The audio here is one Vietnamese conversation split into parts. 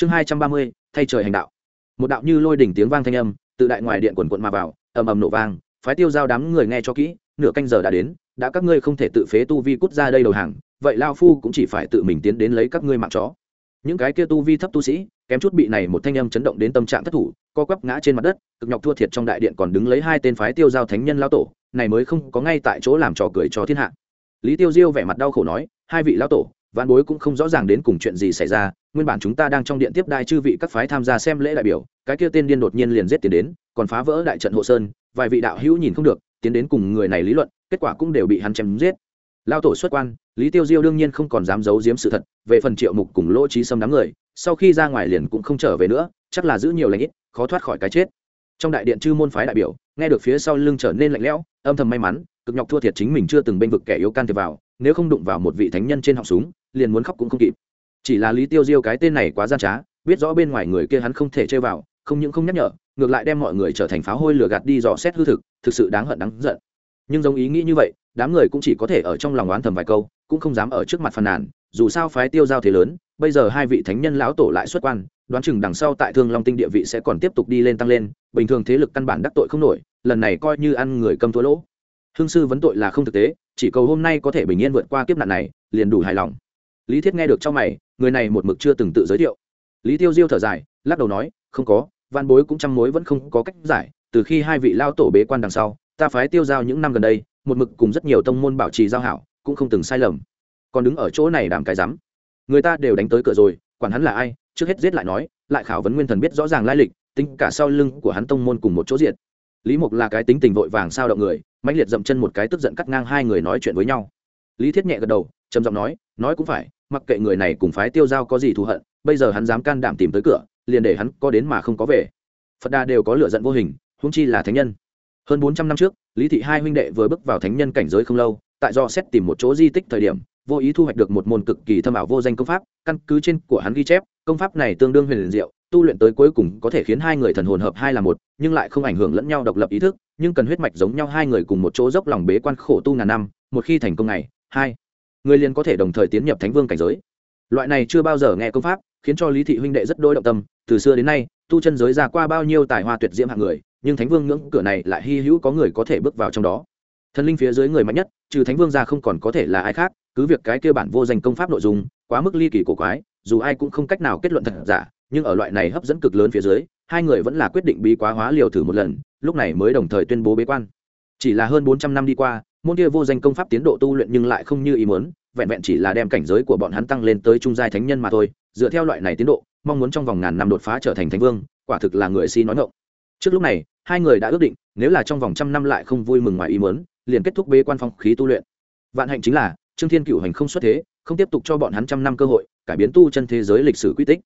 chương hai trăm ba mươi, thay trời hành đạo. Một đạo như lôi đỉnh tiếng vang thanh âm tự đại ngoài điện quần quận mà vào, ầm ầm nổ vang, phái tiêu giao đám người nghe cho kỹ, nửa canh giờ đã đến, đã các ngươi không thể tự phế tu vi cút ra đây đầu hàng, vậy lao phu cũng chỉ phải tự mình tiến đến lấy các ngươi mạng chó. Những cái kia tu vi thấp tu sĩ, kém chút bị này một thanh âm chấn động đến tâm trạng thất thủ, co quắp ngã trên mặt đất, cực nhọc thua thiệt trong đại điện còn đứng lấy hai tên phái tiêu giao thánh nhân lao tổ, này mới không có ngay tại chỗ làm trò cười cho thiên hạ. Lý tiêu diêu vẻ mặt đau khổ nói, hai vị lao tổ văn bối cũng không rõ ràng đến cùng chuyện gì xảy ra, nguyên bản chúng ta đang trong điện tiếp đai chư vị các phái tham gia xem lễ đại biểu, cái kia tên điên đột nhiên liền giết tiền đến, còn phá vỡ đại trận hộ sơn, vài vị đạo hữu nhìn không được, tiến đến cùng người này lý luận, kết quả cũng đều bị hắn chém giết. Lao tổ xuất quan, lý tiêu diêu đương nhiên không còn dám giấu giếm sự thật, về phần triệu mục cùng lỗ trí xâm đám người, sau khi ra ngoài liền cũng không trở về nữa, chắc là giữ nhiều lãnh ít, khó thoát khỏi cái chết. Trong đại điện chư môn phái đại biểu, nghe được phía sau lưng trở nên lạnh lẽo, âm thầm may mắn, cực nhọc thua thiệt chính mình chưa từng bênh vực kẻ yếu can thiệp vào, nếu không đụng vào một vị thánh nhân trên họng súng liền muốn khóc cũng không kịp. Chỉ là lý tiêu diêu cái tên này quá gian trá, biết rõ bên ngoài người kia hắn không thể chơi vào, không những không nhắc nhở, ngược lại đem mọi người trở thành pháo hôi lửa gạt đi dò xét hư thực thực sự đáng hận đáng giận. Nhưng giống ý nghĩ như vậy, đám người cũng chỉ có thể ở trong lòng oán thầm vài câu, cũng không dám ở trước mặt phàn nàn, dù sao phái tiêu giao thế lớn, bây giờ hai vị thánh nhân lão tổ lại xuất quan, đoán chừng đằng sau tại thương long tinh địa vị sẽ còn tiếp tục đi lên tăng lên, bình thường thế lực căn bản đắc tội không nổi, lần này coi như ăn người cầm thua lỗ. Hương sư vấn tội là không thực tế, chỉ cầu hôm nay có thể bình yên vượt qua kiếp nạn này, liền đủ hài lòng lý thiết nghe được trong mày, người này một mực chưa từng tự giới thiệu. Lý tiêu diêu thở dài, lắc đầu nói, không có, văn bối cũng chăm mối vẫn không có cách giải, từ khi hai vị lao tổ bế quan đằng sau, ta phái tiêu giao những năm gần đây, một mực cùng rất nhiều tông môn bảo trì giao hảo, cũng không từng sai lầm. Còn đứng ở chỗ này đảm cái rắm. Người ta đều đánh tới cửa rồi, quản hắn là ai, trước hết giết lại nói, lại khảo vấn nguyên thần biết rõ ràng lai lịch, tính cả sau lưng của hắn tông môn cùng một chỗ diện lý mục là cái tính tình vội vàng sao động người, mãnh liệt dậm chân một cái tức giận cắt ngang hai người nói chuyện với nhau. Lý thiết nhẹ gật đầu, trầm giọng nói nói cũng phải mặc kệ người này cùng phái tiêu giao có gì thù hận, bây giờ hắn dám can đảm tìm tới cửa, liền để hắn có đến mà không có về. Phật đà đều có lựa giận vô hình húng chi là thánh nhân. Hơn bốn trăm năm trước, lý thị hai huynh đệ vừa bước vào thánh nhân cảnh giới không lâu, tại do xét tìm một chỗ di tích thời điểm, vô ý thu hoạch được một môn cực kỳ thâm ảo vô danh công pháp, căn cứ trên của hắn ghi chép, công pháp này tương đương huyền liền diệu, tu luyện tới cuối cùng có thể khiến hai người thần hồn hợp hai là một, nhưng lại không ảnh hưởng lẫn nhau độc lập ý thức, nhưng cần huyết mạch giống nhau hai người cùng một chỗ dốc lòng bế quan khổ tu ngàn năm, một khi thành công này hai người liền có thể đồng thời tiến nhập thánh vương cảnh giới. Loại này chưa bao giờ nghe công pháp, khiến cho lý thị huynh đệ rất đôi động tâm. Từ xưa đến nay, tu chân giới ra qua bao nhiêu tài hoa tuyệt diễm hạng người, nhưng thánh vương ngưỡng cửa này lại hy hữu có người có thể bước vào trong đó. Thần linh phía dưới người mạnh nhất, trừ thánh vương ra không còn có thể là ai khác, cứ việc cái kia bản vô danh công pháp nội dung, quá mức ly kỳ cổ quái, dù ai cũng không cách nào kết luận thật giả, nhưng ở loại này hấp dẫn cực lớn phía dưới, hai người vẫn là quyết định bí quá hóa liều thử một lần, lúc này mới đồng thời tuyên bố bế quan. Chỉ là hơn bốn trăm năm đi qua môn kia vô danh công pháp tiến độ tu luyện nhưng lại không như ý muốn, vẹn vẹn chỉ là đem cảnh giới của bọn hắn tăng lên tới trung giai thánh nhân mà thôi. Dựa theo loại này tiến độ, mong muốn trong vòng ngàn năm đột phá trở thành thánh vương, quả thực là người si nói ngộng trước lúc này, hai người đã ước định, nếu là trong vòng trăm năm lại không vui mừng ngoài ý muốn, liền kết thúc bế quan phong khí tu luyện. Vạn hạnh chính là, trương thiên cựu hành không xuất thế, không tiếp tục cho bọn hắn trăm năm cơ hội, cải biến tu chân thế giới lịch sử quy tích.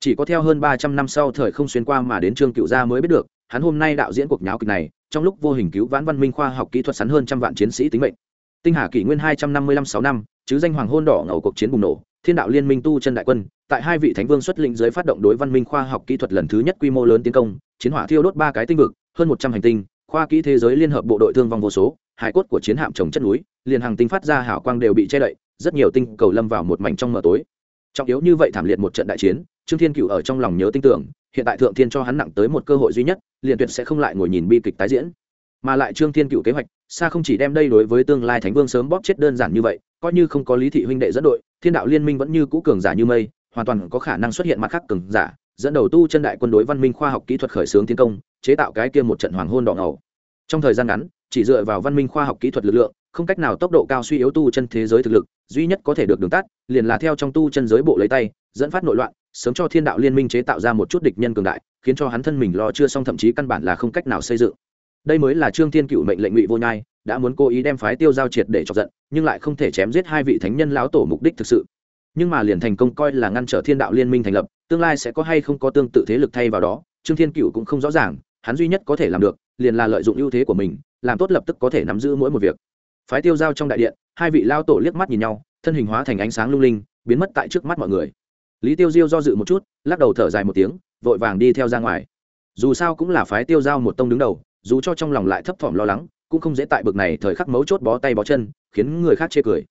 Chỉ có theo hơn ba trăm năm sau thời không xuyên qua mà đến trương cựu gia mới biết được hắn hôm nay đạo diễn cuộc nháo kịch này, trong lúc vô hình cứu vãn văn minh khoa học kỹ thuật sắn hơn trăm vạn chiến sĩ tính mệnh. Tinh hà kỷ nguyên hai trăm năm mươi lăm sáu năm, chứ danh hoàng hôn đỏ ngầu cuộc chiến bùng nổ, thiên đạo liên minh tu chân đại quân, tại hai vị thánh vương xuất lĩnh giới phát động đối văn minh khoa học kỹ thuật lần thứ nhất quy mô lớn tiến công, chiến hỏa thiêu đốt ba cái tinh vực, hơn một trăm hành tinh, khoa kỹ thế giới liên hợp bộ đội thương vong vô số, hải cốt của chiến hạm trồng chất núi, liền hàng tinh phát ra hảo quang đều bị che đậy, rất nhiều tinh cầu lâm vào một mảnh trong mờ tối. Trọng yếu như vậy thảm liệt một trận đại chiến, trương thiên cựu ở trong lòng nhớ tin tưởng hiện tại thượng thiên cho hắn nặng tới một cơ hội duy nhất, liền tuyệt sẽ không lại ngồi nhìn bi kịch tái diễn. Mà lại trương thiên cựu kế hoạch, xa không chỉ đem đây đối với tương lai thánh vương sớm bóp chết đơn giản như vậy, coi như không có lý thị huynh đệ dẫn đội, thiên đạo liên minh vẫn như cũ cường giả như mây, hoàn toàn có khả năng xuất hiện mặt khác cường giả, dẫn đầu tu chân đại quân đối văn minh khoa học kỹ thuật khởi xướng tiến công, chế tạo cái kia một trận hoàng hôn đỏ ngầu. Trong thời gian ngắn, chỉ dựa vào văn minh khoa học kỹ thuật lực lượng, không cách nào tốc độ cao suy yếu tu chân thế giới thực lực, duy nhất có thể được đường tắt, liền là theo trong tu chân giới bộ lấy tay, dẫn phát nội loạn sớm cho thiên đạo liên minh chế tạo ra một chút địch nhân cường đại, khiến cho hắn thân mình lo chưa xong, thậm chí căn bản là không cách nào xây dựng. Đây mới là trương thiên cựu mệnh lệnh ngụy vô nhai, đã muốn cố ý đem phái tiêu giao triệt để chọc giận, nhưng lại không thể chém giết hai vị thánh nhân lão tổ mục đích thực sự. Nhưng mà liền thành công coi là ngăn trở thiên đạo liên minh thành lập, tương lai sẽ có hay không có tương tự thế lực thay vào đó, trương thiên cựu cũng không rõ ràng, hắn duy nhất có thể làm được, liền là lợi dụng ưu thế của mình, làm tốt lập tức có thể nắm giữ mỗi một việc. Phái tiêu giao trong đại điện, hai vị lao tổ liếc mắt nhìn nhau, thân hình hóa thành ánh sáng lung linh, biến mất tại trước mắt mọi người lý tiêu diêu do dự một chút, lắc đầu thở dài một tiếng, vội vàng đi theo ra ngoài. Dù sao cũng là phái tiêu giao một tông đứng đầu, dù cho trong lòng lại thấp thỏm lo lắng, cũng không dễ tại bực này thời khắc mấu chốt bó tay bó chân, khiến người khác chê cười.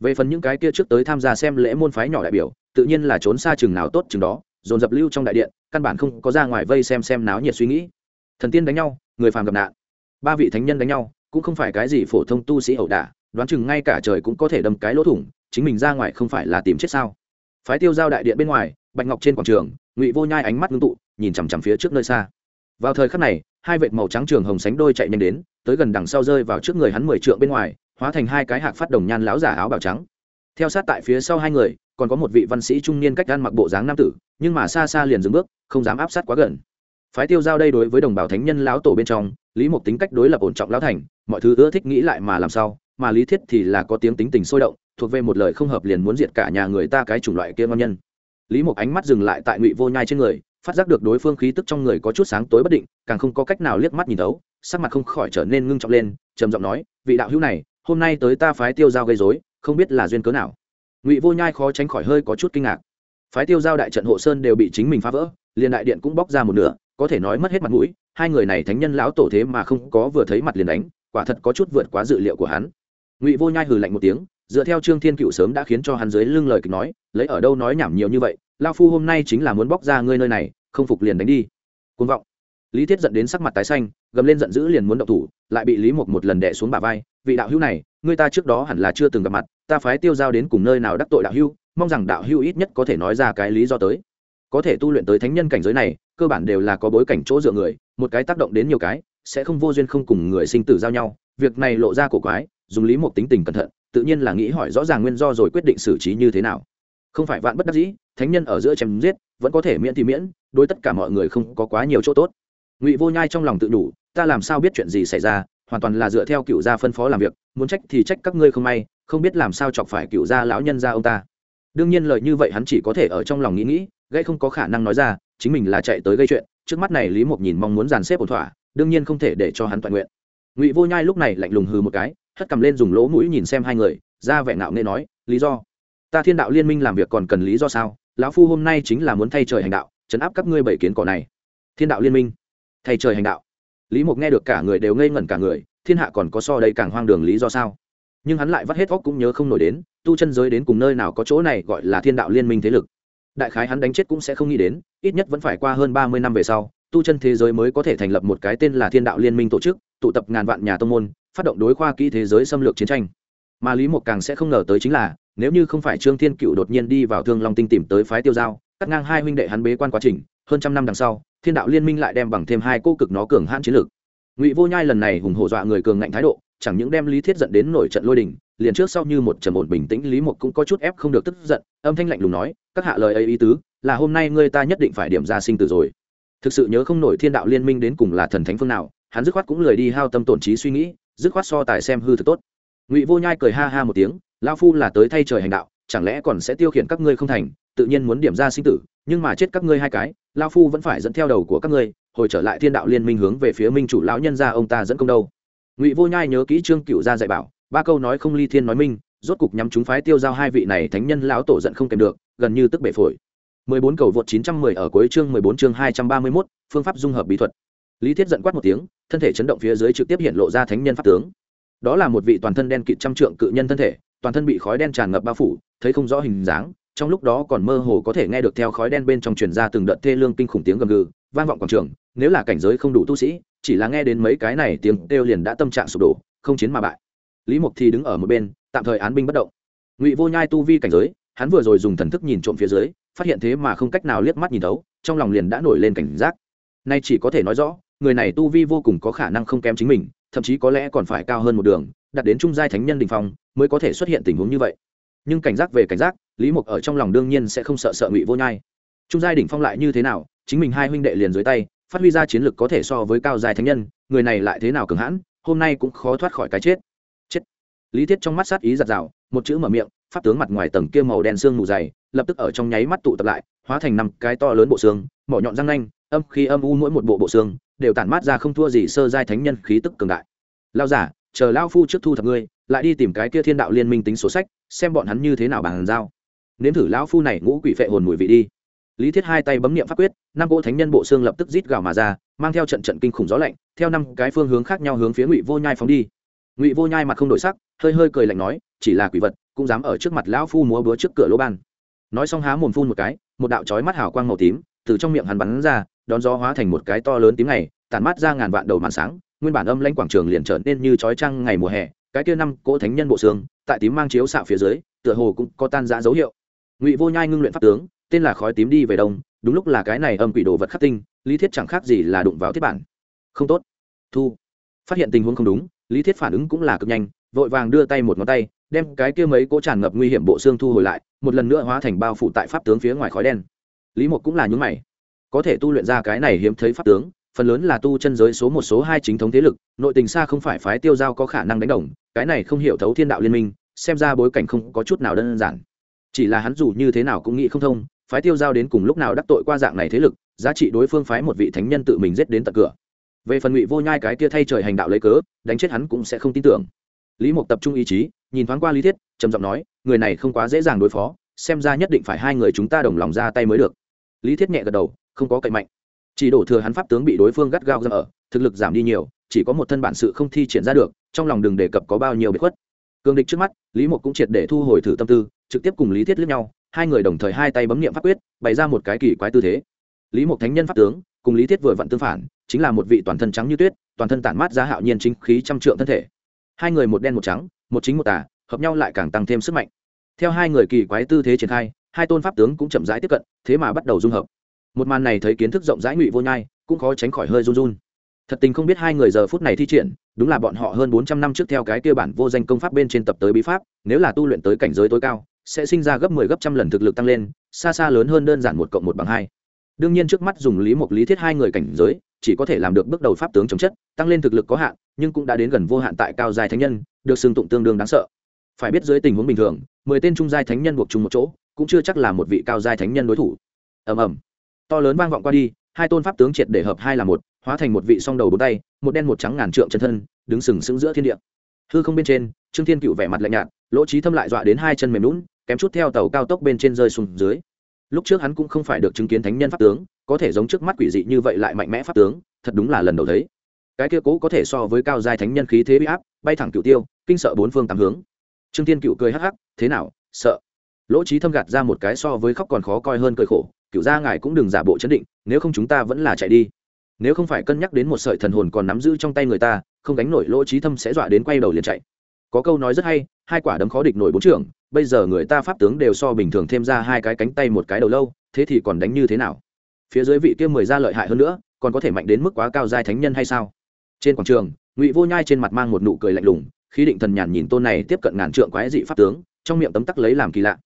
Về phần những cái kia trước tới tham gia xem lễ môn phái nhỏ đại biểu, tự nhiên là trốn xa chừng nào tốt chừng đó, dồn dập lưu trong đại điện, căn bản không có ra ngoài vây xem xem náo nhiệt suy nghĩ. Thần tiên đánh nhau, người phàm gặp nạn. Ba vị thánh nhân đánh nhau, cũng không phải cái gì phổ thông tu sĩ ẩu đả, đoán chừng ngay cả trời cũng có thể đâm cái lỗ thủng, chính mình ra ngoài không phải là tìm chết sao? Phái tiêu giao đại điện bên ngoài, bạch ngọc trên quảng trường, ngụy vô nhai ánh mắt ngưng tụ, nhìn chằm chằm phía trước nơi xa. Vào thời khắc này, hai vệt màu trắng trường hồng sánh đôi chạy nhanh đến, tới gần đằng sau rơi vào trước người hắn mười trượng bên ngoài, hóa thành hai cái hạc phát đồng nhan láo giả áo bào trắng. Theo sát tại phía sau hai người, còn có một vị văn sĩ trung niên cách gan mặc bộ dáng nam tử, nhưng mà xa xa liền dừng bước, không dám áp sát quá gần. Phái tiêu giao đây đối với đồng bào thánh nhân lão tổ bên trong, lý mục tính cách đối lập ổn trọng lão thành, mọi thứ ưa thích nghĩ lại mà làm sao, mà lý thiết thì là có tiếng tính tình sôi động thuộc về một lời không hợp liền muốn diệt cả nhà người ta cái chủng loại kia ngon nhân. Lý mục ánh mắt dừng lại tại ngụy vô nhai trên người, phát giác được đối phương khí tức trong người có chút sáng tối bất định, càng không có cách nào liếc mắt nhìn thấu, sắc mặt không khỏi trở nên ngưng trọng lên, trầm giọng nói, vị đạo hữu này, hôm nay tới ta phái tiêu giao gây dối không biết là duyên cớ nào. Ngụy vô nhai khó tránh khỏi hơi có chút kinh ngạc. Phái tiêu giao đại trận hộ sơn đều bị chính mình phá vỡ, liền đại điện cũng bóc ra một nửa, có thể nói mất hết mặt mũi, hai người này thánh nhân lão tổ thế mà không có vừa thấy mặt liền đánh, quả thật có chút vượt quá dự liệu của hắn. Ngụy vô nhai hừ lạnh một tiếng dựa theo trương thiên cựu sớm đã khiến cho hắn dưới lưng lời kịch nói, lấy ở đâu nói nhảm nhiều như vậy, lao phu hôm nay chính là muốn bóc ra ngươi nơi này, không phục liền đánh đi. Côn vọng. Lý thiết dẫn đến sắc mặt tái xanh, gầm lên giận dữ liền muốn động thủ, lại bị lý mục một lần đẻ xuống bà vai. Vị đạo hữu này, ngươi ta trước đó hẳn là chưa từng gặp mặt, ta phái tiêu giao đến cùng nơi nào đắc tội đạo hữu, mong rằng đạo hữu ít nhất có thể nói ra cái lý do tới. Có thể tu luyện tới thánh nhân cảnh giới này, cơ bản đều là có bối cảnh chỗ dựa người, một cái tác động đến nhiều cái, sẽ không vô duyên không cùng người sinh tử giao nhau. Việc này lộ ra cổ quái, dùng lý mục tính tình cẩn thận tự nhiên là nghĩ hỏi rõ ràng nguyên do rồi quyết định xử trí như thế nào. Không phải vạn bất đắc dĩ, thánh nhân ở giữa chém giết, vẫn có thể miễn thì miễn, đối tất cả mọi người không có quá nhiều chỗ tốt. Ngụy vô nhai trong lòng tự đủ, ta làm sao biết chuyện gì xảy ra, hoàn toàn là dựa theo cựu gia phân phó làm việc, muốn trách thì trách các ngươi không may, không biết làm sao chọc phải cựu gia lão nhân gia ông ta. Đương nhiên lời như vậy hắn chỉ có thể ở trong lòng nghĩ nghĩ gây không có khả năng nói ra, chính mình là chạy tới gây chuyện, trước mắt này lý mộc nhìn mong muốn dàn xếp ổn thỏa, đương nhiên không thể để cho hắn toàn nguyện. Ngụy vô nhai lúc này lạnh lùng hừ một cái hất cầm lên dùng lỗ mũi nhìn xem hai người, ra vẻ ngạo nghệ nói, lý do? Ta thiên đạo liên minh làm việc còn cần lý do sao? Lão phu hôm nay chính là muốn thay trời hành đạo chấn áp các ngươi bảy kiến cỏ này. Thiên đạo liên minh. Thay trời hành đạo. Lý mục nghe được cả người đều ngây ngẩn cả người, thiên hạ còn có so đây càng hoang đường lý do sao? Nhưng hắn lại vắt hết óc cũng nhớ không nổi đến, tu chân giới đến cùng nơi nào có chỗ này gọi là thiên đạo liên minh thế lực. Đại khái hắn đánh chết cũng sẽ không nghĩ đến, ít nhất vẫn phải qua hơn ba mươi năm về sau, tu chân thế giới mới có thể thành lập một cái tên là thiên đạo liên minh tổ chức, tụ tập ngàn vạn nhà tông môn phát động đối khoa kỹ thế giới xâm lược chiến tranh. Mà lý mục càng sẽ không ngờ tới chính là, nếu như không phải trương thiên cựu đột nhiên đi vào thương long tinh tìm tới phái tiêu giao, cắt ngang hai huynh đệ hắn bế quan quá trình, hơn trăm năm đằng sau, thiên đạo liên minh lại đem bằng thêm hai cô cực nó cường hãn chiến lược. Ngụy vô nhai lần này hùng hổ dọa người cường ngạnh thái độ, chẳng những đem lý thiết dẫn đến nổi trận lôi đình, liền trước sau như một trầm ổn bình tĩnh, lý mục cũng có chút ép không được tức giận, âm thanh lạnh lùng nói, các hạ lời ấy ý tứ, là hôm nay ngươi ta nhất định phải điểm ra sinh tử rồi. Thực sự nhớ không nổi thiên đạo liên minh đến cùng là thần thánh phương nào, hắn dứt khoát cũng lời đi hao tâm tổn trí suy nghĩ dứt khoát so tài xem hư thực tốt. Ngụy vô nhai cười ha ha một tiếng lao phu là tới thay trời hành đạo chẳng lẽ còn sẽ tiêu khiển các ngươi không thành tự nhiên muốn điểm ra sinh tử nhưng mà chết các ngươi hai cái lao phu vẫn phải dẫn theo đầu của các ngươi hồi trở lại thiên đạo liên minh hướng về phía minh chủ lão nhân ra ông ta dẫn công đâu. Ngụy vô nhai nhớ kỹ trương cựu gia dạy bảo ba câu nói không ly thiên nói minh rốt cục nhắm chúng phái tiêu giao hai vị này thánh nhân lão tổ giận không kèm được gần như tức bể phổi. 14 cầu vượt 910 ở cuối chương 14 chương 231, phương pháp dung hợp bí thuật. Lý Thiết giận quát một tiếng, thân thể chấn động phía dưới trực tiếp hiện lộ ra thánh nhân pháp tướng. Đó là một vị toàn thân đen kịt trăm trượng cự nhân thân thể, toàn thân bị khói đen tràn ngập bao phủ, thấy không rõ hình dáng, trong lúc đó còn mơ hồ có thể nghe được theo khói đen bên trong truyền ra từng đợt thê lương kinh khủng tiếng gầm gừ, vang vọng quảng trường, nếu là cảnh giới không đủ tu sĩ, chỉ là nghe đến mấy cái này tiếng kêu liền đã tâm trạng sụp đổ, không chiến mà bại. Lý Mục thì đứng ở một bên, tạm thời án binh bất động. Ngụy Vô Nhai tu vi cảnh giới, hắn vừa rồi dùng thần thức nhìn trộm phía dưới, phát hiện thế mà không cách nào liếc mắt nhìn thấu trong lòng liền đã nổi lên cảnh giác nay chỉ có thể nói rõ người này tu vi vô cùng có khả năng không kém chính mình, thậm chí có lẽ còn phải cao hơn một đường đặt đến trung giai thánh nhân đình phong mới có thể xuất hiện tình huống như vậy. Nhưng cảnh giác về cảnh giác, lý mục ở trong lòng đương nhiên sẽ không sợ sợ ngụy vô nhai. Trung giai đỉnh phong lại như thế nào, chính mình hai huynh đệ liền dưới tay, phát huy ra chiến lực có thể so với cao giai thánh nhân, người này lại thế nào cường hãn, hôm nay cũng khó thoát khỏi cái chết. Chết. Lý thiết trong mắt sát ý giặt rào một chữ mở miệng, pháp tướng mặt ngoài tầng kia màu đen xương mù dày, lập tức ở trong nháy mắt tụ tập lại, hóa thành năm cái to lớn bộ xương, mỏ nhọn răng nanh, âm khi âm u mỗi một bộ bộ xương đều tản mát ra không thua gì sơ giai thánh nhân khí tức cường đại. Lao giả, chờ lao phu trước thu thập ngươi, lại đi tìm cái kia thiên đạo liên minh tính số sách, xem bọn hắn như thế nào bàn giao. Nếm thử lão phu này ngũ quỷ phệ hồn mùi vị đi. Lý thiết hai tay bấm niệm pháp quyết, năm cỗ thánh nhân bộ xương lập tức rít gào mà ra, mang theo trận trận kinh khủng gió lạnh, theo năm cái phương hướng khác nhau hướng phía ngụy vô nhai phóng đi. Ngụy vô nhai mặt không đổi sắc, hơi hơi cười lạnh nói, chỉ là quỷ vật, cũng dám ở trước mặt lão phu múa búa trước cửa lỗ ban. Nói xong há mồm phun một cái, một đạo chói mắt hào quang màu tím từ trong miệng hắn bắn ra, đón gió hóa thành một cái to lớn tím này tản mát ra ngàn vạn đầu màn sáng, nguyên bản âm lãnh quảng trường liền trở nên như chói trăng ngày mùa hè, cái kia năm cỗ thánh nhân bộ xương, tại tím mang chiếu xạ phía dưới, tựa hồ cũng có tan rã dấu hiệu. Ngụy vô nhai ngưng luyện pháp tướng, tên là khói tím đi về đông, đúng lúc là cái này âm quỷ đồ vật khắc tinh, lý thiết chẳng khác gì là đụng vào thiết bản. Không tốt. Thu. Phát hiện tình huống không đúng, lý thiết phản ứng cũng là cực nhanh, vội vàng đưa tay một ngón tay, đem cái kia mấy cỗ tràn ngập nguy hiểm bộ xương thu hồi lại, một lần nữa hóa thành bao phủ tại pháp tướng phía ngoài khói đen lý mục cũng là những mày. Có thể tu luyện ra cái này hiếm thấy pháp tướng, phần lớn là tu chân giới số một, số hai chính thống thế lực, nội tình xa không phải phái tiêu giao có khả năng đánh đồng, cái này không hiểu thấu thiên đạo liên minh, xem ra bối cảnh không có chút nào đơn giản. Chỉ là hắn dù như thế nào cũng nghĩ không thông, phái tiêu giao đến cùng lúc nào đắc tội qua dạng này thế lực, giá trị đối phương phái một vị thánh nhân tự mình giết đến tận cửa. Về phần ngụy vô nhai cái kia thay trời hành đạo lấy cớ, đánh chết hắn cũng sẽ không tin tưởng. Lý mục tập trung ý chí, nhìn thoáng qua lý thiết, trầm giọng nói, người này không quá dễ dàng đối phó, xem ra nhất định phải hai người chúng ta đồng lòng ra tay mới được lý thiết nhẹ gật đầu, không có cậy mạnh. Chỉ đổ thừa hắn pháp tướng bị đối phương gắt gao ra ở, thực lực giảm đi nhiều, chỉ có một thân bản sự không thi triển ra được, trong lòng đừng đề cập có bao nhiêu bị khuất. Cường địch trước mắt, lý mục cũng triệt để thu hồi thử tâm tư, trực tiếp cùng lý thiết lướt nhau, hai người đồng thời hai tay bấm nghiệm pháp quyết, bày ra một cái kỳ quái tư thế. Lý mục thánh nhân pháp tướng, cùng lý thiết vừa vặn tương phản, chính là một vị toàn thân trắng như tuyết, toàn thân tản mát ra hạo nhiên chính khí trăm trượng thân thể. Hai người một đen một trắng, một chính một tà, hợp nhau lại càng tăng thêm sức mạnh. Theo hai người kỳ quái tư thế triển khai hai tôn pháp tướng cũng chậm rãi tiếp cận, thế mà bắt đầu dung hợp. Một màn này thấy kiến thức rộng rãi ngụy vô nhai, cũng khó tránh khỏi hơi run run. Thật tình không biết hai người giờ phút này thi triển, đúng là bọn họ hơn bốn trăm năm trước theo cái kia bản vô danh công pháp bên trên tập tới bí pháp, nếu là tu luyện tới cảnh giới tối cao, sẽ sinh ra gấp mười 10 gấp trăm lần thực lực tăng lên, xa xa lớn hơn đơn giản một cộng một bằng hai. Đương nhiên trước mắt dùng lý một lý thiết hai người cảnh giới, chỉ có thể làm được bước đầu pháp tướng chống chất, tăng lên thực lực có hạn, nhưng cũng đã đến gần vô hạn tại cao dài thánh nhân, được xưng tụng tương đương đáng sợ. Phải biết dưới tình huống bình thường, mười tên trung giai thánh nhân buộc chung một chỗ cũng chưa chắc là một vị cao giai thánh nhân đối thủ. Ầm ầm. To lớn vang vọng qua đi, hai tôn pháp tướng triệt để hợp hai là một, hóa thành một vị song đầu bốn tay, một đen một trắng ngàn trượng chân thân, đứng sừng sững giữa thiên địa. Hư không bên trên, trương thiên cựu vẻ mặt lạnh nhạt, lỗ trí thâm lại dọa đến hai chân mềm lún kém chút theo tàu cao tốc bên trên rơi xuống dưới. Lúc trước hắn cũng không phải được chứng kiến thánh nhân pháp tướng, có thể giống trước mắt quỷ dị như vậy lại mạnh mẽ pháp tướng, thật đúng là lần đầu thấy. Cái kia cố có thể so với cao giai thánh nhân khí thế bị áp, bay thẳng cựu tiêu, kinh sợ bốn phương tám hướng. Trương thiên cựu cười hắc hắc, thế nào, sợ? Lỗ trí thâm gạt ra một cái so với khóc còn khó coi hơn cười khổ cựu ra ngài cũng đừng giả bộ chấn định, nếu không chúng ta vẫn là chạy đi. Nếu không phải cân nhắc đến một sợi thần hồn còn nắm giữ trong tay người ta, không đánh nổi lỗ trí thâm sẽ dọa đến quay đầu liền chạy. Có câu nói rất hay, hai quả đấm khó địch nổi bốn trưởng, bây giờ người ta pháp tướng đều so bình thường thêm ra hai cái cánh tay một cái đầu lâu, thế thì còn đánh như thế nào? Phía dưới vị kia mười ra lợi hại hơn nữa, còn có thể mạnh đến mức quá cao giai thánh nhân hay sao? Trên quảng trường, ngụy vô nhai trên mặt mang một nụ cười lạnh lùng khi định thần nhàn nhìn tôn này tiếp cận ngàn trượng quái dị pháp tướng, trong miệng tấm tắc lấy làm kỳ lạ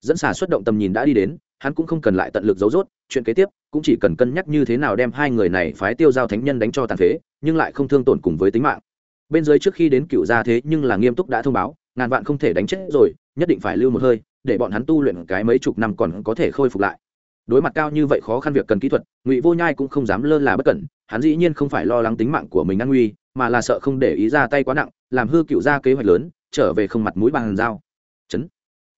dẫn xà xuất động tầm nhìn đã đi đến, hắn cũng không cần lại tận lực giấu rốt, chuyện kế tiếp cũng chỉ cần cân nhắc như thế nào đem hai người này phái tiêu giao thánh nhân đánh cho tàn phế, nhưng lại không thương tổn cùng với tính mạng. Bên dưới trước khi đến cựu gia thế nhưng là nghiêm túc đã thông báo, ngàn vạn không thể đánh chết rồi, nhất định phải lưu một hơi, để bọn hắn tu luyện cái mấy chục năm còn có thể khôi phục lại. Đối mặt cao như vậy khó khăn việc cần kỹ thuật, ngụy vô nhai cũng không dám lơ là bất cẩn, hắn dĩ nhiên không phải lo lắng tính mạng của mình an nguy, mà là sợ không để ý ra tay quá nặng, làm hư cựu gia kế hoạch lớn, trở về không mặt mũi bằng dao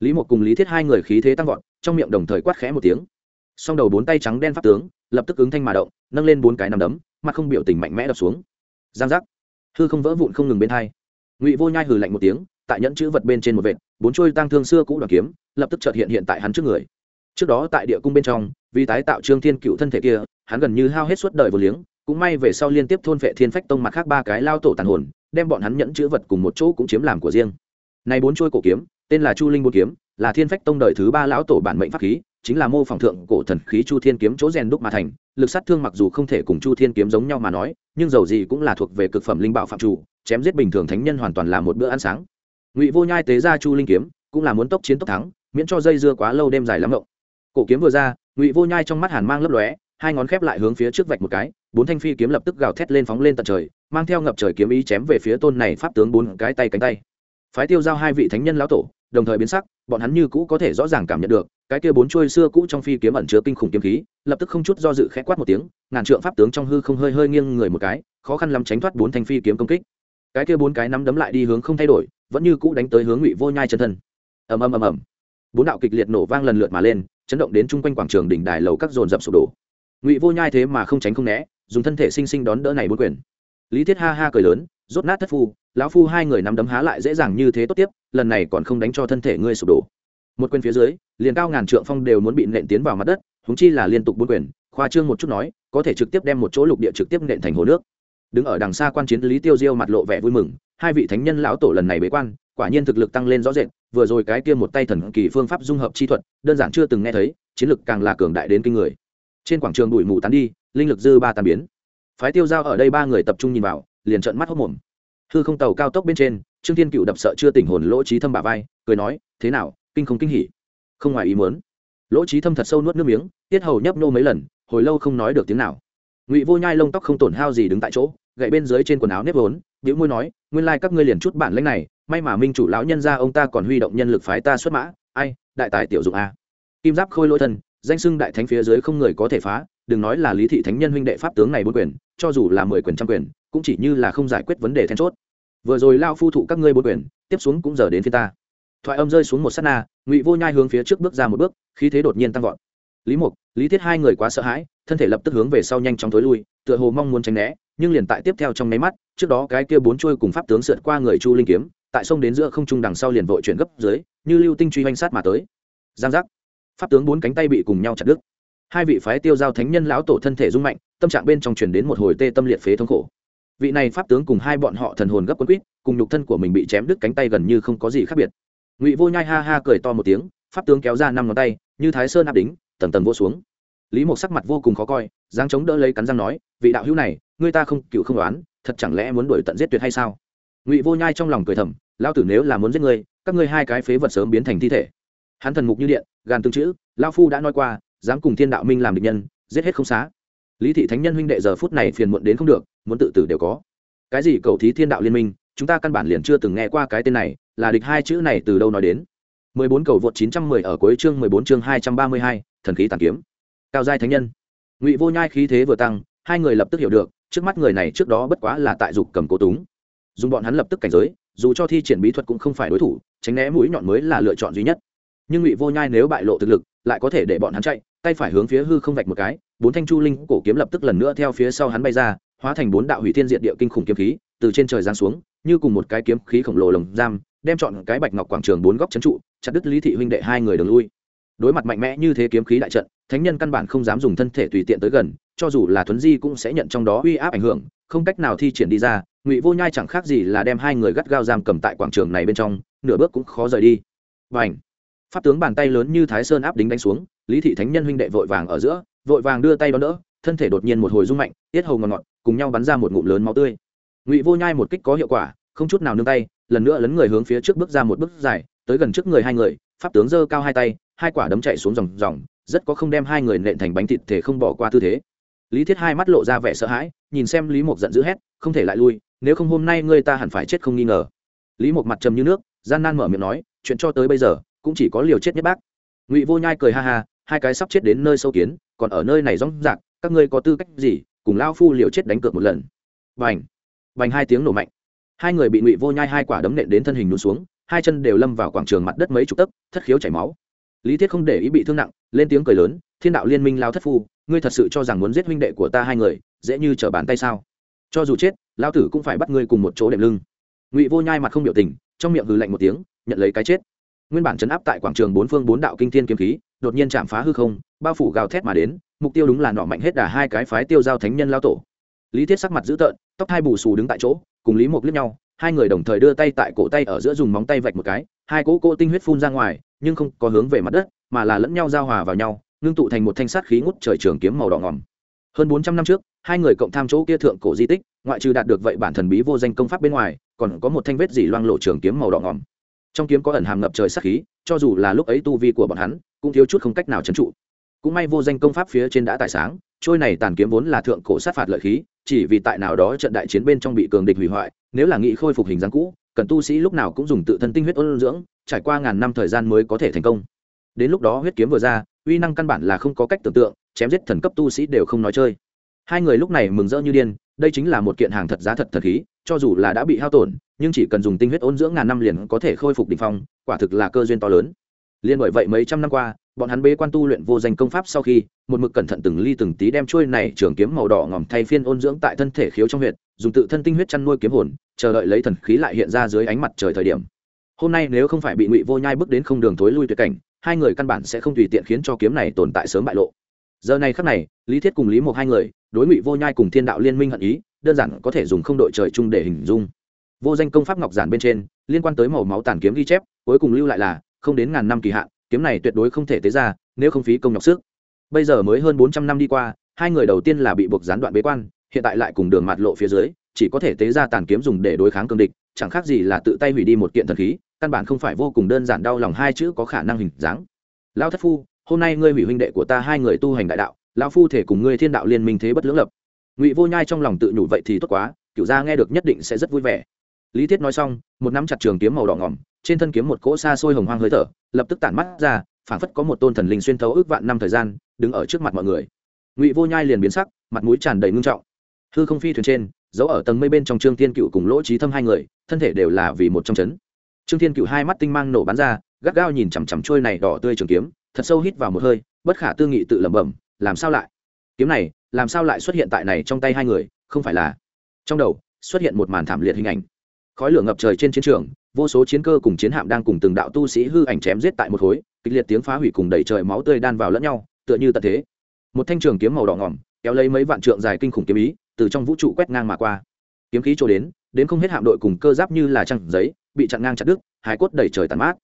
lý một cùng lý thiết hai người khí thế tăng vọt, trong miệng đồng thời quát khẽ một tiếng. Song đầu bốn tay trắng đen pháp tướng, lập tức ứng thanh mà động, nâng lên bốn cái nằm đấm, mặt không biểu tình mạnh mẽ đập xuống. Giang giác. Hư không vỡ vụn không ngừng bên hai. Ngụy vô nhai hừ lạnh một tiếng, tại nhẫn chữ vật bên trên một vệt, bốn trôi tăng thương xưa cũ đoàn kiếm, lập tức chợt hiện hiện tại hắn trước người. Trước đó tại địa cung bên trong, vì tái tạo trương thiên cựu thân thể kia, hắn gần như hao hết suốt đời vô liếng, cũng may về sau liên tiếp thôn vệ thiên phách tông mặt khác ba cái lao tổ tàn hồn, đem bọn hắn nhẫn chữ vật cùng một chỗ cũng chiếm làm của riêng. Này bốn trôi cổ kiếm tên là chu linh bốn kiếm, là thiên phách tông đời thứ ba lão tổ bản mệnh pháp khí, chính là mô phỏng thượng cổ thần khí chu thiên kiếm chỗ rèn đúc mà thành. Lực sát thương mặc dù không thể cùng chu thiên kiếm giống nhau mà nói, nhưng dầu gì cũng là thuộc về cực phẩm linh bảo phạm chủ, chém giết bình thường thánh nhân hoàn toàn là một bữa ăn sáng. Ngụy vô nhai tế ra chu linh kiếm, cũng là muốn tốc chiến tốc thắng, miễn cho dây dưa quá lâu đêm dài lắm ngộng. Cổ kiếm vừa ra, ngụy vô nhai trong mắt hàn mang lấp lóe, hai ngón khép lại hướng phía trước vạch một cái, bốn thanh phi kiếm lập tức gào thét lên phóng lên tận trời, mang theo ngập trời kiếm ý chém về phía tôn này pháp tướng bốn cái tay cánh tay phái tiêu giao hai vị thánh nhân lão tổ, đồng thời biến sắc, bọn hắn như cũ có thể rõ ràng cảm nhận được, cái kia bốn chuôi xưa cũ trong phi kiếm ẩn chứa kinh khủng kiếm khí, lập tức không chút do dự khẽ quát một tiếng, ngàn trượng pháp tướng trong hư không hơi hơi nghiêng người một cái, khó khăn lắm tránh thoát bốn thanh phi kiếm công kích. Cái kia bốn cái nắm đấm lại đi hướng không thay đổi, vẫn như cũ đánh tới hướng ngụy vô nhai chân thân. Ầm ầm ầm ầm. Bốn đạo kịch liệt nổ vang lần lượt mà lên, chấn động đến chung quanh quảng trường đỉnh đài lầu các dồn dập sụp đổ. Ngụy vô nhai thế mà không tránh không né, dùng thân thể sinh sinh đón đỡ này bốn quyền. Lý thiết ha ha cười lớn, rốt nát thất phu lão phu hai người nắm đấm há lại dễ dàng như thế tốt tiếp, lần này còn không đánh cho thân thể ngươi sụp đổ. Một quyền phía dưới, liền cao ngàn trượng phong đều muốn bị nện tiến vào mặt đất húng chi là liên tục bốn quyền, khoa trương một chút nói, có thể trực tiếp đem một chỗ lục địa trực tiếp nện thành hồ nước. Đứng ở đằng xa quan chiến lý tiêu diêu mặt lộ vẻ vui mừng, hai vị thánh nhân lão tổ lần này bế quan, quả nhiên thực lực tăng lên rõ rệt, vừa rồi cái kia một tay thần kỳ phương pháp dung hợp chi thuật, đơn giản chưa từng nghe thấy, chiến lực càng là cường đại đến kinh người. Trên quảng trường bụi mù tán đi, linh lực dư ba tàn biến. Phái tiêu giao ở đây ba người tập trung nhìn vào, liền trợn mắt hốc mồm hư không tàu cao tốc bên trên, trương thiên cựu đập sợ chưa tỉnh hồn lỗ trí thâm bà vai, cười nói, thế nào, kinh không kinh hỉ? Không ngoài ý muốn. Lỗ trí thâm thật sâu nuốt nước miếng, tiết hầu nhấp nô mấy lần, hồi lâu không nói được tiếng nào. Ngụy vô nhai lông tóc không tổn hao gì đứng tại chỗ, gậy bên dưới trên quần áo nếp vốn biểu môi nói, nguyên lai các ngươi liền chút bản lãnh này, may mà minh chủ lão nhân ra ông ta còn huy động nhân lực phái ta xuất mã, ai, đại tài tiểu dụng a. Kim giáp khôi lỗi thân danh sưng đại thánh phía dưới không người có thể phá, đừng nói là lý thị thánh nhân huynh đệ pháp tướng này bốn quyền, cho dù là mười quyền trăm quyền, cũng chỉ như là không giải quyết vấn đề then chốt vừa rồi lao phu thụ các ngươi bốn quyền, tiếp xuống cũng giờ đến phía ta. Thoại âm rơi xuống một s á t na, ngụy vô nhai hướng phía trước bước ra một bước, khí thế đột nhiên tăng vọt. Lý mục, lý thiết hai người quá sợ hãi, thân thể lập tức hướng về sau nhanh chóng thối lui, tựa hồ mong muốn tránh né, nhưng liền tại tiếp theo trong nháy mắt, trước đó cái kia bốn chuôi cùng pháp tướng sượt qua người chu linh kiếm, tại sông đến giữa không trung đằng sau liền vội chuyển gấp dưới, như lưu tinh truy oanh sát mà tới. Giang giác. Pháp tướng bốn cánh tay bị cùng nhau chặt đứt. Hai vị phái tiêu giao thánh nhân lão tổ thân thể rung mạnh, tâm trạng bên trong chuyển đến một hồi tê tâm liệt phế thống khổ vị này pháp tướng cùng hai bọn họ thần hồn gấp quân quýt, cùng nhục thân của mình bị chém đứt cánh tay gần như không có gì khác biệt. Ngụy vô nhai ha ha cười to một tiếng, pháp tướng kéo ra năm ngón tay, như thái sơn áp đính, tầng tầng vô xuống. Lý mộc sắc mặt vô cùng khó coi giang chống đỡ lấy cắn răng nói, vị đạo hữu này, ngươi ta không, cựu không đoán, thật chẳng lẽ muốn đuổi tận giết tuyệt hay sao? Ngụy vô nhai trong lòng cười thầm lao tử nếu là muốn giết ngươi, các ngươi hai cái phế vật sớm biến thành thi thể. Hắn thần mục như điện, gàn tương chữ lao phu đã nói qua, dám cùng thiên đạo minh làm địch nhân, giết hết không xá lý thị thánh nhân huynh đệ giờ phút này phiền muộn đến không được muốn tự tử đều có cái gì cầu thí thiên đạo liên minh chúng ta căn bản liền chưa từng nghe qua cái tên này là địch hai chữ này từ đâu nói đến 14 cầu vượt 910 ở cuối chương 14 chương 232, thần khí tàn kiếm. Cao giai thánh nhân. Ngụy Vô Nhai khí thế vừa tăng, hai người lập tức hiểu được, trước mắt người này trước đó bất quá là tại dục cầm cố túng. Dùng bọn hắn lập tức cảnh giới, dù cho thi triển bí thuật cũng không phải đối thủ, tránh né mũi nhọn mới là lựa chọn duy nhất. Nhưng Ngụy Vô Nhai nếu bại lộ thực lực, lại có thể để bọn hắn chạy, tay phải hướng phía hư không vạch một cái, bốn thanh chu linh cổ kiếm lập tức lần nữa theo phía sau hắn bay ra, hóa thành bốn đạo hủy thiên diệt địa kinh khủng kiếm khí, từ trên trời giáng xuống, như cùng một cái kiếm khí khổng lồ lồng giam, đem chọn cái bạch ngọc quảng trường bốn góc trấn trụ, chặt đứt Lý thị huynh đệ hai người đường lui. Đối mặt mạnh mẽ như thế kiếm khí đại trận, thánh nhân căn bản không dám dùng thân thể tùy tiện tới gần, cho dù là thuấn di cũng sẽ nhận trong đó uy áp ảnh hưởng, không cách nào thi triển đi ra. Ngụy Vô Nhai chẳng khác gì là đem hai người gắt gao giam cầm tại quảng trường này bên trong, nửa bước cũng khó rời đi. Bành! Pháp tướng bàn tay lớn như Thái Sơn áp đính đánh xuống, Lý thị thánh nhân huynh đệ vội vàng ở giữa, vội vàng đưa tay đón đỡ, thân thể đột nhiên một hồi rung mạnh, tiết hầu ngọt ngọt, cùng nhau bắn ra một ngụm lớn máu tươi. Ngụy Vô Nhai một kích có hiệu quả, không chút nào nương tay, lần nữa lấn người hướng phía trước bước ra một bước dài, tới gần trước người hai người, pháp tướng giơ cao hai tay, hai quả đấm chạy xuống dòng dòng, rất có không đem hai người nện thành bánh thịt thể không bỏ qua tư thế. Lý Thiết hai mắt lộ ra vẻ sợ hãi, nhìn xem Lý Mục giận dữ hét, không thể lại lui, nếu không hôm nay ngươi ta hẳn phải chết không nghi ngờ. Lý Mục mặt trầm như nước, gian nan mở miệng nói, chuyện cho tới bây giờ, cũng chỉ có liều chết nhất bác. Ngụy Vô Nhai cười ha ha, hai cái sắp chết đến nơi sâu kiến, còn ở nơi này rõng rạc, các ngươi có tư cách gì, cùng lao phu liều chết đánh cược một lần. Bành! Bành hai tiếng nổ mạnh. Hai người bị Ngụy Vô Nhai hai quả đấm nện đến thân hình lún xuống, hai chân đều lâm vào quảng trường mặt đất mấy chục tấc, thất khiếu chảy máu lý thiết không để ý bị thương nặng lên tiếng cười lớn thiên đạo liên minh lao thất phu ngươi thật sự cho rằng muốn giết huynh đệ của ta hai người dễ như trở bàn tay sao cho dù chết lao tử cũng phải bắt ngươi cùng một chỗ đệm lưng ngụy vô nhai mặt không biểu tình trong miệng hừ lạnh một tiếng nhận lấy cái chết nguyên bản chấn áp tại quảng trường bốn phương bốn đạo kinh thiên kiếm khí đột nhiên chạm phá hư không bao phủ gào thét mà đến, mục tiêu đúng là nọ mạnh hết đà hai cái phái tiêu giao thánh nhân lao tổ. Lý thiết sắc mặt dữ tợn, tóc hai bù xù đứng tại chỗ, cùng lý mục liếc nhau, hai người đồng thời đưa tay tại cổ tay ở giữa dùng móng tay vạch một cái, hai cỗ cỗ tinh huyết phun ra ngoài, nhưng không có hướng về mặt đất, mà là lẫn nhau giao hòa vào nhau, ngưng tụ thành một thanh sát khí ngút trời trường kiếm màu đỏ ngòm. Hơn bốn trăm năm trước, hai người cộng tham chỗ kia thượng cổ di tích, ngoại trừ đạt được vậy bản thần bí vô danh công pháp bên ngoài, còn có một thanh vết dỉ loang lộ trường kiếm màu đỏ ngòm. Trong kiếm có ẩn hàm ngập trời sát khí, cho dù là lúc ấy tu vi của bọn hắn, cũng thiếu chút không cách nào trấn trụ cũng may vô danh công pháp phía trên đã tài sáng, trôi này tàn kiếm vốn là thượng cổ sát phạt lợi khí, chỉ vì tại nào đó trận đại chiến bên trong bị cường địch hủy hoại, nếu là nghị khôi phục hình dáng cũ, cần tu sĩ lúc nào cũng dùng tự thân tinh huyết ôn dưỡng, trải qua ngàn năm thời gian mới có thể thành công. Đến lúc đó huyết kiếm vừa ra, uy năng căn bản là không có cách tưởng tượng, chém giết thần cấp tu sĩ đều không nói chơi. Hai người lúc này mừng rỡ như điên, đây chính là một kiện hàng thật giá thật thật khí, cho dù là đã bị hao tổn, nhưng chỉ cần dùng tinh huyết ôn dưỡng ngàn năm liền có thể khôi phục đ ỉ n h phong, quả thực là cơ duyên to lớn. Liên bởi vậy mấy trăm năm qua bọn hắn bế quan tu luyện vô danh công pháp sau khi, một mực cẩn thận từng ly từng tí đem trôi này trường kiếm màu đỏ ngòm thay phiên ôn dưỡng tại thân thể khiếu trong huyện dùng tự thân tinh huyết chăn nuôi kiếm hồn, chờ đợi lấy thần khí lại hiện ra dưới ánh mặt trời thời điểm. Hôm nay nếu không phải bị ngụy vô nhai bước đến không đường thối lui tuyệt cảnh, hai người căn bản sẽ không tùy tiện khiến cho kiếm này tồn tại sớm bại lộ. Giờ này khắc này, lý thiết cùng lý một hai người, đối ngụy vô nhai cùng thiên đạo liên minh hận ý, đơn giản có thể dùng không đội trời chung để hình dung. Vô danh công pháp ngọc giản bên trên, liên quan tới màu máu tàn kiếm ghi chép, cuối cùng lưu lại là không đến ngàn năm kỳ hạn kiếm này tuyệt đối không thể tế ra, nếu không phí công nhọc sức. Bây giờ mới hơn bốn trăm năm đi qua, hai người đầu tiên là bị buộc gián đoạn bế quan, hiện tại lại cùng đường mặt lộ phía dưới, chỉ có thể tế ra tàn kiếm dùng để đối kháng cương địch, chẳng khác gì là tự tay hủy đi một kiện thần khí, căn bản không phải vô cùng đơn giản đau lòng hai chữ có khả năng hình dáng. Lao thất phu, hôm nay ngươi hủy huynh đệ của ta hai người tu hành đại đạo, lão phu thể cùng ngươi thiên đạo liên minh thế bất lưỡng lập. Ngụy vô nhai trong lòng tự nhủ vậy thì tốt quá kiểu gia nghe được nhất định sẽ rất vui vẻ lý thiết nói xong, một nắm chặt trường kiếm màu đỏ ngỏm, trên thân kiếm một cỗ xa xôi hồng hoang hơi thở, lập tức tản mắt ra, phảng phất có một tôn thần linh xuyên thấu ước vạn năm thời gian, đứng ở trước mặt mọi người. Ngụy vô nhai liền biến sắc, mặt mũi tràn đầy ngưng trọng. Hư không phi thuyền trên, giấu ở tầng mây bên trong trương thiên cựu cùng lỗ trí thâm hai người, thân thể đều là vì một trong chấn. Trương thiên cựu hai mắt tinh mang nổ bắn ra, gắt gao nhìn chằm chằm trôi này đỏ tươi trường kiếm, thật sâu hít vào một hơi, bất khả tư nghị tự lẩm bẩm, làm sao lại? Kiếm này, làm sao lại xuất hiện tại này trong tay hai người, không phải là? Trong đầu, xuất hiện một màn thảm liệt hình ảnh khói lửa ngập trời trên chiến trường, vô số chiến cơ cùng chiến hạm đang cùng từng đạo tu sĩ hư ảnh chém giết tại một khối, kịch liệt tiếng phá hủy cùng đẩy trời máu tươi đan vào lẫn nhau, tựa như tận thế. Một thanh trường kiếm màu đỏ ngỏm, kéo lấy mấy vạn trượng dài kinh khủng kiếm ý, từ trong vũ trụ quét ngang mà qua. Kiếm khí trôi đến đến không hết hạm đội cùng cơ giáp như là trăng giấy, bị chặn ngang chặt đứt hải cốt đẩy trời tàn mát.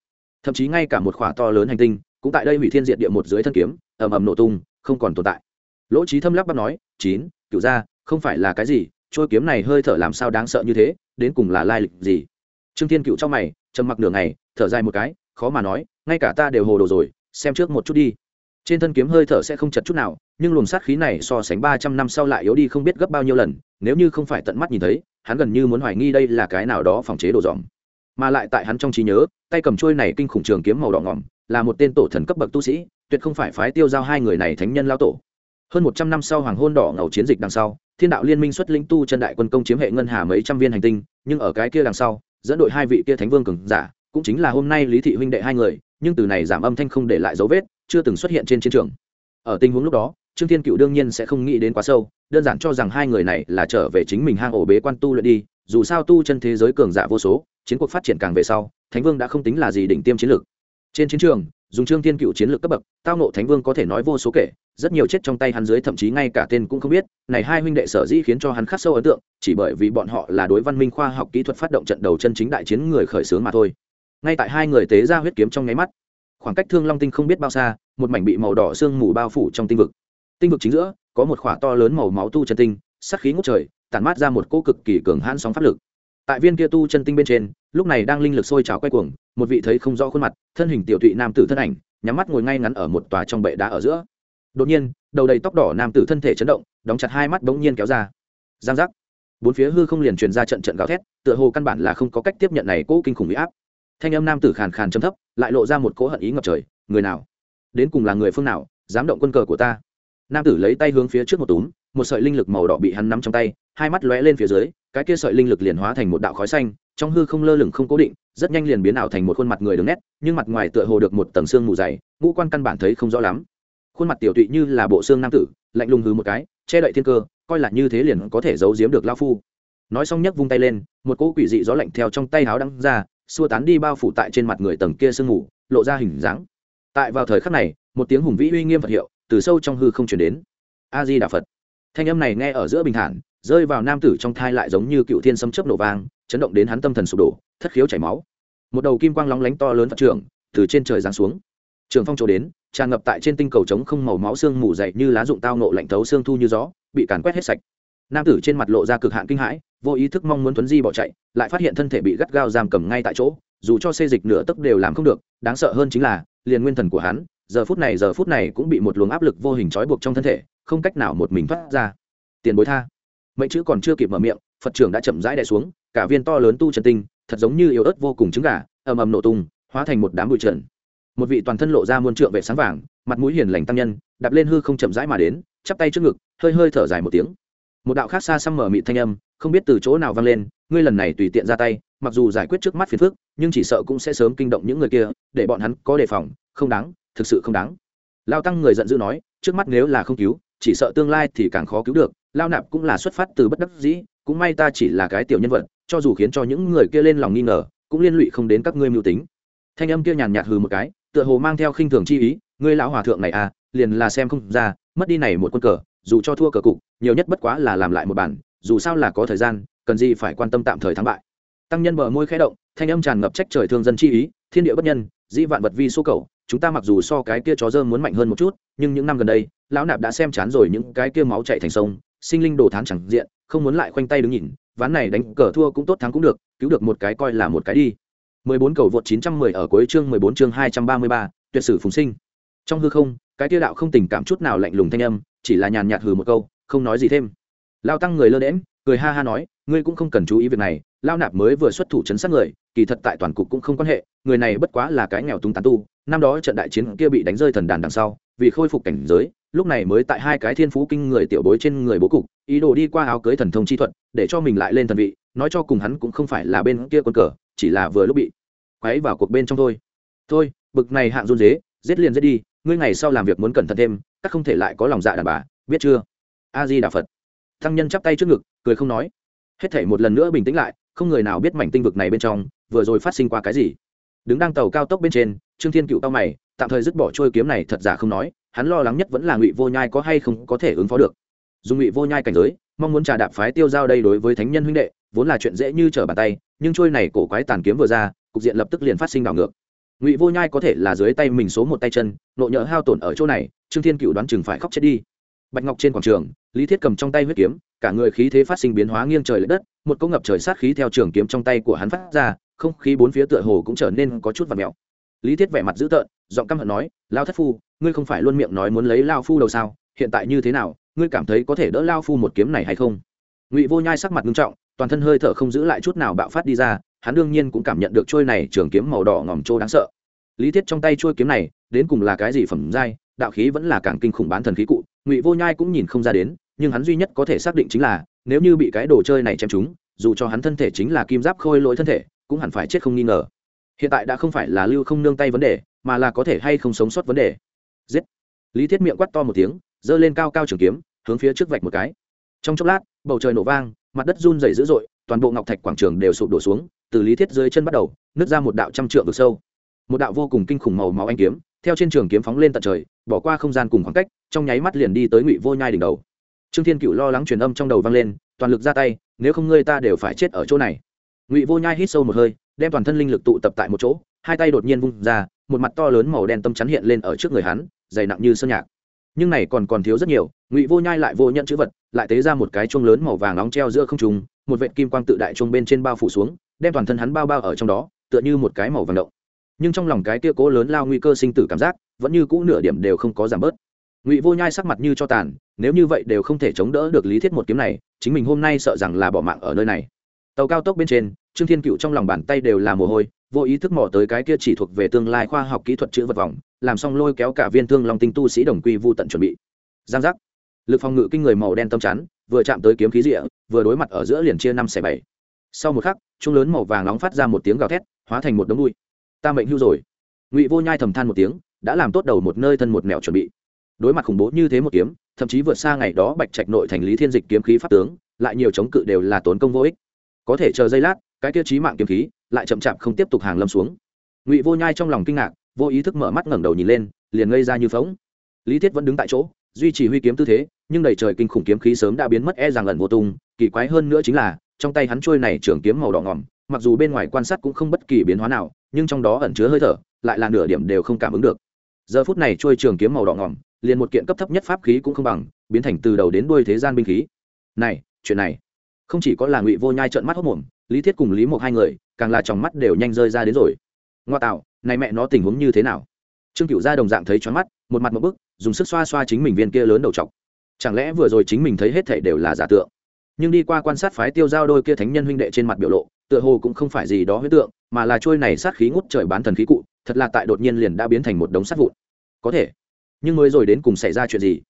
Thậm chí ngay cả một khỏa to lớn hành tinh, cũng tại đây hủy thiên diệt địa một dưới thân kiếm, ầm ầm nổ tung, không còn tồn tại. Lỗ trí thâm lắc bắp nói, chín, cựu ra không phải là cái gì trôi kiếm này hơi thở làm sao đáng sợ như thế, đến cùng là lai lịch gì? Trương thiên cựu trong mày, trầm mặc nửa ngày, thở dài một cái, khó mà nói, ngay cả ta đều hồ đồ rồi, xem trước một chút đi. Trên thân kiếm hơi thở sẽ không chật chút nào, nhưng luồng sát khí này so sánh ba trăm năm sau lại yếu đi không biết gấp bao nhiêu lần, nếu như không phải tận mắt nhìn thấy, hắn gần như muốn hoài nghi đây là cái nào đó phòng chế đồ dòm. Mà lại tại hắn trong trí nhớ, tay cầm trôi này kinh khủng trường kiếm màu đỏ ngỏm, là một tên tổ thần cấp bậc tu sĩ, tuyệt không phải phái tiêu giao hai người này thánh nhân lao tổ hơn một trăm năm sau hoàng hôn đỏ ngầu chiến dịch đằng sau, thiên đạo liên minh xuất lĩnh tu chân đại quân công chiếm hệ ngân hà mấy trăm viên hành tinh, nhưng ở cái kia đằng sau, dẫn đội hai vị kia thánh vương cường giả, cũng chính là hôm nay lý thị huynh đệ hai người, nhưng từ này giảm âm thanh không để lại dấu vết, chưa từng xuất hiện trên chiến trường. Ở tình huống lúc đó, trương thiên cựu đương nhiên sẽ không nghĩ đến quá sâu, đơn giản cho rằng hai người này là trở về chính mình hang ổ bế quan tu luyện đi, dù sao tu chân thế giới cường giả vô số, chiến cuộc phát triển càng về sau, thánh vương đã không tính là gì đỉnh tiêm chiến lược. Trên chiến trường dùng trương thiên cựu chiến lược cấp bậc, tao nộ thánh vương có thể nói vô số kể, rất nhiều chết trong tay hắn dưới, thậm chí ngay cả tên cũng không biết, này hai huynh đệ sở dĩ khiến cho hắn khắc sâu ấn tượng, chỉ bởi vì bọn họ là đối văn minh khoa học kỹ thuật phát động trận đầu chân chính đại chiến người khởi xướng mà thôi. Ngay tại hai người tế ra huyết kiếm trong nháy mắt, khoảng cách thương long tinh không biết bao xa, một mảnh bị màu đỏ sương mù bao phủ trong tinh vực. Tinh vực chính giữa, có một khỏa to lớn màu máu tu chân tinh sắc khí ngút trời, tản mát ra một cỗ cực kỳ cường hãn sóng pháp lực tại viên kia tu chân tinh bên trên, lúc này đang linh lực sôi trào quay cuồng, một vị thấy không rõ khuôn mặt, thân hình tiểu thụy nam tử thân ảnh, nhắm mắt ngồi ngay ngắn ở một tòa trong bệ đá ở giữa. Đột nhiên, đầu đầy tóc đỏ nam tử thân thể chấn động, đóng chặt hai mắt bỗng nhiên kéo ra. Giang giác. Bốn phía hư không liền truyền ra trận trận gào thét, tựa hồ căn bản là không có cách tiếp nhận này cỗ kinh khủng bị áp. Thanh âm nam tử khàn khàn chấm thấp, lại lộ ra một cỗ hận ý ngập trời. Người nào? Đến cùng là người phương nào? Dám động quân cờ của ta. Nam tử lấy tay hướng phía trước một túm một sợi linh lực màu đỏ bị hắn nắm trong tay, hai mắt lóe lên phía dưới, cái kia sợi linh lực liền hóa thành một đạo khói xanh, trong hư không lơ lửng không cố định, rất nhanh liền biến ảo thành một khuôn mặt người đường nét, nhưng mặt ngoài tựa hồ được một tầng xương mù dày, ngũ quan căn bản thấy không rõ lắm. Khuôn mặt tiểu tụy như là bộ xương nam tử, lạnh lùng hứ một cái, che đậy thiên cơ, coi là như thế liền có thể giấu giếm được lao phu. Nói xong nhấc vung tay lên, một cỗ quỷ dị gió lạnh theo trong tay háo đăng ra, xua tán đi bao phủ tại trên mặt người tầng kia sương mù, lộ ra hình dáng. Tại vào thời khắc này, một tiếng hùng vĩ uy nghiêm phật hiệu từ sâu trong hư không chuyển đến. A di đà phật thanh âm này nghe ở giữa bình thản, rơi vào nam tử trong thai lại giống như cựu thiên sấm chớp nổ vang, chấn động đến hắn tâm thần sụp đổ, thất khiếu chảy máu. Một đầu kim quang lóng lánh to lớn phật trưởng từ trên trời giáng xuống. Trường phong chỗ đến, tràn ngập tại trên tinh cầu trống không màu máu xương mù dậy như lá dụng tao nộ lạnh thấu xương thu như gió, bị càn quét hết sạch. Nam tử trên mặt lộ ra cực hạn kinh hãi, vô ý thức mong muốn tuấn di bỏ chạy, lại phát hiện thân thể bị gắt gao giam cầm ngay tại chỗ, dù cho xê dịch nửa tức đều làm không được, đáng sợ hơn chính là, liền nguyên thần của hắn, giờ phút này giờ phút này cũng bị một luồng áp lực vô hình trói buộc trong thân thể không cách nào một mình thoát ra. Tiền bối tha. Mệnh chữ còn chưa kịp mở miệng, phật trưởng đã chậm rãi đè xuống, cả viên to lớn tu trần tinh, thật giống như yếu ớt vô cùng trứng gà, ầm ầm nổ tung, hóa thành một đám bụi trần. Một vị toàn thân lộ ra muôn trượng vệ sáng vàng, mặt mũi hiền lành tăng nhân, đạp lên hư không chậm rãi mà đến, chắp tay trước ngực, hơi hơi thở dài một tiếng. Một đạo khác xa xăm mở mịt thanh âm, không biết từ chỗ nào vang lên, ngươi lần này tùy tiện ra tay, mặc dù giải quyết trước mắt phiền phức, nhưng chỉ sợ cũng sẽ sớm kinh động những người kia, để bọn hắn có đề phòng, không đáng, thực sự không đáng. Lao tăng người giận dữ nói, trước mắt nếu là không cứu chỉ sợ tương lai thì càng khó cứu được, lao nạp cũng là xuất phát từ bất đắc dĩ, cũng may ta chỉ là cái tiểu nhân vật, cho dù khiến cho những người kia lên lòng nghi ngờ, cũng liên lụy không đến các ngươi mưu tính. Thanh âm kia nhàn nhạt hừ một cái, tựa hồ mang theo khinh thường chi ý, ngươi lão hòa thượng này à liền là xem không ra, mất đi này một quân cờ, dù cho thua cờ cục, nhiều nhất bất quá là làm lại một bản, dù sao là có thời gian, cần gì phải quan tâm tạm thời thắng bại. Tăng nhân bờ môi khẽ động, thanh âm tràn ngập trách trời thương dân chi ý, thiên địa bất nhân, dĩ vạn vật vi số cầu chúng ta mặc dù so cái kia chó dơ muốn mạnh hơn một chút nhưng những năm gần đây lão nạp đã xem chán rồi những cái kia máu chạy thành sông sinh linh đồ thán chẳng diện không muốn lại khoanh tay đứng nhìn ván này đánh cờ thua cũng tốt thắng cũng được cứu được một cái coi là một cái đi. 14 cầu vượt 910 ở cuối chương 14 chương 233, tuyệt sử phùng sinh. Trong hư không cái kia đạo không tình cảm chút nào lạnh lùng thanh âm chỉ là nhàn nhạt hừ một câu không nói gì thêm. Lao tăng người lơ đễm cười ha ha nói ngươi cũng không cần chú ý việc này lao nạp mới vừa xuất thủ chấn sát người kỳ thật tại toàn cục cũng không quan hệ, người này bất quá là cái nghèo túng tán tu, năm đó trận đại chiến kia bị đánh rơi thần đàn đằng sau, vì khôi phục cảnh giới, lúc này mới tại hai cái thiên phú kinh người tiểu bối trên người bố cục, ý đồ đi qua áo cưới thần thông chi thuật, để cho mình lại lên thần vị, nói cho cùng hắn cũng không phải là bên kia quân cờ, chỉ là vừa lúc bị quấy vào cuộc bên trong thôi. Thôi, bực này hạng run dế, giết liền giết đi, ngươi ngày sau làm việc muốn cẩn thận thêm, các không thể lại có lòng dạ đàn bà, biết chưa? A di đà phật. Thăng nhân chắp tay trước ngực, cười không nói. Hết thể một lần nữa bình tĩnh lại, không người nào biết mảnh tinh vực này bên trong vừa rồi phát sinh qua cái gì? Đứng đang tàu cao tốc bên trên, trương thiên cựu cao mày, tạm thời dứt bỏ trôi kiếm này, thật giả không nói, hắn lo lắng nhất vẫn là ngụy vô nhai có hay không có thể ứng phó được. Dùng ngụy vô nhai cảnh giới, mong muốn trà đạp phái tiêu giao đây đối với thánh nhân huynh đệ, vốn là chuyện dễ như trở bàn tay, nhưng trôi này cổ quái tàn kiếm vừa ra, cục diện lập tức liền phát sinh đảo ngược. Ngụy vô nhai có thể là dưới tay mình số một tay chân, nộ nhỡ hao tổn ở chỗ này, trương thiên cựu đoán chừng phải khóc chết đi. Bạch ngọc trên quảng trường, lý thiết cầm trong tay huyết kiếm, cả người khí thế phát sinh biến hóa nghiêng trời l ệ đất, một cỗ ngập trời sát khí theo trường kiếm trong tay của hắn phát ra không khí bốn phía tựa hồ cũng trở nên có chút và mèo lý thiết vẻ mặt dữ tợn giọng căm hận nói lao thất phu ngươi không phải luôn miệng nói muốn lấy lao phu đầu sao? Hiện tại như thế nào ngươi cảm thấy có thể đỡ lao phu một kiếm này hay không? Ngụy vô nhai sắc mặt nghiêm trọng toàn thân hơi thở không giữ lại chút nào bạo phát đi ra hắn đương nhiên cũng cảm nhận được trôi này trường kiếm màu đỏ ngòm trô đáng sợ. Lý thiết trong tay trôi kiếm này đến cùng là cái gì phẩm giai đạo khí vẫn là càng kinh khủng bán thần khí cụ ngụy vô nhai cũng nhìn không ra đến nhưng hắn duy nhất có thể xác định chính là nếu như bị cái đồ chơi này chém trúng, dù cho hắn thân thể chính là kim giáp khôi lỗi thân thể cũng hẳn phải chết không nghi ngờ. Hiện tại đã không phải là lưu không nương tay vấn đề, mà là có thể hay không sống sót vấn đề. Giết! Lý thiết miệng quát to một tiếng, giơ lên cao cao trường kiếm, hướng phía trước vạch một cái. Trong chốc lát, bầu trời nổ vang, mặt đất run dày dữ dội, toàn bộ ngọc thạch quảng trường đều sụp đổ xuống, từ lý thiết dưới chân bắt đầu, nứt ra một đạo trăm trượng vực sâu. Một đạo vô cùng kinh khủng màu máu anh kiếm, theo trên trường kiếm phóng lên tận trời, bỏ qua không gian cùng khoảng cách, trong nháy mắt liền đi tới ngụy vô nhai đỉnh đầu. Trương thiên cựu lo lắng truyền âm trong đầu vang lên, toàn lực ra tay, nếu không ngươi ta đều phải chết ở chỗ này ngụy vô nhai hít sâu một hơi đem toàn thân linh lực tụ tập tại một chỗ hai tay đột nhiên vung ra một mặt to lớn màu đen tâm chắn hiện lên ở trước người hắn dày nặng như sơn nhạc nhưng này còn còn thiếu rất nhiều ngụy vô nhai lại vô nhận chữ vật lại tế ra một cái chuông lớn màu vàng nóng treo giữa không trùng một vệt kim quang tự đại chuông bên trên bao phủ xuống đem toàn thân hắn bao bao ở trong đó tựa như một cái màu vàng động nhưng trong lòng cái tia cố lớn lao nguy cơ sinh tử cảm giác vẫn như cũ nửa điểm đều không có giảm bớt ngụy vô nhai sắc mặt như cho tàn nếu như vậy đều không thể chống đỡ được lý thiết một kiếm này chính mình hôm nay sợ rằng là bỏ mạng ở nơi này tàu cao tốc bên trên, trương thiên cựu trong lòng bàn tay đều là mồ hôi, vô ý thức mò tới cái kia chỉ thuộc về tương lai khoa học kỹ thuật chữ vật vòng, làm xong lôi kéo cả viên thương long tinh tu sĩ đồng quy vô tận chuẩn bị. Giang giác. Lực phòng ngự kinh người màu đen tâm chắn, vừa chạm tới kiếm khí rịa vừa đối mặt ở giữa liền chia năm xẻ bảy. Sau một khắc chúng lớn màu vàng nóng phát ra một tiếng gào thét, hóa thành một đống đuôi ta mệnh hưu rồi. Ngụy vô nhai thầm than một tiếng, đã làm tốt đầu một nơi thân một mèo chuẩn bị. Đối mặt khủng bố như thế một kiếm, thậm chí vượt xa ngày đó bạch trạch nội thành lý thiên dịch kiếm khí pháp tướng, lại nhiều chống cự đều là tốn công vô ích có thể chờ giây lát, cái tiêu chí mạng kiếm khí lại chậm chạp không tiếp tục hàng lâm xuống. Ngụy vô nhai trong lòng kinh ngạc, vô ý thức mở mắt ngẩng đầu nhìn lên, liền ngây ra như phóng lý thiết vẫn đứng tại chỗ, duy trì huy kiếm tư thế, nhưng đầy trời kinh khủng kiếm khí sớm đã biến mất e rằng lần vô tung, kỳ quái hơn nữa chính là, trong tay hắn trôi này trường kiếm màu đỏ ngỏm, mặc dù bên ngoài quan sát cũng không bất kỳ biến hóa nào, nhưng trong đó ẩn chứa hơi thở, lại là nửa điểm đều không cảm ứng được. Giờ phút này trôi trường kiếm màu đỏ ngỏm, liền một kiện cấp thấp nhất pháp khí cũng không bằng, biến thành từ đầu đến đuôi thế gian binh khí. Này, chuyện này không chỉ có là ngụy vô nhai trợn mắt hốc mồm, lý thiết cùng lý một hai người, càng là tròng mắt đều nhanh rơi ra đến rồi. Ngoa tạo, này mẹ nó tình huống như thế nào? Trương cựu gia đồng dạng thấy choáng mắt, một mặt một bức, dùng sức xoa xoa chính mình viên kia lớn đầu chọc chẳng lẽ vừa rồi chính mình thấy hết thể đều là giả tượng? Nhưng đi qua quan sát phái tiêu giao đôi kia thánh nhân huynh đệ trên mặt biểu lộ, tựa hồ cũng không phải gì đó huyết tượng, mà là trôi này sát khí ngút trời bán thần khí cụ, thật là tại đột nhiên liền đã biến thành một đống sát vụn. Có thể. Nhưng mới rồi đến cùng xảy ra chuyện gì?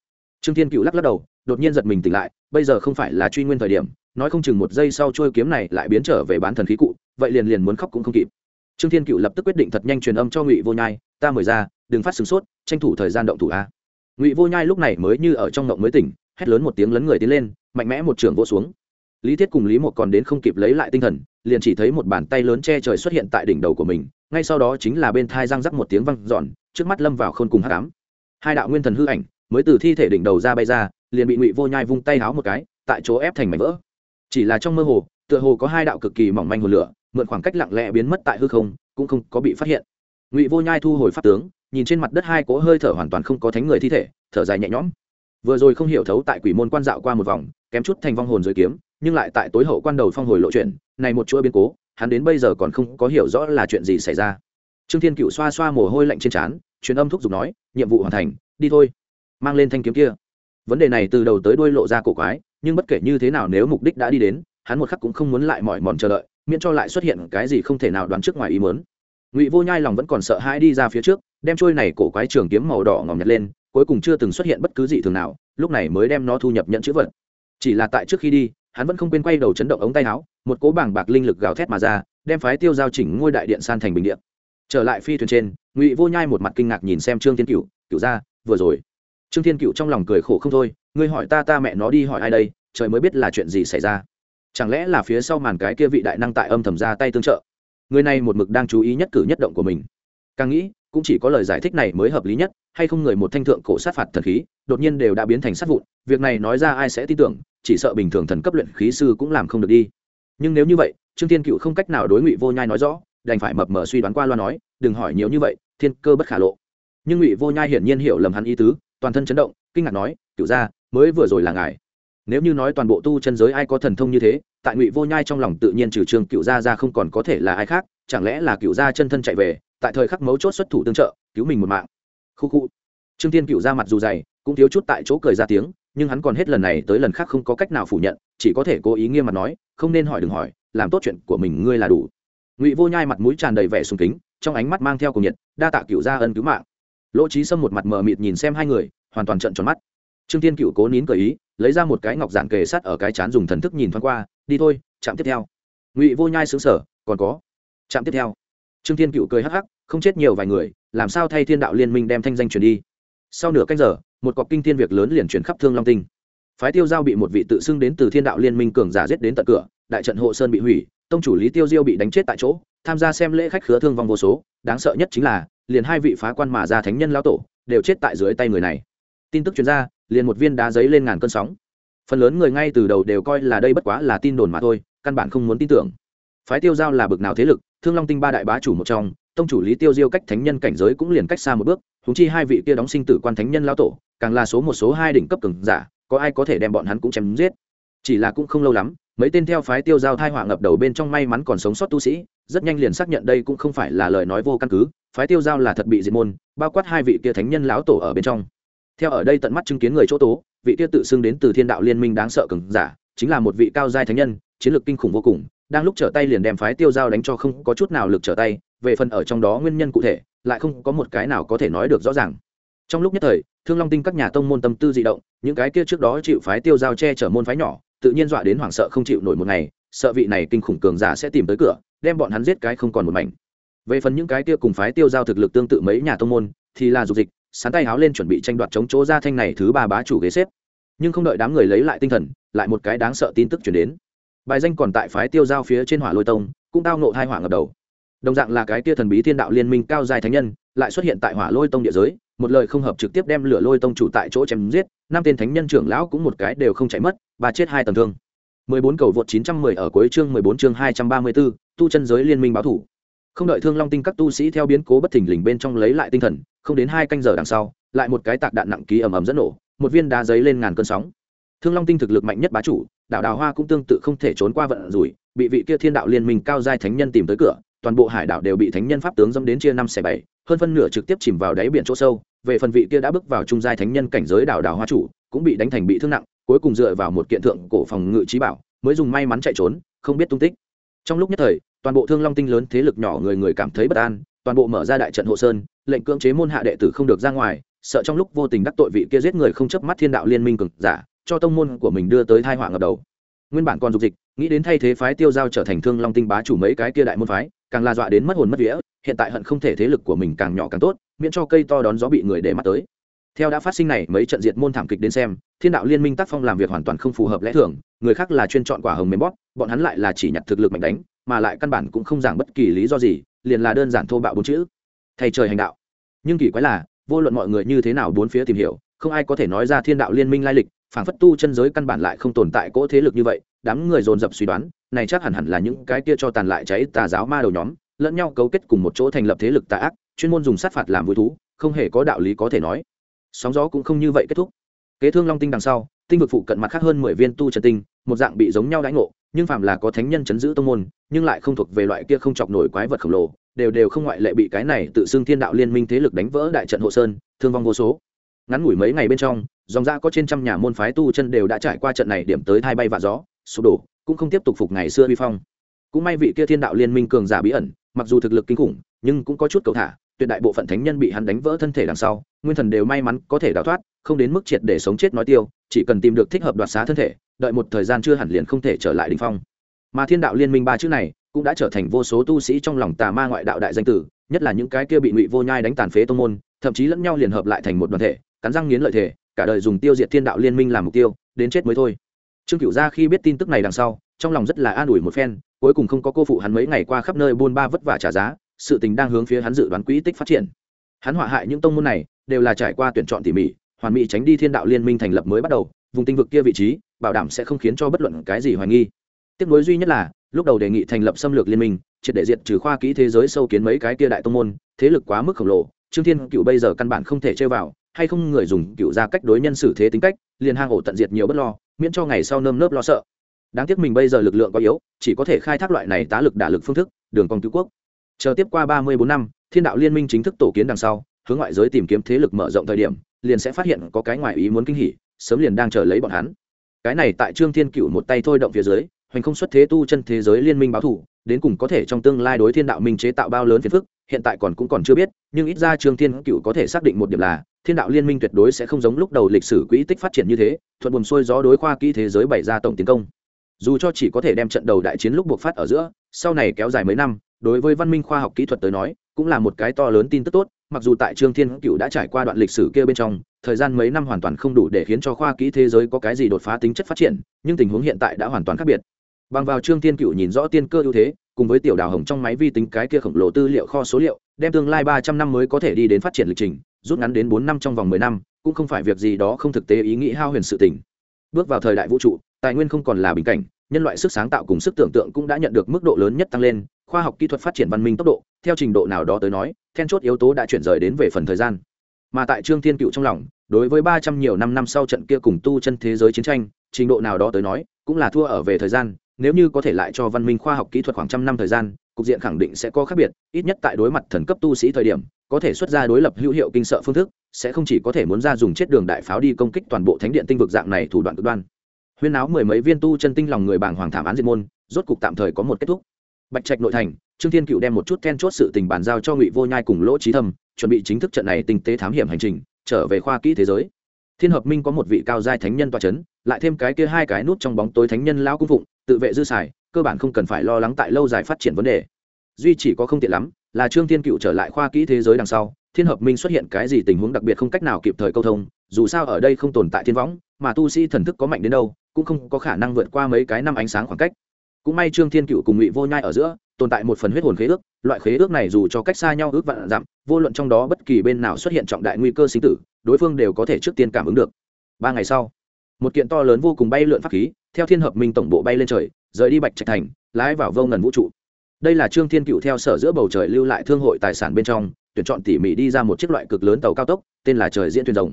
Trương thiên cựu lắc lắc đầu, đột nhiên giật mình tỉnh lại, bây giờ không phải là truy nguyên thời điểm nói không chừng một giây sau trôi kiếm này lại biến trở về bán thần khí cụ, vậy liền liền muốn khóc cũng không kịp. Trương thiên cựu lập tức quyết định thật nhanh truyền âm cho ngụy vô nhai, ta mời ra, đừng phát sửng sốt, tranh thủ thời gian động thủ a. Ngụy vô nhai lúc này mới như ở trong ngộng mới tỉnh, hét lớn một tiếng lấn người tiến lên, mạnh mẽ một trường vỗ xuống. Lý thiết cùng lý một còn đến không kịp lấy lại tinh thần, liền chỉ thấy một bàn tay lớn che trời xuất hiện tại đỉnh đầu của mình, ngay sau đó chính là bên thai răng rắc một tiếng văng giòn trước mắt lâm vào khôn cùng hát cám hai đạo nguyên thần hư ảnh mới từ thi thể đỉnh đầu ra bay ra, liền bị ngụy vô nhai vung tay háo một cái, tại chỗ ép thành mảnh vỡ chỉ là trong mơ hồ, tựa hồ có hai đạo cực kỳ mỏng manh hồ lửa, mượn khoảng cách lặng lẽ biến mất tại hư không, cũng không có bị phát hiện. Ngụy vô nhai thu hồi pháp tướng, nhìn trên mặt đất hai cỗ hơi thở hoàn toàn không có thánh người thi thể, thở dài nhẹ nhõm. Vừa rồi không hiểu thấu tại quỷ môn quan dạo qua một vòng, kém chút thành vong hồn dưới kiếm, nhưng lại tại tối hậu quan đầu phong hồi lộ chuyện, này một chuỗi biến cố, hắn đến bây giờ còn không có hiểu rõ là chuyện gì xảy ra. Trương thiên cựu xoa xoa mồ hôi lạnh trên trán, truyền âm thúc giục nói, nhiệm vụ hoàn thành, đi thôi, mang lên thanh kiếm kia. Vấn đề này từ đầu tới đuôi lộ ra cổ quái nhưng bất kể như thế nào nếu mục đích đã đi đến, hắn một khắc cũng không muốn lại mỏi mòn chờ đợi, miễn cho lại xuất hiện cái gì không thể nào đoán trước ngoài ý muốn. Ngụy vô nhai lòng vẫn còn sợ hãi đi ra phía trước, đem trôi này cổ quái trường kiếm màu đỏ ngỏm nhặt lên, cuối cùng chưa từng xuất hiện bất cứ gì thường nào, lúc này mới đem nó thu nhập nhận chữ vật. Chỉ là tại trước khi đi, hắn vẫn không quên quay đầu chấn động ống tay áo, một cỗ bảng bạc linh lực gào thét mà ra, đem phái tiêu giao chỉnh ngôi đại điện san thành bình điện trở lại phi thuyền trên, ngụy vô nhai một mặt kinh ngạc nhìn xem trương thiên cựu cựu ra vừa rồi. Trương thiên cựu trong lòng cười khổ không thôi ngươi hỏi ta ta mẹ nó đi hỏi ai đây, trời mới biết là chuyện gì xảy ra. Chẳng lẽ là phía sau màn cái kia vị đại năng tại âm thầm ra tay tương trợ? Người này một mực đang chú ý nhất cử nhất động của mình. Càng nghĩ, cũng chỉ có lời giải thích này mới hợp lý nhất, hay không người một thanh thượng cổ sát phạt thần khí, đột nhiên đều đã biến thành sát vụn, việc này nói ra ai sẽ tin tưởng, chỉ sợ bình thường thần cấp luyện khí sư cũng làm không được đi. Nhưng nếu như vậy, trương thiên cựu không cách nào đối ngụy vô nhai nói rõ, đành phải mập mờ suy đoán qua loa nói, đừng hỏi nhiều như vậy, thiên cơ bất khả lộ. Nhưng ngụy vô nhai hiển nhiên hiểu lầm hắn ý tứ, toàn thân chấn động, kinh ngạc nói, cựu ra mới vừa rồi là ngài. Nếu như nói toàn bộ tu chân giới ai có thần thông như thế, tại ngụy vô nhai trong lòng tự nhiên trừ Trường cựu gia ra không còn có thể là ai khác, chẳng lẽ là cựu gia chân thân chạy về, tại thời khắc mấu chốt xuất thủ tương trợ, cứu mình một mạng. Khu khu. Trương tiên cựu ra mặt dù dày, cũng thiếu chút tại chỗ cười ra tiếng, nhưng hắn còn hết lần này tới lần khác không có cách nào phủ nhận, chỉ có thể cố ý nghiêm mặt nói, không nên hỏi đừng hỏi, làm tốt chuyện của mình ngươi là đủ. Ngụy vô nhai mặt mũi tràn đầy vẻ sùng kính, trong ánh mắt mang theo cùng nhiệt, đa tạ cựu gia ân cứu mạng. Lỗ trí sâm một mặt mờ mịt nhìn xem hai người, hoàn toàn trận tròn mắt trương tiên cựu cố nín cờ ý, lấy ra một cái ngọc giản kề sắt ở cái chán dùng thần thức nhìn thoáng qua, đi thôi chạm tiếp theo. Ngụy vô nhai xứng sở còn có chạm tiếp theo. Trương thiên cựu cười hắc hắc, không chết nhiều vài người, làm sao thay thiên đạo liên minh đem thanh danh truyền đi? Sau nửa canh giờ, một cọc kinh thiên việc lớn liền chuyển khắp thương long tinh. Phái tiêu giao bị một vị tự xưng đến từ thiên đạo liên minh cường giả giết đến tận cửa, đại trận hộ sơn bị hủy, tông chủ lý tiêu diêu bị đánh chết tại chỗ, tham gia xem lễ khách khứa thương vong vô số, đáng sợ nhất chính là, liền hai vị phá quan mà ra thánh nhân lao tổ, đều chết tại dưới tay người này. Tin tức chuyên gia liền một viên đá giấy lên ngàn cơn sóng. Phần lớn người ngay từ đầu đều coi là đây bất quá là tin đồn mà thôi, căn bản không muốn tin tưởng. Phái tiêu giao là bực nào thế lực, thương long tinh ba đại bá chủ một trong, tông chủ lý tiêu diêu cách thánh nhân cảnh giới cũng liền cách xa một bước thúng chi hai vị kia đóng sinh tử quan thánh nhân lao tổ, càng là số một số hai đỉnh cấp cường giả, có ai có thể đem bọn hắn cũng chém giết. Chỉ là cũng không lâu lắm, mấy tên theo phái tiêu giao thai họa ngập đầu bên trong may mắn còn sống sót tu sĩ, rất nhanh liền xác nhận đây cũng không phải là lời nói vô căn cứ. Phái tiêu giao là thật bị diệt môn, bao quát hai vị kia thánh nhân lão tổ ở bên trong theo ở đây tận mắt chứng kiến người chỗ tố, vị tiêu tự xưng đến từ thiên đạo liên minh đáng sợ cường giả, chính là một vị cao giai thánh nhân, chiến lược kinh khủng vô cùng, đang lúc trở tay liền đem phái tiêu giao đánh cho không có chút nào lực trở tay, về phần ở trong đó nguyên nhân cụ thể, lại không có một cái nào có thể nói được rõ ràng. Trong lúc nhất thời, thương long tinh các nhà tông môn tâm tư di động, những cái kia trước đó chịu phái tiêu giao che chở môn phái nhỏ, tự nhiên dọa đến hoảng sợ không chịu nổi một ngày, sợ vị này kinh khủng cường giả sẽ tìm tới cửa, đem bọn hắn giết cái không còn một mảnh. Về phần những cái kia cùng phái tiêu giao thực lực tương tự mấy nhà tông môn, thì là dục dịch sán tay háo lên chuẩn bị tranh đoạt chống chỗ ra thanh này thứ ba bá chủ ghế xếp. Nhưng không đợi đám người lấy lại tinh thần lại một cái đáng sợ tin tức chuyển đến. Bài danh còn tại phái tiêu giao phía trên hỏa lôi tông cũng tao nộ hai hỏa ngập đầu. Đồng dạng là cái tia thần bí thiên đạo liên minh cao dài thánh nhân lại xuất hiện tại hỏa lôi tông địa giới một lời không hợp trực tiếp đem lửa lôi tông chủ tại chỗ chém giết năm tên thánh nhân trưởng lão cũng một cái đều không chạy mất và chết hai tầm thương. 14 cầu vượt 910 ở cuối chương 14 chương 234, tu chân giới liên minh báo thủ. Không đợi Thương Long tinh các tu sĩ theo biến cố bất thình lình bên trong lấy lại tinh thần, không đến hai canh giờ đằng sau, lại một cái tạc đạn nặng ký ầm ầm dẫn nổ, một viên đá giấy lên ngàn cơn sóng. Thương Long tinh thực lực mạnh nhất bá chủ, đảo Đào Hoa cũng tương tự không thể trốn qua vận rủi, bị vị kia Thiên đạo liên minh cao giai thánh nhân tìm tới cửa, toàn bộ hải đảo đều bị thánh nhân pháp tướng dâm đến chia năm xẻ bảy, hơn phân nửa trực tiếp chìm vào đáy biển chỗ sâu, về phần vị kia đã bước vào trung giai thánh nhân cảnh giới đảo Đào Hoa chủ, cũng bị đánh thành bị thương nặng, cuối cùng dựa vào một kiện thượng cổ phòng ngự trí bảo, mới dùng may mắn chạy trốn, không biết tung tích. Trong lúc nhất thời, toàn bộ Thương Long tinh lớn thế lực nhỏ người người cảm thấy bất an, toàn bộ mở ra đại trận hộ sơn, lệnh cưỡng chế môn hạ đệ tử không được ra ngoài, sợ trong lúc vô tình đắc tội vị kia giết người không chớp mắt thiên đạo liên minh cường giả, cho tông môn của mình đưa tới tai họa ngập đầu. Nguyên bản còn dục dịch nghĩ đến thay thế phái tiêu giao trở thành thương long tinh bá chủ mấy cái kia đại môn phái càng la dọa đến mất hồn mất vía hiện tại hận không thể thế lực của mình càng nhỏ càng tốt miễn cho cây to đón gió bị người để mắt tới. Theo đã phát sinh này mấy trận diệt môn thảm kịch đến xem thiên đạo liên minh tác phong làm việc hoàn toàn không phù hợp lẽ thường người khác là chuyên chọn quả hồng mềm bóp bọn hắn lại là chỉ nhặt thực lực mạnh đánh mà lại căn bản cũng không giảng bất kỳ lý do gì liền là đơn giản thô bạo bốn chữ thay trời hành đạo. Nhưng kỳ quái là, vô luận mọi người như thế nào bốn phía tìm hiểu, không ai có thể nói ra thiên đạo liên minh lai lịch phản phất tu chân giới căn bản lại không tồn tại cỗ thế lực như vậy, đám người dồn dập suy đoán, này chắc hẳn hẳn là những cái kia cho tàn lại cháy tà giáo ma đầu nhóm, lẫn nhau cấu kết cùng một chỗ thành lập thế lực tà ác, chuyên môn dùng sát phạt làm vui thú, không hề có đạo lý có thể nói. Sóng gió cũng không như vậy kết thúc. Kế thương long tinh đằng sau, tinh vực phụ cận mặt khác hơn mười viên tu trần tinh, một dạng bị giống nhau đãi ngộ, nhưng phàm là có thánh nhân chấn giữ tông môn, nhưng lại không thuộc về loại kia không chọc nổi quái vật khổng lồ đều đều không ngoại lệ bị cái này tự xưng thiên đạo liên minh thế lực đánh vỡ đại trận hộ sơn, thương vong vô số. Ngắn ngủi mấy ngày bên trong, dòng ra có trên trăm nhà môn phái tu chân đều đã trải qua trận này điểm tới thai bay và gió, sụp đổ, cũng không tiếp tục phục ngày xưa vi phong. Cũng may vị kia thiên đạo liên minh cường giả bí ẩn, mặc dù thực lực kinh khủng, nhưng cũng có chút cầu thả, tuyệt đại bộ phận thánh nhân bị hắn đánh vỡ thân thể đằng sau, nguyên thần đều may mắn có thể đào thoát, không đến mức triệt để sống chết nói tiêu, chỉ cần tìm được thích hợp đoạt xá thân thể, đợi một thời gian chưa hẳn liền không thể trở lại đình phong. Mà thiên đạo liên minh ba chữ này cũng đã trở thành vô số tu sĩ trong lòng tà ma ngoại đạo đại danh tử, nhất là những cái kia bị ngụy vô nhai đánh tàn phế tô môn, thậm chí lẫn nhau liền hợp lại thành một đoàn thể, cắn răng nghiến lợi thể, cả đời dùng tiêu diệt thiên đạo liên minh làm mục tiêu, đến chết mới thôi. Trương cửu gia khi biết tin tức này đằng sau, trong lòng rất là an ủi một phen, cuối cùng không có cô phụ hắn mấy ngày qua khắp nơi buôn ba vất vả trả giá, sự tình đang hướng phía hắn dự đoán quỹ tích phát triển. Hắn họa hại những tông môn này, đều là trải qua tuyển chọn tỉ mỉ, hoàn mỹ tránh đi thiên đạo liên minh thành lập mới bắt đầu, vùng tinh vực kia vị trí, bảo đảm sẽ không khiến cho bất luận cái gì hoài nghi. Tiếc nối duy nhất là lúc đầu đề nghị thành lập xâm lược liên minh, triệt để diệt trừ khoa kỹ thế giới sâu kiến mấy cái kia đại tông môn, thế lực quá mức khổng lồ, trương thiên cựu bây giờ căn bản không thể chơi vào, hay không người dùng cựu ra cách đối nhân xử thế tính cách, liền hang ổ tận diệt nhiều bất lo, miễn cho ngày sau nơm nớp lo sợ. Đáng tiếc mình bây giờ lực lượng có yếu, chỉ có thể khai thác loại này tá lực đả lực phương thức, đường công cứu quốc. Chờ tiếp qua ba mươi bốn năm, thiên đạo liên minh chính thức tổ kiến đằng sau, hướng ngoại giới tìm kiếm thế lực mở rộng thời điểm, liền sẽ phát hiện có cái ngoại ý muốn kinh hỉ, sớm liền đang chờ lấy bọn hắn. Cái này tại trương thiên cựu một tay thôi động phía dưới hoành không xuất thế tu chân thế giới liên minh báo thủ, đến cùng có thể trong tương lai đối thiên đạo minh chế tạo bao lớn phiền phức, hiện tại còn cũng còn chưa biết, nhưng ít ra trương thiên cựu có thể xác định một điểm là, thiên đạo liên minh tuyệt đối sẽ không giống lúc đầu lịch sử quỹ tích phát triển như thế, thuận buồm xuôi gió đối khoa kỹ thế giới bày ra tổng tiến công. Dù cho chỉ có thể đem trận đầu đại chiến lúc buộc phát ở giữa, sau này kéo dài mấy năm, đối với văn minh khoa học kỹ thuật tới nói, cũng là một cái to lớn tin tức tốt, mặc dù tại trương thiên cựu đã trải qua đoạn lịch sử kia bên trong, thời gian mấy năm hoàn toàn không đủ để khiến cho khoa kỹ thế giới có cái gì đột phá tính chất phát triển, nhưng tình huống hiện tại đã hoàn toàn khác biệt bằng vào trương thiên cựu nhìn rõ tiên cơ ưu thế, cùng với tiểu đào hồng trong máy vi tính cái kia khổng lồ tư liệu kho số liệu, đem tương lai ba trăm năm mới có thể đi đến phát triển lịch trình, rút ngắn đến bốn năm trong vòng mười năm, cũng không phải việc gì đó không thực tế ý nghĩ hao huyền sự tình. Bước vào thời đại vũ trụ, tài nguyên không còn là bình cảnh, nhân loại sức sáng tạo cùng sức tưởng tượng cũng đã nhận được mức độ lớn nhất tăng lên, khoa học kỹ thuật phát triển văn minh tốc độ, theo trình độ nào đó tới nói, then chốt yếu tố đã chuyển rời đến về phần thời gian. Mà tại trương thiên cựu trong lòng, đối với ba trăm nhiều năm năm sau trận kia cùng tu chân thế giới chiến tranh, trình độ nào đó tới nói, cũng là thua ở về thời gian nếu như có thể lại cho văn minh khoa học kỹ thuật khoảng trăm năm thời gian, cục diện khẳng định sẽ có khác biệt, ít nhất tại đối mặt thần cấp tu sĩ thời điểm, có thể xuất ra đối lập hữu hiệu kinh sợ phương thức, sẽ không chỉ có thể muốn ra dùng chết đường đại pháo đi công kích toàn bộ thánh điện tinh vực dạng này thủ đoạn cực đoan. Huyên áo mười mấy viên tu chân tinh lòng người bảng hoàng thảm án diệt môn, rốt cục tạm thời có một kết thúc. Bạch trạch nội thành, trương thiên cựu đem một chút then chốt sự tình bàn giao cho ngụy vô nhai cùng lỗ trí thâm, chuẩn bị chính thức trận này tinh tế thám hiểm hành trình, trở về khoa kỹ thế giới. Thiên hợp minh có một vị cao giai thánh nhân toa c h ấ n lại thêm cái kia hai cái nút trong bóng tối thánh nhân lão cung phụng tự vệ dư xài, cơ bản không cần phải lo lắng tại lâu dài phát triển vấn đề. Duy chỉ có không tiện lắm là trương thiên cựu trở lại khoa kỹ thế giới đằng sau, thiên hợp minh xuất hiện cái gì tình huống đặc biệt không cách nào kịp thời câu thông, dù sao ở đây không tồn tại thiên võng, mà tu sĩ thần thức có mạnh đến đâu, cũng không có khả năng vượt qua mấy cái năm ánh sáng khoảng cách. Cũng may trương thiên cựu cùng ngụy vô nhai ở giữa, tồn tại một phần huyết hồn khế ước, loại khế ước này dù cho cách xa nhau ước vạn dặm, vô luận trong đó bất kỳ bên nào xuất hiện trọng đại nguy cơ sinh tử, đối phương đều có thể trước tiên cảm ứng được. Ba ngày sau một kiện to lớn vô cùng bay lượn pháp khí, theo thiên hợp minh tổng bộ bay lên trời, rời đi bạch trạch thành, lái vào vô ngần vũ trụ. Đây là trương thiên cựu theo sở giữa bầu trời lưu lại thương hội tài sản bên trong, tuyển chọn tỉ mỉ đi ra một chiếc loại cực lớn tàu cao tốc, tên là trời diễn thuyền rồng.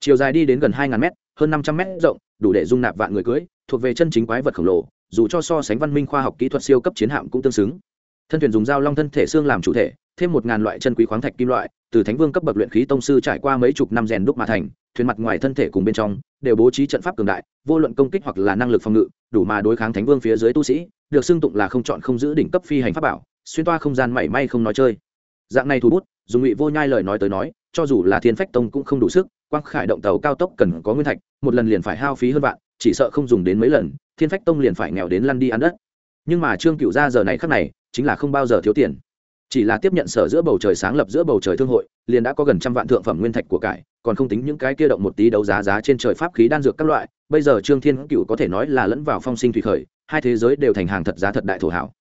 Chiều dài đi đến gần hai ngàn m hơn năm trăm m rộng, đủ để dung nạp vạn người cưới, thuộc về chân chính quái vật khổng lồ, dù cho so sánh văn minh khoa học kỹ thuật siêu cấp chiến hạm cũng tương xứng. Thân thuyền dùng dao long thân thể xương làm chủ thể thêm một ngàn loại chân quý khoáng thạch kim loại, từ thánh vương cấp bậc luyện khí tông sư trải qua mấy chục năm rèn đúc mà thành, thuyền mặt ngoài thân thể cùng bên trong, đều bố trí trận pháp cường đại, vô luận công kích hoặc là năng lực phòng ngự, đủ mà đối kháng thánh vương phía dưới tu sĩ, được xưng tụng là không chọn không giữ đỉnh cấp phi hành pháp bảo, xuyên toa không gian mảy may không nói chơi. Dạng này thu bút, dùng ngụy vô nhai lời nói tới nói, cho dù là thiên phách tông cũng không đủ sức, quang khải động tàu cao tốc cần có nguyên thạch, một lần liền phải hao phí hơn vạn, chỉ sợ không dùng đến mấy lần, thiên phách tông liền phải nghèo đến lăn đi ăn đất. Nhưng mà trương cựu ra giờ này khắc này, chính là không bao giờ thiếu tiền chỉ là tiếp nhận sở giữa bầu trời sáng lập giữa bầu trời thương hội, liền đã có gần trăm vạn thượng phẩm nguyên thạch của cải, còn không tính những cái kia động một tí đấu giá giá trên trời pháp khí đan dược các loại, bây giờ trương thiên cựu có thể nói là lẫn vào phong sinh thủy khởi, hai thế giới đều thành hàng thật giá thật đại thổ hảo.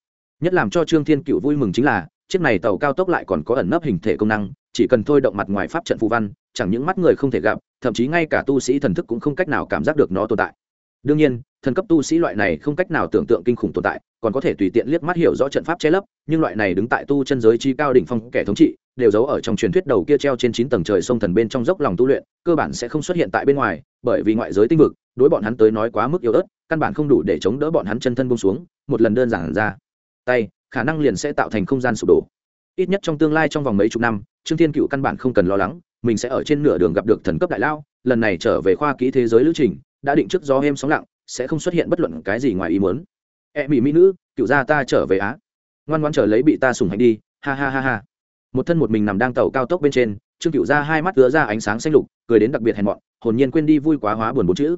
Nhất làm cho trương thiên cựu vui mừng chính là, chiếc này tàu cao tốc lại còn có ẩn nấp hình thể công năng, chỉ cần thôi động mặt ngoài pháp trận phù văn, chẳng những mắt người không thể gặp, thậm chí ngay cả tu sĩ thần thức cũng không cách nào cảm giác được nó tồn tại. Đương nhiên thần cấp tu sĩ loại này không cách nào tưởng tượng kinh khủng tồn tại, còn có thể tùy tiện liếc mắt hiểu rõ trận pháp che lấp, nhưng loại này đứng tại tu chân giới chi cao đỉnh phong kẻ thống trị, đều giấu ở trong truyền thuyết đầu kia treo trên chín tầng trời sông thần bên trong dốc lòng tu luyện, cơ bản sẽ không xuất hiện tại bên ngoài, bởi vì ngoại giới tinh vực, đối bọn hắn tới nói quá mức yếu ớt, căn bản không đủ để chống đỡ bọn hắn chân thân bông xuống, một lần đơn giản ra. Tay, khả năng liền sẽ tạo thành không gian sụp đổ. Ít nhất trong tương lai trong vòng mấy chục năm, trương thiên cựu căn bản không cần lo lắng, mình sẽ ở trên nửa đường gặp được thần cấp đại lao, lần này trở về khoa kỹ thế giới lữ trình, đã định trước gió êm sóng lặng sẽ không xuất hiện bất luận cái gì ngoài ý muốn. E mỹ mỹ nữ, cựu gia ta trở về á. Ngoan ngoan trở lấy bị ta sủng hành đi, ha ha ha ha. Một thân một mình nằm đang tàu cao tốc bên trên, trương cựu gia hai mắt ứa ra ánh sáng xanh lục, cười đến đặc biệt hèn mọn, hồn nhiên quên đi vui quá hóa buồn bốn chữ.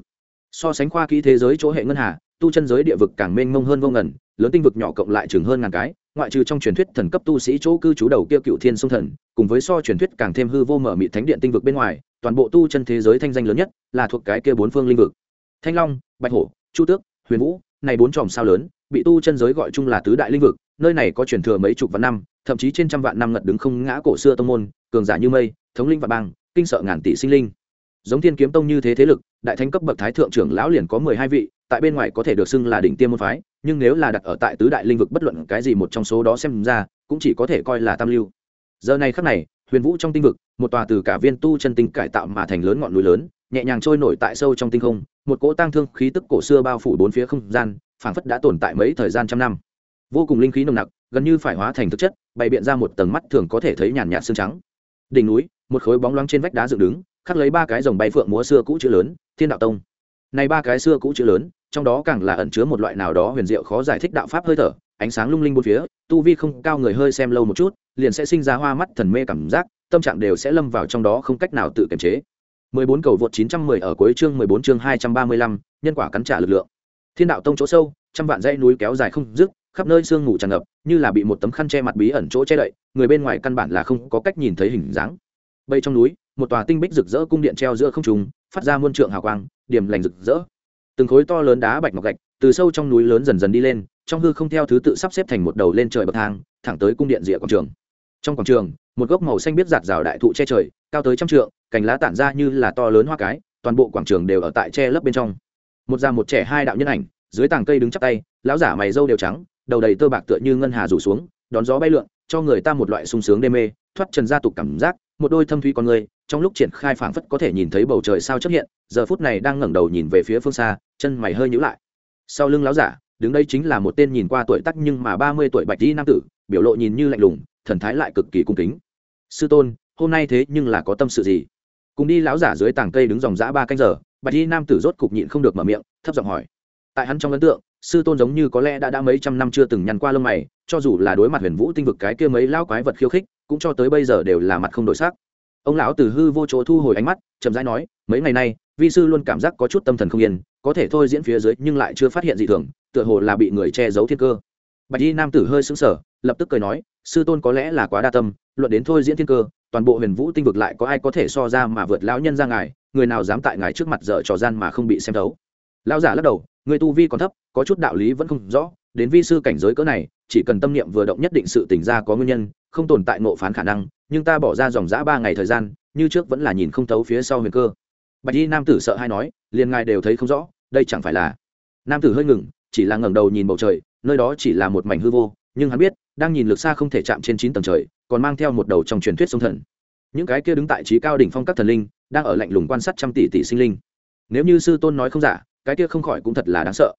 So sánh khoa kỹ thế giới chỗ hệ ngân hà, tu chân giới địa vực càng mênh mông hơn vô ngần, lớn tinh vực nhỏ cộng lại chừng hơn ngàn cái, ngoại trừ trong truyền thuyết thần cấp tu sĩ chỗ cư trú đầu kia cựu thiên sông thần, cùng với so truyền thuyết càng thêm hư vô mở mị thánh điện tinh vực bên ngoài, toàn bộ tu chân thế giới thanh danh lớn nhất là thuộc cái kia bốn phương linh vực thanh long, bạch hổ, chu tước, huyền vũ, này bốn chòm sao lớn, bị tu chân giới gọi chung là tứ đại linh vực, nơi này có truyền thừa mấy chục vạn năm, thậm chí trên trăm vạn năm ngật đứng không ngã cổ xưa tông môn, cường giả như mây, thống linh và bang, kinh sợ ngàn tỷ sinh linh. Giống thiên kiếm tông như thế thế lực, đại thánh cấp bậc thái thượng trưởng lão liền có mười hai vị, tại bên ngoài có thể được xưng là đỉnh tiêm môn phái, nhưng nếu là đặt ở tại tứ đại linh vực bất luận cái gì một trong số đó xem ra, cũng chỉ có thể coi là tam lưu. Giờ này khắc này, huyền vũ trong tinh vực, một tòa từ cả viên tu chân tinh cải tạo mà thành lớn ngọn núi lớn nhẹ nhàng trôi nổi tại sâu trong tinh không, một cỗ tang thương khí tức cổ xưa bao phủ bốn phía không gian, phảng phất đã tồn tại mấy thời gian trăm năm. Vô cùng linh khí nồng nặc, gần như phải hóa thành thực chất, bày biện ra một tầng mắt thường có thể thấy nhàn nhạt xương trắng. Đỉnh núi, một khối bóng loáng trên vách đá dựng đứng, khắc lấy ba cái dòng bay phượng múa xưa cũ chữ lớn, thiên đạo tông. Này ba cái xưa cũ chữ lớn, trong đó càng là ẩn chứa một loại nào đó huyền diệu khó giải thích đạo pháp hơi thở, ánh sáng lung linh bốn phía, tu vi không cao người hơi xem lâu một chút, liền sẽ sinh ra hoa mắt thần mê cảm giác, tâm trạng đều sẽ lâm vào trong đó không cách nào tự kiềm chế. 14 cầu vượt 910 ở cuối chương 14 chương 235, nhân quả cắn trả lực lượng. Thiên đạo tông chỗ sâu, trăm vạn dãy núi kéo dài không dứt, khắp nơi sương mù tràn ngập, như là bị một tấm khăn che mặt bí ẩn chỗ che đậy, người bên ngoài căn bản là không có cách nhìn thấy hình dáng. Bây trong núi, một tòa tinh bích rực rỡ cung điện treo giữa không trung, phát ra muôn trượng hào quang, điểm lành rực rỡ. Từng khối to lớn đá bạch ngọc gạch, từ sâu trong núi lớn dần dần đi lên, trong hư không theo thứ tự sắp xếp thành một đầu lên trời bậc thang, thẳng tới cung điện rìa quảng trường. Trong quảng trường, một gốc màu xanh biết giạt rào đại thụ che trời, cao tới trăm trượng, cành lá tản ra như là to lớn hoa cái toàn bộ quảng trường đều ở tại che lấp bên trong. Một già một trẻ hai đạo nhân ảnh dưới tàng cây đứng chắp tay lão giả mày râu đều trắng đầu đầy tơ bạc tựa như ngân hà rủ xuống đón gió bay lượn cho người ta một loại sung sướng đê mê thoát trần gia tục cảm giác một đôi thâm thúy con người trong lúc triển khai phảng phất có thể nhìn thấy bầu trời sao chấp hiện giờ phút này đang ngẩng đầu nhìn về phía phương xa chân mày hơi nhíu lại. Sau lưng lão giả đứng đây chính là một tên nhìn qua tuổi tác nhưng mà ba mươi tuổi bạch y nam tử biểu lộ nhìn như lạnh lùng thần thái lại cực kỳ cung kính. Sư tôn hôm nay thế nhưng là có tâm sự gì? Cùng đi lão giả dưới tàng cây đứng dòng dã ba canh giờ, bạch y nam tử rốt cục nhịn không được mở miệng, thấp giọng hỏi. Tại hắn trong ấn tượng, sư tôn giống như có lẽ đã đã mấy trăm năm chưa từng nhăn qua lông mày, cho dù là đối mặt huyền vũ tinh vực cái kia mấy lão quái vật khiêu khích, cũng cho tới bây giờ đều là mặt không đổi sắc. Ông lão từ hư vô chỗ thu hồi ánh mắt, chậm rãi nói, mấy ngày nay, vi sư luôn cảm giác có chút tâm thần không yên, có thể thôi diễn phía dưới nhưng lại chưa phát hiện gì thường, tựa hồ là bị người che giấu thiên cơ. Bạch y nam tử hơi sững sờ, lập tức cười nói, sư tôn có lẽ là quá đa tâm, luận đến thôi diễn thiên cơ toàn bộ huyền vũ tinh vực lại có ai có thể so ra mà vượt lão nhân ra ngài, người nào dám tại ngài trước mặt dở trò gian mà không bị xem thấu. Lão giả lắc đầu, người tu vi còn thấp, có chút đạo lý vẫn không rõ, đến vi sư cảnh giới cỡ này, chỉ cần tâm niệm vừa động nhất định sự tỉnh ra có nguyên nhân, không tồn tại ngộ phán khả năng, nhưng ta bỏ ra dòng dã ba ngày thời gian, như trước vẫn là nhìn không thấu phía sau huyền cơ. Bạch y nam tử sợ hay nói, liền ngài đều thấy không rõ, đây chẳng phải là nam tử hơi ngừng, chỉ là ngẩng đầu nhìn bầu trời, nơi đó chỉ là một mảnh hư vô, nhưng hắn biết, đang nhìn lực xa không thể chạm trên chín tầng trời còn mang theo một đầu trong truyền thuyết sông thần. Những cái kia đứng tại trí cao đỉnh phong các thần linh, đang ở lạnh lùng quan sát trăm tỷ tỷ sinh linh. Nếu như sư tôn nói không giả, cái kia không khỏi cũng thật là đáng sợ.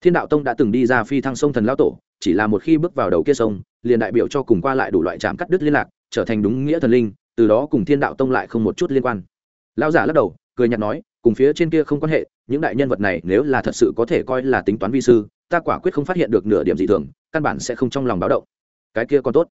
Thiên đạo tông đã từng đi ra phi thăng sông thần lao tổ, chỉ là một khi bước vào đầu kia sông, liền đại biểu cho cùng qua lại đủ loại trạm cắt đứt liên lạc, trở thành đúng nghĩa thần linh, từ đó cùng thiên đạo tông lại không một chút liên quan. Lao giả lắc đầu, cười nhạt nói, cùng phía trên kia không quan hệ, những đại nhân vật này nếu là thật sự có thể coi là tính toán vi sư, ta quả quyết không phát hiện được nửa điểm gì thường, căn bản sẽ không trong lòng báo động. Cái kia còn tốt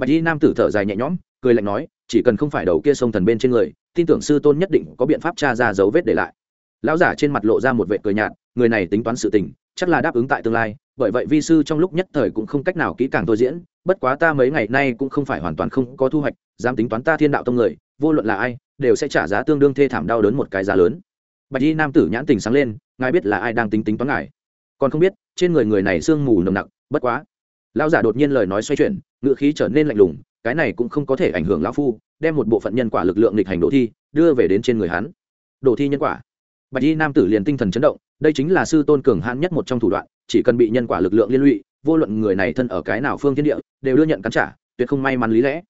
bạch y nam tử thở dài nhẹ nhõm, cười lạnh nói, chỉ cần không phải đầu kia sông thần bên trên người, tin tưởng sư tôn nhất định có biện pháp tra ra dấu vết để lại. Lão giả trên mặt lộ ra một vệ cười nhạt, người này tính toán sự tình, chắc là đáp ứng tại tương lai, bởi vậy vi sư trong lúc nhất thời cũng không cách nào kỹ càng tôi diễn, bất quá ta mấy ngày nay cũng không phải hoàn toàn không có thu hoạch, dám tính toán ta thiên đạo tông người, vô luận là ai, đều sẽ trả giá tương đương thê thảm đau đớn một cái giá lớn. Bạch y nam tử nhãn tình sáng lên, ngài biết là ai đang tính tính toán ngài. Còn không biết, trên người người này sương mù nồng nặc, bất quá. Lão giả đột nhiên lời nói xoay chuyển ngựa khí trở nên lạnh lùng, cái này cũng không có thể ảnh hưởng lão phu, đem một bộ phận nhân quả lực lượng nghịch hành đồ thi, đưa về đến trên người hắn. Đồ thi nhân quả. Bạch y nam tử liền tinh thần chấn động, đây chính là sư tôn cường hãn nhất một trong thủ đoạn, chỉ cần bị nhân quả lực lượng liên lụy, vô luận người này thân ở cái nào phương thiên địa, đều đưa nhận cắn trả, tuyệt không may mắn lý lẽ.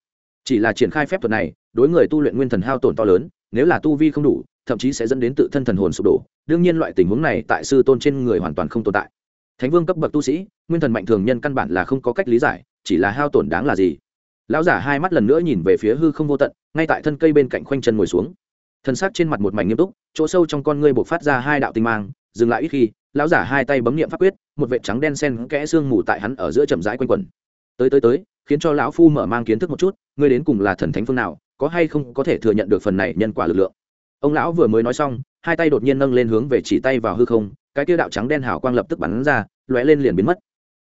Chỉ là triển khai phép thuật này, đối người tu luyện nguyên thần hao tổn to lớn, nếu là tu vi không đủ, thậm chí sẽ dẫn đến tự thân thần hồn sụp đổ. Đương nhiên loại tình huống này tại sư tôn trên người hoàn toàn không tồn tại. Thánh vương cấp bậc tu sĩ, nguyên thần mạnh thường nhân căn bản là không có cách lý giải chỉ là hao tổn đáng là gì? Lão giả hai mắt lần nữa nhìn về phía hư không vô tận, ngay tại thân cây bên cạnh khoanh chân ngồi xuống. Thân xác trên mặt một mảnh nghiêm túc, chỗ sâu trong con ngươi buộc phát ra hai đạo tinh mang, dừng lại ít khi, lão giả hai tay bấm nghiệm pháp quyết, một vệ trắng đen sen kẽ xương mù tại hắn ở giữa chậm rãi quanh quẩn. Tới tới tới, khiến cho lão phu mở mang kiến thức một chút, ngươi đến cùng là thần thánh phương nào, có hay không có thể thừa nhận được phần này nhân quả lực lượng? Ông lão vừa mới nói xong, hai tay đột nhiên nâng lên hướng về chỉ tay vào hư không, cái tiêu đạo trắng đen hào quang lập tức bắn ra, lóe lên liền biến mất.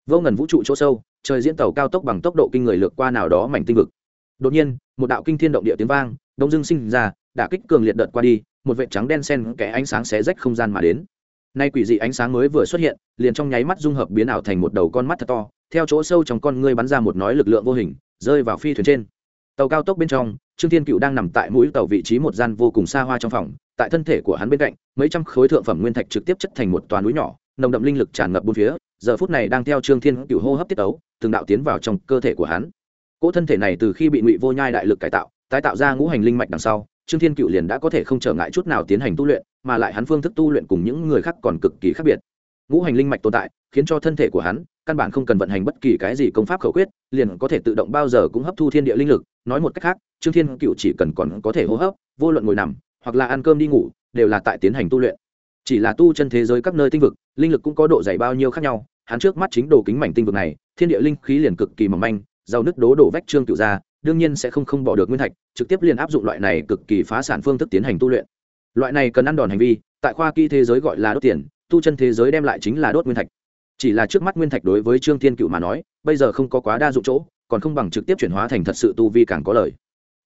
Vô ngần vũ trụ chỗ sâu trời diễn tàu cao tốc bằng tốc độ kinh người lược qua nào đó mảnh tinh vực. Đột nhiên, một đạo kinh thiên động địa tiếng vang, đông dưng sinh ra đã kích cường liệt đợt qua đi, một vệ trắng đen sen kẽ ánh sáng xé rách không gian mà đến. Nay quỷ dị ánh sáng mới vừa xuất hiện, liền trong nháy mắt dung hợp biến ảo thành một đầu con mắt thật to, theo chỗ sâu trong con ngươi bắn ra một nói lực lượng vô hình, rơi vào phi thuyền trên. Tàu cao tốc bên trong, trương thiên cựu đang nằm tại mũi tàu vị trí một gian vô cùng xa hoa trong phòng, tại thân thể của hắn bên cạnh, mấy trăm khối thượng phẩm nguyên thạch trực tiếp chất thành một toàn núi nhỏ, nồng đậm linh lực tràn ngập bốn phía giờ phút này đang theo trương thiên cựu hô hấp tiết ấu, từng đạo tiến vào trong cơ thể của hắn. Cỗ thân thể này từ khi bị ngụy vô nhai đại lực cải tạo, tái tạo ra ngũ hành linh mạch đằng sau, trương thiên cựu liền đã có thể không trở ngại chút nào tiến hành tu luyện, mà lại hắn phương thức tu luyện cùng những người khác còn cực kỳ khác biệt. Ngũ hành linh mạch tồn tại, khiến cho thân thể của hắn căn bản không cần vận hành bất kỳ cái gì công pháp khẩu quyết, liền có thể tự động bao giờ cũng hấp thu thiên địa linh lực. Nói một cách khác, trương thiên cựu chỉ cần còn có thể hô hấp, vô luận ngồi nằm, hoặc là ăn cơm đi ngủ, đều là tại tiến hành tu luyện chỉ là tu chân thế giới các nơi tinh vực, linh lực cũng có độ dày bao nhiêu khác nhau, hắn trước mắt chính đồ kính mảnh tinh vực này, thiên địa linh khí liền cực kỳ mỏng manh giàu nước đố đổ vách trương cựu ra đương nhiên sẽ không không bỏ được nguyên thạch, trực tiếp liền áp dụng loại này cực kỳ phá sản phương thức tiến hành tu luyện. Loại này cần ăn đòn hành vi, tại khoa kỹ thế giới gọi là đốt tiền, tu chân thế giới đem lại chính là đốt nguyên thạch. Chỉ là trước mắt nguyên thạch đối với trương thiên cựu mà nói, bây giờ không có quá đa dụng chỗ, còn không bằng trực tiếp chuyển hóa thành thật sự tu vi càng có lời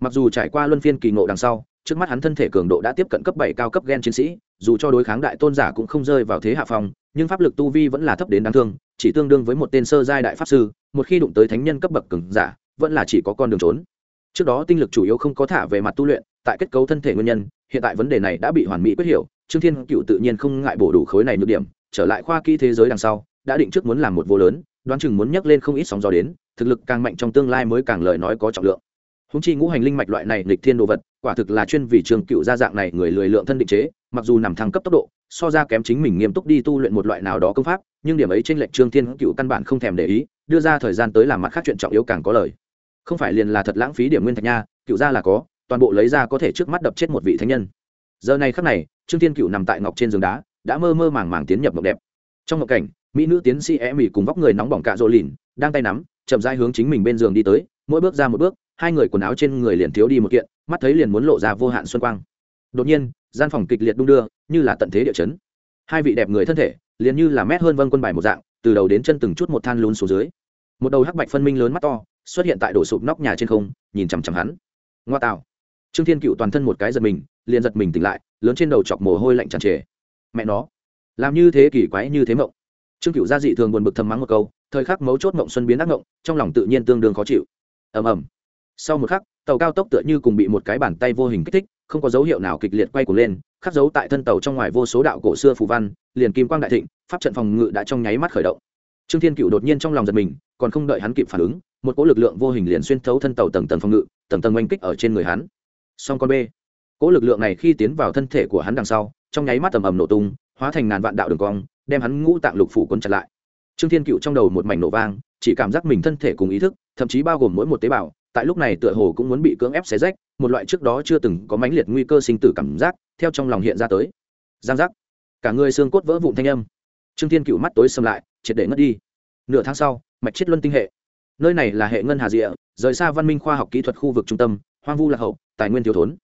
mặc dù trải qua luân phiên kỳ ngộ đằng sau trước mắt hắn thân thể cường độ đã tiếp cận cấp bảy cao cấp gen chiến sĩ, dù cho đối kháng đại tôn giả cũng không rơi vào thế hạ phong, nhưng pháp lực tu vi vẫn là thấp đến đáng thương, chỉ tương đương với một tên sơ giai đại pháp sư, một khi đụng tới thánh nhân cấp bậc cường giả, vẫn là chỉ có con đường trốn. Trước đó tinh lực chủ yếu không có thả về mặt tu luyện, tại kết cấu thân thể nguyên nhân, hiện tại vấn đề này đã bị hoàn mỹ quyết hiểu, trương thiên cựu tự nhiên không ngại bổ đủ khối này nhược điểm, trở lại khoa kỹ thế giới đằng sau, đã định trước muốn làm một vô lớn, đoán chừng muốn nhắc lên không ít sóng gió đến, thực lực càng mạnh trong tương lai mới càng lời nói có trọng lượng húng chi ngũ hành linh mạch loại này lịch thiên đồ vật, quả thực là chuyên vì trường cựu gia dạng này người lười lượng thân định chế, mặc dù nằm thăng cấp tốc độ, so ra kém chính mình nghiêm túc đi tu luyện một loại nào đó công pháp, nhưng điểm ấy trên lệnh trương thiên cựu căn bản không thèm để ý, đưa ra thời gian tới làm mặt khác chuyện trọng yếu càng có lời. Không phải liền là thật lãng phí điểm nguyên thạch nha, cựu gia là có, toàn bộ lấy ra có thể trước mắt đập chết một vị thánh nhân. Giờ này khắc này, trương thiên cựu nằm tại ngọc trên giường đá, đã mơ mơ màng màng tiến nhập mộng đẹp. Trong mộng cảnh, mỹ nữ tiến sĩ e mỹ cùng vóc người nóng bỏng cạ rỗ lìn, đang tay nắm, chậm rãi hướng chính mình bên giường đi tới mỗi bước ra một bước, hai người quần áo trên người liền thiếu đi một kiện, mắt thấy liền muốn lộ ra vô hạn xuân quang. Đột nhiên, gian phòng kịch liệt đung đưa, như là tận thế địa chấn. Hai vị đẹp người thân thể, liền như là mét hơn vân quân bài một dạng, từ đầu đến chân từng chút một than lún xuống dưới. Một đầu hắc bạch phân minh lớn mắt to, xuất hiện tại đổ sụp nóc nhà trên không, nhìn chằm chằm hắn. Ngoa tạo. Trương thiên cựu toàn thân một cái giật mình, liền giật mình tỉnh lại, lớn trên đầu chọc mồ hôi lạnh tràn trề. Mẹ nó, làm như thế kỳ quái như thế mộng. Trương cựu gia dị thường buồn bực thầm mắng một câu, thời khắc mấu chốt mộng xuân biến ác mộng, trong lòng tự nhiên tương đương khó chịu ầm ầm. Sau một khắc, tàu cao tốc tựa như cùng bị một cái bàn tay vô hình kích thích, không có dấu hiệu nào kịch liệt quay cuồng lên, khắc dấu tại thân tàu trong ngoài vô số đạo cổ xưa phù văn, liền kim quang đại thịnh, pháp trận phòng ngự đã trong nháy mắt khởi động. Trương thiên cựu đột nhiên trong lòng giật mình, còn không đợi hắn kịp phản ứng, một cỗ lực lượng vô hình liền xuyên thấu thân tàu tầng tầng phòng ngự, tầng tầng oanh kích ở trên người hắn. Song con b, cỗ lực lượng này khi tiến vào thân thể của hắn đằng sau, trong nháy mắt tầm ầm nổ tung, hóa thành ngàn vạn đạo đường cong, đem hắn ngũ tạng lục phủ quân chặt lại. Trương thiên cựu trong đầu một mảnh nổ vang, chỉ cảm giác mình thân thể cùng ý thức thậm chí bao gồm mỗi một tế bào, tại lúc này tựa hồ cũng muốn bị cưỡng ép xé rách, một loại trước đó chưa từng có mãnh liệt nguy cơ sinh tử cảm giác theo trong lòng hiện ra tới. Giang giác. Cả người xương cốt vỡ vụn thanh âm. Trương thiên cựu mắt tối xâm lại, triệt để ngất đi. Nửa tháng sau, mạch chết luân tinh hệ. Nơi này là hệ ngân hà rịa, rời xa văn minh khoa học kỹ thuật khu vực trung tâm, hoang vu lạc hậu, tài nguyên thiếu thốn.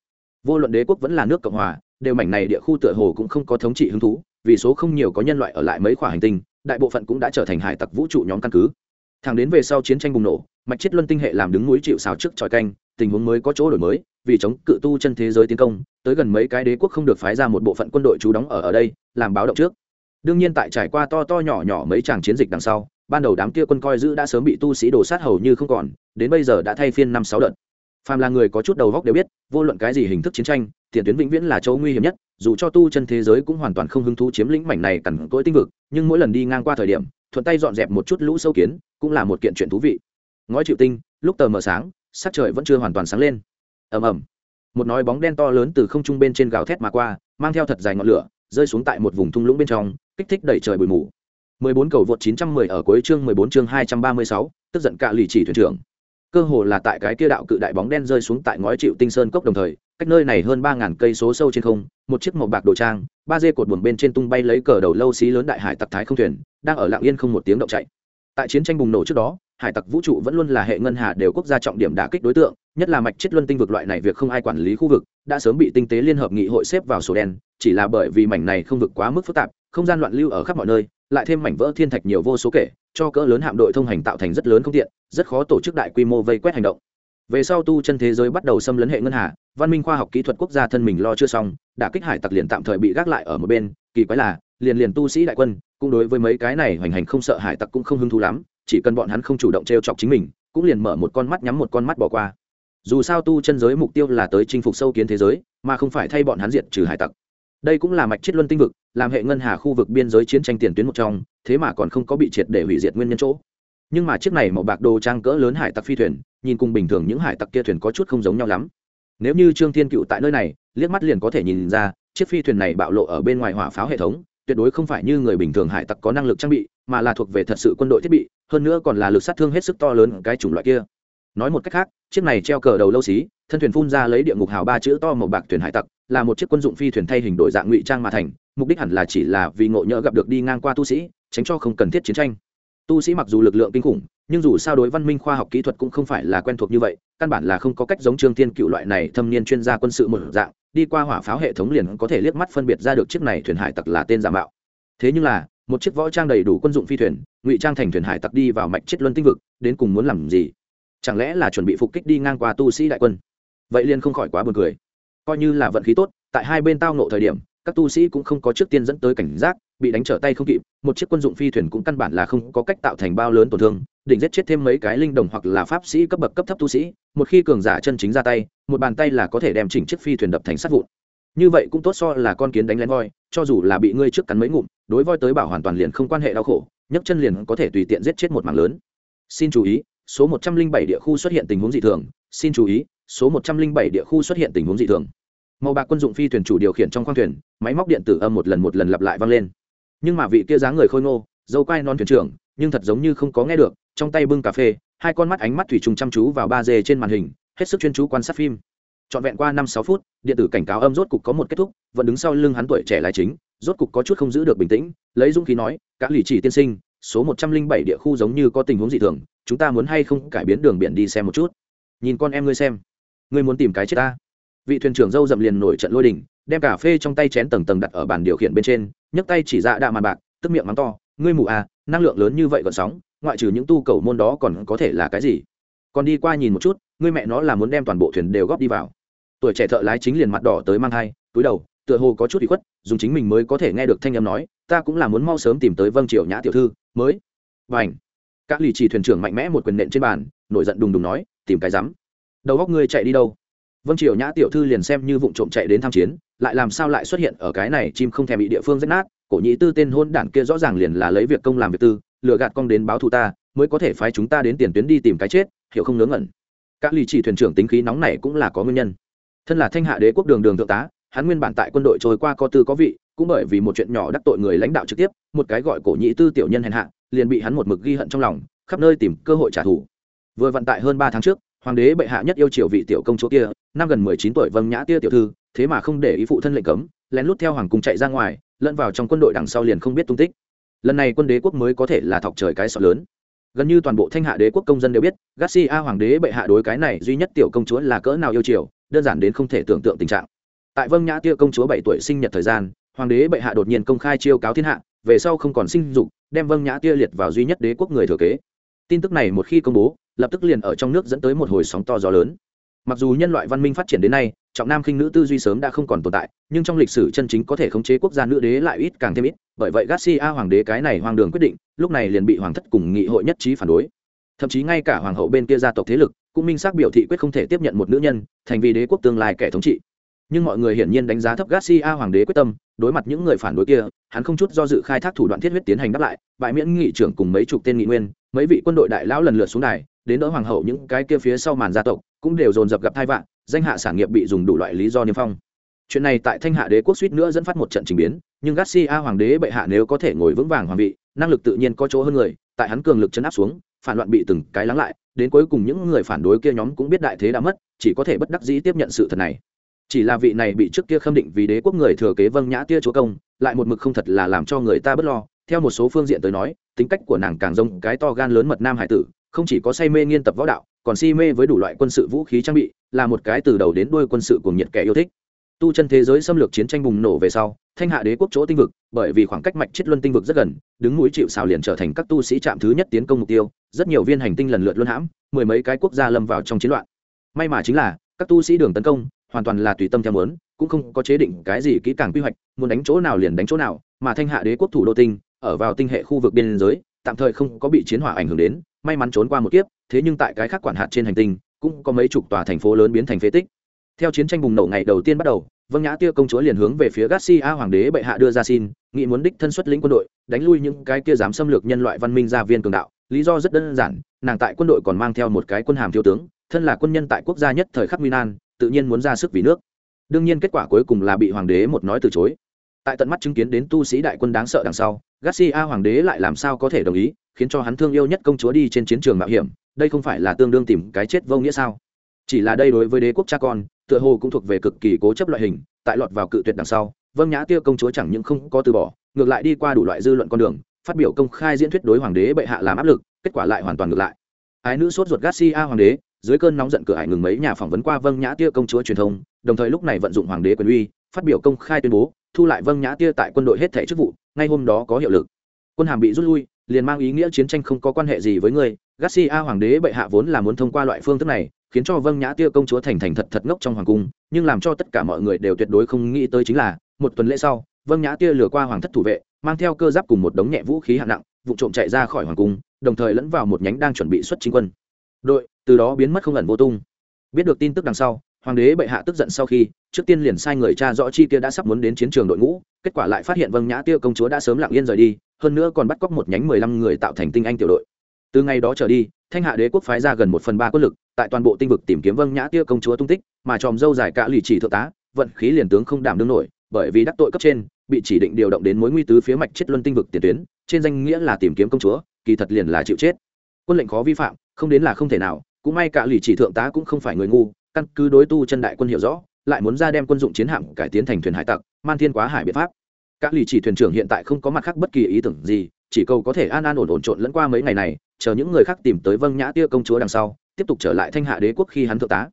Vô luận đế quốc vẫn là nước cộng hòa, đều mảnh này địa khu tựa hồ cũng không có thống trị hứng thú, vì số không nhiều có nhân loại ở lại mấy khoả hành tinh, đại bộ phận cũng đã trở thành hải tặc vũ trụ nhóm căn cứ thẳng đến về sau chiến tranh bùng nổ, mạch chết luân tinh hệ làm đứng núi chịu xào trước tròi canh, tình huống mới có chỗ đổi mới, vì chống cự tu chân thế giới tiến công, tới gần mấy cái đế quốc không được phái ra một bộ phận quân đội trú đóng ở ở đây, làm báo động trước. Đương nhiên tại trải qua to to nhỏ nhỏ mấy tràng chiến dịch đằng sau, ban đầu đám kia quân coi giữ đã sớm bị tu sĩ đổ sát hầu như không còn, đến bây giờ đã thay phiên năm sáu đợt. Phàm là người có chút đầu góc đều biết, vô luận cái gì hình thức chiến tranh, tiền tuyến vĩnh viễn là châu nguy hiểm nhất, dù cho tu chân thế giới cũng hoàn toàn không hứng thú chiếm lĩnh mảnh này cằn cỗi tinh vực, nhưng mỗi lần đi ngang qua thời điểm thuận tay dọn dẹp một chút lũ sâu kiến cũng là một kiện chuyện thú vị. Ngói chịu tinh lúc tờ mờ sáng sắc trời vẫn chưa hoàn toàn sáng lên. Ầm ầm. Một nói bóng đen to lớn từ không trung bên trên gào thét mà qua mang theo thật dài ngọn lửa rơi xuống tại một vùng thung lũng bên trong kích thích đẩy trời bụi mù. 14 cầu vượt 910 ở cuối chương 14 chương 236, tức giận cả lì chỉ thuyền trưởng. Cơ hồ là tại cái kia đạo cự đại bóng đen rơi xuống tại ngói chịu tinh sơn cốc đồng thời cách nơi này hơn ba ngàn cây số sâu trên không, một chiếc màu bạc đồ trang, ba dê cột buồn bên trên tung bay lấy cờ đầu lâu xí lớn đại hải tặc thái không thuyền, đang ở lạng yên không một tiếng động chạy. Tại chiến tranh bùng nổ trước đó, hải tặc vũ trụ vẫn luôn là hệ ngân hà đều quốc gia trọng điểm đả kích đối tượng, nhất là mạch chết luân tinh vực loại này việc không ai quản lý khu vực, đã sớm bị tinh tế liên hợp nghị hội xếp vào sổ đen, chỉ là bởi vì mảnh này không vực quá mức phức tạp, không gian loạn lưu ở khắp mọi nơi, lại thêm mảnh vỡ thiên thạch nhiều vô số kể, cho cỡ lớn hạm đội thông hành tạo thành rất lớn không tiện, rất khó tổ chức đại quy mô vây quét hành động về sau tu chân thế giới bắt đầu xâm lấn hệ ngân hà, văn minh khoa học kỹ thuật quốc gia thân mình lo chưa xong, đã kích hải tặc liền tạm thời bị gác lại ở một bên. Kỳ quái là, liền liền tu sĩ đại quân, cũng đối với mấy cái này hoành hành không sợ hải tặc cũng không hứng thú lắm, chỉ cần bọn hắn không chủ động t r e o chọc chính mình, cũng liền mở một con mắt nhắm một con mắt bỏ qua. Dù sao tu chân giới mục tiêu là tới chinh phục sâu kiến thế giới, mà không phải thay bọn hắn diệt trừ hải tặc. Đây cũng là mạch chiết luân tinh vực, làm hệ ngân hà khu vực biên giới chiến tranh tiền tuyến một trong, thế mà còn không có bị triệt để hủy diệt nguyên nhân chỗ nhưng mà chiếc này màu bạc đồ trang cỡ lớn hải tặc phi thuyền, nhìn cùng bình thường những hải tặc kia thuyền có chút không giống nhau lắm. Nếu như trương thiên cựu tại nơi này, liếc mắt liền có thể nhìn ra, chiếc phi thuyền này bạo lộ ở bên ngoài hỏa pháo hệ thống, tuyệt đối không phải như người bình thường hải tặc có năng lực trang bị, mà là thuộc về thật sự quân đội thiết bị, hơn nữa còn là lực sát thương hết sức to lớn cái chủng loại kia. Nói một cách khác, chiếc này treo cờ đầu lâu xí, thân thuyền phun ra lấy địa ngục hào ba chữ to màu bạc thuyền hải tặc, là một chiếc quân dụng phi thuyền thay hình đổi dạng ngụy trang mà thành, mục đích hẳn là chỉ là vì ngộ nhỡ gặp được đi ngang qua tu sĩ, tránh cho không cần thiết chiến tranh tu sĩ mặc dù lực lượng kinh khủng, nhưng dù sao đối văn minh khoa học kỹ thuật cũng không phải là quen thuộc như vậy, căn bản là không có cách giống trương thiên cựu loại này thâm niên chuyên gia quân sự một dạng, đi qua hỏa pháo hệ thống liền có thể liếc mắt phân biệt ra được chiếc này thuyền hải tặc là tên giả mạo. Thế nhưng là, một chiếc võ trang đầy đủ quân dụng phi thuyền, ngụy trang thành thuyền hải tặc đi vào mạch chết luân tinh vực, đến cùng muốn làm gì? Chẳng lẽ là chuẩn bị phục kích đi ngang qua tu sĩ đại quân? Vậy liền không khỏi quá buồn cười. Coi như là vận khí tốt, tại hai bên tao nộ thời điểm, các tu sĩ cũng không có trước tiên dẫn tới cảnh giác bị đánh trở tay không kịp, một chiếc quân dụng phi thuyền cũng căn bản là không có cách tạo thành bao lớn tổn thương, định giết chết thêm mấy cái linh đồng hoặc là pháp sĩ cấp bậc cấp thấp tu sĩ, một khi cường giả chân chính ra tay, một bàn tay là có thể đem chỉnh chiếc phi thuyền đập thành sát vụn. Như vậy cũng tốt so là con kiến đánh lén voi, cho dù là bị ngươi trước cắn mấy ngụm, đối voi tới bảo hoàn toàn liền không quan hệ đau khổ, nhấc chân liền có thể tùy tiện giết chết một mảng lớn. Xin chú ý, số một trăm linh bảy địa khu xuất hiện tình huống dị thường. Xin chú ý, số một trăm linh bảy địa khu xuất hiện tình huống dị thường. Màu bạc quân dụng phi thuyền chủ điều khiển trong khoang thuyền, máy móc điện tử âm một lần một lần lặp lại vang lên nhưng mà vị kia dáng người khôi ngô, dâu quai non thuyền trưởng, nhưng thật giống như không có nghe được, trong tay bưng cà phê, hai con mắt ánh mắt thủy trùng chăm chú vào ba d trên màn hình, hết sức chuyên chú quan sát phim. Trọn vẹn qua năm sáu phút, điện tử cảnh cáo âm rốt cục có một kết thúc, vẫn đứng sau lưng hắn tuổi trẻ lại chính, rốt cục có chút không giữ được bình tĩnh, lấy dũng khí nói, cả lì chỉ tiên sinh, số một trăm linh bảy địa khu giống như có tình huống dị thường, chúng ta muốn hay không cải biến đường biển đi xem một chút? Nhìn con em ngươi xem. Ngươi muốn tìm cái chết ta? Vị thuyền trưởng dâu dậm liền nổi trận lôi đình, đem cà phê trong tay chén tầng tầng đặt ở bàn điều khiển bên trên nhấc tay chỉ ra đạ màn bạc, tức miệng mắng to, ngươi mù à năng lượng lớn như vậy còn sóng, ngoại trừ những tu cầu môn đó còn có thể là cái gì? Còn đi qua nhìn một chút, ngươi mẹ nó là muốn đem toàn bộ thuyền đều góp đi vào. Tuổi trẻ thợ lái chính liền mặt đỏ tới mang thai, túi đầu, tựa hồ có chút bị khuất, dùng chính mình mới có thể nghe được thanh âm nói, ta cũng là muốn mau sớm tìm tới vâng triều nhã tiểu thư, mới. Và ảnh các lì trì thuyền trưởng mạnh mẽ một quyền nện trên bàn, nổi giận đùng đùng nói, tìm cái rắm. Đầu góc ngươi chạy đi đâu? Vâng triều nhã tiểu thư liền xem như vụ trộm chạy đến tham chiến, lại làm sao lại xuất hiện ở cái này chim không thèm bị địa phương rách nát, cổ nhĩ tư tên hôn đản kia rõ ràng liền là lấy việc công làm việc tư, lừa gạt con đến báo thù ta, mới có thể phái chúng ta đến tiền tuyến đi tìm cái chết, hiểu không ngớ ngẩn. Các lì chỉ thuyền trưởng tính khí nóng này cũng là có nguyên nhân. Thân là thanh hạ đế quốc đường đường thượng tá, hắn nguyên bản tại quân đội trôi qua có tư có vị, cũng bởi vì một chuyện nhỏ đắc tội người lãnh đạo trực tiếp, một cái gọi cổ nhĩ tư tiểu nhân hèn hạ, liền bị hắn một mực ghi hận trong lòng, khắp nơi tìm cơ hội trả thù. Vừa vận tại hơn ba tháng trước hoàng đế bệ hạ nhất yêu triều vị tiểu công chúa kia, năm gần mười chín tuổi vâng nhã tia tiểu thư, thế mà không để ý phụ thân lệnh cấm, lén lút theo hoàng cung chạy ra ngoài, lẫn vào trong quân đội đằng sau liền không biết tung tích. Lần này quân đế quốc mới có thể là thọc trời cái sọ lớn. Gần như toàn bộ thanh hạ đế quốc công dân đều biết, garcia hoàng đế bệ hạ đối cái này duy nhất tiểu công chúa là cỡ nào yêu chiều đơn giản đến không thể tưởng tượng tình trạng. Tại vâng nhã tia công chúa bảy tuổi sinh nhật thời gian, hoàng đế bệ hạ đột nhiên công khai chiêu cáo thiên hạ, về sau không còn sinh dục, đem vâng nhã tia liệt vào duy nhất đế quốc người thừa kế. Tin tức này một khi công bố lập tức liền ở trong nước dẫn tới một hồi sóng to gió lớn. Mặc dù nhân loại văn minh phát triển đến nay, trọng nam khinh nữ tư duy sớm đã không còn tồn tại, nhưng trong lịch sử chân chính có thể khống chế quốc gia nữ đế lại ít càng thêm ít, bởi vậy garcia hoàng đế cái này hoàng đường quyết định, lúc này liền bị hoàng thất cùng nghị hội nhất trí phản đối. Thậm chí ngay cả hoàng hậu bên kia gia tộc thế lực, cũng minh xác biểu thị quyết không thể tiếp nhận một nữ nhân, thành vì đế quốc tương lai kẻ thống trị. Nhưng mọi người hiển nhiên đánh giá thấp garcia hoàng đế quyết tâm, đối mặt những người phản đối kia, hắn không chút do dự khai thác thủ đoạn thiết huyết tiến hành đáp lại, bại miễn nghị trưởng cùng mấy chục tên nghị nguyên, mấy vị quân đội đại lão lần lượt xuống đài đến đỡ hoàng hậu những cái kia phía sau màn gia tộc, cũng đều dồn dập gặp thai vạn danh hạ sản nghiệp bị dùng đủ loại lý do niêm phong. Chuyện này tại thanh hạ đế quốc suýt nữa dẫn phát một trận trình biến, nhưng garcia hoàng đế bệ hạ nếu có thể ngồi vững vàng hoàng vị, năng lực tự nhiên có chỗ hơn người, tại hắn cường lực chấn áp xuống, phản loạn bị từng cái lắng lại, đến cuối cùng những người phản đối kia nhóm cũng biết đại thế đã mất, chỉ có thể bất đắc dĩ tiếp nhận sự thật này. Chỉ là vị này bị trước kia khâm định vì đế quốc người thừa kế vâng nhã tia chúa công, lại một mực không thật là làm cho người ta bất lo theo một số phương diện tới nói, tính cách của nàng càng giống cái to gan lớn mật nam hải tử, không chỉ có say mê nghiên tập võ đạo, còn si mê với đủ loại quân sự vũ khí trang bị, là một cái từ đầu đến đuôi quân sự cùng nhiệt kẻ yêu thích. Tu chân thế giới xâm lược chiến tranh bùng nổ về sau, thanh hạ đế quốc chỗ tinh vực, bởi vì khoảng cách mạch chết luân tinh vực rất gần, đứng núi chịu xào liền trở thành các tu sĩ chạm thứ nhất tiến công mục tiêu, rất nhiều viên hành tinh lần lượt luân hãm, mười mấy cái quốc gia lâm vào trong chiến loạn. May mà chính là, các tu sĩ đường tấn công, hoàn toàn là tùy tâm theo muốn, cũng không có chế định cái gì kỹ càng quy hoạch, muốn đánh chỗ nào liền đánh chỗ nào, mà thanh hạ đế quốc thủ đô tinh ở vào tinh hệ khu vực biên giới, tạm thời không có bị chiến hỏa ảnh hưởng đến, may mắn trốn qua một kiếp, thế nhưng tại cái khác quản hạt trên hành tinh, cũng có mấy chục tòa thành phố lớn biến thành phế tích. Theo chiến tranh bùng nổ ngày đầu tiên bắt đầu vâng nhã tia công chúa liền hướng về phía garcia hoàng đế bệ hạ đưa ra xin, nghị muốn đích thân xuất lĩnh quân đội, đánh lui những cái kia dám xâm lược nhân loại văn minh gia viên cường đạo. Lý do rất đơn giản, nàng tại quân đội còn mang theo một cái quân hàm thiếu tướng, thân là quân nhân tại quốc gia nhất thời khắc nguy nan, tự nhiên muốn ra sức vì nước. Đương nhiên kết quả cuối cùng là bị hoàng đế một nói từ chối. Tại tận mắt chứng kiến đến tu sĩ đại quân đáng sợ đằng sau garcia hoàng đế lại làm sao có thể đồng ý, khiến cho hắn thương yêu nhất công chúa đi trên chiến trường mạo hiểm, đây không phải là tương đương tìm cái chết vô nghĩa sao? Chỉ là đây đối với đế quốc cha con, tựa hồ cũng thuộc về cực kỳ cố chấp loại hình, tại lọt vào cự tuyệt đằng sau vâng nhã tiêu công chúa chẳng những không có từ bỏ, ngược lại đi qua đủ loại dư luận con đường, phát biểu công khai diễn thuyết đối hoàng đế bệ hạ làm áp lực, kết quả lại hoàn toàn ngược lại. Ái nữ sốt ruột garcia hoàng đế, dưới cơn nóng giận cửa hải ngừng mấy nhà phỏng vấn qua vâng nhã tia công chúa truyền thông, đồng thời lúc này vận dụng hoàng đế quyền uy, phát biểu công khai tuyên bố thu lại vâng nhã tia tại quân đội hết thẻ chức vụ, ngay hôm đó có hiệu lực. Quân hàm bị rút lui, liền mang ý nghĩa chiến tranh không có quan hệ gì với ngươi garcia hoàng đế bệ hạ vốn là muốn thông qua loại phương thức này, khiến cho vâng nhã tia công chúa thành thành thật thật ngốc trong hoàng cung, nhưng làm cho tất cả mọi người đều tuyệt đối không nghĩ tới chính là, một tuần lễ sau vâng nhã tia lừa qua hoàng thất thủ vệ, mang theo cơ giáp cùng một đống nhẹ vũ khí hạng nặng, vụ trộm chạy ra khỏi hoàng cung, đồng thời lẫn vào một nhánh đang chuẩn bị xuất chính quân. Đội, từ đó biến mất không ẩn vô tung. Biết được tin tức đằng sau hoàng đế bệ hạ tức giận sau khi, trước tiên liền sai người cha rõ chi kia đã sắp muốn đến chiến trường đội ngũ, kết quả lại phát hiện vâng nhã tiêu công chúa đã sớm lặng yên rời đi, hơn nữa còn bắt cóc một nhánh mười lăm người tạo thành tinh anh tiểu đội. Từ ngày đó trở đi, thanh hạ đế quốc phái ra gần một phần ba quân lực, tại toàn bộ tinh vực tìm kiếm vâng nhã tiêu công chúa tung tích, mà tròm dâu dài cả lì chỉ thượng tá, vận khí liền tướng không đảm đương nổi, bởi vì đắc tội cấp trên, bị chỉ định điều động đến mối nguy tứ phía mạch chết luân tinh vực tiền tuyến, trên danh nghĩa là tìm kiếm công chúa, kỳ thật liền là chịu chết. Quân lệnh khó vi phạm, không đến là không thể nào, cũng may cả lì chỉ thượng tá cũng không phải người ngu căn cứ đối tu chân đại quân hiểu rõ, lại muốn ra đem quân dụng chiến hạm cải tiến thành thuyền hải tặc, man thiên quá hải biện pháp. Các lì chỉ thuyền trưởng hiện tại không có mặt khác bất kỳ ý tưởng gì, chỉ cầu có thể an an ổn ổn trộn lẫn qua mấy ngày này, chờ những người khác tìm tới vâng nhã tia công chúa đằng sau, tiếp tục trở lại thanh hạ đế quốc khi hắn thượng tá.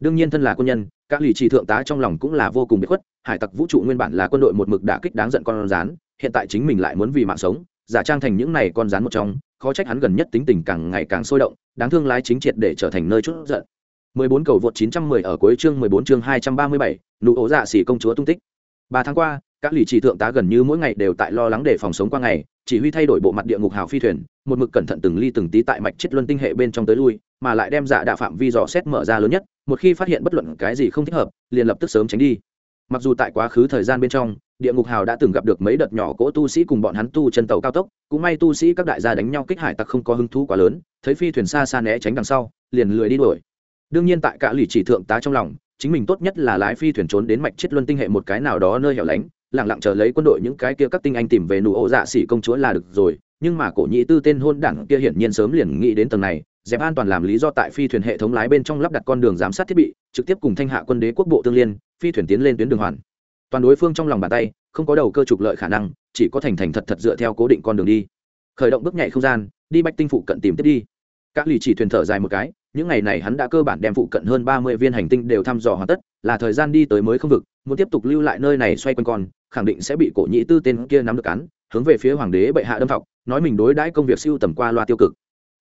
Đương nhiên thân là quân nhân, các lì chỉ thượng tá trong lòng cũng là vô cùng bị khuất, hải tặc vũ trụ nguyên bản là quân đội một mực đả kích đáng giận con rán hiện tại chính mình lại muốn vì mạng sống, giả trang thành những này con rán một trong, khó trách hắn gần nhất tính tình càng ngày càng sôi động, đáng thương lái chính triệt để trở thành nơi chút giận. 14 cầu vượt 910 ở cuối chương 14 chương 237, nụ ổ dạ xỉ công chúa tung tích. 3 tháng qua, các lì chỉ thượng tá gần như mỗi ngày đều tại lo lắng để phòng sống qua ngày, chỉ huy thay đổi bộ mặt địa ngục hào phi thuyền, một mực cẩn thận từng ly từng tí tại mạch chết luân tinh hệ bên trong tới lui, mà lại đem dạ đạ phạm vi dò xét mở ra lớn nhất, một khi phát hiện bất luận cái gì không thích hợp, liền lập tức sớm tránh đi. Mặc dù tại quá khứ thời gian bên trong, địa ngục hào đã từng gặp được mấy đợt nhỏ cỗ tu sĩ cùng bọn hắn tu chân tàu cao tốc, cũng may tu sĩ các đại gia đánh nhau kích hải tặc không có hứng thú quá lớn, thấy phi thuyền xa xa né tránh đằng sau, liền lười đi đuổi đương nhiên tại cả lì chỉ thượng tá trong lòng, chính mình tốt nhất là lái phi thuyền trốn đến mạch chết luân tinh hệ một cái nào đó nơi hẻo lánh lẳng lặng chờ lấy quân đội những cái kia các tinh anh tìm về nụ ổ dạ xỉ công chúa là được rồi, nhưng mà cổ nhĩ tư tên hôn đảng kia hiển nhiên sớm liền nghĩ đến tầng này, dẹp an toàn làm lý do tại phi thuyền hệ thống lái bên trong lắp đặt con đường giám sát thiết bị, trực tiếp cùng thanh hạ quân đế quốc bộ tương liên, phi thuyền tiến lên tuyến đường hoàn. Toàn đối phương trong lòng bàn tay, không có đầu cơ trục lợi khả năng, chỉ có thành thành thật thật dựa theo cố định con đường đi. Khởi động bước nhảy không gian, đi bách tinh phụ cận tìm tiếp đi các lì chỉ thuyền thở dài một cái, những ngày này hắn đã cơ bản đem phụ cận hơn ba mươi viên hành tinh đều thăm dò hoàn tất, là thời gian đi tới mới không vực, muốn tiếp tục lưu lại nơi này xoay quanh con, khẳng định sẽ bị cổ nhĩ tư tên kia nắm được cắn, hướng về phía hoàng đế bệ hạ đâm thọc, nói mình đối đãi công việc siêu tầm qua loa tiêu cực.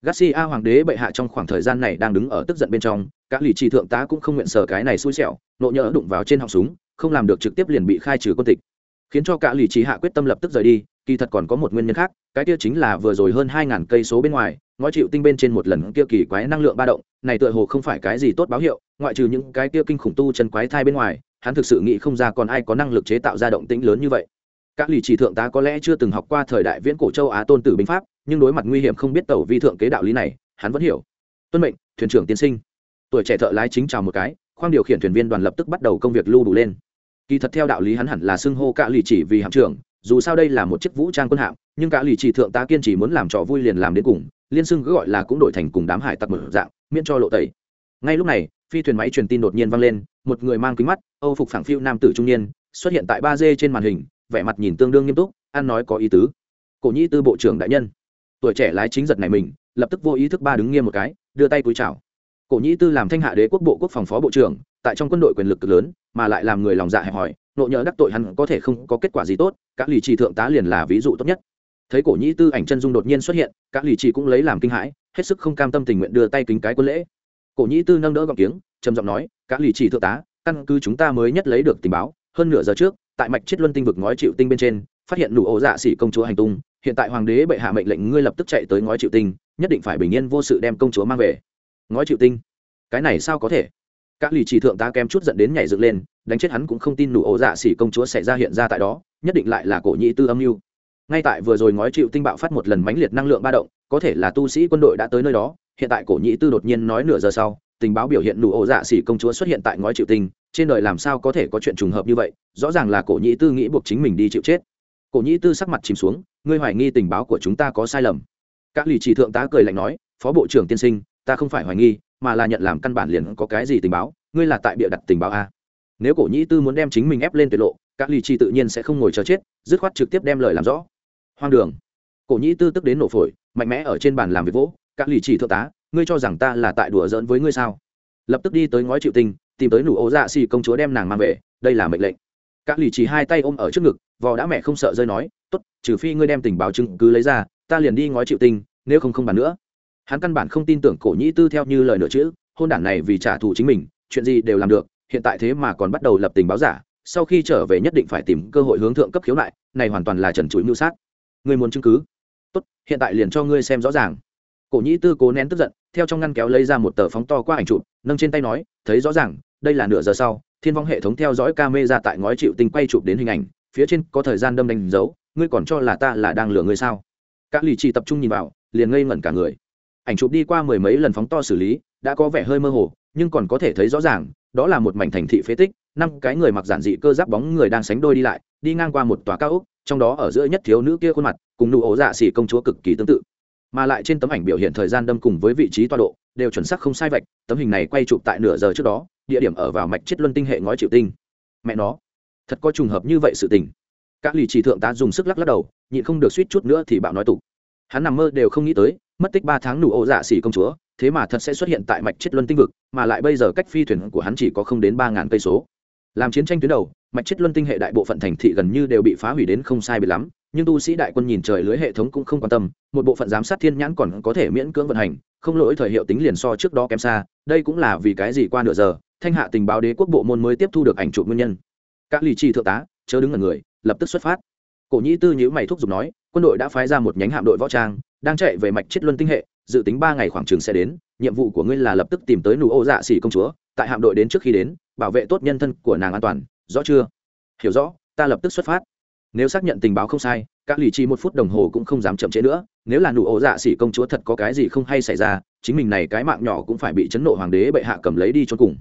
Garcia hoàng đế bệ hạ trong khoảng thời gian này đang đứng ở tức giận bên trong các lì trì thượng tá cũng không nguyện sở cái này xui xẻo, nộ nhỡ đụng vào trên họng súng, không làm được trực tiếp liền bị khai trừ quân tịch. Khiến cho cả lì trì hạ quyết tâm lập tức rời đi, kỳ thật còn có một nguyên nhân khác, cái kia chính là vừa rồi hơn hai ngàn cây số bên ngoài Ngoại chịu tinh bên trên một lần kia kỳ quái năng lượng ba động, này tựa hồ không phải cái gì tốt báo hiệu, ngoại trừ những cái kia kinh khủng tu chân quái thai bên ngoài, hắn thực sự nghĩ không ra còn ai có năng lực chế tạo ra động tĩnh lớn như vậy. Các lì chỉ thượng tá có lẽ chưa từng học qua thời đại viễn cổ châu á tôn tử binh pháp, nhưng đối mặt nguy hiểm không biết tẩu vi thượng kế đạo lý này, hắn vẫn hiểu. Tuân mệnh, thuyền trưởng tiên sinh. Tuổi trẻ thợ lái chính chào một cái, khoang điều khiển thuyền viên đoàn lập tức bắt đầu công việc lưu đủ lên. Kỳ thật theo đạo lý hắn hẳn là xưng hô cả lì chỉ vì hạm trưởng, dù sao đây là một chiếc vũ trang quân hạm, nhưng cả lì chỉ thượng tá kiên chỉ muốn làm trò vui liền làm đến cùng liên xưng cứ gọi là cũng đổi thành cùng đám hải tặc mở dạng, miễn cho lộ tẩy. Ngay lúc này, phi thuyền máy truyền tin đột nhiên vang lên, một người mang kính mắt, âu phục phẳng phiu nam tử trung niên, xuất hiện tại ba d trên màn hình, vẻ mặt nhìn tương đương nghiêm túc an nói có ý tứ. Cổ nhĩ tư bộ trưởng đại nhân. Tuổi trẻ lái chính giật này mình, lập tức vô ý thức ba đứng nghiêm một cái, đưa tay cúi chào. Cổ nhĩ tư làm thanh hạ đế quốc bộ quốc phòng phó bộ trưởng, tại trong quân đội quyền lực cực lớn, mà lại làm người lòng dạ hẹp hòi, nộ nhỡ đắc tội hắn có thể không có kết quả gì tốt các lì trì thượng tá liền là ví dụ tốt nhất thấy cổ nhĩ tư ảnh chân dung đột nhiên xuất hiện các lì chỉ cũng lấy làm kinh hãi, hết sức không cam tâm tình nguyện đưa tay kính cái quân lễ. Cổ nhĩ tư nâng đỡ gọng tiếng trầm giọng nói các lì chỉ thượng tá, căn cứ chúng ta mới nhất lấy được tình báo, hơn nửa giờ trước, tại mạch chết luân tinh vực ngói chịu tinh bên trên, phát hiện nụ ổ dạ xỉ công chúa hành tung, hiện tại hoàng đế bệ hạ mệnh lệnh ngươi lập tức chạy tới ngói chịu tinh, nhất định phải bình yên vô sự đem công chúa mang về. Ngói chịu tinh? Cái này sao có thể? Các lì chỉ thượng tá kém chút dẫn đến nhảy dựng lên, đánh chết hắn cũng không tin nụ ổ dạ xỉ công chúa sẽ ra hiện ra tại đó, nhất định lại là cổ nhị tư âm mưu ngay tại vừa rồi ngói chịu tinh bạo phát một lần mãnh liệt năng lượng ba động, có thể là tu sĩ quân đội đã tới nơi đó, hiện tại cổ nhĩ tư đột nhiên nói nửa giờ sau, tình báo biểu hiện nụ ổ dạ xỉ công chúa xuất hiện tại ngói chịu tinh, trên đời làm sao có thể có chuyện trùng hợp như vậy, rõ ràng là cổ nhĩ tư nghĩ buộc chính mình đi chịu chết. Cổ nhĩ tư sắc mặt chìm xuống, ngươi hoài nghi tình báo của chúng ta có sai lầm. Các lì chỉ thượng tá cười lạnh nói, phó bộ trưởng tiên sinh, ta không phải hoài nghi, mà là nhận làm căn bản liền có cái gì tình báo, ngươi là tại bịa đặt tình báo a. Nếu cổ nhĩ tư muốn đem chính mình ép lên tuyệt lộ, các lì chi tự nhiên sẽ không ngồi chờ chết, dứt khoát trực tiếp đem lời làm rõ hoang đường. Cổ nhĩ tư tức đến nổ phổi, mạnh mẽ ở trên bàn làm việc vỗ các lì chỉ thượng tá, ngươi cho rằng ta là tại đùa giỡn với ngươi sao? Lập tức đi tới ngói chịu tinh, tìm tới nụ ố dạ xì công chúa đem nàng mang về, đây là mệnh lệnh. Các lì chỉ hai tay ôm ở trước ngực, vò đã mẹ không sợ rơi nói, tốt, trừ phi ngươi đem tình báo chứng cứ lấy ra, ta liền đi ngói chịu tinh, nếu không không bàn nữa. Hắn căn bản không tin tưởng cổ nhĩ tư theo như lời nửa chữ, hôn đản này vì trả thù chính mình, chuyện gì đều làm được, hiện tại thế mà còn bắt đầu lập tình báo giả, sau khi trở về nhất định phải tìm cơ hội hướng thượng cấp khiếu nại, này hoàn toàn là trần chuỗi mưu sát ngươi muốn chứng cứ. Tốt, hiện tại liền cho ngươi xem rõ ràng. Cổ nhĩ tư cố nén tức giận, theo trong ngăn kéo lấy ra một tờ phóng to qua ảnh chụp, nâng trên tay nói, thấy rõ ràng, đây là nửa giờ sau, thiên vong hệ thống theo dõi ca mê ra tại ngói chịu tinh quay chụp đến hình ảnh, phía trên có thời gian đâm đánh dấu, ngươi còn cho là ta là đang lừa ngươi sao? Các lì chỉ tập trung nhìn vào, liền ngây ngẩn cả người. Ảnh chụp đi qua mười mấy lần phóng to xử lý, đã có vẻ hơi mơ hồ, nhưng còn có thể thấy rõ ràng, đó là một mảnh thành thị phế tích, năm cái người mặc giản dị cơ giáp bóng người đang sánh đôi đi lại, đi ngang qua một tòa cao ốc trong đó ở giữa nhất thiếu nữ kia khuôn mặt, cùng nụ ổ dạ xỉ công chúa cực kỳ tương tự. Mà lại trên tấm ảnh biểu hiện thời gian đâm cùng với vị trí toa độ, đều chuẩn xác không sai vạch, tấm hình này quay chụp tại nửa giờ trước đó, địa điểm ở vào mạch chết luân tinh hệ ngói chịu tinh. Mẹ nó, thật có trùng hợp như vậy sự tình. Các lì chỉ thượng tá dùng sức lắc lắc đầu, nhịn không được suýt chút nữa thì bạo nói tục. Hắn nằm mơ đều không nghĩ tới, mất tích ba tháng nụ ổ dạ xỉ công chúa, thế mà thật sẽ xuất hiện tại mạch chết luân tinh vực, mà lại bây giờ cách phi thuyền của hắn chỉ có không đến ba ngàn cây số. Làm chiến tranh tuyến đầu mạch chết luân tinh hệ đại bộ phận thành thị gần như đều bị phá hủy đến không sai bị lắm, nhưng tu sĩ đại quân nhìn trời lưới hệ thống cũng không quan tâm, một bộ phận giám sát thiên nhãn còn có thể miễn cưỡng vận hành, không lỗi thời hiệu tính liền so trước đó kém xa, đây cũng là vì cái gì qua nửa giờ, thanh hạ tình báo đế quốc bộ môn mới tiếp thu được ảnh chụp nguyên nhân. Các lì trì thượng tá, chớ đứng ở người, lập tức xuất phát. Cổ nhĩ tư nhữ mày thúc giục nói, quân đội đã phái ra một nhánh hạm đội võ trang, đang chạy về mạch chết luân tinh hệ, dự tính ba ngày khoảng trường sẽ đến, nhiệm vụ của ngươi là lập tức tìm tới nụ ô dạ xỉ công chúa, tại hạm đội đến trước khi đến, bảo vệ tốt nhân thân của nàng an toàn rõ chưa? Hiểu rõ, ta lập tức xuất phát. Nếu xác nhận tình báo không sai các lì chi một phút đồng hồ cũng không dám chậm trễ nữa. Nếu là nụ ổ dạ xỉ công chúa thật có cái gì không hay xảy ra, chính mình này cái mạng nhỏ cũng phải bị chấn nộ hoàng đế bệ hạ cầm lấy đi cho cùng.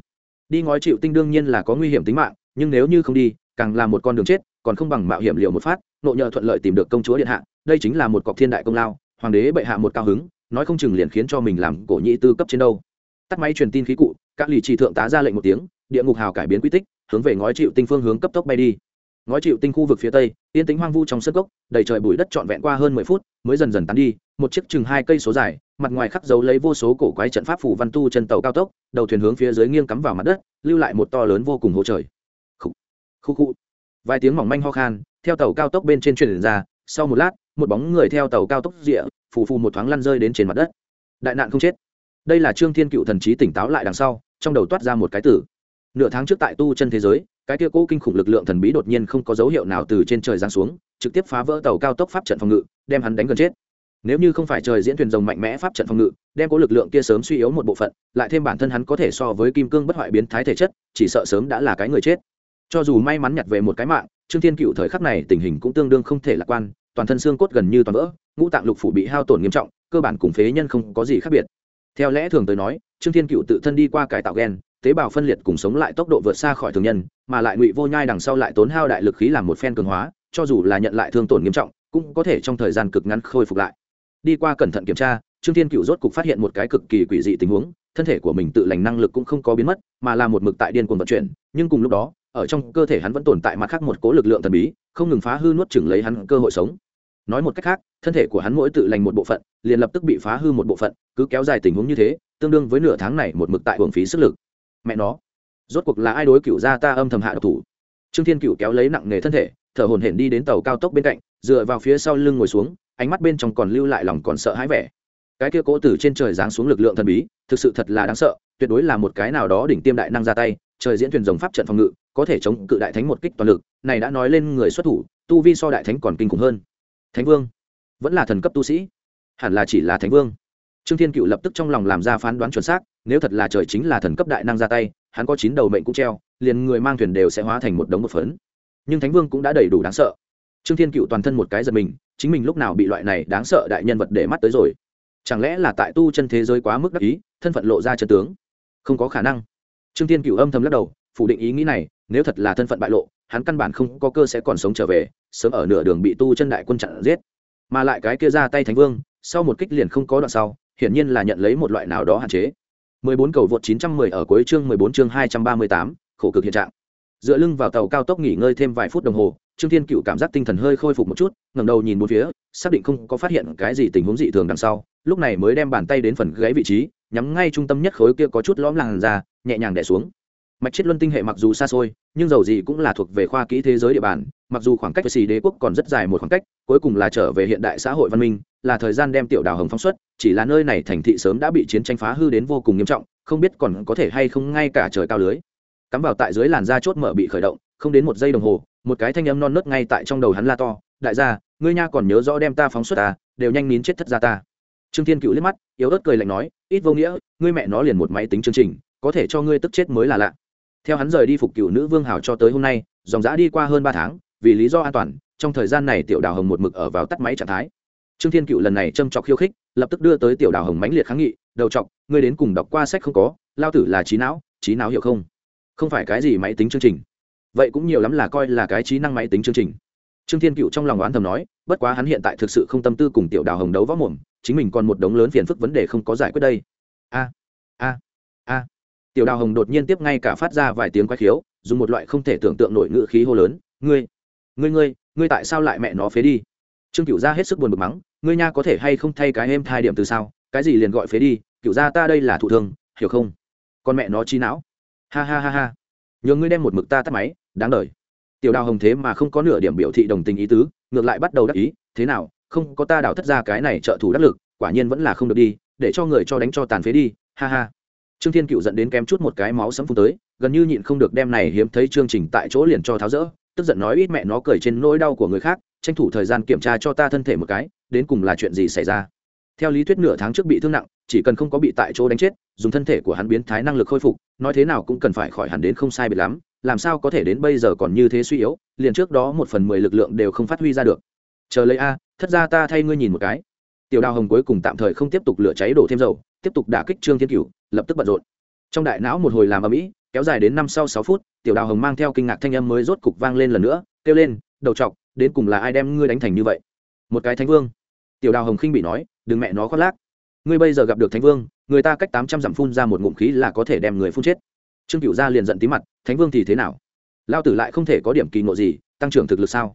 Đi ngói chịu tinh đương nhiên là có nguy hiểm tính mạng, nhưng nếu như không đi, càng là một con đường chết, còn không bằng mạo hiểm liều một phát, nộ nhờ thuận lợi tìm được công chúa điện hạ. Đây chính là một cọc thiên đại công lao, hoàng đế bệ hạ một cao hứng, nói không chừng liền khiến cho mình làm cổ nhị tư cấp trên đâu. Tắt máy truyền tin khí cụ các lì trì thượng tá ra lệnh một tiếng, địa ngục hào cải biến quy tích hướng về ngói chịu tinh phương hướng cấp tốc bay đi. Ngói chịu tinh khu vực phía tây, yên tính hoang vu trong sân gốc đầy trời bụi đất trọn vẹn qua hơn mười phút, mới dần dần tán đi, một chiếc chừng hai cây số dài, mặt ngoài khắc dấu lấy vô số cổ quái trận pháp phủ văn tu chân tàu cao tốc, đầu thuyền hướng phía dưới nghiêng cắm vào mặt đất, lưu lại một to lớn vô cùng hỗ trời. Khu khu khu vài tiếng mỏng manh ho khan, theo tàu cao tốc bên trên truyền ra, sau một lát, một bóng người theo tàu cao tốc rịa phù phù một thoáng lăn rơi đến trên mặt đất. Đại nạn không chết. Đây là trương thiên cựu thần trí tỉnh táo lại đằng sau, trong đầu toát ra một cái tử nửa tháng trước tại tu chân thế giới, cái kia cố kinh khủng lực lượng thần bí đột nhiên không có dấu hiệu nào từ trên trời giáng xuống, trực tiếp phá vỡ tàu cao tốc pháp trận phòng ngự, đem hắn đánh gần chết. Nếu như không phải trời diễn thuyền rồng mạnh mẽ pháp trận phòng ngự, đem cố lực lượng kia sớm suy yếu một bộ phận, lại thêm bản thân hắn có thể so với kim cương bất hoại biến thái thể chất, chỉ sợ sớm đã là cái người chết. Cho dù may mắn nhặt về một cái mạng, trương thiên cựu thời khắc này tình hình cũng tương đương không thể lạc quan, toàn thân xương cốt gần như toàn vỡ, ngũ tạng lục phủ bị hao tổn nghiêm trọng, cơ bản cùng phế nhân không có gì khác biệt. Theo lẽ thường tới nói, trương thiên cựu tự thân đi qua cải tạo g e n tế bào phân liệt cùng sống lại tốc độ vượt xa khỏi thường nhân, mà lại ngụy vô nhai đằng sau lại tốn hao đại lực khí làm một phen cường hóa, cho dù là nhận lại thương tổn nghiêm trọng, cũng có thể trong thời gian cực ngắn khôi phục lại. Đi qua cẩn thận kiểm tra, trương thiên cựu rốt cục phát hiện một cái cực kỳ quỷ dị tình huống, thân thể của mình tự lành năng lực cũng không có biến mất, mà là một mực tại điên cuồng vận chuyển, nhưng cùng lúc đó, ở trong cơ thể hắn vẫn tồn tại mặt khác một cố lực lượng thần bí, không ngừng phá hư nuốt chừng lấy hắn cơ hội sống. Nói một cách khác, thân thể của hắn mỗi tự lành một bộ phận, liền lập tức bị phá hư một bộ phận, cứ kéo dài tình huống như thế, tương đương với nửa tháng này một mực tại hưởng phí sức lực mẹ nó. Rốt cuộc là ai đối cựu gia ta âm thầm hạ độc thủ? Trương thiên cựu kéo lấy nặng nghề thân thể, thở hồn hển đi đến tàu cao tốc bên cạnh, dựa vào phía sau lưng ngồi xuống, ánh mắt bên trong còn lưu lại lòng còn sợ hãi vẻ. Cái kia cố từ trên trời giáng xuống lực lượng thần bí, thực sự thật là đáng sợ, tuyệt đối là một cái nào đó đỉnh tiêm đại năng ra tay, trời diễn thuyền rồng pháp trận phòng ngự, có thể chống cự đại thánh một kích toàn lực, này đã nói lên người xuất thủ, tu vi so đại thánh còn kinh khủng hơn. Thánh vương, vẫn là thần cấp tu sĩ. Hẳn là chỉ là thánh vương trương thiên cựu lập tức trong lòng làm ra phán đoán chuẩn xác, nếu thật là trời chính là thần cấp đại năng ra tay, hắn có chín đầu mệnh cũng treo, liền người mang thuyền đều sẽ hóa thành một đống một phấn. Nhưng thánh vương cũng đã đầy đủ đáng sợ. Trương thiên cựu toàn thân một cái giật mình, chính mình lúc nào bị loại này đáng sợ đại nhân vật để mắt tới rồi? Chẳng lẽ là tại tu chân thế giới quá mức đắc ý, thân phận lộ ra chân tướng? Không có khả năng. Trương thiên cựu âm thầm lắc đầu, phủ định ý nghĩ này, nếu thật là thân phận bại lộ, hắn căn bản không có cơ sẽ còn sống trở về, sớm ở nửa đường bị tu chân đại quân chặn giết. Mà lại cái kia ra tay thánh vương, sau một kích liền không có đoạn sau hiển nhiên là nhận lấy một loại nào đó hạn chế. 14 cầu vượt 910 ở cuối chương 14 chương 238, khổ cực hiện trạng. Dựa lưng vào tàu cao tốc nghỉ ngơi thêm vài phút đồng hồ trương thiên cựu cảm giác tinh thần hơi khôi phục một chút ngẩng đầu nhìn một phía xác định không có phát hiện cái gì tình huống dị thường đằng sau lúc này mới đem bàn tay đến phần gáy vị trí nhắm ngay trung tâm nhất khối kia có chút lõm làng ra nhẹ nhàng đè xuống mạch chết luân tinh hệ mặc dù xa xôi, nhưng dầu gì cũng là thuộc về khoa kỹ thế giới địa bàn, mặc dù khoảng cách với xì đế quốc còn rất dài một khoảng cách, cuối cùng là trở về hiện đại xã hội văn minh, là thời gian đem tiểu đào hồng phóng xuất, chỉ là nơi này thành thị sớm đã bị chiến tranh phá hư đến vô cùng nghiêm trọng, không biết còn có thể hay không ngay cả trời cao lưới. Cắm vào tại dưới làn da chốt mở bị khởi động, không đến một giây đồng hồ, một cái thanh âm non nớt ngay tại trong đầu hắn la to, đại gia, ngươi nha còn nhớ rõ đem ta phóng xuất ta đều nhanh nín chết thất ra ta. Trương thiên cựu liếc mắt, yếu ớt cười lạnh nói, ít vô nghĩa, ngươi mẹ nó liền một máy tính chương trình, có thể cho ngươi tức chết mới là lạ theo hắn rời đi phục cựu nữ vương hào cho tới hôm nay, dòng giã đi qua hơn ba tháng, vì lý do an toàn, trong thời gian này tiểu đào hồng một mực ở vào tắt máy trạng thái. Trương thiên cựu lần này châm chọc khiêu khích, lập tức đưa tới tiểu đào hồng mãnh liệt kháng nghị, đầu chọc, ngươi đến cùng đọc qua sách không có, lao tử là trí não trí não hiểu không? Không phải cái gì máy tính chương trình. Vậy cũng nhiều lắm là coi là cái trí năng máy tính chương trình. Trương thiên cựu trong lòng oán thầm nói, bất quá hắn hiện tại thực sự không tâm tư cùng tiểu đào hồng đấu võ mồm, chính mình còn một đống lớn phiền phức vấn đề không có giải quyết đây. A a tiểu đào hồng đột nhiên tiếp ngay cả phát ra vài tiếng quái khiếu, dùng một loại không thể tưởng tượng nổi ngự khí hô lớn, ngươi ngươi ngươi ngươi tại sao lại mẹ nó phế đi? Trương cựu gia hết sức buồn bực mắng, ngươi nha có thể hay không thay cái em thai điểm từ sao? Cái gì liền gọi phế đi? Cựu gia ta đây là thụ thương, hiểu không? Con mẹ nó chi não. Ha ha ha ha. Nhờ ngươi đem một mực ta tắt máy, đáng đời. Tiểu đào hồng thế mà không có nửa điểm biểu thị đồng tình ý tứ, ngược lại bắt đầu đắc ý, thế nào, không có ta đào thất ra cái này trợ thủ đắc lực, quả nhiên vẫn là không được đi, để cho người cho đánh cho tàn phế đi. Ha ha trương thiên cựu dẫn đến kém chút một cái máu sấm phun tới, gần như nhịn không được đem này hiếm thấy chương trình tại chỗ liền cho tháo rỡ, tức giận nói ít mẹ nó cười trên nỗi đau của người khác, tranh thủ thời gian kiểm tra cho ta thân thể một cái, đến cùng là chuyện gì xảy ra. Theo lý thuyết nửa tháng trước bị thương nặng, chỉ cần không có bị tại chỗ đánh chết, dùng thân thể của hắn biến thái năng lực khôi phục, nói thế nào cũng cần phải khỏi hẳn đến không sai biệt lắm, làm sao có thể đến bây giờ còn như thế suy yếu, liền trước đó một phần mười lực lượng đều không phát huy ra được. Chờ lấy a, thất ra ta thay ngươi nhìn một cái. Tiểu đào hồng cuối cùng tạm thời không tiếp tục lửa cháy đổ thêm dầu tiếp tục đả kích trương thiên cửu, lập tức bận rộn. Trong đại não một hồi làm ở mỹ kéo dài đến năm sau sáu phút, tiểu đào hồng mang theo kinh ngạc thanh âm mới rốt cục vang lên lần nữa, kêu lên, đầu chọc, đến cùng là ai đem ngươi đánh thành như vậy? Một cái thánh vương. Tiểu đào hồng khinh bị nói, đừng mẹ nó khoác lác. Ngươi bây giờ gặp được thánh vương, người ta cách tám trăm dặm phun ra một ngụm khí là có thể đem người phun chết. Trương cựu gia liền giận tí mặt, thánh vương thì thế nào? Lao tử lại không thể có điểm kỳ ngộ gì, tăng trưởng thực lực sao?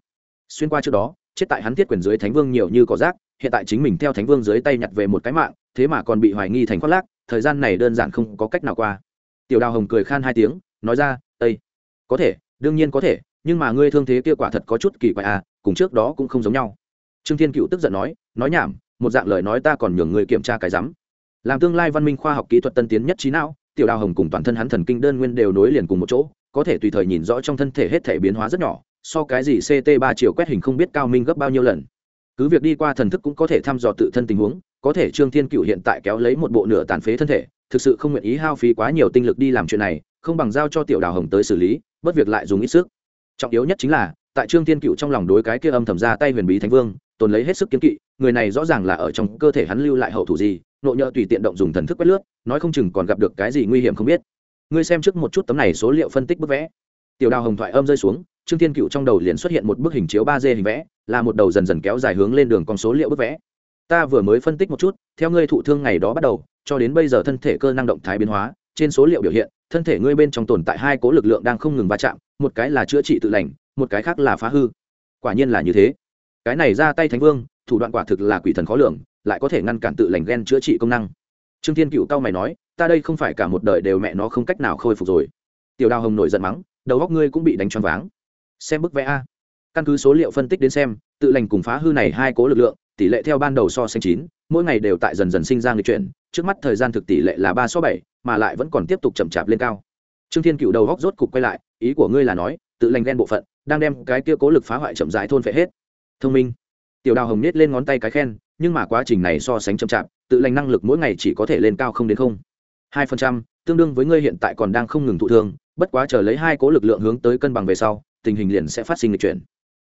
Xuyên qua trước đó, chết tại hắn thiết quyền dưới thánh vương nhiều như cỏ rác hiện tại chính mình theo thánh vương dưới tay nhặt về một cái mạng, thế mà còn bị hoài nghi thành khoác lác, thời gian này đơn giản không có cách nào qua. Tiểu đào hồng cười khan hai tiếng, nói ra ây có thể, đương nhiên có thể, nhưng mà ngươi thương thế kia quả thật có chút kỳ quái à cùng trước đó cũng không giống nhau. Trương thiên cựu tức giận nói nói nhảm, một dạng lời nói ta còn nhường người kiểm tra cái rắm. Làm tương lai văn minh khoa học kỹ thuật tân tiến nhất trí não, tiểu đào hồng cùng toàn thân hắn thần kinh đơn nguyên đều nối liền cùng một chỗ, có thể tùy thời nhìn rõ trong thân thể hết thể biến hóa rất nhỏ, so cái gì ct ba chiều quét hình không biết cao minh gấp bao nhiêu lần cứ việc đi qua thần thức cũng có thể thăm dò tự thân tình huống, có thể trương thiên cựu hiện tại kéo lấy một bộ nửa tàn phế thân thể, thực sự không nguyện ý hao phí quá nhiều tinh lực đi làm chuyện này, không bằng giao cho tiểu đào hồng tới xử lý, bất việc lại dùng ít sức. Trọng yếu nhất chính là, tại trương thiên cựu trong lòng đối cái kia âm thầm ra tay huyền bí thánh vương, tồn lấy hết sức kiếm kỵ, người này rõ ràng là ở trong cơ thể hắn lưu lại hậu thủ gì nộ nhỡ tùy tiện động dùng thần thức quét lướt, nói không chừng còn gặp được cái gì nguy hiểm không biết. Ngươi xem trước một chút tấm này số liệu phân tích bức vẽ. Tiểu đào hồng thoại âm rơi xuống trương thiên cựu trong đầu liền xuất hiện một bức hình chiếu ba d hình vẽ, là một đầu dần dần kéo dài hướng lên đường con số liệu bức vẽ. Ta vừa mới phân tích một chút, theo ngươi thụ thương ngày đó bắt đầu, cho đến bây giờ thân thể cơ năng động thái biến hóa, trên số liệu biểu hiện, thân thể ngươi bên trong tồn tại hai cố lực lượng đang không ngừng va chạm, một cái là chữa trị tự lành, một cái khác là phá hư. Quả nhiên là như thế. Cái này ra tay thánh vương, thủ đoạn quả thực là quỷ thần khó lường, lại có thể ngăn cản tự lành ghen chữa trị công năng. Trương thiên cựu cao mày nói, ta đây không phải cả một đời đều mẹ nó không cách nào khôi phục rồi. Tiểu đào hồng nổi giận mắng, đầu góc ngươi cũng bị đánh choáng váng xem bức vẽ a. Căn cứ số liệu phân tích đến xem, tự lành cùng phá hư này hai cố lực lượng, tỷ lệ theo ban đầu so sánh chín, mỗi ngày đều tại dần dần sinh ra người chuyển, trước mắt thời gian thực tỷ lệ là ba so bảy, mà lại vẫn còn tiếp tục chậm chạp lên cao. Trương thiên cựu đầu góc rốt cục quay lại, ý của ngươi là nói, tự lành ghen bộ phận, đang đem cái kia cố lực phá hoại chậm rãi thôn phệ hết. Thông minh. Tiểu đào hồng nết lên ngón tay cái khen, nhưng mà quá trình này so sánh chậm chạp, tự lành năng lực mỗi ngày chỉ có thể lên cao không đến không. Hai phần trăm, tương đương với ngươi hiện tại còn đang không ngừng thụ thương, bất quá chờ lấy hai cố lực lượng hướng tới cân bằng về sau tình hình liền sẽ phát sinh lịch chuyển.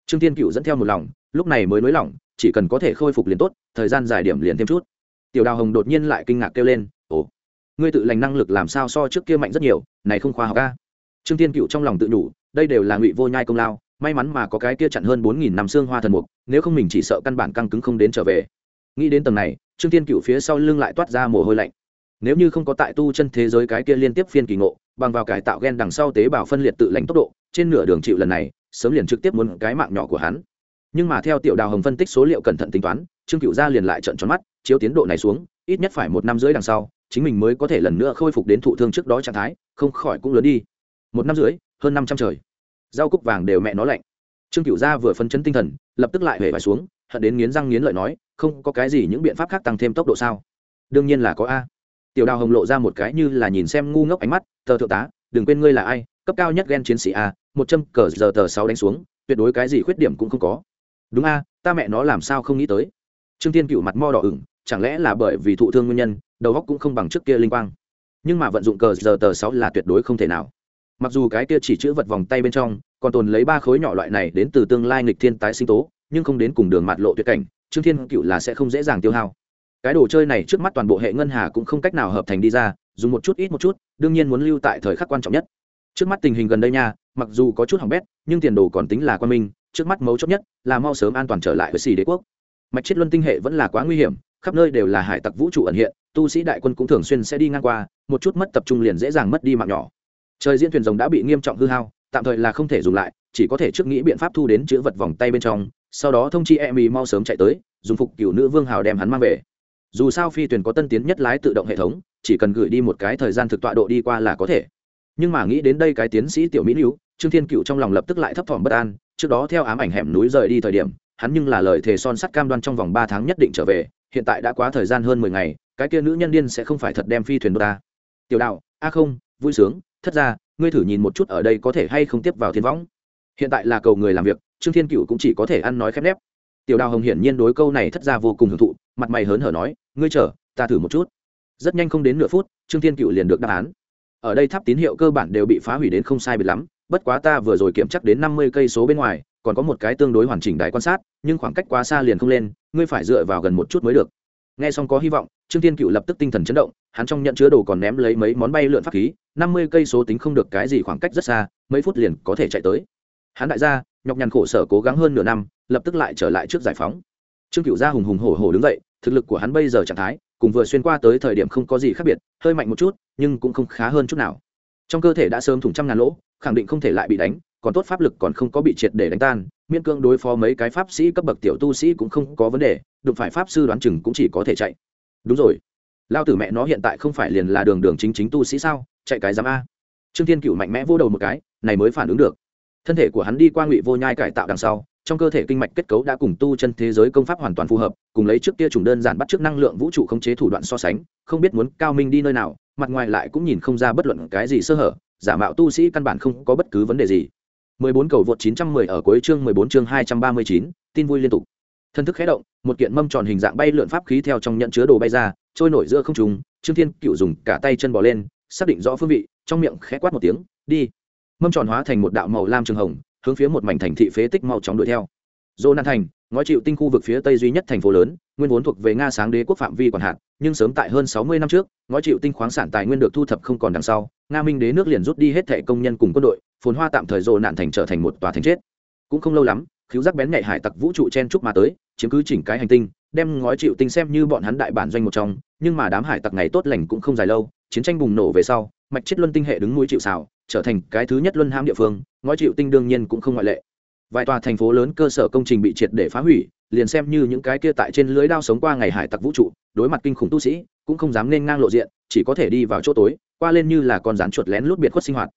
Trương thiên cựu dẫn theo một lòng lúc này mới nới lỏng chỉ cần có thể khôi phục liền tốt thời gian dài điểm liền thêm chút. Tiểu đào hồng đột nhiên lại kinh ngạc kêu lên ồ ngươi tự lành năng lực làm sao so trước kia mạnh rất nhiều này không khoa học ca trương thiên cựu trong lòng tự nhủ, đây đều là ngụy vô nhai công lao may mắn mà có cái kia chặn hơn bốn nghìn năm xương hoa thần mục nếu không mình chỉ sợ căn bản căng cứng không đến trở về. Nghĩ đến tầng này trương thiên cựu phía sau lưng lại toát ra mồ hôi lạnh. Nếu như không có tại tu chân thế giới cái kia liên tiếp phiên kỳ ngộ bằng vào cải tạo gen đằng sau tế bào phân liệt tự lãnh tốc độ trên nửa đường chịu lần này, sớm liền trực tiếp muốn cái mạng nhỏ của hắn. Nhưng mà theo tiểu đào hồng phân tích số liệu cẩn thận tính toán, trương cựu gia liền lại trận tròn mắt, chiếu tiến độ này xuống, ít nhất phải một năm rưỡi đằng sau, chính mình mới có thể lần nữa khôi phục đến thụ thương trước đó trạng thái, không khỏi cũng lớn đi. Một năm rưỡi, hơn năm trăm trời. Rau cúc vàng đều mẹ nó lạnh. Trương cựu gia vừa phân chấn tinh thần, lập tức lại hề vải xuống, hận đến nghiến răng nghiến lợi nói, không có cái gì những biện pháp khác tăng thêm tốc độ sao? Đương nhiên là có a. Tiểu đào hồng lộ ra một cái như là nhìn xem ngu ngốc ánh mắt thờ thượng tá, đừng quên ngươi là ai, cấp cao nhất ghen chiến sĩ a một châm cờ giờ tờ sáu đánh xuống, tuyệt đối cái gì khuyết điểm cũng không có. Đúng a, ta mẹ nó làm sao không nghĩ tới. Trương tiên cựu mặt mo đỏ ửng, chẳng lẽ là bởi vì thụ thương nguyên nhân, đầu óc cũng không bằng trước kia linh quang. Nhưng mà vận dụng cờ giờ tờ sáu là tuyệt đối không thể nào. Mặc dù cái kia chỉ chữ vật vòng tay bên trong, còn tồn lấy ba khối nhỏ loại này đến từ tương lai nghịch thiên tái sinh tố, nhưng không đến cùng đường mạt lộ tuyệt cảnh, trương thiên cựu là sẽ không dễ dàng tiêu hao. Cái đồ chơi này trước mắt toàn bộ hệ ngân hà cũng không cách nào hợp thành đi ra, dùng một chút ít một chút, đương nhiên muốn lưu tại thời khắc quan trọng nhất trước mắt tình hình gần đây nha, mặc dù có chút hỏng bét, nhưng tiền đồ còn tính là quan minh, trước mắt mấu chốt nhất là mau sớm an toàn trở lại với xì đế quốc. Mạch chết luân tinh hệ vẫn là quá nguy hiểm, khắp nơi đều là hải tặc vũ trụ ẩn hiện, tu sĩ đại quân cũng thường xuyên sẽ đi ngang qua, một chút mất tập trung liền dễ dàng mất đi mạng nhỏ. Trời diễn thuyền rồng đã bị nghiêm trọng hư hao, tạm thời là không thể dùng lại, chỉ có thể trước nghĩ biện pháp thu đến chữ vật vòng tay bên trong, sau đó thông chi em mau sớm chạy tới, dùng phục cựu nữ vương hào đem hắn mang về. Dù sao phi thuyền có tân tiến nhất lái tự động hệ thống, chỉ cần gửi đi một cái thời gian thực tọa độ đi qua là có thể nhưng mà nghĩ đến đây cái tiến sĩ tiểu mỹ lưu trương thiên cựu trong lòng lập tức lại thấp thỏm bất an, trước đó theo ám ảnh hẻm núi rời đi thời điểm, hắn nhưng là lời thề son sắt cam đoan trong vòng ba tháng nhất định trở về, hiện tại đã quá thời gian hơn mười ngày, cái kia nữ nhân điên sẽ không phải thật đem phi thuyền đô ta. Tiểu đạo, a không, vui sướng, thất ra ngươi thử nhìn một chút ở đây có thể hay không tiếp vào thiên võng. Hiện tại là cầu người làm việc, trương thiên cựu cũng chỉ có thể ăn nói khép nép. Tiểu đào hồng hiển nhiên đối câu này thất ra vô cùng hưởng thụ, mặt mày hớn hở nói, ngươi chờ, ta thử một chút. Rất nhanh không đến nửa phút, trương thiên cựu liền được đáp án ở đây tháp tín hiệu cơ bản đều bị phá hủy đến không sai biệt lắm, bất quá ta vừa rồi kiểm chắc đến năm mươi cây số bên ngoài, còn có một cái tương đối hoàn chỉnh đài quan sát, nhưng khoảng cách quá xa liền không lên, ngươi phải dựa vào gần một chút mới được. Nghe xong có hy vọng, trương thiên cựu lập tức tinh thần chấn động, hắn trong nhận chứa đồ còn ném lấy mấy món bay lượn pháp khí, năm mươi cây số tính không được cái gì khoảng cách rất xa, mấy phút liền có thể chạy tới. Hắn đại gia, nhọc nhằn khổ sở cố gắng hơn nửa năm, lập tức lại trở lại trước giải phóng. Trương cựu gia hùng hùng hổ hổ đứng dậy, thực lực của hắn bây giờ trạng thái cùng vừa xuyên qua tới thời điểm không có gì khác biệt, hơi mạnh một chút, nhưng cũng không khá hơn chút nào. Trong cơ thể đã sớm thủng trăm ngàn lỗ, khẳng định không thể lại bị đánh, còn tốt pháp lực còn không có bị triệt để đánh tan, miễn cương đối phó mấy cái pháp sĩ cấp bậc tiểu tu sĩ cũng không có vấn đề, đụng phải pháp sư đoán chừng cũng chỉ có thể chạy. Đúng rồi. Lao tử mẹ nó hiện tại không phải liền là đường đường chính chính tu sĩ sao, chạy cái giám a. Trương thiên cựu mạnh mẽ vô đầu một cái, này mới phản ứng được. Thân thể của hắn đi qua ngụy vô nhai cải tạo đằng sau trong cơ thể kinh mạch kết cấu đã cùng tu chân thế giới công pháp hoàn toàn phù hợp cùng lấy trước kia chủng đơn giản bắt trước năng lượng vũ trụ khống chế thủ đoạn so sánh không biết muốn cao minh đi nơi nào mặt ngoài lại cũng nhìn không ra bất luận cái gì sơ hở giả mạo tu sĩ căn bản không có bất cứ vấn đề gì. 14 cầu vượt 910 ở cuối chương 14 chương 239, tin vui liên tục. Thân thức khẽ động một kiện mâm tròn hình dạng bay lượn pháp khí theo trong nhận chứa đồ bay ra trôi nổi giữa không trung trương thiên cựu dùng cả tay chân bò lên xác định rõ phương vị trong miệng khẽ quát một tiếng đi. Mâm tròn hóa thành một đạo màu lam trường hồng hướng phía một mảnh thành thị phế tích mau chóng đuổi theo. Dô nan thành, ngói chịu tinh khu vực phía tây duy nhất thành phố lớn, nguyên vốn thuộc về nga sáng đế quốc phạm vi quản hạt, nhưng sớm tại hơn sáu mươi năm trước, ngói chịu tinh khoáng sản tài nguyên được thu thập không còn đằng sau, nga minh đế nước liền rút đi hết thẻ công nhân cùng quân đội, phồn hoa tạm thời dồ nạn thành trở thành một tòa thành chết. Cũng không lâu lắm khiếu giác bén nhạy hải tặc vũ trụ chen chúc mà tới, chiếm cứ chỉnh cái hành tinh, đem ngói chịu tinh xem như bọn hắn đại bản doanh một trong, nhưng mà đám hải tặc ngày tốt lành cũng không dài lâu, chiến tranh bùng nổ về sau mạch chết luân tinh hệ đứng mũi chịu xào, trở thành cái thứ nhất luân ham địa phương Ngoại chịu tinh đương nhiên cũng không ngoại lệ. Vài tòa thành phố lớn cơ sở công trình bị triệt để phá hủy, liền xem như những cái kia tại trên lưới đao sống qua ngày hải tặc vũ trụ, đối mặt kinh khủng tu sĩ, cũng không dám nên ngang lộ diện, chỉ có thể đi vào chỗ tối, qua lên như là con rán chuột lén lút biệt khuất sinh hoạt.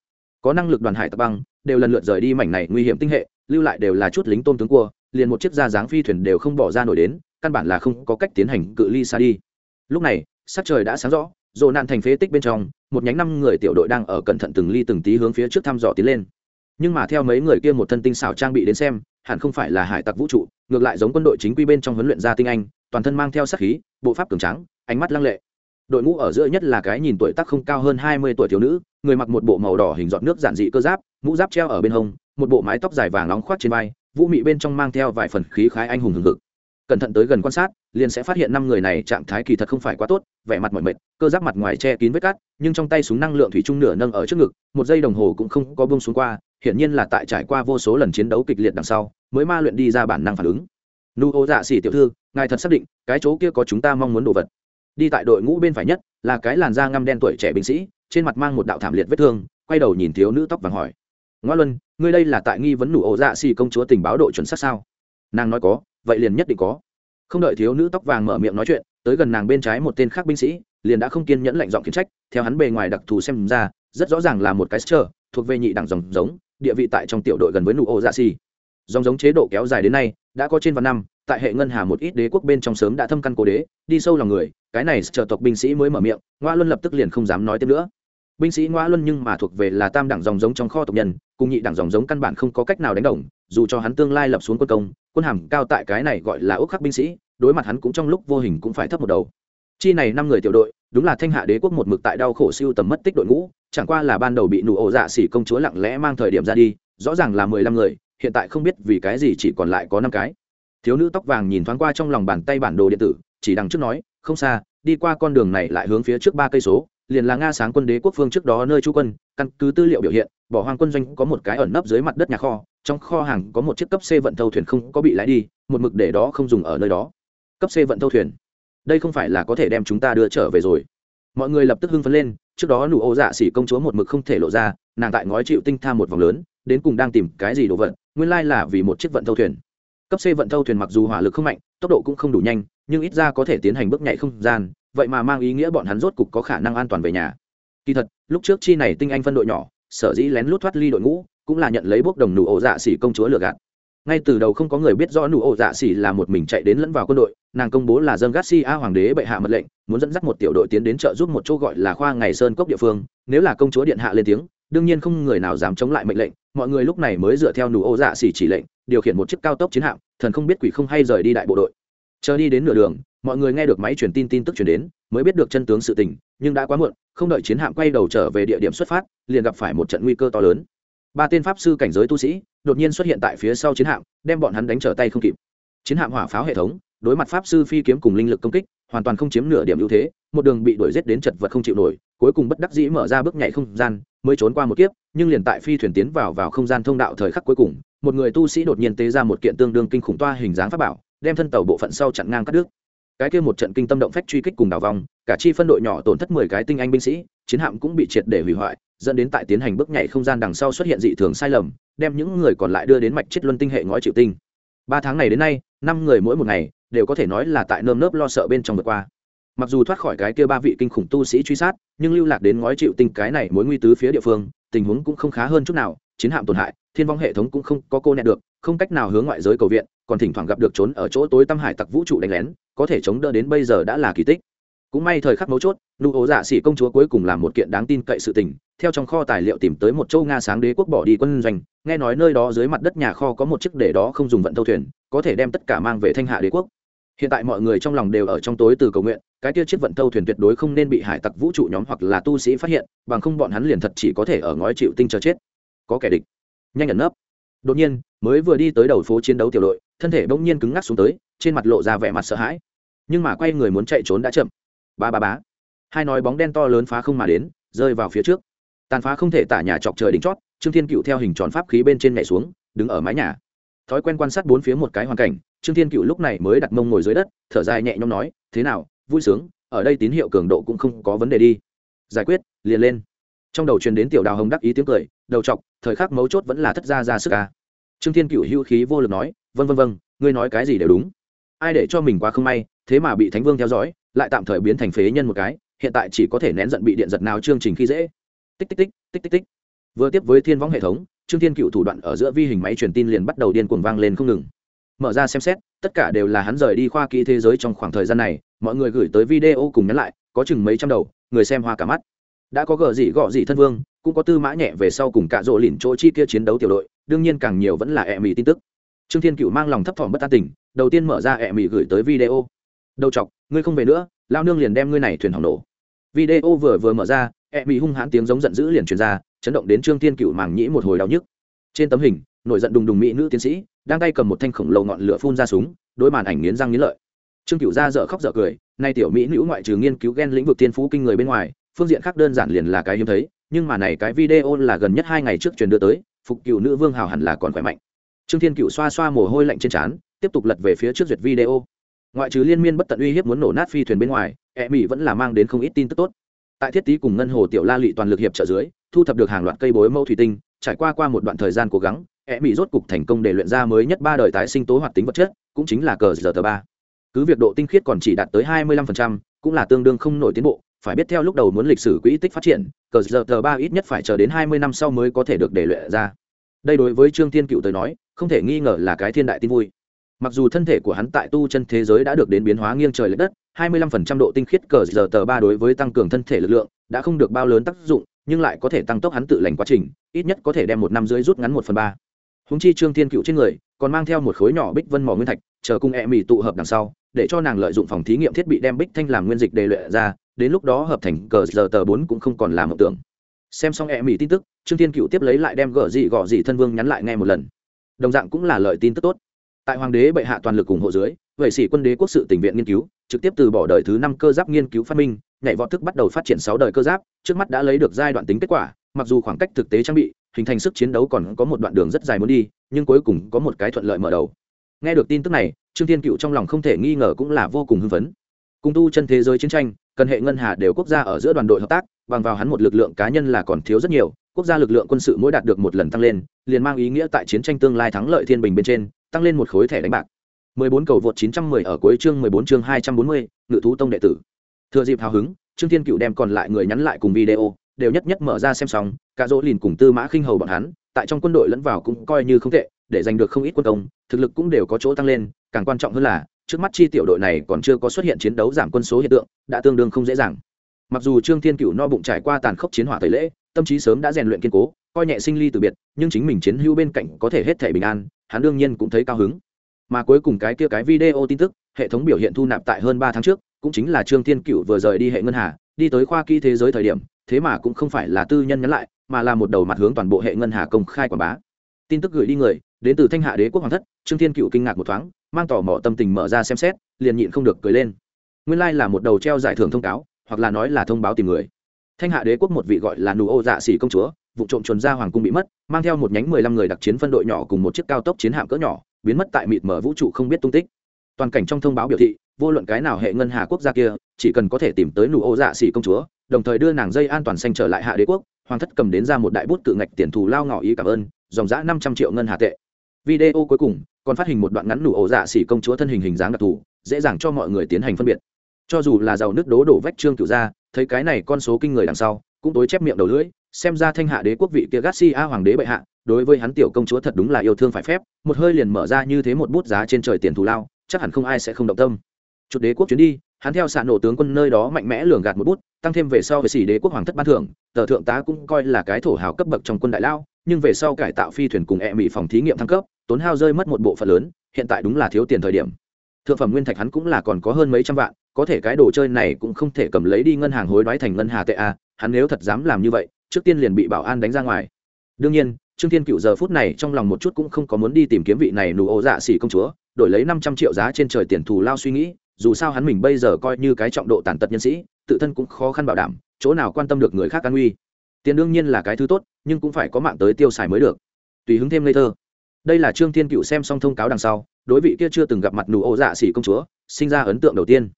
Có năng lực đoàn hải tặc băng, đều lần lượt rời đi mảnh này nguy hiểm tinh hệ, lưu lại đều là chút lính tôm tướng cua, liền một chiếc da dáng phi thuyền đều không bỏ ra nổi đến, căn bản là không có cách tiến hành cự ly xa đi. Lúc này, sắc trời đã sáng rõ dồ nạn thành phế tích bên trong, một nhánh năm người tiểu đội đang ở cẩn thận từng ly từng tí hướng phía trước thăm dò tiến lên. Nhưng mà theo mấy người kia một thân tinh xảo trang bị đến xem, hẳn không phải là hải tặc vũ trụ, ngược lại giống quân đội chính quy bên trong huấn luyện gia tinh anh, toàn thân mang theo sắc khí, bộ pháp cường trắng ánh mắt lăng lệ. Đội ngũ ở giữa nhất là cái nhìn tuổi tác không cao hơn hai mươi tuổi thiếu nữ, người mặc một bộ màu đỏ hình giọt nước giản dị cơ giáp, mũ giáp treo ở bên hông, một bộ mái tóc dài vàng nóng khoát trên vai, vũ mị bên trong mang theo vài phần khí khái anh hùng hừng hực. Cẩn thận tới gần quan sát liền sẽ phát hiện năm người này trạng thái kỳ thật không phải quá tốt, vẻ mặt mỏi mệt, cơ giáp mặt ngoài che kín vết cát, nhưng trong tay súng năng lượng thủy trung nửa nâng ở trước ngực, một giây đồng hồ cũng không có bông xuống qua, hiển nhiên là tại trải qua vô số lần chiến đấu kịch liệt đằng sau, mới ma luyện đi ra bản năng phản ứng. Nu ô dạ xỉ tiểu thư, ngài thật xác định, cái chỗ kia có chúng ta mong muốn đồ vật. Đi tại đội ngũ bên phải nhất, là cái làn da ngăm đen tuổi trẻ binh sĩ, trên mặt mang một đạo thảm liệt vết thương, quay đầu nhìn thiếu nữ tóc vàng hỏi. Ngoa luân, ngươi đây là tại nghi vấn nụ ổ dạ xì công chúa tình báo độ chuẩn xác sao? Nàng nói có, vậy liền nhất định có không đợi thiếu nữ tóc vàng mở miệng nói chuyện, tới gần nàng bên trái một tên khác binh sĩ, liền đã không kiên nhẫn lệnh giọng khiển trách, theo hắn bề ngoài đặc thù xem ra, rất rõ ràng là một cái sơ thuộc về nhị đẳng dòng giống, địa vị tại trong tiểu đội gần với nụ ô dạ xì. Dòng giống chế độ kéo dài đến nay, đã có trên vạn năm, tại hệ ngân hà một ít đế quốc bên trong sớm đã thâm căn cố đế, đi sâu lòng người, cái này chờ tộc binh sĩ mới mở miệng, ngoa luân lập tức liền không dám nói tiếp nữa. Binh sĩ ngoa luân nhưng mà thuộc về là tam đẳng dòng giống trong kho tộc nhân, cùng nhị đẳng dòng giống căn bản không có cách nào đánh đồng, dù cho hắn tương lai lập xuống quân công quân hàm cao tại cái này gọi là ước khắc binh sĩ, đối mặt hắn cũng trong lúc vô hình cũng phải thấp một đầu. Chi này năm người tiểu đội, đúng là thanh hạ đế quốc một mực tại đau khổ siêu tầm mất tích đội ngũ, chẳng qua là ban đầu bị nụ ổ dạ xỉ công chúa lặng lẽ mang thời điểm ra đi, rõ ràng là mười lăm người, hiện tại không biết vì cái gì chỉ còn lại có năm cái. Thiếu nữ tóc vàng nhìn thoáng qua trong lòng bàn tay bản đồ điện tử, chỉ đằng trước nói, không xa, đi qua con đường này lại hướng phía trước ba cây số liền là nga sáng quân đế quốc phương trước đó nơi trú quân, căn cứ tư liệu biểu hiện, bỏ hoang quân doanh có một cái ẩn nấp dưới mặt đất nhà kho, trong kho hàng có một chiếc cấp c vận thâu thuyền không có bị lái đi, một mực để đó không dùng ở nơi đó. Cấp c vận thâu thuyền. Đây không phải là có thể đem chúng ta đưa trở về rồi. Mọi người lập tức hưng phấn lên, trước đó nụ ô dạ xỉ công chúa một mực không thể lộ ra, nàng tại ngói chịu tinh tham một vòng lớn, đến cùng đang tìm cái gì đồ vật, nguyên lai là vì một chiếc vận thâu thuyền. Cấp c vận thâu thuyền mặc dù hỏa lực không mạnh, tốc độ cũng không đủ nhanh, nhưng ít ra có thể tiến hành bước nhảy không gian vậy mà mang ý nghĩa bọn hắn rốt cục có khả năng an toàn về nhà. Kỳ thật, lúc trước chi này tinh anh phân đội nhỏ, sở dĩ lén lút thoát ly đội ngũ, cũng là nhận lấy bốc đồng nụ ổ dạ xỉ công chúa lừa gạt. Ngay từ đầu không có người biết rõ nụ ổ dạ xỉ là một mình chạy đến lẫn vào quân đội, nàng công bố là dân garcia hoàng đế bệ hạ mật lệnh, muốn dẫn dắt một tiểu đội tiến đến trợ giúp một chỗ gọi là khoa ngày sơn cốc địa phương, nếu là công chúa điện hạ lên tiếng, đương nhiên không người nào dám chống lại mệnh lệnh, mọi người lúc này mới dựa theo nụ ổ dạ xỉ chỉ lệnh, điều khiển một chiếc cao tốc chiến hạm, thần không biết quỷ không hay rời đi đại bộ đội. Chờ đi đến nửa đường mọi người nghe được máy truyền tin tin tức truyền đến, mới biết được chân tướng sự tình, nhưng đã quá muộn, không đợi chiến hạm quay đầu trở về địa điểm xuất phát, liền gặp phải một trận nguy cơ to lớn. Ba tên pháp sư cảnh giới tu sĩ đột nhiên xuất hiện tại phía sau chiến hạm, đem bọn hắn đánh trở tay không kịp. Chiến hạm hỏa pháo hệ thống, đối mặt pháp sư phi kiếm cùng linh lực công kích, hoàn toàn không chiếm nửa điểm ưu thế, một đường bị đuổi giết đến chật vật không chịu nổi, cuối cùng bất đắc dĩ mở ra bước nhảy không gian, mới trốn qua một kiếp, nhưng liền tại phi thuyền tiến vào vào không gian thông đạo thời khắc cuối cùng, một người tu sĩ đột nhiên tế ra một kiện tương đương kinh khủng toa hình dáng pháp bảo, đem thân tàu bộ phận sau chặn ngang cắt đứt cái kia một trận kinh tâm động phách truy kích cùng đảo vòng cả chi phân đội nhỏ tổn thất mười cái tinh anh binh sĩ, chiến hạm cũng bị triệt để hủy hoại, dẫn đến tại tiến hành bước nhảy không gian đằng sau xuất hiện dị thường sai lầm, đem những người còn lại đưa đến mạch chết luân tinh hệ ngói chịu tinh. Ba tháng này đến nay, năm người mỗi một ngày đều có thể nói là tại nơm nớp lo sợ bên trong vượt qua. Mặc dù thoát khỏi cái kia ba vị kinh khủng tu sĩ truy sát, nhưng lưu lạc đến ngói chịu tinh cái này mối nguy tứ phía địa phương, tình huống cũng không khá hơn chút nào, chiến hạm tổn hại thiên vong hệ thống cũng không có cô nẹt được, không cách nào hướng ngoại giới cầu viện, còn thỉnh thoảng gặp được trốn ở chỗ tối tăm hải tặc vũ trụ đánh lén, có thể chống đỡ đến bây giờ đã là kỳ tích. Cũng may thời khắc mấu chốt, nụ ố dạ xỉ công chúa cuối cùng làm một kiện đáng tin cậy sự tình, theo trong kho tài liệu tìm tới một châu nga sáng đế quốc bỏ đi quân doanh, nghe nói nơi đó dưới mặt đất nhà kho có một chiếc để đó không dùng vận thâu thuyền, có thể đem tất cả mang về thanh hạ đế quốc. Hiện tại mọi người trong lòng đều ở trong tối từ cầu nguyện, cái kia chiếc vận thâu thuyền tuyệt đối không nên bị hải tặc vũ trụ nhóm hoặc là tu sĩ phát hiện, bằng không bọn hắn liền thật chỉ có thể ở ngói chịu tinh chờ chết. Có kẻ địch nhanh ẩn nấp. Đột nhiên, mới vừa đi tới đầu phố chiến đấu tiểu đội, thân thể bỗng nhiên cứng ngắc xuống tới, trên mặt lộ ra vẻ mặt sợ hãi. Nhưng mà quay người muốn chạy trốn đã chậm. Ba ba bá hai nói bóng đen to lớn phá không mà đến, rơi vào phía trước. Tàn phá không thể tả nhà chọc trời đỉnh chót, trương thiên cựu theo hình tròn pháp khí bên trên nhảy xuống, đứng ở mái nhà. Thói quen quan sát bốn phía một cái hoàn cảnh, trương thiên cựu lúc này mới đặt mông ngồi dưới đất, thở dài nhẹ nhõm nói, thế nào, vui sướng, ở đây tín hiệu cường độ cũng không có vấn đề đi. Giải quyết, liền lên. Trong đầu truyền đến tiểu đào hồng đắc ý tiếng cười đầu chọc, thời khắc mấu chốt vẫn là thất gia ra sức ca. Trương thiên cựu hưu khí vô lực nói vân vân vân ngươi nói cái gì đều đúng. Ai để cho mình quá không may, thế mà bị thánh vương theo dõi, lại tạm thời biến thành phế nhân một cái, hiện tại chỉ có thể nén giận bị điện giật nào chương trình khi dễ. Tích tích tích tích tích tích. Vừa tiếp với thiên võng hệ thống, trương thiên cựu thủ đoạn ở giữa vi hình máy truyền tin liền bắt đầu điên cuồng vang lên không ngừng. Mở ra xem xét, tất cả đều là hắn rời đi khoa kỹ thế giới trong khoảng thời gian này, mọi người gửi tới video cùng nhắn lại, có chừng mấy trăm đầu, người xem hoa cả mắt đã có gờ gì gọ gì thân vương, cũng có tư mã nhẹ về sau cùng cạ rỗ lìn chỗ chi kia chiến đấu tiểu đội, đương nhiên càng nhiều vẫn là ẹ mì tin tức. Trương thiên cựu mang lòng thấp thỏm bất an tình, đầu tiên mở ra ẹ mì gửi tới video. Đầu chọc, ngươi không về nữa lao nương liền đem ngươi này thuyền hỏng nổ. Video vừa vừa mở ra, ẹ mì hung hãn tiếng giống giận dữ liền truyền ra, chấn động đến trương thiên cựu màng nhĩ một hồi đau nhức. Trên tấm hình, nổi giận đùng đùng mỹ nữ tiến sĩ, đang tay cầm một thanh khổng lồ ngọn lửa phun ra súng, đối màn ảnh nghiến răng nghiến lợi. Trương cựu ra dở khóc dở cười, nay tiểu mỹ nữ ngoại trừ nghiên cứu ghen lĩnh vực tiên phú kinh người bên ngoài phương diện khác đơn giản liền là cái hiếm thấy nhưng mà này cái video là gần nhất hai ngày trước truyền đưa tới phục cựu nữ vương hào hẳn là còn khỏe mạnh. Trương thiên cựu xoa xoa mồ hôi lạnh trên trán tiếp tục lật về phía trước duyệt video. Ngoại trừ liên miên bất tận uy hiếp muốn nổ nát phi thuyền bên ngoài e mỹ vẫn là mang đến không ít tin tức tốt. Tại thiết tý cùng ngân hồ tiểu la lị toàn lực hiệp trợ dưới thu thập được hàng loạt cây bối mẫu thủy tinh trải qua qua một đoạn thời gian cố gắng e mỹ rốt cục thành công để luyện ra mới nhất ba đời tái sinh tố hoạt tính vật chất cũng chính là cờ giờ tờ ba. Cứ việc độ tinh khiết còn chỉ đạt tới hai mươi lăm phần trăm, cũng là tương đương không nổi tiến bộ phải biết theo lúc đầu muốn lịch sử quỹ tích phát triển, cờ giờ tờ ba ít nhất phải chờ đến hai mươi năm sau mới có thể được để luyện ra. Đây đối với trương thiên cựu tới nói, không thể nghi ngờ là cái thiên đại tin vui. Mặc dù thân thể của hắn tại tu chân thế giới đã được đến biến hóa nghiêng trời l ệ đất 25% độ tinh khiết cờ giờ tờ ba đối với tăng cường thân thể lực lượng đã không được bao lớn tác dụng, nhưng lại có thể tăng tốc hắn tự lành quá trình, ít nhất có thể đem một năm dưới rút ngắn một phần ba. Húng chi trương thiên cựu trên người còn mang theo một khối nhỏ bích vân mỏ nguyên thạch, chờ cung e mì tụ hợp đằng sau, để cho nàng lợi dụng phòng thí nghiệm thiết bị đem bích thanh làm nguyên dịch đề luyện ra đến lúc đó hợp thành cờ giờ tờ bốn cũng không còn là mộng tưởng. Xem xong e mỹ tin tức, trương thiên cựu tiếp lấy lại đem Gờ dị gọ dị thân vương nhắn lại nghe một lần. Đồng dạng cũng là lợi tin tức tốt. Tại hoàng đế bệ hạ toàn lực ủng hộ dưới vậy sĩ quân đế quốc sự tỉnh viện nghiên cứu, trực tiếp từ bỏ đời thứ năm cơ giáp nghiên cứu phát minh, nhảy võ thức bắt đầu phát triển sáu đời cơ giáp, trước mắt đã lấy được giai đoạn tính kết quả, mặc dù khoảng cách thực tế trang bị, hình thành sức chiến đấu còn có một đoạn đường rất dài muốn đi, nhưng cuối cùng có một cái thuận lợi mở đầu. Nghe được tin tức này, trương thiên cựu trong lòng không thể nghi ngờ cũng là vô cùng hưng phấn. Cung tu chân thế giới chiến tranh cần hệ ngân hà đều quốc gia ở giữa đoàn đội hợp tác bằng vào hắn một lực lượng cá nhân là còn thiếu rất nhiều quốc gia lực lượng quân sự mỗi đạt được một lần tăng lên liền mang ý nghĩa tại chiến tranh tương lai thắng lợi thiên bình bên trên tăng lên một khối thẻ đánh bạc 14 cầu vượt 910 ở cuối chương 14 chương 240, ngự thú tông đệ tử. Thừa dịp hào hứng, Trương Thiên Cựu đem còn lại người nhắn lại cùng video, đều nhất nhất mở ra xem xong, cả dỗ lìn cùng Tư Mã Khinh Hầu bọn hắn, tại trong quân đội lẫn vào cũng coi như không tệ, để giành được không ít quân công, thực lực cũng đều có chỗ tăng lên, càng quan trọng hơn là, trước mắt chi tiểu đội này còn chưa có xuất hiện chiến đấu giảm quân số hiện tượng, đã tương đương không dễ dàng. Mặc dù Trương Thiên Cựu no bụng trải qua tàn khốc chiến hỏa tẩy lễ, tâm trí sớm đã rèn luyện kiên cố, coi nhẹ sinh ly từ biệt, nhưng chính mình chiến hữu bên cạnh có thể hết thảy bình an, hắn đương nhiên cũng thấy cao hứng mà cuối cùng cái kia cái video tin tức hệ thống biểu hiện thu nạp tại hơn ba tháng trước cũng chính là trương thiên cựu vừa rời đi hệ ngân hà đi tới khoa kỹ thế giới thời điểm thế mà cũng không phải là tư nhân nhắn lại mà là một đầu mặt hướng toàn bộ hệ ngân hà công khai quảng bá tin tức gửi đi người đến từ thanh hạ đế quốc hoàng thất trương thiên cựu kinh ngạc một thoáng mang tỏ mỏ tâm tình mở ra xem xét, liền nhịn không được cười lên. Nguyên lai、like、là một đầu treo giải thưởng thông cáo, hoặc là nói là thông báo tìm người. Thanh hạ đế quốc một vị gọi là nụ ô dạ xỉ công chúa, vụ trộm chuồn ra hoàng cung bị mất, mang theo một nhánh mười lăm người đặc chiến phân đội nhỏ cùng một chiếc cao tốc chiến hạm cỡ nhỏ, biến mất tại mịt mở vũ trụ không biết tung tích. Toàn cảnh trong thông báo biểu thị, vô luận cái nào hệ ngân hà quốc gia kia, chỉ cần có thể tìm tới nụ ô dạ xỉ công chúa, đồng thời đưa nàng dây an toàn xanh trở lại hạ đế quốc, hoàng thất cầm đến ra một đại bút cự ngạch tiền thù lao ngỏ ý cảm ơn, dòng giã năm trăm triệu ngân hà tệ. Video cuối cùng còn phát hình một đoạn ngắn nụ ổ dạ xỉ công chúa thân hình hình dáng đặc thù, dễ dàng cho mọi người tiến hành phân biệt. Cho dù là giàu nước đố đổ vách trương cửu ra thấy cái này con số kinh người đằng sau, cũng tối chép miệng đầu lưỡi, xem ra thanh hạ đế quốc vị kia garcia hoàng đế bệ hạ, đối với hắn tiểu công chúa thật đúng là yêu thương phải phép, một hơi liền mở ra như thế một bút giá trên trời tiền thù lao, chắc hẳn không ai sẽ không động tâm. Chút đế quốc chuyến đi, hắn theo xạ nổ tướng quân nơi đó mạnh mẽ lường gạt một bút, tăng thêm về sau về xỉ đế quốc hoàng thất ban thưởng, tờ thượng tá cũng coi là cái thổ hào cấp bậc trong quân đại lao, nhưng về sau cải tạo phi thuyền cùng e mỹ phòng thí nghiệm thăng cấp tốn hao rơi mất một bộ phận lớn, hiện tại đúng là thiếu tiền thời điểm. Thượng phẩm nguyên thạch hắn cũng là còn có hơn mấy trăm vạn, có thể cái đồ chơi này cũng không thể cầm lấy đi ngân hàng hối đoái thành ngân hà tệ a, hắn nếu thật dám làm như vậy, trước tiên liền bị bảo an đánh ra ngoài. Đương nhiên, trương thiên cựu giờ phút này trong lòng một chút cũng không có muốn đi tìm kiếm vị này nụ ô dạ xỉ công chúa, đổi lấy năm trăm triệu giá trên trời tiền thù lao suy nghĩ, dù sao hắn mình bây giờ coi như cái trọng độ tàn tật nhân sĩ, tự thân cũng khó khăn bảo đảm, chỗ nào quan tâm được người khác an nguy. Tiền đương nhiên là cái thứ tốt, nhưng cũng phải có mạng tới tiêu xài mới được. Tùy hứng thêm ngây thơ đây là trương thiên cựu xem xong thông cáo đằng sau, đối vị kia chưa từng gặp mặt nụ ô dạ xỉ công chúa, sinh ra ấn tượng đầu tiên.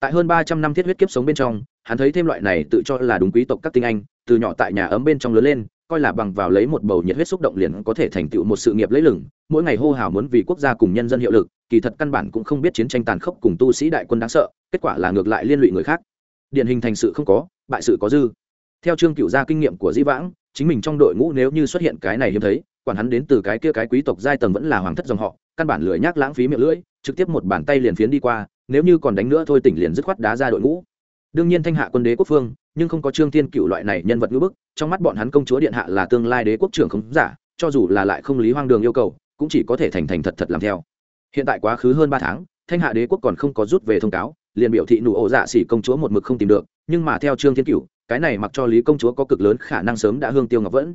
Tại hơn ba trăm năm thiết huyết kiếp sống bên trong, hắn thấy thêm loại này tự cho là đúng quý tộc các tinh anh, từ nhỏ tại nhà ấm bên trong lớn lên, coi là bằng vào lấy một bầu nhiệt huyết xúc động liền có thể thành tựu một sự nghiệp lấy lửng mỗi ngày hô hào muốn vì quốc gia cùng nhân dân hiệu lực, kỳ thật căn bản cũng không biết chiến tranh tàn khốc cùng tu sĩ đại quân đáng sợ, kết quả là ngược lại liên lụy người khác. Điển hình thành sự không có, bại sự có dư. Theo trương cựu gia kinh nghiệm của dĩ vãng, chính mình trong đội ngũ nếu như xuất hiện cái này hiếm thấy quản hắn đến từ cái kia cái quý tộc giai tầng vẫn là hoàng thất dòng họ, căn bản lười nhác lãng phí miệng lưỡi, trực tiếp một bàn tay liền phiến đi qua, nếu như còn đánh nữa thôi tỉnh liền dứt khoát đá ra đội ngũ. Đương nhiên thanh hạ quân đế quốc phương, nhưng không có trương thiên cựu loại này nhân vật ngữ bức, trong mắt bọn hắn công chúa điện hạ là tương lai đế quốc trưởng không giả, cho dù là lại không lý hoang đường yêu cầu, cũng chỉ có thể thành thành thật thật làm theo. Hiện tại quá khứ hơn ba tháng, thanh hạ đế quốc còn không có rút về thông cáo, liền biểu thị nụ ổ dạ xỉ công chúa một mực không tìm được, nhưng mà theo trương thiên cựu cái này mặc cho lý công chúa có cực lớn khả năng sớm đã hương tiêu ngọc vẫn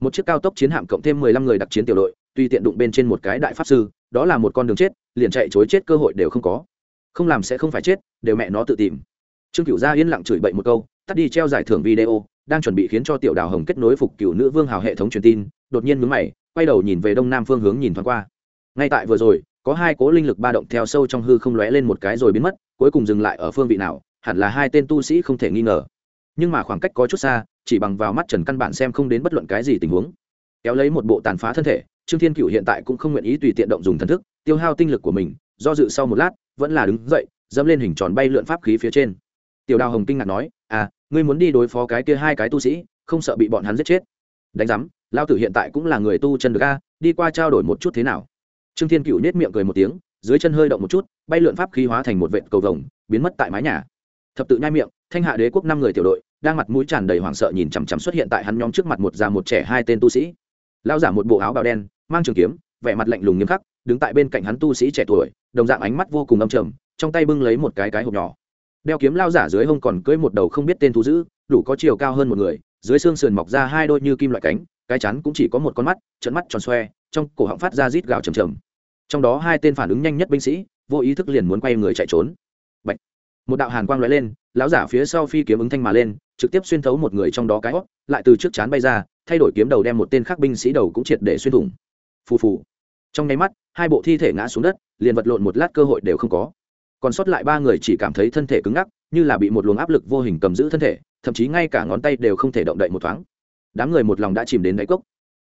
một chiếc cao tốc chiến hạm cộng thêm mười lăm người đặc chiến tiểu đội tuy tiện đụng bên trên một cái đại pháp sư, đó là một con đường chết, liền chạy chối chết cơ hội đều không có. Không làm sẽ không phải chết, đều mẹ nó tự tìm. Trương cựu gia yên lặng chửi bậy một câu, tắt đi treo giải thưởng video, đang chuẩn bị khiến cho tiểu đào hồng kết nối phục cựu nữ vương hào hệ thống truyền tin, đột nhiên mướn mày, quay đầu nhìn về đông nam phương hướng nhìn thoáng qua. Ngay tại vừa rồi, có hai cố linh lực ba động theo sâu trong hư không lóe lên một cái rồi biến mất, cuối cùng dừng lại ở phương vị nào, hẳn là hai tên tu sĩ không thể nghi ngờ nhưng mà khoảng cách có chút xa, chỉ bằng vào mắt trần căn bản xem không đến bất luận cái gì tình huống. Kéo lấy một bộ tàn phá thân thể, trương thiên cựu hiện tại cũng không nguyện ý tùy tiện động dùng thần thức, tiêu hao tinh lực của mình, do dự sau một lát, vẫn là đứng dậy, dẫm lên hình tròn bay lượn pháp khí phía trên. Tiểu đào hồng kinh ngạc nói à ngươi muốn đi đối phó cái kia hai cái tu sĩ, không sợ bị bọn hắn giết chết? Đánh giám lao tử hiện tại cũng là người tu chân được a, đi qua trao đổi một chút thế nào? Trương thiên cựu nết miệng cười một tiếng, dưới chân hơi động một chút, bay lượn pháp khí hóa thành một vệt cầu vồng, biến mất tại mái nhà. Thập tự nhai miệng, thanh hạ đế quốc năm người tiểu đội đang mặt mũi tràn đầy hoảng sợ nhìn chằm chằm xuất hiện tại hắn nhóm trước mặt một già một trẻ hai tên tu sĩ. Lao giả một bộ áo bào đen, mang trường kiếm, vẻ mặt lạnh lùng nghiêm khắc, đứng tại bên cạnh hắn tu sĩ trẻ tuổi, đồng dạng ánh mắt vô cùng âm trầm, trong tay bưng lấy một cái cái hộp nhỏ. Đeo kiếm lao giả dưới hông còn cưỡi một đầu không biết tên thú dữ, đủ có chiều cao hơn một người, dưới xương sườn mọc ra hai đôi như kim loại cánh, cái chắn cũng chỉ có một con mắt trận mắt tròn xoe, trong cổ họng phát ra rít gào trầm trầm. Trong đó hai tên phản ứng nhanh nhất binh sĩ, vô ý thức liền muốn quay người chạy trốn. Bạch. một đạo hàn quang lóe lên lão giả phía sau phi kiếm ứng thanh mà lên, trực tiếp xuyên thấu một người trong đó cái hót lại từ trước chán bay ra, thay đổi kiếm đầu đem một tên khác binh sĩ đầu cũng triệt để xuyên thủng. Phù phù. Trong nháy mắt, hai bộ thi thể ngã xuống đất, liền vật lộn một lát cơ hội đều không có. Còn sót lại ba người chỉ cảm thấy thân thể cứng ngắc, như là bị một luồng áp lực vô hình cầm giữ thân thể, thậm chí ngay cả ngón tay đều không thể động đậy một thoáng. Đám người một lòng đã chìm đến đáy cốc.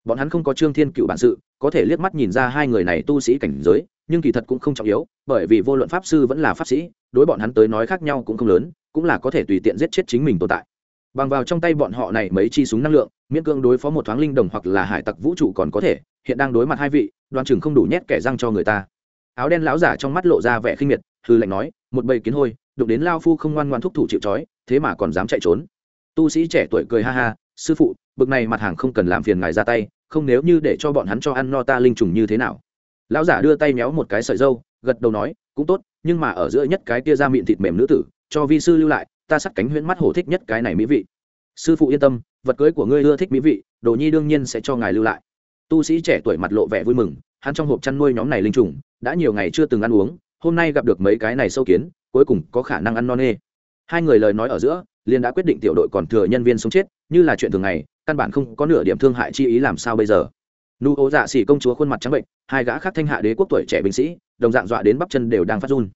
Bọn hắn không có trương thiên cựu bản sự, có thể liếc mắt nhìn ra hai người này tu sĩ cảnh giới nhưng kỳ thật cũng không trọng yếu, bởi vì vô luận pháp sư vẫn là pháp sĩ, đối bọn hắn tới nói khác nhau cũng không lớn, cũng là có thể tùy tiện giết chết chính mình tồn tại. Bằng vào trong tay bọn họ này mấy chi súng năng lượng, miễn cưỡng đối phó một thoáng linh đồng hoặc là hải tặc vũ trụ còn có thể, hiện đang đối mặt hai vị đoàn chừng không đủ nhét kẻ răng cho người ta. Áo đen lão giả trong mắt lộ ra vẻ khinh miệt hư lạnh nói, một bầy kiến hôi, đụng đến lao phu không ngoan ngoan thúc thủ chịu trói, thế mà còn dám chạy trốn. Tu sĩ trẻ tuổi cười ha ha, sư phụ, bực này mặt hàng không cần làm phiền ngài ra tay, không nếu như để cho bọn hắn cho ăn no ta linh trùng như thế nào? Lão giả đưa tay méo một cái sợi dâu, gật đầu nói, cũng tốt, nhưng mà ở giữa nhất cái kia ra miệng thịt mềm nữ tử, cho vi sư lưu lại, ta sắt cánh huyễn mắt hổ thích nhất cái này mỹ vị. Sư phụ yên tâm, vật cưới của ngươi ưa thích mỹ vị, đồ nhi đương nhiên sẽ cho ngài lưu lại. Tu sĩ trẻ tuổi mặt lộ vẻ vui mừng, hắn trong hộp chăn nuôi nhóm này linh trùng, đã nhiều ngày chưa từng ăn uống, hôm nay gặp được mấy cái này sâu kiến, cuối cùng có khả năng ăn non nê. Hai người lời nói ở giữa, liền đã quyết định tiểu đội còn thừa nhân viên sống chết, như là chuyện thường ngày, căn bản không có nửa điểm thương hại chi ý làm sao bây giờ nu ố dạ xỉ công chúa khuôn mặt trắng bệnh, hai gã khác thanh hạ đế quốc tuổi trẻ binh sĩ, đồng dạng dọa đến bắp chân đều đang phát run.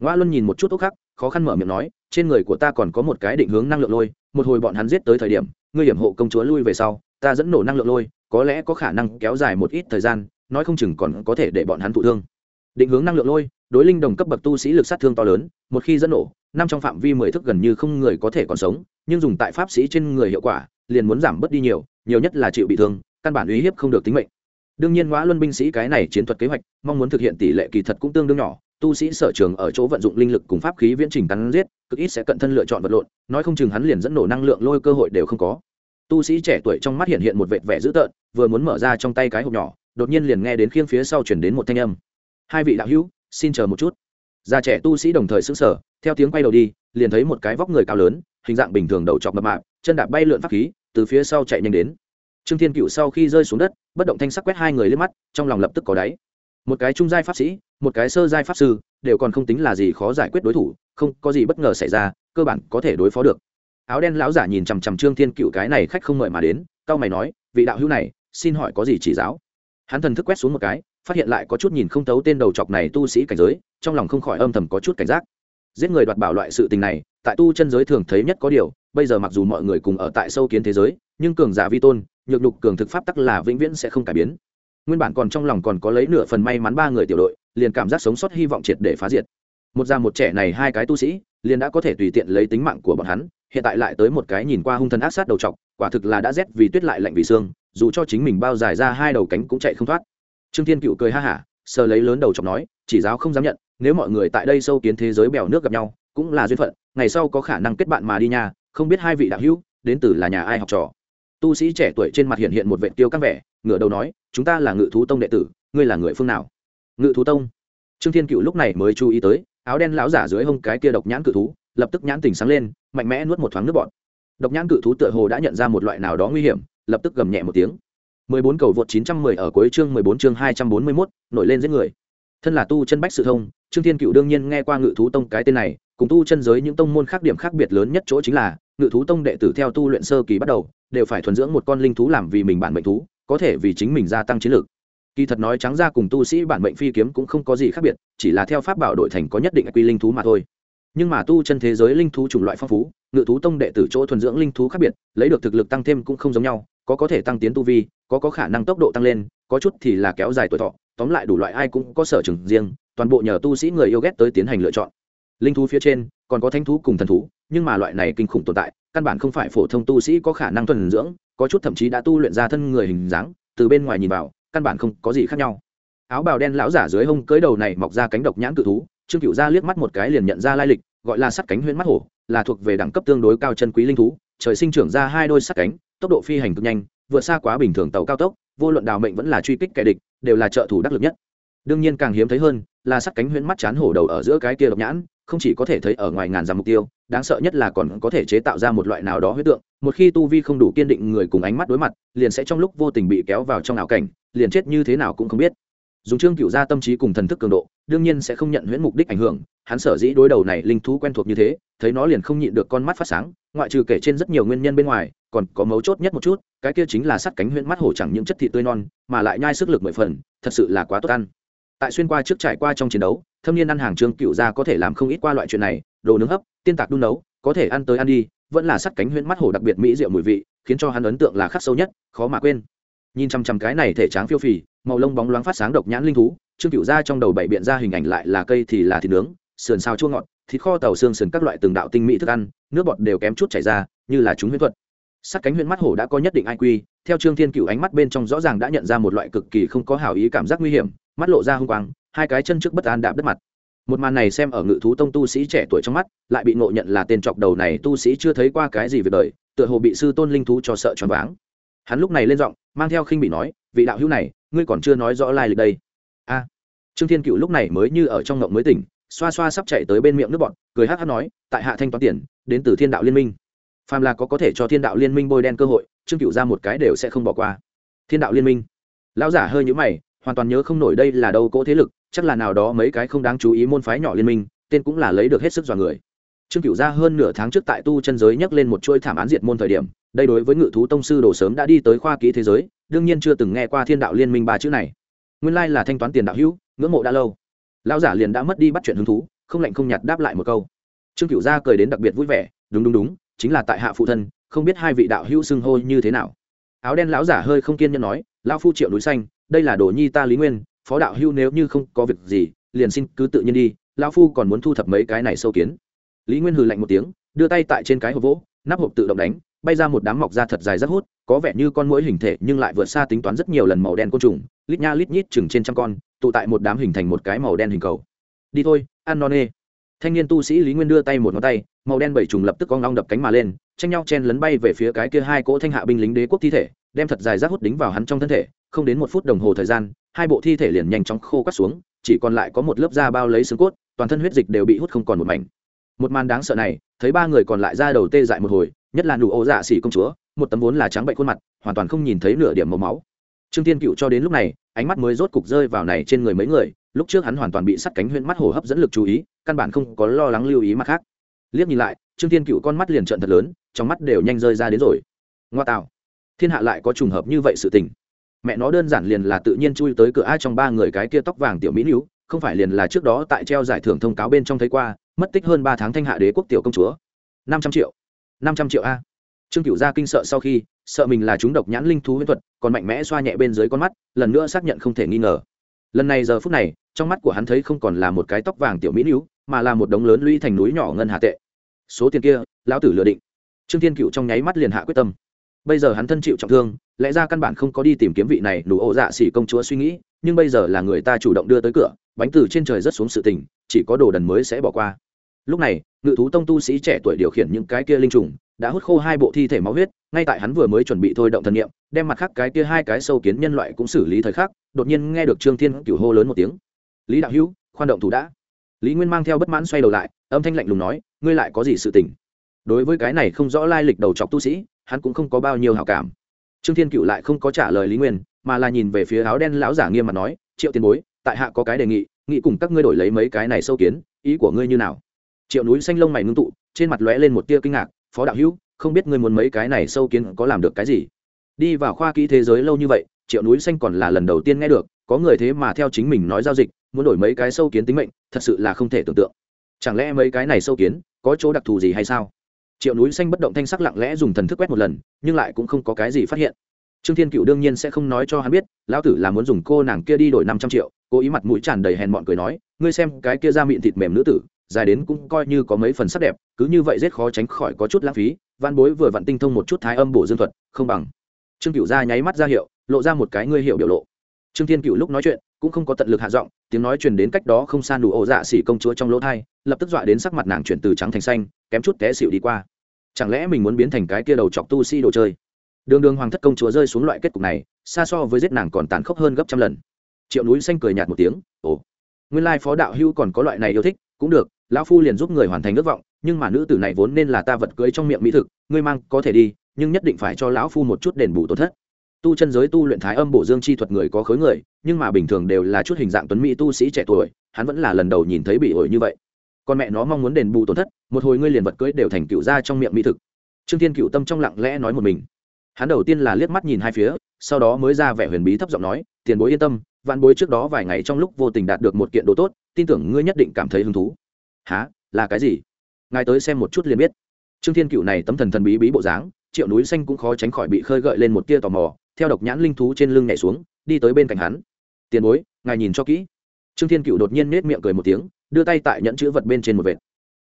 Ngoa luân nhìn một chút tốt khác khó khăn mở miệng nói, trên người của ta còn có một cái định hướng năng lượng lôi, một hồi bọn hắn giết tới thời điểm, ngươi hiểm hộ công chúa lui về sau, ta dẫn nổ năng lượng lôi, có lẽ có khả năng kéo dài một ít thời gian, nói không chừng còn có thể để bọn hắn thụ thương. Định hướng năng lượng lôi, đối linh đồng cấp bậc tu sĩ lực sát thương to lớn, một khi dẫn nổ, năm trong phạm vi mười thức gần như không người có thể còn sống, nhưng dùng tại pháp sĩ trên người hiệu quả, liền muốn giảm bớt đi nhiều nhiều nhất là chịu bị thương căn bản uy hiếp không được tính mệnh. Đương nhiên ngõ luân binh sĩ cái này chiến thuật kế hoạch, mong muốn thực hiện tỷ lệ kỳ thật cũng tương đương nhỏ. Tu sĩ sở trường ở chỗ vận dụng linh lực cùng pháp khí viễn trình cắn giết, cực ít sẽ cận thân lựa chọn vật lộn, nói không chừng hắn liền dẫn nổ năng lượng lôi cơ hội đều không có. Tu sĩ trẻ tuổi trong mắt hiện hiện một vệt vẻ dữ tợn, vừa muốn mở ra trong tay cái hộp nhỏ, đột nhiên liền nghe đến khiêng phía sau chuyển đến một thanh âm. Hai vị đạo hữu, xin chờ một chút. Già trẻ tu sĩ đồng thời xứng sở theo tiếng quay đầu đi, liền thấy một cái vóc người cao lớn, hình dạng bình thường đầu chọc mập mạp, chân đạp bay lượn pháp khí, từ phía sau chạy nhanh đến trương thiên cựu sau khi rơi xuống đất, bất động thanh sắc quét hai người lên mắt, trong lòng lập tức có đáy. Một cái trung giai pháp sĩ, một cái sơ giai pháp sư, đều còn không tính là gì khó giải quyết đối thủ, không có gì bất ngờ xảy ra, cơ bản có thể đối phó được. Áo đen lão giả nhìn chằm chằm trương thiên cựu cái này khách không mời mà đến cao mày nói, vị đạo hữu này, xin hỏi có gì chỉ giáo? Hắn thần thức quét xuống một cái, phát hiện lại có chút nhìn không tấu tên đầu chọc này tu sĩ cảnh giới, trong lòng không khỏi âm thầm có chút cảnh giác. Giết người đoạt bảo loại sự tình này, tại tu chân giới thường thấy nhất có điều, bây giờ mặc dù mọi người cùng ở tại sâu kiến thế giới, nhưng cường giả vi tôn nhược đục cường thực pháp tắc là vĩnh viễn sẽ không cải biến. Nguyên bản còn trong lòng còn có lấy nửa phần may mắn ba người tiểu đội, liền cảm giác sống sót hy vọng triệt để phá diệt. Một già một trẻ này hai cái tu sĩ, liền đã có thể tùy tiện lấy tính mạng của bọn hắn, hiện tại lại tới một cái nhìn qua hung thần ác sát đầu trọc, quả thực là đã rét vì tuyết lại lạnh vì xương, dù cho chính mình bao dài ra hai đầu cánh cũng chạy không thoát. Trương thiên cựu cười ha hả, sờ lấy lớn đầu chọc nói, chỉ giáo không dám nhận, nếu mọi người tại đây sâu kiến thế giới bèo nước gặp nhau, cũng là duyên phận, ngày sau có khả năng kết bạn mà đi nha, không biết hai vị đạo hữu, đến từ là nhà ai học trò? Tu sĩ trẻ tuổi trên mặt hiện hiện một vệ tiêu căng vẻ ngửa đầu nói chúng ta là ngự thú tông đệ tử ngươi là người phương nào? Ngự thú tông. Trương thiên cựu lúc này mới chú ý tới áo đen lão giả dưới hông cái kia độc nhãn cự thú lập tức nhãn tỉnh sáng lên mạnh mẽ nuốt một thoáng nước bọn độc nhãn cự thú tựa hồ đã nhận ra một loại nào đó nguy hiểm lập tức gầm nhẹ một tiếng. 14 cầu vượt 910 ở cuối chương 14 chương 241, nổi lên giết người. Thân là tu chân bách sự thông, Trương Thiên Cựu đương nhiên nghe qua Ngự thú tông cái tên này, cùng tu chân giới những tông môn khác điểm khác biệt lớn nhất chỗ chính là, Ngự thú tông đệ tử theo tu luyện sơ kỳ bắt đầu, đều phải thuần dưỡng một con linh thú làm vì mình bản mệnh thú, có thể vì chính mình gia tăng chiến lực. Kỳ thật nói trắng ra cùng tu sĩ bản mệnh phi kiếm cũng không có gì khác biệt, chỉ là theo pháp bảo đổi thành có nhất định quy linh thú mà thôi. Nhưng mà tu chân thế giới linh thú chủng loại phong phú, Ngự thú tông đệ tử chỗ thuần dưỡng linh thú khác biệt, lấy được thực lực tăng thêm cũng không giống nhau, có có thể tăng tiến tu vi có có khả năng tốc độ tăng lên có chút thì là kéo dài tuổi thọ tóm lại đủ loại ai cũng có sở trường riêng toàn bộ nhờ tu sĩ người yêu ghét tới tiến hành lựa chọn linh thú phía trên, còn có thanh thú cùng thần thú, nhưng mà loại này kinh khủng tồn tại, căn bản không phải phổ thông tu sĩ có khả năng thuần dưỡng, có chút thậm chí đã tu luyện ra thân người hình dáng, từ bên ngoài nhìn vào, căn bản không có gì khác nhau. Áo bào đen lão giả dưới hông cưới đầu này mọc ra cánh độc nhãn cự thú, trương cựu ra liếc mắt một cái liền nhận ra lai lịch, gọi là sắt cánh huyễn mắt hổ, là thuộc về đẳng cấp tương đối cao chân quý linh thú, trời sinh trưởng ra hai đôi sắt cánh, tốc độ phi hành cực nhanh, vượt xa quá bình thường tàu cao tốc, vô luận đào mệnh vẫn là truy kích kẻ địch, đều là trợ thủ đắc lực nhất đương nhiên càng hiếm thấy hơn là sắt cánh huyễn mắt chán hổ đầu ở giữa cái kia độc nhãn, không chỉ có thể thấy ở ngoài ngàn dặm mục tiêu, đáng sợ nhất là còn có thể chế tạo ra một loại nào đó huyết tượng, một khi tu vi không đủ kiên định người cùng ánh mắt đối mặt, liền sẽ trong lúc vô tình bị kéo vào trong ảo cảnh, liền chết như thế nào cũng không biết. Dùng trương cựu ra tâm trí cùng thần thức cường độ, đương nhiên sẽ không nhận huyễn mục đích ảnh hưởng, hắn sở dĩ đối đầu này linh thú quen thuộc như thế, thấy nó liền không nhịn được con mắt phát sáng, ngoại trừ kể trên rất nhiều nguyên nhân bên ngoài, còn có mấu chốt nhất một chút, cái kia chính là sắt cánh huyễn mắt hổ chẳng những chất thịt tươi non, mà lại nhai sức lực mười phần, thật sự là quá tốt ăn tại xuyên qua trước trải qua trong chiến đấu, thâm niên ăn hàng trương cựu gia có thể làm không ít qua loại chuyện này, đồ nướng hấp, tiên tạc đun nấu, có thể ăn tới ăn đi, vẫn là sắt cánh huyễn mắt hổ đặc biệt mỹ diệu mùi vị, khiến cho hắn ấn tượng là khắc sâu nhất, khó mà quên. Nhìn chằm chằm cái này thể tráng phiêu phì, màu lông bóng loáng phát sáng độc nhãn linh thú, trương cựu ra trong đầu bảy biện ra hình ảnh lại là cây thì là thịt nướng, sườn xào chua ngọt, thịt kho tàu xương sườn các loại từng đạo tinh mỹ thức ăn, nước bọt đều kém chút chảy ra, như là chúng huyễn thuật. Sắt cánh huyễn mắt hổ đã có nhất định iq theo trương thiên cựu ánh mắt bên trong rõ ràng đã nhận ra một loại cực kỳ không có hảo ý cảm giác nguy hiểm mắt lộ ra hung quang, hai cái chân trước bất an đạp đất mặt. Một màn này xem ở ngự thú tông tu sĩ trẻ tuổi trong mắt, lại bị ngộ nhận là tên chọc đầu này tu sĩ chưa thấy qua cái gì về đời, tựa hồ bị sư tôn linh thú cho sợ choáng váng. Hắn lúc này lên giọng, mang theo khinh bị nói, vị đạo hữu này, ngươi còn chưa nói rõ lai lịch đây. A. Trương thiên cựu lúc này mới như ở trong ngộng mới tỉnh, xoa xoa sắp chạy tới bên miệng nước bọn cười hát hát nói, tại hạ thanh toán tiền, đến từ thiên đạo liên minh. Phàm là có có thể cho thiên đạo liên minh bôi đen cơ hội, trương cựu ra một cái đều sẽ không bỏ qua. Thiên đạo liên minh. Lão giả hơi nhũ mày hoàn toàn nhớ không nổi đây là đâu cỗ thế lực, chắc là nào đó mấy cái không đáng chú ý môn phái nhỏ liên minh, tên cũng là lấy được hết sức dọa người. Trương cửu ra hơn nửa tháng trước tại tu chân giới nhắc lên một chuỗi thảm án diệt môn thời điểm, đây đối với ngự thú tông sư đồ sớm đã đi tới khoa kỹ thế giới, đương nhiên chưa từng nghe qua thiên đạo liên minh ba chữ này. Nguyên lai là thanh toán tiền đạo hữu, ngưỡng mộ đã lâu. Lão giả liền đã mất đi bắt chuyện hứng thú, không lạnh không nhạt đáp lại một câu. Trương cửu gia cười đến đặc biệt vui vẻ, đúng đúng đúng, chính là tại hạ phụ thân, không biết hai vị đạo hữu xưng hô như thế nào. Áo đen lão giả hơi không kiên nhẫn nói, lão phu triệu núi xanh đây là đồ nhi ta lý nguyên, phó đạo hưu nếu như không có việc gì, liền xin cứ tự nhiên đi, lão phu còn muốn thu thập mấy cái này sâu kiến. Lý nguyên hừ lạnh một tiếng, đưa tay tại trên cái hộp vỗ, nắp hộp tự động đánh, bay ra một đám mọc da thật dài rất hút, có vẻ như con mũi hình thể nhưng lại vượt xa tính toán rất nhiều lần màu đen côn trùng, lít nha lít nhít chừng trên trăm con, tụ tại một đám hình thành một cái màu đen hình cầu. Đi thôi, ăn non nê thanh niên tu sĩ lý nguyên đưa tay một ngón tay màu đen bảy trùng lập tức con long đập cánh mà lên tranh nhau chen lấn bay về phía cái kia hai cỗ thanh hạ binh lính đế quốc thi thể đem thật dài rác hút đính vào hắn trong thân thể không đến một phút đồng hồ thời gian hai bộ thi thể liền nhanh chóng khô cắt xuống chỉ còn lại có một lớp da bao lấy xương cốt toàn thân huyết dịch đều bị hút không còn một mảnh một màn đáng sợ này thấy ba người còn lại ra đầu tê dại một hồi nhất là nụ ô dạ xỉ công chúa một tấm vốn là trắng bệnh khuôn mặt hoàn toàn không nhìn thấy nửa điểm màu máu trương tiên cựu cho đến lúc này ánh mắt mới rốt cục rơi vào này trên người mấy người lúc trước hắn hoàn toàn bị sắt cánh huyễn mắt hổ hấp dẫn lực chú ý, căn bản không có lo lắng lưu ý mặt khác. Liếc nhìn lại, trương thiên cựu con mắt liền trận thật lớn, trong mắt đều nhanh rơi ra đến rồi. Ngoa tạo. Thiên hạ lại có trùng hợp như vậy sự tình. Mẹ nó đơn giản liền là tự nhiên chui tới cửa ai trong ba người cái kia tóc vàng tiểu mỹ nữ, không phải liền là trước đó tại treo giải thưởng thông cáo bên trong thấy qua, mất tích hơn ba tháng thanh hạ đế quốc tiểu công chúa. năm trăm triệu. năm trăm triệu a. Trương cựu gia kinh sợ sau khi, sợ mình là chúng độc nhãn linh thú huyễn thuật, còn mạnh mẽ xoa nhẹ bên dưới con mắt, lần nữa xác nhận không thể nghi ngờ lần này giờ phút này, trong mắt của hắn thấy không còn là một cái tóc vàng tiểu mỹ níu mà là một đống lớn lũy thành núi nhỏ ngân hà tệ. Số tiền kia, lão tử lựa định. Trương thiên cựu trong nháy mắt liền hạ quyết tâm. Bây giờ hắn thân chịu trọng thương, lẽ ra căn bản không có đi tìm kiếm vị này đủ ô dạ xỉ công chúa suy nghĩ, nhưng bây giờ là người ta chủ động đưa tới cửa, bánh từ trên trời rất xuống sự tình, chỉ có đồ đần mới sẽ bỏ qua lúc này, ngự thú tông tu sĩ trẻ tuổi điều khiển những cái kia linh trùng, đã hút khô hai bộ thi thể máu huyết, ngay tại hắn vừa mới chuẩn bị thôi động thần nghiệm đem mặt khác cái kia hai cái sâu kiến nhân loại cũng xử lý thời khắc, đột nhiên nghe được trương thiên cửu hô lớn một tiếng. Lý đạo hữu, khoan động thủ đã. Lý nguyên mang theo bất mãn xoay đầu lại, âm thanh lạnh lùng nói, ngươi lại có gì sự tình? Đối với cái này không rõ lai lịch đầu chọc tu sĩ, hắn cũng không có bao nhiêu hảo cảm. Trương thiên cựu lại không có trả lời lý nguyên, mà là nhìn về phía áo đen lão giả nghiêm mặt nói, triệu tiền bối, tại hạ có cái đề nghị nghị cùng các ngươi đổi lấy mấy cái này sâu kiến, ý của ngươi như nào? Triệu núi xanh lông mày ngưng tụ, trên mặt lóe lên một tia kinh ngạc, phó đạo hữu, không biết ngươi muốn mấy cái này sâu kiến có làm được cái gì? Đi vào khoa kỹ thế giới lâu như vậy, triệu núi xanh còn là lần đầu tiên nghe được, có người thế mà theo chính mình nói giao dịch, muốn đổi mấy cái sâu kiến tính mệnh, thật sự là không thể tưởng tượng. Chẳng lẽ mấy cái này sâu kiến có chỗ đặc thù gì hay sao? Triệu núi xanh bất động thanh sắc lặng lẽ dùng thần thức quét một lần, nhưng lại cũng không có cái gì phát hiện. Trương thiên cựu đương nhiên sẽ không nói cho hắn biết, lão tử là muốn dùng cô nàng kia đi đổi năm trăm triệu, cố ý mặt mũi tràn đầy hèn mọn cười nói, ngươi xem cái kia ra miệng thịt mềm nữ tử dài đến cũng coi như có mấy phần sắc đẹp, cứ như vậy rất khó tránh khỏi có chút lãng phí, văn bối vừa vặn tinh thông một chút thái âm bổ dương thuật, không bằng. Trương cựu ra nháy mắt ra hiệu, lộ ra một cái ngươi hiệu biểu lộ. Trương thiên cựu lúc nói chuyện, cũng không có tận lực hạ giọng, tiếng nói truyền đến cách đó không xa đủ ổ dạ xỉ công chúa trong lỗ thai, lập tức dọa đến sắc mặt nàng chuyển từ trắng thành xanh, kém chút té xịu đi qua. Chẳng lẽ mình muốn biến thành cái kia đầu chọc tu si đồ chơi? Đường đường hoàng thất công chúa rơi xuống loại kết cục này, xa so với giết nàng còn tàn khốc hơn gấp trăm lần. Triệu núi xanh cười nhạt một tiếng, ồ, nguyên lai phó đạo hưu còn có loại này yêu thích cũng được, lão phu liền giúp người hoàn thành ước vọng, nhưng mà nữ tử này vốn nên là ta vật cưới trong miệng mỹ thực, ngươi mang có thể đi, nhưng nhất định phải cho lão phu một chút đền bù tổn thất. Tu chân giới tu luyện thái âm bổ dương chi thuật người có khối người, nhưng mà bình thường đều là chút hình dạng tuấn mỹ tu sĩ trẻ tuổi, hắn vẫn là lần đầu nhìn thấy bị ổi như vậy. Con mẹ nó mong muốn đền bù tổn thất, một hồi ngươi liền vật cưới đều thành cựu ra trong miệng mỹ thực. Trương thiên cựu tâm trong lặng lẽ nói một mình. Hắn đầu tiên là liếc mắt nhìn hai phía, sau đó mới ra vẻ huyền bí thấp giọng nói, tiền bối yên tâm, vạn bối trước đó vài ngày trong lúc vô tình đạt được một kiện đồ tốt tin tưởng ngươi nhất định cảm thấy hứng thú. Há là cái gì? Ngài tới xem một chút liền biết. Trương thiên cựu này tấm thần thần bí bí bộ dáng, triệu núi xanh cũng khó tránh khỏi bị khơi gợi lên một tia tò mò, theo độc nhãn linh thú trên lưng nhảy xuống, đi tới bên cạnh hắn. Tiền bối, ngài nhìn cho kỹ. Trương thiên cựu đột nhiên nết miệng cười một tiếng, đưa tay tại nhẫn chữ vật bên trên một vệt.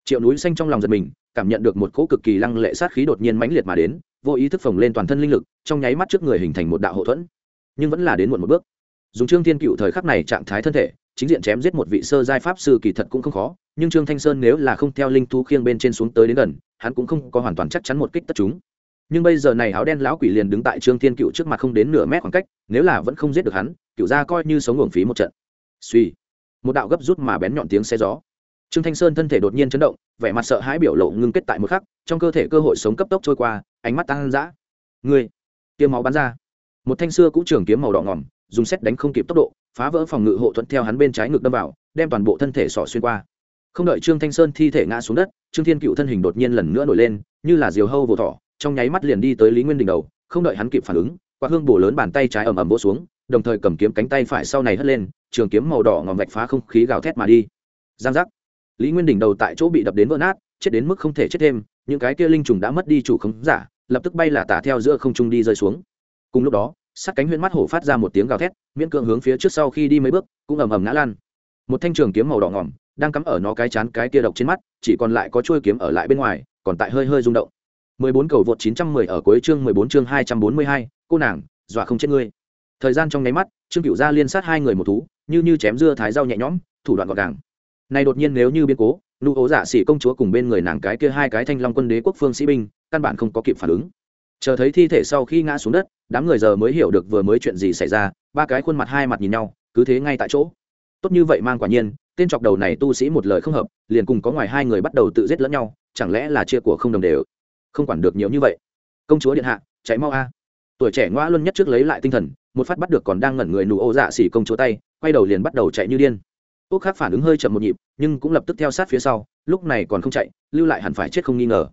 Triệu núi xanh trong lòng giật mình, cảm nhận được một cỗ cực kỳ lăng lệ sát khí đột nhiên mãnh liệt mà đến, vô ý thức phồng lên toàn thân linh lực, trong nháy mắt trước người hình thành một đạo hậu thuẫn. Nhưng vẫn là đến muộn một bước. Dùng trương thiên cựu thời khắc này trạng thái thân thể chính diện chém giết một vị sơ giai pháp sư kỳ thật cũng không khó, nhưng trương thanh sơn nếu là không theo linh thú khiêng bên trên xuống tới đến gần, hắn cũng không có hoàn toàn chắc chắn một kích tất chúng. Nhưng bây giờ này áo đen lão quỷ liền đứng tại trương thiên cựu trước mặt không đến nửa mét khoảng cách, nếu là vẫn không giết được hắn, cựu ra coi như sống uổng phí một trận. Suy một đạo gấp rút mà bén nhọn tiếng xe gió. Trương thanh sơn thân thể đột nhiên chấn động, vẻ mặt sợ hãi biểu lộ ngưng kết tại một khắc, trong cơ thể cơ hội sống cấp tốc trôi qua, ánh mắt tăng dã. Người tiêm máu bắn ra. Một thanh xưa cũ trường kiếm màu đỏ ngỏm, dùng xét đánh không kịp tốc độ phá vỡ phòng ngự hộ thuận theo hắn bên trái ngực đâm vào, đem toàn bộ thân thể sỏ xuyên qua. Không đợi trương thanh sơn thi thể ngã xuống đất, trương thiên cựu thân hình đột nhiên lần nữa nổi lên, như là diều hâu vồ thỏ, trong nháy mắt liền đi tới lý nguyên đỉnh đầu, không đợi hắn kịp phản ứng qua hương bổ lớn bàn tay trái ầm ầm vỗ xuống, đồng thời cầm kiếm cánh tay phải sau này hất lên, trường kiếm màu đỏ ngòm vạch phá không khí gào thét mà đi. Giang giác. Lý nguyên đỉnh đầu tại chỗ bị đập đến vỡ nát, chết đến mức không thể chết thêm, những cái kia linh trùng đã mất đi chủ khống giả, lập tức bay là tả theo giữa không trung đi rơi xuống. Cùng lúc đó sát cánh huyễn mắt hổ phát ra một tiếng gào thét miễn cưỡng hướng phía trước sau khi đi mấy bước cũng ầm ầm ngã lan một thanh trường kiếm màu đỏ ngỏm đang cắm ở nó cái chán cái kia độc trên mắt chỉ còn lại có chuôi kiếm ở lại bên ngoài còn tại hơi hơi rung động. 14 cầu vượt 910 ở cuối chương 14 chương 242, cô nàng dọa không chết ngươi. Thời gian trong nháy mắt trương cửu gia liên sát hai người một thú như như chém dưa thái rau nhẹ nhõm thủ đoạn gọn gàng. Này đột nhiên nếu như biến cố nụ ố giả dạ sĩ công chúa cùng bên người nàng cái kia hai cái thanh long quân đế quốc phương sĩ binh căn bản không có kịp phản ứng chờ thấy thi thể sau khi ngã xuống đất, đám người giờ mới hiểu được vừa mới chuyện gì xảy ra, ba cái khuôn mặt hai mặt nhìn nhau, cứ thế ngay tại chỗ. Tốt như vậy mang quả nhiên, tên chọc đầu này tu sĩ một lời không hợp, liền cùng có ngoài hai người bắt đầu tự giết lẫn nhau, chẳng lẽ là chia của không đồng đều? Không quản được nhiều như vậy. Công chúa điện hạ, chạy mau a. Tuổi trẻ ngoa luân nhất trước lấy lại tinh thần, một phát bắt được còn đang ngẩn người nụ ô dạ xỉ công chúa tay, quay đầu liền bắt đầu chạy như điên. Úc khác phản ứng hơi chậm một nhịp, nhưng cũng lập tức theo sát phía sau, lúc này còn không chạy, lưu lại hẳn phải chết không nghi ngờ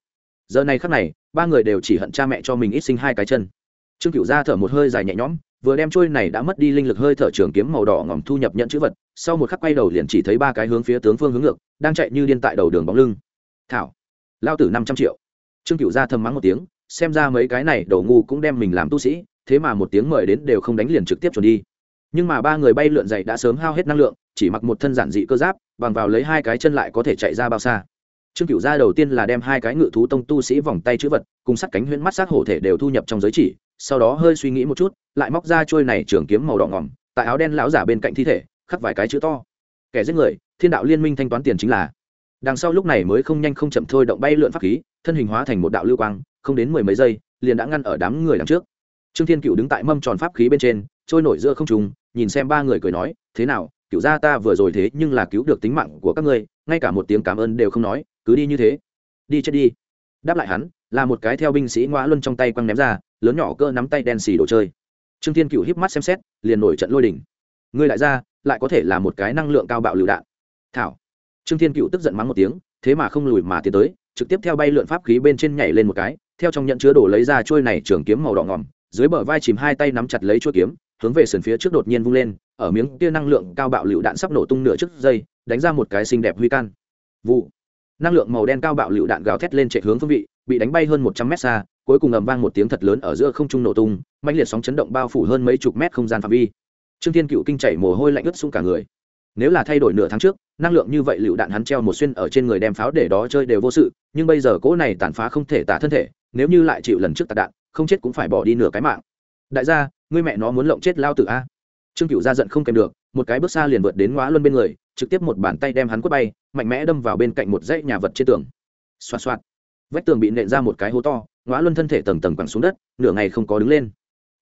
giờ này khắc này, ba người đều chỉ hận cha mẹ cho mình ít sinh hai cái chân. Trương cựu ra thở một hơi dài nhẹ nhõm, vừa đem trôi này đã mất đi linh lực hơi thở trường kiếm màu đỏ ngòm thu nhập nhận chữ vật, sau một khắc quay đầu liền chỉ thấy ba cái hướng phía tướng phương hướng ngược, đang chạy như điên tại đầu đường bóng lưng. Thảo, lao tử năm trăm triệu. Trương cựu ra thầm mắng một tiếng, xem ra mấy cái này đầu ngu cũng đem mình làm tu sĩ, thế mà một tiếng mời đến đều không đánh liền trực tiếp chuẩn đi. Nhưng mà ba người bay lượn dậy đã sớm hao hết năng lượng, chỉ mặc một thân giản dị cơ giáp, bằng vào lấy hai cái chân lại có thể chạy ra bao xa trương cựu gia đầu tiên là đem hai cái ngự thú tông tu sĩ vòng tay chữ vật, cùng sắt cánh huyễn mắt sát hổ thể đều thu nhập trong giới chỉ, sau đó hơi suy nghĩ một chút, lại móc ra trôi này trường kiếm màu đỏ ngỏm, tại áo đen lão giả bên cạnh thi thể, khắc vài cái chữ to. Kẻ giết người, thiên đạo liên minh thanh toán tiền chính là. Đằng sau lúc này mới không nhanh không chậm thôi động bay lượn pháp khí, thân hình hóa thành một đạo lưu quang, không đến mười mấy giây, liền đã ngăn ở đám người đằng trước. Trương thiên cựu đứng tại mâm tròn pháp khí bên trên, trôi nổi giữa không trùng nhìn xem ba người cười nói, thế nào cựu gia ta vừa rồi thế nhưng là cứu được tính mạng của các ngươi, ngay cả một tiếng cảm ơn đều không nói cứ đi như thế. Đi chết đi. Đáp lại hắn là một cái theo binh sĩ ngoã luân trong tay quăng ném ra lớn nhỏ cơ nắm tay đen xì đồ chơi. Trương thiên cựu híp mắt xem xét liền nổi trận lôi đỉnh ngươi lại ra lại có thể là một cái năng lượng cao bạo lựu đạn. Thảo. Trương thiên cựu tức giận mắng một tiếng thế mà không lùi mà tiến tới trực tiếp theo bay lượn pháp khí bên trên nhảy lên một cái theo trong nhận chứa đồ lấy ra trôi này trường kiếm màu đỏ ngòm dưới bờ vai chìm hai tay nắm chặt lấy chuôi kiếm hướng về sườn phía trước đột nhiên vung lên ở miếng tia năng lượng cao bạo lựu đạn sắp nổ tung nửa trước giây, đánh ra một cái xinh đẹp huy can. Vụ năng lượng màu đen cao bạo lựu đạn gào thét lên chạy hướng phương vị, bị đánh bay hơn một trăm mét xa, cuối cùng ầm vang một tiếng thật lớn ở giữa không trung nổ tung mạnh liệt sóng chấn động bao phủ hơn mấy chục mét không gian phạm vi. Trương thiên cựu kinh chảy mồ hôi lạnh ướt xuống cả người. Nếu là thay đổi nửa tháng trước, năng lượng như vậy lựu đạn hắn treo một xuyên ở trên người đem pháo để đó chơi đều vô sự, nhưng bây giờ cỗ này tàn phá không thể tả thân thể, nếu như lại chịu lần trước tạc đạn, không chết cũng phải bỏ đi nửa cái mạng. Đại gia, ngươi mẹ nó muốn lộng chết lao tử a. Trương cựu ra giận không kèm được, một cái bước xa liền vượt đến ngóa luân bên người trực tiếp một bàn tay đem hắn quất bay mạnh mẽ đâm vào bên cạnh một dãy nhà vật trên tường. Xoa xoa, vách tường bị nện ra một cái hố to ngã luân thân thể tầng tầng quẳng xuống đất nửa ngày không có đứng lên.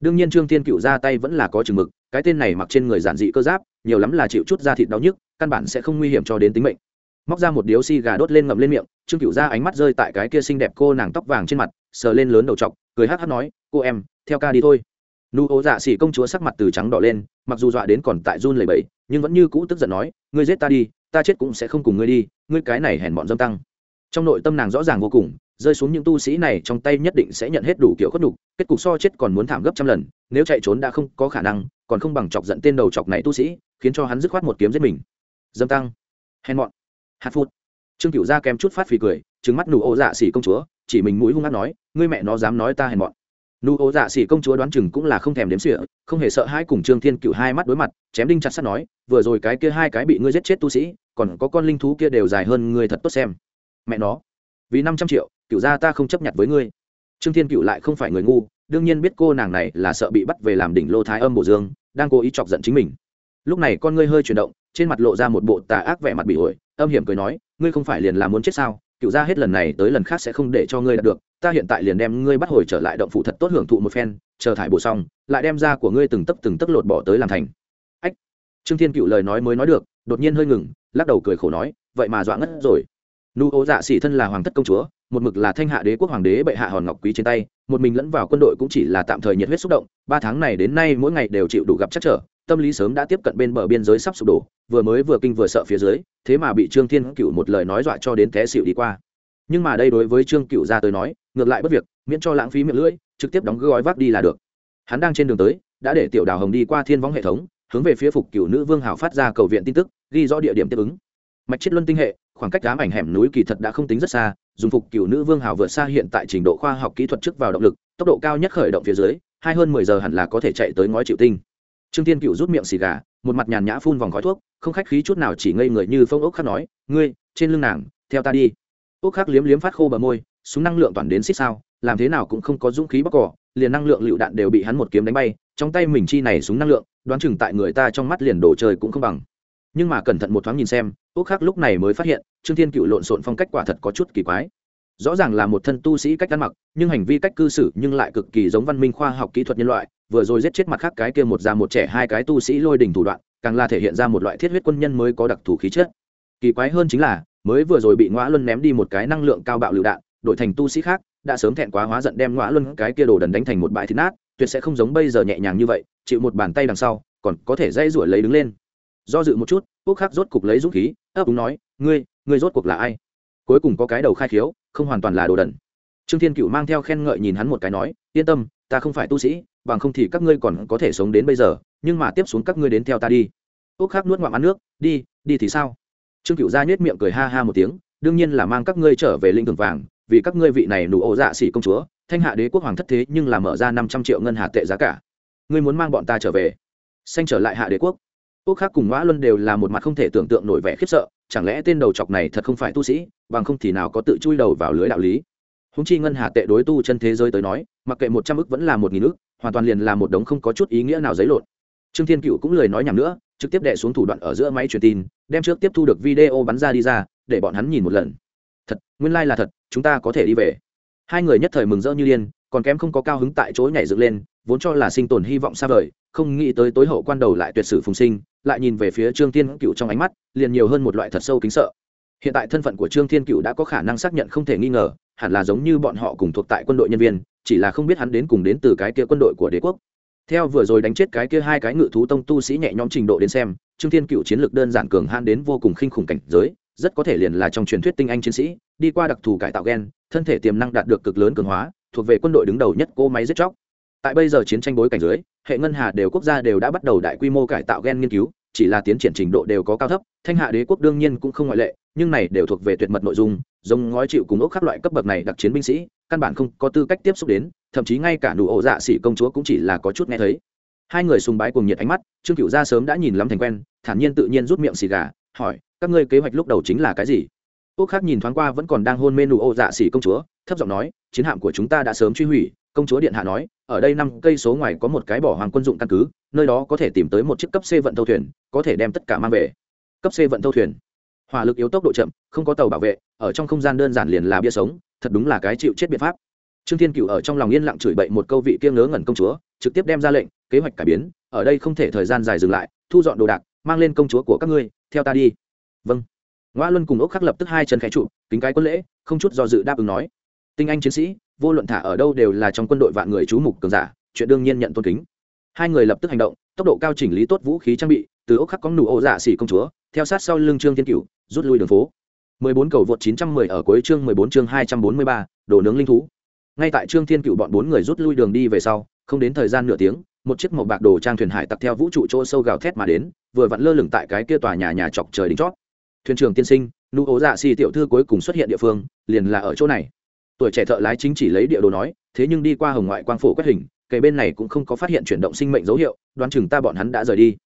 Đương nhiên trương thiên cựu ra tay vẫn là có chừng mực cái tên này mặc trên người giản dị cơ giáp nhiều lắm là chịu chút da thịt đau nhức căn bản sẽ không nguy hiểm cho đến tính mệnh. Móc ra một điếu xi gà đốt lên ngậm lên miệng trương cựu ra ánh mắt rơi tại cái kia xinh đẹp cô nàng tóc vàng trên mặt sờ lên lớn đầu t cười hát hát nói cô em theo ca đi thôi nụ ố dạ xỉ công chúa sắc mặt từ trắng đỏ lên, mặc dù dọa đến còn tại run lầy bẫy nhưng vẫn như cũ tức giận nói, ngươi giết ta đi, ta chết cũng sẽ không cùng ngươi đi, ngươi cái này hèn bọn dâm tăng. Trong nội tâm nàng rõ ràng vô cùng, rơi xuống những tu sĩ này trong tay nhất định sẽ nhận hết đủ kiểu khuất đục kết cục so chết còn muốn thảm gấp trăm lần, nếu chạy trốn đã không có khả năng, còn không bằng chọc giận tên đầu chọc này tu sĩ, khiến cho hắn dứt khoát một kiếm giết mình. Dâm tăng. Hèn bọn hạt phút trương cựu ra kém chút phát phì cười trứng mắt nụ ô dạ xỉ công chúa, chỉ mình mũi hung hát nói, ngươi mẹ nó dám nói ta hèn bọn nụ ô dạ xỉ công chúa đoán chừng cũng là không thèm đếm sỉa không hề sợ hãi cùng trương thiên cựu hai mắt đối mặt, chém đinh chặt sắt nói, vừa rồi cái kia hai cái bị ngươi giết chết tu sĩ, còn có con linh thú kia đều dài hơn ngươi thật tốt xem. Mẹ nó, vì năm trăm triệu cựu gia ta không chấp nhận với ngươi. Trương thiên cựu lại không phải người ngu, đương nhiên biết cô nàng này là sợ bị bắt về làm đỉnh lô thái âm bổ dương, đang cố ý chọc giận chính mình. Lúc này con ngươi hơi chuyển động, trên mặt lộ ra một bộ tà ác vẻ mặt bị ổi âm hiểm cười nói, ngươi không phải liền là muốn chết sao? Cựu gia hết lần này tới lần khác sẽ không để cho ngươi đạt được, ta hiện tại liền đem ngươi bắt hồi trở lại động phủ thật tốt hưởng thụ một phen, chờ thải bổ xong, lại đem ra của ngươi từng tấc từng tấc lột bỏ tới làm thành. Ách. Trương thiên cựu lời nói mới nói được, đột nhiên hơi ngừng, lắc đầu cười khổ nói, vậy mà dọa ngất rồi. Nụ ố dạ xỉ thân là hoàng thất công chúa một mực là thanh hạ đế quốc hoàng đế bệ hạ hòn ngọc quý trên tay, một mình lẫn vào quân đội cũng chỉ là tạm thời nhiệt huyết xúc động. Ba tháng này đến nay mỗi ngày đều chịu đủ gặp chắc trở, tâm lý sớm đã tiếp cận bên bờ biên giới sắp sụp đổ, vừa mới vừa kinh vừa sợ phía dưới, thế mà bị trương thiên cựu một lời nói dọa cho đến té xịu đi qua. Nhưng mà đây đối với trương cựu ra tới nói, ngược lại bất việc, miễn cho lãng phí miệng lưỡi, trực tiếp đóng gói vác đi là được. Hắn đang trên đường tới, đã để tiểu đào hồng đi qua thiên võng hệ thống, hướng về phía phục cựu nữ vương hảo phát ra cầu viện tin tức, ghi rõ địa điểm tiếp ứng. Mạch chết luân tinh hệ, khoảng cách đám ảnh hẻm núi kỳ thật đã không tính rất xa dùng phục cựu nữ vương hào vượt xa hiện tại trình độ khoa học kỹ thuật trước vào động lực, tốc độ cao nhất khởi động phía dưới, hai hơn mười giờ hẳn là có thể chạy tới ngói chịu tinh. Trương tiên cựu rút miệng xì gà, một mặt nhàn nhã phun vòng khói thuốc, không khách khí chút nào chỉ ngây người như phong ốc khắc nói, ngươi, trên lưng nàng, theo ta đi. Ốc khắc liếm liếm phát khô bờ môi, súng năng lượng toàn đến xích sao, làm thế nào cũng không có dũng khí bóc cỏ, liền năng lượng lựu đạn đều bị hắn một kiếm đánh bay, trong tay mình chi này súng năng lượng, đoán chừng tại người ta trong mắt liền đồ chơi cũng không bằng. Nhưng mà cẩn thận một thoáng nhìn xem úc khắc lúc này mới phát hiện, trương thiên cựu lộn xộn phong cách quả thật có chút kỳ quái. Rõ ràng là một thân tu sĩ cách ăn mặc, nhưng hành vi cách cư xử nhưng lại cực kỳ giống văn minh khoa học kỹ thuật nhân loại, vừa rồi giết chết mặt khác cái kia một già một trẻ hai cái tu sĩ lôi đình thủ đoạn, càng là thể hiện ra một loại thiết huyết quân nhân mới có đặc thù khí chất. Kỳ quái hơn chính là, mới vừa rồi bị ngõa luân ném đi một cái năng lượng cao bạo lựu đạn, đổi thành tu sĩ khác, đã sớm thẹn quá hóa giận đem ngõa luân cái kia đồ đần đánh thành một bãi thịt nát, tuyệt sẽ không giống bây giờ nhẹ nhàng như vậy, chịu một bàn tay đằng sau, còn có thể dây rủi lấy đứng lên do dự một chút quốc khắc rốt cục lấy dũng khí, ấp úng nói, ngươi ngươi rốt cuộc là ai? Cuối cùng có cái đầu khai khiếu, không hoàn toàn là đồ đần. Trương thiên cựu mang theo khen ngợi nhìn hắn một cái nói, yên tâm, ta không phải tu sĩ, bằng không thì các ngươi còn có thể sống đến bây giờ, nhưng mà tiếp xuống các ngươi đến theo ta đi. Quốc khắc nuốt ngoạm ăn nước, đi đi thì sao? Trương cựu ra nhét miệng cười ha ha một tiếng, đương nhiên là mang các ngươi trở về linh thường vàng, vì các ngươi vị này nụ ổ dạ xỉ công chúa, thanh hạ đế quốc hoàng thất thế nhưng là mở ra năm trăm triệu ngân hạ tệ giá cả. Ngươi muốn mang bọn ta trở về xanh trở lại hạ đế quốc quốc khác cùng ngã luân đều là một mặt không thể tưởng tượng nổi vẻ khiếp sợ, chẳng lẽ tên đầu chọc này thật không phải tu sĩ, bằng không thì nào có tự chui đầu vào lưới đạo lý. Húng chi ngân hà tệ đối tu chân thế giới tới nói, mặc kệ một trăm ức vẫn là một nghìn ức, hoàn toàn liền là một đống không có chút ý nghĩa nào giấy lộn. Trương thiên cựu cũng lời nói nhầm nữa, trực tiếp đệ xuống thủ đoạn ở giữa máy truyền tin, đem trước tiếp thu được video bắn ra đi ra, để bọn hắn nhìn một lần. Thật, nguyên lai là thật, chúng ta có thể đi về. Hai người nhất thời mừng rỡ như điên, còn kém không có cao hứng tại chỗ nhảy dựng lên vốn cho là sinh tồn hy vọng xa vời, không nghĩ tới tối hậu quan đầu lại tuyệt sử phùng sinh, lại nhìn về phía trương thiên cựu trong ánh mắt, liền nhiều hơn một loại thật sâu kính sợ. Hiện tại thân phận của trương thiên cựu đã có khả năng xác nhận không thể nghi ngờ, hẳn là giống như bọn họ cùng thuộc tại quân đội nhân viên, chỉ là không biết hắn đến cùng đến từ cái kia quân đội của đế quốc. Theo vừa rồi đánh chết cái kia hai cái ngự thú tông tu sĩ nhẹ nhõm trình độ đến xem, trương thiên cựu chiến lược đơn giản cường han đến vô cùng khinh khủng cảnh giới, rất có thể liền là trong truyền thuyết tinh anh chiến sĩ, đi qua đặc thù cải tạo gen, thân thể tiềm năng đạt được cực lớn cường hóa, thuộc về quân đội đứng đầu nhất cô máy giết chóc tại bây giờ chiến tranh bối cảnh dưới, hệ ngân hà đều quốc gia đều đã bắt đầu đại quy mô cải tạo gen nghiên cứu, chỉ là tiến triển trình độ đều có cao thấp, thanh hạ đế quốc đương nhiên cũng không ngoại lệ, nhưng này đều thuộc về tuyệt mật nội dung, giống ngói chịu cùng ốc các loại cấp bậc này đặc chiến binh sĩ, căn bản không có tư cách tiếp xúc đến, thậm chí ngay cả nụ ổ dạ xỉ công chúa cũng chỉ là có chút nghe thấy. Hai người sùng bái cùng nhiệt ánh mắt, trương cựu gia sớm đã nhìn lắm thành quen, thản nhiên tự nhiên rút miệng xì gà, hỏi, các ngươi kế hoạch lúc đầu chính là cái gì? Ốc khác nhìn thoáng qua vẫn còn đang hôn mê nụ ô dạ xỉ công chúa, thấp giọng nói, chiến hạm của chúng ta đã sớm truy hủy công chúa điện hạ nói, ở đây năm cây số ngoài có một cái bỏ hoàng quân dụng căn cứ, nơi đó có thể tìm tới một chiếc cấp c vận thâu thuyền, có thể đem tất cả mang về. Cấp c vận thâu thuyền. Hỏa lực yếu tốc độ chậm, không có tàu bảo vệ, ở trong không gian đơn giản liền là bia sống, thật đúng là cái chịu chết biện pháp. Trương thiên cựu ở trong lòng yên lặng chửi bậy một câu vị kia ngớ ngẩn công chúa, trực tiếp đem ra lệnh, kế hoạch cải biến, ở đây không thể thời gian dài dừng lại, thu dọn đồ đạc, mang lên công chúa của các ngươi, theo ta đi. Vâng. Ngoa luân cùng ốc khắc lập tức hai chân khẽ trụ, kính cái quân lễ, không chút do dự đáp ứng nói. Tinh anh chiến sĩ vô luận thả ở đâu đều là trong quân đội vạn người chú mục cường giả chuyện đương nhiên nhận tôn kính. Hai người lập tức hành động tốc độ cao chỉnh lý tốt vũ khí trang bị từ ốc khắc có nụ ô dạ xỉ công chúa theo sát sau lưng trương thiên cửu rút lui đường phố. 14 cầu vượt 910 ở cuối chương 14 chương 243, đồ nướng linh thú. Ngay tại trương thiên cựu bọn bốn người rút lui đường đi về sau không đến thời gian nửa tiếng một chiếc màu bạc đồ trang thuyền hải tặc theo vũ trụ chỗ sâu gào thét mà đến vừa vặn lơ lửng tại cái kia tòa nhà nhà chọc trời đính chót. Thuyền trưởng tiên sinh nụ ố dạ xì tiểu thư cuối cùng xuất hiện địa phương liền là ở chỗ này tuổi trẻ thợ lái chính chỉ lấy địa đồ nói, thế nhưng đi qua hồng ngoại quang phổ quét hình cây bên này cũng không có phát hiện chuyển động sinh mệnh dấu hiệu, đoán chừng ta bọn hắn đã rời đi.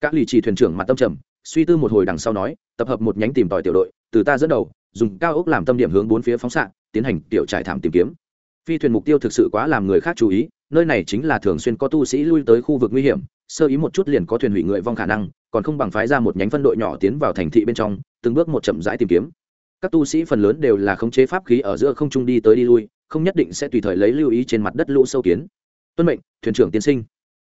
Các lì chỉ thuyền trưởng mặt tâm trầm, suy tư một hồi đằng sau nói, tập hợp một nhánh tìm tòi tiểu đội, từ ta dẫn đầu, dùng cao ốc làm tâm điểm hướng bốn phía phóng xạ, tiến hành tiểu trải thảm tìm kiếm. Phi thuyền mục tiêu thực sự quá làm người khác chú ý, nơi này chính là thường xuyên có tu sĩ lui tới khu vực nguy hiểm, sơ ý một chút liền có thuyền hủy người vong khả năng, còn không bằng phái ra một nhánh phân đội nhỏ tiến vào thành thị bên trong, từng bước một chậm rãi tìm kiếm các tu sĩ phần lớn đều là khống chế pháp khí ở giữa không trung đi tới đi lui, không nhất định sẽ tùy thời lấy lưu ý trên mặt đất lũ sâu kiến. Tuân mệnh, thuyền trưởng tiên sinh.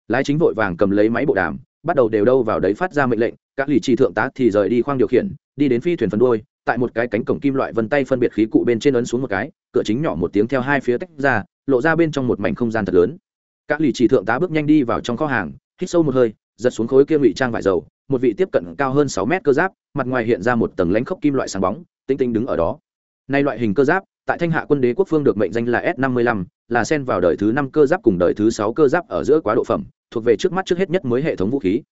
Lái chính vội vàng cầm lấy máy bộ đàm, bắt đầu đều đâu vào đấy phát ra mệnh lệnh, các lì trì thượng tá thì rời đi khoang điều khiển, đi đến phi thuyền phần đuôi, tại một cái cánh cổng kim loại vân tay phân biệt khí cụ bên trên ấn xuống một cái, cửa chính nhỏ một tiếng theo hai phía tách ra, lộ ra bên trong một mảnh không gian thật lớn. Các lì chỉ thượng tá bước nhanh đi vào trong kho hàng, hít sâu một hơi, giật xuống khối kia ngụy trang vải dầu, một vị tiếp cận cao hơn sáu mét cơ giáp, mặt ngoài hiện ra một tầng lãnh khốc kim loại sáng bóng tinh tinh đứng ở đó. Nay loại hình cơ giáp, tại thanh hạ quân đế quốc phương được mệnh danh là s 55 là xen vào đời thứ năm cơ giáp cùng đời thứ sáu cơ giáp ở giữa quá độ phẩm, thuộc về trước mắt trước hết nhất mới hệ thống vũ khí.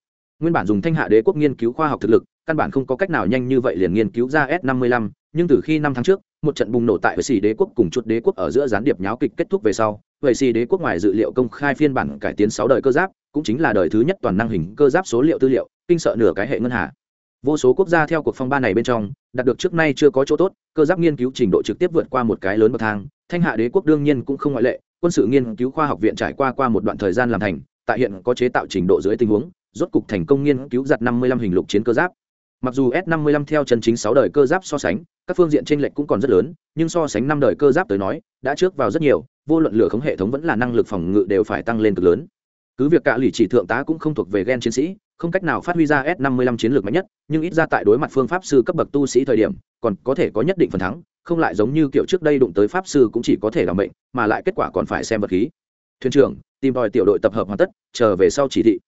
Nguyên bản dùng thanh hạ đế quốc nghiên cứu khoa học thực lực, căn bản không có cách nào nhanh như vậy liền nghiên cứu ra s 55 nhưng từ khi năm tháng trước, một trận bùng nổ tại vệ sĩ đế quốc cùng chuột đế quốc ở giữa gián điệp nháo kịch kết thúc về sau vệ sĩ đế quốc ngoài dự liệu công khai phiên bản cải tiến sáu đời cơ giáp, cũng chính là đời thứ nhất toàn năng hình cơ giáp số liệu tư liệu, kinh sợ nửa cái hệ ngân hà vô số quốc gia theo cuộc phong ba này bên trong, đạt được trước nay chưa có chỗ tốt, cơ giáp nghiên cứu trình độ trực tiếp vượt qua một cái lớn bậc thang, thanh hạ đế quốc đương nhiên cũng không ngoại lệ, quân sự nghiên cứu khoa học viện trải qua qua một đoạn thời gian làm thành, tại hiện có chế tạo trình độ dưới tình huống, rốt cục thành công nghiên cứu giặt năm mươi lăm hình lục chiến cơ giáp. Mặc dù s 55 theo chân chính sáu đời cơ giáp so sánh, các phương diện trên lệch cũng còn rất lớn, nhưng so sánh năm đời cơ giáp tới nói, đã trước vào rất nhiều, vô luận lửa khống hệ thống vẫn là năng lực phòng ngự đều phải tăng lên cực lớn. Cứ việc cả lì chỉ thượng tá cũng không thuộc về gen chiến sĩ không cách nào phát huy ra s 55 chiến lược mạnh nhất, nhưng ít ra tại đối mặt phương pháp sư cấp bậc tu sĩ thời điểm, còn có thể có nhất định phần thắng, không lại giống như kiểu trước đây đụng tới pháp sư cũng chỉ có thể làm bệnh mà lại kết quả còn phải xem vật khí. Thuyền trưởng, tìm đòi tiểu đội tập hợp hoàn tất, chờ về sau chỉ thị.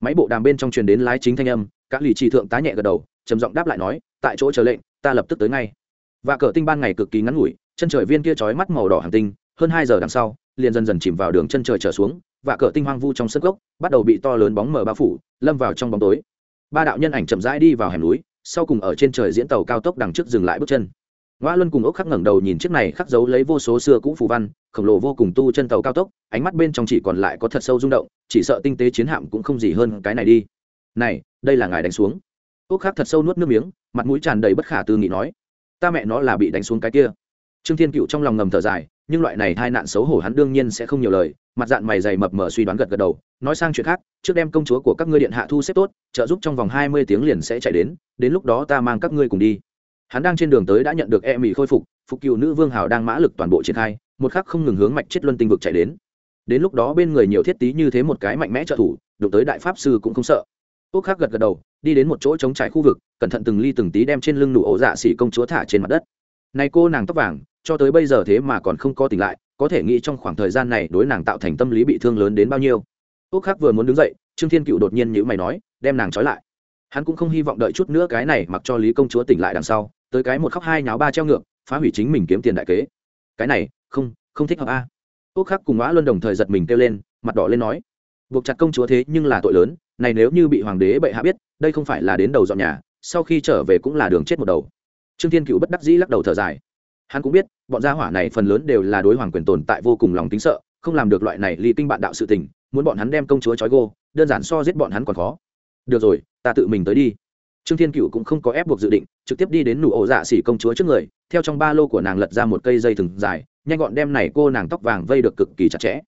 Máy bộ đàm bên trong truyền đến lái chính thanh âm các lì chỉ thượng tá nhẹ gật đầu, trầm giọng đáp lại nói, tại chỗ chờ lệnh, ta lập tức tới ngay. Và cờ tinh ban ngày cực kỳ ngắn ngủi, chân trời viên kia chói mắt màu đỏ hàng tinh, hơn hai giờ đằng sau, liền dần dần chìm vào đường chân trời trở xuống và cờ tinh hoang vu trong sân gốc, bắt đầu bị to lớn bóng mờ bao phủ, lâm vào trong bóng tối. Ba đạo nhân ảnh chậm rãi đi vào hẻm núi, sau cùng ở trên trời diễn tàu cao tốc đằng trước dừng lại bước chân. Ngoa luân cùng ốc khắc ngẩng đầu nhìn chiếc này khắc dấu lấy vô số xưa cũ phù văn, khổng lồ vô cùng tu chân tàu cao tốc, ánh mắt bên trong chỉ còn lại có thật sâu rung động, chỉ sợ tinh tế chiến hạm cũng không gì hơn cái này đi. Này, đây là ngài đánh xuống. Ốc khắc thật sâu nuốt nước miếng, mặt mũi tràn đầy bất khả tư nghị nói. Ta mẹ nó là bị đánh xuống cái kia. Trương thiên cựu trong lòng ngầm thở dài, nhưng loại này hai nạn xấu hổ hắn đương nhiên sẽ không nhiều lời mặt dạng mày dày mập mờ suy đoán gật gật đầu, nói sang chuyện khác, trước đem công chúa của các ngươi điện hạ thu xếp tốt, trợ giúp trong vòng hai mươi tiếng liền sẽ chạy đến đến lúc đó ta mang các ngươi cùng đi. Hắn đang trên đường tới đã nhận được e mỹ khôi phục phục cựu nữ vương hào đang mã lực toàn bộ triển khai, một khắc không ngừng hướng mạch chết luân tinh vực chạy đến. Đến lúc đó bên người nhiều thiết tí như thế một cái mạnh mẽ trợ thủ, đụng tới đại pháp sư cũng không sợ. Úc khắc gật gật đầu, đi đến một chỗ trống trải khu vực, cẩn thận từng ly từng tí đem trên lưng nụ ổ dạ xỉ công chúa thả trên mặt đất. Này cô nàng tóc vàng, cho tới bây giờ thế mà còn không có tỉnh lại có thể nghĩ trong khoảng thời gian này đối nàng tạo thành tâm lý bị thương lớn đến bao nhiêu. Úc khắc vừa muốn đứng dậy, trương thiên cựu đột nhiên nhữ mày nói, đem nàng trói lại. Hắn cũng không hy vọng đợi chút nữa cái này mặc cho lý công chúa tỉnh lại đằng sau, tới cái một khóc hai nháo ba treo ngược, phá hủy chính mình kiếm tiền đại kế. Cái này, không không thích hợp a. Úc khắc cùng ngã luân đồng thời giật mình kêu lên, mặt đỏ lên nói, buộc chặt công chúa thế nhưng là tội lớn, này nếu như bị hoàng đế bệ hạ biết, đây không phải là đến đầu dọn nhà, sau khi trở về cũng là đường chết một đầu. Trương thiên cựu bất đắc dĩ lắc đầu thở dài hắn cũng biết, bọn gia hỏa này phần lớn đều là đối hoàng quyền tồn tại vô cùng lòng tính sợ, không làm được loại này ly kinh bạn đạo sự tình, muốn bọn hắn đem công chúa trói gô, đơn giản so giết bọn hắn còn khó. Được rồi, ta tự mình tới đi. Trương thiên cựu cũng không có ép buộc dự định, trực tiếp đi đến nụ ổ dạ xỉ công chúa trước người, theo trong ba lô của nàng lật ra một cây dây thừng dài, nhanh gọn đem này cô nàng tóc vàng vây được cực kỳ chặt chẽ.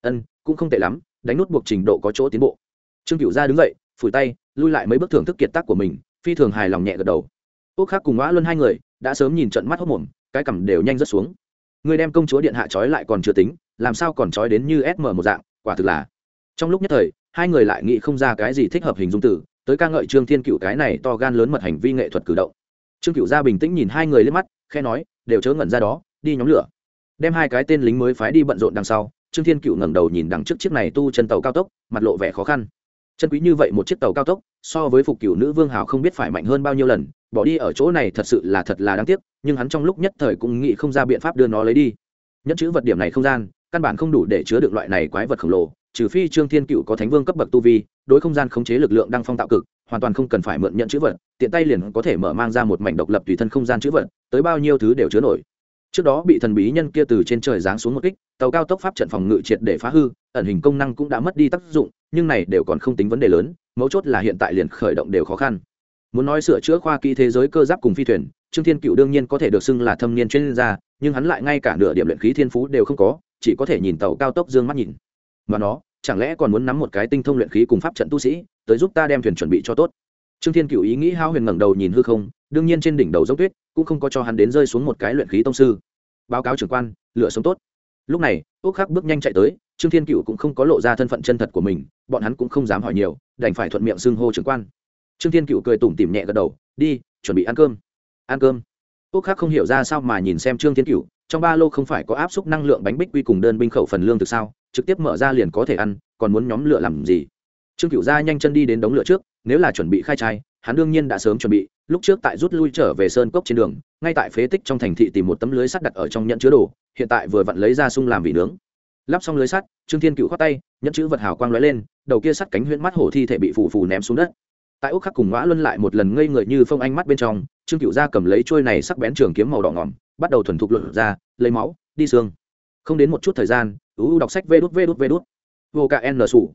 Ân, cũng không tệ lắm, đánh nút buộc trình độ có chỗ tiến bộ. Trương cựu ra đứng dậy, phủi tay, lui lại mấy bước thưởng thức kiệt tác của mình, phi thường hài lòng nhẹ gật đầu. Ốc khác cùng ngã luân hai người, đã sớm nhìn trận mắt hốc mồm cái cằm đều nhanh rất xuống. Người đem công chúa điện hạ trói lại còn chưa tính, làm sao còn trói đến như sm một dạng, quả thực là. Trong lúc nhất thời, hai người lại nghĩ không ra cái gì thích hợp hình dung từ, tới ca ngợi trương thiên cựu cái này to gan lớn mật hành vi nghệ thuật cử động. Trương cựu gia bình tĩnh nhìn hai người lên mắt khe nói, đều chớ ngẩn ra đó, đi nhóm lửa. Đem hai cái tên lính mới phái đi bận rộn đằng sau, trương thiên cựu ngẩng đầu nhìn đằng trước chiếc này tu chân tàu cao tốc, mặt lộ vẻ khó khăn. Chân quý như vậy một chiếc tàu cao tốc, so với phục cựu nữ vương hào không biết phải mạnh hơn bao nhiêu lần bỏ đi ở chỗ này thật sự là thật là đáng tiếc, nhưng hắn trong lúc nhất thời cũng nghĩ không ra biện pháp đưa nó lấy đi. Nhẫn chữ vật điểm này không gian, căn bản không đủ để chứa được loại này quái vật khổng lồ, trừ phi trương thiên cựu có thánh vương cấp bậc tu vi, đối không gian khống chế lực lượng đang phong tạo cực, hoàn toàn không cần phải mượn nhận chữ vật, tiện tay liền có thể mở mang ra một mảnh độc lập tùy thân không gian chữ vật, tới bao nhiêu thứ đều chứa nổi. Trước đó bị thần bí nhân kia từ trên trời giáng xuống một kích, tàu cao tốc pháp trận phòng ngự triệt để phá hư, ẩn hình công năng cũng đã mất đi tác dụng, nhưng này đều còn không tính vấn đề lớn, mấu chốt là hiện tại liền khởi động đều khó khăn muốn nói sửa chữa khoa kỹ thế giới cơ giáp cùng phi thuyền, trương thiên cựu đương nhiên có thể được xưng là thâm niên chuyên gia, nhưng hắn lại ngay cả nửa điểm luyện khí thiên phú đều không có, chỉ có thể nhìn tàu cao tốc dương mắt nhìn. Mà nó, chẳng lẽ còn muốn nắm một cái tinh thông luyện khí cùng pháp trận tu sĩ, tới giúp ta đem thuyền chuẩn bị cho tốt? Trương thiên cựu ý nghĩ hao huyền ngẩng đầu nhìn hư không, đương nhiên trên đỉnh đầu dốc tuyết, cũng không có cho hắn đến rơi xuống một cái luyện khí tông sư. Báo cáo trưởng quan, lựa sống tốt. Lúc này, úc khắc bước nhanh chạy tới, trương thiên cựu cũng không có lộ ra thân phận chân thật của mình, bọn hắn cũng không dám hỏi nhiều, đành phải thuận miệng xưng hô trưởng quan trương thiên cựu cười tủm tỉm nhẹ gật đầu, đi, chuẩn bị ăn cơm. Ăn cơm? Quốc khắc không hiểu ra sao mà nhìn xem trương thiên cựu trong ba lô không phải có áp suất năng lượng bánh bích quy cùng đơn binh khẩu phần lương thực sao? Trực tiếp mở ra liền có thể ăn, còn muốn nhóm lửa làm gì? Trương cựu ra nhanh chân đi đến đống lửa trước, nếu là chuẩn bị khai trai, hắn đương nhiên đã sớm chuẩn bị, lúc trước tại rút lui trở về sơn cốc trên đường, ngay tại phế tích trong thành thị tìm một tấm lưới sắt đặt ở trong nhận chứa đồ, hiện tại vừa vặn lấy ra sung làm vị nướng. Lắp xong lưới sắt, trương thiên cựu khoát tay, nhẫn chữ vật hào quang lóe lên, đầu kia sắt cánh huyễn mắt hổ thi thể bị phù phù ném xuống đất tại úc khắc cùng ngã luân lại một lần ngây người như phong ánh mắt bên trong, trương cựu gia cầm lấy trôi này sắc bén trường kiếm màu đỏ ngỏm, bắt đầu thuần thục luận ra, lấy máu, đi xương. Không đến một chút thời gian uu đọc sách vê đút vê đút vê đút. Vô kn sủ.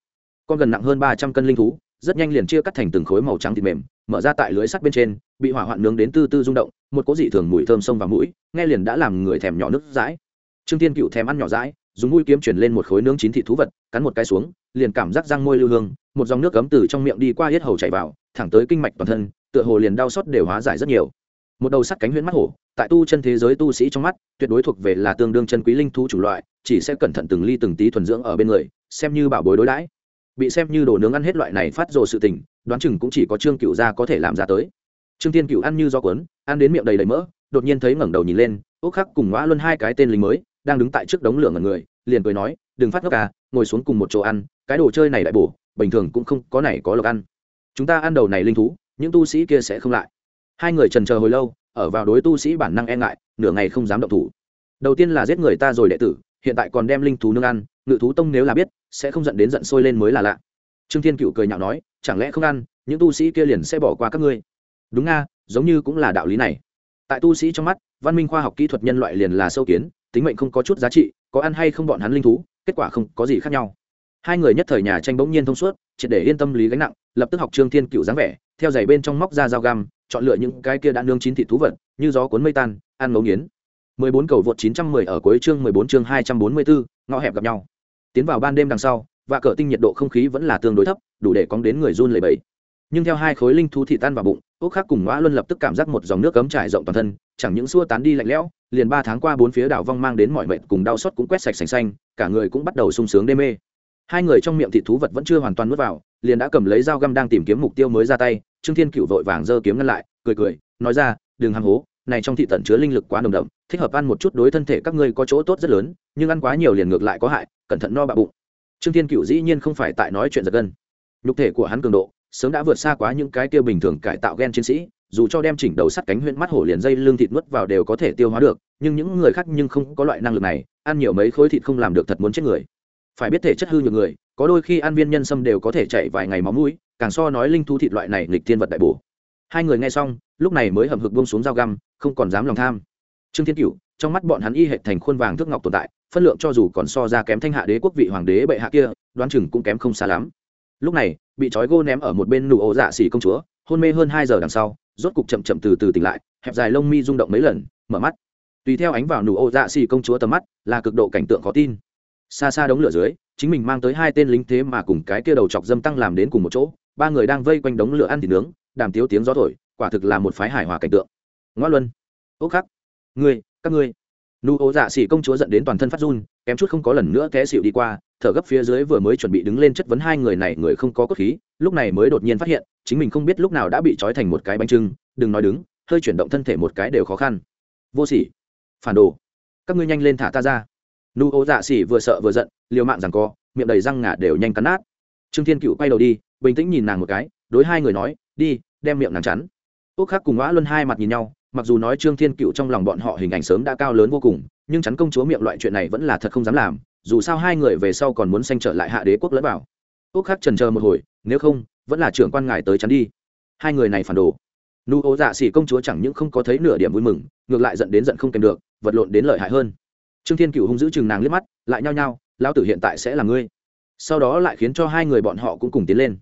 Con gần nặng hơn ba trăm cân linh thú, rất nhanh liền chia cắt thành từng khối màu trắng thịt mềm, mở ra tại lưới sắt bên trên, bị hỏa hoạn nướng đến tư tư rung động, một cỗ dị thường mùi thơm sông vào mũi, nghe liền đã làm người thèm nhỏ nước dãi. Trương tiên cựu thèm ăn nhỏ dãi, dùng mũi kiếm chuyển lên một khối nướng chín thịt thú vật, cắn một cái xuống, liền cảm giác răng môi lưu hương một dòng nước cấm từ trong miệng đi qua hết hầu chảy vào, thẳng tới kinh mạch toàn thân, tựa hồ liền đau xót đều hóa giải rất nhiều. Một đầu sắt cánh huyễn mắt hổ, tại tu chân thế giới tu sĩ trong mắt, tuyệt đối thuộc về là tương đương chân quý linh thú chủng loại, chỉ sẽ cẩn thận từng ly từng tí thuần dưỡng ở bên người, xem như bảo bối đối đãi. Bị xem như đồ nướng ăn hết loại này phát rồ sự tình, đoán chừng cũng chỉ có trương cựu gia có thể làm ra tới. Trương tiên cựu ăn như do cuốn, ăn đến miệng đầy đầy mỡ, đột nhiên thấy ngẩng đầu nhìn lên ốc khắc cùng ngõ luôn hai cái tên lính mới, đang đứng tại trước đống lửa ngẩn người, liền cười nói, đừng phát ngốc à ngồi xuống cùng một chỗ ăn, cái đồ chơi này đại bổ bình thường cũng không có này có lộc ăn. Chúng ta ăn đầu này linh thú, những tu sĩ kia sẽ không lại. Hai người trần chờ hồi lâu, ở vào đối tu sĩ bản năng e ngại, nửa ngày không dám động thủ. Đầu tiên là giết người ta rồi đệ tử, hiện tại còn đem linh thú nương ăn, ngự thú tông nếu là biết, sẽ không giận đến giận sôi lên mới là lạ. Trương thiên cựu cười nhạo nói, chẳng lẽ không ăn, những tu sĩ kia liền sẽ bỏ qua các ngươi? Đúng nga, giống như cũng là đạo lý này. Tại tu sĩ trong mắt, văn minh khoa học kỹ thuật nhân loại liền là sâu kiến, tính mệnh không có chút giá trị, có ăn hay không bọn hắn linh thú, kết quả không có gì khác nhau hai người nhất thời nhà tranh bỗng nhiên thông suốt triệt để yên tâm lý gánh nặng lập tức học trương thiên cựu dáng vẻ theo giày bên trong móc ra dao găm chọn lựa những cái kia đã nương chín thịt thú vật như gió cuốn mây tan ăn ngấu nghiến. 14 cầu vượt 910 ở cuối chương 14 chương 244, ngõ hẹp gặp nhau. Tiến vào ban đêm đằng sau và cỡ tinh nhiệt độ không khí vẫn là tương đối thấp đủ để cóng đến người run lẩy bẩy. Nhưng theo hai khối linh thú thị tan vào bụng ốc khác cùng ngõ luôn lập tức cảm giác một dòng nước cấm trải rộng toàn thân chẳng những xua tán đi lạnh lẽo liền ba tháng qua bốn phía đảo vong mang đến mọi mệnh cùng đau xót cũng quét sạch sành xanh cả người cũng bắt đầu sung sướng đê mê hai người trong miệng thịt thú vật vẫn chưa hoàn toàn nuốt vào, liền đã cầm lấy dao găm đang tìm kiếm mục tiêu mới ra tay, trương thiên cựu vội vàng giơ kiếm ngăn lại, cười cười, nói ra, đừng hăng hố, này trong thị tận chứa linh lực quá nồng đậm, thích hợp ăn một chút đối thân thể các ngươi có chỗ tốt rất lớn, nhưng ăn quá nhiều liền ngược lại có hại, cẩn thận no bạ bụng. Trương thiên cựu dĩ nhiên không phải tại nói chuyện giật gân. Nhục thể của hắn cường độ, sớm đã vượt xa quá những cái tiêu bình thường cải tạo gen chiến sĩ, dù cho đem chỉnh đầu sắt cánh huyễn mắt hổ liền dây lương thịt nuốt vào đều có thể tiêu hóa được, nhưng những người khác nhưng không có loại năng lực này, ăn nhiều mấy khối thịt không làm được thật muốn chết người phải biết thể chất hư nhược người, có đôi khi ăn viên nhân sâm đều có thể chạy vài ngày máu mũi, càng so nói linh thu thịt loại này nghịch thiên vật đại bổ. Hai người nghe xong, lúc này mới hầm hực buông xuống dao găm, không còn dám lòng tham. Trương thiên cửu, trong mắt bọn hắn y hệ thành khuôn vàng thước ngọc tồn tại, phân lượng cho dù còn so ra kém thanh hạ đế quốc vị hoàng đế bệ hạ kia, đoán chừng cũng kém không xa lắm. Lúc này, bị trói gô ném ở một bên nụ ổ dạ xỉ công chúa, hôn mê hơn hai giờ đằng sau, rốt cục chậm chậm từ từ tỉnh lại, hẹp dài lông mi rung động mấy lần, mở mắt. Tùy theo ánh vào nụ ổ dạ xỉ công chúa tầm mắt, là cực độ cảnh tượng khó tin xa xa đống lửa dưới, chính mình mang tới hai tên lính thế mà cùng cái kia đầu chọc dâm tăng làm đến cùng một chỗ, ba người đang vây quanh đống lửa ăn thịt nướng, đàm tiếu tiếng gió thổi, quả thực là một phái hải hòa cảnh tượng. Ngoa luân ốc khắc, ngươi, các ngươi. Nụ ố dạ xỉ công chúa dẫn đến toàn thân phát run, kém chút không có lần nữa té xịu đi qua, thở gấp phía dưới vừa mới chuẩn bị đứng lên chất vấn hai người này, người không có cốt khí, lúc này mới đột nhiên phát hiện, chính mình không biết lúc nào đã bị trói thành một cái bánh trưng, đừng nói đứng, hơi chuyển động thân thể một cái đều khó khăn. Vô sỉ. Phản đồ. Các ngươi nhanh lên thả ta ra nụ ố dạ xỉ vừa sợ vừa giận, liều mạng rằng co, miệng đầy răng ngà đều nhanh cắn nát. Trương thiên cựu quay đầu đi, bình tĩnh nhìn nàng một cái, đối hai người nói, đi, đem miệng nàng chắn. Úc khắc cùng ngã luân hai mặt nhìn nhau, mặc dù nói trương thiên cựu trong lòng bọn họ hình ảnh sớm đã cao lớn vô cùng, nhưng chắn công chúa miệng loại chuyện này vẫn là thật không dám làm, dù sao hai người về sau còn muốn sanh trở lại hạ đế quốc lẫn vào. Úc khắc trần chờ một hồi, nếu không, vẫn là trưởng quan ngài tới chắn đi. Hai người này phản đồ. Nụ ố dạ xỉ công chúa chẳng những không có thấy nửa điểm vui mừng, ngược lại dẫn đến giận không kèm được, vật lộn đến lợi hại hơn trương thiên cựu hung giữ chừng nàng liếc mắt, lại nhao nhao, lão tử hiện tại sẽ là ngươi. Sau đó lại khiến cho hai người bọn họ cũng cùng tiến lên.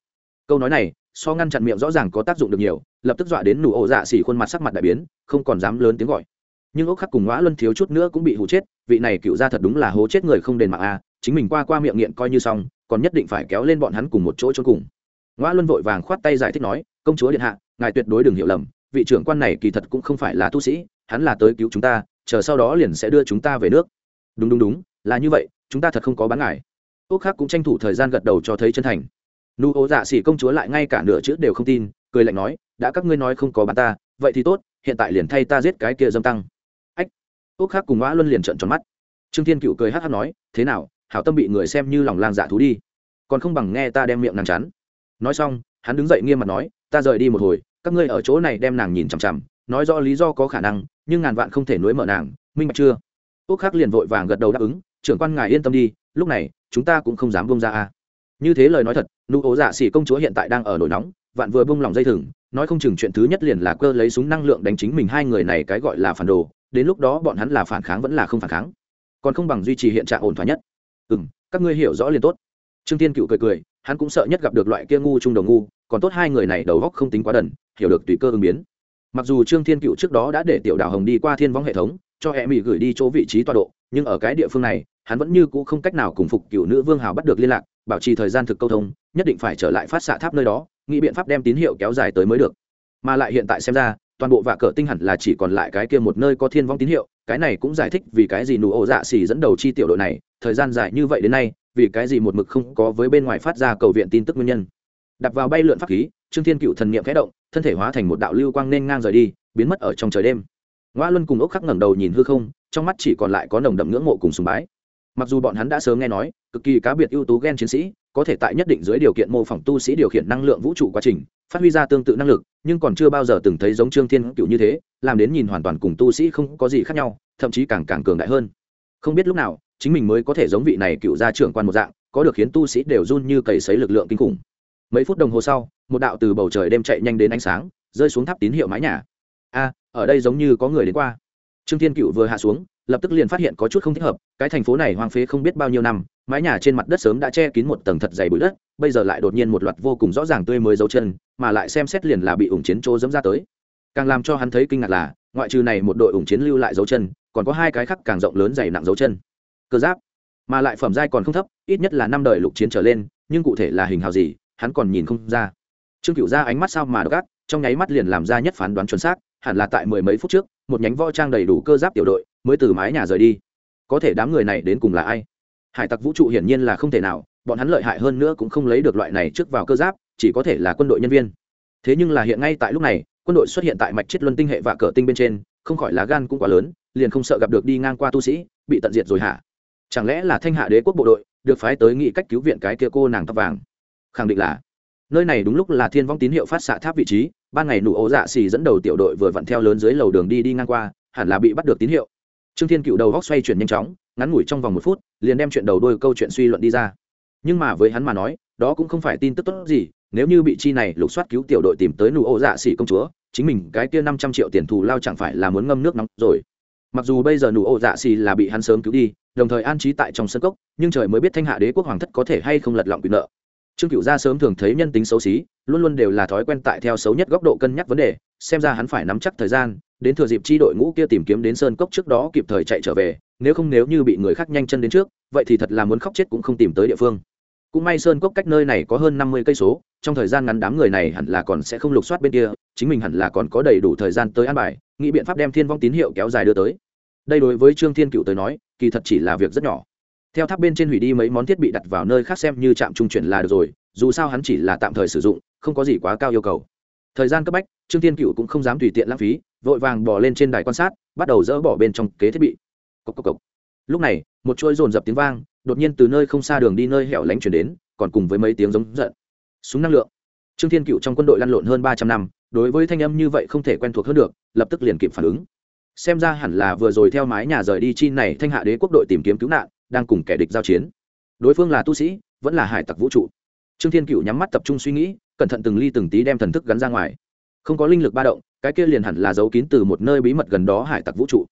Câu nói này, so ngăn chặn miệng rõ ràng có tác dụng được nhiều, lập tức dọa đến nụ ổ dạ xỉ khuôn mặt sắc mặt đại biến, không còn dám lớn tiếng gọi. Nhưng ốc khắc cùng ngõ luân thiếu chút nữa cũng bị hụ chết, vị này cựu ra thật đúng là hố chết người không đền mạng a chính mình qua qua miệng nghiện coi như xong, còn nhất định phải kéo lên bọn hắn cùng một chỗ cho cùng. Ngõ luân vội vàng khoát tay giải thích nói, công chúa điện hạ, ngài tuyệt đối đừng hiểu lầm, vị trưởng quan này kỳ thật cũng không phải là tu sĩ, hắn là tới cứu chúng ta chờ sau đó liền sẽ đưa chúng ta về nước. Đúng đúng đúng, là như vậy, chúng ta thật không có bán ngài ốc khác cũng tranh thủ thời gian gật đầu cho thấy chân thành. Nụ ố dạ xỉ công chúa lại ngay cả nửa chữ đều không tin, cười lạnh nói, đã các ngươi nói không có bán ta, vậy thì tốt, hiện tại liền thay ta giết cái kia dâm tăng. Ách. Ốc khác cùng ngã luân liền trợn tròn mắt. Trương thiên cựu cười hát hát nói, thế nào, hảo tâm bị người xem như lòng lang dạ thú đi. Còn không bằng nghe ta đem miệng nàng chắn. Nói xong, hắn đứng dậy nghiêm mặt nói, ta rời đi một hồi, các ngươi ở chỗ này đem nàng nhìn chằm chằm nói rõ lý do có khả năng, nhưng ngàn vạn không thể nối mở nàng, minh bạch chưa? Úc khắc liền vội vàng gật đầu đáp ứng, trưởng quan ngài yên tâm đi, lúc này, chúng ta cũng không dám bông ra a. Như thế lời nói thật, nụ ố giả dạ xỉ công chúa hiện tại đang ở nổi nóng, vạn vừa bông lòng dây thừng, nói không chừng chuyện thứ nhất liền là cơ lấy súng năng lượng đánh chính mình hai người này cái gọi là phản đồ, đến lúc đó bọn hắn là phản kháng vẫn là không phản kháng. Còn không bằng duy trì hiện trạng ổn thỏa nhất. Ừ m các ngươi hiểu rõ liền tốt. Trương tiên cựu cười cười, hắn cũng sợ nhất gặp được loại kia ngu trung đầu ngu, còn tốt hai người này đầu góc không tính quá đần, hiểu được tùy cơ ứng biến mặc dù trương thiên cựu trước đó đã để tiểu đào hồng đi qua thiên võng hệ thống, cho e mỹ gửi đi chỗ vị trí tọa độ, nhưng ở cái địa phương này, hắn vẫn như cũ không cách nào cùng phục cựu nữ vương hào bắt được liên lạc, bảo trì thời gian thực câu thông, nhất định phải trở lại phát xạ tháp nơi đó, nghĩ biện pháp đem tín hiệu kéo dài tới mới được. Mà lại hiện tại xem ra, toàn bộ vạ cờ tinh hẳn là chỉ còn lại cái kia một nơi có thiên vong tín hiệu, cái này cũng giải thích vì cái gì nụ ổ dạ xỉ dẫn đầu chi tiểu đội này, thời gian dài như vậy đến nay, vì cái gì một mực không có với bên ngoài phát ra cầu viện tin tức nguyên nhân đặt vào bay lượn pháp khí, trương thiên cựu thần niệm khẽ động, thân thể hóa thành một đạo lưu quang nên ngang rời đi, biến mất ở trong trời đêm. Ngoa luân cùng ốc khắc ngẩng đầu nhìn hư không, trong mắt chỉ còn lại có nồng đậm ngưỡng mộ cùng sùng bái. Mặc dù bọn hắn đã sớm nghe nói, cực kỳ cá biệt ưu tú gen chiến sĩ, có thể tại nhất định dưới điều kiện mô phỏng tu sĩ điều khiển năng lượng vũ trụ quá trình, phát huy ra tương tự năng lực, nhưng còn chưa bao giờ từng thấy giống trương thiên cựu như thế, làm đến nhìn hoàn toàn cùng tu sĩ không có gì khác nhau, thậm chí càng càng cường đại hơn. Không biết lúc nào, chính mình mới có thể giống vị này cựu gia trưởng quan một dạng, có được khiến tu sĩ đều run như cầy sấy lực lượng kinh khủng mấy phút đồng hồ sau, một đạo từ bầu trời đêm chạy nhanh đến ánh sáng, rơi xuống tháp tín hiệu mái nhà. A, ở đây giống như có người đến qua. Trương thiên cựu vừa hạ xuống, lập tức liền phát hiện có chút không thích hợp, cái thành phố này hoang phế không biết bao nhiêu năm, mái nhà trên mặt đất sớm đã che kín một tầng thật dày bụi đất, bây giờ lại đột nhiên một loạt vô cùng rõ ràng tươi mới dấu chân, mà lại xem xét liền là bị ủng chiến chỗ dẫm ra tới. Càng làm cho hắn thấy kinh ngạc là, ngoại trừ này một đội ủng chiến lưu lại dấu chân, còn có hai cái khác càng rộng lớn dày nặng dấu chân. Cơ giáp, mà lại phẩm giai còn không thấp, ít nhất là năm đời lục chiến trở lên, nhưng cụ thể là hình hào gì hắn còn nhìn không ra. Trương cựu ra ánh mắt sao mà gác trong nháy mắt liền làm ra nhất phán đoán chuẩn xác, hẳn là tại mười mấy phút trước, một nhánh võ trang đầy đủ cơ giáp tiểu đội, mới từ mái nhà rời đi. Có thể đám người này đến cùng là ai? Hải tặc vũ trụ hiển nhiên là không thể nào, bọn hắn lợi hại hơn nữa cũng không lấy được loại này trước vào cơ giáp, chỉ có thể là quân đội nhân viên. Thế nhưng là hiện ngay tại lúc này, quân đội xuất hiện tại mạch chết luân tinh hệ và cờ tinh bên trên, không khỏi lá gan cũng quá lớn, liền không sợ gặp được đi ngang qua tu sĩ, bị tận diệt rồi hả? Chẳng lẽ là thanh hạ đế quốc bộ đội, được phái tới nghị cách cứu viện cái kia cô nàng tóc vàng? Khẳng định là, nơi này đúng lúc là thiên vong tín hiệu phát xạ tháp vị trí, ban ngày nụ ố dạ xì dẫn đầu tiểu đội vừa vặn theo lớn dưới lầu đường đi đi ngang qua, hẳn là bị bắt được tín hiệu. Trương thiên cựu đầu góc xoay chuyển nhanh chóng, ngắn ngủi trong vòng một phút, liền đem chuyện đầu đôi câu chuyện suy luận đi ra. Nhưng mà với hắn mà nói, đó cũng không phải tin tức tốt gì, nếu như bị chi này lục soát cứu tiểu đội tìm tới nụ ố dạ xì công chúa, chính mình cái kia năm trăm triệu tiền thù lao chẳng phải là muốn ngâm nước nóng rồi. Mặc dù bây giờ nụ ố dạ xì là bị hắn sớm cứu đi, đồng thời an trí tại trong sân cốc, nhưng trời mới biết thanh hạ đế quốc hoàng thất có thể hay không lật lọng quyền nợ trương cựu gia sớm thường thấy nhân tính xấu xí, luôn luôn đều là thói quen tại theo xấu nhất góc độ cân nhắc vấn đề, xem ra hắn phải nắm chắc thời gian, đến thừa dịp chi đội ngũ kia tìm kiếm đến sơn cốc trước đó kịp thời chạy trở về, nếu không nếu như bị người khác nhanh chân đến trước, vậy thì thật là muốn khóc chết cũng không tìm tới địa phương. Cũng may sơn cốc cách nơi này có hơn năm mươi cây số, trong thời gian ngắn đám người này hẳn là còn sẽ không lục soát bên kia, chính mình hẳn là còn có đầy đủ thời gian tới an bài, nghĩ biện pháp đem thiên vong tín hiệu kéo dài đưa tới. Đây đối với trương thiên cựu tới nói, kỳ thật chỉ là việc rất nhỏ theo tháp bên trên hủy đi mấy món thiết bị đặt vào nơi khác xem như trạm trung chuyển là được rồi, dù sao hắn chỉ là tạm thời sử dụng, không có gì quá cao yêu cầu. Thời gian cấp bách, trương thiên cựu cũng không dám tùy tiện lãng phí, vội vàng bỏ lên trên đài quan sát, bắt đầu dỡ bỏ bên trong kế thiết bị. Cốc cốc cốc. lúc này, một chuỗi rồn rập tiếng vang, đột nhiên từ nơi không xa đường đi nơi hẻo lánh chuyển đến, còn cùng với mấy tiếng giống giận. Súng năng lượng. Trương thiên cựu trong quân đội lăn lộn hơn ba trăm năm, đối với thanh âm như vậy không thể quen thuộc hơn được, lập tức liền kịp phản ứng. Xem ra hẳn là vừa rồi theo mái nhà rời đi chi này thanh hạ đế quốc đội tìm kiếm cứu nạn đang cùng kẻ địch giao chiến. Đối phương là tu sĩ, vẫn là hải tặc vũ trụ. Trương thiên cựu nhắm mắt tập trung suy nghĩ, cẩn thận từng ly từng tí đem thần thức gắn ra ngoài. Không có linh lực ba động, cái kia liền hẳn là giấu kín từ một nơi bí mật gần đó hải tặc vũ trụ.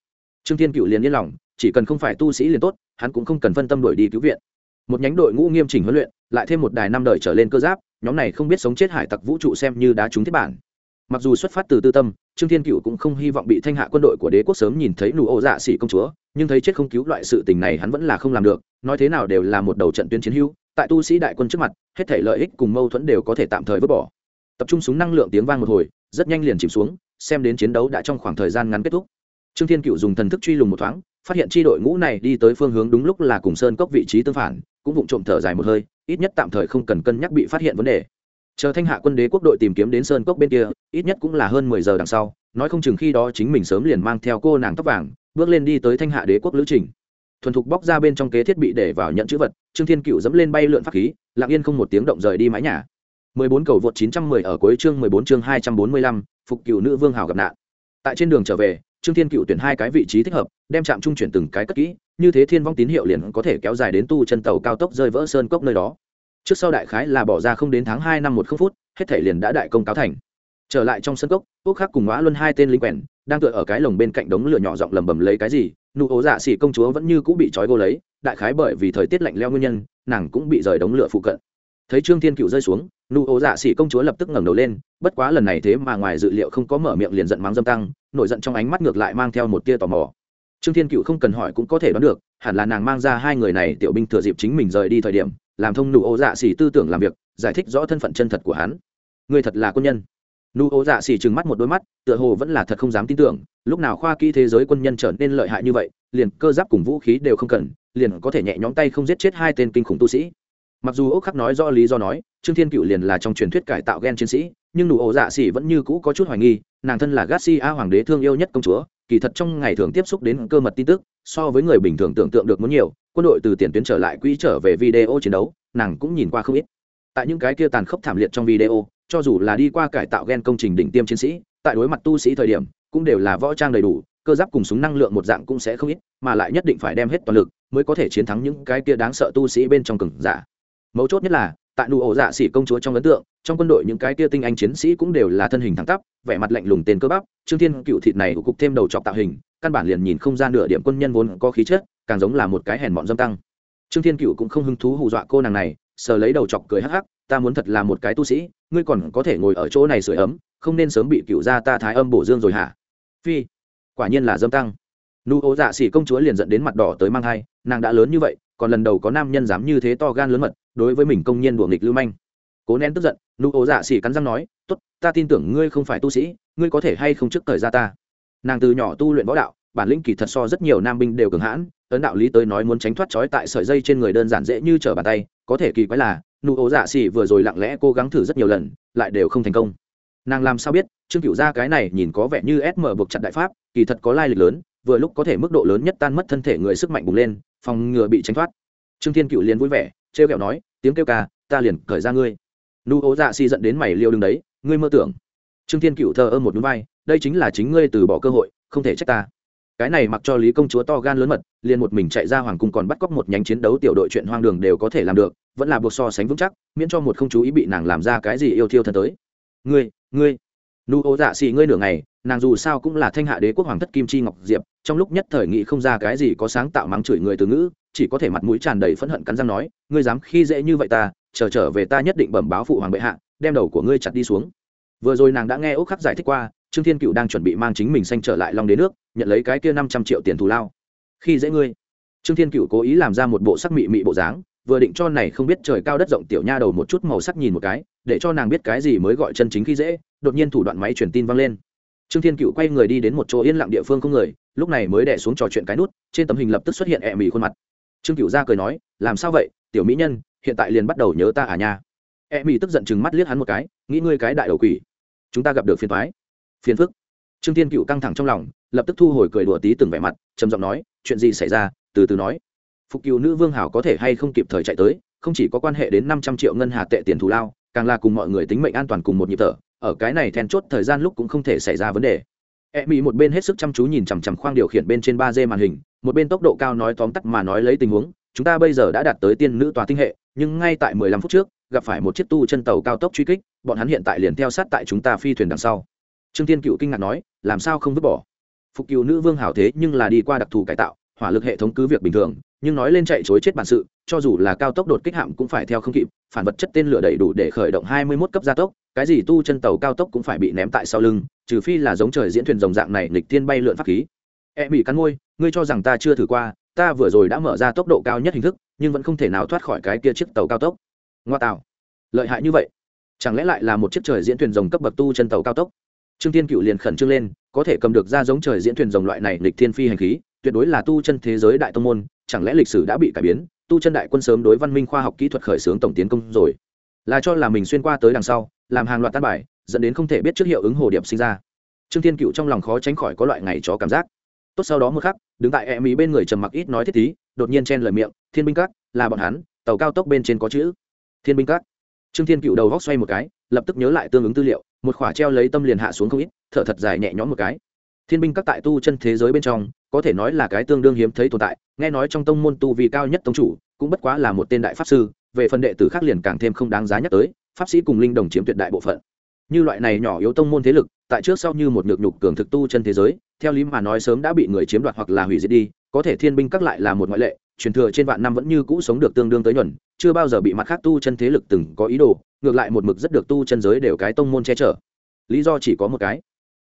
Trương thiên cựu liền yên lòng, chỉ cần không phải tu sĩ liền tốt, hắn cũng không cần phân tâm đuổi đi cứu viện. Một nhánh đội ngũ nghiêm chỉnh huấn luyện, lại thêm một đài năm đời trở lên cơ giáp, nhóm này không biết sống chết hải tặc vũ trụ xem như đá trúng thiết bản. Mặc dù xuất phát từ tư tâm trương thiên cựu cũng không hy vọng bị thanh hạ quân đội của đế quốc sớm nhìn thấy nụ ô dạ xỉ công chúa nhưng thấy chết không cứu loại sự tình này hắn vẫn là không làm được nói thế nào đều là một đầu trận tuyến chiến hưu, tại tu sĩ đại quân trước mặt hết thể lợi ích cùng mâu thuẫn đều có thể tạm thời vứt bỏ. Tập trung súng năng lượng tiếng vang một hồi rất nhanh liền chìm xuống xem đến chiến đấu đã trong khoảng thời gian ngắn kết thúc. Trương thiên cựu dùng thần thức truy lùng một thoáng phát hiện tri đội ngũ này đi tới phương hướng đúng lúc là cùng sơn cốc vị trí tương phản cũng vụng trộm thở dài một hơi ít nhất tạm thời không cần cân nhắc bị phát hiện vấn đề chờ thanh hạ quân đế quốc đội tìm kiếm đến sơn cốc bên kia ít nhất cũng là hơn mười giờ đằng sau nói không chừng khi đó chính mình sớm liền mang theo cô nàng tóc vàng bước lên đi tới thanh hạ đế quốc lữ trình. Thuần thục bóc ra bên trong kế thiết bị để vào nhận chữ vật trương thiên cựu dẫm lên bay lượn pháp khí lặng yên không một tiếng động rời đi mái nhà. 14 cầu vượt 910 ở cuối chương 14 chương 245, phục cựu nữ vương hào gặp nạn. Tại trên đường trở về trương thiên cựu tuyển hai cái vị trí thích hợp đem chạm trung chuyển từng cái cất kỹ như thế thiên vong tín hiệu liền có thể kéo dài đến tu chân tàu cao tốc rơi vỡ sơn cốc nơi đó trước sau đại khái là bỏ ra không đến tháng hai năm một không phút, hết thể liền đã đại công cáo thành. Trở lại trong sân cốc, úc khắc cùng ngõ luân hai tên lính quèn, đang tựa ở cái lồng bên cạnh đống lửa nhỏ giọng lầm bầm lấy cái gì, nụ ố dạ xỉ công chúa vẫn như cũng bị trói gô lấy, đại khái bởi vì thời tiết lạnh leo nguyên nhân, nàng cũng bị rời đống lửa phụ cận. Thấy trương thiên cựu rơi xuống, nụ ố dạ xỉ công chúa lập tức ngẩng đầu lên, bất quá lần này thế mà ngoài dự liệu không có mở miệng liền giận mắng dâm tăng, nổi giận trong ánh mắt ngược lại mang theo một tia tò mò. Trương thiên cựu không cần hỏi cũng có thể đoán được, hẳn là nàng mang ra hai người này tiểu binh thừa dịp chính mình rời đi thời điểm làm thông nụ ô dạ xỉ tư tưởng làm việc, giải thích rõ thân phận chân thật của hắn. Người thật là quân nhân. Nụ ô dạ xỉ trừng mắt một đôi mắt, tựa hồ vẫn là thật không dám tin tưởng, lúc nào khoa kỹ thế giới quân nhân trở nên lợi hại như vậy, liền cơ giáp cùng vũ khí đều không cần, liền có thể nhẹ nhõm tay không giết chết hai tên kinh khủng tu sĩ. Mặc dù ốc khắc nói do lý do nói, trương thiên cựu liền là trong truyền thuyết cải tạo g e n chiến sĩ, nhưng nụ ổ dạ xỉ vẫn như cũ có chút hoài nghi, nàng thân là garcia hoàng đế thương yêu nhất công chúa, kỳ thật trong ngày thường tiếp xúc đến cơ mật tin tức, so với người bình thường tưởng tượng được muốn nhiều quân đội từ tiền tuyến trở lại quỹ trở về video chiến đấu, nàng cũng nhìn qua không ít. Tại những cái kia tàn khốc thảm liệt trong video, cho dù là đi qua cải tạo gen công trình đỉnh tiêm chiến sĩ, tại đối mặt tu sĩ thời điểm, cũng đều là võ trang đầy đủ, cơ giáp cùng súng năng lượng một dạng cũng sẽ không ít, mà lại nhất định phải đem hết toàn lực mới có thể chiến thắng những cái kia đáng sợ tu sĩ bên trong cường giả. Mấu chốt nhất là, tại nụ ổ dạ xỉ công chúa trong ấn tượng, trong quân đội những cái kia tinh anh chiến sĩ cũng đều là thân hình thẳng tắp, vẻ mặt lạnh lùng tên cơ bắp, trương thiên cựu thịt này của cục thêm đầu chọc tạo hình, căn bản liền nhìn không ra nửa điểm quân nhân vốn có khí chất càng giống là một cái hèn bọn dâm tăng. Trương thiên cựu cũng không hứng thú hù dọa cô nàng này, sờ lấy đầu chọc cười hắc hắc, ta muốn thật là một cái tu sĩ, ngươi còn có thể ngồi ở chỗ này sưởi ấm, không nên sớm bị cựu gia ta thái âm bổ dương rồi hả? Phi, quả nhiên là dâm tăng. Nụ ố dạ xỉ công chúa liền dẫn đến mặt đỏ tới mang hai, nàng đã lớn như vậy, còn lần đầu có nam nhân dám như thế to gan lớn mật, đối với mình công nhân đùa nghịch lưu manh. Cố nén tức giận, nụ ố dạ xỉ cắn răng nói, tốt, ta tin tưởng ngươi không phải tu sĩ, ngươi có thể hay không trước thời ra ta? Nàng từ nhỏ tu luyện võ đạo, bản lĩnh kỳ thật so rất nhiều nam binh đều cường hãn ấn đạo lý tới nói muốn tránh thoát trói tại sợi dây trên người đơn giản dễ như trở bàn tay, có thể kỳ quái là, nụ ố dạ xỉ vừa rồi lặng lẽ cố gắng thử rất nhiều lần, lại đều không thành công. Nàng làm sao biết, trương cựu gia cái này nhìn có vẻ như sm buộc chặt đại pháp, kỳ thật có lai lịch lớn, vừa lúc có thể mức độ lớn nhất tan mất thân thể người sức mạnh bùng lên, phòng ngừa bị tránh thoát. Trương thiên cựu liền vui vẻ, trêu kẹo nói, tiếng kêu ca, ta liền cởi ra ngươi. Nụ ố dạ xỉ giận đến mày liêu đứng đấy, ngươi mơ tưởng. Trương thiên cựu thờ ơ một núi vai, đây chính là chính ngươi từ bỏ cơ hội, không thể trách ta cái này mặc cho lý công chúa to gan lớn mật liền một mình chạy ra hoàng cung còn bắt cóc một nhánh chiến đấu tiểu đội chuyện hoang đường đều có thể làm được vẫn là buộc so sánh vững chắc miễn cho một không chú ý bị nàng làm ra cái gì yêu thiêu thân tới. Ngươi ngươi. Nụ ô dạ xì ngươi nửa ngày nàng dù sao cũng là thanh hạ đế quốc hoàng thất kim chi ngọc diệp trong lúc nhất thời nghị không ra cái gì có sáng tạo mắng chửi người từ ngữ chỉ có thể mặt mũi tràn đầy phẫn hận cắn răng nói ngươi dám khi dễ như vậy ta chờ trở, trở về ta nhất định bẩm báo phụ hoàng bệ hạ đem đầu của ngươi chặt đi xuống. Vừa rồi nàng đã nghe ốc khắc giải thích qua trương thiên cựu đang chuẩn bị mang chính mình xanh trở lại long đế nước nhận lấy cái kia năm trăm triệu tiền thù lao. Khi dễ ngươi. Trương thiên cựu cố ý làm ra một bộ sắc mị mị bộ dáng, vừa định cho này không biết trời cao đất rộng tiểu nha đầu một chút màu sắc nhìn một cái, để cho nàng biết cái gì mới gọi chân chính khi dễ, đột nhiên thủ đoạn máy truyền tin vang lên. Trương thiên cựu quay người đi đến một chỗ yên lặng địa phương không người, lúc này mới đẻ xuống trò chuyện cái nút, trên tấm hình lập tức xuất hiện ẹ mì khuôn mặt. Trương cựu ra cười nói, làm sao vậy, tiểu mỹ nhân, hiện tại liền bắt đầu nhớ ta à nha. Ẹ mì tức giận chừng mắt liếc hắn một cái, nghĩ ngươi cái đại đầu quỷ. Chúng ta gặp được phiền thoái phiền phức. Trương thiên cựu căng thẳng trong lòng lập tức thu hồi cười đùa tí từng vẻ mặt, trầm giọng nói, chuyện gì xảy ra? Từ từ nói. Phục cựu nữ vương hảo có thể hay không kịp thời chạy tới, không chỉ có quan hệ đến năm trăm triệu ngân hà tệ tiền thù lao, càng là cùng mọi người tính mệnh an toàn cùng một nhịp thở, ở cái này then chốt thời gian lúc cũng không thể xảy ra vấn đề. E mỹ một bên hết sức chăm chú nhìn chằm chằm khoang điều khiển bên trên ba d màn hình, một bên tốc độ cao nói tóm tắt mà nói lấy tình huống, chúng ta bây giờ đã đạt tới tiên nữ tòa tinh hệ, nhưng ngay tại mười lăm phút trước, gặp phải một chiếc tu chân tàu cao tốc truy kích, bọn hắn hiện tại liền theo sát tại chúng ta phi thuyền đằng sau. Trương tiên cựu kinh ngạc nói, làm sao không vứt bỏ? Phục cựu nữ vương hảo thế nhưng là đi qua đặc thù cải tạo, hỏa lực hệ thống cứ việc bình thường, nhưng nói lên chạy chối chết bản sự, cho dù là cao tốc đột kích hạm cũng phải theo không kịp, phản vật chất tên lửa đầy đủ để khởi động hai mươi 21 cấp gia tốc, cái gì tu chân tàu cao tốc cũng phải bị ném tại sau lưng, trừ phi là giống trời diễn thuyền rồng dạng này lịch tiên bay lượn pháp khí. E bị cắn môi, ngươi cho rằng ta chưa thử qua, ta vừa rồi đã mở ra tốc độ cao nhất hình thức, nhưng vẫn không thể nào thoát khỏi cái kia chiếc tàu cao tốc. Ngoa tạo. Lợi hại như vậy. Chẳng lẽ lại là một chiếc trời diễn thuyền rồng cấp bậc tu chân tàu cao tốc? Trương tiên cựu liền khẩn trương lên có thể cầm được ra giống trời diễn thuyền rồng loại này lịch thiên phi hành khí, tuyệt đối là tu chân thế giới đại tông môn, chẳng lẽ lịch sử đã bị cải biến? Tu chân đại quân sớm đối văn minh khoa học kỹ thuật khởi xướng tổng tiến công rồi. Là cho là mình xuyên qua tới đằng sau, làm hàng loạt tan bài, dẫn đến không thể biết trước hiệu ứng hồ điệp sinh ra. Trương thiên cựu trong lòng khó tránh khỏi có loại ngày chó cảm giác. Tốt sau đó một khắc, đứng tại e mỹ bên người trầm mặc ít nói thiết tí, đột nhiên chen lời miệng, thiên binh các, là bọn hắn, tàu cao tốc bên trên có chữ. Thiên binh các. Trương thiên cựu đầu góc xoay một cái, lập tức nhớ lại tương ứng tư liệu một khỏa treo lấy tâm liền hạ xuống không ít, thở thật dài nhẹ nhõm một cái. Thiên binh các tại tu chân thế giới bên trong, có thể nói là cái tương đương hiếm thấy tồn tại, nghe nói trong tông môn tu vì cao nhất tông chủ, cũng bất quá là một tên đại pháp sư, về phần đệ tử khác liền càng thêm không đáng giá nhắc tới, pháp sĩ cùng linh đồng chiếm tuyệt đại bộ phận. Như loại này nhỏ yếu tông môn thế lực, tại trước sau như một nhược nhục cường thực tu chân thế giới, theo lý mà nói sớm đã bị người chiếm đoạt hoặc là hủy diệt đi, có thể thiên binh các lại là một ngoại lệ truyền thừa trên vạn năm vẫn như cũ sống được tương đương tới nhuần, chưa bao giờ bị mặt khác tu chân thế lực từng có ý đồ, ngược lại một mực rất được tu chân giới đều cái tông môn che chở. Lý do chỉ có một cái.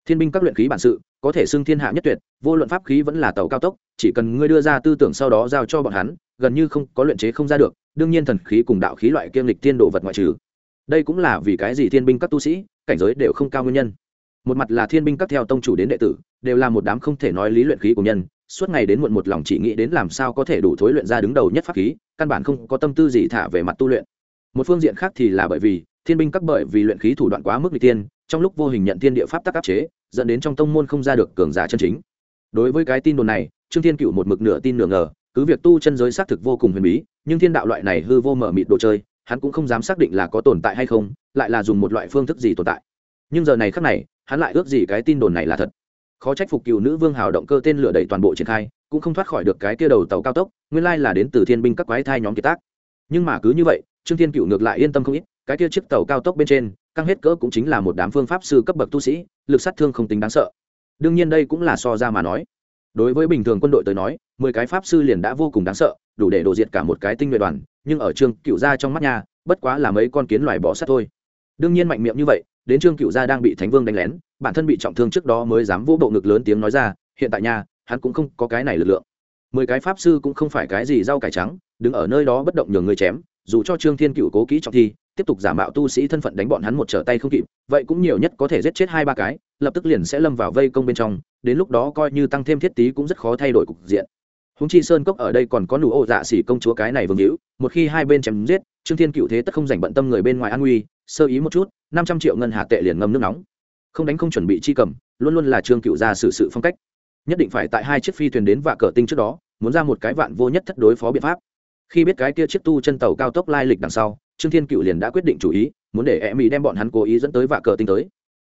Thiên binh các luyện khí bản sự, có thể xưng thiên hạ nhất tuyệt, vô luận pháp khí vẫn là tàu cao tốc, chỉ cần ngươi đưa ra tư tưởng sau đó giao cho bọn hắn, gần như không có luyện chế không ra được, đương nhiên thần khí cùng đạo khí loại kiêm lịch tiên đồ vật ngoại trừ. Đây cũng là vì cái gì thiên binh các tu sĩ, cảnh giới đều không cao nguyên nhân. Một mặt là thiên binh các theo tông chủ đến đệ tử, đều là một đám không thể nói lý luyện khí của nhân suốt ngày đến muộn một lòng chỉ nghĩ đến làm sao có thể đủ thối luyện ra đứng đầu nhất pháp khí, căn bản không có tâm tư gì thả về mặt tu luyện. Một phương diện khác thì là bởi vì, thiên binh các bởi vì luyện khí thủ đoạn quá mức n tiên trong lúc vô hình nhận thiên địa pháp tắc áp chế, dẫn đến trong tông môn không ra được cường giả chân chính. Đối với cái tin đồn này, trương thiên cựu một mực nửa tin nửa ngờ, cứ việc tu chân giới xác thực vô cùng huyền bí, nhưng thiên đạo loại này hư vô mở mịt đồ chơi, hắn cũng không dám xác định là có tồn tại hay không, lại là dùng một loại phương thức gì tồn tại. Nhưng giờ này khác này, hắn lại ước gì cái tin đồn này là thật khó trách phục cựu nữ vương hào động cơ tên lửa đẩy toàn bộ triển khai, cũng không thoát khỏi được cái kia đầu tàu cao tốc, nguyên lai là đến từ thiên binh các quái thai nhóm kiệt tác. Nhưng mà cứ như vậy, trương thiên cựu ngược lại yên tâm không ít, cái kia chiếc tàu cao tốc bên trên, căng hết cỡ cũng chính là một đám phương pháp sư cấp bậc tu sĩ, lực sát thương không tính đáng sợ. Đương nhiên đây cũng là so ra mà nói. Đối với bình thường quân đội tới nói, mười cái pháp sư liền đã vô cùng đáng sợ, đủ để đổ diệt cả một cái tinh nhuệ đoàn, nhưng ở trương cựu gia trong mắt nhà bất quá là mấy con kiến loài bỏ sát thôi. Đương nhiên mạnh miệng như vậy đến trương cựu gia đang bị thánh vương đánh lén, bản thân bị trọng thương trước đó mới dám vỗ bộ ngực lớn tiếng nói ra, hiện tại nhà hắn cũng không có cái này lực lượng. Mười cái pháp sư cũng không phải cái gì rau cải trắng, đứng ở nơi đó bất động nhường người chém, dù cho trương thiên cựu cố kỹ trọng thi, tiếp tục giả mạo tu sĩ thân phận đánh bọn hắn một trở tay không kịp, vậy cũng nhiều nhất có thể giết chết hai ba cái, lập tức liền sẽ lâm vào vây công bên trong, đến lúc đó coi như tăng thêm thiết tí cũng rất khó thay đổi cục diện. Húng chi sơn cốc ở đây còn có nụ ô dạ xỉ công chúa cái này vương hữu, một khi hai bên chém giết, trương thiên cựu thế tất không dành bận tâm người bên ngoài an nguy sơ ý một chút, năm trăm triệu ngân hạ tệ liền ngâm nước nóng. Không đánh không chuẩn bị chi cầm, luôn luôn là trương cựu ra xử sự phong cách. Nhất định phải tại hai chiếc phi thuyền đến vạ cờ tinh trước đó, muốn ra một cái vạn vô nhất thất đối phó biện pháp. Khi biết cái kia chiếc tu chân tàu cao tốc lai lịch đằng sau, trương thiên cựu liền đã quyết định chủ ý, muốn để e mỹ đem bọn hắn cố ý dẫn tới vạ cờ tinh tới.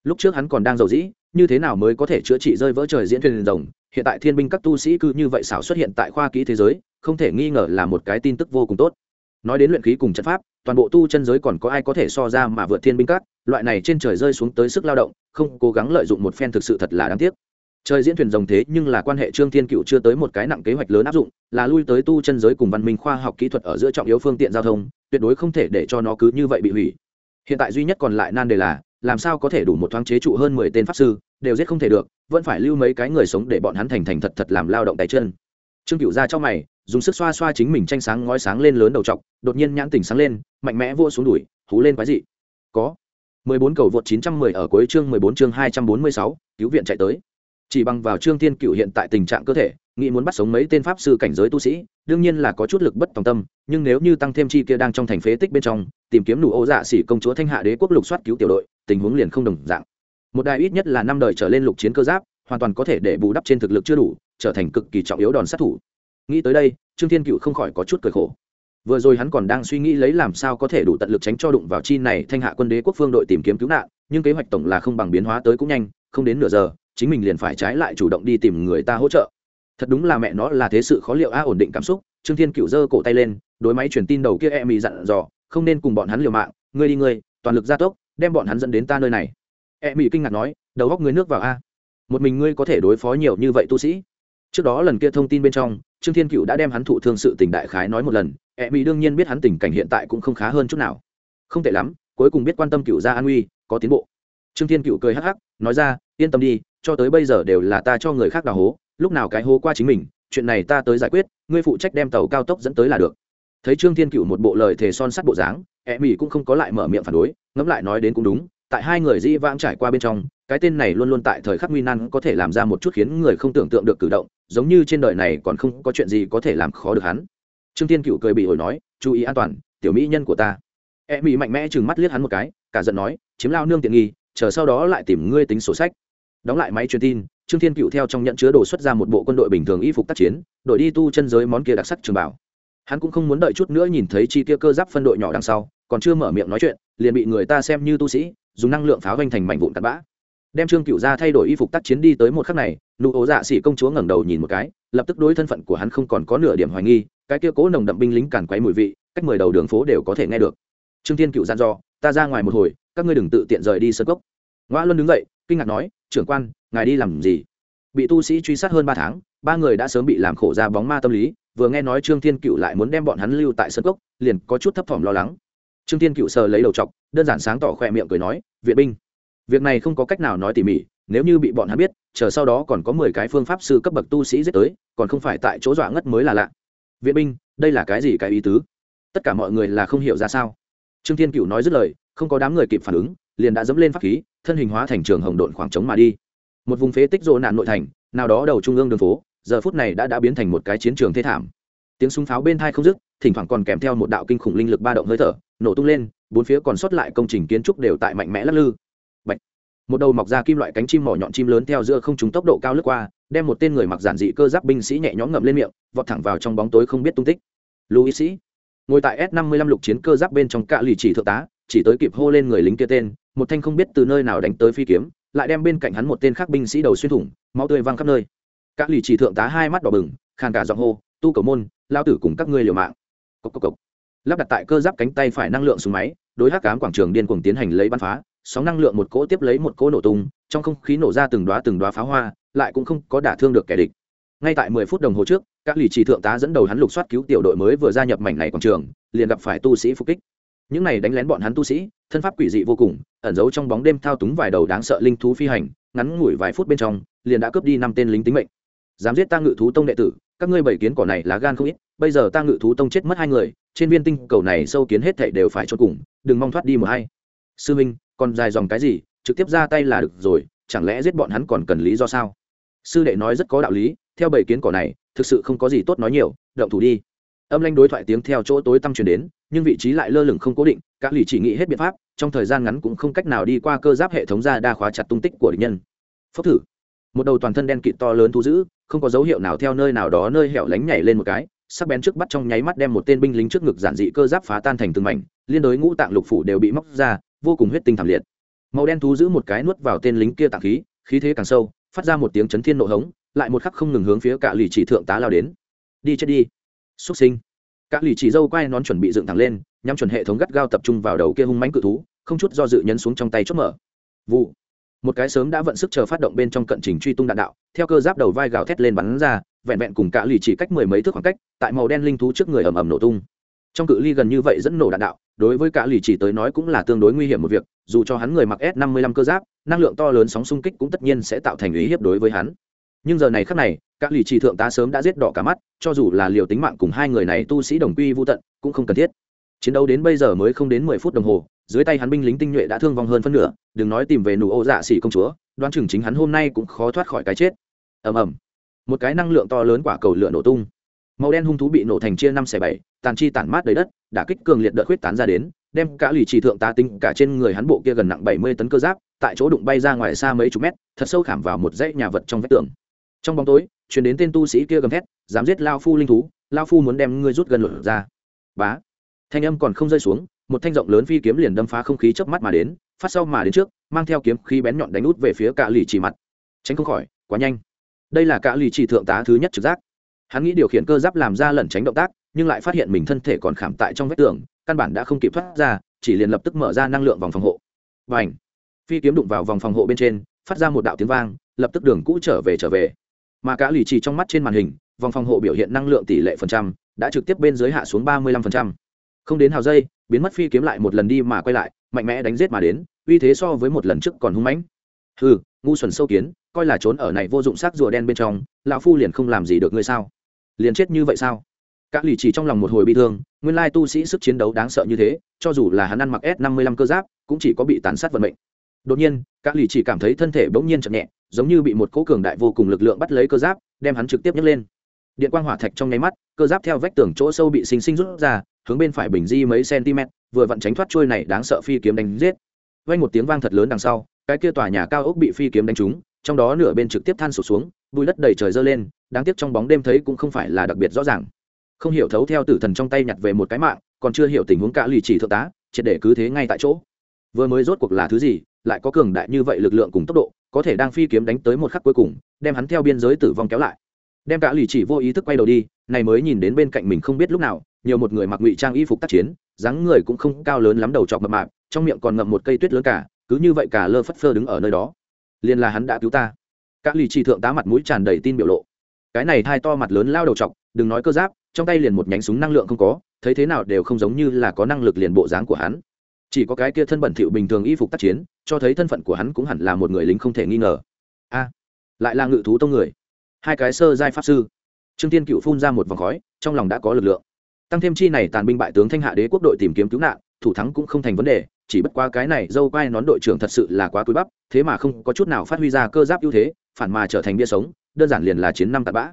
Lúc trước hắn còn đang giàu dĩ, như thế nào mới có thể chữa trị rơi vỡ trời diễn thuyền rồng? Hiện tại thiên binh các tu sĩ cứ như vậy xảo xuất hiện tại khoa kỹ thế giới, không thể nghi ngờ là một cái tin tức vô cùng tốt nói đến luyện khí cùng trận pháp, toàn bộ tu chân giới còn có ai có thể so ra mà vượt thiên binh các? Loại này trên trời rơi xuống tới sức lao động, không cố gắng lợi dụng một phen thực sự thật là đáng tiếc. Trời diễn thuyền rồng thế nhưng là quan hệ trương thiên cựu chưa tới một cái nặng kế hoạch lớn áp dụng, là lui tới tu chân giới cùng văn minh khoa học kỹ thuật ở giữa trọng yếu phương tiện giao thông, tuyệt đối không thể để cho nó cứ như vậy bị hủy. Hiện tại duy nhất còn lại nan đề là, làm sao có thể đủ một thoáng chế trụ hơn mười tên pháp sư, đều giết không thể được, vẫn phải lưu mấy cái người sống để bọn hắn thành thành thật thật làm lao động tay chân. Trương cựu ra trong mày dùng sức xoa xoa chính mình tranh sáng ngói sáng lên lớn đầu t đột nhiên nhãn tỉnh sáng lên, mạnh mẽ vỗ xuống đùi, hú lên quái dị. Có. mười bốn cầu vượt chín trăm mười ở cuối chương mười bốn chương hai trăm bốn mươi sáu, cứu viện chạy tới. Chỉ bằng vào trương thiên cựu hiện tại tình trạng cơ thể, nghĩ muốn bắt sống mấy tên pháp sư cảnh giới tu sĩ, đương nhiên là có chút lực bất tòng tâm, nhưng nếu như tăng thêm chi kia đang trong thành phế tích bên trong, tìm kiếm nụ ô dạ xỉ công chúa thanh hạ đế quốc lục soát cứu tiểu đội, tình huống liền không đồng dạng. Một đài ít nhất là năm đời trở lên lục chiến cơ giáp, hoàn toàn có thể để bù đắp trên thực lực chưa đủ, trở thành cực kỳ trọng yếu đòn sát thủ nghĩ tới đây, trương thiên cựu không khỏi có chút cười khổ. Vừa rồi hắn còn đang suy nghĩ lấy làm sao có thể đủ tận lực tránh cho đụng vào chi này thanh hạ quân đế quốc phương đội tìm kiếm cứu nạn, nhưng kế hoạch tổng là không bằng biến hóa tới cũng nhanh, không đến nửa giờ, chính mình liền phải trái lại chủ động đi tìm người ta hỗ trợ. Thật đúng là mẹ nó là thế sự khó liệu a, ổn định cảm xúc, trương thiên cựu giơ cổ tay lên, đối máy truyền tin đầu kia e mì dặn dò, không nên cùng bọn hắn liều mạng, ngươi đi ngươi, toàn lực gia tốc, đem bọn hắn dẫn đến ta nơi này. E mì kinh ngạc nói, đầu góc ngươi nước vào a, một mình ngươi có thể đối phó nhiều như vậy tu sĩ. Trước đó lần kia thông tin bên trong trương thiên cựu đã đem hắn thụ thương sự tình đại khái nói một lần e mỹ đương nhiên biết hắn tình cảnh hiện tại cũng không khá hơn chút nào. Không tệ lắm, cuối cùng biết quan tâm cựu gia an uy có tiến bộ. Trương thiên cựu cười hắc hắc, nói ra, yên tâm đi, cho tới bây giờ đều là ta cho người khác đào hố, lúc nào cái hố qua chính mình, chuyện này ta tới giải quyết, ngươi phụ trách đem tàu cao tốc dẫn tới là được. Thấy trương thiên cựu một bộ lời thề son sắt bộ dáng e mỹ cũng không có lại mở miệng phản đối, ngẫm lại nói đến cũng đúng, tại hai người dĩ vãng trải qua bên trong cái tên này luôn luôn tại thời khắc nguy nan có thể làm ra một chút khiến người không tưởng tượng được cử động, giống như trên đời này còn không có chuyện gì có thể làm khó được hắn. Trương thiên cựu cười bị ổi nói, chú ý an toàn, tiểu mỹ nhân của ta. E mỹ mạnh mẽ chừng mắt liếc hắn một cái, cả giận nói, chiếm lao nương tiện nghi, chờ sau đó lại tìm ngươi tính sổ sách. Đóng lại máy truyền tin, trương thiên cựu theo trong nhận chứa đồ xuất ra một bộ quân đội bình thường y phục tác chiến, đội đi tu chân giới món kia đặc sắc trường bảo. Hắn cũng không muốn đợi chút nữa nhìn thấy chi kia cơ giáp phân đội nhỏ đằng sau, còn chưa mở miệng nói chuyện, liền bị người ta xem như tu sĩ, dùng năng lượng pháo vanh thành mảnh vụn tạt bã đem trương cựu ra thay đổi y phục tác chiến đi tới một khắc này, nụ ố dạ xỉ công chúa ngẩng đầu nhìn một cái, lập tức đối thân phận của hắn không còn có nửa điểm hoài nghi, cái kia cố nồng đậm binh lính càn quấy mùi vị, cách mười đầu đường phố đều có thể nghe được. Trương thiên cựu gian do ta ra ngoài một hồi, các ngươi đừng tự tiện rời đi sơ cốc. Ngoa luân đứng dậy, kinh ngạc nói, trưởng quan, ngài đi làm gì? Bị tu sĩ truy sát hơn ba tháng, ba người đã sớm bị làm khổ ra bóng ma tâm lý, vừa nghe nói trương thiên cựu lại muốn đem bọn hắn lưu tại sân cốc, liền có chút thấp thỏm lo lắng. Trương thiên cựu sờ lấy đầu chọc, đơn giản sáng tỏ khoe miệng cười nói, viện binh việc này không có cách nào nói tỉ mỉ, nếu như bị bọn hắn biết, chờ sau đó còn có mười cái phương pháp sư cấp bậc tu sĩ giết tới, còn không phải tại chỗ dọa ngất mới là lạ. Viện binh, đây là cái gì cái ý tứ? Tất cả mọi người là không hiểu ra sao. Trương thiên cựu nói dứt lời, không có đám người kịp phản ứng, liền đã dẫm lên pháp khí, thân hình hóa thành trường hồng độn khoảng trống mà đi. Một vùng phế tích rộ nạn nội thành, nào đó đầu trung ương đường phố, giờ phút này đã đã biến thành một cái chiến trường thế thảm. Tiếng súng pháo bên thai không dứt, thỉnh thoảng còn kèm theo một đạo kinh khủng linh lực ba động hơi thở, nổ tung lên, bốn phía còn sót lại công trình kiến trúc đều tại mạnh mẽ lắc lư một đầu mọc ra kim loại cánh chim mỏ nhọn chim lớn theo giữa không trúng tốc độ cao lướt qua, đem một tên người mặc giản dị cơ giáp binh sĩ nhẹ nhõm ngậm lên miệng, vọt thẳng vào trong bóng tối không biết tung tích. Louis sĩ, ngồi tại s 55 lục chiến cơ giáp bên trong cạ lì chỉ thượng tá, chỉ tới kịp hô lên người lính kia tên, một thanh không biết từ nơi nào đánh tới phi kiếm, lại đem bên cạnh hắn một tên khác binh sĩ đầu xuyên thủng, máu tươi văng khắp nơi. Các lì chỉ thượng tá hai mắt đỏ bừng, khàn cả giọng hô, tu cầu môn, lao tử cùng các ngươi liều mạng. Cốc cốc cốc. lắp đặt tại cơ giáp cánh tay phải năng lượng súng máy, đối hắc cám quảng trường điên cuồng tiến hành lấy bắn phá sóng năng lượng một cỗ tiếp lấy một cỗ nổ tung, trong không khí nổ ra từng đoá từng đoá pháo hoa, lại cũng không có đả thương được kẻ địch. Ngay tại mười phút đồng hồ trước, các lì chỉ thượng tá dẫn đầu hắn lục soát cứu tiểu đội mới vừa gia nhập mảnh này quảng trường, liền gặp phải tu sĩ phục kích. Những này đánh lén bọn hắn tu sĩ, thân pháp quỷ dị vô cùng, ẩn giấu trong bóng đêm thao túng vài đầu đáng sợ linh thú phi hành, ngắn ngủi vài phút bên trong, liền đã cướp đi năm tên lính tính mệnh. Dám giết ta ngự thú tông đệ tử, các ngươi bảy kiến cỏ này lá gan không ít, bây giờ ta ngự thú tông chết mất hai người, trên viên tinh cầu này sâu kiến hết thảy đều phải cho cùng, đừng mong thoát đi một hay sư minh còn dài dòng cái gì, trực tiếp ra tay là được rồi, chẳng lẽ giết bọn hắn còn cần lý do sao? Sư đệ nói rất có đạo lý, theo bảy kiến cỏ này, thực sự không có gì tốt nói nhiều, động thủ đi. Âm lanh đối thoại tiếng theo chỗ tối tăm truyền đến, nhưng vị trí lại lơ lửng không cố định các lì chỉ nghĩ hết biện pháp, trong thời gian ngắn cũng không cách nào đi qua cơ giáp hệ thống ra đa khóa chặt tung tích của địch nhân. Phốc thử. Một đầu toàn thân đen kịt to lớn thu giữ, không có dấu hiệu nào theo nơi nào đó nơi hẻo lánh nhảy lên một cái, sắc bén trước bắt trong nháy mắt đem một tên binh lính trước ngực giản dị cơ giáp phá tan thành từng mảnh, liên đối ngũ tạng lục phủ đều bị móc ra vô cùng huyết tinh thảm liệt. Màu đen thú giữ một cái nuốt vào tên lính kia tạng khí khí thế càng sâu, phát ra một tiếng chấn thiên nộ hống, lại một khắc không ngừng hướng phía cả lì chỉ thượng tá lao đến. Đi chết đi. Xuất sinh. Cả lì chỉ dâu quay nón chuẩn bị dựng thẳng lên, nhắm chuẩn hệ thống gắt gao tập trung vào đầu kia hung mãnh cự thú, không chút do dự nhấn xuống trong tay chốt mở. Vụ. Một cái sớm đã vận sức chờ phát động bên trong cận trình truy tung đạn đạo, theo cơ giáp đầu vai gào thét lên bắn ra, vẹn vẹn cùng cả lì chỉ cách mười mấy thước khoảng cách, tại màu đen linh thú trước người ầm ầm nổ tung trong cự ly gần như vậy dẫn nổ đạn đạo, đối với cả lì chỉ tới nói cũng là tương đối nguy hiểm một việc, dù cho hắn người mặc s 55 cơ giáp, năng lượng to lớn sóng xung kích cũng tất nhiên sẽ tạo thành ý hiếp đối với hắn. Nhưng giờ này khắc này các lì chỉ thượng tá sớm đã giết đỏ cả mắt, cho dù là liều tính mạng cùng hai người này tu sĩ đồng quy vô tận, cũng không cần thiết. Chiến đấu đến bây giờ mới không đến mười phút đồng hồ, dưới tay hắn binh lính tinh nhuệ đã thương vong hơn phân nửa, đừng nói tìm về nụ ô dạ xỉ công chúa, đoán chừng chính hắn hôm nay cũng khó thoát khỏi cái chết. Ầm ầm. Một cái năng lượng to lớn quả cầu lửa nổ tung màu đen hung thú bị nổ thành chia năm xẻ bảy, tàn chi tản mát đầy đất, đả kích cường liệt đợt huyết tán ra đến, đem cả lì chỉ thượng tá tinh cả trên người hắn bộ kia gần nặng bảy mươi tấn cơ giáp, tại chỗ đụng bay ra ngoài xa mấy chục mét, thật sâu khảm vào một dãy nhà vật trong vách tường. Trong bóng tối chuyển đến tên tu sĩ kia gầm thét, dám giết lao phu linh thú, lao phu muốn đem ngươi rút gần lửa ra. Bá. Thanh âm còn không rơi xuống, một thanh rộng lớn phi kiếm liền đâm phá không khí chớp mắt mà đến, phát sau mà đến trước, mang theo kiếm khí bén nhọn đánh út về phía cả lì chỉ mặt. Tránh không khỏi, quá nhanh. Đây là cả lì chỉ thượng tá thứ nhất trực giác hắn nghĩ điều khiển cơ giáp làm ra lẩn tránh động tác, nhưng lại phát hiện mình thân thể còn khảm tại trong vách tường, căn bản đã không kịp thoát ra, chỉ liền lập tức mở ra năng lượng vòng phòng hộ. Và ảnh phi kiếm đụng vào vòng phòng hộ bên trên, phát ra một đạo tiếng vang, lập tức đường cũ trở về trở về. Mà cả lì chỉ trong mắt trên màn hình, vòng phòng hộ biểu hiện năng lượng tỷ lệ phần trăm, đã trực tiếp bên dưới hạ xuống ba mươi lăm phần trăm. Không đến hào giây, biến mất phi kiếm lại một lần đi mà quay lại, mạnh mẽ đánh g i ế t mà đến, uy thế so với một lần trước còn hung mãnh. Ừ ngu xuẩn sâu kiến, coi là trốn ở này vô dụng xác rùa đen bên trong, lão phu liền không làm gì được ngươi sao? Liền chết như vậy sao? Các lì chỉ trong lòng một hồi bị thương, nguyên lai tu sĩ sức chiến đấu đáng sợ như thế, cho dù là hắn ăn mặc s năm mươi lăm cơ giáp, cũng chỉ có bị tàn sát vận mệnh. Đột nhiên các lì chỉ cảm thấy thân thể bỗng nhiên chậm nhẹ, giống như bị một cỗ cường đại vô cùng lực lượng bắt lấy cơ giáp, đem hắn trực tiếp nhấc lên. Điện quang hỏa thạch trong nháy mắt, cơ giáp theo vách tường chỗ sâu bị xinh xinh rút ra, hướng bên phải bình di mấy cm, vừa vặn tránh thoát trôi này đáng sợ phi kiếm đánh giết. Vang một tiếng vang thật lớn đằng sau, cái kia tòa nhà cao ốc bị phi kiếm đánh trúng trong đó nửa bên trực tiếp than sụt xuống bùi đất đầy trời dơ lên, đáng tiếc trong bóng đêm thấy cũng không phải là đặc biệt rõ ràng. Không hiểu thấu theo tử thần trong tay nhặt về một cái mạng, còn chưa hiểu tình huống cả lì chỉ thượng tá, triệt để cứ thế ngay tại chỗ. Vừa mới rốt cuộc là thứ gì, lại có cường đại như vậy lực lượng cùng tốc độ, có thể đang phi kiếm đánh tới một khắc cuối cùng, đem hắn theo biên giới tử vong kéo lại. Đem cả lì chỉ vô ý thức quay đầu đi, này mới nhìn đến bên cạnh mình không biết lúc nào, nhiều một người mặc ngụy trang y phục tác chiến, dáng người cũng không cao lớn lắm đầu chọc mập mạp, trong miệng còn ngậm một cây tuyết lớn cả, cứ như vậy cả lơ phất phơ đứng ở nơi đó liền là hắn đã cứu ta. Các lì chỉ thượng tá mặt mũi tràn đầy tin biểu lộ. Cái này hai to mặt lớn lao đầu chọc, đừng nói cơ giáp, trong tay liền một nhánh súng năng lượng không có, thấy thế nào đều không giống như là có năng lực liền bộ dáng của hắn. Chỉ có cái kia thân bẩn thỉu bình thường y phục tác chiến, cho thấy thân phận của hắn cũng hẳn là một người lính không thể nghi ngờ. A, lại là ngự thú tông người. Hai cái sơ giai pháp sư. Trương tiên cựu phun ra một vòng khói, trong lòng đã có lực lượng. Tăng thêm chi này tàn binh bại tướng thanh hạ đế quốc đội tìm kiếm cứu nạn, thủ thắng cũng không thành vấn đề chỉ bất quá cái này dâu quai nón đội trưởng thật sự là quá cúi bắp, thế mà không có chút nào phát huy ra cơ giáp ưu thế, phản mà trở thành bia sống, đơn giản liền là chiến năm tạt bã.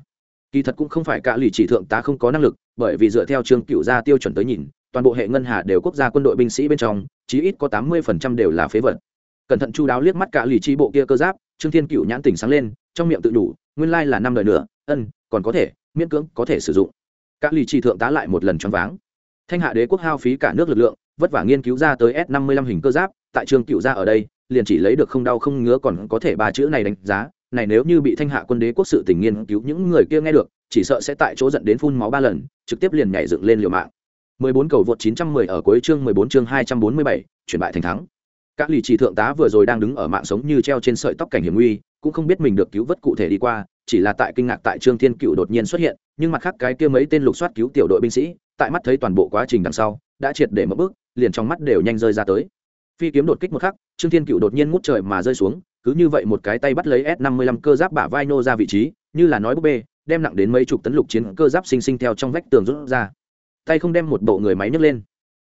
Kỳ thật cũng không phải cả lì chỉ thượng tá không có năng lực, bởi vì dựa theo trương cựu gia tiêu chuẩn tới nhìn, toàn bộ hệ ngân hà đều quốc gia quân đội binh sĩ bên trong, chí ít có tám mươi phần trăm đều là phế vật. Cẩn thận chu đáo liếc mắt cả lì chi bộ kia cơ giáp, trương thiên cựu nhãn tỉnh sáng lên, trong miệng tự đủ, nguyên lai là năm đời nữa, ân, còn có thể, miễn cưỡng có thể sử dụng. Các lì chi thượng tá lại một lần choáng váng. Thanh hạ đế quốc hao phí cả nước lực lượng vất vả nghiên cứu ra tới s năm mươi lăm hình cơ giáp tại trường cựu gia ở đây liền chỉ lấy được không đau không ngứa còn có thể ba chữ này đánh giá này nếu như bị thanh hạ quân đế quốc sự tình nghiên cứu những người kia nghe được chỉ sợ sẽ tại chỗ dẫn đến phun máu ba lần trực tiếp liền nhảy dựng lên liều mạng. 14 cầu vượt 910 ở cuối chương 14 chương 247, chuyển bại thành thắng. Các lì chỉ thượng tá vừa rồi đang đứng ở mạng sống như treo trên sợi tóc cảnh hiểm nguy cũng không biết mình được cứu vớt cụ thể đi qua chỉ là tại kinh ngạc tại trương thiên cựu đột nhiên xuất hiện nhưng mặt khác cái kia mấy tên lục soát cứu tiểu đội binh sĩ tại mắt thấy toàn bộ quá trình đằng sau đã triệt để mất bước liền trong mắt đều nhanh rơi ra tới. Phi kiếm đột kích một khắc, trương thiên cựu đột nhiên ngút trời mà rơi xuống, cứ như vậy một cái tay bắt lấy s 55 cơ giáp bả vai nô ra vị trí, như là nói búp bê, đem nặng đến mấy chục tấn lục chiến cơ giáp sinh sinh theo trong vách tường rút ra. Tay không đem một bộ người máy nhấc lên.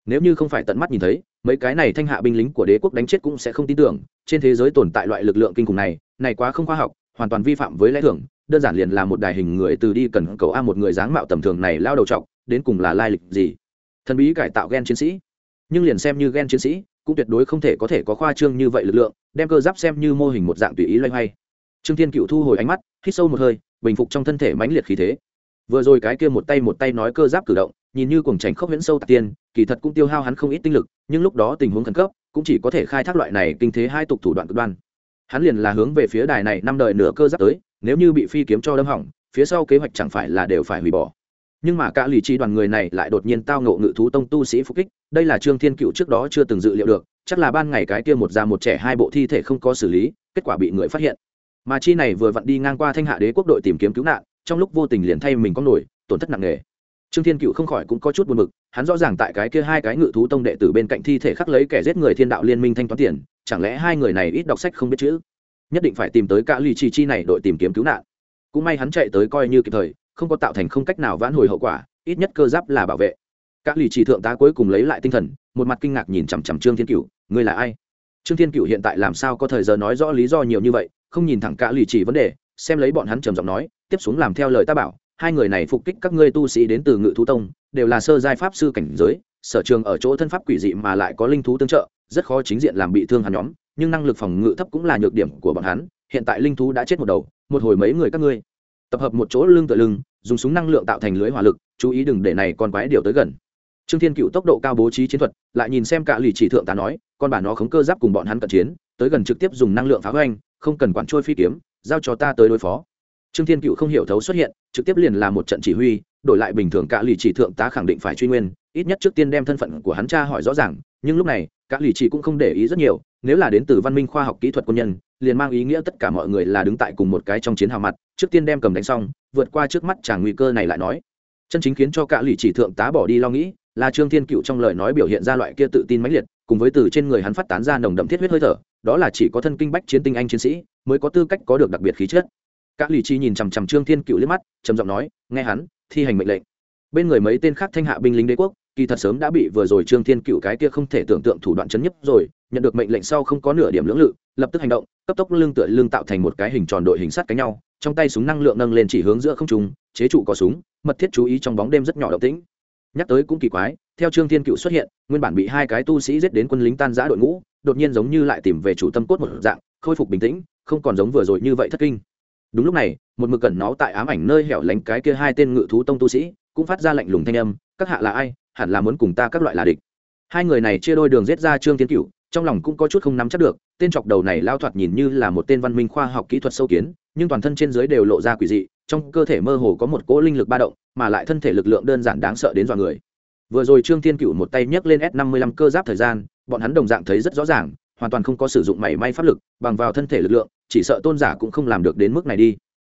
Nếu như không phải tận mắt nhìn thấy, mấy cái này thanh hạ binh lính của đế quốc đánh chết cũng sẽ không tin tưởng, trên thế giới tồn tại loại lực lượng kinh khủng này này quá không khoa học, hoàn toàn vi phạm với lẽ thường, đơn giản liền là một đài hình người từ đi cần cầu a một người dáng mạo tầm thường này lao đầu trọc, đến cùng là lai lịch gì? Thần bí cải tạo gen chiến sĩ nhưng liền xem như gen chiến sĩ, cũng tuyệt đối không thể có thể có khoa trương như vậy lực lượng, đem cơ giáp xem như mô hình một dạng tùy ý loay hoay. Trương thiên cựu thu hồi ánh mắt, hít sâu một hơi, bình phục trong thân thể mãnh liệt khí thế. Vừa rồi cái kia một tay một tay nói cơ giáp cử động, nhìn như cuồng chảnh khốc huyễn sâu tạc tiên, kỳ thật cũng tiêu hao hắn không ít tinh lực, nhưng lúc đó tình huống khẩn cấp, cũng chỉ có thể khai thác loại này kinh thế hai tục thủ đoạn cực đoan. Hắn liền là hướng về phía đài này năm đời nửa cơ giáp tới, nếu như bị phi kiếm cho đâm hỏng, phía sau kế hoạch chẳng phải là đều phải hủy bỏ nhưng mà cả lì chi đoàn người này lại đột nhiên tao ngộ ngự thú tông tu sĩ phục kích, đây là trương thiên cựu trước đó chưa từng dự liệu được, chắc là ban ngày cái kia một già một trẻ hai bộ thi thể không có xử lý, kết quả bị người phát hiện. Mà chi này vừa vặn đi ngang qua thanh hạ đế quốc đội tìm kiếm cứu nạn, trong lúc vô tình liền thay mình có nổi, tổn thất nặng nề. Trương thiên cựu không khỏi cũng có chút buồn bực, hắn rõ ràng tại cái kia hai cái ngự thú tông đệ tử bên cạnh thi thể khắc lấy kẻ giết người thiên đạo liên minh thanh toán tiền, chẳng lẽ hai người này ít đọc sách không biết chữ? Nhất định phải tìm tới cả lì chi chi này đội tìm kiếm cứu nạn. Cũng may hắn chạy tới coi như kịp thời không có tạo thành không cách nào vãn hồi hậu quả, ít nhất cơ giáp là bảo vệ. Các lì chỉ thượng tá cuối cùng lấy lại tinh thần, một mặt kinh ngạc nhìn chằm chằm trương thiên cựu ngươi là ai? Trương thiên cựu hiện tại làm sao có thời giờ nói rõ lý do nhiều như vậy, không nhìn thẳng cả lì chỉ vấn đề, xem lấy bọn hắn trầm giọng nói, tiếp xuống làm theo lời ta bảo, hai người này phục kích các ngươi tu sĩ đến từ ngự thú tông, đều là sơ giai pháp sư cảnh giới, sở trường ở chỗ thân pháp quỷ dị mà lại có linh thú tương trợ, rất khó chính diện làm bị thương hắn nhóm, nhưng năng lực phòng ngự thấp cũng là nhược điểm của bọn hắn, hiện tại linh thú đã chết một đầu, một hồi mấy người các ngươi, tập hợp một chỗ lưng tựa lưng dùng súng năng lượng tạo thành lưới hỏa lực, chú ý đừng để này con quái điều tới gần. Trương thiên cựu tốc độ cao bố trí chiến thuật, lại nhìn xem cả lì chỉ thượng tá nói, con bà nó khống cơ giáp cùng bọn hắn cận chiến, tới gần trực tiếp dùng năng lượng phá hoành, không cần quản trôi phi kiếm, giao cho ta tới đối phó. Trương thiên cựu không hiểu thấu xuất hiện, trực tiếp liền là một trận chỉ huy đổi lại bình thường cả lì chỉ thượng tá khẳng định phải truy nguyên, ít nhất trước tiên đem thân phận của hắn cha hỏi rõ ràng, nhưng lúc này, cả lì chỉ cũng không để ý rất nhiều, nếu là đến từ văn minh khoa học kỹ thuật quân nhân, liền mang ý nghĩa tất cả mọi người là đứng tại cùng một cái trong chiến hào mặt, trước tiên đem cầm đánh xong, vượt qua trước mắt chàng nguy cơ này lại nói. Chân chính khiến cho cả lì chỉ thượng tá bỏ đi lo nghĩ, là trương thiên cựu trong lời nói biểu hiện ra loại kia tự tin mãnh liệt, cùng với từ trên người hắn phát tán ra nồng đậm thiết huyết hơi thở, đó là chỉ có thân kinh bách chiến tinh anh chiến sĩ, mới có tư cách có được đặc biệt khí chất. Các lì chi nhìn chằm chằm trương thiên cựu liếc mắt, trầm giọng nói, nghe hắn thi hành mệnh lệnh. Bên người mấy tên khác thanh hạ binh lính đế quốc, kỳ thật sớm đã bị vừa rồi trương thiên cựu cái kia không thể tưởng tượng thủ đoạn chấn nhấp rồi, nhận được mệnh lệnh sau không có nửa điểm lưỡng lự, lập tức hành động, cấp tốc lưng tựa lưng tạo thành một cái hình tròn đội hình sắt cánh nhau, trong tay súng năng lượng nâng lên chỉ hướng giữa không trung, chế trụ có súng, mật thiết chú ý trong bóng đêm rất nhỏ động tĩnh. Nhắc tới cũng kỳ quái, theo trương thiên cựu xuất hiện, nguyên bản bị hai cái tu sĩ giết đến quân lính tan giã đội ngũ, đột nhiên giống như lại tìm về chủ tâm cốt một dạng, khôi phục bình tĩnh, không còn giống vừa rồi như vậy thất kinh đúng lúc này, một mực cẩn nó tại ám ảnh nơi hẻo lánh cái kia hai tên ngự thú tông tu sĩ, cũng phát ra lạnh lùng thanh âm, các hạ là ai? Hẳn là muốn cùng ta các loại là địch. Hai người này chia đôi đường giết ra trương tiến cửu, trong lòng cũng có chút không nắm chắc được, tên chọc đầu này lao thoạt nhìn như là một tên văn minh khoa học kỹ thuật sâu kiến, nhưng toàn thân trên dưới đều lộ ra quỷ dị, trong cơ thể mơ hồ có một cỗ linh lực ba động, mà lại thân thể lực lượng đơn giản đáng sợ đến dọa người. Vừa rồi trương thiên cửu một tay nhấc lên s năm mươi lăm cơ giáp thời gian, bọn hắn đồng dạng thấy rất rõ ràng, hoàn toàn không có sử dụng mảy may pháp lực, bằng vào thân thể lực lượng chỉ sợ tôn giả cũng không làm được đến mức này đi.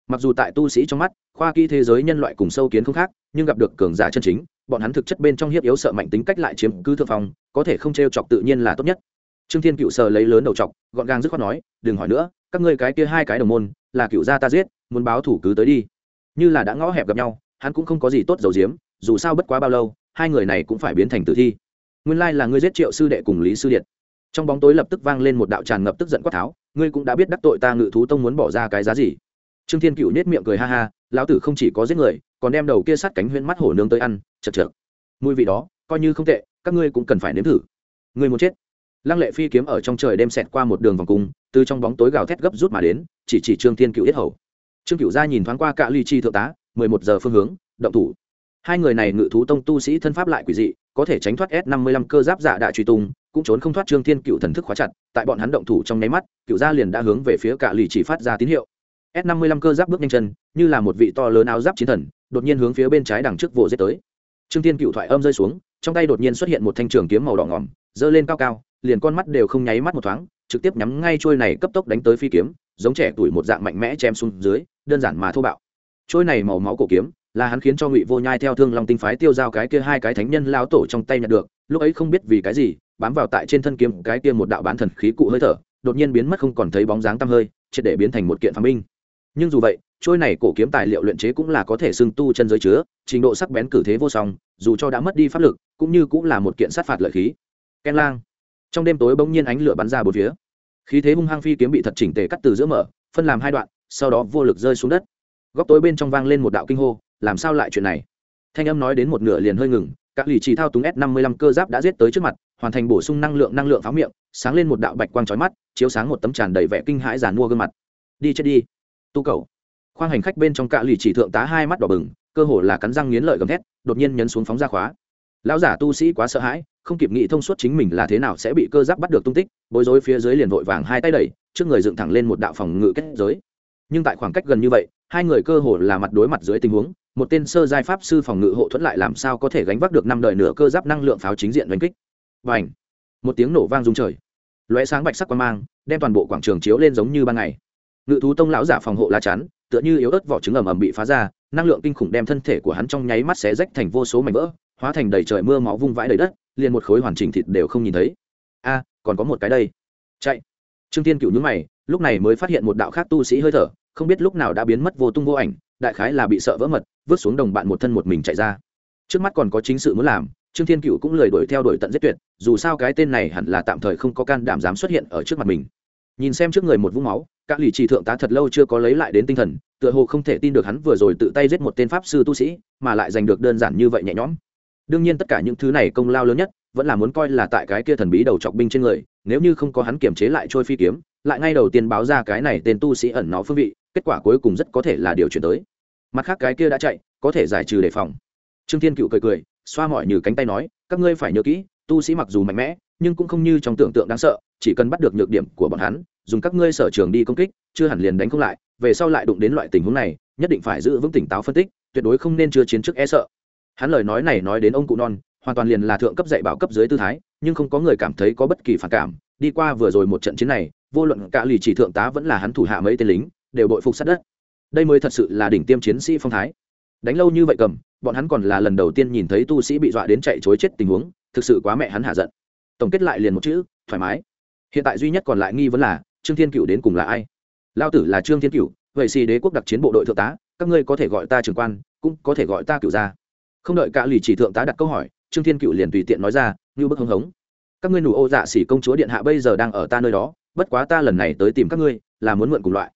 Mặc dù tại tu sĩ trong mắt, khoa kỹ thế giới nhân loại cùng sâu kiến không khác, nhưng gặp được cường giả chân chính, bọn hắn thực chất bên trong hiếp yếu sợ mạnh tính cách lại chiếm cứ thượng phong, có thể không t r e o chọc tự nhiên là tốt nhất. Trương thiên cựu sờ lấy lớn đầu chọc, gọn gàng dứt khoát nói, đừng hỏi nữa, các ngươi cái kia hai cái đồng môn, là cựu gia ta giết, muốn báo thủ cứ tới đi. Như là đã ngõ hẹp gặp nhau, hắn cũng không có gì tốt dầu diếm dù sao bất quá bao lâu, hai người này cũng phải biến thành tử thi. Nguyên lai là ngươi giết triệu sư đệ cùng lý sư điện trong bóng tối lập tức vang lên một đạo tràn ngập tức giận quát tháo, ngươi cũng đã biết đắc tội ta ngự thú tông muốn bỏ ra cái giá gì. Trương thiên cựu nết miệng cười ha ha, lão tử không chỉ có giết người, còn đem đầu kia sát cánh huyễn mắt hổ nương tới ăn, chật chật mùi vị đó, coi như không tệ, các ngươi cũng cần phải nếm thử. Người muốn chết. Lăng lệ phi kiếm ở trong trời đem xẹt qua một đường vòng cung, từ trong bóng tối gào thét gấp rút mà đến, chỉ chỉ trương thiên cựu yết hầu. Trương cựu gia nhìn thoáng qua cạ ly chi thượng tá, mười một giờ phương hướng, động thủ. Hai người này ngự thú tông tu sĩ thân pháp lại quỷ dị, có thể tránh thoát s năm mươi lăm cơ giáp giả đại truy tung cũng trốn không thoát trương thiên cựu thần thức khóa chặt, tại bọn hắn động thủ trong nháy mắt, cựu gia liền đã hướng về phía cạ lì chỉ phát ra tín hiệu. S năm mươi lăm cơ giáp bước nhanh chân, như là một vị to lớn áo giáp chiến thần, đột nhiên hướng phía bên trái đằng trước vồ giết tới. Trương thiên cựu thoại âm rơi xuống, trong tay đột nhiên xuất hiện một thanh trường kiếm màu đỏ ngỏm giơ lên cao cao, liền con mắt đều không nháy mắt một thoáng, trực tiếp nhắm ngay trôi này cấp tốc đánh tới phi kiếm, giống trẻ tuổi một dạng mạnh mẽ chém xuống dưới, đơn giản mà thô bạo. Trôi này màu máu cổ kiếm là hắn khiến cho ngụy vô nhai theo thương long tinh phái tiêu giao cái kia hai cái thánh nhân lao tổ trong tay nhận được, lúc ấy không biết vì cái gì, bám vào tại trên thân kiếm cái kia một đạo bán thần khí cụ hơi thở, đột nhiên biến mất không còn thấy bóng dáng tăm hơi, triệt để biến thành một kiện phá minh nhưng dù vậy, trôi này cổ kiếm tài liệu luyện chế cũng là có thể xưng tu chân giới chứa, trình độ sắc bén cử thế vô song, dù cho đã mất đi pháp lực, cũng như cũng là một kiện sát phạt lợi khí. Ken lang. Trong đêm tối bỗng nhiên ánh lửa bắn ra bốn phía. Khí thế hung hăng phi kiếm bị thật chỉnh tề cắt từ giữa mở, phân làm hai đoạn, sau đó vô lực rơi xuống đất. Góc tối bên trong vang lên một đạo kinh hô làm sao lại chuyện này? Thanh âm nói đến một nửa liền hơi ngừng các lì chỉ thao túng s năm mươi lăm cơ giáp đã giết tới trước mặt, hoàn thành bổ sung năng lượng năng lượng pháo miệng, sáng lên một đạo bạch quang trói mắt, chiếu sáng một tấm tràn đầy vẻ kinh hãi giàn mua gương mặt. Đi chết đi. Tu cầu. Khoang hành khách bên trong cạ lì chỉ thượng tá hai mắt đỏ bừng, cơ hồ là cắn răng nghiến lợi gầm thét, đột nhiên nhấn xuống phóng ra khóa. Lão giả tu sĩ quá sợ hãi, không kịp nghĩ thông suốt chính mình là thế nào sẽ bị cơ giáp bắt được tung tích, bối rối phía dưới liền vội vàng hai tay đẩy, trước người dựng thẳng lên một đạo phòng ngự kết giới. Nhưng tại khoảng cách gần như vậy, hai người cơ hồ là mặt đối mặt dưới tình huống một tên sơ giai pháp sư phòng ngự hộ thuẫn lại làm sao có thể gánh vác được năm đời nửa cơ giáp năng lượng pháo chính diện đánh kích. Và ảnh một tiếng nổ vang rung trời. Lóe sáng bạch sắc quang mang, đem toàn bộ quảng trường chiếu lên giống như ban ngày. Ngự thú tông lão giả phòng hộ lá chắn, tựa như yếu ớt vỏ trứng ầm ầm bị phá ra, năng lượng kinh khủng đem thân thể của hắn trong nháy mắt xé rách thành vô số mảnh vỡ, hóa thành đầy trời mưa máu vung vãi đầy đất, liền một khối hoàn chỉnh thịt đều không nhìn thấy. A, còn có một cái đây. Chạy! Trương tiên cựu nhướng mày, lúc này mới phát hiện một đạo khác tu sĩ hơi thở, không biết lúc nào đã biến mất vô tung vô ảnh đại khái là bị sợ vỡ mật, vứt xuống đồng bạn một thân một mình chạy ra. Trước mắt còn có chính sự muốn làm, trương thiên cựu cũng lời đuổi theo đuổi tận giết tuyệt, dù sao cái tên này hẳn là tạm thời không có can đảm dám xuất hiện ở trước mặt mình. Nhìn xem trước người một vũng máu các lì trì thượng tá thật lâu chưa có lấy lại đến tinh thần, tựa hồ không thể tin được hắn vừa rồi tự tay giết một tên pháp sư tu sĩ, mà lại giành được đơn giản như vậy nhẹ nhõm. Đương nhiên tất cả những thứ này công lao lớn nhất, vẫn là muốn coi là tại cái kia thần bí đầu chọc binh trên người, nếu như không có hắn kiềm chế lại trôi phi kiếm, lại ngay đầu tiên báo ra cái này tên tu sĩ ẩn nó phương vị kết quả cuối cùng rất có thể là điều chuyển tới. Mặt khác cái kia đã chạy, có thể giải trừ đề phòng. Trương thiên cựu cười cười, xoa mọi như cánh tay nói, các ngươi phải nhớ kỹ, tu sĩ mặc dù mạnh mẽ, nhưng cũng không như trong tưởng tượng đáng sợ, chỉ cần bắt được nhược điểm của bọn hắn, dùng các ngươi sở trường đi công kích, chưa hẳn liền đánh không lại, về sau lại đụng đến loại tình huống này, nhất định phải giữ vững tỉnh táo phân tích, tuyệt đối không nên chưa chiến trước e sợ. Hắn lời nói này nói đến ông cụ non, hoàn toàn liền là thượng cấp dạy bảo cấp dưới tư thái, nhưng không có người cảm thấy có bất kỳ phản cảm. Đi qua vừa rồi một trận chiến này, vô luận cả lì chỉ thượng tá vẫn là hắn thủ hạ mấy tên lính đều đội phục sát đất. Đây mới thật sự là đỉnh tiêm chiến sĩ phong thái. Đánh lâu như vậy cầm, bọn hắn còn là lần đầu tiên nhìn thấy tu sĩ bị dọa đến chạy chối chết tình huống, thực sự quá mẹ hắn hạ giận. Tổng kết lại liền một chữ, thoải mái. Hiện tại duy nhất còn lại nghi vấn là, trương thiên cựu đến cùng là ai? Lao tử là trương thiên cựu vậy xì đế quốc đặc chiến bộ đội thượng tá, các ngươi có thể gọi ta trưởng quan, cũng có thể gọi ta cựu gia. không đợi cả lì chỉ thượng tá đặt câu hỏi, trương thiên cựu liền tùy tiện nói ra, như bức hưng hống. Các ngươi nụ ô dạ xỉ công chúa điện hạ bây giờ đang ở ta nơi đó, bất quá ta lần này tới tìm các ngươi, là muốn mượn cùng loại.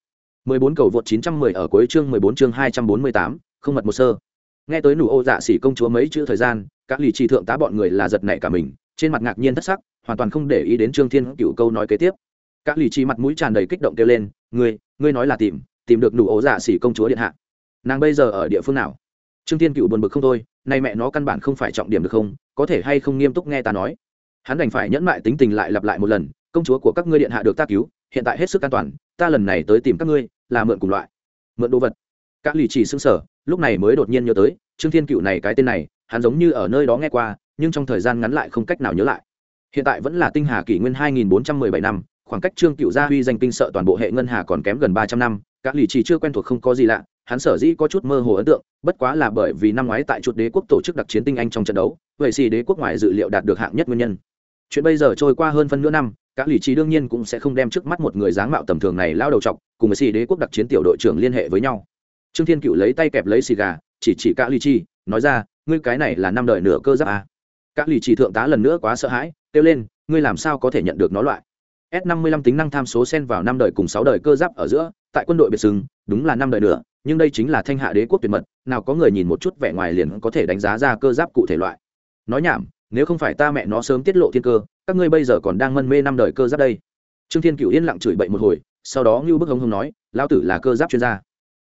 14 cầu vượt 910 ở cuối chương 14 chương 248, không mật một sơ. Nghe tới nụ ô dạ sĩ công chúa mấy chữ thời gian các lì trì thượng tá bọn người là giật nảy cả mình trên mặt ngạc nhiên thất sắc hoàn toàn không để ý đến trương thiên cửu câu nói kế tiếp. Các lì trì mặt mũi tràn đầy kích động kêu lên ngươi ngươi nói là tìm tìm được nụ ô dạ sĩ công chúa điện hạ. Nàng bây giờ ở địa phương nào? Trương thiên cửu buồn bực không thôi nay mẹ nó căn bản không phải trọng điểm được không? Có thể hay không nghiêm túc nghe ta nói? Hắn đành phải nhẫn mại tính tình lại lặp lại một lần công chúa của các ngươi điện hạ được ta cứu hiện tại hết sức an toàn ta lần này tới tìm các ngươi là mượn cùng loại. Mượn đồ vật. Các lì chỉ xưng sở lúc này mới đột nhiên nhớ tới, trương thiên cựu này cái tên này, hắn giống như ở nơi đó nghe qua, nhưng trong thời gian ngắn lại không cách nào nhớ lại. Hiện tại vẫn là tinh hà kỷ nguyên 2417 năm, khoảng cách trương cựu gia huy danh kinh sợ toàn bộ hệ ngân hà còn kém gần 300 năm các lì chỉ chưa quen thuộc không có gì lạ, hắn sở dĩ có chút mơ hồ ấn tượng, bất quá là bởi vì năm ngoái tại chuột đế quốc tổ chức đặc chiến tinh anh trong trận đấu, vậy xì đế quốc ngoài dự liệu đạt được hạng nhất nguyên nhân. Chuyện bây giờ trôi qua hơn phân nửa năm Cả lì trí đương nhiên cũng sẽ không đem trước mắt một người dáng mạo tầm thường này lao đầu chọc, cùng với xì đế quốc đặc chiến tiểu đội trưởng liên hệ với nhau. Trương thiên cựu lấy tay kẹp lấy xì gà, chỉ chỉ Cả lì chi nói ra, ngươi cái này là năm đời nửa cơ giáp à. Cả lì Chi thượng tá lần nữa quá sợ hãi, kêu lên, ngươi làm sao có thể nhận được nó loại? S 55 tính năng tham số xen vào năm đời cùng sáu đời cơ giáp ở giữa, tại quân đội biệt sừng đúng là năm đời nửa, nhưng đây chính là thanh hạ đế quốc tuyệt mật, nào có người nhìn một chút vẻ ngoài liền có thể đánh giá ra cơ giáp cụ thể loại. Nói nhảm, nếu không phải ta mẹ nó sớm tiết lộ thiên cơ các ngươi bây giờ còn đang mân mê năm đời cơ giáp đây. Trương thiên cựu yên lặng chửi bậy một hồi, sau đó ngưu bức hống hống nói, lão tử là cơ giáp chuyên gia.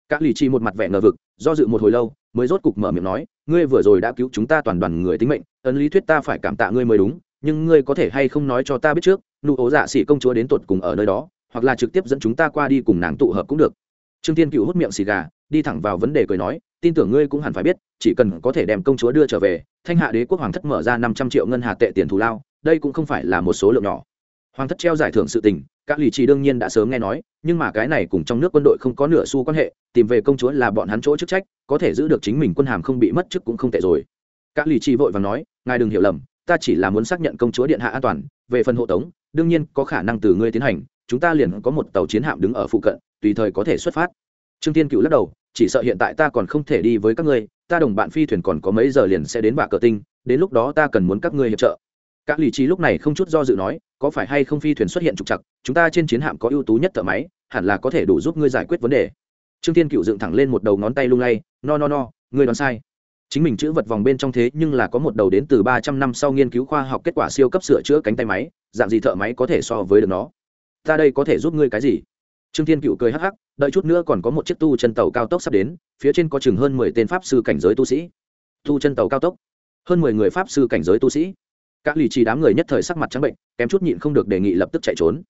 Các lì chi một mặt vẻ ngờ vực, do dự một hồi lâu, mới rốt cục mở miệng nói, ngươi vừa rồi đã cứu chúng ta toàn đoàn người tính mệnh, ấn lý thuyết ta phải cảm tạ ngươi mới đúng, nhưng ngươi có thể hay không nói cho ta biết trước, nụ ố dạ sĩ công chúa đến tột cùng ở nơi đó, hoặc là trực tiếp dẫn chúng ta qua đi cùng nàng tụ hợp cũng được. Trương thiên cựu hút miệng xì gà, đi thẳng vào vấn đề cười nói tin tưởng ngươi cũng hẳn phải biết, chỉ cần có thể đem công chúa đưa trở về, thanh hạ đế quốc hoàng thất mở ra năm trăm triệu ngân hà tệ tiền thù lao, đây cũng không phải là một số lượng nhỏ. Hoàng thất treo giải thưởng sự tình, các lì trì đương nhiên đã sớm nghe nói, nhưng mà cái này cùng trong nước quân đội không có nửa xu quan hệ, tìm về công chúa là bọn hắn chỗ chức trách, có thể giữ được chính mình quân hàm không bị mất chức cũng không tệ rồi. Các lì trì vội và nói, ngài đừng hiểu lầm, ta chỉ là muốn xác nhận công chúa điện hạ an toàn, về phần hộ tống, đương nhiên có khả năng từ ngươi tiến hành, chúng ta liền có một tàu chiến hạm đứng ở phụ cận, tùy thời có thể xuất phát. Trương tiên cựu lắc đầu chỉ sợ hiện tại ta còn không thể đi với các ngươi, ta đồng bạn phi thuyền còn có mấy giờ liền sẽ đến bạ cờ tinh, đến lúc đó ta cần muốn các ngươi hiệp trợ. Các lì trí lúc này không chút do dự nói, có phải hay không phi thuyền xuất hiện trục chặt chúng ta trên chiến hạm có ưu tú nhất thợ máy, hẳn là có thể đủ giúp ngươi giải quyết vấn đề. Trương Thiên cựu dựng thẳng lên một đầu ngón tay lung lay, no no no, ngươi đoán sai. Chính mình chữ vật vòng bên trong thế nhưng là có một đầu đến từ ba trăm năm sau nghiên cứu khoa học kết quả siêu cấp sửa chữa cánh tay máy, dạng gì thợ máy có thể so với được nó? Ta đây có thể giúp ngươi cái gì? Trương thiên cựu cười hắc hắc, đợi chút nữa còn có một chiếc tu chân tàu cao tốc sắp đến, phía trên có chừng hơn mười tên pháp sư cảnh giới tu sĩ. Tu chân tàu cao tốc. Hơn mười người pháp sư cảnh giới tu sĩ. Các lì trì đám người nhất thời sắc mặt trắng bệnh, kém chút nhịn không được đề nghị lập tức chạy trốn.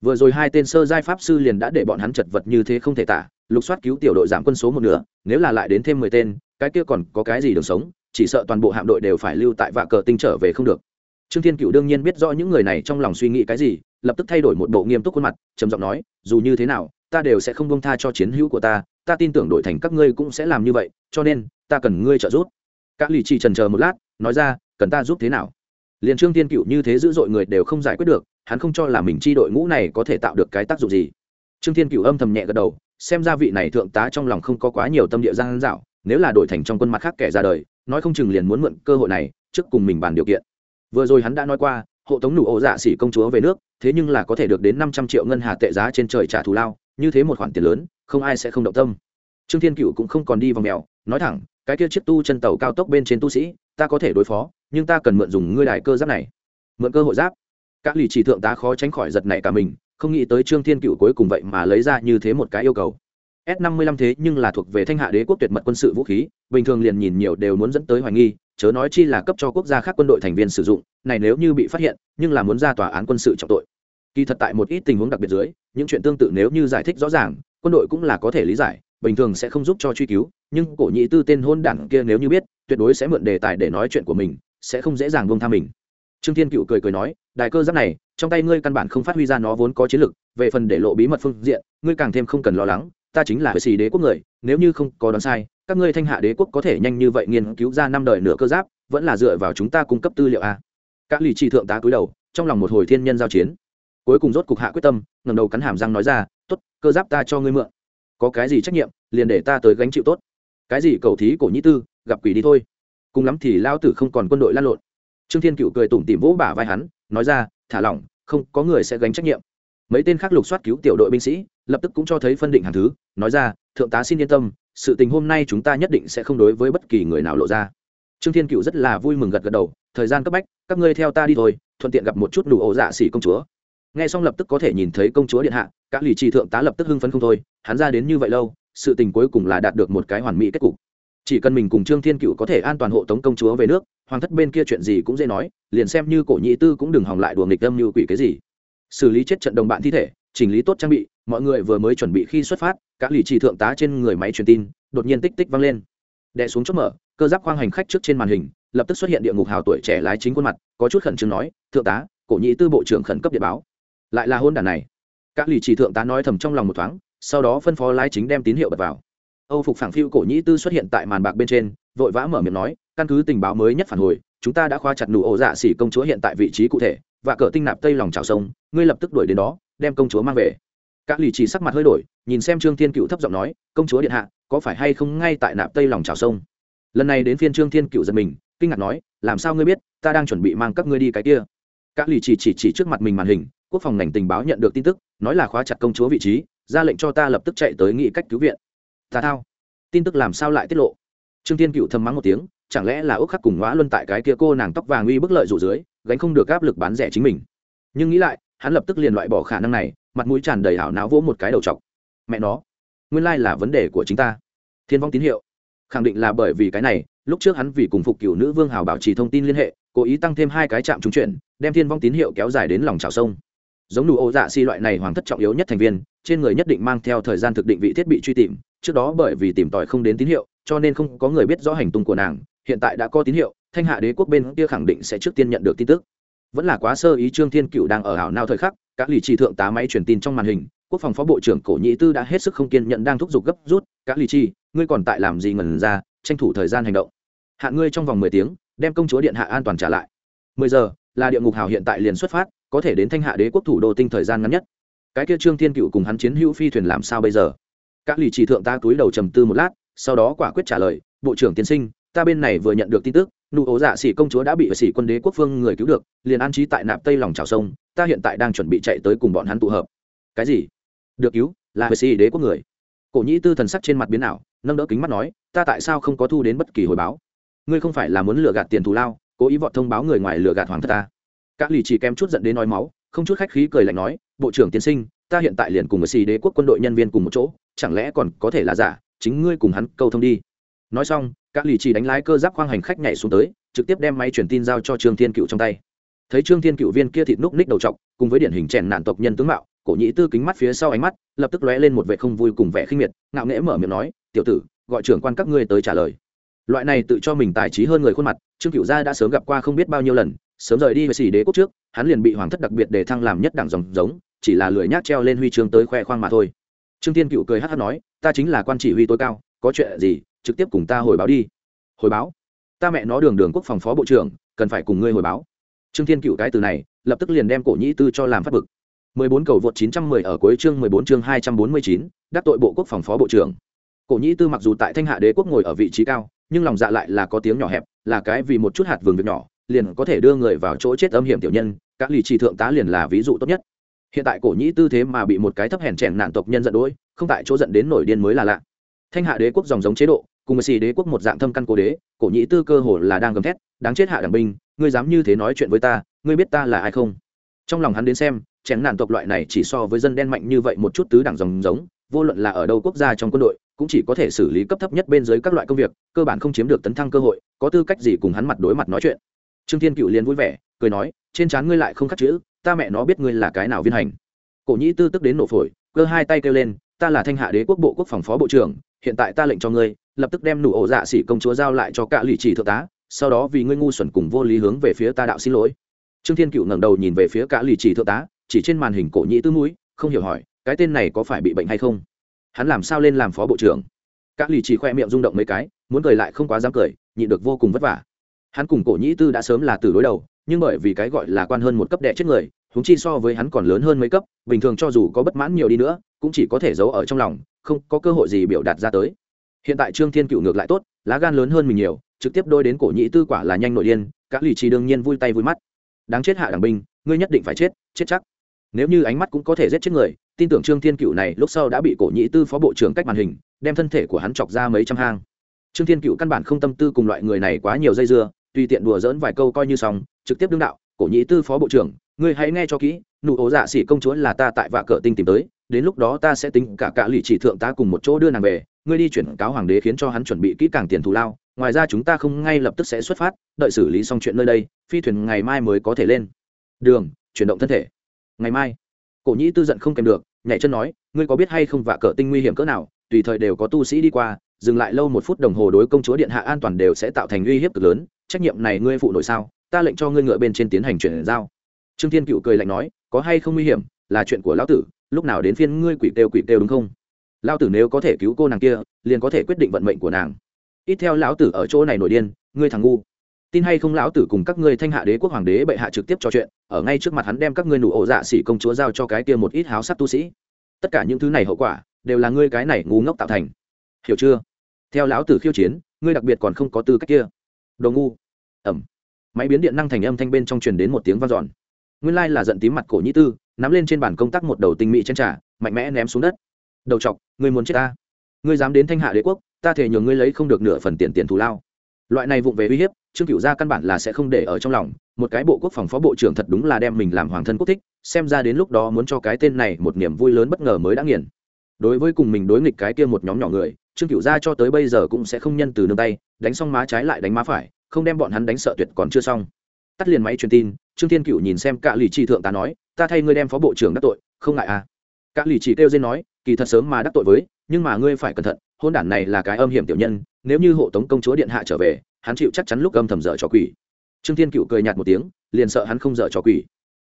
Vừa rồi hai tên sơ giai pháp sư liền đã để bọn hắn chật vật như thế không thể tả, lục soát cứu tiểu đội giảm quân số một nửa, nếu là lại đến thêm mười tên, cái kia còn có cái gì đường sống, chỉ sợ toàn bộ hạm đội đều phải lưu tại vạ cờ tinh trở về không được. Trương thiên cựu đương nhiên biết rõ những người này trong lòng suy nghĩ cái gì lập tức thay đổi một bộ nghiêm túc khuôn mặt, trầm giọng nói, dù như thế nào, ta đều sẽ không bông tha cho chiến hữu của ta ta tin tưởng đội thành các ngươi cũng sẽ làm như vậy, cho nên, ta cần ngươi trợ giúp. Các lì chỉ trần chờ một lát, nói ra, cần ta giúp thế nào? Liền trương thiên cựu như thế dữ dội người đều không giải quyết được, hắn không cho là mình chi đội ngũ này có thể tạo được cái tác dụng gì. Trương thiên cựu âm thầm nhẹ gật đầu, xem ra vị này thượng tá trong lòng không có quá nhiều tâm địa gian dạo, nếu là đổi thành trong quân mặt khác kẻ ra đời, nói không chừng liền muốn mượn cơ hội này, trước cùng mình bàn điều kiện. Vừa rồi hắn đã nói qua hộ tống nụ ổ dạ xỉ công chúa về nước, thế nhưng là có thể được đến năm trăm triệu ngân hà tệ giá trên trời trả thù lao, như thế một khoản tiền lớn, không ai sẽ không động tâm. Trương thiên cựu cũng không còn đi vòng mèo, nói thẳng, cái kia chiếc tu chân tàu cao tốc bên trên tu sĩ, ta có thể đối phó, nhưng ta cần mượn dùng ngươi đài cơ giáp này. Mượn cơ hội giáp. Các lì chỉ thượng tá khó tránh khỏi giật này cả mình, không nghĩ tới trương thiên cựu cuối cùng vậy mà lấy ra như thế một cái yêu cầu. S 55 thế nhưng là thuộc về thanh hạ đế quốc tuyệt mật quân sự vũ khí, bình thường liền nhìn nhiều đều muốn dẫn tới hoài nghi chớ nói chi là cấp cho quốc gia khác quân đội thành viên sử dụng, này nếu như bị phát hiện, nhưng là muốn ra tòa án quân sự trọng tội. Kỳ thật tại một ít tình huống đặc biệt dưới, những chuyện tương tự nếu như giải thích rõ ràng, quân đội cũng là có thể lý giải, bình thường sẽ không giúp cho truy cứu, nhưng cổ nhị tư tên hôn đảng kia nếu như biết, tuyệt đối sẽ mượn đề tài để nói chuyện của mình, sẽ không dễ dàng buông tha mình. Trương thiên cựu cười cười nói đại cơ giáp này, trong tay ngươi căn bản không phát huy ra nó vốn có chiến lực, về phần để lộ bí mật phương diện, ngươi càng thêm không cần lo lắng, ta chính là xì đế quốc người, nếu như không có đoán sai các ngươi thanh hạ đế quốc có thể nhanh như vậy nghiên cứu ra năm đời nửa cơ giáp, vẫn là dựa vào chúng ta cung cấp tư liệu a. Các lì trì thượng tá cúi đầu, trong lòng một hồi thiên nhân giao chiến. Cuối cùng rốt cục hạ quyết tâm ngầm đầu cắn hàm răng nói ra, tốt, cơ giáp ta cho ngươi mượn. Có cái gì trách nhiệm, liền để ta tới gánh chịu tốt. Cái gì cầu thí cổ nhĩ tư, gặp quỷ đi thôi. Cùng lắm thì lao tử không còn quân đội lan lộn. Trương thiên cựu cười tủm tỉm vỗ bả vai hắn, nói ra, thả lỏng, không, có người sẽ gánh trách nhiệm. Mấy tên khác lục soát cứu tiểu đội binh sĩ, lập tức cũng cho thấy phân định hàng thứ, nói ra, thượng tá xin yên tâm sự tình hôm nay chúng ta nhất định sẽ không đối với bất kỳ người nào lộ ra. Trương thiên cựu rất là vui mừng gật gật đầu, thời gian cấp bách, các ngươi theo ta đi thôi, thuận tiện gặp một chút đủ ổ dạ xỉ công chúa. Nghe xong lập tức có thể nhìn thấy công chúa điện hạ các lì trì thượng tá lập tức hưng phấn không thôi, hắn ra đến như vậy lâu, sự tình cuối cùng là đạt được một cái hoàn mỹ kết cục. Chỉ cần mình cùng trương thiên cựu có thể an toàn hộ tống công chúa về nước, hoàng thất bên kia chuyện gì cũng dễ nói, liền xem như cổ nhị tư cũng đừng hòng lại đùa nghịch tâm như quỷ cái gì. Xử lý chết trận đồng bạn thi thể, chỉnh lý tốt trang bị mọi người vừa mới chuẩn bị khi xuất phát các lì trì thượng tá trên người máy truyền tin đột nhiên tích tích vang lên. Đè xuống chốt mở, cơ giáp khoang hành khách trước trên màn hình, lập tức xuất hiện địa ngục hào tuổi trẻ lái chính khuôn mặt, có chút khẩn trương nói, thượng tá, cổ nhĩ tư bộ trưởng khẩn cấp địa báo. Lại là hôn đàn này. Các lì trì thượng tá nói thầm trong lòng một thoáng, sau đó phân phó lái chính đem tín hiệu bật vào. Âu phục phảng phiu cổ nhĩ tư xuất hiện tại màn bạc bên trên, vội vã mở miệng nói, căn cứ tình báo mới nhất phản hồi, chúng ta đã khoa chặt nụ ổ dạ xỉ công chúa hiện tại vị trí cụ thể, và cỡ tinh nạp tây lòng trào sông, ngươi lập tức đuổi đến đó, đem công chúa mang về các lì chỉ sắc mặt hơi đổi nhìn xem trương thiên cựu thấp giọng nói công chúa điện hạ có phải hay không ngay tại nạp tây lòng trào sông? Lần này đến phiên trương thiên cựu giật mình kinh ngạc nói làm sao ngươi biết ta đang chuẩn bị mang các ngươi đi cái kia? Các lì chỉ, chỉ chỉ trước mặt mình màn hình quốc phòng ngành tình báo nhận được tin tức nói là khóa chặt công chúa vị trí ra lệnh cho ta lập tức chạy tới nghị cách cứu viện. Ta thao. Tin tức làm sao lại tiết lộ? Trương thiên cựu thầm mắng một tiếng chẳng lẽ là ước khắc cùng ngõ luân tại cái kia cô nàng tóc vàng uy bức lợi rủ dưới gánh không được áp lực bán rẻ chính mình. Nhưng nghĩ lại hắn lập tức liền loại bỏ khả năng này mặt mũi tràn đầy hảo não vỗ một cái đầu chọc. Mẹ nó, nguyên lai là vấn đề của chính ta. Thiên vong tín hiệu. Khẳng định là bởi vì cái này, lúc trước hắn vì cùng phục cựu nữ vương hào bảo trì thông tin liên hệ, cố ý tăng thêm hai cái trạm trúng chuyển đem thiên vong tín hiệu kéo dài đến lòng trào sông. Giống đủ ô dạ si loại này hoàng thất trọng yếu nhất thành viên, trên người nhất định mang theo thời gian thực định vị thiết bị truy tìm, trước đó bởi vì tìm tòi không đến tín hiệu, cho nên không có người biết rõ hành tung của nàng, hiện tại đã có tín hiệu, thanh hạ đế quốc bên kia khẳng định sẽ trước tiên nhận được tin tức. Vẫn là quá sơ ý trương thiên cựu đang ở hảo nào thời khắc các lì trì thượng tá máy truyền tin trong màn hình, quốc phòng phó bộ trưởng cổ nhĩ tư đã hết sức không kiên nhận đang thúc giục gấp rút. Các lì trì ngươi còn tại làm gì ngần ra, tranh thủ thời gian hành động. Hạn ngươi trong vòng mười tiếng, đem công chúa điện hạ an toàn trả lại. Mười giờ, là địa ngục hào hiện tại liền xuất phát, có thể đến thanh hạ đế quốc thủ đô tinh thời gian ngắn nhất. Cái kia trương thiên cựu cùng hắn chiến hữu phi thuyền làm sao bây giờ? Các lì trì thượng ta túi đầu trầm tư một lát, sau đó quả quyết trả lời, bộ trưởng tiên sinh, ta bên này vừa nhận được tin tức, nụ ố dạ sĩ công chúa đã bị sĩ quân đế quốc phương người cứu được, liền an trí tại nạp tây lòng trào sông ta hiện tại đang chuẩn bị chạy tới cùng bọn hắn tụ hợp. Cái gì? Được cứu, là sĩ đế quốc người. Cổ nhĩ tư thần sắc trên mặt biến ảo, nâng đỡ kính mắt nói, ta tại sao không có thu đến bất kỳ hồi báo? Ngươi không phải là muốn lừa gạt tiền thù lao, cố ý vọt thông báo người ngoài lừa gạt hoàng thất ta. Các lì chỉ kém chút giận đến nói máu, không chút khách khí cười lạnh nói, bộ trưởng tiến sinh, ta hiện tại liền cùng với xì đế quốc quân đội nhân viên cùng một chỗ, chẳng lẽ còn có thể là giả, chính ngươi cùng hắn câu thông đi. Nói xong các lì chỉ đánh lái cơ giáp khoang hành khách nhảy xuống tới, trực tiếp đem máy truyền tin giao cho trương thiên cựu trong tay thấy trương thiên cựu viên kia thịt núc ních đầu t cùng với điển hình chèn nạn tộc nhân tướng mạo, cổ nhĩ tư kính mắt phía sau ánh mắt, lập tức lóe lên một vẻ không vui cùng vẻ khinh miệt, ngạo nghễ mở miệng nói, tiểu tử, gọi trưởng quan các ngươi tới trả lời. Loại này tự cho mình tài trí hơn người khuôn mặt, trương cựu gia đã sớm gặp qua không biết bao nhiêu lần, sớm rời đi về xỉ đế quốc trước, hắn liền bị hoàng thất đặc biệt để thăng làm nhất đẳng dòng giống, chỉ là lười nhác treo lên huy chương tới khoe khoang mà thôi. Trương thiên cựu cười hát hát nói, ta chính là quan chỉ huy tối cao, có chuyện gì, trực tiếp cùng ta hồi báo đi. Hồi báo? Ta mẹ nó đường đường quốc phòng phó bộ trưởng, cần phải cùng ngươi hồi báo trương thiên cựu cái từ này lập tức liền đem cổ nhĩ tư cho làm phát bực. 14 cầu vượt 910 ở cuối chương 14 chương 249, đắc tội bộ quốc phòng phó bộ trưởng. Cổ nhĩ tư mặc dù tại thanh hạ đế quốc ngồi ở vị trí cao nhưng lòng dạ lại là có tiếng nhỏ hẹp là cái vì một chút hạt vườn việc nhỏ liền có thể đưa người vào chỗ chết âm hiểm tiểu nhân các lì Chỉ thượng tá liền là ví dụ tốt nhất. Hiện tại cổ nhĩ tư thế mà bị một cái thấp hèn chèn nạn tộc nhân giận đỗi không tại chỗ giận đến nổi điên mới là lạ. Thanh hạ đế quốc dòng giống chế độ cùng với xì đế quốc một dạng thâm căn cố đế cổ nhĩ tư cơ hồ là đang gầm thét đáng chết hạ đẳng binh ngươi dám như thế nói chuyện với ta, ngươi biết ta là ai không? Trong lòng hắn đến xem, chén nạn tộc loại này chỉ so với dân đen mạnh như vậy một chút tứ đẳng dòng giống, vô luận là ở đâu quốc gia trong quân đội, cũng chỉ có thể xử lý cấp thấp nhất bên dưới các loại công việc, cơ bản không chiếm được tấn thăng cơ hội, có tư cách gì cùng hắn mặt đối mặt nói chuyện? Trương thiên cựu liền vui vẻ, cười nói, trên trán ngươi lại không khắc chữ, ta mẹ nó biết ngươi là cái nào viên hành. Cổ nhĩ tư tức đến nổ phổi, cơ hai tay kêu lên, ta là thanh hạ đế quốc bộ quốc phòng phó bộ trưởng, hiện tại ta lệnh cho ngươi, lập tức đem nụ ổ dạ xỉ công chúa giao lại cho cả lì chỉ thượng tá sau đó vì ngươi ngu xuẩn cùng vô lý hướng về phía ta đạo xin lỗi. Trương thiên cựu ngẩng đầu nhìn về phía cả lì chỉ thượng tá, chỉ trên màn hình cổ nhĩ tư mũi, không hiểu hỏi, cái tên này có phải bị bệnh hay không? Hắn làm sao lên làm phó bộ trưởng? Các lì chỉ khoe miệng rung động mấy cái, muốn cười lại không quá dám cười, nhịn được vô cùng vất vả. Hắn cùng cổ nhĩ tư đã sớm là từ đối đầu, nhưng bởi vì cái gọi là quan hơn một cấp đệ chết người húng chi so với hắn còn lớn hơn mấy cấp, bình thường cho dù có bất mãn nhiều đi nữa, cũng chỉ có thể giấu ở trong lòng, không có cơ hội gì biểu đạt ra tới. Hiện tại trương thiên cựu ngược lại tốt, lá gan lớn hơn mình nhiều trực tiếp đôi đến cổ nhĩ tư quả là nhanh nội điên các lì chỉ đương nhiên vui tay vui mắt. Đáng chết hạ đảng binh, ngươi nhất định phải chết chết chắc. Nếu như ánh mắt cũng có thể giết chết người, tin tưởng trương thiên cựu này lúc sau đã bị cổ nhĩ tư phó bộ trưởng cách màn hình, đem thân thể của hắn chọc ra mấy trăm hang. Trương thiên cựu căn bản không tâm tư cùng loại người này quá nhiều dây dưa, tùy tiện đùa dỡn vài câu coi như xong, trực tiếp đương đạo, cổ nhĩ tư phó bộ trưởng, ngươi hãy nghe cho kỹ, nụ ố dạ xỉ công chúa là ta tại vạ cờ tinh tìm tới, đến lúc đó ta sẽ tính cả cả lì chỉ thượng ta cùng một chỗ đưa nàng về, ngươi đi chuyển cáo hoàng đế khiến cho hắn chuẩn bị kỹ càng tiền thù lao ngoài ra chúng ta không ngay lập tức sẽ xuất phát, đợi xử lý xong chuyện nơi đây, phi thuyền ngày mai mới có thể lên. Đường, chuyển động thân thể. Ngày mai. Cổ nhĩ tư giận không kèm được, nhảy chân nói, ngươi có biết hay không vạ cờ tinh nguy hiểm cỡ nào, tùy thời đều có tu sĩ đi qua, dừng lại lâu một phút đồng hồ đối công chúa điện hạ an toàn đều sẽ tạo thành uy hiếp cực lớn, trách nhiệm này ngươi phụ nổi sao, ta lệnh cho ngươi ngựa bên trên tiến hành chuyển giao. Trương thiên cựu cười lạnh nói, có hay không nguy hiểm, là chuyện của lão tử, lúc nào đến phiên ngươi quỷ têu quỷ têu đúng không? Lão tử nếu có thể cứu cô nàng kia, liền có thể quyết định vận mệnh của nàng ít theo lão tử ở chỗ này nổi điên, ngươi thằng ngu. Tin hay không lão tử cùng các ngươi thanh hạ đế quốc hoàng đế bệ hạ trực tiếp trò chuyện, ở ngay trước mặt hắn đem các ngươi nụ ổ dạ xỉ công chúa giao cho cái kia một ít háo sắc tu sĩ. Tất cả những thứ này hậu quả, đều là ngươi cái này ngu ngốc tạo thành. Hiểu chưa? Theo lão tử khiêu chiến, ngươi đặc biệt còn không có tư cách kia. Đồ ngu. Ẩm. Máy biến điện năng thành âm thanh bên trong truyền đến một tiếng vang dọn. Nguyên lai là giận tím mặt cổ nhĩ tư, nắm lên trên bàn công tác một đầu tinh mỹ trên trà, mạnh mẽ ném xuống đất. Đầu chọc, ngươi muốn chết ta? Ngươi dám đến thanh hạ đế quốc ta thể nhường ngươi lấy không được nửa phần tiền tiền thù lao. Loại này vụng về uy hiếp, trương cửu gia căn bản là sẽ không để ở trong lòng. Một cái bộ quốc phòng phó bộ trưởng thật đúng là đem mình làm hoàng thân quốc thích, xem ra đến lúc đó muốn cho cái tên này một niềm vui lớn bất ngờ mới đã nghiền. Đối với cùng mình đối nghịch cái kia một nhóm nhỏ người, trương cửu gia cho tới bây giờ cũng sẽ không nhân từ nương tay, đánh xong má trái lại đánh má phải, không đem bọn hắn đánh sợ tuyệt còn chưa xong. Tắt liền máy truyền tin, trương thiên cửu nhìn xem cả lì trì thượng tá nói, ta thay ngươi đem phó bộ trưởng đắc tội, không ngại à? Cả lì trì kêu dên nói, kỳ thật sớm mà đắc tội với, nhưng mà ngươi phải cẩn thận hôn đản này là cái âm hiểm tiểu nhân, nếu như hộ tống công chúa điện hạ trở về, hắn chịu chắc chắn lúc âm thầm dở trò quỷ. Trương thiên cựu cười nhạt một tiếng, liền sợ hắn không dở trò quỷ.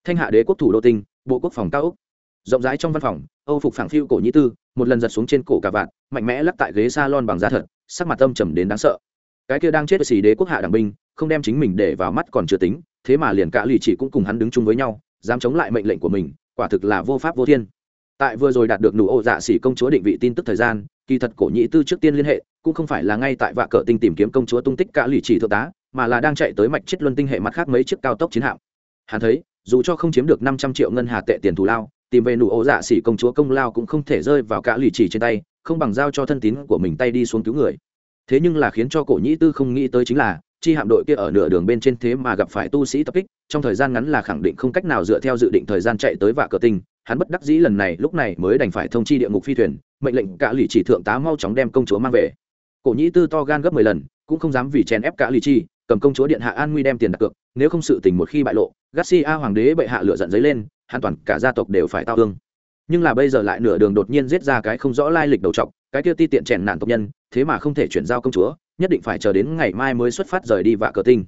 Thanh hạ đế quốc thủ đô tinh, bộ quốc phòng cao úc rộng rãi trong văn phòng, âu phục phảng phiu cổ nhĩ tư, một lần giật xuống trên cổ cả vạn mạnh mẽ lắc tại ghế s a lon bằng da thật, sắc mặt âm trầm đến đáng sợ. Cái kia đang chết xì đế quốc hạ đảng binh, không đem chính mình để vào mắt còn chưa tính, thế mà liền cả lì chỉ cũng cùng hắn đứng chung với nhau, dám chống lại mệnh lệnh của mình, quả thực là vô pháp vô thiên. Tại vừa rồi đạt được nụ ô dạ xỉ công chúa định vị tin tức thời gian kỳ thật cổ nhĩ tư trước tiên liên hệ, cũng không phải là ngay tại vạ cờ tinh tìm kiếm công chúa tung tích cả lì chỉ thượng tá, mà là đang chạy tới mạch chết luân tinh hệ mặt khác mấy chiếc cao tốc chiến hạm. Hắn thấy, dù cho không chiếm được năm trăm triệu ngân hà tệ tiền thù lao, tìm về nụ ô dạ xỉ công chúa công lao cũng không thể rơi vào cả lì chỉ trên tay, không bằng giao cho thân tín của mình tay đi xuống cứu người. Thế nhưng là khiến cho cổ nhĩ tư không nghĩ tới chính là, chi hạm đội kia ở nửa đường bên trên thế mà gặp phải tu sĩ tập kích, trong thời gian ngắn là khẳng định không cách nào dựa theo dự định thời gian chạy tới vạ cờ tinh. Hắn bất đắc dĩ lần này, lúc này mới đành phải thông chi địa ngục phi thuyền mệnh lệnh cả lì chỉ thượng tá mau chóng đem công chúa mang về. Cổ nhĩ tư to gan gấp mười lần, cũng không dám vì chèn ép cả lì chi cầm công chúa điện hạ an nguy đem tiền đặt cược, nếu không sự tình một khi bại lộ, garcia hoàng đế bệ hạ lựa giận dấy lên an toàn cả gia tộc đều phải tao thương. Nhưng là bây giờ lại nửa đường đột nhiên giết ra cái không rõ lai lịch đầu trọc cái kia ti tiện chèn nạn tộc nhân, thế mà không thể chuyển giao công chúa, nhất định phải chờ đến ngày mai mới xuất phát rời đi vạ cờ tinh.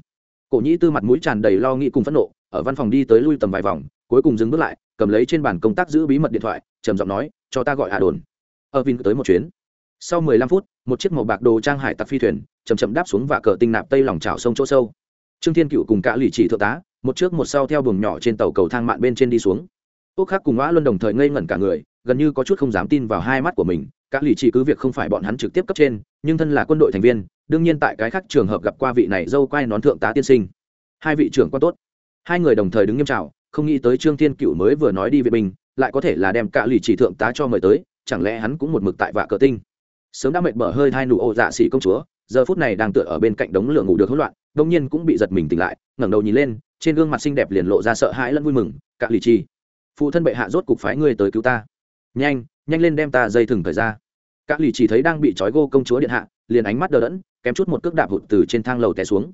Cổ nhĩ tư mặt mũi tràn đầy lo nghĩ cùng phẫn nộ, ở văn phòng đi tới lui tầm vài vòng, cuối cùng dừng bước lại, cầm lấy trên bàn công tác giữ bí mật điện thoại, trầm giọng nói, cho ta gọi hạ đồn ở vin tới một chuyến. Sau mười lăm phút, một chiếc màu bạc đồ trang hải tặc phi thuyền chậm chậm đáp xuống và cờ tinh nạp tây lòng trào sông chỗ sâu. Trương thiên cựu cùng cả lì chỉ thượng tá, một trước một sau theo buồng nhỏ trên tàu cầu thang mạn bên trên đi xuống. Quốc khác cùng ngã luân đồng thời ngây ngẩn cả người, gần như có chút không dám tin vào hai mắt của mình. Cả lì chỉ cứ việc không phải bọn hắn trực tiếp cấp trên, nhưng thân là quân đội thành viên, đương nhiên tại cái khác trường hợp gặp qua vị này dâu quay nón thượng tá tiên sinh. Hai vị trưởng quan tốt. Hai người đồng thời đứng nghiêm trào không nghĩ tới trương thiên cựu mới vừa nói đi vệ binh, lại có thể là đem cả lì chỉ thượng tá cho mời tới chẳng lẽ hắn cũng một mực tại vạ cờ tinh? Sớm đã mệt mở hơi thai nụ ô dạ xỉ công chúa, giờ phút này đang tựa ở bên cạnh đống lửa ngủ được hỗn loạn đông nhiên cũng bị giật mình tỉnh lại, ngẩng đầu nhìn lên, trên gương mặt xinh đẹp liền lộ ra sợ hãi lẫn vui mừng, cạ lì chi phụ thân bệ hạ rốt cục phái ngươi tới cứu ta. Nhanh nhanh lên đem ta dây thừng thời ra. Cạ lì chỉ thấy đang bị trói gô công chúa điện hạ, liền ánh mắt đờ đẫn, kém chút một cước đạp hụt từ trên thang lầu té xuống.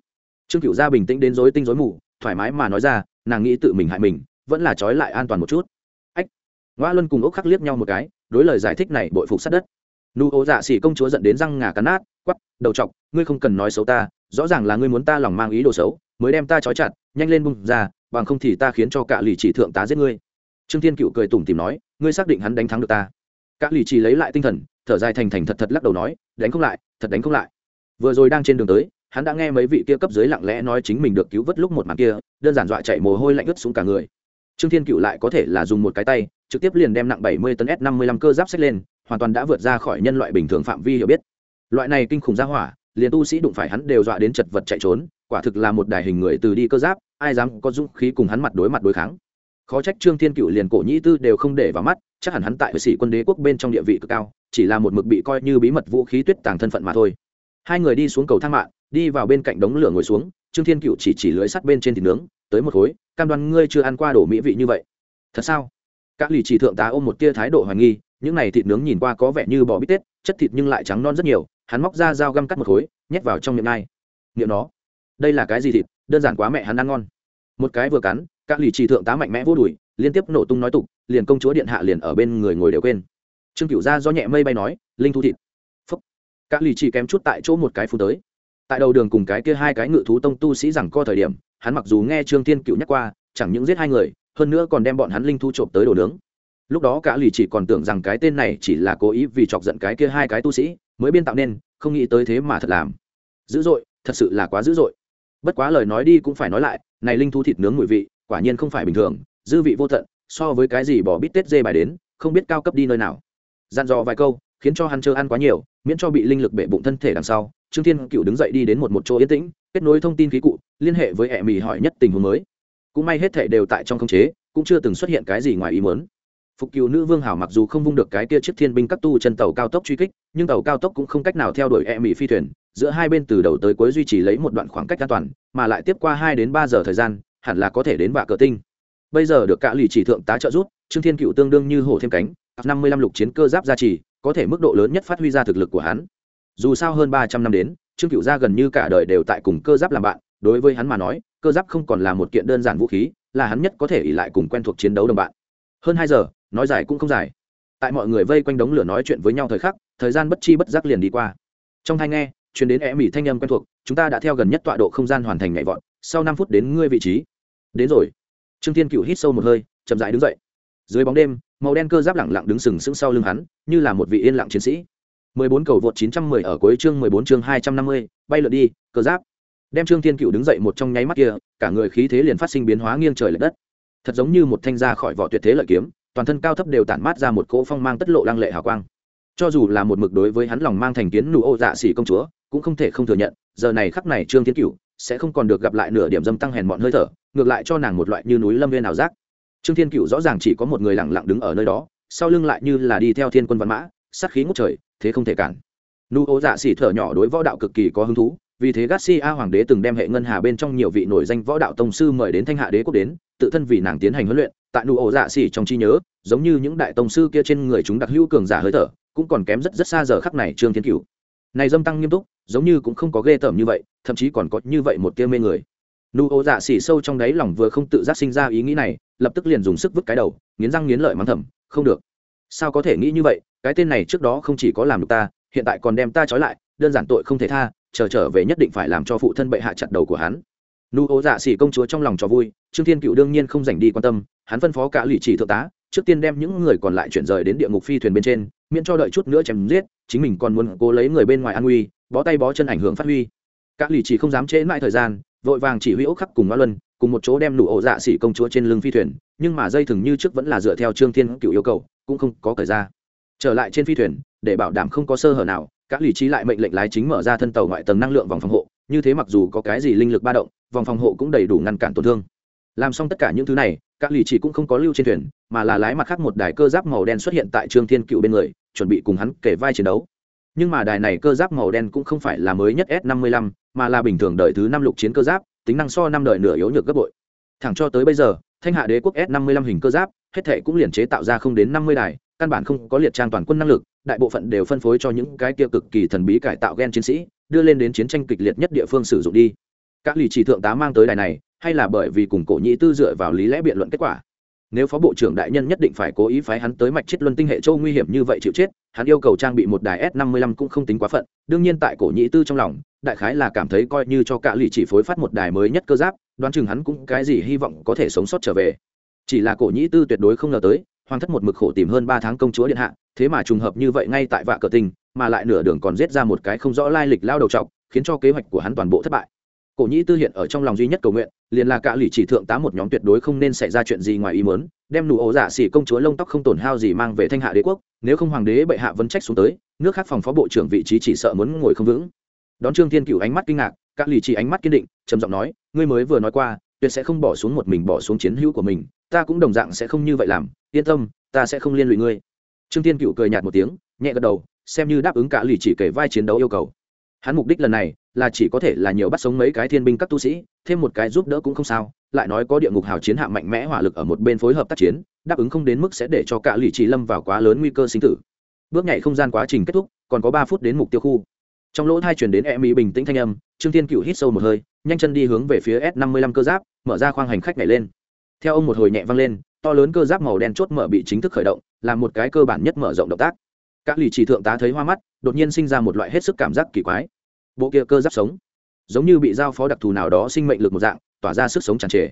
Trương cựu gia bình tĩnh đến rối tinh rối mù, thoải mái mà nói ra, nàng nghĩ tự mình hại mình, vẫn là trói lại an toàn một chút. Ách, ngoa luân cùng ốc khắc liếc nhau một cái đối lời giải thích này bội phục sát đất. Nụ ố dạ xỉ công chúa dẫn đến răng ngà cắn nát quắp đầu chọc, ngươi không cần nói xấu ta, rõ ràng là ngươi muốn ta lòng mang ý đồ xấu, mới đem ta trói chặt, nhanh lên bung ra, bằng không thì ta khiến cho cả lì chỉ thượng tá giết ngươi. Trương thiên cựu cười tủm tìm nói, ngươi xác định hắn đánh thắng được ta. Cả lì chỉ lấy lại tinh thần, thở dài thành thành thật thật lắc đầu nói, đánh không lại, thật đánh không lại. Vừa rồi đang trên đường tới, hắn đã nghe mấy vị kia cấp dưới lặng lẽ nói chính mình được cứu vớt lúc một màn kia, đơn giản dọa chạy mồ hôi lạnh ướt xuống cả người trương thiên cựu lại có thể là dùng một cái tay, trực tiếp liền đem nặng bảy mươi tấn s năm mươi lăm cơ giáp xách lên, hoàn toàn đã vượt ra khỏi nhân loại bình thường phạm vi hiểu biết. Loại này kinh khủng ra hỏa, liền tu sĩ đụng phải hắn đều dọa đến chật vật chạy trốn, quả thực là một đài hình người từ đi cơ giáp, ai dám có dũng khí cùng hắn mặt đối mặt đối kháng. Khó trách trương thiên cựu liền cổ nhĩ tư đều không để vào mắt, chắc hẳn hắn tại vệ sĩ quân đế quốc bên trong địa vị cực cao, chỉ là một mực bị coi như bí mật vũ khí tuyết tàng thân phận mà thôi. Hai người đi xuống cầu thang mạng đi vào bên cạnh đống lửa ngồi xuống, trương thiên cựu chỉ chỉ lưới sắt bên trên thịt nướng, tới một khối cam đoan ngươi chưa ăn qua đồ mỹ vị như vậy. Thật sao? Các lì chỉ thượng tá ôm một tia thái độ hoài nghi, những này thịt nướng nhìn qua có vẻ như bò bít tết, chất thịt nhưng lại trắng non rất nhiều, hắn móc ra dao găm cắt một khối, nhét vào trong miệng ngay. miệng nó. Đây là cái gì thịt? Đơn giản quá mẹ hắn ăn ngon. Một cái vừa cắn các lì chỉ thượng tá mạnh mẽ vô đùi, liên tiếp nổ tung nói tục, liền công chúa điện hạ liền ở bên người ngồi đều quên. Trương cửu gia do nhẹ mây bay nói, linh thu thịt. Phúc. Các lì chỉ kém chút tại chỗ một cái phút tới. Tại đầu đường cùng cái kia hai cái ngự thú tông tu sĩ rằng co thời điểm hắn mặc dù nghe trương thiên cựu nhắc qua, chẳng những giết hai người, hơn nữa còn đem bọn hắn linh thu trộm tới đồ nướng. Lúc đó cả lì chỉ còn tưởng rằng cái tên này chỉ là cố ý vì chọc giận cái kia hai cái tu sĩ, mới biên tạo nên, không nghĩ tới thế mà thật làm. Dữ dội, thật sự là quá dữ dội. Bất quá lời nói đi cũng phải nói lại, này linh thu thịt nướng mùi vị, quả nhiên không phải bình thường, dư vị vô tận, so với cái gì bỏ bít tết dê bài đến, không biết cao cấp đi nơi nào. Dặn dò vài câu, khiến cho hắn chưa ăn quá nhiều miễn cho bị linh lực bệ bụng thân thể đằng sau, trương thiên cựu đứng dậy đi đến một một chỗ yên tĩnh, kết nối thông tin khí cụ, liên hệ với hệ mỹ hỏi nhất tình huống mới. Cũng may hết thể đều tại trong khống chế, cũng chưa từng xuất hiện cái gì ngoài ý muốn. Phục cựu nữ vương hảo mặc dù không vung được cái kia chiếc thiên binh các tu chân tàu cao tốc truy kích, nhưng tàu cao tốc cũng không cách nào theo đuổi e mỹ phi thuyền, giữa hai bên từ đầu tới cuối duy trì lấy một đoạn khoảng cách an toàn, mà lại tiếp qua hai đến ba giờ thời gian, hẳn là có thể đến vạ cờ tinh. Bây giờ được cả lì chỉ thượng tá trợ rút trương thiên cựu tương đương như hổ thêm cánh, năm mươi lăm lục chiến cơ giáp gia trì có thể mức độ lớn nhất phát huy ra thực lực của hắn. Dù sao hơn ba trăm năm đến, trương cựu gia gần như cả đời đều tại cùng cơ giáp làm bạn, đối với hắn mà nói, cơ giáp không còn là một kiện đơn giản vũ khí, là hắn nhất có thể ỉ lại cùng quen thuộc chiến đấu đồng bạn. Hơn hai giờ, nói dài cũng không dài. Tại mọi người vây quanh đống lửa nói chuyện với nhau thời khắc, thời gian bất chi bất giác liền đi qua. Trong thai nghe chuyến đến e mỹ thanh âm quen thuộc, chúng ta đã theo gần nhất tọa độ không gian hoàn thành nhảy vọt, sau năm phút đến ngươi vị trí. Đến rồi. Trương thiên cựu hít sâu một hơi, chậm dãi đứng dậy dưới bóng đêm màu đen cơ giáp lẳng lặng đứng sừng sững sau lưng hắn như là một vị yên lặng chiến sĩ. 14 cầu vượt 910 ở cuối chương 14 chương 250, bay lượn đi cơ giáp. Đem trương thiên cựu đứng dậy một trong nháy mắt kia cả người khí thế liền phát sinh biến hóa nghiêng trời lệch đất. Thật giống như một thanh ra khỏi vỏ tuyệt thế lợi kiếm toàn thân cao thấp đều tản mát ra một cỗ phong mang tất lộ lăng lệ hào quang. Cho dù là một mực đối với hắn lòng mang thành kiến nụ ô dạ xỉ công chúa cũng không thể không thừa nhận giờ này khắc này trương thiên cựu sẽ không còn được gặp lại nửa điểm dâm tăng hèn mọn hơi thở ngược lại cho nàng một loại như núi lâm viên nào giác trương thiên cựu rõ ràng chỉ có một người lẳng lặng đứng ở nơi đó, sau lưng lại như là đi theo thiên quân văn mã, sát khí ngút trời, thế không thể cản. Nụ ô dạ xỉ thở nhỏ đối võ đạo cực kỳ có hứng thú, vì thế garcia hoàng đế từng đem hệ ngân hà bên trong nhiều vị nổi danh võ đạo tông sư mời đến thanh hạ đế quốc đến, tự thân vì nàng tiến hành huấn luyện, tại nụ ô dạ xỉ trong trí nhớ, giống như những đại tông sư kia trên người chúng đặc hữu cường giả hơi thở, cũng còn kém rất rất xa giờ khắc này trương thiên cửu. Này dâm tăng nghiêm túc, giống như cũng không có ghê tởm như vậy, thậm chí còn có như vậy một tia mê người. Nụ ô dạ xỉ sâu trong đáy lòng vừa không tự giác sinh ra ý nghĩ này lập tức liền dùng sức vứt cái đầu, nghiến răng nghiến lợi mắng thầm, không được. Sao có thể nghĩ như vậy? Cái tên này trước đó không chỉ có làm được ta, hiện tại còn đem ta trói lại, đơn giản tội không thể tha, chờ trở về nhất định phải làm cho phụ thân bệ hạ chặt đầu của hắn. Nụ ố dạ xỉ công chúa trong lòng cho vui, trương thiên cựu đương nhiên không dành đi quan tâm, hắn phân phó cả lụy chỉ thượng tá, trước tiên đem những người còn lại chuyển rời đến địa ngục phi thuyền bên trên, miễn cho đợi chút nữa chém giết, chính mình còn muốn cố lấy người bên ngoài an nguy, bó tay bó chân ảnh hưởng phát huy. Các lì chỉ không dám trễ mãi thời gian, vội vàng chỉ huy ốc khắc cùng ngoa luân cùng một chỗ đem nụ ổ dạ xỉ công chúa trên lưng phi thuyền, nhưng mà dây thừng như trước vẫn là dựa theo trương thiên cựu yêu cầu, cũng không có thời ra. Trở lại trên phi thuyền, để bảo đảm không có sơ hở nào các lì trí lại mệnh lệnh lái chính mở ra thân tàu ngoại tầng năng lượng vòng phòng hộ, như thế mặc dù có cái gì linh lực ba động, vòng phòng hộ cũng đầy đủ ngăn cản tổn thương. Làm xong tất cả những thứ này các lì chỉ cũng không có lưu trên thuyền, mà là lái mặt khác một đài cơ giáp màu đen xuất hiện tại trương thiên cựu bên người, chuẩn bị cùng hắn kể vai chiến đấu. Nhưng mà đài này cơ giáp màu đen cũng không phải là mới nhất s 55 mà là bình thường đợi thứ năm lục chiến cơ giáp tính năng so năm đời nửa yếu nhược gấp bội. Thẳng cho tới bây giờ, thanh hạ đế quốc s 55 hình cơ giáp, hết thể cũng liền chế tạo ra không đến năm mươi đài, căn bản không có liệt trang toàn quân năng lực, đại bộ phận đều phân phối cho những cái kia cực kỳ thần bí cải tạo gen chiến sĩ, đưa lên đến chiến tranh kịch liệt nhất địa phương sử dụng đi. Các lì chỉ thượng tá mang tới đài này, hay là bởi vì cùng cổ nhĩ tư dựa vào lý lẽ biện luận kết quả. Nếu phó bộ trưởng đại nhân nhất định phải cố ý phái hắn tới mạch chết luân tinh hệ châu nguy hiểm như vậy chịu chết, hắn yêu cầu trang bị một đài s 55 cũng không tính quá phận, đương nhiên tại cổ nhĩ tư trong lòng đại khái là cảm thấy coi như cho cả lì chỉ phối phát một đài mới nhất cơ giáp, đoán chừng hắn cũng cái gì hy vọng có thể sống sót trở về. Chỉ là cổ nhĩ tư tuyệt đối không ngờ tới, hoàng thất một mực khổ tìm hơn ba tháng công chúa điện hạ, thế mà trùng hợp như vậy ngay tại vạ cờ tình, mà lại nửa đường còn giết ra một cái không rõ lai lịch lao đầu trọc khiến cho kế hoạch của hắn toàn bộ thất bại. Cổ nhĩ tư hiện ở trong lòng duy nhất cầu nguyện, liền là cả lì chỉ thượng tá một nhóm tuyệt đối không nên xảy ra chuyện gì ngoài ý mớn đem nụ ổ giả xỉ công chúa lông tóc không tổn hao gì mang về thanh hạ đế quốc, nếu không hoàng đế bệ hạ vấn trách xuống tới, nước khác phòng phó bộ trưởng vị trí chỉ sợ muốn ngồi không vững đón trương thiên cựu ánh mắt kinh ngạc các lì chỉ ánh mắt kiên định, trầm giọng nói, ngươi mới vừa nói qua, tuyệt sẽ không bỏ xuống một mình, bỏ xuống chiến hữu của mình. Ta cũng đồng dạng sẽ không như vậy làm. Yên tâm, ta sẽ không liên lụy ngươi. Trương thiên cựu cười nhạt một tiếng, nhẹ gật đầu, xem như đáp ứng cả lì chỉ kể vai chiến đấu yêu cầu. Hắn mục đích lần này là chỉ có thể là nhiều bắt sống mấy cái thiên binh các tu sĩ, thêm một cái giúp đỡ cũng không sao, lại nói có địa ngục hào chiến hạ mạnh mẽ hỏa lực ở một bên phối hợp tác chiến, đáp ứng không đến mức sẽ để cho cả lì chỉ lâm vào quá lớn nguy cơ sinh tử. Bước nhảy không gian quá trình kết thúc, còn có ba phút đến mục tiêu khu trong lỗ thai chuyển đến e mỹ bình tĩnh thanh âm, trương thiên cựu hít sâu một hơi, nhanh chân đi hướng về phía s năm mươi lăm cơ giáp, mở ra khoang hành khách nhảy lên. Theo ông một hồi nhẹ văng lên, to lớn cơ giáp màu đen chốt mở bị chính thức khởi động làm một cái cơ bản nhất mở rộng động tác. Các lì chỉ thượng tá thấy hoa mắt, đột nhiên sinh ra một loại hết sức cảm giác kỳ quái. Bộ kia cơ giáp sống, giống như bị giao phó đặc thù nào đó sinh mệnh lực một dạng, tỏa ra sức sống tràn trề.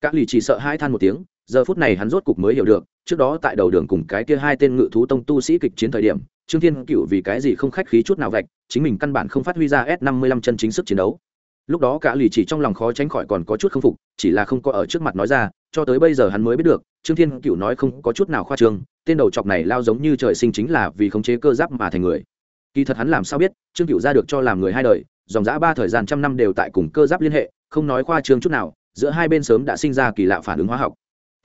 Các lì chỉ sợ hai than một tiếng, giờ phút này hắn rốt cục mới hiểu được, trước đó tại đầu đường cùng cái kia hai tên ngự thú tông tu sĩ kịch chiến thời điểm trương thiên cựu vì cái gì không khách khí chút nào vạch, chính mình căn bản không phát huy ra s năm mươi lăm chân chính sức chiến đấu. Lúc đó cả lì chỉ trong lòng khó tránh khỏi còn có chút k phục, chỉ là không có ở trước mặt nói ra, cho tới bây giờ hắn mới biết được, trương thiên cựu nói không có chút nào khoa trương, tên đầu chọc này lao giống như trời sinh chính là vì khống chế cơ giáp mà thành người. Kỳ thật hắn làm sao biết, trương cựu ra được cho làm người hai đời, dòng dã ba thời gian trăm năm đều tại cùng cơ giáp liên hệ, không nói khoa trương chút nào, giữa hai bên sớm đã sinh ra kỳ lạ phản ứng hóa học.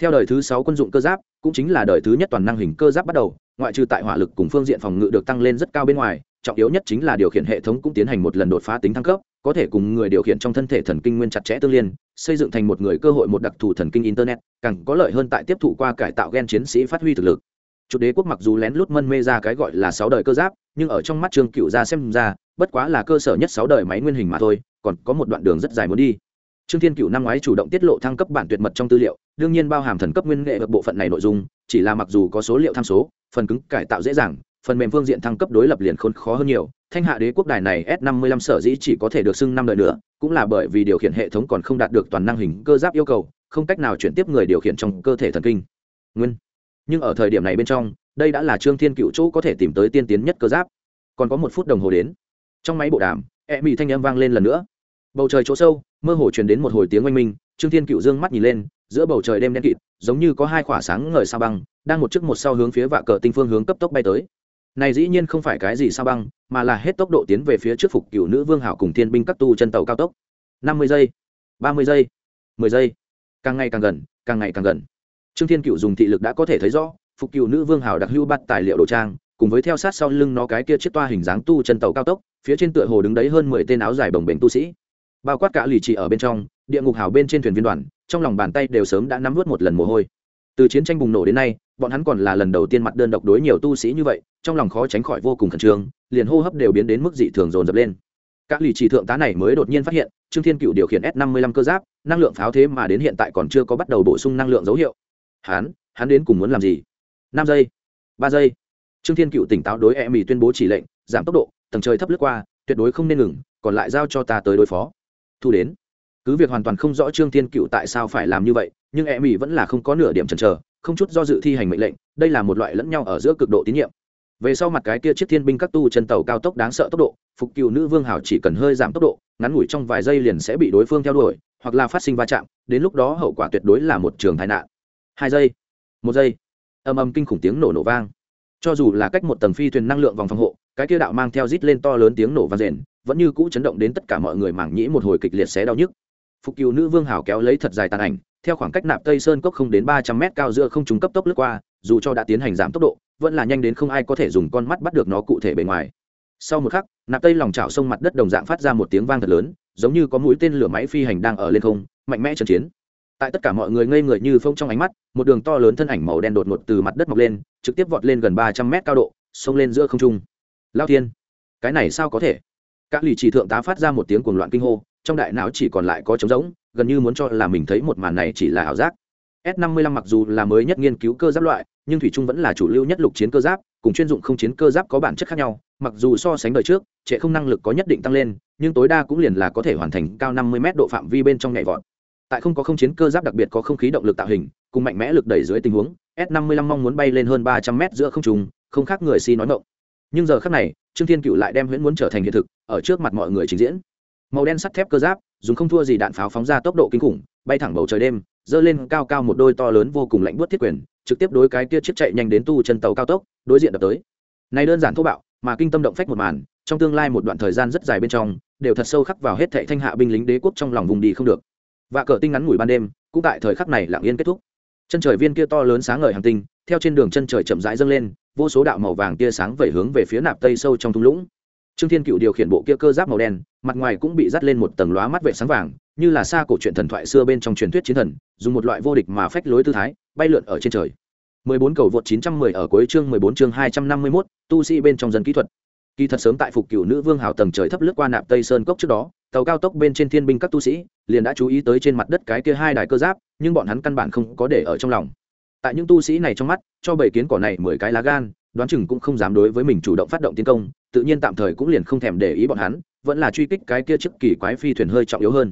Theo đời thứ sáu quân dụng cơ giáp, cũng chính là đời thứ nhất toàn năng hình cơ giáp bắt đầu ngoại trừ tại hỏa lực cùng phương diện phòng ngự được tăng lên rất cao bên ngoài, trọng yếu nhất chính là điều khiển hệ thống cũng tiến hành một lần đột phá tính thăng cấp, có thể cùng người điều khiển trong thân thể thần kinh nguyên chặt chẽ tương liên, xây dựng thành một người cơ hội một đặc thù thần kinh internet, càng có lợi hơn tại tiếp thụ qua cải tạo gen chiến sĩ phát huy thực lực. Chủ đế quốc mặc dù lén lút mân mê ra cái gọi là sáu đời cơ giáp, nhưng ở trong mắt trương cựu gia xem ra, bất quá là cơ sở nhất sáu đời máy nguyên hình mà thôi, còn có một đoạn đường rất dài muốn đi. Trương thiên cựu năm ngoái chủ động tiết lộ thăng cấp bản tuyệt mật trong tư liệu, đương nhiên bao hàm thần cấp nguyên nghệ được bộ phận này nội dung chỉ là mặc dù có số liệu tham số, phần cứng cải tạo dễ dàng, phần mềm phương diện thăng cấp đối lập liền khốn khó hơn nhiều. Thanh hạ đế quốc đài này s 55 sở dĩ chỉ có thể được xưng năm đời nữa, cũng là bởi vì điều khiển hệ thống còn không đạt được toàn năng hình cơ giáp yêu cầu, không cách nào chuyển tiếp người điều khiển trong cơ thể thần kinh. Nguyên. Nhưng ở thời điểm này bên trong, đây đã là trương thiên cựu chỗ có thể tìm tới tiên tiến nhất cơ giáp. Còn có một phút đồng hồ đến. Trong máy bộ đàm e mỹ thanh âm vang lên lần nữa. Bầu trời chỗ sâu, mơ hồ truyền đến một hồi tiếng oanh minh, trương thiên cựu dương mắt nhìn lên giữa bầu trời đêm đen kịt, giống như có hai khỏa sáng ngời sao băng, đang một chiếc một sau hướng phía vạ cờ tinh phương hướng cấp tốc bay tới. Này dĩ nhiên không phải cái gì sao băng, mà là hết tốc độ tiến về phía trước phục cựu nữ vương hảo cùng thiên binh các tu chân tàu cao tốc. Năm mươi giây, ba mươi giây, mười giây. Càng ngày càng gần, càng ngày càng gần. Trương thiên cựu dùng thị lực đã có thể thấy rõ, phục cựu nữ vương hảo đặc hưu bắt tài liệu đồ trang, cùng với theo sát sau lưng nó cái kia chiếc toa hình dáng tu chân tàu cao tốc, phía trên tựa hồ đứng đấy hơn mười tên áo dài bồng bềnh tu sĩ. Bao quát cả lì trị ở bên trong, địa ngục hảo bên trên thuyền viên đoàn trong lòng bàn tay đều sớm đã nắm vớt một lần mồ hôi. Từ chiến tranh bùng nổ đến nay, bọn hắn còn là lần đầu tiên mặt đơn độc đối nhiều tu sĩ như vậy, trong lòng khó tránh khỏi vô cùng khẩn trương, liền hô hấp đều biến đến mức dị thường dồn dập lên. Các lì chỉ thượng tá này mới đột nhiên phát hiện, trương thiên cựu điều khiển s 55 cơ giáp, năng lượng pháo thế mà đến hiện tại còn chưa có bắt đầu bổ sung năng lượng dấu hiệu. Hắn hắn đến cùng muốn làm gì? Năm giây, ba giây. Trương thiên cựu tỉnh táo đối e mỹ tuyên bố chỉ lệnh, giảm tốc độ, tầng trời thấp lướt qua, tuyệt đối không nên ngừng, còn lại giao cho ta tới đối phó. Thu đến cứ việc hoàn toàn không rõ trương thiên cựu tại sao phải làm như vậy, nhưng e mỹ vẫn là không có nửa điểm chần chờ, không chút do dự thi hành mệnh lệnh, đây là một loại lẫn nhau ở giữa cực độ tín nhiệm. Về sau mặt cái kia chiếc thiên binh các tu chân tàu cao tốc đáng sợ tốc độ, phục cựu nữ vương hảo chỉ cần hơi giảm tốc độ, ngắn ngủi trong vài giây liền sẽ bị đối phương theo đuổi, hoặc là phát sinh va chạm, đến lúc đó hậu quả tuyệt đối là một trường tai nạn. Hai giây, một giây, âm âm kinh khủng tiếng nổ nổ vang. Cho dù là cách một tầng phi thuyền năng lượng vòng phòng hộ, cái kia đạo mang theo rít lên to lớn tiếng nổ vang rền, vẫn như cũ chấn động đến tất cả mọi người mảng nhĩ một hồi kịch liệt xé đau nhức phục cựu nữ vương hảo kéo lấy thật dài tàn ảnh, theo khoảng cách nạp tây sơn cốc không đến ba trăm mét cao giữa không trung cấp tốc lướt qua, dù cho đã tiến hành giảm tốc độ, vẫn là nhanh đến không ai có thể dùng con mắt bắt được nó cụ thể bề ngoài. Sau một khắc, nạp tây lòng chảo sông mặt đất đồng dạng phát ra một tiếng vang thật lớn, giống như có mũi tên lửa máy phi hành đang ở lên không, mạnh mẽ trận chiến. Tại tất cả mọi người ngây người như phông trong ánh mắt, một đường to lớn thân ảnh màu đen đột ngột từ mặt đất mọc lên, trực tiếp vọt lên gần ba trăm mét cao độ, xông lên giữa không trung. Lao thiên, cái này sao có thể? Các lì chỉ thượng tá phát ra một tiếng cuồng loạn kinh hô trong đại não chỉ còn lại có trống rỗng, gần như muốn cho là mình thấy một màn này chỉ là ảo giác. S 55 mặc dù là mới nhất nghiên cứu cơ giáp loại, nhưng thủy trung vẫn là chủ lưu nhất lục chiến cơ giáp, cùng chuyên dụng không chiến cơ giáp có bản chất khác nhau, mặc dù so sánh đời trước, trệ không năng lực có nhất định tăng lên, nhưng tối đa cũng liền là có thể hoàn thành cao 50 m độ phạm vi bên trong nhảy vọt. Tại không có không chiến cơ giáp đặc biệt có không khí động lực tạo hình, cùng mạnh mẽ lực đẩy dưới tình huống, s 55 mong muốn bay lên hơn 300 m giữa không trung, không khác người si nói ngộng nhưng giờ khắc này, trương thiên cựu lại đem huyễn muốn trở thành hiện thực, ở trước mặt mọi người trình diễn màu đen sắt thép cơ giáp, dùng không thua gì đạn pháo phóng ra tốc độ kinh khủng, bay thẳng bầu trời đêm dơ lên cao cao một đôi to lớn vô cùng lạnh buốt thiết quyền, trực tiếp đối cái kia chiếc chạy nhanh đến tu chân tàu cao tốc, đối diện đập tới. Này đơn giản thô bạo, mà kinh tâm động phách một màn, trong tương lai một đoạn thời gian rất dài bên trong, đều thật sâu khắc vào hết thệ thanh hạ binh lính đế quốc trong lòng vùng đi không được. Và cờ tinh ngắn ngủi ban đêm, cũng tại thời khắc này lặng yên kết thúc. Chân trời viên kia to lớn sáng ngời hàng tinh, theo trên đường chân trời chậm rãi dâng lên, vô số đạo màu vàng tia sáng vẩy hướng về phía nạp tây sâu trong thung lũng trương thiên cựu điều khiển bộ kia cơ giáp màu đen mặt ngoài cũng bị dắt lên một tầng lóa mắt vệ sáng vàng như là xa cổ truyện thần thoại xưa bên trong truyền thuyết chiến thần dùng một loại vô địch mà phách lối tư thái bay lượn ở trên trời. 14 cầu vượt 910 ở cuối chương 14 chương 251, tu sĩ bên trong dân kỹ thuật. Kỳ thật sớm tại phục cửu nữ vương hào tầng trời thấp lướt qua nạp tây sơn cốc trước đó tàu cao tốc bên trên thiên binh các tu sĩ liền đã chú ý tới trên mặt đất cái kia hai đài cơ giáp nhưng bọn hắn căn bản không có để ở trong lòng. Tại những tu sĩ này trong mắt cho bảy kiến cỏ này mười cái lá gan đoán chừng cũng không dám đối với mình chủ động phát động tiến công tự nhiên tạm thời cũng liền không thèm để ý bọn hắn, vẫn là truy kích cái kia chiếc kỳ quái phi thuyền hơi trọng yếu hơn.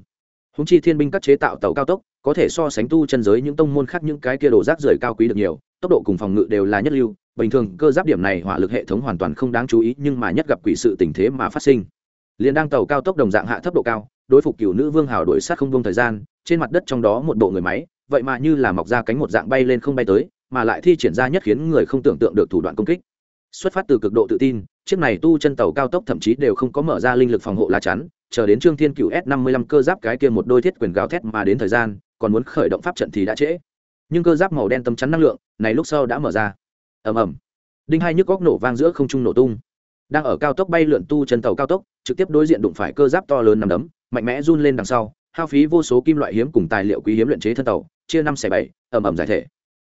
Húng chi thiên binh các chế tạo tàu cao tốc, có thể so sánh tu chân giới những tông môn khác những cái kia đồ rác rưởi cao quý được nhiều, tốc độ cùng phòng ngự đều là nhất lưu, bình thường cơ giáp điểm này hỏa lực hệ thống hoàn toàn không đáng chú ý, nhưng mà nhất gặp quỷ sự tình thế mà phát sinh. Liền đang tàu cao tốc đồng dạng hạ thấp độ cao, đối phục cửu nữ vương hào đổi sát không vông thời gian, trên mặt đất trong đó một bộ người máy, vậy mà như là mọc ra cánh một dạng bay lên không bay tới, mà lại thi triển ra nhất khiến người không tưởng tượng được thủ đoạn công kích xuất phát từ cực độ tự tin, chiếc này tu chân tàu cao tốc thậm chí đều không có mở ra linh lực phòng hộ lá chắn, chờ đến trương thiên cựu s năm mươi lăm cơ giáp cái kia một đôi thiết quyền gào thét mà đến thời gian, còn muốn khởi động pháp trận thì đã trễ. Nhưng cơ giáp màu đen tấm chắn năng lượng, này lúc sau đã mở ra. Ầm ầm. Đinh hai nhức góc nổ vang giữa không trung nổ tung. Đang ở cao tốc bay lượn tu chân tàu cao tốc, trực tiếp đối diện đụng phải cơ giáp to lớn nằm đấm, mạnh mẽ run lên đằng sau, hao phí vô số kim loại hiếm cùng tài liệu quý hiếm luyện chế thân tàu, chia năm xẻ bảy, ầm ầm giải thể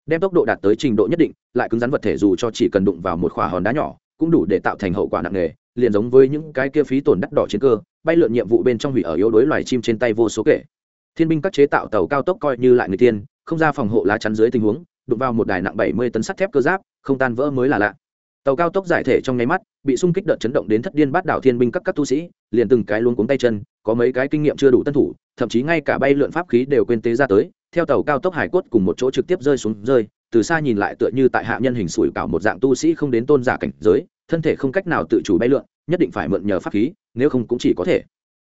đem tốc độ đạt tới trình độ nhất định, lại cứng rắn vật thể dù cho chỉ cần đụng vào một khỏa hòn đá nhỏ, cũng đủ để tạo thành hậu quả nặng nề, liền giống với những cái kia phí tổn đắt đỏ chiến cơ, bay lượn nhiệm vụ bên trong hủy ở yếu đối loài chim trên tay vô số kể. Thiên binh các chế tạo tàu cao tốc coi như lại người tiên, không ra phòng hộ lá chắn dưới tình huống, đụng vào một đài nặng bảy mươi tấn sắt thép cơ giáp, không tan vỡ mới là lạ tàu cao tốc giải thể trong nháy mắt, bị xung kích đợt chấn động đến thất điên bát đảo thiên binh các các tu sĩ, liền từng cái luôn cuống tay chân, có mấy cái kinh nghiệm chưa đủ tân thủ, thậm chí ngay cả bay lượn pháp khí đều quên tế ra tới, theo tàu cao tốc hải cốt cùng một chỗ trực tiếp rơi xuống rơi, từ xa nhìn lại tựa như tại hạ nhân hình sủi cảo một dạng tu sĩ không đến tôn giả cảnh giới, thân thể không cách nào tự chủ bay lượn, nhất định phải mượn nhờ pháp khí, nếu không cũng chỉ có thể.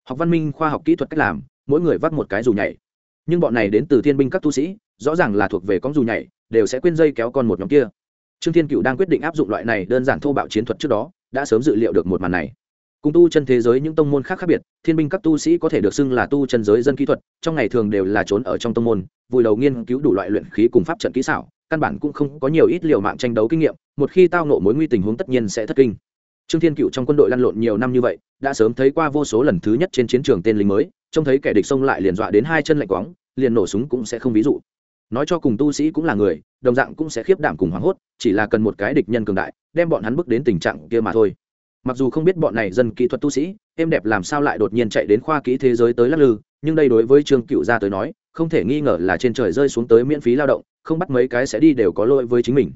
Học văn minh khoa học kỹ thuật cách làm, mỗi người vắt một cái dù nhảy. Nhưng bọn này đến từ thiên binh các tu sĩ, rõ ràng là thuộc về con dù nhảy, đều sẽ quên dây kéo con một nhóm kia trương thiên cựu đang quyết định áp dụng loại này đơn giản thô bạo chiến thuật trước đó, đã sớm dự liệu được một màn này. Cùng tu chân thế giới những tông môn khác khác biệt, thiên binh các tu sĩ có thể được xưng là tu chân giới dân kỹ thuật, trong ngày thường đều là trốn ở trong tông môn, vùi đầu nghiên cứu đủ loại luyện khí cùng pháp trận kỹ xảo, căn bản cũng không có nhiều ít liều mạng tranh đấu kinh nghiệm, một khi tao nộ mối nguy tình huống tất nhiên sẽ thất kinh. Trương thiên cựu trong quân đội lăn lộn nhiều năm như vậy, đã sớm thấy qua vô số lần thứ nhất trên chiến trường tên lính mới, trông thấy kẻ địch xông lại liền dọa đến hai chân lạnh quáng, liền nổ súng cũng sẽ không ví dụ nói cho cùng tu sĩ cũng là người, đồng dạng cũng sẽ khiếp đảm cùng hoảng hốt, chỉ là cần một cái địch nhân cường đại, đem bọn hắn bước đến tình trạng kia mà thôi. Mặc dù không biết bọn này dân kỹ thuật tu sĩ, êm đẹp làm sao lại đột nhiên chạy đến khoa kỹ thế giới tới lắc lư, nhưng đây đối với trương cựu gia tới nói, không thể nghi ngờ là trên trời rơi xuống tới miễn phí lao động, không bắt mấy cái sẽ đi đều có lỗi với chính mình.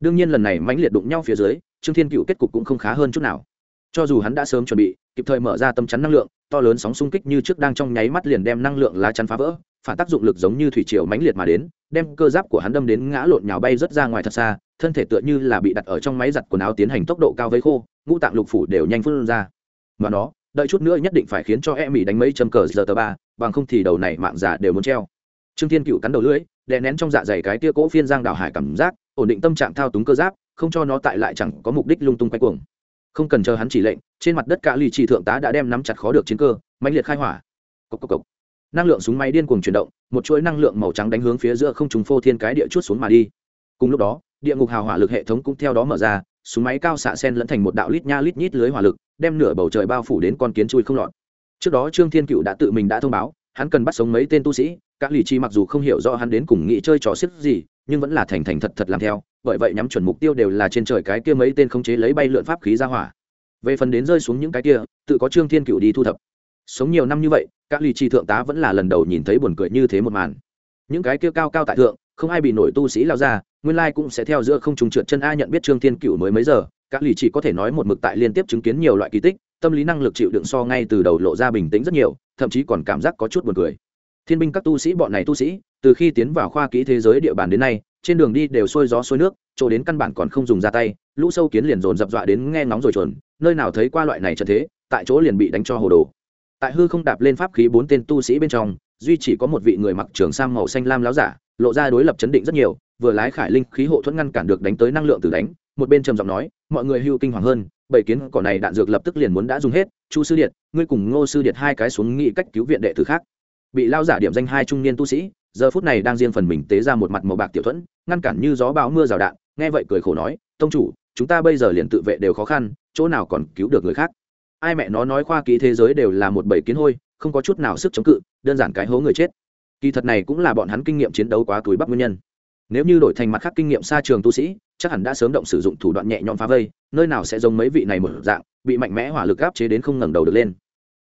Đương nhiên lần này mãnh liệt đụng nhau phía dưới, trương thiên cựu kết cục cũng không khá hơn chút nào. Cho dù hắn đã sớm chuẩn bị, kịp thời mở ra tâm chắn năng lượng, to lớn sóng xung kích như trước đang trong nháy mắt liền đem năng lượng lá chắn phá vỡ phản tác dụng lực giống như thủy triều mãnh liệt mà đến, đem cơ giáp của hắn đâm đến ngã lộn nhào bay rất ra ngoài thật xa, thân thể tựa như là bị đặt ở trong máy giặt quần áo tiến hành tốc độ cao với khô, ngũ tạng lục phủ đều nhanh phun ra. Mà nó, đợi chút nữa nhất định phải khiến cho e mỹ đánh mấy châm cờ giờ tờ ba, bằng không thì đầu này mạng giả đều muốn treo. Trương thiên cựu cắn đầu lưỡi, đè nén trong dạ dày cái tia cỗ phiên giang đảo hải cảm giác, ổn định tâm trạng thao túng cơ giáp, không cho nó tại lại chẳng có mục đích lung tung quay cuồng. Không cần chờ hắn chỉ lệnh, trên mặt đất cả lì chỉ thượng tá đã đem nắm chặt khó được chiến cơ, mãnh liệt khai hỏa. Cốc cốc cốc năng lượng súng máy điên cuồng chuyển động, một chuỗi năng lượng màu trắng đánh hướng phía giữa không trùng phô thiên cái địa chút xuống mà đi. Cùng lúc đó, địa ngục hào hỏa lực hệ thống cũng theo đó mở ra, súng máy cao xạ sen lẫn thành một đạo lít nha lít nhít lưới hỏa lực, đem nửa bầu trời bao phủ đến con kiến chui không lọt. Trước đó trương thiên cựu đã tự mình đã thông báo, hắn cần bắt sống mấy tên tu sĩ, các lì chi mặc dù không hiểu rõ hắn đến cùng nghĩ chơi trò xiết gì, nhưng vẫn là thành thành thật thật làm theo, bởi vậy nhắm chuẩn mục tiêu đều là trên trời cái kia mấy tên khống chế lấy bay lượn pháp khí ra hỏa. Về phần đến rơi xuống những cái kia, tự có trương thiên cựu đi thu thập sống nhiều năm như vậy các lì chi thượng tá vẫn là lần đầu nhìn thấy buồn cười như thế một màn. Những cái kia cao cao tại thượng, không ai bị nổi tu sĩ lao ra, nguyên lai cũng sẽ theo giữa không trùng trượt chân a nhận biết trương thiên cựu mới mấy giờ các lì chỉ có thể nói một mực tại liên tiếp chứng kiến nhiều loại kỳ tích, tâm lý năng lực chịu đựng so ngay từ đầu lộ ra bình tĩnh rất nhiều, thậm chí còn cảm giác có chút buồn cười. Thiên binh các tu sĩ bọn này tu sĩ, từ khi tiến vào khoa kỹ thế giới địa bàn đến nay, trên đường đi đều sôi gió sôi nước, chỗ đến căn bản còn không dùng ra tay, lũ sâu kiến liền dồn dập dọa đến nghe ngóng rồi chuẩn nơi nào thấy qua loại này trận thế, tại chỗ liền bị đánh cho hồ đồ tại hư không đạp lên pháp khí bốn tên tu sĩ bên trong, duy chỉ có một vị người mặc trường sang màu xanh lam láo giả, lộ ra đối lập chấn định rất nhiều, vừa lái khải linh khí hộ thuẫn ngăn cản được đánh tới năng lượng từ đánh, một bên trầm giọng nói, mọi người hưu kinh hoàng hơn, bảy kiến cỏ này đạn dược lập tức liền muốn đã dùng hết, chu sư điện ngươi cùng ngô sư điện hai cái xuống nghị cách cứu viện đệ tử khác. Bị lao giả điểm danh hai trung niên tu sĩ, giờ phút này đang riêng phần mình tế ra một mặt màu bạc tiểu thuẫn, ngăn cản như gió bão mưa rào đạn, nghe vậy cười khổ nói, tông chủ, chúng ta bây giờ liền tự vệ đều khó khăn, chỗ nào còn cứu được người khác? Ai mẹ nó nói khoa kỹ thế giới đều là một bầy kiến hôi, không có chút nào sức chống cự, đơn giản cái hố người chết. Kỳ thật này cũng là bọn hắn kinh nghiệm chiến đấu quá túi bắp nguyên nhân. Nếu như đổi thành mặt khác kinh nghiệm xa trường tu sĩ, chắc hẳn đã sớm động sử dụng thủ đoạn nhẹ nhõm phá vây, nơi nào sẽ giống mấy vị này một dạng, bị mạnh mẽ hỏa lực áp chế đến không ngẩng đầu được lên.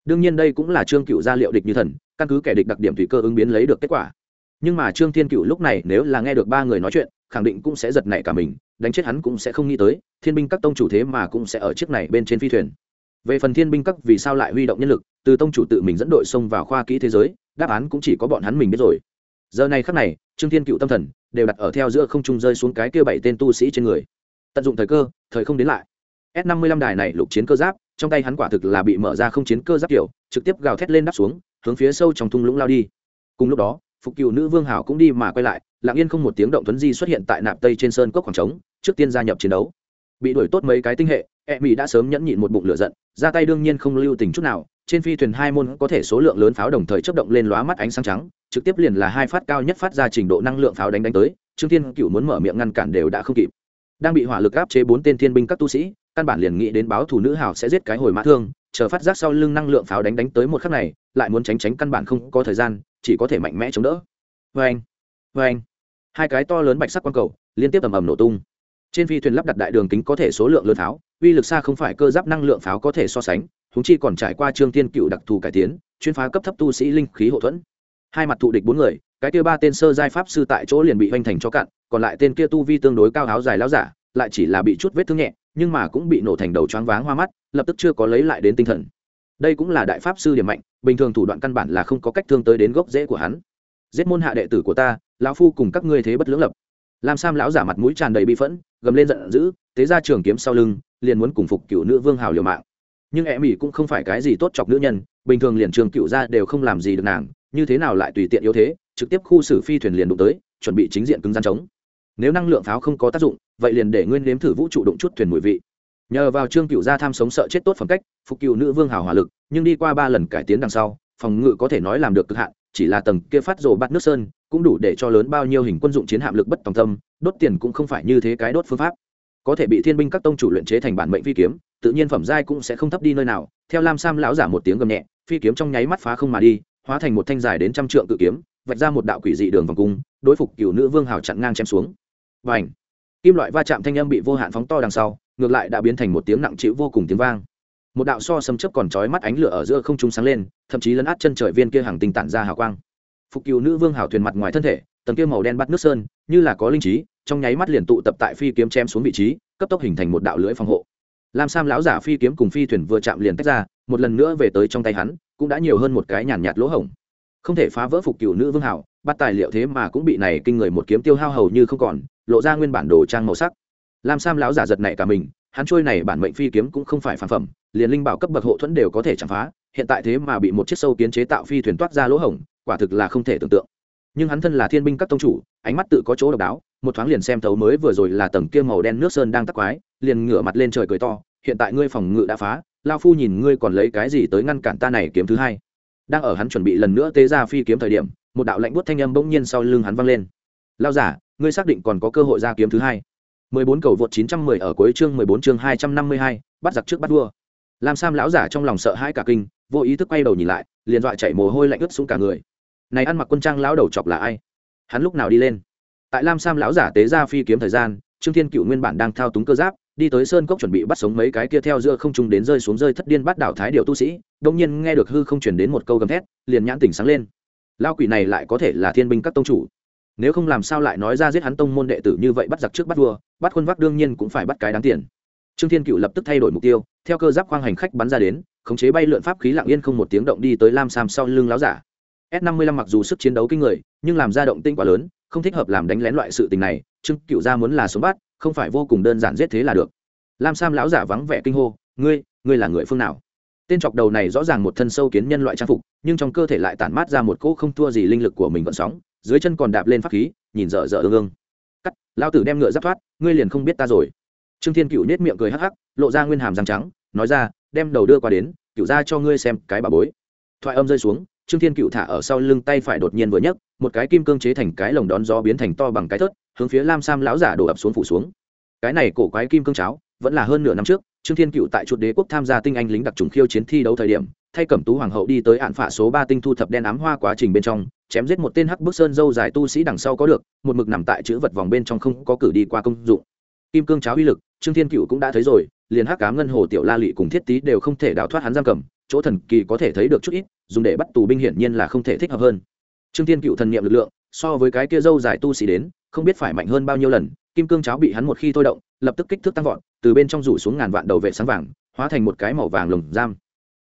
Đương nhiên đây cũng là trương cựu gia liệu địch như thần, căn cứ kẻ địch đặc điểm thủy cơ ứng biến lấy được kết quả. Nhưng mà trương thiên cựu lúc này nếu là nghe được ba người nói chuyện, khẳng định cũng sẽ giật nảy cả mình, đánh chết hắn cũng sẽ không nghĩ tới, thiên binh các tông chủ thế mà cũng sẽ ở chiếc này bên trên phi thuyền về phần thiên binh các vì sao lại huy động nhân lực, từ tông chủ tự mình dẫn đội xông vào khoa kỹ thế giới, đáp án cũng chỉ có bọn hắn mình biết rồi. Giờ này khắc này, trương thiên cựu tâm thần đều đặt ở theo giữa không trung rơi xuống cái kia bảy tên tu sĩ trên người. Tận dụng thời cơ, thời không đến lại. S năm mươi lăm đài này lục chiến cơ giáp, trong tay hắn quả thực là bị mở ra không chiến cơ giáp kiểu, trực tiếp gào thét lên đắp xuống, hướng phía sâu trong thung lũng lao đi. Cùng lúc đó, phục cựu nữ vương hảo cũng đi mà quay lại, lặng yên không một tiếng động tuấn di xuất hiện tại nạp tây trên sơn cốc khoảng trống, trước tiên gia nhập chiến đấu bị đuổi tốt mấy cái tinh hệ e mỹ đã sớm nhẫn nhịn một bụng lửa giận, ra tay đương nhiên không lưu tình chút nào, trên phi thuyền hai môn có thể số lượng lớn pháo đồng thời chấp động lên lóa mắt ánh sáng trắng, trực tiếp liền là hai phát cao nhất phát ra trình độ năng lượng pháo đánh đánh tới, trương thiên cựu muốn mở miệng ngăn cản đều đã không kịp. Đang bị hỏa lực áp chế bốn tên thiên binh các tu sĩ, căn bản liền nghĩ đến báo thủ nữ hào sẽ giết cái hồi mã thương, chờ phát giác sau lưng năng lượng pháo đánh đánh tới một khắc này, lại muốn tránh tránh căn bản không có thời gian, chỉ có thể mạnh mẽ chống đỡ. Vê anh vê anh hai cái to lớn bạch sắc quang cầu, liên tiếp ầm ầm nổ tung trên phi thuyền lắp đặt đại đường kính có thể số lượng lớn pháo, uy lực xa không phải cơ giáp năng lượng pháo có thể so sánh thúng chi còn trải qua trương tiên cựu đặc thù cải tiến, chuyên phá cấp thấp tu sĩ linh khí hậu thuẫn. Hai mặt thụ địch bốn người, cái kia ba tên sơ giai pháp sư tại chỗ liền bị hoành thành cho cạn, còn lại tên kia tu vi tương đối cao áo dài láo giả, lại chỉ là bị chút vết thương nhẹ, nhưng mà cũng bị nổ thành đầu choáng váng hoa mắt, lập tức chưa có lấy lại đến tinh thần. Đây cũng là đại pháp sư điểm mạnh, bình thường thủ đoạn căn bản là không có cách thương tới đến gốc rễ của hắn. Giết môn hạ đệ tử của ta, lão phu cùng các ngươi thế bất lưỡng lập. Lam sam lão giả mặt mũi tràn đầy bi phẫn gầm lên giận dữ, tế ra trường kiếm sau lưng, liền muốn cùng phục cựu nữ vương hào liều mạng. Nhưng e mỹ cũng không phải cái gì tốt chọc nữ nhân, bình thường liền trường cựu ra đều không làm gì được nàng, như thế nào lại tùy tiện yếu thế, trực tiếp khu xử phi thuyền liền đụng tới, chuẩn bị chính diện cứng gian chống. Nếu năng lượng pháo không có tác dụng, vậy liền để nguyên nếm thử vũ trụ đụng chút thuyền mùi vị. Nhờ vào trương cựu gia tham sống sợ chết tốt phẩm cách, phục cựu nữ vương hào hỏa lực, nhưng đi qua ba lần cải tiến đằng sau, phòng ngự có thể nói làm được cực hạn, chỉ là tầng kia phát rồ bắt nước sơn cũng đủ để cho lớn bao nhiêu hình quân dụng chiến hạm lực bất tòng tâm, đốt tiền cũng không phải như thế cái đốt phương pháp. Có thể bị thiên binh các tông chủ luyện chế thành bản mệnh phi kiếm, tự nhiên phẩm giai cũng sẽ không thấp đi nơi nào, theo lam sam lão giả một tiếng gầm nhẹ, phi kiếm trong nháy mắt phá không mà đi, hóa thành một thanh dài đến trăm trượng cự kiếm, vạch ra một đạo quỷ dị đường vòng cung, đối phục cựu nữ vương hào chặn ngang chém xuống. Và ảnh kim loại va chạm thanh âm bị vô hạn phóng to đằng sau, ngược lại đã biến thành một tiếng nặng trĩu vô cùng tiếng vang. Một đạo so sấm chớp còn trói mắt ánh lửa ở giữa không trung sáng lên, thậm chí lấn át chân trời viên kia hàng tinh tản ra hào quang phục cựu nữ vương Hảo thuyền mặt ngoài thân thể, tầng kia màu đen bắt nước sơn, như là có linh trí, trong nháy mắt liền tụ tập tại phi kiếm chém xuống vị trí, cấp tốc hình thành một đạo lưỡi phòng hộ. Lam sam lão giả phi kiếm cùng phi thuyền vừa chạm liền tách ra, một lần nữa về tới trong tay hắn, cũng đã nhiều hơn một cái nhàn nhạt lỗ hổng. Không thể phá vỡ phục cựu nữ vương hảo, bắt tài liệu thế mà cũng bị này kinh người một kiếm tiêu hao hầu như không còn, lộ ra nguyên bản đồ trang màu sắc. Lam sam lão giả giật này cả mình, hắn trôi này bản mệnh phi kiếm cũng không phải phản phẩm, liền linh bảo cấp bậc hộ thuẫn đều có thể chạm phá, hiện tại thế mà bị một chiếc sâu kiến chế tạo phi thuyền toát ra lỗ hổng quả thực là không thể tưởng tượng. Nhưng hắn thân là thiên binh các tông chủ ánh mắt tự có chỗ độc đáo một thoáng liền xem thấu mới vừa rồi là tầng kia màu đen nước sơn đang tắc quái liền ngửa mặt lên trời cười to hiện tại ngươi phòng ngự đã phá lao phu nhìn ngươi còn lấy cái gì tới ngăn cản ta này kiếm thứ hai? Đang ở hắn chuẩn bị lần nữa tế ra phi kiếm thời điểm một đạo lạnh buốt thanh âm bỗng nhiên sau lưng hắn vang lên. Lao giả ngươi xác định còn có cơ hội ra kiếm thứ hai? 14 cầu vượt 910 ở cuối chương 14 chương 252, bắt giặc trước bắt vua. Lam sam lão giả trong lòng sợ hãi cả kinh vô ý thức quay đầu nhìn lại liền dọa chảy mồ hôi lạnh ướt xuống cả người này ăn mặc quân trang lão đầu chọc là ai? Hắn lúc nào đi lên? Tại lam sam lão giả tế ra phi kiếm thời gian, trương thiên cựu nguyên bản đang thao túng cơ giáp, đi tới sơn cốc chuẩn bị bắt sống mấy cái kia theo giữa không trung đến rơi xuống rơi thất điên bắt đảo thái điệu tu sĩ đông nhiên nghe được hư không chuyển đến một câu gầm thét, liền nhãn tỉnh sáng lên. Lao quỷ này lại có thể là thiên binh các tông chủ. Nếu không làm sao lại nói ra giết hắn tông môn đệ tử như vậy bắt giặc trước bắt vua, bắt quân vác đương nhiên cũng phải bắt cái đáng tiền. Trương thiên cựu lập tức thay đổi mục tiêu, theo cơ giáp khoang hành khách bắn ra đến, khống chế bay lượn pháp khí lặng yên không một tiếng động đi tới lam sam sau lưng láo giả s 55 mặc dù sức chiến đấu kinh người, nhưng làm ra động tinh quá lớn, không thích hợp làm đánh lén loại sự tình này, trương cựu gia muốn là sống bắt, không phải vô cùng đơn giản giết thế là được. Lam sam lão giả vắng vẻ kinh hô, ngươi ngươi là người phương nào? Tên chọc đầu này rõ ràng một thân sâu kiến nhân loại trang phục, nhưng trong cơ thể lại tản mát ra một cỗ không thua gì linh lực của mình vận sóng, dưới chân còn đạp lên pháp khí, nhìn dở dở ương ương. Cắt lao tử đem ngựa giáp thoát, ngươi liền không biết ta rồi. Trương thiên cựu nết miệng cười hắc hắc, lộ ra nguyên hàm răng trắng, nói ra, đem đầu đưa qua đến cựu ra cho ngươi xem cái bà bối. Thoại âm rơi xuống trương thiên cựu thả ở sau lưng tay phải đột nhiên vừa nhấc, một cái kim cương chế thành cái lồng đón gió biến thành to bằng cái thớt, hướng phía lam sam lão giả đổ ập xuống phủ xuống. Cái này cổ quái kim cương cháo, vẫn là hơn nửa năm trước, trương thiên cựu tại chuột đế quốc tham gia tinh anh lính đặc trùng khiêu chiến thi đấu thời điểm, thay cẩm tú hoàng hậu đi tới hạn phả số ba tinh thu thập đen ám hoa quá trình bên trong, chém giết một tên hắc bức sơn dâu dài tu sĩ đằng sau có được, một mực nằm tại chữ vật vòng bên trong không có cử đi qua công dụng. Kim cương cháo uy lực, trương thiên cựu cũng đã thấy rồi, liền hắc cá ngân hồ tiểu la lị cùng thiết tý đều không thể đào thoát hắn giam cầm chỗ thần kỳ có thể thấy được chút ít, dùng để bắt tù binh hiển nhiên là không thể thích hợp hơn. Trương thiên cựu thần niệm lực lượng, so với cái kia dâu dài tu sĩ đến, không biết phải mạnh hơn bao nhiêu lần, kim cương cháo bị hắn một khi thôi động, lập tức kích thước tăng vọt, từ bên trong rủ xuống ngàn vạn đầu vệ sáng vàng, hóa thành một cái màu vàng lồng giam.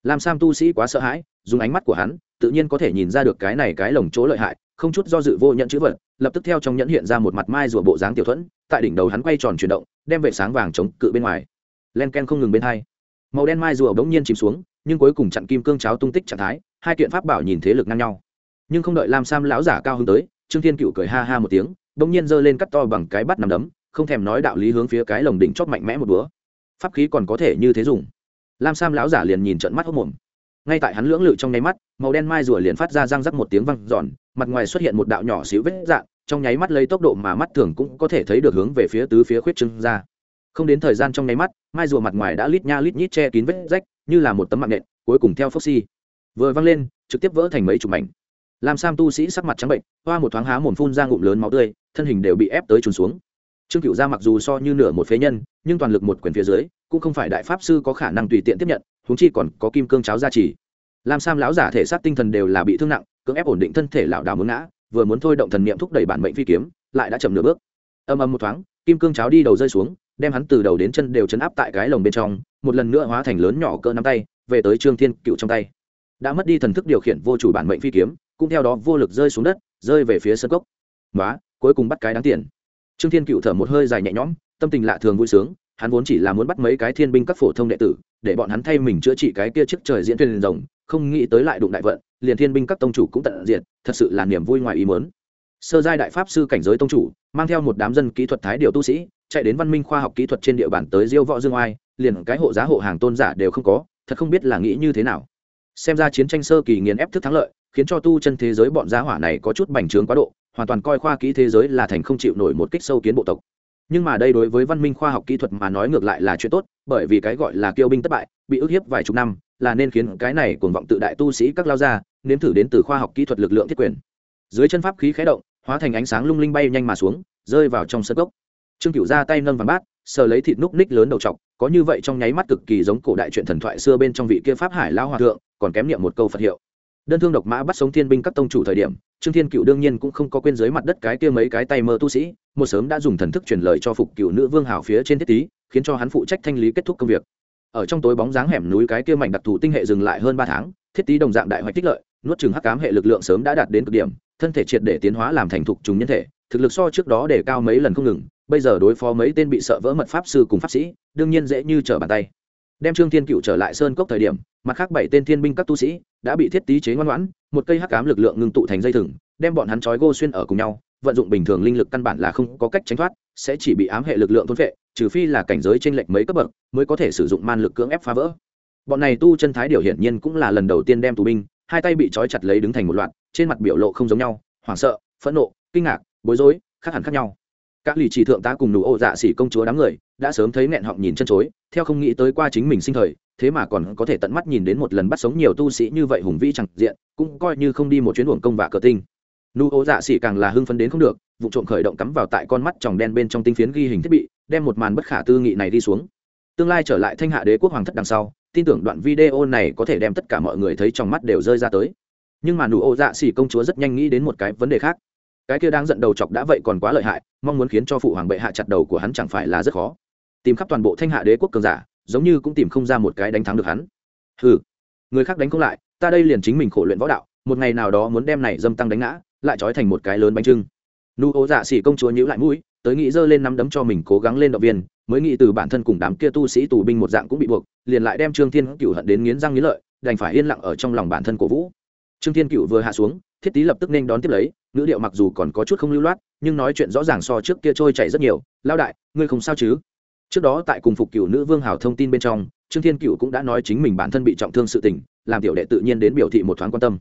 Làm sam tu sĩ quá sợ hãi, dùng ánh mắt của hắn, tự nhiên có thể nhìn ra được cái này cái lồng chỗ lợi hại, không chút do dự vô nhận chữ vật, lập tức theo trong nhẫn hiện ra một mặt mai rùa bộ dáng tiểu thuẫn, tại đỉnh đầu hắn quay tròn chuyển động, đem vệ sáng vàng chống cự bên ngoài. Len ken không ngừng bên hai. Màu đen mai rùa bỗng nhiên chìm xuống nhưng cuối cùng chặn kim cương cháo tung tích trạng thái, hai kiện pháp bảo nhìn thế lực ngang nhau. Nhưng không đợi lam sam lão giả cao hơn tới, trương thiên cựu cười ha ha một tiếng, bỗng nhiên giơ lên cắt to bằng cái bắt nằm đấm, không thèm nói đạo lý hướng phía cái lồng đỉnh chót mạnh mẽ một búa pháp khí còn có thể như thế dùng. Lam sam lão giả liền nhìn trận mắt hốc mồm ngay tại hắn lưỡng lự trong nháy mắt, màu đen mai rùa liền phát ra răng rắc một tiếng văng giòn mặt ngoài xuất hiện một đạo nhỏ xíu vết dạng, trong nháy mắt lấy tốc độ mà mắt thường cũng có thể thấy được hướng về phía tứ phía khuyết trưng ra không đến thời gian trong nháy mắt, mai rùa mặt ngoài đã lít nha lít nhít che kín vết rách, như là một tấm mạng nện, cuối cùng theo foxy. Vừa văng lên, trực tiếp vỡ thành mấy chục mảnh. Làm sam tu sĩ sắc mặt trắng bệnh, hoa một thoáng há mồm phun ra ngụm lớn máu tươi, thân hình đều bị ép tới trùn xuống. Trương cựu gia mặc dù so như nửa một phế nhân, nhưng toàn lực một quyền phía dưới, cũng không phải đại pháp sư có khả năng tùy tiện tiếp nhận, huống chi còn có kim cương cháo gia trì. Làm sam lão giả thể xác tinh thần đều là bị thương nặng, cưỡng ép ổn định thân thể lão đảo muốn ngã, vừa muốn thôi động thần niệm thúc đẩy bản mệnh phi kiếm, lại đã chậm nửa bước. Âm âm một thoáng, kim cương cháo đi đầu rơi xuống đem hắn từ đầu đến chân đều chấn áp tại cái lồng bên trong, một lần nữa hóa thành lớn nhỏ cỡ nắm tay, về tới trương thiên cựu trong tay. Đã mất đi thần thức điều khiển vô chủ bản mệnh phi kiếm, cũng theo đó vô lực rơi xuống đất, rơi về phía sân cốc. Nói cuối cùng bắt cái đáng tiền. Trương thiên cựu thở một hơi dài nhẹ nhõm, tâm tình lạ thường vui sướng, hắn vốn chỉ là muốn bắt mấy cái thiên binh các phổ thông đệ tử, để bọn hắn thay mình chữa trị cái kia trước trời diễn thuyền rồng, không nghĩ tới lại đụng đại vận, liền thiên binh các tông chủ cũng tận diện thật sự là niềm vui ngoài ý muốn. sơ giai đại pháp sư cảnh giới tông chủ, mang theo một đám dân kỹ thuật thái điều tu sĩ chạy đến văn minh khoa học kỹ thuật trên địa bàn tới diêu võ dương oai, liền cái hộ giá hộ hàng tôn giả đều không có, thật không biết là nghĩ như thế nào. Xem ra chiến tranh sơ kỳ nghiền ép thức thắng lợi, khiến cho tu chân thế giới bọn giá hỏa này có chút bành trướng quá độ, hoàn toàn coi khoa kỹ thế giới là thành không chịu nổi một kích sâu kiến bộ tộc. Nhưng mà đây đối với văn minh khoa học kỹ thuật mà nói ngược lại là chuyện tốt, bởi vì cái gọi là kiêu binh thất bại, bị ức hiếp vài chục năm, là nên khiến cái này cuồng vọng tự đại tu sĩ các lao ra nếm thử đến từ khoa học kỹ thuật lực lượng thiết quyền. Dưới chân pháp khí khé động, hóa thành ánh sáng lung linh bay nhanh mà xuống, rơi vào trong sân gốc trương cựu ra tay nâng vàng bát, sờ lấy thịt núc ních lớn đầu t có như vậy trong nháy mắt cực kỳ giống cổ đại truyện thần thoại xưa bên trong vị kia pháp hải lao hòa thượng, còn kém niệm một câu phật hiệu. Đơn thương độc mã bắt sống thiên binh các tông chủ thời điểm, trương thiên cựu đương nhiên cũng không có quên dưới mặt đất cái kia mấy cái tay mơ tu sĩ, một sớm đã dùng thần thức truyền lời cho phục cựu nữ vương hảo phía trên thiết tý khiến cho hắn phụ trách thanh lý kết thúc công việc. Ở trong tối bóng dáng hẻm núi cái kia mảnh đặc thù tinh hệ dừng lại hơn ba tháng, thiết tý đồng dạng đại hoạch tích lợi, nuốt chừng hắc cám hệ lực lượng sớm đã đạt đến cực điểm, thân thể triệt để tiến hóa làm thành thục trùng nhân thể, thực lực so trước đó để cao mấy lần không ngừng bây giờ đối phó mấy tên bị sợ vỡ mật pháp sư cùng pháp sĩ, đương nhiên dễ như trở bàn tay. Đem trương thiên cựu trở lại sơn cốc thời điểm, mặt khác bảy tên thiên binh các tu sĩ đã bị thiết tý chế ngoan ngoãn, một cây hắc cám lực lượng ngưng tụ thành dây thừng, đem bọn hắn trói gô xuyên ở cùng nhau, vận dụng bình thường linh lực căn bản là không có cách tránh thoát, sẽ chỉ bị ám hệ lực lượng thôn vệ trừ phi là cảnh giới t r ê n lệch mấy cấp bậc mới có thể sử dụng man lực cưỡng ép phá vỡ. Bọn này tu chân thái điều hiển nhiên cũng là lần đầu tiên đem tù binh, hai tay bị trói chặt lấy đứng thành một loạt, trên mặt biểu lộ không giống nhau, hoảng sợ, phẫn nộ, kinh ngạc, bối rối, khác hẳn khác nhau các lì chỉ thượng tá cùng nụ ô dạ xỉ công chúa đám người đã sớm thấy nghẹn họng nhìn chân chối, theo không nghĩ tới qua chính mình sinh thời, thế mà còn có thể tận mắt nhìn đến một lần bắt sống nhiều tu sĩ như vậy hùng vĩ chẳng diện, cũng coi như không đi một chuyến uổng công và cờ tinh. Nụ ô dạ xỉ càng là hưng phấn đến không được, vụ trộm khởi động cắm vào tại con mắt tròng đen bên trong tinh phiến ghi hình thiết bị, đem một màn bất khả tư nghị này đi xuống. Tương lai trở lại thanh hạ đế quốc hoàng thất đằng sau, tin tưởng đoạn video này có thể đem tất cả mọi người thấy trong mắt đều rơi ra tới. Nhưng mà nụ ô dạ xỉ công chúa rất nhanh nghĩ đến một cái vấn đề khác cái kia đang giận đầu chọc đã vậy còn quá lợi hại, mong muốn khiến cho phụ hoàng bệ hạ chặt đầu của hắn chẳng phải là rất khó. Tìm khắp toàn bộ thanh hạ đế quốc cường giả, giống như cũng tìm không ra một cái đánh thắng được hắn. Ừ người khác đánh không lại, ta đây liền chính mình khổ luyện võ đạo, một ngày nào đó muốn đem này dâm tăng đánh ngã, lại trói thành một cái lớn bánh trưng. Nụ ố dạ xỉ công chúa nhữ lại mũi, tới nghĩ giơ lên nắm đấm cho mình cố gắng lên động viên, mới nghĩ từ bản thân cùng đám kia tu sĩ tù binh một dạng cũng bị buộc, liền lại đem trương thiên cựu hận đến nghiến răng nghiến lợi, đành phải yên lặng ở trong lòng bản thân cổ vũ. Trương thiên cựu vừa hạ xuống, thiết tý lập tức nên đón tiếp lấy ngữ điệu mặc dù còn có chút không lưu loát, nhưng nói chuyện rõ ràng so trước kia trôi chảy rất nhiều. Lao đại, ngươi không sao chứ? Trước đó tại cùng phục cựu nữ vương hào thông tin bên trong, trương thiên cựu cũng đã nói chính mình bản thân bị trọng thương sự tình, làm tiểu đệ tự nhiên đến biểu thị một thoáng quan tâm.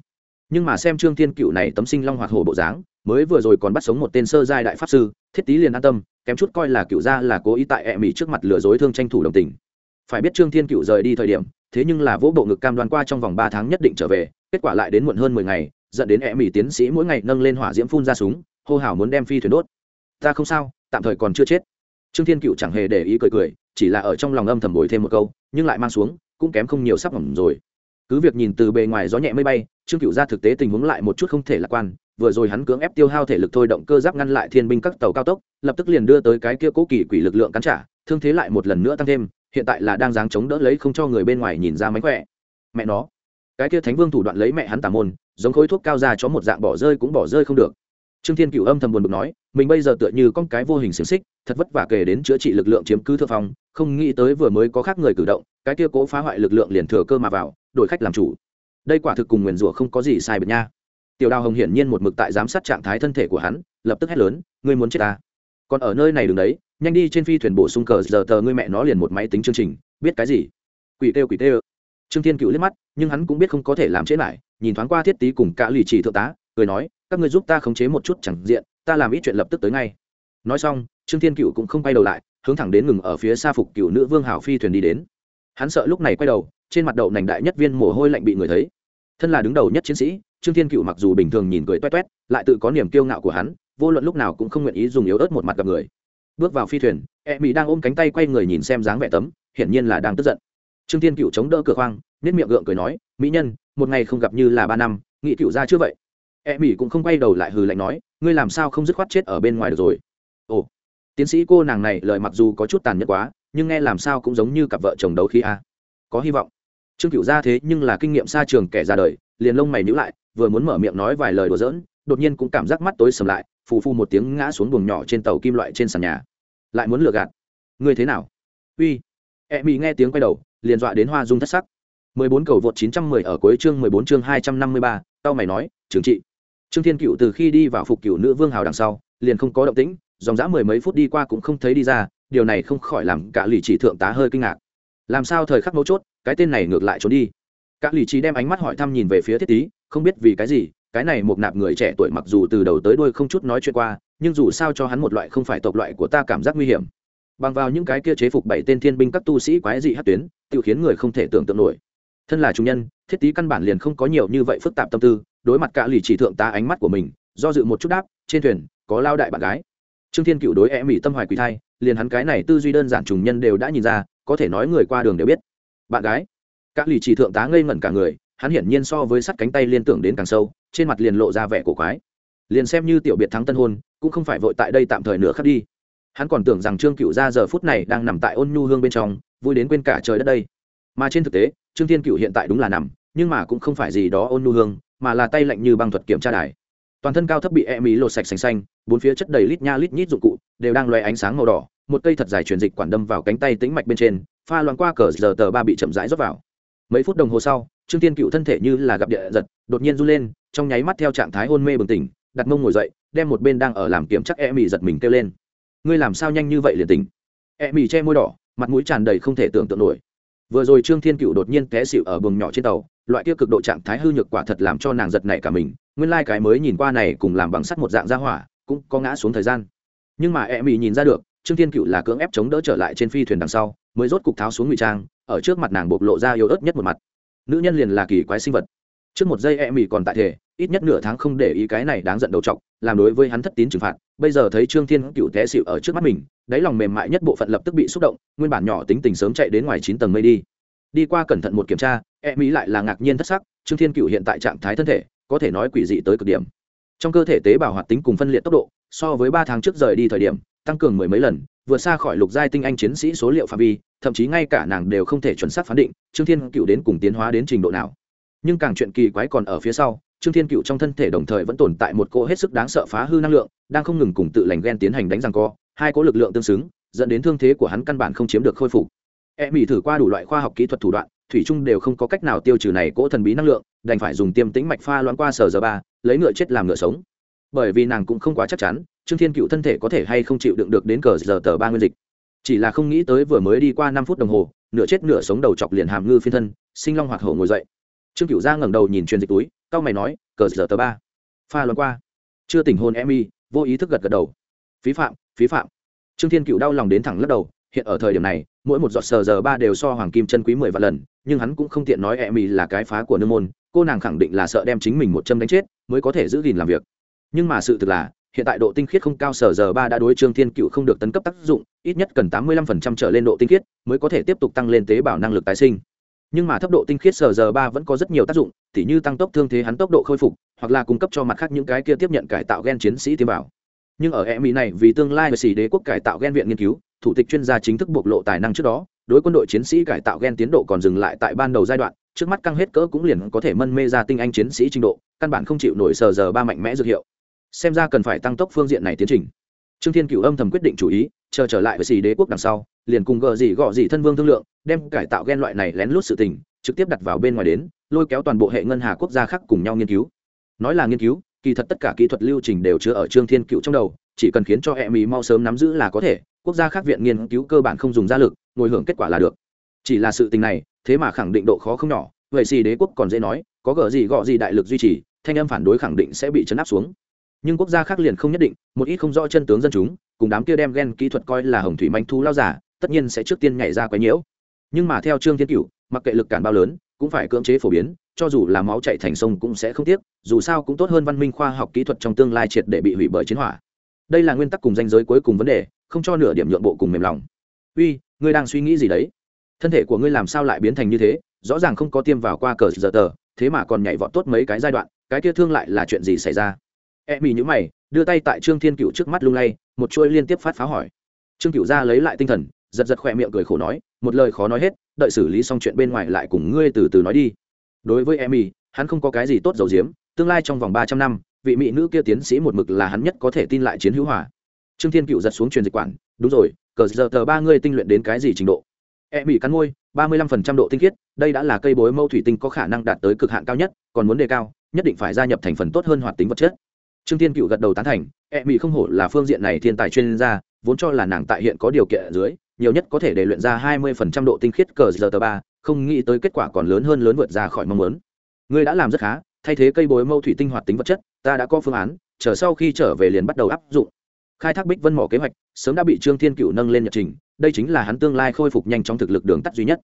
Nhưng mà xem trương thiên cựu này tấm sinh long hoạt hồ bộ dáng, mới vừa rồi còn bắt sống một tên sơ giai đại pháp sư, thiết tý liền an tâm, kém chút coi là cựu gia là cố ý tại ẹ mỹ trước mặt lừa dối thương tranh thủ đồng tình. Phải biết trương thiên cựu rời đi thời điểm, thế nhưng là vỗ bộ ngực cam đoan qua trong vòng ba tháng nhất định trở về, kết quả lại đến muộn hơn mười ngày dẫn đến e mỹ tiến sĩ mỗi ngày nâng lên hỏa diễm phun ra súng, hô hào muốn đem phi thuyền đốt. Ta không sao, tạm thời còn chưa chết. Trương thiên cựu chẳng hề để ý cười cười, chỉ là ở trong lòng âm thầm bồi thêm một câu, nhưng lại mang xuống, cũng kém không nhiều sắp hỏng rồi. Cứ việc nhìn từ bề ngoài gió nhẹ mây bay, trương cựu ra thực tế tình huống lại một chút không thể lạc quan, vừa rồi hắn cưỡng ép tiêu hao thể lực thôi động cơ giáp ngăn lại thiên binh các tàu cao tốc, lập tức liền đưa tới cái kia cố kỳ quỷ lực lượng cắn trả, thương thế lại một lần nữa tăng thêm, hiện tại là đang dáng chống đỡ lấy không cho người bên ngoài nhìn ra mánh khỏe. Mẹ nó cái kia thánh vương thủ đoạn lấy mẹ hắn tà môn, giống khối thuốc cao ra cho một dạng bỏ rơi cũng bỏ rơi không được. Trương thiên cựu âm thầm buồn bực nói, mình bây giờ tựa như con cái vô hình xiềng xích, thật vất vả kể đến chữa trị lực lượng chiếm cứ thượng phong, không nghĩ tới vừa mới có khác người cử động, cái kia cố phá hoại lực lượng liền thừa cơ mà vào, đổi khách làm chủ. Đây quả thực cùng nguyền rủa không có gì sai biệt nha. Tiểu đào hồng hiển nhiên một mực tại giám sát trạng thái thân thể của hắn, lập tức hét lớn, ngươi muốn chết ta còn ở nơi này đừng đấy, nhanh đi trên phi thuyền bổ sung cờ, giờ tờ ngươi mẹ nó liền một máy tính chương trình, biết cái gì? Quỷ têu quỷ têu trương thiên cựu liếc mắt, nhưng hắn cũng biết không có thể làm chết lại, nhìn thoáng qua thiết tý cùng cả lì chỉ thượng tá, cười nói, các ngươi giúp ta khống chế một chút chẳng diện, ta làm ít chuyện lập tức tới ngay. Nói xong, trương thiên cựu cũng không quay đầu lại, hướng thẳng đến ngừng ở phía xa phục cựu nữ vương hảo phi thuyền đi đến. Hắn sợ lúc này quay đầu, trên mặt đậu nành đại nhất viên mồ hôi lạnh bị người thấy. Thân là đứng đầu nhất chiến sĩ, trương thiên cựu mặc dù bình thường nhìn cười toét toét, lại tự có niềm kiêu ngạo của hắn, vô luận lúc nào cũng không nguyện ý dùng yếu ớt một mặt gặp người. Bước vào phi thuyền e mỹ đang ôm cánh tay quay người nhìn xem dáng vẻ tấm, hiển nhiên là đang tức giận trương thiên cựu chống đỡ cửa khoang nết miệng gượng cười nói, mỹ nhân, một ngày không gặp như là ba năm, nghị cựu ra chưa vậy? E mỹ cũng không quay đầu lại hừ lạnh nói, ngươi làm sao không dứt khoát chết ở bên ngoài được rồi? Ồ, tiến sĩ cô nàng này lời mặc dù có chút tàn nhẫn quá, nhưng nghe làm sao cũng giống như cặp vợ chồng đấu khí a. Có hy vọng. Trương cựu ra thế nhưng là kinh nghiệm xa trường kẻ ra đời, liền lông mày nhữ lại, vừa muốn mở miệng nói vài lời đùa giỡn, đột nhiên cũng cảm giác mắt tối sầm lại, phù phu một tiếng ngã xuống buồng nhỏ trên tàu kim loại trên sàn nhà. Lại muốn lừa gạt. Ngươi thế nào? Uy. E mỹ nghe tiếng quay đầu liền dọa đến hoa dung thất sắc 14 cầu vượt 910 ở cuối chương 14 chương 253, tao mày nói, trưởng trị. Trương Thiên Cựu từ khi đi vào phục cựu nữ vương hào đằng sau, liền không có động tĩnh, dòng dã mười mấy phút đi qua cũng không thấy đi ra, điều này không khỏi làm cả lì chỉ thượng tá hơi kinh ngạc. Làm sao thời khắc mấu chốt, cái tên này ngược lại trốn đi. Cả lì chỉ đem ánh mắt hỏi thăm nhìn về phía Thiết Tý, không biết vì cái gì, cái này một nạp người trẻ tuổi mặc dù từ đầu tới đuôi không chút nói chuyện qua, nhưng dù sao cho hắn một loại không phải tộc loại của ta cảm giác nguy hiểm. Bằng vào những cái kia chế phục bảy tên thiên binh các tu sĩ quái dị hất tuyến, tiêu khiến người không thể tưởng tượng nổi. Thân là trung nhân thiết tý căn bản liền không có nhiều như vậy phức tạp tâm tư đối mặt cả lì chỉ thượng tá ánh mắt của mình do dự một chút đáp trên thuyền có lao đại bạn gái. Trương thiên cựu đối e mỹ tâm hoài quỳ thai liền hắn cái này tư duy đơn giản trùng nhân đều đã nhìn ra có thể nói người qua đường đều biết. Bạn gái. Cả lì chỉ thượng tá ngây ngẩn cả người hắn hiển nhiên so với sắt cánh tay liên tưởng đến càng sâu trên mặt liền lộ ra vẻ cổ quái. Liền xem như tiểu biệt thắng tân hôn cũng không phải vội tại đây tạm thời nữa khắc đi hắn còn tưởng rằng trương cựu ra giờ phút này đang nằm tại ôn nhu hương bên trong, vui đến quên cả trời đất đây. Mà trên thực tế, trương thiên cựu hiện tại đúng là nằm, nhưng mà cũng không phải gì đó ôn nu hương, mà là tay lạnh như băng thuật kiểm tra đài. Toàn thân cao thấp bị e mỹ lột sạch xanh xanh, bốn phía chất đầy lít nha lít nhít dụng cụ, đều đang loe ánh sáng màu đỏ, một cây thật dài truyền dịch quản đâm vào cánh tay tĩnh mạch bên trên, pha loạn qua cờ giờ tờ ba bị chậm rãi rót vào. Mấy phút đồng hồ sau, trương tiên cựu thân thể như là gặp địa giật, đột nhiên run lên, trong nháy mắt theo trạng thái hôn mê bừng tỉnh, đặt mông ngồi dậy, đem một bên đang ở làm kiểm chắc e mỹ giật mình kêu lên ngươi làm sao nhanh như vậy liền tỉnh? E mỹ che môi đỏ, mặt mũi tràn đầy không thể tưởng tượng nổi. Vừa rồi trương thiên cựu đột nhiên té xịu ở buồng nhỏ trên tàu, loại kia cực độ trạng thái hư nhược quả thật làm cho nàng giật nảy cả mình, nguyên lai、like、cái mới nhìn qua này cùng làm bằng sắt một dạng ra hỏa, cũng có ngã xuống thời gian. Nhưng mà e mỹ nhìn ra được, trương thiên cựu là cưỡng ép chống đỡ trở lại trên phi thuyền đằng sau, mới rốt cục tháo xuống ngụy trang, ở trước mặt nàng bộc lộ ra yếu ớt nhất một mặt. Nữ nhân liền là kỳ quái sinh vật. Trước một giây e mỹ còn tại thể ít nhất nửa tháng không để ý cái này đáng giận đầu trọc làm đối với hắn thất tín trừng phạt. Bây giờ thấy trương thiên cựu té xịu ở trước mắt mình, đáy lòng mềm mại nhất bộ phận lập tức bị xúc động, nguyên bản nhỏ tính tình sớm chạy đến ngoài chín tầng mây đi. Đi qua cẩn thận một kiểm tra e mỹ lại là ngạc nhiên thất sắc, trương thiên cựu hiện tại trạng thái thân thể, có thể nói quỷ dị tới cực điểm. Trong cơ thể tế bào hoạt tính cùng phân liệt tốc độ, so với ba tháng trước rời đi thời điểm, tăng cường mười mấy lần, vượt xa khỏi lục giai tinh anh chiến sĩ số liệu phạm vi, thậm chí ngay cả nàng đều không thể chuẩn xác phán định trương thiên cựu đến cùng tiến hóa đến trình độ nào. Nhưng càng chuyện kỳ quái còn ở phía sau trương thiên cựu trong thân thể đồng thời vẫn tồn tại một cỗ hết sức đáng sợ phá hư năng lượng, đang không ngừng cùng tự lành ghen tiến hành đánh răng co, hai cỗ lực lượng tương xứng, dẫn đến thương thế của hắn căn bản không chiếm được khôi phục. E mỹ thử qua đủ loại khoa học kỹ thuật thủ đoạn, thủy trung đều không có cách nào tiêu trừ này cỗ thần bí năng lượng, đành phải dùng tiêm tĩnh mạch pha loãng qua sở giờ ba, lấy ngựa chết làm ngựa sống. Bởi vì nàng cũng không quá chắc chắn, trương thiên cựu thân thể có thể hay không chịu đựng được đến cờ giờ tờ ba nguyên dịch. Chỉ là không nghĩ tới vừa mới đi qua năm phút đồng hồ, nửa chết nửa sống đầu chọc liền hàm ngư phiên thân, sinh long hoạt hổ ngồi dậy. Trương cựu ra ngẩng đầu nhìn truyền dịch túi tao mày nói, cờ giờ tờ ba. Pha loan qua. Chưa tỉnh hôn em y vô ý thức gật gật đầu. Phí phạm phí phạm. Trương thiên cựu đau lòng đến thẳng lắc đầu, hiện ở thời điểm này, mỗi một giọt sờ giờ ba đều so hoàng kim chân quý mười vạn lần, nhưng hắn cũng không tiện nói em y là cái phá của nương môn, cô nàng khẳng định là sợ đem chính mình một châm đánh chết, mới có thể giữ gìn làm việc. Nhưng mà sự thực là, hiện tại độ tinh khiết không cao sở giờ ba đã đối trương thiên cựu không được tấn cấp tác dụng, ít nhất cần tám mươi lăm phần trăm trở lên độ tinh khiết mới có thể tiếp tục tăng lên tế bào năng lực tái sinh nhưng mà thấp độ tinh khiết sờ giờ ba vẫn có rất nhiều tác dụng t h như tăng tốc thương thế hắn tốc độ khôi phục, hoặc là cung cấp cho mặt khác những cái kia tiếp nhận cải tạo gen chiến sĩ tiêm bảo nhưng ở e mỹ này, vì tương lai về xỉ đế quốc cải tạo gen viện nghiên cứu, thủ tịch chuyên gia chính thức bộc lộ tài năng trước đó, đối quân đội chiến sĩ cải tạo gen tiến độ còn dừng lại tại ban đầu giai đoạn, trước mắt căng hết cỡ cũng liền có thể mân mê ra tinh anh chiến sĩ trình độ, căn bản không chịu nổi sờ giờ ba mạnh mẽ dược hiệu. Xem ra cần phải tăng tốc phương diện này tiến trình trương thiên cựu âm thầm quyết định chủ ý, chờ trở lại với xì đế quốc đằng sau, liền cùng gờ gì gọ gì thân vương thương lượng, đem cải tạo gen loại này lén lút sự tình, trực tiếp đặt vào bên ngoài đến, lôi kéo toàn bộ hệ ngân hà quốc gia khác cùng nhau nghiên cứu. Nói là nghiên cứu, kỳ thật tất cả kỹ thuật lưu trình đều chứa ở trương thiên cựu trong đầu, chỉ cần khiến cho e hệ mỹ mau sớm nắm giữ là có thể, quốc gia khác viện nghiên cứu cơ bản không dùng gia lực, ngồi hưởng kết quả là được. Chỉ là sự tình này, thế mà khẳng định độ khó không nhỏ, vậy xì đế quốc còn dễ nói, có Gờ gì gọ gì đại lực duy trì, thanh âm phản đối khẳng định sẽ bị chấn áp xuống nhưng quốc gia khác liền không nhất định, một ít không rõ chân tướng dân chúng, cùng đám kia đem ghen kỹ thuật coi là hồng thủy manh thu lao giả, tất nhiên sẽ trước tiên nhảy ra quấy nhiễu. Nhưng mà theo trương thiên cửu, mặc kệ lực cản bao lớn, cũng phải cưỡng chế phổ biến, cho dù là máu chạy thành sông cũng sẽ không tiếc, dù sao cũng tốt hơn văn minh khoa học kỹ thuật trong tương lai triệt để bị hủy bởi chiến hỏa. Đây là nguyên tắc cùng danh giới cuối cùng vấn đề, không cho nửa điểm nhượng bộ cùng mềm lòng. Uy, ngươi đang suy nghĩ gì đấy? Thân thể của ngươi làm sao lại biến thành như thế? Rõ ràng không có tiêm vào qua cờ giờ tờ, thế mà còn nhảy vọt tốt mấy cái giai đoạn, cái kia thương lại là chuyện gì xảy ra? E mỹ nhữ mày, đưa tay tại trương thiên cựu trước mắt lung lay, một chuỗi liên tiếp phát phá hỏi. Trương cựu ra lấy lại tinh thần, giật giật khỏe miệng cười khổ nói, một lời khó nói hết, đợi xử lý xong chuyện bên ngoài lại cùng ngươi từ từ nói đi. Đối với emmy hắn không có cái gì tốt dầu diếm tương lai trong vòng ba trăm năm, vị mỹ nữ kia tiến sĩ một mực là hắn nhất có thể tin lại chiến hữu hòa. Trương thiên cựu giật xuống truyền dịch quản, đúng rồi, cờ giờ tờ ba ngươi tinh luyện đến cái gì trình độ? Emmy cắn môi, ba mươi lăm phần trăm độ tinh khiết, đây đã là cây bối mâu thủy tinh có khả năng đạt tới cực hạn cao nhất, còn muốn đề cao, nhất định phải gia nhập thành phần tốt hơn hoạt tính vật chất trương thiên cựu gật đầu tán thành emmy không hổ là phương diện này thiên tài chuyên gia, vốn cho là nàng tại hiện có điều kiện ở dưới, nhiều nhất có thể để luyện ra hai mươi phần trăm độ tinh khiết cờ giờ tờ ba, không nghĩ tới kết quả còn lớn hơn lớn vượt ra khỏi mong muốn. Ngươi đã làm rất khá, thay thế cây bối mâu thủy tinh hoạt tính vật chất, ta đã có phương án, chờ sau khi trở về liền bắt đầu áp dụng. Khai thác bích vân mỏ kế hoạch, sớm đã bị trương thiên cựu nâng lên nhật trình, đây chính là hắn tương lai khôi phục nhanh trong thực lực đường tắt duy nhất.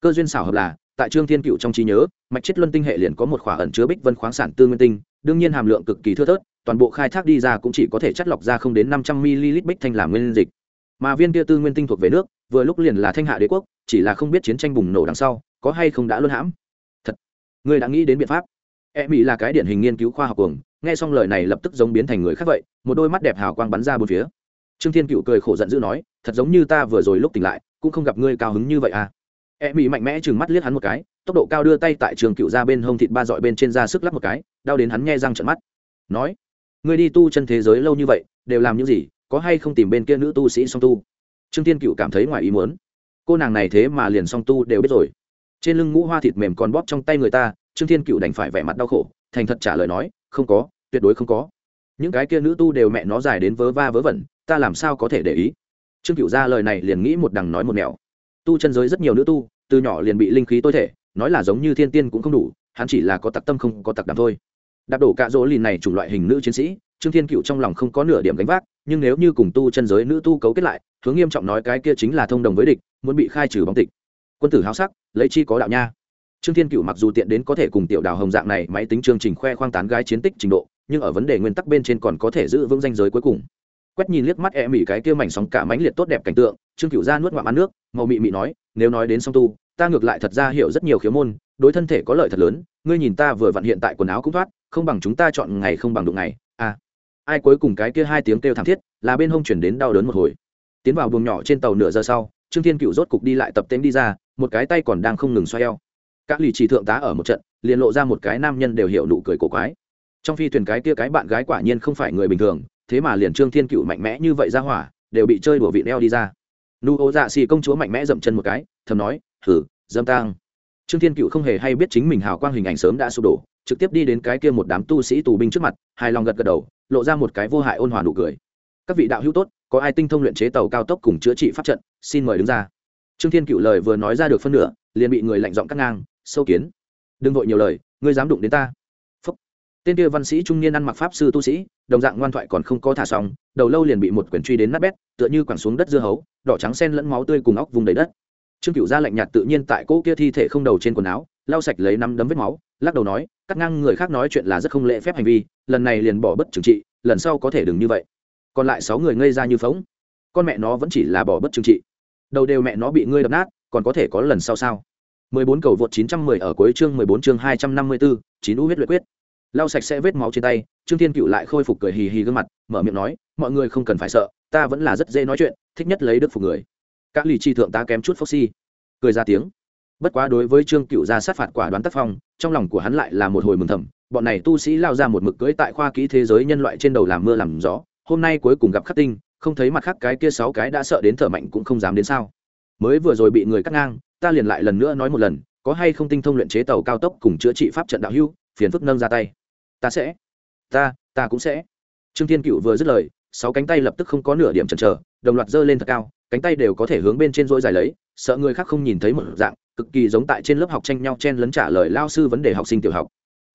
Cơ duyên xảo hợp là tại trương thiên cựu trong trí nhớ, mạch chết luân tinh hệ liền có một khỏa ẩn chứa bích vân khoáng sản tư nguyên tinh, đương nhiên hàm lượng cực kỳ thưa thớt, toàn bộ khai thác đi ra cũng chỉ có thể chất lọc ra không đến năm trăm ml bích thanh làm nguyên dịch. Mà viên kia tư nguyên tinh thuộc về nước, vừa lúc liền là thanh hạ đế quốc, chỉ là không biết chiến tranh bùng nổ đằng sau, có hay không đã luân hãm. Thật, ngươi đã nghĩ đến biện pháp. E mỹ là cái điển hình nghiên cứu khoa học cuồng, nghe xong lời này lập tức giống biến thành người khác vậy, một đôi mắt đẹp hào quang bắn ra bốn phía. Trương thiên cựu cười khổ giận dữ nói, thật giống như ta vừa rồi lúc tỉnh lại, cũng không gặp ngươi cao hứng như vậy à e mỹ mạnh mẽ chừng mắt liếc hắn một cái, tốc độ cao đưa tay tại trường cựu ra bên hông thịt ba dọi bên trên da sức lắp một cái, đau đến hắn nghe răng trận mắt. Nói, ngươi đi tu chân thế giới lâu như vậy, đều làm những gì, có hay không tìm bên kia nữ tu sĩ song tu? Trương tiên cựu cảm thấy ngoài ý muốn. Cô nàng này thế mà liền song tu đều biết rồi. Trên lưng ngũ hoa thịt mềm còn bóp trong tay người ta, trương thiên cựu đành phải vẻ mặt đau khổ, thành thật trả lời nói, không có, tuyệt đối không có. Những cái kia nữ tu đều mẹ nó dài đến vớ va vớ vẩn, ta làm sao có thể để ý? Trương cựu ra lời này liền nghĩ một đằng nói một mẹo tu chân giới rất nhiều nữ tu, từ nhỏ liền bị linh khí tối thể, nói là giống như thiên tiên cũng không đủ, hắn chỉ là có tặc tâm không có tặc đảm thôi. Đạp đổ cạ dỗ lìn này chủng loại hình nữ chiến sĩ, trương thiên cựu trong lòng không có nửa điểm gánh vác, nhưng nếu như cùng tu chân giới nữ tu cấu kết lại, hướng nghiêm trọng nói cái kia chính là thông đồng với địch, muốn bị khai trừ bóng tịch. Quân tử háo sắc, lấy chi có đạo nha. Trương thiên cựu mặc dù tiện đến có thể cùng tiểu đào hồng dạng này máy tính chương trình khoe khoang tán gái chiến tích trình độ, nhưng ở vấn đề nguyên tắc bên trên còn có thể giữ vững danh giới cuối cùng quét nhìn liếc mắt e mỉ cái kia mảnh sóng cả mãnh liệt tốt đẹp cảnh tượng, trương cựu ra nuốt ngoạm ăn nước, màu mị mị nói, nếu nói đến song tu, ta ngược lại thật ra hiểu rất nhiều khiếu môn, đối thân thể có lợi thật lớn, ngươi nhìn ta vừa vặn hiện tại quần áo cũng thoát, không bằng chúng ta chọn ngày không bằng đụng ngày. À ai cuối cùng cái kia hai tiếng kêu thảm thiết, là bên hông chuyển đến đau đớn một hồi. Tiến vào buồng nhỏ trên tàu nửa giờ sau, trương thiên cựu rốt cục đi lại tập tên đi ra, một cái tay còn đang không ngừng xoay eo. Các lì chỉ thượng tá ở một trận, liền lộ ra một cái nam nhân đều hiểu nụ cười cổ quái. Trong phi thuyền cái kia cái bạn gái quả nhiên không phải người bình thường thế mà liền trương thiên cựu mạnh mẽ như vậy ra hỏa, đều bị chơi đùa vị đeo đi ra. Nu ô dạ xì công chúa mạnh mẽ dậm chân một cái, thầm nói thử dâm tang. Trương thiên cựu không hề hay biết chính mình hào quang hình ảnh sớm đã sụp đổ, trực tiếp đi đến cái kia một đám tu sĩ tù binh trước mặt, hài lòng gật gật đầu, lộ ra một cái vô hại ôn hòa nụ cười. Các vị đạo hữu tốt, có ai tinh thông luyện chế tàu cao tốc cùng chữa trị pháp trận, xin mời đứng ra. Trương thiên cựu lời vừa nói ra được phân nửa, liền bị người lạnh giọng cắt ngang, sâu kiến. Đừng vội nhiều lời, ngươi dám đụng đến ta tên kia văn sĩ trung niên ăn mặc pháp sư tu sĩ đồng dạng ngoan thoại còn không có thả xong đầu lâu liền bị một quyển truy đến nát bét tựa như quẳng xuống đất dưa hấu đỏ trắng sen lẫn máu tươi cùng óc vùng đầy đất. Trương cựu ra lạnh nhạt tự nhiên tại cỗ kia thi thể không đầu trên quần áo lau sạch lấy năm đấm vết máu lắc đầu nói cắt ngang người khác nói chuyện là rất không lễ phép hành vi lần này liền bỏ bất trừng trị lần sau có thể đừng như vậy. Còn lại sáu người ngây ra như phóng con mẹ nó vẫn chỉ là bỏ bất trừng trị. Đầu đều mẹ nó bị ngươi đập nát còn có thể có lần sau sao? 14 cầu vượt 910 ở cuối chương 14 chương 254, 9 u huyết luyện quyết lau sạch sẽ vết máu trên tay, trương thiên cựu lại khôi phục cười hì hì gương mặt, mở miệng nói, mọi người không cần phải sợ, ta vẫn là rất dễ nói chuyện, thích nhất lấy đức phục người. Các lì chi thượng ta kém chút foxy, cười ra tiếng. Bất quá đối với trương cựu ra sát phạt quả đoán tác phong, trong lòng của hắn lại là một hồi mừng thầm, bọn này tu sĩ lao ra một mực cưỡi tại khoa kỹ thế giới nhân loại trên đầu làm mưa làm gió, hôm nay cuối cùng gặp khắc tinh, không thấy mặt khác cái kia sáu cái đã sợ đến thở mạnh cũng không dám đến sao. Mới vừa rồi bị người cắt ngang, ta liền lại lần nữa nói một lần, có hay không tinh thông luyện chế tàu cao tốc cùng chữa trị pháp trận đạo hưu phiền phức nâng ra tay. Ta sẽ. Ta ta cũng sẽ. Trương thiên cựu vừa dứt lời, sáu cánh tay lập tức không có nửa điểm chần chờ, đồng loạt giơ lên thật cao, cánh tay đều có thể hướng bên trên dỗi dài lấy, sợ người khác không nhìn thấy một dạng, cực kỳ giống tại trên lớp học tranh nhau chen lấn trả lời lao sư vấn đề học sinh tiểu học.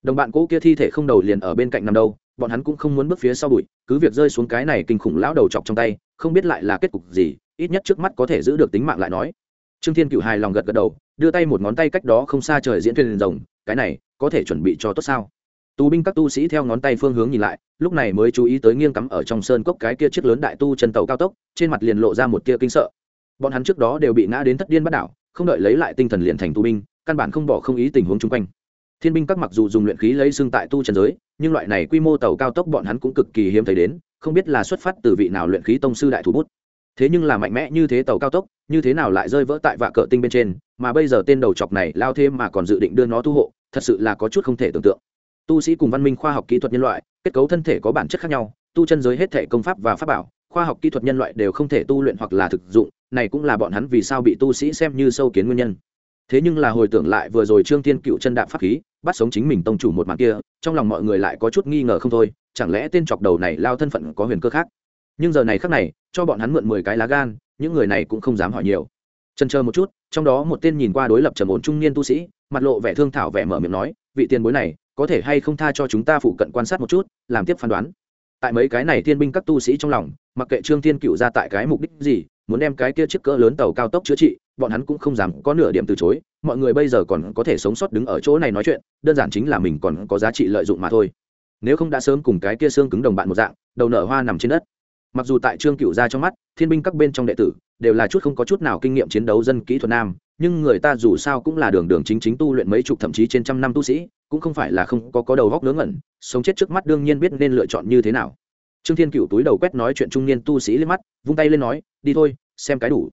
Đồng bạn cũ kia thi thể không đầu liền ở bên cạnh nằm đâu, bọn hắn cũng không muốn bước phía sau bụi cứ việc rơi xuống cái này kinh khủng lão đầu chọc trong tay, không biết lại là kết cục gì, ít nhất trước mắt có thể giữ được tính mạng lại nói. Trương thiên cựu hài lòng gật gật đầu, đưa tay một ngón tay cách đó không xa trời diễn thuyền rồng, cái này có thể chuẩn bị cho tốt sao? Tù binh các tu sĩ theo ngón tay phương hướng nhìn lại, lúc này mới chú ý tới nghiêng cắm ở trong sơn cốc cái kia chiếc lớn đại tu chân tàu cao tốc, trên mặt liền lộ ra một tia kinh sợ. Bọn hắn trước đó đều bị ngã đến thất điên bắt đảo, không đợi lấy lại tinh thần liền thành tu binh, căn bản không bỏ không ý tình huống chung quanh. Thiên binh các mặc dù dùng luyện khí lấy xương tại tu chân giới, nhưng loại này quy mô tàu cao tốc bọn hắn cũng cực kỳ hiếm thấy đến, không biết là xuất phát từ vị nào luyện khí tông sư đại thủ bút. Thế nhưng là mạnh mẽ như thế tàu cao tốc, như thế nào lại rơi vỡ tại vạ cỡ tinh bên trên, mà bây giờ tên đầu chọc này lao thêm mà còn dự định đưa nó thu hộ thật sự là có chút không thể tưởng tượng. Tu sĩ cùng văn minh khoa học kỹ thuật nhân loại, kết cấu thân thể có bản chất khác nhau, tu chân giới hết thể công pháp và pháp bảo, khoa học kỹ thuật nhân loại đều không thể tu luyện hoặc là thực dụng, này cũng là bọn hắn vì sao bị tu sĩ xem như sâu kiến nguyên nhân. Thế nhưng là hồi tưởng lại vừa rồi trương thiên cựu chân đạm pháp khí, bắt sống chính mình tông chủ một màn kia, trong lòng mọi người lại có chút nghi ngờ không thôi, chẳng lẽ tên chọc đầu này lao thân phận có huyền cơ khác? Nhưng giờ này khác này, cho bọn hắn mượn mười cái lá gan, những người này cũng không dám hỏi nhiều. Trần chờ một chút, trong đó một tên nhìn qua đối lập trầm ổn trung niên tu sĩ mặt lộ vẻ thương thảo vẻ mở miệng nói, vị tiền bối này, có thể hay không tha cho chúng ta phụ cận quan sát một chút, làm tiếp phán đoán. Tại mấy cái này thiên binh các tu sĩ trong lòng, mặc kệ trương thiên cựu ra tại cái mục đích gì, muốn đem cái kia chiếc cỡ lớn tàu cao tốc chữa trị, bọn hắn cũng không dám có nửa điểm từ chối, mọi người bây giờ còn có thể sống sót đứng ở chỗ này nói chuyện, đơn giản chính là mình còn có giá trị lợi dụng mà thôi. Nếu không đã sớm cùng cái kia xương cứng đồng bạn một dạng, đầu nở hoa nằm trên đất. Mặc dù tại trương cựu ra trong mắt, thiên binh các bên trong đệ tử, đều là chút không có chút nào kinh nghiệm chiến đấu dân kỹ thuật nam nhưng người ta dù sao cũng là đường đường chính chính tu luyện mấy chục thậm chí trên trăm năm tu sĩ, cũng không phải là không có có đầu góc ngớ ngẩn, sống chết trước mắt đương nhiên biết nên lựa chọn như thế nào. Trương thiên cựu túi đầu quét nói chuyện trung niên tu sĩ lên mắt, vung tay lên nói, đi thôi, xem cái đủ.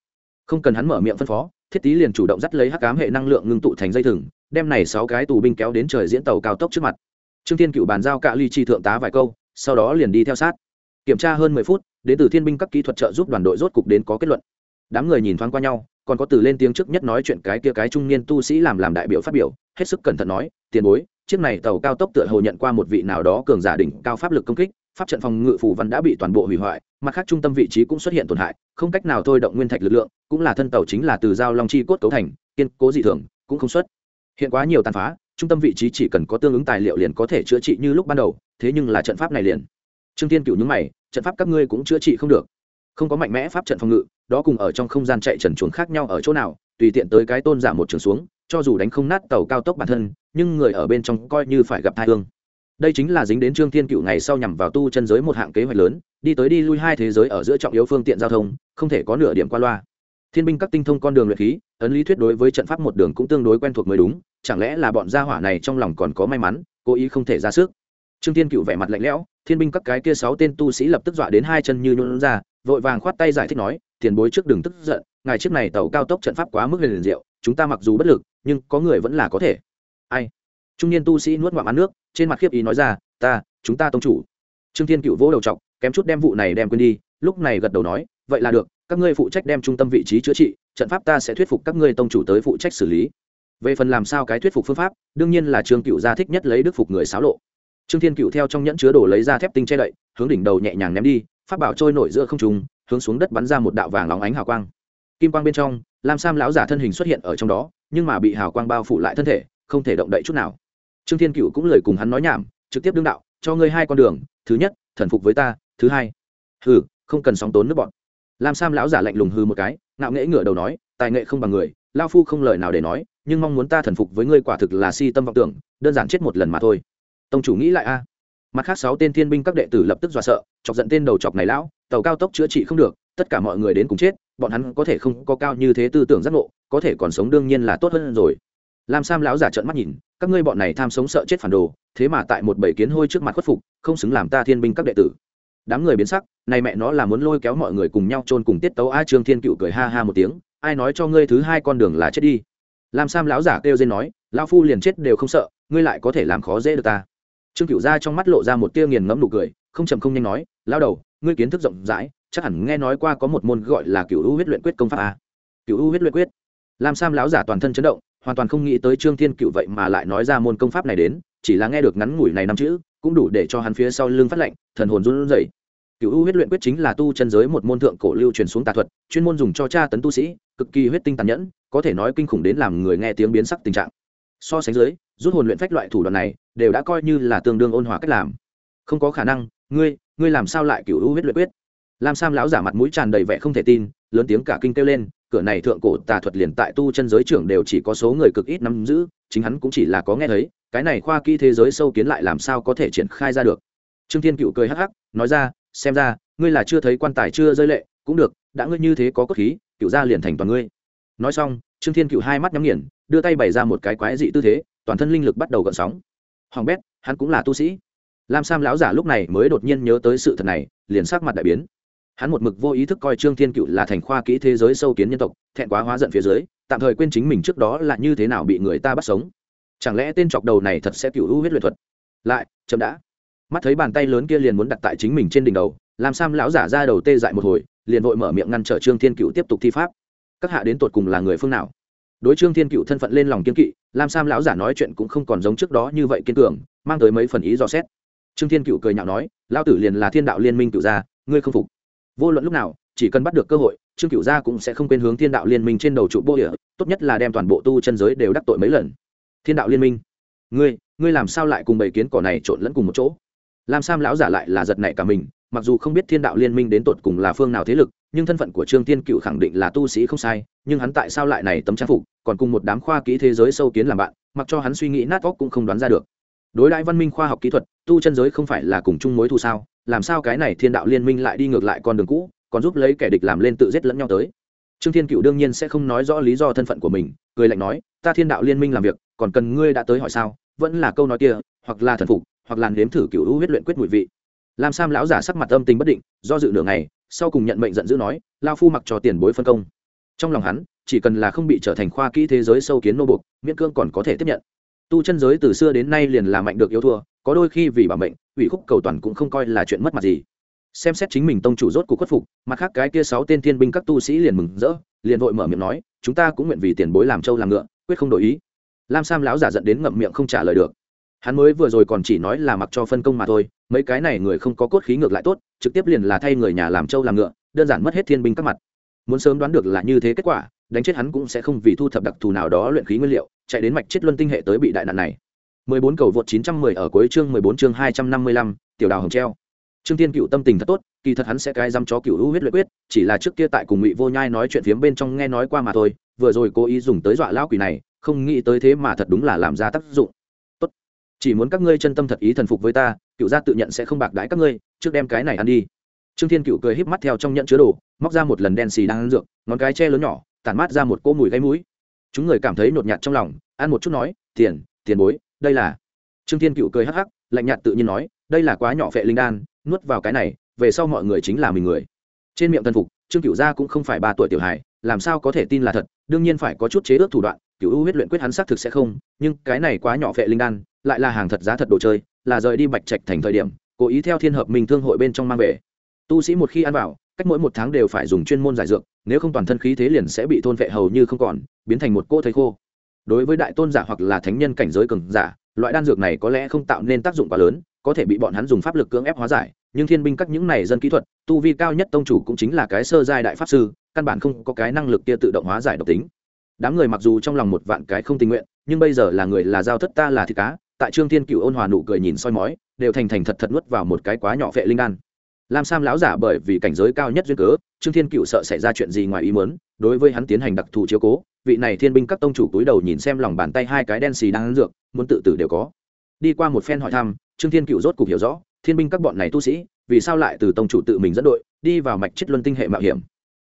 Không cần hắn mở miệng phân phó, thiết tý liền chủ động dắt lấy hắc cám hệ năng lượng ngưng tụ thành dây thừng, đem này sáu cái tù binh kéo đến trời diễn tàu cao tốc trước mặt. Trương thiên cựu bàn giao cạ ly chi thượng tá vài câu, sau đó liền đi theo sát. Kiểm tra hơn mười phút, đến từ thiên binh các kỹ thuật trợ giúp đoàn đội rốt cục đến có kết luận đám người nhìn thoáng qua nhau, còn có từ lên tiếng trước nhất nói chuyện cái kia cái trung niên tu sĩ làm làm đại biểu phát biểu, hết sức cẩn thận nói, tiền bối, chiếc này tàu cao tốc tựa hồ nhận qua một vị nào đó cường giả đỉnh cao pháp lực công kích, pháp trận phòng ngự phủ văn đã bị toàn bộ hủy hoại, mặt khác trung tâm vị trí cũng xuất hiện tổn hại, không cách nào thôi động nguyên thạch lực lượng, cũng là thân tàu chính là từ dao long chi cốt cấu thành, kiên cố dị thường, cũng không xuất. Hiện quá nhiều tàn phá, trung tâm vị trí chỉ cần có tương ứng tài liệu liền có thể chữa trị như lúc ban đầu, thế nhưng là trận pháp này liền. Trương tiên cựu nhúng mày, trận pháp các ngươi cũng chữa trị không được không có mạnh mẽ pháp trận phòng ngự, đó cùng ở trong không gian chạy trần chuồng khác nhau ở chỗ nào, tùy tiện tới cái tôn giả một trường xuống, cho dù đánh không nát tàu cao tốc bản thân, nhưng người ở bên trong coi như phải gặp thai hương. Đây chính là dính đến trương thiên cựu ngày sau nhằm vào tu chân giới một hạng kế hoạch lớn, đi tới đi lui hai thế giới ở giữa trọng yếu phương tiện giao thông, không thể có nửa điểm qua loa. Thiên binh các tinh thông con đường luyện khí, ấn lý thuyết đối với trận pháp một đường cũng tương đối quen thuộc mới đúng, chẳng lẽ là bọn gia hỏa này trong lòng còn có may mắn, cố ý không thể ra sức? Trương thiên cựu vẻ mặt lạnh lẽo, thiên binh các cái kia sáu tên tu sĩ lập tức dọa đến hai chân như nhuận ra vội vàng khoát tay giải thích nói, tiền bối trước đừng tức giận, ngài chiếc này tàu cao tốc trận pháp quá mức liền diệu, chúng ta mặc dù bất lực, nhưng có người vẫn là có thể. Ai? Trung niên tu sĩ nuốt ngoạm ăn nước, trên mặt khiếp ý nói ra, ta, chúng ta tông chủ. Trương thiên cựu vỗ đầu t kém chút đem vụ này đem quên đi, lúc này gật đầu nói, vậy là được, các ngươi phụ trách đem trung tâm vị trí chữa trị, trận pháp ta sẽ thuyết phục các ngươi tông chủ tới phụ trách xử lý. Về phần làm sao cái thuyết phục phương pháp, đương nhiên là trương cựu gia thích nhất lấy đức phục người xáo lộ. Trương thiên cựu theo trong nhẫn chứa đồ lấy ra thép tinh che đậy, hướng đỉnh đầu nhẹ nhàng ném đi Pháp bảo trôi nổi giữa không trung, hướng xuống đất bắn ra một đạo vàng óng ánh hào quang. Kim quang bên trong lam sam lão giả thân hình xuất hiện ở trong đó nhưng mà bị hào quang bao phủ lại thân thể không thể động đậy chút nào. Trương thiên cựu cũng lời cùng hắn nói nhảm trực tiếp đương đạo cho ngươi hai con đường thứ nhất thần phục với ta thứ hai hừ không cần sóng tốn nước bọn. Lam sam lão giả lạnh lùng hư một cái ngạo nghễ ngửa đầu nói tài nghệ không bằng người lao phu không lời nào để nói nhưng mong muốn ta thần phục với ngươi quả thực là si tâm vọng tưởng đơn giản chết một lần mà thôi. Tông chủ nghĩ lại a mặt khác sáu tên thiên binh các đệ tử lập tức dọa sợ, chọc giận tên đầu chọc này lão, tàu cao tốc chữa trị không được, tất cả mọi người đến cùng chết, bọn hắn có thể không có cao như thế tư tưởng giác ngộ, có thể còn sống đương nhiên là tốt hơn rồi. Lam sam lão giả trợn mắt nhìn, các ngươi bọn này tham sống sợ chết phản đồ, thế mà tại một bầy kiến hôi trước mặt khuất phục, không xứng làm ta thiên binh các đệ tử. Đám người biến sắc, này mẹ nó là muốn lôi kéo mọi người cùng nhau chôn cùng tiết tấu a trương thiên cựu cười ha ha một tiếng, ai nói cho ngươi thứ hai con đường là chết đi. Lam sam lão giả kêu dên nói, lão phu liền chết đều không sợ, ngươi lại có thể làm khó dễ được ta trương cựu ra trong mắt lộ ra một tia nghiền ngẫm nụ cười, không chậm không nhanh nói lao đầu, ngươi kiến thức rộng rãi, chắc hẳn nghe nói qua có một môn gọi là cựu u huyết luyện quyết công pháp a. Cựu u huyết luyện quyết? Làm sam lão giả toàn thân chấn động, hoàn toàn không nghĩ tới trương thiên cựu vậy mà lại nói ra môn công pháp này đến, chỉ là nghe được ngắn ngủi này năm chữ, cũng đủ để cho hắn phía sau lưng phát lệnh, thần hồn run rẩy. Cựu u huyết luyện quyết chính là tu chân giới một môn thượng cổ lưu truyền xuống tà thuật, chuyên môn dùng cho tra tấn tu sĩ, cực kỳ huyết tinh tàn nhẫn, có thể nói kinh khủng đến làm người nghe tiếng biến sắc tình trạng so sánh dưới, rút hồn luyện phách loại thủ đoạn này đều đã coi như là tương đương ôn hòa cách làm. Không có khả năng, ngươi ngươi làm sao lại cựu u huyết luyện quyết? Lam sam lão giả mặt mũi tràn đầy vẻ không thể tin, lớn tiếng cả kinh kêu lên, cửa này thượng cổ tà thuật liền tại tu chân giới trưởng đều chỉ có số người cực ít nắm giữ, chính hắn cũng chỉ là có nghe thấy, cái này khoa kỹ thế giới sâu kiến lại làm sao có thể triển khai ra được? Trương thiên cựu cười hắc hắc, nói ra, xem ra, ngươi là chưa thấy quan tài chưa rơi lệ, cũng được, đã ngươi như thế có cốt khí, cựu gia liền thành toàn ngươi. Nói xong trương thiên cựu hai mắt nhắm nghiền, đưa tay bày ra một cái quái dị tư thế, toàn thân linh lực bắt đầu gợn sóng. Hoàng bét, hắn cũng là tu sĩ. Lam sam lão giả lúc này mới đột nhiên nhớ tới sự thật này, liền sắc mặt đại biến. Hắn một mực vô ý thức coi trương thiên cựu là thành khoa kỹ thế giới sâu kiến nhân tộc, thẹn quá hóa giận phía dưới, tạm thời quên chính mình trước đó là như thế nào bị người ta bắt sống. Chẳng lẽ tên chọc đầu này thật sẽ cựu hữu huyết luyện thuật? Lại, chậm đã. Mắt thấy bàn tay lớn kia liền muốn đặt tại chính mình trên đỉnh đầu làm sam lão giả ra đầu tê dại một hồi, liền vội mở miệng ngăn trở trương thiên cựu tiếp tục thi pháp các hạ đến tột cùng là người phương nào? Đối trương thiên cựu thân phận lên lòng kiên kỵ, lam sam lão giả nói chuyện cũng không còn giống trước đó như vậy kiên cường, mang tới mấy phần ý dò xét. Trương thiên cựu cười nhạo nói lao tử liền là thiên đạo liên minh cựu gia, ngươi không phục. Vô luận lúc nào, chỉ cần bắt được cơ hội, trương cựu gia cũng sẽ không quên hướng thiên đạo liên minh trên đầu trụ bô địa, tốt nhất là đem toàn bộ tu chân giới đều đắc tội mấy lần. Thiên đạo liên minh? Ngươi ngươi làm sao lại cùng bầy kiến cỏ này trộn lẫn cùng một chỗ? Lam sam lão giả lại là giật nảy cả mình mặc dù không biết thiên đạo liên minh đến tột cùng là phương nào thế lực, nhưng thân phận của trương tiên cựu khẳng định là tu sĩ không sai, nhưng hắn tại sao lại này tấm trang phục, còn cùng một đám khoa kỹ thế giới sâu kiến làm bạn, mặc cho hắn suy nghĩ nát óc cũng không đoán ra được. Đối đại văn minh khoa học kỹ thuật, tu chân giới không phải là cùng chung mối thù sao, làm sao cái này thiên đạo liên minh lại đi ngược lại con đường cũ, còn giúp lấy kẻ địch làm lên tự giết lẫn nhau tới. Trương thiên cựu đương nhiên sẽ không nói rõ lý do thân phận của mình, cười lạnh nói, ta thiên đạo liên minh làm việc, còn cần ngươi đã tới hỏi sao, vẫn là câu nói kia, hoặc là thần phục, hoặc là nếm thử cựu hữu huyết luyện quyết mùi vị lam sam lão giả sắc mặt âm tình bất định, do dự nửa ngày, sau cùng nhận mệnh giận dữ nói, lao phu mặc cho tiền bối phân công. Trong lòng hắn, chỉ cần là không bị trở thành khoa kỹ thế giới sâu kiến nô bục miễn cương còn có thể tiếp nhận. Tu chân giới từ xưa đến nay liền là mạnh được yêu thua, có đôi khi vì bảo mệnh, ủy khúc cầu toàn cũng không coi là chuyện mất mặt gì. Xem xét chính mình tông chủ rốt cuộc khuất phục, mặt khác cái kia sáu tên thiên binh các tu sĩ liền mừng rỡ, liền vội mở miệng nói, chúng ta cũng nguyện vì tiền bối làm trâu làm ngựa, quyết không đổi ý. Lam sam lão giả dẫn đến ngậm miệng không trả lời được. Hắn mới vừa rồi còn chỉ nói là mặc cho phân công mà thôi mấy cái này người không có cốt khí ngược lại tốt trực tiếp liền là thay người nhà làm trâu làm ngựa đơn giản mất hết thiên binh các mặt. Muốn sớm đoán được là như thế kết quả đánh chết hắn cũng sẽ không vì thu thập đặc thù nào đó luyện khí nguyên liệu chạy đến mạch chết luân tinh hệ tới bị đại nạn này. 14 cầu vượt 910 ở cuối chương 14 chương 255, tiểu đào hồng treo. Trương thiên cựu tâm tình thật tốt kỳ thật hắn sẽ cái dăm chó cựu hữu huyết luyện quyết chỉ là trước kia tại cùng ngụy vô nhai nói chuyện phiếm bên trong nghe nói qua mà thôi vừa rồi cố ý dùng tới dọa lão quỷ này không nghĩ tới thế mà thật đúng là làm ra tác dụng chỉ muốn các ngươi chân tâm thật ý thần phục với ta, cựu gia tự nhận sẽ không bạc đãi các ngươi, trước đem cái này ăn đi. Trương thiên cựu cười híp mắt theo trong nhận chứa đồ, móc ra một lần đen xì đang ăn dược, ngón cái che lớn nhỏ, tản mát ra một cỗ mùi gáy mũi. Chúng người cảm thấy nhột nhạt trong lòng, ăn một chút nói, tiền tiền bối, đây là trương thiên cựu cười hắc hắc, lạnh nhạt tự nhiên nói, đây là quá nhỏ phệ linh đan, nuốt vào cái này, về sau mọi người chính là mình người. Trên miệng thần phục, trương cựu gia cũng không phải ba tuổi tiểu hài, làm sao có thể tin là thật, đương nhiên phải có chút chế ước thủ đoạn, cựu ưu huyết luyện quyết hắn xác thực sẽ không, nhưng cái này quá nhỏ phệ linh đan lại là hàng thật giá thật đồ chơi, là rời đi bạch trạch thành thời điểm, cố ý theo thiên hợp minh thương hội bên trong mang về. Tu sĩ một khi ăn vào, cách mỗi một tháng đều phải dùng chuyên môn giải dược, nếu không toàn thân khí thế liền sẽ bị thôn vệ hầu như không còn, biến thành một cô thấy khô. Đối với đại tôn giả hoặc là thánh nhân cảnh giới cường giả, loại đan dược này có lẽ không tạo nên tác dụng quá lớn, có thể bị bọn hắn dùng pháp lực cưỡng ép hóa giải, nhưng thiên binh các những này dân kỹ thuật, tu vi cao nhất tông chủ cũng chính là cái sơ giai đại pháp sư, căn bản không có cái năng lực kia tự động hóa giải độc tính. Đám người mặc dù trong lòng một vạn cái không tình nguyện, nhưng bây giờ là người là giao thất ta là thịt cá tại trương thiên cựu ôn hòa nụ cười nhìn soi mói, đều thành thành thật thật nuốt vào một cái quá nhỏ vệ linh đan. Lam sam lão giả bởi vì cảnh giới cao nhất duyên cớ, trương thiên cựu sợ xảy ra chuyện gì ngoài ý muốn, đối với hắn tiến hành đặc thù chiếu cố, vị này thiên binh các tông chủ cúi đầu nhìn xem lòng bàn tay hai cái đen xì đang ăn dược, muốn tự tử đều có. Đi qua một phen hỏi thăm, trương thiên cựu rốt cục hiểu rõ, thiên binh các bọn này tu sĩ, vì sao lại từ tông chủ tự mình dẫn đội, đi vào mạch chết luân tinh hệ mạo hiểm.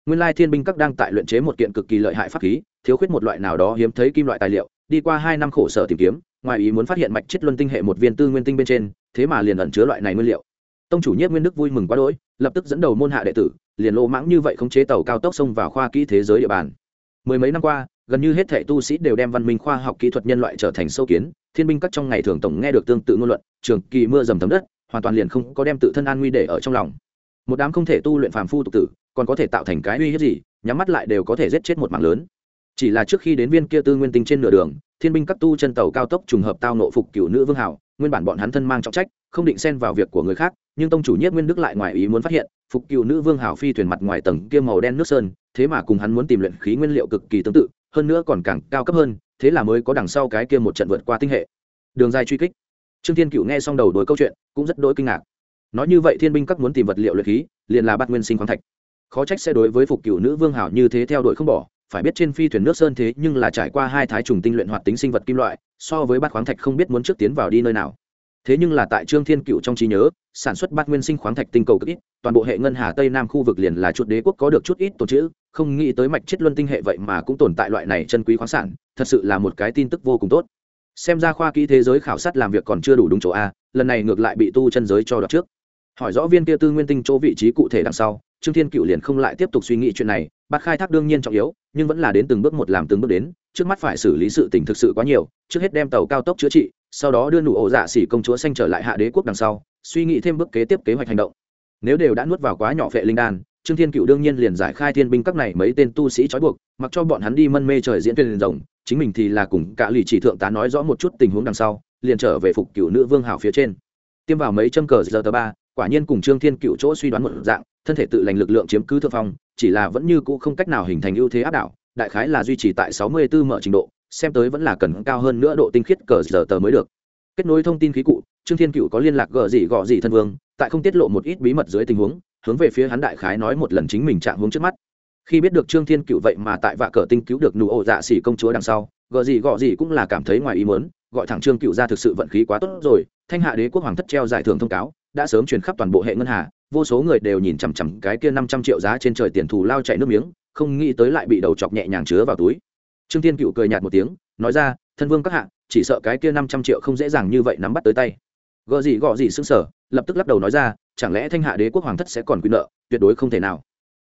Nguyên lai thiên binh các đang tại luyện chế một kiện cực kỳ lợi hại pháp khí, thiếu khuyết một loại nào đó hiếm thấy kim loại tài liệu, đi qua hai năm khổ sở tìm kiếm ngoài ý muốn phát hiện mạch chết luân tinh hệ một viên tư nguyên tinh bên trên, thế mà liền ẩn chứa loại này nguyên liệu. Tông chủ nhất nguyên đức vui mừng quá đỗi, lập tức dẫn đầu môn hạ đệ tử, liền lô mãng như vậy khống chế tàu cao tốc xông vào khoa kỹ thế giới địa bàn. Mười mấy năm qua, gần như hết thể tu sĩ đều đem văn minh khoa học kỹ thuật nhân loại trở thành sâu kiến, thiên binh các trong ngày thường tổng nghe được tương tự ngôn luận, trường kỳ mưa dầm thấm đất, hoàn toàn liền không có đem tự thân an nguy để ở trong lòng. Một đám không thể tu luyện phàm phu tục tử, còn có thể tạo thành cái uy hiếp gì, nhắm mắt lại đều có thể giết chết một mạng lớn. Chỉ là trước khi đến viên kia tư nguyên tinh trên nửa đường thiên binh các tu chân tàu cao tốc trùng hợp tao nộ phục cựu nữ vương hảo, nguyên bản bọn hắn thân mang trọng trách, không định xen vào việc của người khác, nhưng tông chủ nhất nguyên đức lại ngoài ý muốn phát hiện, phục cựu nữ vương hảo phi thuyền mặt ngoài tầng kia màu đen nước sơn, thế mà cùng hắn muốn tìm luyện khí nguyên liệu cực kỳ tương tự, hơn nữa còn càng cao cấp hơn, thế là mới có đằng sau cái kia một trận vượt qua tinh hệ. Đường dài truy kích. Trương thiên cựu nghe xong đầu đối câu chuyện, cũng rất đỗi kinh ngạc. Nói như vậy thiên binh các muốn tìm vật liệu luyện khí, liền là bát nguyên sinh khoáng thạch. Khó trách sẽ đối với phục cựu nữ vương hảo như thế theo đuổi không bỏ phải biết trên phi thuyền nước sơn thế nhưng là trải qua hai thái trùng tinh luyện hoạt tính sinh vật kim loại, so với bát khoáng thạch không biết muốn trước tiến vào đi nơi nào. Thế nhưng là tại trương thiên cựu trong trí nhớ, sản xuất bát nguyên sinh khoáng thạch tinh cầu cực ít, toàn bộ hệ ngân hà tây nam khu vực liền là chuột đế quốc có được chút ít tồn chữ, không nghĩ tới mạch chết luân tinh hệ vậy mà cũng tồn tại loại này chân quý khoáng sản, thật sự là một cái tin tức vô cùng tốt. Xem ra khoa kỹ thế giới khảo sát làm việc còn chưa đủ đúng chỗ a, lần này ngược lại bị tu chân giới cho đợt trước. Hỏi rõ viên kia tư nguyên tinh chỗ vị trí cụ thể đằng sau trương thiên cựu liền không lại tiếp tục suy nghĩ chuyện này bắt khai thác đương nhiên trọng yếu, nhưng vẫn là đến từng bước một làm từng bước đến, trước mắt phải xử lý sự tình thực sự quá nhiều, trước hết đem tàu cao tốc chữa trị, sau đó đưa nụ ổ dạ xỉ công chúa xanh trở lại hạ đế quốc đằng sau, suy nghĩ thêm bước kế tiếp kế hoạch hành động. Nếu đều đã nuốt vào quá nhỏ vệ linh đan, trương thiên cựu đương nhiên liền giải khai thiên binh các này mấy tên tu sĩ trói buộc, mặc cho bọn hắn đi mân mê trời diễn tuyên rồng, chính mình thì là cùng cả lì chỉ thượng tá nói rõ một chút tình huống đằng sau, liền trở về phục cựu nữ vương hảo phía trên. Tiêm vào mấy châm cờ giờ tờ ba, quả nhiên cùng trương thiên cựu chỗ suy đoán một dạng thân thể tự lành lực lượng chiếm cứ thượng phong, chỉ là vẫn như cũ không cách nào hình thành ưu thế áp đảo, đại khái là duy trì tại sáu mươi 64 mở trình độ, xem tới vẫn là cần cao hơn nữa độ tinh khiết cờ giờ tờ mới được. Kết nối thông tin khí cụ, trương thiên cựu có liên lạc gờ gì gọ gì thân vương, tại không tiết lộ một ít bí mật dưới tình huống, hướng về phía hắn đại khái nói một lần chính mình trạng hướng trước mắt. Khi biết được trương thiên cựu vậy mà tại vạ cờ tinh cứu được nụ ổ dạ xỉ công chúa đằng sau gợ gì gọ gì cũng là cảm thấy ngoài ý muốn, gọi thẳng trương cựu ra thực sự vận khí quá tốt rồi, thanh hạ đế quốc hoàng thất treo giải thưởng thông cáo, đã sớm truyền khắp toàn bộ hệ ngân hà vô số người đều nhìn chằm chằm cái kia năm trăm triệu giá trên trời tiền thù lao chạy nước miếng, không nghĩ tới lại bị đầu chọc nhẹ nhàng chứa vào túi. Trương thiên cựu cười nhạt một tiếng, nói ra, thân vương các hạ, chỉ sợ cái kia năm trăm triệu không dễ dàng như vậy nắm bắt tới tay. Gợ gì gọ gì sững sờ, lập tức lắc đầu nói ra, chẳng lẽ thanh hạ đế quốc hoàng thất sẽ còn quy nợ, tuyệt đối không thể nào.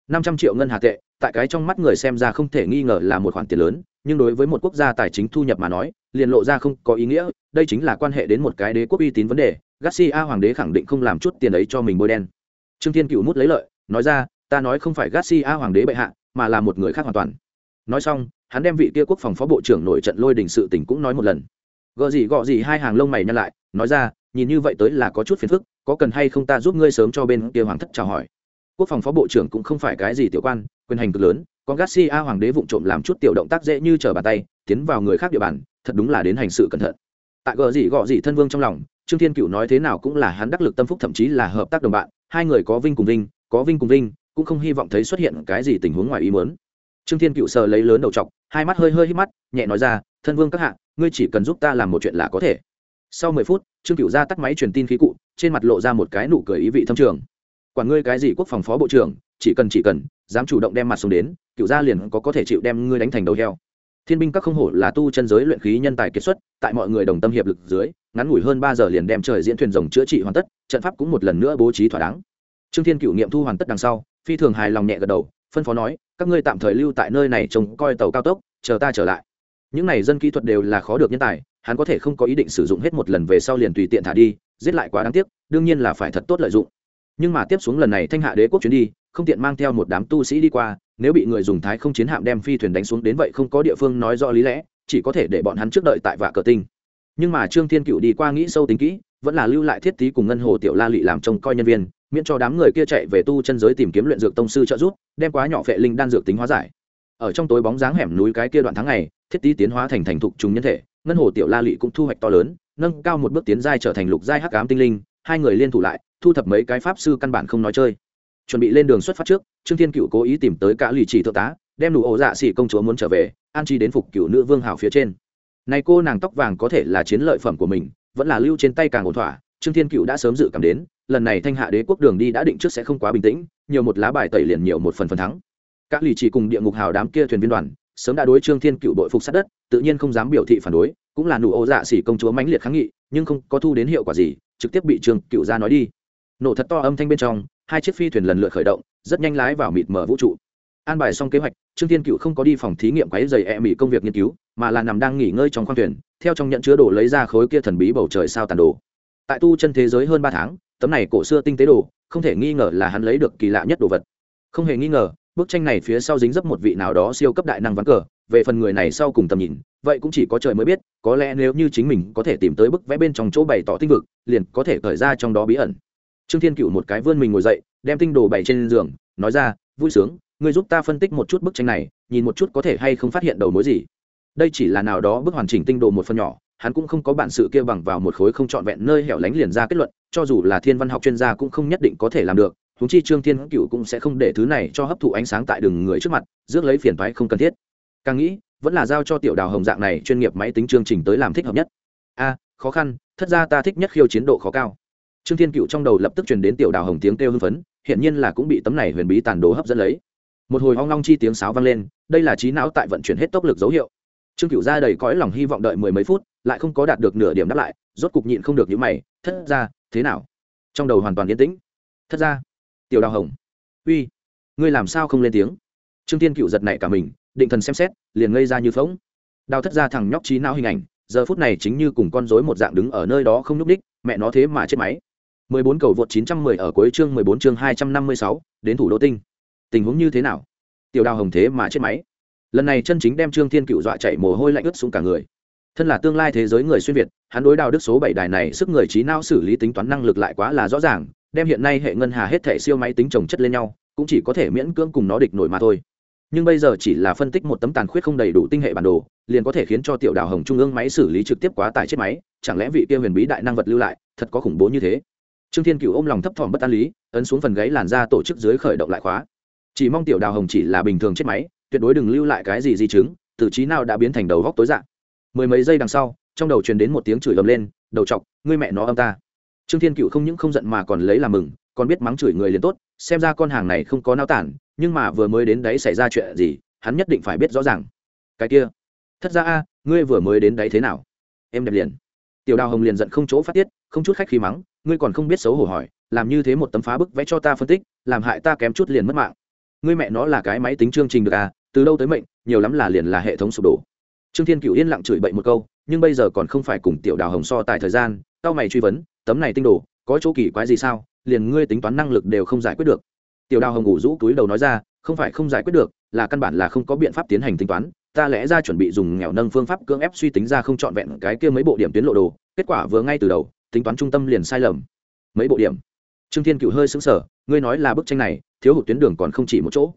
Năm trăm triệu ngân hà tệ, tại cái trong mắt người xem ra không thể nghi ngờ là một khoản tiền lớn, nhưng đối với một quốc gia tài chính thu nhập mà nói, liền lộ ra không có ý nghĩa, đây chính là quan hệ đến một cái đế quốc uy tín vấn đề, garcia hoàng đế khẳng định không làm chút tiền ấy cho mình bôi đen trương thiên cựu mút lấy lợi, nói ra, ta nói không phải garcia hoàng đế bệ hạ, mà là một người khác hoàn toàn. Nói xong, hắn đem vị kia quốc phòng phó bộ trưởng nổi trận lôi đình sự tình cũng nói một lần. Gợ gì gọ gì hai hàng lông mày nhăn lại, nói ra, nhìn như vậy tới là có chút phiền phức, có cần hay không ta giúp ngươi sớm cho bên kia hoàng thất chào hỏi? Quốc phòng phó bộ trưởng cũng không phải cái gì tiểu quan, quyền hành cực lớn, còn garcia hoàng đế vụng trộm làm chút tiểu động tác dễ như trở bàn tay, tiến vào người khác địa bàn, thật đúng là đến hành sự cẩn thận. Tại gợ gì gọ gì thân vương trong lòng trương thiên cựu nói thế nào cũng là hắn đắc lực tâm phúc thậm chí là hợp tác đồng bạn hai người có vinh cùng vinh có vinh cùng vinh cũng không hy vọng thấy xuất hiện cái gì tình huống ngoài ý muốn. Trương thiên cựu sờ lấy lớn đầu trọc, hai mắt hơi hơi hít mắt nhẹ nói ra thân vương các hạ ngươi chỉ cần giúp ta làm một chuyện là có thể. Sau mười phút trương cựu ra tắt máy truyền tin khí cụ trên mặt lộ ra một cái nụ cười ý vị thâm trường. Quản ngươi cái gì quốc phòng phó bộ trưởng chỉ cần chỉ cần dám chủ động đem mặt xuống đến cựu gia liền có có thể chịu đem ngươi đánh thành đầu heo. Thiên binh các không hổ là tu chân giới luyện khí nhân tài kiệt xuất tại mọi người đồng tâm hiệp lực dưới ngắn ngủi hơn ba giờ liền đem trời diễn thuyền rồng chữa trị hoàn tất, trận pháp cũng một lần nữa bố trí thỏa đáng. Trương thiên cựu nghiệm thu hoàn tất đằng sau, phi thường hài lòng nhẹ gật đầu, phân phó nói, các ngươi tạm thời lưu tại nơi này trông coi tàu cao tốc, chờ ta trở lại. Những này dân kỹ thuật đều là khó được nhân tài, hắn có thể không có ý định sử dụng hết một lần về sau liền tùy tiện thả đi, giết lại quá đáng tiếc, đương nhiên là phải thật tốt lợi dụng. Nhưng mà tiếp xuống lần này thanh hạ đế quốc chuyến đi, không tiện mang theo một đám tu sĩ đi qua, nếu bị người dùng thái không chiến hạm đem phi thuyền đánh xuống đến vậy không có địa phương nói rõ lý lẽ, chỉ có thể để bọn hắn trước đợi tại vạ cờ tinh nhưng mà trương thiên cựu đi qua nghĩ sâu tính kỹ, vẫn là lưu lại thiết tý cùng ngân hồ tiểu la lị làm trông coi nhân viên, miễn cho đám người kia chạy về tu chân giới tìm kiếm luyện dược tông sư trợ giúp, đem quá nhỏ phệ linh đan dược tính hóa giải. Ở trong tối bóng dáng hẻm núi cái kia đoạn tháng này thiết tý tiến hóa thành thành thục trùng nhân thể, ngân hồ tiểu la lị cũng thu hoạch to lớn, nâng cao một bước tiến giai trở thành lục giai hắc ám tinh linh, hai người liên thủ lại, thu thập mấy cái pháp sư căn bản không nói chơi. Chuẩn bị lên đường xuất phát trước, trương thiên cựu cố ý tìm tới cả lì chỉ thượng tá, đem đủ ổ dạ xỉ công chúa muốn trở về, an chi đến phục cựu nữ vương hảo phía trên này cô nàng tóc vàng có thể là chiến lợi phẩm của mình, vẫn là lưu trên tay càng ổn thỏa, trương thiên cựu đã sớm dự cảm đến, lần này thanh hạ đế quốc đường đi đã định trước sẽ không quá bình tĩnh, nhiều một lá bài tẩy liền nhiều một phần phần thắng. Các lì chỉ cùng địa ngục hào đám kia thuyền viên đoàn, sớm đã đối trương thiên cựu đội phục sát đất, tự nhiên không dám biểu thị phản đối, cũng là nụ ô dạ xỉ công chúa mãnh liệt kháng nghị, nhưng không có thu đến hiệu quả gì, trực tiếp bị trương cựu ra nói đi. Nổ thật to âm thanh bên trong, hai chiếc phi thuyền lần lượt khởi động, rất nhanh lái vào mịt mở vũ trụ an bài xong kế hoạch, trương thiên cựu không có đi phòng thí nghiệm quáy dày e mỹ công việc nghiên cứu, mà là nằm đang nghỉ ngơi trong khoang thuyền, theo trong nhận chứa đồ lấy ra khối kia thần bí bầu trời sao tàn đồ. Tại tu chân thế giới hơn ba tháng, tấm này cổ xưa tinh tế đồ, không thể nghi ngờ là hắn lấy được kỳ lạ nhất đồ vật. Không hề nghi ngờ, bức tranh này phía sau dính dấp một vị nào đó siêu cấp đại năng ván cờ, về phần người này sau cùng tầm nhìn, vậy cũng chỉ có trời mới biết, có lẽ nếu như chính mình có thể tìm tới bức vẽ bên trong chỗ bày tỏ tinh vực, liền có thể khởi ra trong đó bí ẩn. Trương thiên cựu một cái vươn mình ngồi dậy, đem tinh đồ bày trên giường, nói ra, vui sướng ngươi giúp ta phân tích một chút bức tranh này, nhìn một chút có thể hay không phát hiện đầu mối gì. Đây chỉ là nào đó bức hoàn chỉnh tinh đồ một phần nhỏ, hắn cũng không có bản sự kia bằng vào một khối không trọn vẹn nơi hẻo lánh liền ra kết luận, cho dù là thiên văn học chuyên gia cũng không nhất định có thể làm được húng chi trương thiên cựu cũng sẽ không để thứ này cho hấp thụ ánh sáng tại đường người trước mặt, rước lấy phiền toái không cần thiết. Càng nghĩ, vẫn là giao cho tiểu đào hồng dạng này chuyên nghiệp máy tính chương trình tới làm thích hợp nhất. A, khó khăn, thật ra ta thích nhất khiêu chiến độ khó cao. Trương thiên cựu trong đầu lập tức truyền đến tiểu đào hồng tiếng kêu hưng phấn hiện nhiên là cũng bị tấm này huyền bí tàn đồ hấp dẫn lấy một hồi hoang long chi tiếng sáo vang lên đây là trí não tại vận chuyển hết tốc lực dấu hiệu. Trương cửu ra đầy cõi lòng hy vọng đợi mười mấy phút lại không có đạt được nửa điểm đáp lại rốt cục nhịn không được những mày thất ra thế nào? Trong đầu hoàn toàn yên tĩnh. Thất ra tiểu đào hồng uy ngươi làm sao không lên tiếng? Trương tiên cựu giật nảy cả mình định thần xem xét liền ngây ra như phóng đào thất ra thằng nhóc trí não hình ảnh giờ phút này chính như cùng con rối một dạng đứng ở nơi đó không nhúc đích mẹ nó thế mà chết máy. 14 cầu vượt 910 ở cuối chương 14 chương 256, đến thủ đô tinh tình huống như thế nào? Tiểu đào hồng thế mà chết máy. Lần này chân chính đem trương thiên cựu dọa chạy mồ hôi lạnh ướt xuống cả người. Thân là tương lai thế giới người xuyên việt, hắn đối đào đức số bảy đài này sức người trí não xử lý tính toán năng lực lại quá là rõ ràng, đem hiện nay hệ ngân hà hết thẻ siêu máy tính trồng chất lên nhau, cũng chỉ có thể miễn cưỡng cùng nó địch nổi mà thôi. Nhưng bây giờ chỉ là phân tích một tấm tàn khuyết không đầy đủ tinh hệ bản đồ, liền có thể khiến cho tiểu đào hồng trung ương máy xử lý trực tiếp quá tải chết máy, chẳng lẽ vị kia huyền bí đại năng vật lưu lại, thật có khủng bố như thế? Trương thiên cựu ôm lòng thấp thỏm bất an lý, ấn xuống phần gáy làn ra tổ chức dưới khởi động lại khóa chỉ mong tiểu đào hồng chỉ là bình thường chết máy, tuyệt đối đừng lưu lại cái gì di chứng, từ trí nào đã biến thành đầu góc tối dạng. Mười mấy giây đằng sau, trong đầu truyền đến một tiếng chửi ầm lên, đầu chọc, ngươi mẹ nó âm ta. Trương thiên cựu không những không giận mà còn lấy làm mừng, còn biết mắng chửi người liền tốt, xem ra con hàng này không có nao tản, nhưng mà vừa mới đến đấy xảy ra chuyện gì, hắn nhất định phải biết rõ ràng. Cái kia thất ra a, ngươi vừa mới đến đấy thế nào? Em đẹp liền. Tiểu đào hồng liền giận không chỗ phát tiết, không chút khách khi mắng, ngươi còn không biết xấu hổ hỏi, làm như thế một tấm phá bức vẽ cho ta phân tích, làm hại ta kém chút liền mất mạng ngươi mẹ nó là cái máy tính chương trình được à từ đâu tới mệnh, nhiều lắm là liền là hệ thống sụp đổ. Trương thiên cựu yên lặng chửi bậy một câu, nhưng bây giờ còn không phải cùng tiểu đào hồng so tài thời gian, tao mày truy vấn, tấm này tinh đồ, có chỗ kỳ quái gì sao, liền ngươi tính toán năng lực đều không giải quyết được. Tiểu đào hồng ngủ rũ túi đầu nói ra, không phải không giải quyết được, là căn bản là không có biện pháp tiến hành tính toán, ta lẽ ra chuẩn bị dùng nghèo nâng phương pháp cưỡng ép suy tính ra không trọn vẹn cái kia mấy bộ điểm tuyến lộ đồ, kết quả vừa ngay từ đầu, tính toán trung tâm liền sai lầm. Mấy bộ điểm? Trương thiên cựu hơi xứng sở ngươi nói là bức tranh này, thiếu hụt tuyến đường còn không chỉ một chỗ.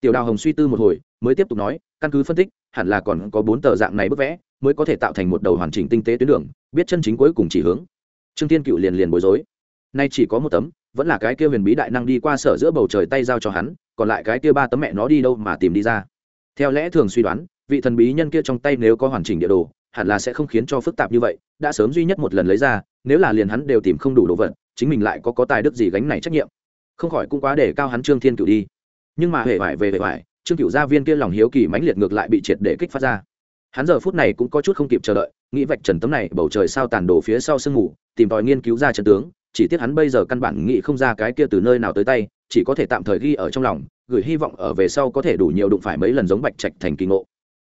Tiểu đào hồng suy tư một hồi, mới tiếp tục nói, căn cứ phân tích, hẳn là còn có bốn tờ dạng này bức vẽ, mới có thể tạo thành một đầu hoàn chỉnh tinh tế tuyến đường, biết chân chính cuối cùng chỉ hướng. Trương thiên cựu liền liền bối rối. Nay chỉ có một tấm, vẫn là cái kia huyền bí đại năng đi qua sở giữa bầu trời tay giao cho hắn, còn lại cái kia ba tấm mẹ nó đi đâu mà tìm đi ra. Theo lẽ thường suy đoán, vị thần bí nhân kia trong tay nếu có hoàn chỉnh địa đồ, hẳn là sẽ không khiến cho phức tạp như vậy, đã sớm duy nhất một lần lấy ra, nếu là liền hắn đều tìm không đủ đồ vật, chính mình lại có có tài đức gì gánh này trách nhiệm không khỏi cũng quá để cao hắn trương thiên cửu đi. Nhưng mà hệ vải về hệ vải, trương cửu gia viên kia lòng hiếu kỳ mãnh liệt ngược lại bị triệt để kích phát ra. Hắn giờ phút này cũng có chút không kịp chờ đợi, nghĩ vạch trần tấm này bầu trời sao tàn đổ phía sau sương mù, tìm tòi nghiên cứu ra trận tướng, chỉ tiếc hắn bây giờ căn bản nghĩ không ra cái kia từ nơi nào tới tay, chỉ có thể tạm thời ghi ở trong lòng, gửi hy vọng ở về sau có thể đủ nhiều đụng phải mấy lần giống bạch trạch thành kỳ ngộ.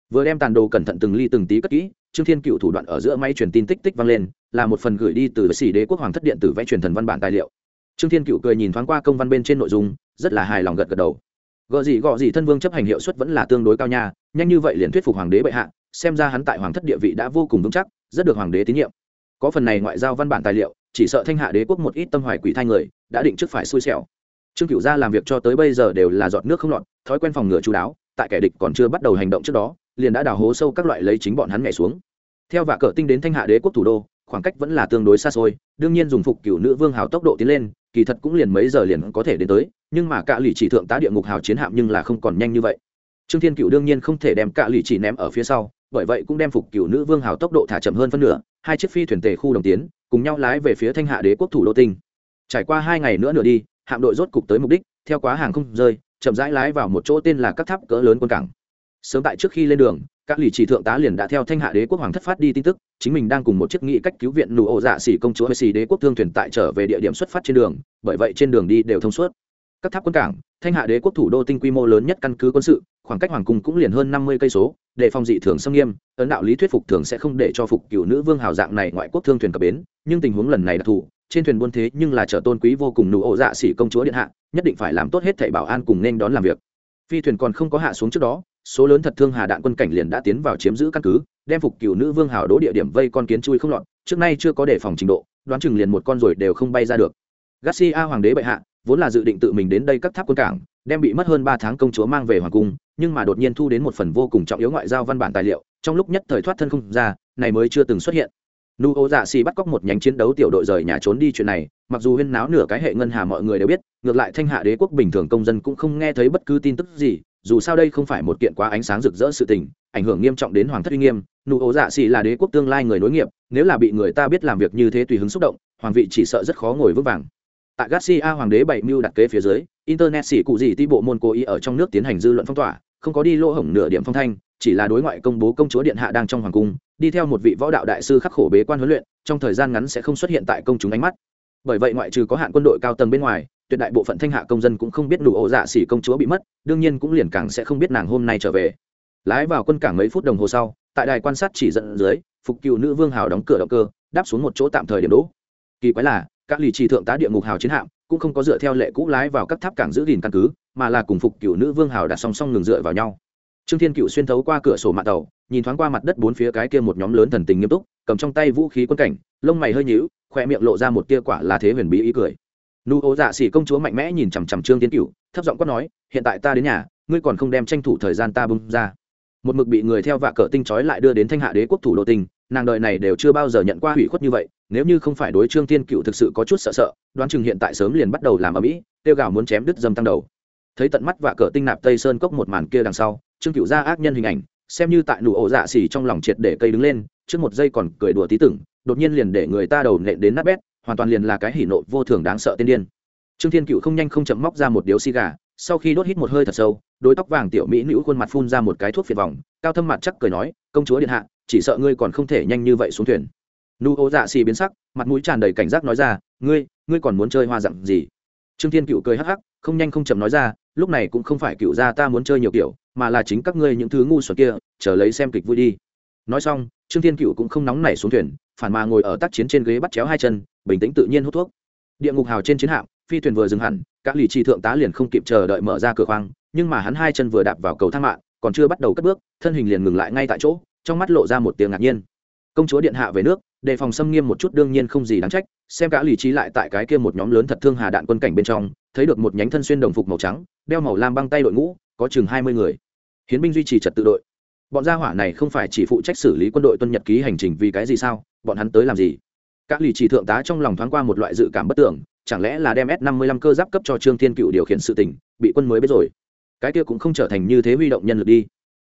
Vừa đem tàn đồ cẩn thận từng ly từng tí cất kỹ, trương thiên cựu thủ đoạn ở giữa máy truyền tin tích tích vang lên, là một phần gửi đi từ xỉ đế quốc hoàng thất điện tử vẽ truyền thần văn bản tài liệu trương thiên cựu cười nhìn thoáng qua công văn bên trên nội dung, rất là hài lòng gật gật đầu. Gợ gì gọ gì thân vương chấp hành hiệu suất vẫn là tương đối cao nha, nhanh như vậy liền thuyết phục hoàng đế bệ hạ, xem ra hắn tại hoàng thất địa vị đã vô cùng vững chắc, rất được hoàng đế tín nhiệm. Có phần này ngoại giao văn bản tài liệu, chỉ sợ thanh hạ đế quốc một ít tâm hoài quỷ thai người, đã định trước phải xui xẻo. Trương Cựu gia làm việc cho tới bây giờ đều là giọt nước không lọt, thói quen phòng ngừa chú đáo, tại kẻ địch còn chưa bắt đầu hành động trước đó, liền đã đào hố sâu các loại lấy chính bọn hắn nhảy xuống. Theo vạ cờ tinh đến thanh hạ đế quốc thủ đô, khoảng cách vẫn là tương đối xa xôi, đương nhiên dùng phục cửu nữ vương hào tốc độ tiến lên kỳ thật cũng liền mấy giờ liền có thể đến tới, nhưng mà cạ lì chỉ thượng tá địa ngục hào chiến hạm nhưng là không còn nhanh như vậy. Trương thiên cựu đương nhiên không thể đem cạ lì chỉ ném ở phía sau, bởi vậy cũng đem phục cựu nữ vương hào tốc độ thả chậm hơn phân nửa, hai chiếc phi thuyền tề khu đồng tiến, cùng nhau lái về phía thanh hạ đế quốc thủ đô tinh. Trải qua hai ngày nữa nửa đi, hạm đội rốt cục tới mục đích, theo quá hàng không rơi, chậm rãi lái vào một chỗ tên là các tháp cỡ lớn quân cảng. Sớm tại trước khi lên đường các lì chỉ thượng tá liền đã theo thanh hạ đế quốc hoàng thất phát đi tin tức, chính mình đang cùng một chiếc nghị cách cứu viện nụ ổ dạ xỉ công chúa xỉ đế quốc thương thuyền tại trở về địa điểm xuất phát trên đường, bởi vậy trên đường đi đều thông suốt. Các tháp quân cảng, thanh hạ đế quốc thủ đô tinh quy mô lớn nhất căn cứ quân sự, khoảng cách hoàng cung cũng liền hơn năm mươi cây số để phòng dị thường xâm nghiêm, ấn đạo lý thuyết phục thường sẽ không để cho phục cựu nữ vương hào dạng này ngoại quốc thương thuyền cập bến, nhưng tình huống lần này đặc thù trên thuyền buôn thế nhưng là chở tôn quý vô cùng nụ ổ dạ xỉ công chúa điện hạ, nhất định phải làm tốt hết thảy bảo an cùng nên đón làm việc. Phi thuyền còn không có hạ xuống trước đó số lớn thật thương hà đạn quân cảnh liền đã tiến vào chiếm giữ căn cứ, đem phục cựu nữ vương hào đỗ địa điểm vây con kiến chui không lọt, trước nay chưa có đề phòng trình độ, đoán chừng liền một con rồi đều không bay ra được. Garcia hoàng đế bệ hạ, vốn là dự định tự mình đến đây các tháp quân cảng, đem bị mất hơn ba tháng công chúa mang về hoàng cung, nhưng mà đột nhiên thu đến một phần vô cùng trọng yếu ngoại giao văn bản tài liệu, trong lúc nhất thời thoát thân không ra, này mới chưa từng xuất hiện. Nu ô dạ xì bắt cóc một nhánh chiến đấu tiểu đội rời nhà trốn đi chuyện này, mặc dù huyên náo nửa cái hệ ngân hà mọi người đều biết, ngược lại thanh hạ đế quốc bình thường công dân cũng không nghe thấy bất cứ tin tức gì dù sao đây không phải một kiện quá ánh sáng rực rỡ sự tình, ảnh hưởng nghiêm trọng đến hoàng thất uy nghiêm, nụ ố dạ xì là đế quốc tương lai người nối nghiệp, nếu là bị người ta biết làm việc như thế tùy hứng xúc động, hoàng vị chỉ sợ rất khó ngồi vững vàng. Tại garcia hoàng đế bảy mưu đặt kế phía dưới, internet xỉ cụ gì ti bộ môn cố ý ở trong nước tiến hành dư luận phong tỏa, không có đi lỗ hổng nửa điểm phong thanh, chỉ là đối ngoại công bố công chúa điện hạ đang trong hoàng cung, đi theo một vị võ đạo đại sư khắc khổ bế quan huấn luyện, trong thời gian ngắn sẽ không xuất hiện tại công chúng ánh mắt. Bởi vậy ngoại trừ có hạn quân đội cao tầng bên ngoài tuyệt đại bộ phận thanh hạ công dân cũng không biết đủ ổ dạ xỉ công chúa bị mất, đương nhiên cũng liền càng sẽ không biết nàng hôm nay trở về. Lái vào quân cảng mấy phút đồng hồ sau, tại đài quan sát chỉ dẫn dưới, phục cựu nữ vương hào đóng cửa động cơ, đáp xuống một chỗ tạm thời điểm đỗ. Kỳ quái là, các lì trì thượng tá địa ngục hào chiến hạm cũng không có dựa theo lệ cũ lái vào các tháp cảng giữ gìn căn cứ, mà là cùng phục cựu nữ vương hào đặt song song ngừng dựa vào nhau. Trương thiên cựu xuyên thấu qua cửa sổ mạng tàu, nhìn thoáng qua mặt đất bốn phía cái kia một nhóm lớn thần tình nghiêm túc, cầm trong tay vũ khí quân cảnh, lông mày hơi nhíu, khoe miệng lộ ra một tia quả là thế huyền bí ý cười nụ ố dạ xỉ công chúa mạnh mẽ nhìn chằm chằm trương tiến cựu thấp giọng quát nói, hiện tại ta đến nhà, ngươi còn không đem tranh thủ thời gian ta bung ra. Một mực bị người theo vạ cờ tinh trói lại đưa đến thanh hạ đế quốc thủ đô tinh, nàng đời này đều chưa bao giờ nhận qua hủy khuất như vậy, nếu như không phải đối trương thiên cựu thực sự có chút sợ sợ, đoán chừng hiện tại sớm liền bắt đầu làm ở mỹ tiêu gào muốn chém đứt dâm tăng đầu. Thấy tận mắt vạ cờ tinh nạp tây sơn cốc một màn kia đằng sau, trương cựu ra ác nhân hình ảnh, xem như tại nụ ổ dạ xỉ trong lòng triệt để cây đứng lên, trước một giây còn cười đùa tí tưởng, đột nhiên liền để người ta đầu nện đến nát bét hoàn toàn liền là cái hỉ nộ vô thường đáng sợ tiên điên. Trương thiên cựu không nhanh không chậm móc ra một điếu xì gà, sau khi đốt hít một hơi thật sâu, đôi tóc vàng tiểu mỹ nữ khuôn mặt phun ra một cái thuốc phiệt vòng, cao thâm mặt chắc cười nói, công chúa điện hạ, chỉ sợ ngươi còn không thể nhanh như vậy xuống thuyền. Nu ô dạ xì biến sắc, mặt mũi tràn đầy cảnh giác nói ra, ngươi ngươi còn muốn chơi hoa dặn gì? Trương thiên cựu cười hắc hắc, không nhanh không chậm nói ra, lúc này cũng không phải cựu gia ta muốn chơi nhiều kiểu, mà là chính các ngươi những thứ ngu xuẩn kia, chờ lấy xem kịch vui đi. Nói xong trương thiên cựu cũng không nóng nảy xuống thuyền, phản mà ngồi ở tác chiến trên ghế bắt chéo hai chân, bình tĩnh tự nhiên hút thuốc. Địa ngục hào trên chiến hạm, phi thuyền vừa dừng hẳn các lì trì thượng tá liền không kịp chờ đợi mở ra cửa khoang, nhưng mà hắn hai chân vừa đạp vào cầu thang mạng, còn chưa bắt đầu cất bước, thân hình liền ngừng lại ngay tại chỗ, trong mắt lộ ra một tiếng ngạc nhiên. Công chúa điện hạ về nước, đề phòng xâm nghiêm một chút đương nhiên không gì đáng trách, xem cả lì trí lại tại cái kia một nhóm lớn thật thương hà đạn quân cảnh bên trong, thấy được một nhánh thân xuyên đồng phục màu trắng, đeo màu lam băng tay đội ngũ, có chừng hai mươi người. Hiến binh duy trì trật tự đội bọn gia hỏa này không phải chỉ phụ trách xử lý quân đội tuân nhật ký hành trình vì cái gì sao? Bọn hắn tới làm gì? Các lì chỉ thượng tá trong lòng thoáng qua một loại dự cảm bất tưởng, chẳng lẽ là đem s năm mươi lăm cơ giáp cấp cho trương thiên cựu điều khiển sự tình, bị quân mới biết rồi? Cái kia cũng không trở thành như thế huy động nhân lực đi.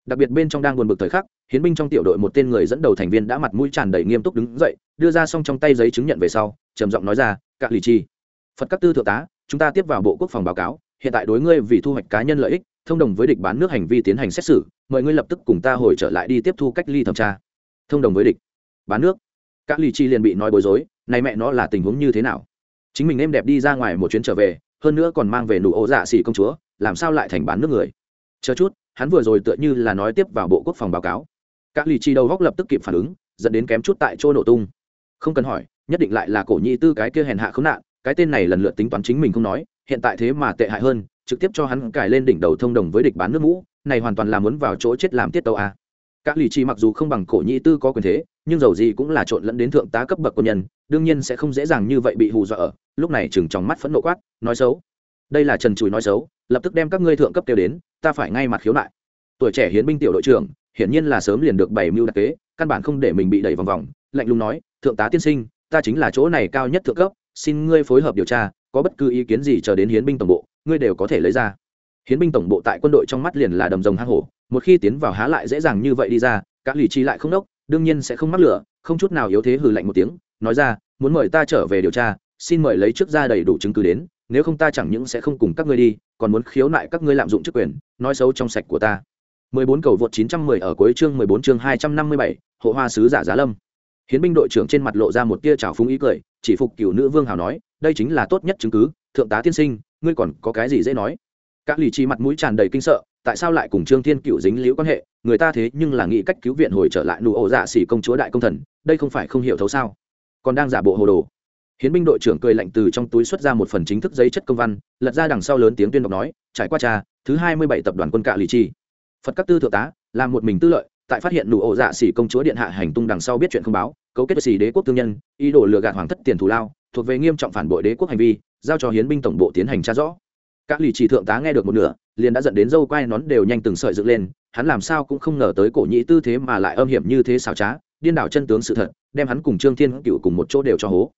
Đặc biệt bên trong đang buồn bực thời khắc, hiến binh trong tiểu đội một tên người dẫn đầu thành viên đã mặt mũi tràn đầy nghiêm túc đứng dậy, đưa ra xong trong tay giấy chứng nhận về sau, trầm giọng nói ra, các lì chi phật các tư thượng tá, chúng ta tiếp vào bộ quốc phòng báo cáo, hiện tại đối ngươi vì thu hoạch cá nhân lợi ích thông đồng với địch bán nước hành vi tiến hành xét xử, mời ngươi lập tức cùng ta hồi trở lại đi tiếp thu cách ly thẩm tra. Thông đồng với địch. Bán nước. Các lì chi liền bị nói bối rối, này mẹ nó là tình huống như thế nào? Chính mình em đẹp đi ra ngoài một chuyến trở về, hơn nữa còn mang về nụ ố dạ xỉ công chúa, làm sao lại thành bán nước người? Chờ chút, hắn vừa rồi tựa như là nói tiếp vào bộ quốc phòng báo cáo. Các lì chi đầu góc lập tức kịp phản ứng, dẫn đến kém chút tại chỗ nổ tung. Không cần hỏi, nhất định lại là cổ nhị tư cái kia hèn hạ khốn nạn, cái tên này lần lượt tính toán chính mình không nói, hiện tại thế mà tệ hại hơn trực tiếp cho hắn cài lên đỉnh đầu thông đồng với địch bán nước mũ, này hoàn toàn là muốn vào chỗ chết làm tiết tàu a. Các lì chi mặc dù không bằng cổ nhị tư có quyền thế, nhưng dầu gì cũng là trộn lẫn đến thượng tá cấp bậc quân nhân, đương nhiên sẽ không dễ dàng như vậy bị hù dọa ở. Lúc này chừng trong mắt phẫn nộ quát, nói xấu. Đây là trần chùi nói xấu, lập tức đem các ngươi thượng cấp kêu đến, ta phải ngay mặt khiếu nại. Tuổi trẻ hiến binh tiểu đội trưởng, hiển nhiên là sớm liền được bảy mưu đặc kế, căn bản không để mình bị đẩy vòng vòng, lạnh lùng nói, thượng tá tiên sinh, ta chính là chỗ này cao nhất thượng cấp, xin ngươi phối hợp điều tra, có bất cứ ý kiến gì chờ đến hiến binh tổng bộ ngươi đều có thể lấy ra. Hiến binh tổng bộ tại quân đội trong mắt liền là đầm rồng hang hổ một khi tiến vào há lại dễ dàng như vậy đi ra các lì chi lại không đốc đương nhiên sẽ không mắc lửa không chút nào yếu thế hừ lạnh một tiếng nói ra muốn mời ta trở về điều tra xin mời lấy trước ra đầy đủ chứng cứ đến nếu không ta chẳng những sẽ không cùng các ngươi đi còn muốn khiếu nại các ngươi lạm dụng chức quyền nói xấu trong sạch của ta. 14 cầu vượt 910 ở cuối chương 14 chương 257, hộ hoa sứ giả giá lâm. Hiến binh đội trưởng trên mặt lộ ra một tia trào phúng ý cười chỉ phục cửu nữ vương hào nói đây chính là tốt nhất chứng cứ thượng tá tiên sinh ngươi còn có cái gì dễ nói? Các lì chi mặt mũi tràn đầy kinh sợ, tại sao lại cùng trương thiên cựu dính liễu quan hệ? Người ta thế nhưng là nghĩ cách cứu viện hồi trở lại nụ ổ dạ xỉ công chúa đại công thần, đây không phải không hiểu thấu sao? Còn đang giả bộ hồ đồ. Hiến binh đội trưởng cười lạnh từ trong túi xuất ra một phần chính thức giấy chất công văn, lật ra đằng sau lớn tiếng tuyên đọc nói, trải qua trà, thứ hai mươi bảy tập đoàn quân cạ lì chi phật các tư thượng tá là một mình tư lợi, tại phát hiện nụ ổ dạ xỉ công chúa điện hạ hành tung đằng sau biết chuyện không báo, cấu kết với xỉ đế quốc thương nhân, ý đồ lừa gạt hoàng thất tiền thù lao, thuộc về nghiêm trọng phản bội đế quốc hành vi giao cho hiến binh tổng bộ tiến hành tra rõ. Các lì chỉ thượng tá nghe được một nửa, liền đã dẫn đến dâu quai nón đều nhanh từng sợi dựng lên, hắn làm sao cũng không ngờ tới cổ nhĩ tư thế mà lại âm hiểm như thế xảo trá, điên đảo chân tướng sự thật, đem hắn cùng trương thiên cựu cùng một chỗ đều cho hố.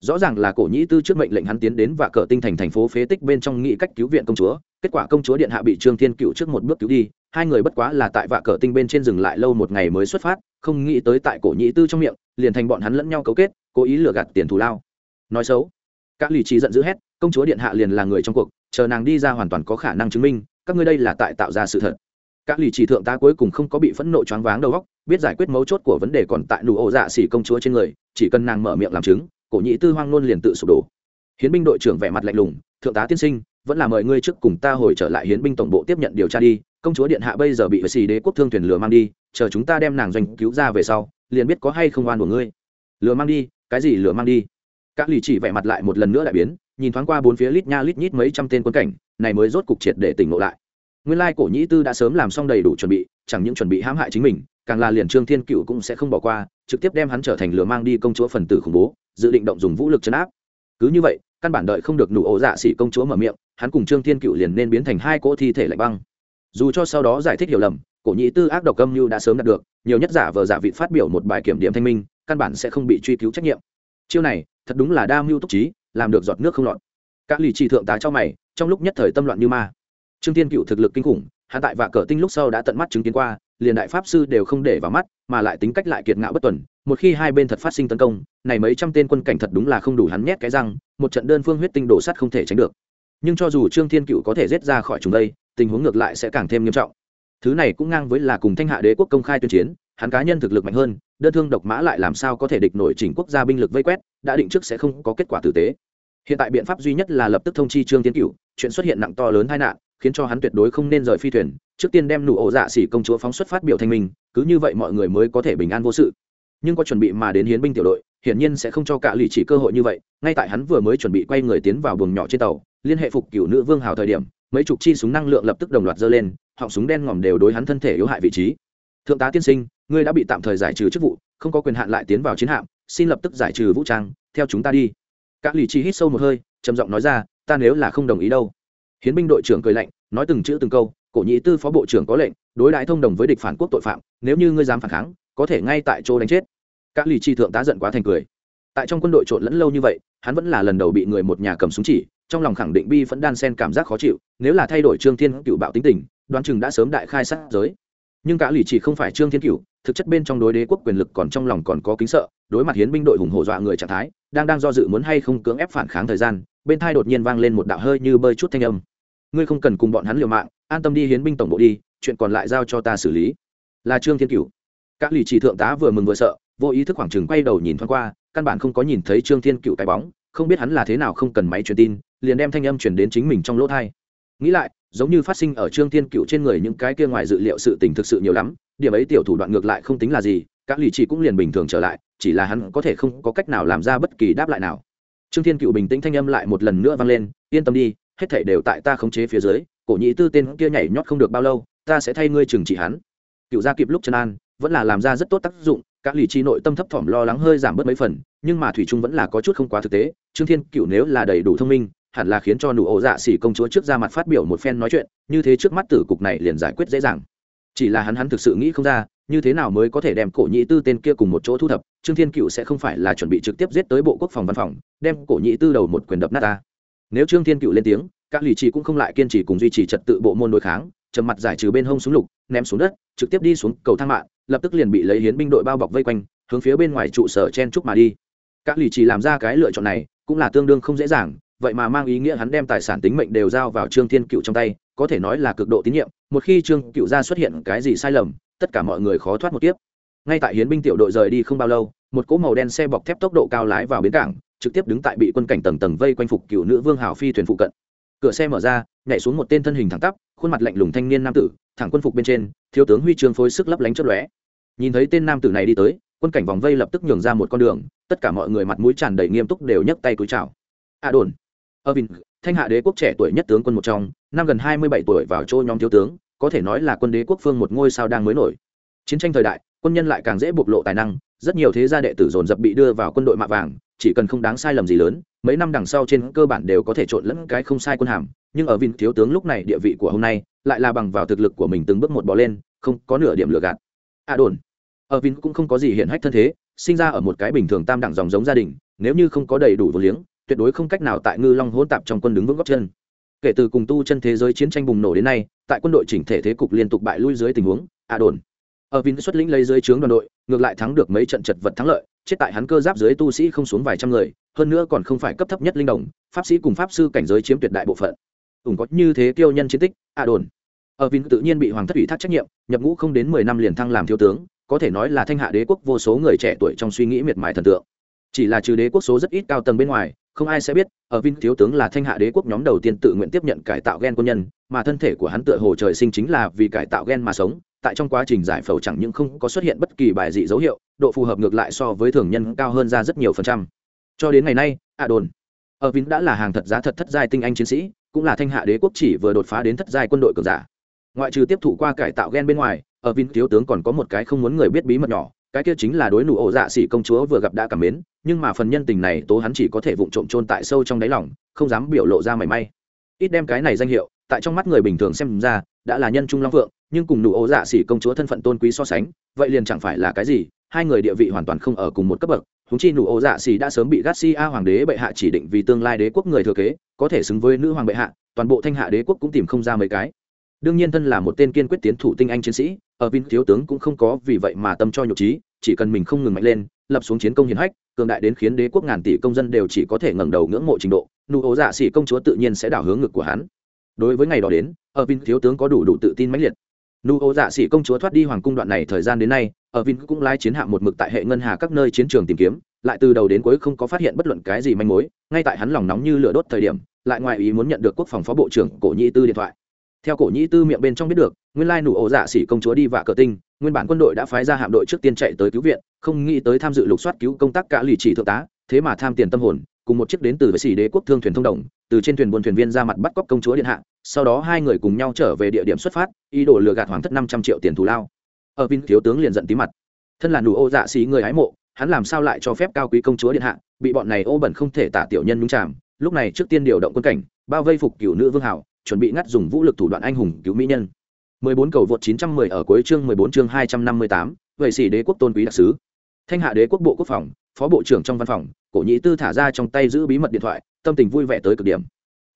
Rõ ràng là cổ nhĩ tư trước mệnh lệnh hắn tiến đến và cờ tinh thành thành phố phế tích bên trong nghị cách cứu viện công chúa, kết quả công chúa điện hạ bị trương thiên cựu trước một bước cứu đi, hai người bất quá là tại vạ cờ tinh bên trên rừng lại lâu một ngày mới xuất phát, không nghĩ tới tại cổ nhĩ tư trong miệng, liền thành bọn hắn lẫn nhau cấu kết, cố ý lừa gạt tiền thù lao. Nói xấu các lì trí giận dữ hét, công chúa điện hạ liền là người trong cuộc, chờ nàng đi ra hoàn toàn có khả năng chứng minh, các ngươi đây là tại tạo ra sự thật. Các lì chỉ thượng tá cuối cùng không có bị phẫn nộ choáng váng đầu góc biết giải quyết mấu chốt của vấn đề còn tại nụ ổ dạ xỉ công chúa trên người, chỉ cần nàng mở miệng làm chứng, cổ nhị tư hoang nôn liền tự sụp đổ. Hiến binh đội trưởng vẻ mặt lạnh lùng, thượng tá tiên sinh, vẫn là mời ngươi trước cùng ta hồi trở lại hiến binh tổng bộ tiếp nhận điều tra đi, công chúa điện hạ bây giờ bị vệ xì đế quốc thương thuyền lừa mang đi, chờ chúng ta đem nàng doanh cứu ra về sau, liền biết có hay không oan của ngươi. Lừa mang đi? Cái gì lừa mang đi? Các lì chỉ vẻ mặt lại một lần nữa đại biến, nhìn thoáng qua bốn phía lít nha lít nhít mấy trăm tên quân cảnh, này mới rốt cục triệt để tỉnh ngộ lại. Nguyên lai cổ nhĩ tư đã sớm làm xong đầy đủ chuẩn bị, chẳng những chuẩn bị hãm hại chính mình, càng là liền trương thiên cựu cũng sẽ không bỏ qua, trực tiếp đem hắn trở thành lừa mang đi công chúa phần tử khủng bố, dự định động dùng vũ lực chấn áp. Cứ như vậy, căn bản đợi không được nụ ổ dạ xỉ công chúa mở miệng, hắn cùng trương thiên cựu liền nên biến thành hai cỗ thi thể lạnh băng. Dù cho sau đó giải thích hiểu lầm, cổ nhĩ tư ác độc âm mưu đã sớm đạt được, nhiều nhất giả vờ giả vị phát biểu một bài kiểm điểm thanh minh, căn bản sẽ không bị truy cứu trách nhiệm. Chiêu này thật đúng là đa mưu túc trí, làm được giọt nước không lọt. Các lì trì thượng tá cho mày, trong lúc nhất thời tâm loạn như ma. Trương thiên cựu thực lực kinh khủng hạ tại vạ cờ tinh lúc sau đã tận mắt chứng kiến qua, liền đại pháp sư đều không để vào mắt, mà lại tính cách lại kiệt ngạo bất tuần, một khi hai bên thật phát sinh tấn công, này mấy trăm tên quân cảnh thật đúng là không đủ hắn nhét cái răng, một trận đơn phương huyết tinh đổ sắt không thể tránh được. Nhưng cho dù trương thiên cựu có thể rết ra khỏi chúng đây, tình huống ngược lại sẽ càng thêm nghiêm trọng. Thứ này cũng ngang với là cùng thanh hạ đế quốc công khai tuyên chiến, hắn cá nhân thực lực mạnh hơn, đơn thương độc mã lại làm sao có thể địch nổi chỉnh quốc gia binh lực vây quét đã định trước sẽ không có kết quả tử tế. Hiện tại biện pháp duy nhất là lập tức thông chi trương tiến cựu chuyện xuất hiện nặng to lớn tai nạn, khiến cho hắn tuyệt đối không nên rời phi thuyền, trước tiên đem nụ ổ dạ xỉ công chúa phóng xuất phát biểu thanh minh cứ như vậy mọi người mới có thể bình an vô sự. Nhưng có chuẩn bị mà đến hiến binh tiểu đội, hiển nhiên sẽ không cho cả lì chỉ cơ hội như vậy, ngay tại hắn vừa mới chuẩn bị quay người tiến vào buồng nhỏ trên tàu, liên hệ phục cựu nữ vương hào thời điểm, mấy chục chi súng năng lượng lập tức đồng loạt dơ lên, họng súng đen ngòm đều đối hắn thân thể yếu hại vị trí. Thượng tá tiên sinh, ngươi đã bị tạm thời giải trừ chức vụ, không có quyền hạn lại tiến vào chiến hạm xin lập tức giải trừ vũ trang, theo chúng ta đi. Các lì chi hít sâu một hơi, trầm giọng nói ra, ta nếu là không đồng ý đâu. Hiến binh đội trưởng cười lạnh, nói từng chữ từng câu, cổ nhĩ tư phó bộ trưởng có lệnh, đối đãi thông đồng với địch phản quốc tội phạm, nếu như ngươi dám phản kháng, có thể ngay tại chỗ đánh chết. Các lì chi thượng tá giận quá thành cười. Tại trong quân đội trộn lẫn lâu như vậy, hắn vẫn là lần đầu bị người một nhà cầm súng chỉ, trong lòng khẳng định bi vẫn đan sen cảm giác khó chịu, nếu là thay đổi trương thiên cựu bạo tính tình, đoán chừng đã sớm đại khai sát giới. Nhưng cả lì chỉ không phải trương thiên cựu thực chất bên trong đối đế quốc quyền lực còn trong lòng còn có kính sợ, đối mặt hiến binh đội hùng hổ dọa người trạng thái, đang đang do dự muốn hay không cưỡng ép phản kháng thời gian, bên thai đột nhiên vang lên một đạo hơi như bơi chút thanh âm. Ngươi không cần cùng bọn hắn liều mạng, an tâm đi hiến binh tổng bộ đi, chuyện còn lại giao cho ta xử lý. Là trương thiên cửu. Các lì chỉ thượng tá vừa mừng vừa sợ, vô ý thức khoảng chừng quay đầu nhìn thoáng qua, căn bản không có nhìn thấy trương thiên cửu cái bóng, không biết hắn là thế nào không cần máy truyền tin, liền đem thanh âm chuyển đến chính mình trong lỗ thai nghĩ lại, giống như phát sinh ở trương thiên cựu trên người những cái kia ngoài dự liệu sự tình thực sự nhiều lắm điểm ấy tiểu thủ đoạn ngược lại không tính là gì các lì chỉ cũng liền bình thường trở lại, chỉ là hắn có thể không có cách nào làm ra bất kỳ đáp lại nào. Trương thiên cựu bình tĩnh thanh âm lại một lần nữa vang lên, yên tâm đi, hết thảy đều tại ta khống chế phía dưới, cổ nhị tư tên kia nhảy nhót không được bao lâu, ta sẽ thay ngươi trừng trị hắn. Cựu gia kịp lúc chân an, vẫn là làm ra rất tốt tác dụng các lì chi nội tâm thấp thỏm lo lắng hơi giảm bớt mấy phần, nhưng mà thủy trung vẫn là có chút không quá thực tế, trương thiên cựu nếu là đầy đủ thông minh, hẳn là khiến cho nụ ổ dạ xỉ công chúa trước ra mặt phát biểu một phen nói chuyện, như thế trước mắt tử cục này liền giải quyết dễ dàng chỉ là hắn hắn thực sự nghĩ không ra, như thế nào mới có thể đem cổ nhị tư tên kia cùng một chỗ thu thập, trương thiên cựu sẽ không phải là chuẩn bị trực tiếp giết tới bộ quốc phòng văn phòng, đem cổ nhị tư đầu một quyền đập nát ta. Nếu trương thiên cựu lên tiếng, các lì trì cũng không lại kiên trì cùng duy trì trật tự bộ môn đối kháng, trầm mặt giải trừ bên hông súng lục, ném xuống đất, trực tiếp đi xuống cầu thang mạng, lập tức liền bị lấy hiến binh đội bao bọc vây quanh, hướng phía bên ngoài trụ sở chen trúc mà đi. Các lì trì làm ra cái lựa chọn này, cũng là tương đương không dễ dàng, vậy mà mang ý nghĩa hắn đem tài sản tính mệnh đều giao vào trương thiên cựu trong tay có thể nói là cực độ tín nhiệm một khi trương cựu gia xuất hiện cái gì sai lầm tất cả mọi người khó thoát một tiếp ngay tại hiến binh tiểu đội rời đi không bao lâu một cỗ màu đen xe bọc thép tốc độ cao lái vào bến cảng trực tiếp đứng tại bị quân cảnh tầng tầng vây quanh phục cựu nữ vương hào phi thuyền phụ cận. Cửa xe mở ra nhảy xuống một tên thân hình thẳng tắp khuôn mặt lạnh lùng thanh niên nam tử thẳng quân phục bên trên thiếu tướng huy trường phối sức lấp lánh chất lóe. Nhìn thấy tên nam tử này đi tới quân cảnh vòng vây lập tức nhường ra một con đường tất cả mọi người mặt mũi tràn đầy nghiêm túc đều nhấc tay cúi chào. A đồn Irvin, thanh hạ đế quốc trẻ tuổi nhất tướng quân một trong, năm gần hai mươi bảy tuổi vào chỗ nhóm thiếu tướng, có thể nói là quân đế quốc phương một ngôi sao đang mới nổi. Chiến tranh thời đại, quân nhân lại càng dễ bộc lộ tài năng, rất nhiều thế gia đệ tử dồn dập bị đưa vào quân đội mạ vàng chỉ cần không đáng sai lầm gì lớn mấy năm đằng sau trên cơ bản đều có thể trộn lẫn cái không sai quân hàm nhưng ở vin thiếu tướng lúc này địa vị của hôm nay lại là bằng vào thực lực của mình từng bước một bỏ lên không có nửa điểm lừa gạt a đồn ở vin cũng không có gì hiện hách thân thế sinh ra ở một cái bình thường tam đẳng dòng giống gia đình nếu như không có đầy đủ vốn liếng tuyệt đối không cách nào tại ngư long hỗn tạp trong quân đứng vững góc chân. Kể từ cùng tu chân thế giới chiến tranh bùng nổ đến nay, tại quân đội chỉnh thể thế cục liên tục bại lui dưới tình huống, a đồn. Ở vinh xuất lĩnh lấy dưới trướng đoàn đội, ngược lại thắng được mấy trận chật vật thắng lợi, chết tại hắn cơ giáp dưới tu sĩ không xuống vài trăm người, hơn nữa còn không phải cấp thấp nhất linh đồng, pháp sĩ cùng pháp sư cảnh giới chiếm tuyệt đại bộ phận. Ủng có như thế kiêu nhân chiến tích, a đồn. Ở vinh tự nhiên bị hoàng thất ủy thác trách nhiệm, nhập ngũ không đến mười năm liền thăng làm thiếu tướng, có thể nói là thanh hạ đế quốc vô số người trẻ tuổi trong suy nghĩ miệt mài thần tượng. Chỉ là trừ đế quốc số rất ít cao tầng bên ngoài không ai sẽ biết, ở vin thiếu tướng là thanh hạ đế quốc nhóm đầu tiên tự nguyện tiếp nhận cải tạo gen quân nhân, mà thân thể của hắn tựa hồ trời sinh chính là vì cải tạo gen mà sống, tại trong quá trình giải phẫu chẳng những không có xuất hiện bất kỳ bài dị dấu hiệu, độ phù hợp ngược lại so với thường nhân cao hơn ra rất nhiều phần trăm. Cho đến ngày nay, a đồn, ở vin đã là hàng thật giá thật thất giai tinh anh chiến sĩ, cũng là thanh hạ đế quốc chỉ vừa đột phá đến thất giai quân đội cường giả. Ngoại trừ tiếp thụ qua cải tạo gen bên ngoài, ở vin thiếu tướng còn có một cái không muốn người biết bí mật nhỏ, cái kia chính là đối nụ ổ dạ xỉ công chúa vừa gặp đã cảm mến nhưng mà phần nhân tình này tố hắn chỉ có thể vụng trộm trôn tại sâu trong đáy lòng, không dám biểu lộ ra mảy may. Ít đem cái này danh hiệu, tại trong mắt người bình thường xem ra, đã là nhân trung long phượng, nhưng cùng nụ ố dạ xỉ công chúa thân phận tôn quý so sánh, vậy liền chẳng phải là cái gì, hai người địa vị hoàn toàn không ở cùng một cấp bậc húng chi nụ ố dạ xỉ đã sớm bị garcia hoàng đế bệ hạ chỉ định vì tương lai đế quốc người thừa kế, có thể xứng với nữ hoàng bệ hạ, toàn bộ thanh hạ đế quốc cũng tìm không ra mấy cái. Đương nhiên thân là một tên kiên quyết tiến thủ tinh anh chiến sĩ, ở vin thiếu tướng cũng không có vì vậy mà tâm cho nhục trí chỉ cần mình không ngừng mạnh lên, lập xuống chiến công hiển hách cường đại đến khiến đế quốc ngàn tỷ công dân đều chỉ có thể ngẩng đầu ngưỡng mộ trình độ, nụ ố dạ xỉ công chúa tự nhiên sẽ đảo hướng ngực của hắn. Đối với ngày đó đến ở vin thiếu tướng có đủ đủ tự tin mãnh liệt. Nụ ố dạ xỉ công chúa thoát đi hoàng cung đoạn này thời gian đến nay ở vin cũng lái chiến hạm một mực tại hệ ngân hà các nơi chiến trường tìm kiếm, lại từ đầu đến cuối không có phát hiện bất luận cái gì manh mối, ngay tại hắn lòng nóng như lửa đốt thời điểm, lại ngoài ý muốn nhận được quốc phòng phó bộ trưởng cổ nhĩ tư điện thoại. Theo cổ nhĩ tư miệng bên trong biết được, nguyên lai nụ ổ dạ xỉ công chúa đi vạ cờ tinh nguyên bản quân đội đã phái ra hạm đội trước tiên chạy tới cứu viện, không nghĩ tới tham dự lục soát cứu công tác cả lì chỉ thượng tá, thế mà tham tiền tâm hồn, cùng một chiếc đến từ vệ sĩ đế quốc thương thuyền thông đồng, từ trên thuyền buôn thuyền viên ra mặt bắt cóc công chúa điện hạ, sau đó hai người cùng nhau trở về địa điểm xuất phát, ý đồ lừa gạt hoàng thất năm trăm triệu tiền thù lao. Ở vin thiếu tướng liền giận tí mặt. Thân là nụ ô dạ sĩ người hái mộ, hắn làm sao lại cho phép cao quý công chúa điện hạ, bị bọn này ô bẩn không thể tả tiểu nhân nhúng chàm, lúc này trước tiên điều động quân cảnh, bao vây phục cựu nữ vương hảo, chuẩn bị ngắt dùng vũ lực thủ đoạn anh hùng cứu mỹ nhân. 14 cầu vượt 910 ở cuối chương 14 chương 258, vậy sĩ đế quốc tôn quý đặc sứ. Thanh hạ đế quốc bộ quốc phòng phó bộ trưởng trong văn phòng cổ nhĩ tư thả ra trong tay giữ bí mật điện thoại tâm tình vui vẻ tới cực điểm.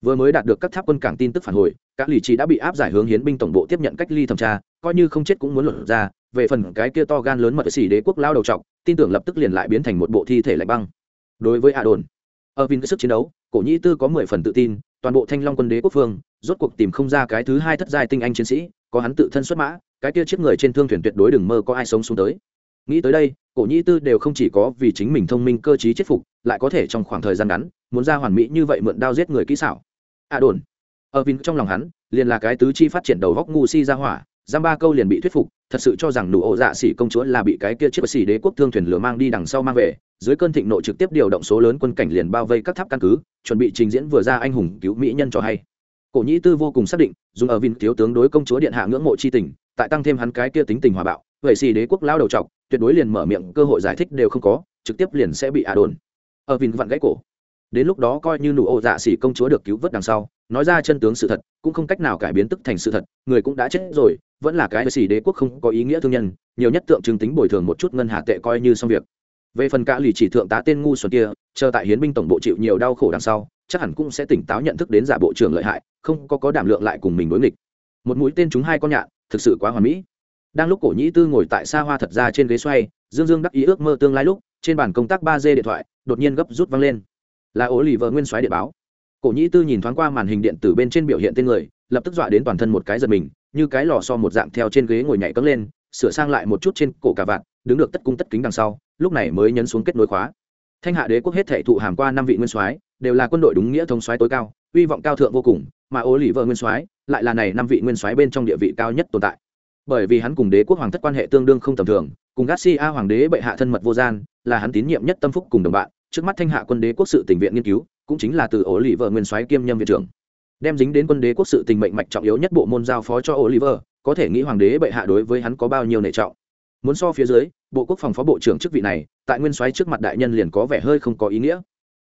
Vừa mới đạt được các tháp quân cảng tin tức phản hồi các lì trí đã bị áp giải hướng hiến binh tổng bộ tiếp nhận cách ly thẩm tra coi như không chết cũng muốn luận ra. Về phần cái kia to gan lớn mật sĩ đế quốc lao đầu trọc tin tưởng lập tức liền lại biến thành một bộ thi thể lạnh băng. Đối với a đồn ở vin sức chiến đấu cổ nhĩ tư có mười phần tự tin toàn bộ thanh long quân đế quốc phương rốt cuộc tìm không ra cái thứ hai thất giai tinh anh chiến sĩ có hắn tự thân xuất mã, cái kia chiếc người trên thương thuyền tuyệt đối đừng mơ có ai sống xuống tới. Nghĩ tới đây, cổ nhĩ tư đều không chỉ có vì chính mình thông minh cơ t chết phục, lại có thể trong khoảng thời gian ngắn, muốn ra hoàn mỹ như vậy mượn đao giết người kỹ xảo. A đồn. Ở vin trong lòng hắn, liền là cái tứ chi phát triển đầu góc ngu si ra hỏa, giam ba câu liền bị thuyết phục, thật sự cho rằng nụ ổ dạ xỉ công chúa là bị cái kia chiếc xỉ đế quốc thương thuyền lửa mang đi đằng sau mang về, dưới cơn thịnh nộ trực tiếp điều động số lớn quân cảnh liền bao vây các tháp căn cứ, chuẩn bị trình diễn vừa ra anh hùng cứu mỹ nhân cho hay cổ nhĩ tư vô cùng xác định dùng ở vin thiếu tướng đối công chúa điện hạ ngưỡng mộ c h i tình, tại tăng thêm hắn cái kia tính tình hòa bạo, vậy xì đế quốc lao đầu t tuyệt đối liền mở miệng, cơ hội giải thích đều không có, trực tiếp liền sẽ bị ả đồn. Ở vin vặn gãy cổ. Đến lúc đó coi như nụ ô dạ xỉ công chúa được cứu vớt đằng sau, nói ra chân tướng sự thật, cũng không cách nào cải biến tức thành sự thật, người cũng đã chết rồi, vẫn là cái xỉ đế quốc không có ý nghĩa thương nhân, nhiều nhất tượng trưng tính bồi thường một chút ngân hạ tệ coi như xong việc. Về phần cả lì chỉ thượng tá tên ngu xuẩn kia, chờ tại hiến binh tổng bộ chịu nhiều đau khổ đằng sau chắc hẳn cũng sẽ tỉnh táo nhận thức đến giả bộ trưởng lợi hại, không có có đảm lượng lại cùng mình đối nghịch. Một mũi tên chúng hai con nhạn, thực sự quá hoàn mỹ. Đang lúc cổ nhĩ tư ngồi tại xa hoa thật ra trên ghế xoay, dương dương đắc ý ước mơ tương lai lúc, trên bàn công tác ba d điện thoại, đột nhiên gấp rút văng lên. Là ố lì vợ nguyên soái điện báo. Cổ nhĩ tư nhìn thoáng qua màn hình điện tử bên trên biểu hiện tên người, lập tức dọa đến toàn thân một cái giật mình, như cái lò so một dạng theo trên ghế ngồi nhảy cấm lên, sửa sang lại một chút trên cổ cà vạt, đứng được tất cung tất kính đằng sau, lúc này mới nhấn xuống kết nối khóa. Thanh hạ đế quốc hết thể thụ hàm qua năm vị nguyên soái đều là quân đội đúng nghĩa thống soái tối cao, uy vọng cao thượng vô cùng, mà ố lì vợ nguyên soái lại là này năm vị nguyên soái bên trong địa vị cao nhất tồn tại. Bởi vì hắn cùng đế quốc hoàng thất quan hệ tương đương không tầm thường, cùng garcia hoàng đế bệ hạ thân mật vô gian, là hắn tín nhiệm nhất tâm phúc cùng đồng bạn, trước mắt thanh hạ quân đế quốc sự tình viện nghiên cứu, cũng chính là từ ố lì vợ nguyên soái kiêm nhâm viện trưởng. Đem dính đến quân đế quốc sự tình mệnh mạch trọng yếu nhất bộ môn giao phó cho oliver, có thể nghĩ hoàng đế bệ hạ đối với hắn có bao nhiêu nể trọng. Muốn so phía dưới, bộ quốc phòng phó bộ trưởng chức vị này, tại nguyên soái trước mặt đại nhân liền có vẻ hơi không có ý nghĩa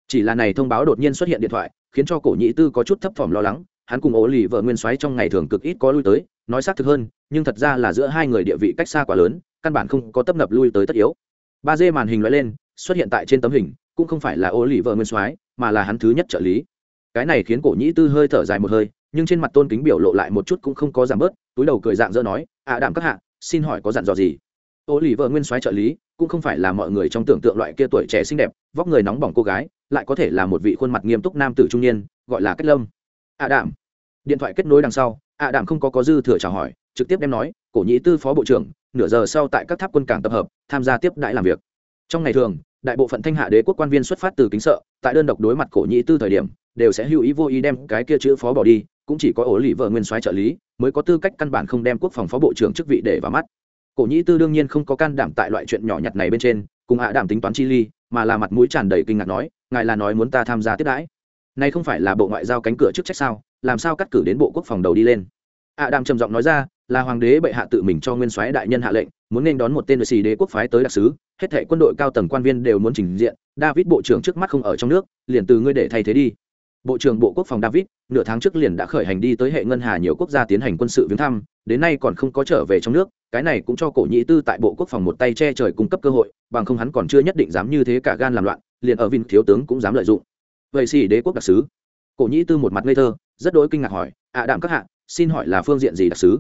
chỉ là này thông báo đột nhiên xuất hiện điện thoại, khiến cho cổ nhị tư có chút thấp thỏm lo lắng, hắn cùng ố lì vợ nguyên soái trong ngày thường cực ít có lui tới, nói xác thực hơn, nhưng thật ra là giữa hai người địa vị cách xa quá lớn, căn bản không có tấp nập lui tới tất yếu. Ba d màn hình loại lên, xuất hiện tại trên tấm hình, cũng không phải là ố lì vợ nguyên soái, mà là hắn thứ nhất trợ lý. Cái này khiến cổ nhĩ tư hơi thở dài một hơi, nhưng trên mặt tôn kính biểu lộ lại một chút cũng không có giảm bớt, túi đầu cười dạng dỡ nói ạ à đảm các hạ, xin hỏi có dặn dò gì? Ô lì vợ nguyên soái trợ lý, cũng không phải là mọi người trong tưởng tượng loại kia tuổi trẻ xinh đẹp, vóc người nóng bỏng cô gái lại có thể là một vị khuôn mặt nghiêm túc nam tử trung niên, gọi là cách lâm. Ạ à đảm điện thoại kết nối đằng sau ạ à đảm không có có dư thừa chào hỏi, trực tiếp đem nói, cổ nhĩ tư phó bộ trưởng, nửa giờ sau tại các tháp quân cảng tập hợp, tham gia tiếp đãi làm việc. Trong ngày thường, đại bộ phận thanh hạ đế quốc quan viên xuất phát từ kính sợ, tại đơn độc đối mặt cổ nhĩ tư thời điểm, đều sẽ hữu ý vô ý đem cái kia chữ phó bỏ đi, cũng chỉ có ổ lì vợ nguyên soái trợ lý mới có tư cách căn bản không đem quốc phòng phó bộ trưởng chức vị để vào mắt. Cổ nhĩ tư đương nhiên không có can đảm tại loại chuyện nhỏ nhặt này bên trên cùng hạ đảm tính toán chi ly, mà là mặt mũi tràn đầy kinh ngạc nói, ngài là nói muốn ta tham gia tiếp đãi? Nay không phải là bộ ngoại giao cánh cửa chức trách sao? Làm sao cắt cử đến bộ quốc phòng đầu đi lên? hạ đảm trầm giọng nói ra, là hoàng đế bệ hạ tự mình cho nguyên soái đại nhân hạ lệnh, muốn nên đón một tên vệ sĩ đế quốc phái tới đặc sứ, hết thảy quân đội cao tầng quan viên đều muốn trình diện, david bộ trưởng trước mắt không ở trong nước, liền từ ngươi để thay thế đi bộ trưởng bộ quốc phòng david, nửa tháng trước liền đã khởi hành đi tới hệ ngân hà nhiều quốc gia tiến hành quân sự viếng thăm, đến nay còn không có trở về trong nước, cái này cũng cho cổ nhĩ tư tại bộ quốc phòng một tay che trời cung cấp cơ hội, bằng không hắn còn chưa nhất định dám như thế cả gan làm loạn, liền ở vinh thiếu tướng cũng dám lợi dụng. Vậy xì đế quốc đặc sứ. Cổ nhĩ tư một mặt ngây thơ, rất đối kinh ngạc hỏi, ạ à đạm các hạ, xin hỏi là phương diện gì đặc sứ?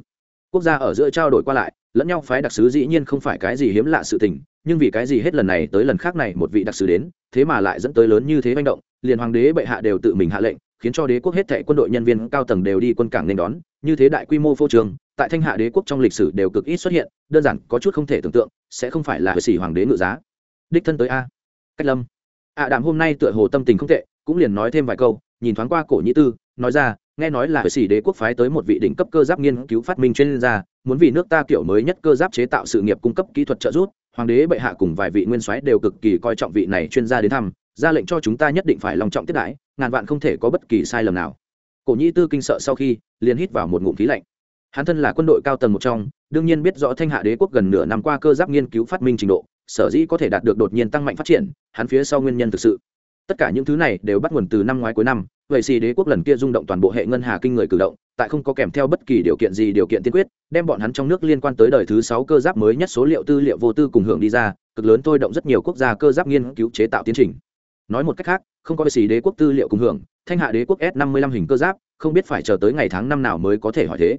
Quốc gia ở giữa trao đổi qua lại, lẫn nhau phái đặc sứ dĩ nhiên không phải cái gì hiếm lạ sự tình, nhưng vì cái gì hết lần này tới lần khác này một vị đặc sứ đến, thế mà lại dẫn tới lớn như thế manh động liền hoàng đế bệ hạ đều tự mình hạ lệnh, khiến cho đế quốc hết thảy quân đội nhân viên cao tầng đều đi quân cảng nên đón. Như thế đại quy mô phô trường, tại thanh hạ đế quốc trong lịch sử đều cực ít xuất hiện, đơn giản có chút không thể tưởng tượng, sẽ không phải là hệ sĩ hoàng đế ngự giá. Đích thân tới a. Cách lâm. Ạ à đạm hôm nay tựa hồ tâm tình không tệ, cũng liền nói thêm vài câu, nhìn thoáng qua cổ nhĩ tư, nói ra, nghe nói là hệ sĩ đế quốc phái tới một vị đỉnh cấp cơ giáp nghiên cứu phát minh chuyên gia, muốn vì nước ta kiểu mới nhất cơ giáp chế tạo sự nghiệp cung cấp kỹ thuật trợ giúp, hoàng đế bệ hạ cùng vài vị nguyên soái đều cực kỳ coi trọng vị này chuyên gia đến thăm ra lệnh cho chúng ta nhất định phải lòng trọng tiếp đãi, ngàn vạn không thể có bất kỳ sai lầm nào. Cổ nhĩ tư kinh sợ sau khi, liền hít vào một ngụm khí lạnh. Hắn thân là quân đội cao tầng một trong, đương nhiên biết rõ thanh hạ đế quốc gần nửa năm qua cơ giáp nghiên cứu phát minh trình độ, sở dĩ có thể đạt được đột nhiên tăng mạnh phát triển, hắn phía sau nguyên nhân thực sự. Tất cả những thứ này đều bắt nguồn từ năm ngoái cuối năm, vậy xì đế quốc lần kia rung động toàn bộ hệ ngân hà kinh người cử động, tại không có kèm theo bất kỳ điều kiện gì điều kiện tiên quyết, đem bọn hắn trong nước liên quan tới đời thứ sáu cơ giáp mới nhất số liệu tư liệu vô tư cùng hưởng đi ra, cực lớn thôi động rất nhiều quốc gia cơ giáp nghiên cứu chế tạo tiến trình nói một cách khác, không có vệ sĩ đế quốc tư liệu cùng hưởng, thanh hạ đế quốc s năm mươi lăm hình cơ giáp, không biết phải chờ tới ngày tháng năm nào mới có thể hỏi thế.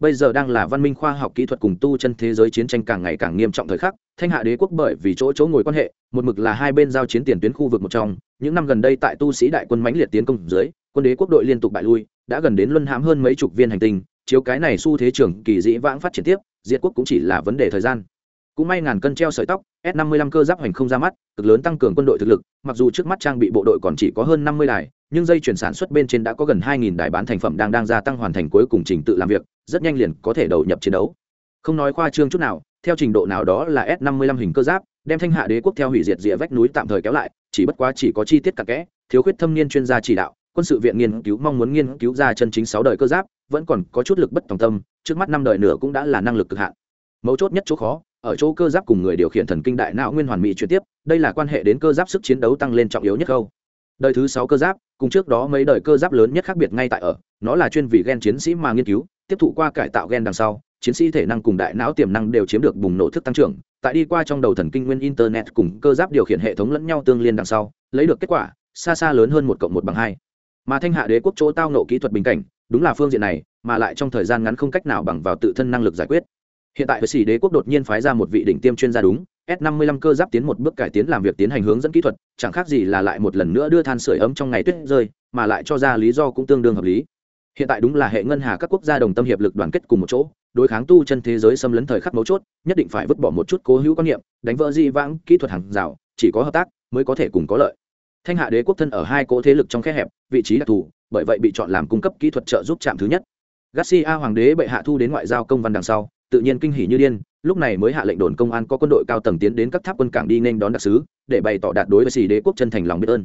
Bây giờ đang là văn minh khoa học kỹ thuật cùng tu chân thế giới chiến tranh càng ngày càng nghiêm trọng thời khắc, thanh hạ đế quốc bởi vì chỗ chỗ ngồi quan hệ, một mực là hai bên giao chiến tiền tuyến khu vực một trong, những năm gần đây tại tu sĩ đại quân mãnh liệt tiến công dưới, quân đế quốc đội liên tục bại lui, đã gần đến luân hãm hơn mấy chục viên hành tinh, chiếu cái này xu thế trưởng kỳ dĩ vãng phát triển tiếp, diệt quốc cũng chỉ là vấn đề thời gian cũng may ngàn cân treo sợi tóc, s 55 cơ giáp hành không ra mắt, cực lớn tăng cường quân đội thực lực, mặc dù trước mắt trang bị bộ đội còn chỉ có hơn 50 đài, nhưng dây chuyển sản xuất bên trên đã có gần 2.000 đài bán thành phẩm đang đang gia tăng hoàn thành cuối cùng trình tự làm việc, rất nhanh liền có thể đầu nhập chiến đấu. Không nói khoa trương chút nào, theo trình độ nào đó là s 55 hình cơ giáp, đem thanh hạ đế quốc theo hủy diệt rìa vách núi tạm thời kéo lại, chỉ bất quá chỉ có chi tiết cặn kẽ, thiếu khuyết thâm niên chuyên gia chỉ đạo, quân sự viện nghiên cứu mong muốn nghiên cứu ra chân chính sáu đời cơ giáp, vẫn còn có chút lực bất tòng tâm, trước mắt năm đời nửa cũng đã là năng lực cực hạn. Mấu chốt nhất chỗ khó ở chỗ cơ giáp cùng người điều khiển thần kinh đại não nguyên hoàn mỹ chuyển tiếp, đây là quan hệ đến cơ giáp sức chiến đấu tăng lên trọng yếu nhất khâu đời thứ sáu cơ giáp, cùng trước đó mấy đời cơ giáp lớn nhất khác biệt ngay tại ở, nó là chuyên vị gen chiến sĩ mà nghiên cứu, tiếp thụ qua cải tạo gen đằng sau, chiến sĩ thể năng cùng đại não tiềm năng đều chiếm được bùng nổ thức tăng trưởng, tại đi qua trong đầu thần kinh nguyên internet cùng cơ giáp điều khiển hệ thống lẫn nhau tương liên đằng sau, lấy được kết quả, xa xa lớn hơn một cộng một bằng hai. Mà thanh hạ đế quốc chỗ tao nộ kỹ thuật bình cảnh, đúng là phương diện này, mà lại trong thời gian ngắn không cách nào bằng vào tự thân năng lực giải quyết hiện tại với sĩ đế quốc đột nhiên phái ra một vị đỉnh tiêm chuyên gia đúng, s 55 cơ giáp tiến một bước cải tiến làm việc tiến hành hướng dẫn kỹ thuật, chẳng khác gì là lại một lần nữa đưa than sửa ấm trong ngày tuyết rơi, mà lại cho ra lý do cũng tương đương hợp lý. Hiện tại đúng là hệ ngân hà các quốc gia đồng tâm hiệp lực đoàn kết cùng một chỗ, đối kháng tu chân thế giới xâm lấn thời khắc mấu chốt, nhất định phải vứt bỏ một chút cố hữu quan niệm, đánh vỡ di vãng kỹ thuật hàng rào, chỉ có hợp tác mới có thể cùng có lợi. Thanh hạ đế quốc thân ở hai cỗ thế lực trong khe hẹp, vị trí đặc thù, bởi vậy bị chọn làm cung cấp kỹ thuật trợ giúp trạm thứ nhất. Garcia hoàng đế bệ hạ thu đến ngoại giao công văn đằng sau tự nhiên kinh hỉ như điên, lúc này mới hạ lệnh đồn công an có quân đội cao tầng tiến đến các tháp quân cảng đi nên đón đặc sứ, để bày tỏ đạt đối với xì đế quốc chân thành lòng biết ơn.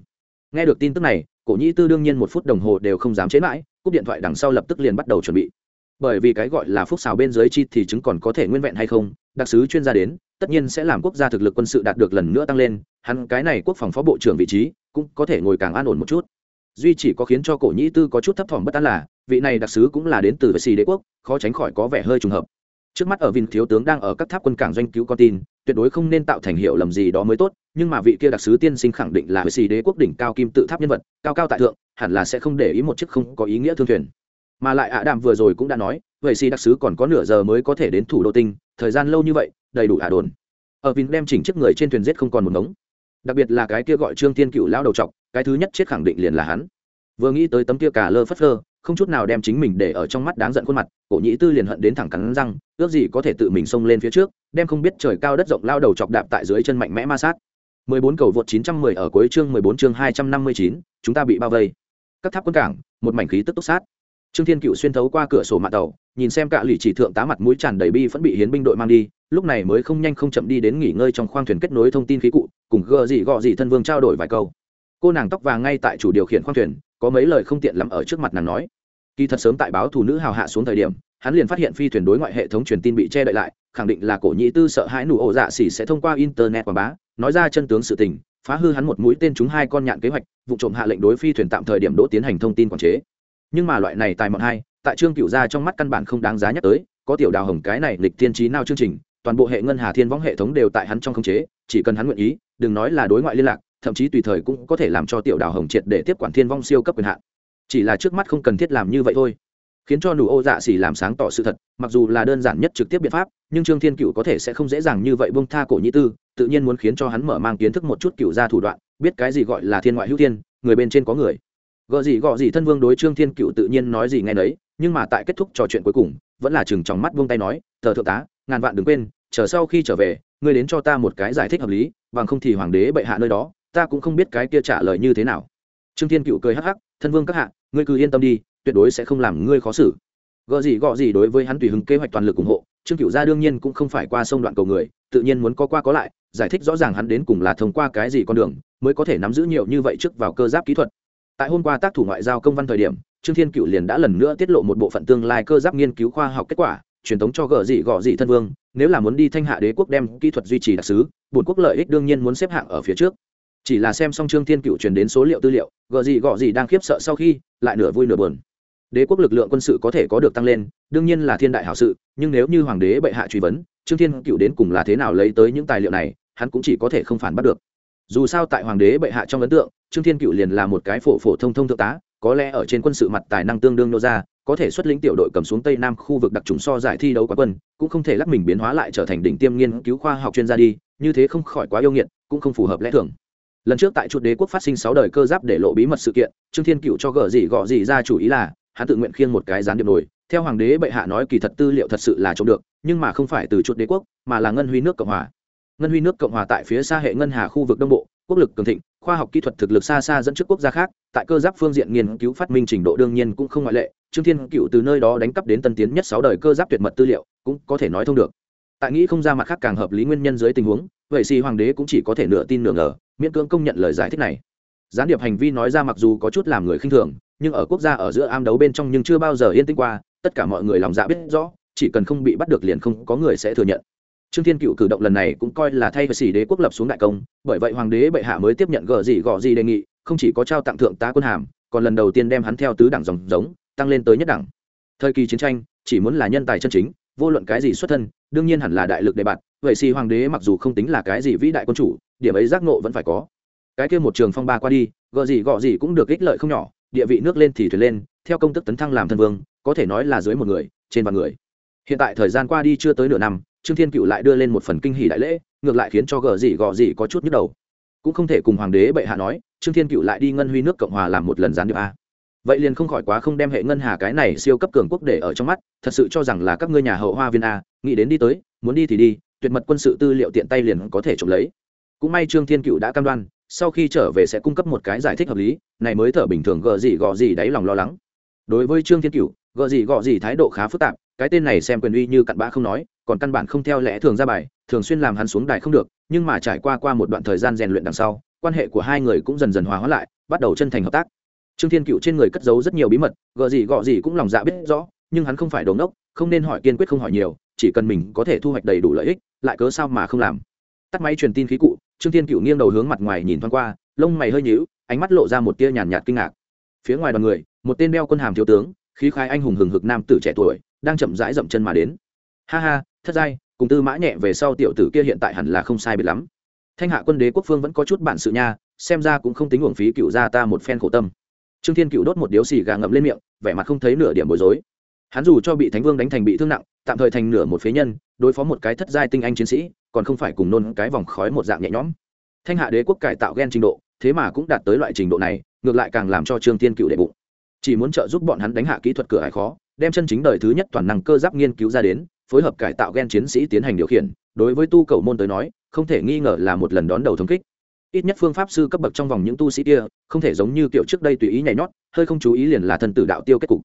Nghe được tin tức này, cổ nhĩ tư đương nhiên một phút đồng hồ đều không dám chế mãi, cúp điện thoại đằng sau lập tức liền bắt đầu chuẩn bị. Bởi vì cái gọi là phúc xào bên dưới chi thì chứng còn có thể nguyên vẹn hay không, đặc sứ chuyên gia đến, tất nhiên sẽ làm quốc gia thực lực quân sự đạt được lần nữa tăng lên, hắn cái này quốc phòng phó bộ trưởng vị trí cũng có thể ngồi càng an ổn một chút. Duy chỉ có khiến cho cổ nhĩ tư có chút thấp thỏm bất an là, vị này đặc sứ cũng là đến từ vệ sĩ đế quốc, khó tránh khỏi có vẻ hơi trùng hợp trước mắt ở vinh thiếu tướng đang ở các tháp quân cảng doanh cứu con tin, tuyệt đối không nên tạo thành hiệu lầm gì đó mới tốt, nhưng mà vị kia đặc sứ tiên sinh khẳng định là vệ xì đế quốc đỉnh cao kim tự tháp nhân vật, cao cao tại thượng, hẳn là sẽ không để ý một chiếc không có ý nghĩa thương thuyền. Mà lại ạ đàm vừa rồi cũng đã nói, vậy xì đặc sứ còn có nửa giờ mới có thể đến thủ đô tinh, thời gian lâu như vậy, đầy đủ ả đồn. Ở vinh đem chỉnh chiếc người trên thuyền giết không còn một ngống. Đặc biệt là cái kia gọi trương tiên cựu lão đầu trọc cái thứ nhất chết khẳng định liền là hắn. Vừa nghĩ tới tấm kia cả lơ phất lơ không chút nào đem chính mình để ở trong mắt đáng giận khuôn mặt cổ nhĩ tư liền hận đến thẳng cắn răng ước gì có thể tự mình xông lên phía trước đem không biết trời cao đất rộng lao đầu chọc đạp tại dưới chân mạnh mẽ ma sát. 14 cầu vượt 910 ở cuối chương 14 chương 259, chúng ta bị bao vây. Các tháp quân cảng một mảnh khí tức túc sát. Trương thiên cựu xuyên thấu qua cửa sổ mạng tàu nhìn xem cả lì chỉ thượng tá mặt mũi tràn đầy bi vẫn bị hiến binh đội mang đi lúc này mới không nhanh không chậm đi đến nghỉ ngơi trong khoang thuyền kết nối thông tin khí cụ cùng gờ gì gọ gì thân vương trao đổi vài câu. Cô nàng tóc vàng ngay tại chủ điều khiển khoang thuyền có mấy lời không tiện lắm ở trước mặt nàng nói. Kỳ thật sớm tại báo thủ nữ hào hạ xuống thời điểm, hắn liền phát hiện phi thuyền đối ngoại hệ thống truyền tin bị che đậy lại, khẳng định là cổ nhĩ tư sợ hãi nụ ổ dạ xỉ sẽ thông qua internet quảng bá, nói ra chân tướng sự tình, phá hư hắn một mũi tên chúng hai con nhạn kế hoạch, vụ trộm hạ lệnh đối phi thuyền tạm thời điểm đỗ tiến hành thông tin quản chế. Nhưng mà loại này tài mọn hai, tại trương cựu gia trong mắt căn bản không đáng giá nhắc tới, có tiểu đào hồng cái này lịch tiên trí nào chương trình, toàn bộ hệ ngân hà thiên võng hệ thống đều tại hắn trong khống chế, chỉ cần hắn nguyện ý, đừng nói là đối ngoại liên lạc thậm chí tùy thời cũng có thể làm cho tiểu đào hồng triệt để tiếp quản thiên vong siêu cấp quyền hạn. Chỉ là trước mắt không cần thiết làm như vậy thôi. Khiến cho nụ ô dạ xỉ làm sáng tỏ sự thật, mặc dù là đơn giản nhất trực tiếp biện pháp, nhưng trương thiên cựu có thể sẽ không dễ dàng như vậy bông tha cổ nhĩ tư, tự nhiên muốn khiến cho hắn mở mang kiến thức một chút cựu ra thủ đoạn, biết cái gì gọi là thiên ngoại hữu thiên, người bên trên có người. Gợ gì gọ gì thân vương đối trương thiên cựu tự nhiên nói gì ngay đấy nhưng mà tại kết thúc trò chuyện cuối cùng, vẫn là chừng trong mắt buông tay nói, thờ thượng tá, ngàn vạn đừng quên, chờ sau khi trở về, ngươi đến cho ta một cái giải thích hợp lý, bằng không thì hoàng đế bệ hạ nơi đó ta cũng không biết cái kia trả lời như thế nào. Trương thiên cựu cười hắc hắc, thân vương các hạ, ngươi cứ yên tâm đi, tuyệt đối sẽ không làm ngươi khó xử. Gợ gì gọ gì đối với hắn tùy hứng kế hoạch toàn lực ủng hộ, trương cựu gia đương nhiên cũng không phải qua sông đoạn cầu người, tự nhiên muốn có qua có lại, giải thích rõ ràng hắn đến cùng là thông qua cái gì con đường, mới có thể nắm giữ nhiều như vậy trước vào cơ giáp kỹ thuật. Tại hôm qua tác thủ ngoại giao công văn thời điểm, trương thiên cựu liền đã lần nữa tiết lộ một bộ phận tương lai cơ giáp nghiên cứu khoa học kết quả, truyền thống cho gợ gì gọ gì thân vương, nếu là muốn đi thanh hạ đế quốc đem kỹ thuật duy trì đặc sứ, bổn quốc lợi ích đương nhiên muốn xếp hạng ở phía trước chỉ là xem xong trương thiên cựu truyền đến số liệu tư liệu gợ gì gọ gì đang khiếp sợ sau khi, lại nửa vui nửa buồn. Đế quốc lực lượng quân sự có thể có được tăng lên, đương nhiên là thiên đại hảo sự, nhưng nếu như hoàng đế bệ hạ truy vấn, trương thiên cựu đến cùng là thế nào lấy tới những tài liệu này, hắn cũng chỉ có thể không phản bắt được. Dù sao tại hoàng đế bệ hạ trong ấn tượng, trương thiên cựu liền là một cái phổ phổ thông thông thượng tá, có lẽ ở trên quân sự mặt tài năng tương đương nô ra có thể xuất lĩnh tiểu đội cầm xuống tây nam khu vực đặc trùng so giải thi đấu quá quân, cũng không thể lắc mình biến hóa lại trở thành đỉnh tiêm nghiên cứu khoa học chuyên gia đi, như thế không khỏi quá yêu nghiệt, cũng không phù hợp lẽ thường lần trước tại chuột đế quốc phát sinh sáu đời cơ giáp để lộ bí mật sự kiện, trương thiên cựu cho gờ gì gọ gì ra chủ ý là, hắn tự nguyện khiêng một cái gián điệp nổi theo hoàng đế bệ hạ nói kỳ thật tư liệu thật sự là trông được, nhưng mà không phải từ chuột đế quốc, mà là ngân huy nước cộng hòa. Ngân huy nước cộng hòa tại phía xa hệ ngân hà khu vực đông bộ, quốc lực cường thịnh, khoa học kỹ thuật thực lực xa xa dẫn trước quốc gia khác, tại cơ giáp phương diện nghiên cứu phát minh trình độ đương nhiên cũng không ngoại lệ. Trương thiên cựu từ nơi đó đánh cắp đến tân tiến nhất sáu đời cơ giáp tuyệt mật tư liệu, cũng có thể nói thông được tại nghĩ không ra mặt khác càng hợp lý nguyên nhân dưới tình huống, vậy thì hoàng đế cũng chỉ có thể nửa tin nửa ngờ, miễn cưỡng công nhận lời giải thích này. Gián điệp hành vi nói ra mặc dù có chút làm người khinh thường, nhưng ở quốc gia ở giữa am đấu bên trong nhưng chưa bao giờ yên tĩnh qua, tất cả mọi người lòng dạ biết rõ, chỉ cần không bị bắt được liền không có người sẽ thừa nhận. Trương thiên cựu cử động lần này cũng coi là thay và xỉ đế quốc lập xuống đại công, bởi vậy hoàng đế bệ hạ mới tiếp nhận gờ gì gọ gì đề nghị, không chỉ có trao tặng thượng tá quân hàm, còn lần đầu tiên đem hắn theo tứ đẳng dòng giống, tăng lên tới nhất đẳng thời kỳ chiến tranh, chỉ muốn là nhân tài chân chính vô luận cái gì xuất thân, đương nhiên hẳn là đại lực đề bạt, vậy xì hoàng đế mặc dù không tính là cái gì vĩ đại quân chủ, điểm ấy giác ngộ vẫn phải có. Cái kia một trường phong ba qua đi gợ gì gọ gì cũng được ích lợi không nhỏ, địa vị nước lên thì thuyền lên, theo công tức tấn thăng làm thân vương, có thể nói là dưới một người, trên vạn người. Hiện tại thời gian qua đi chưa tới nửa năm, trương thiên cựu lại đưa lên một phần kinh hỷ đại lễ, ngược lại khiến cho gờ gì gọ gì có chút nhức đầu. Cũng không thể cùng hoàng đế bệ hạ nói, trương thiên cựu lại đi ngân huy nước cộng hòa làm một lần gián điệp a vậy liền không khỏi quá không đem hệ ngân hà cái này siêu cấp cường quốc để ở trong mắt, thật sự cho rằng là các ngươi nhà hậu hoa viên a, nghĩ đến đi tới, muốn đi thì đi, tuyệt mật quân sự tư liệu tiện tay liền có thể trộm lấy. Cũng may trương thiên cựu đã cam đoan, sau khi trở về sẽ cung cấp một cái giải thích hợp lý, này mới thở bình thường gờ gì gọ gì đáy lòng lo lắng. Đối với trương thiên cựu gợ gì gọ gì thái độ khá phức tạp, cái tên này xem quyền uy như cặn bã không nói, còn căn bản không theo lẽ thường ra bài, thường xuyên làm hắn xuống đài không được, nhưng mà trải qua qua một đoạn thời gian rèn luyện đằng sau, quan hệ của hai người cũng dần dần hòa hóa lại, bắt đầu chân thành hợp tác trương thiên cựu trên người cất giấu rất nhiều bí mật, gợ gì gọ gì cũng lòng dạ biết rõ, nhưng hắn không phải đồ đốc không nên hỏi kiên quyết không hỏi nhiều, chỉ cần mình có thể thu hoạch đầy đủ lợi ích, lại cớ sao mà không làm. Tắt máy truyền tin khí cụ, trương thiên cựu nghiêng đầu hướng mặt ngoài nhìn thoáng qua, lông mày hơi nhíu, ánh mắt lộ ra một tia nhàn nhạt kinh ngạc. Phía ngoài đoàn người, một tên đeo quân hàm thiếu tướng, khí khai anh hùng hừng hực nam tử trẻ tuổi, đang chậm rãi dậm chân mà đến. Ha ha, thất giai, cùng tư mã nhẹ về sau tiểu tử kia hiện tại hẳn là không sai biệt lắm. Thanh hạ quân đế quốc phương vẫn có chút bản sự nha, xem ra cũng không tính uổng phí cựu gia ta một phen khổ tâm trương thiên cựu đốt một điếu xì gà ngậm lên miệng, vẻ mặt không thấy nửa điểm bối rối. Hắn dù cho bị thánh vương đánh thành bị thương nặng, tạm thời thành nửa một phế nhân, đối phó một cái thất giai tinh anh chiến sĩ, còn không phải cùng nôn cái vòng khói một dạng nhẹ nhõm. Thanh hạ đế quốc cải tạo gen trình độ, thế mà cũng đạt tới loại trình độ này, ngược lại càng làm cho trương thiên cựu đệ bụng. Chỉ muốn trợ giúp bọn hắn đánh hạ kỹ thuật cửa hải khó, đem chân chính đời thứ nhất toàn năng cơ giáp nghiên cứu ra đến, phối hợp cải tạo gen chiến sĩ tiến hành điều khiển, đối với tu cầu môn tới nói, không thể nghi ngờ là một lần đón đầu thống kích ít nhất phương pháp sư cấp bậc trong vòng những tu sĩ kia, không thể giống như kiểu trước đây tùy ý nhảy nhót, hơi không chú ý liền là thân tử đạo tiêu kết cục.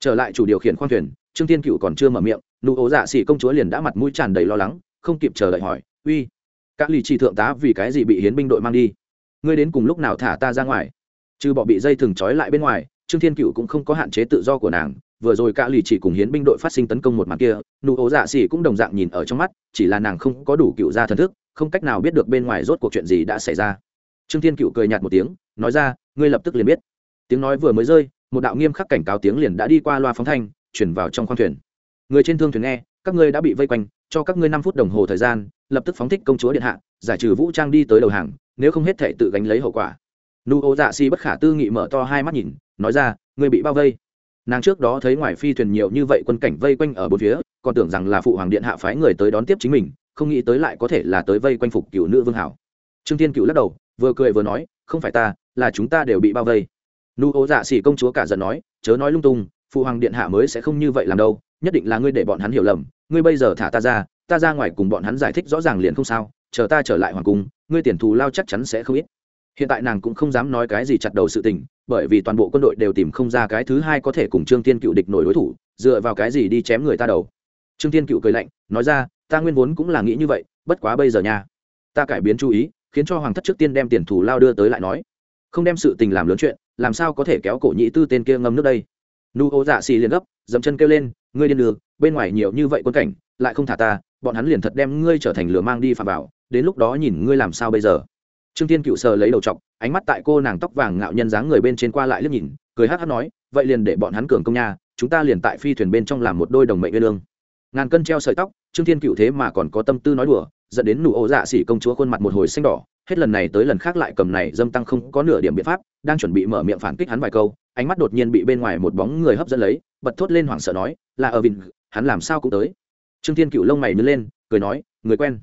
Trở lại chủ điều khiển khoang thuyền, trương tiên cựu còn chưa mở miệng, nụ ố dạ xỉ công chúa liền đã mặt mũi tràn đầy lo lắng, không kịp chờ đợi hỏi, uy, các lì chỉ thượng tá vì cái gì bị hiến binh đội mang đi? Ngươi đến cùng lúc nào thả ta ra ngoài? Trừ bỏ bị dây thừng trói lại bên ngoài, trương thiên cựu cũng không có hạn chế tự do của nàng, vừa rồi cả lì chỉ cùng hiến binh đội phát sinh tấn công một mặt kia, nụ ố dạ xỉ cũng đồng dạng nhìn ở trong mắt, chỉ là nàng không có đủ cựu ra thần thức không cách nào biết được bên ngoài rốt cuộc chuyện gì đã xảy ra. Trương thiên cựu cười nhạt một tiếng, nói ra, ngươi lập tức liền biết. Tiếng nói vừa mới rơi, một đạo nghiêm khắc cảnh cáo tiếng liền đã đi qua loa phóng thanh chuyển vào trong khoang thuyền. Người trên thương thuyền nghe, các ngươi đã bị vây quanh, cho các ngươi năm phút đồng hồ thời gian, lập tức phóng thích công chúa điện hạ, giải trừ vũ trang đi tới đầu hàng, nếu không hết thể tự gánh lấy hậu quả. Nụ ô dạ si bất khả tư nghị mở to hai mắt nhìn, nói ra, ngươi bị bao vây. Nàng trước đó thấy ngoài phi thuyền nhiều như vậy quân cảnh vây quanh ở bốn phía, còn tưởng rằng là phụ hoàng điện hạ phái người tới đón tiếp chính mình không nghĩ tới lại có thể là tới vây quanh phục cựu nữ vương hảo. Trương Thiên cựu lắc đầu, vừa cười vừa nói, không phải ta, là chúng ta đều bị bao vây. Nụ ố dạ xỉ công chúa cả giận nói, chớ nói lung tung, phụ hoàng điện hạ mới sẽ không như vậy làm đâu, nhất định là ngươi để bọn hắn hiểu lầm, ngươi bây giờ thả ta ra ta ra ngoài cùng bọn hắn giải thích rõ ràng liền không sao, chờ ta trở lại hoàng cung, ngươi tiền thù lao chắc chắn sẽ không ít. Hiện tại nàng cũng không dám nói cái gì chặt đầu sự tình, bởi vì toàn bộ quân đội đều tìm không ra cái thứ hai có thể cùng trương tiên cựu địch nổi đối thủ, dựa vào cái gì đi chém người ta đầu. Trương tiên cựu cười lạnh, nói ra ta nguyên vốn cũng là nghĩ như vậy, bất quá bây giờ nha. Ta cải biến chú ý, khiến cho hoàng thất trước tiên đem tiền thù lao đưa tới lại nói. Không đem sự tình làm lớn chuyện, làm sao có thể kéo cổ nhĩ tư tên kia ngâm nước đây? Nu ô dạ xì liền gấp dẫm chân kêu lên, ngươi điên đường bên ngoài nhiều như vậy quân cảnh, lại không thả ta, bọn hắn liền thật đem ngươi trở thành lửa mang đi phạm bảo đến lúc đó nhìn ngươi làm sao bây giờ? Trương tiên cựu sờ lấy đầu chọc ánh mắt tại cô nàng tóc vàng ngạo nhân dáng người bên trên qua lại liếc nhìn, cười hát hát nói, vậy liền để bọn hắn cường công nha, chúng ta liền tại phi thuyền bên trong làm một đôi đồng mệnh nguyên lương ngàn cân treo sợi tóc, trương thiên cựu thế mà còn có tâm tư nói đùa, dẫn đến nụ ô dạ xỉ công chúa khuôn mặt một hồi xanh đỏ. Hết lần này tới lần khác lại cầm này dâm tăng không có nửa điểm biện pháp, đang chuẩn bị mở miệng phản kích hắn vài câu, ánh mắt đột nhiên bị bên ngoài một bóng người hấp dẫn lấy, bật thốt lên hoảng sợ nói, là ở vịn hắn làm sao cũng tới. Trương thiên cựu lông mày nứt lên, cười nói, người quen.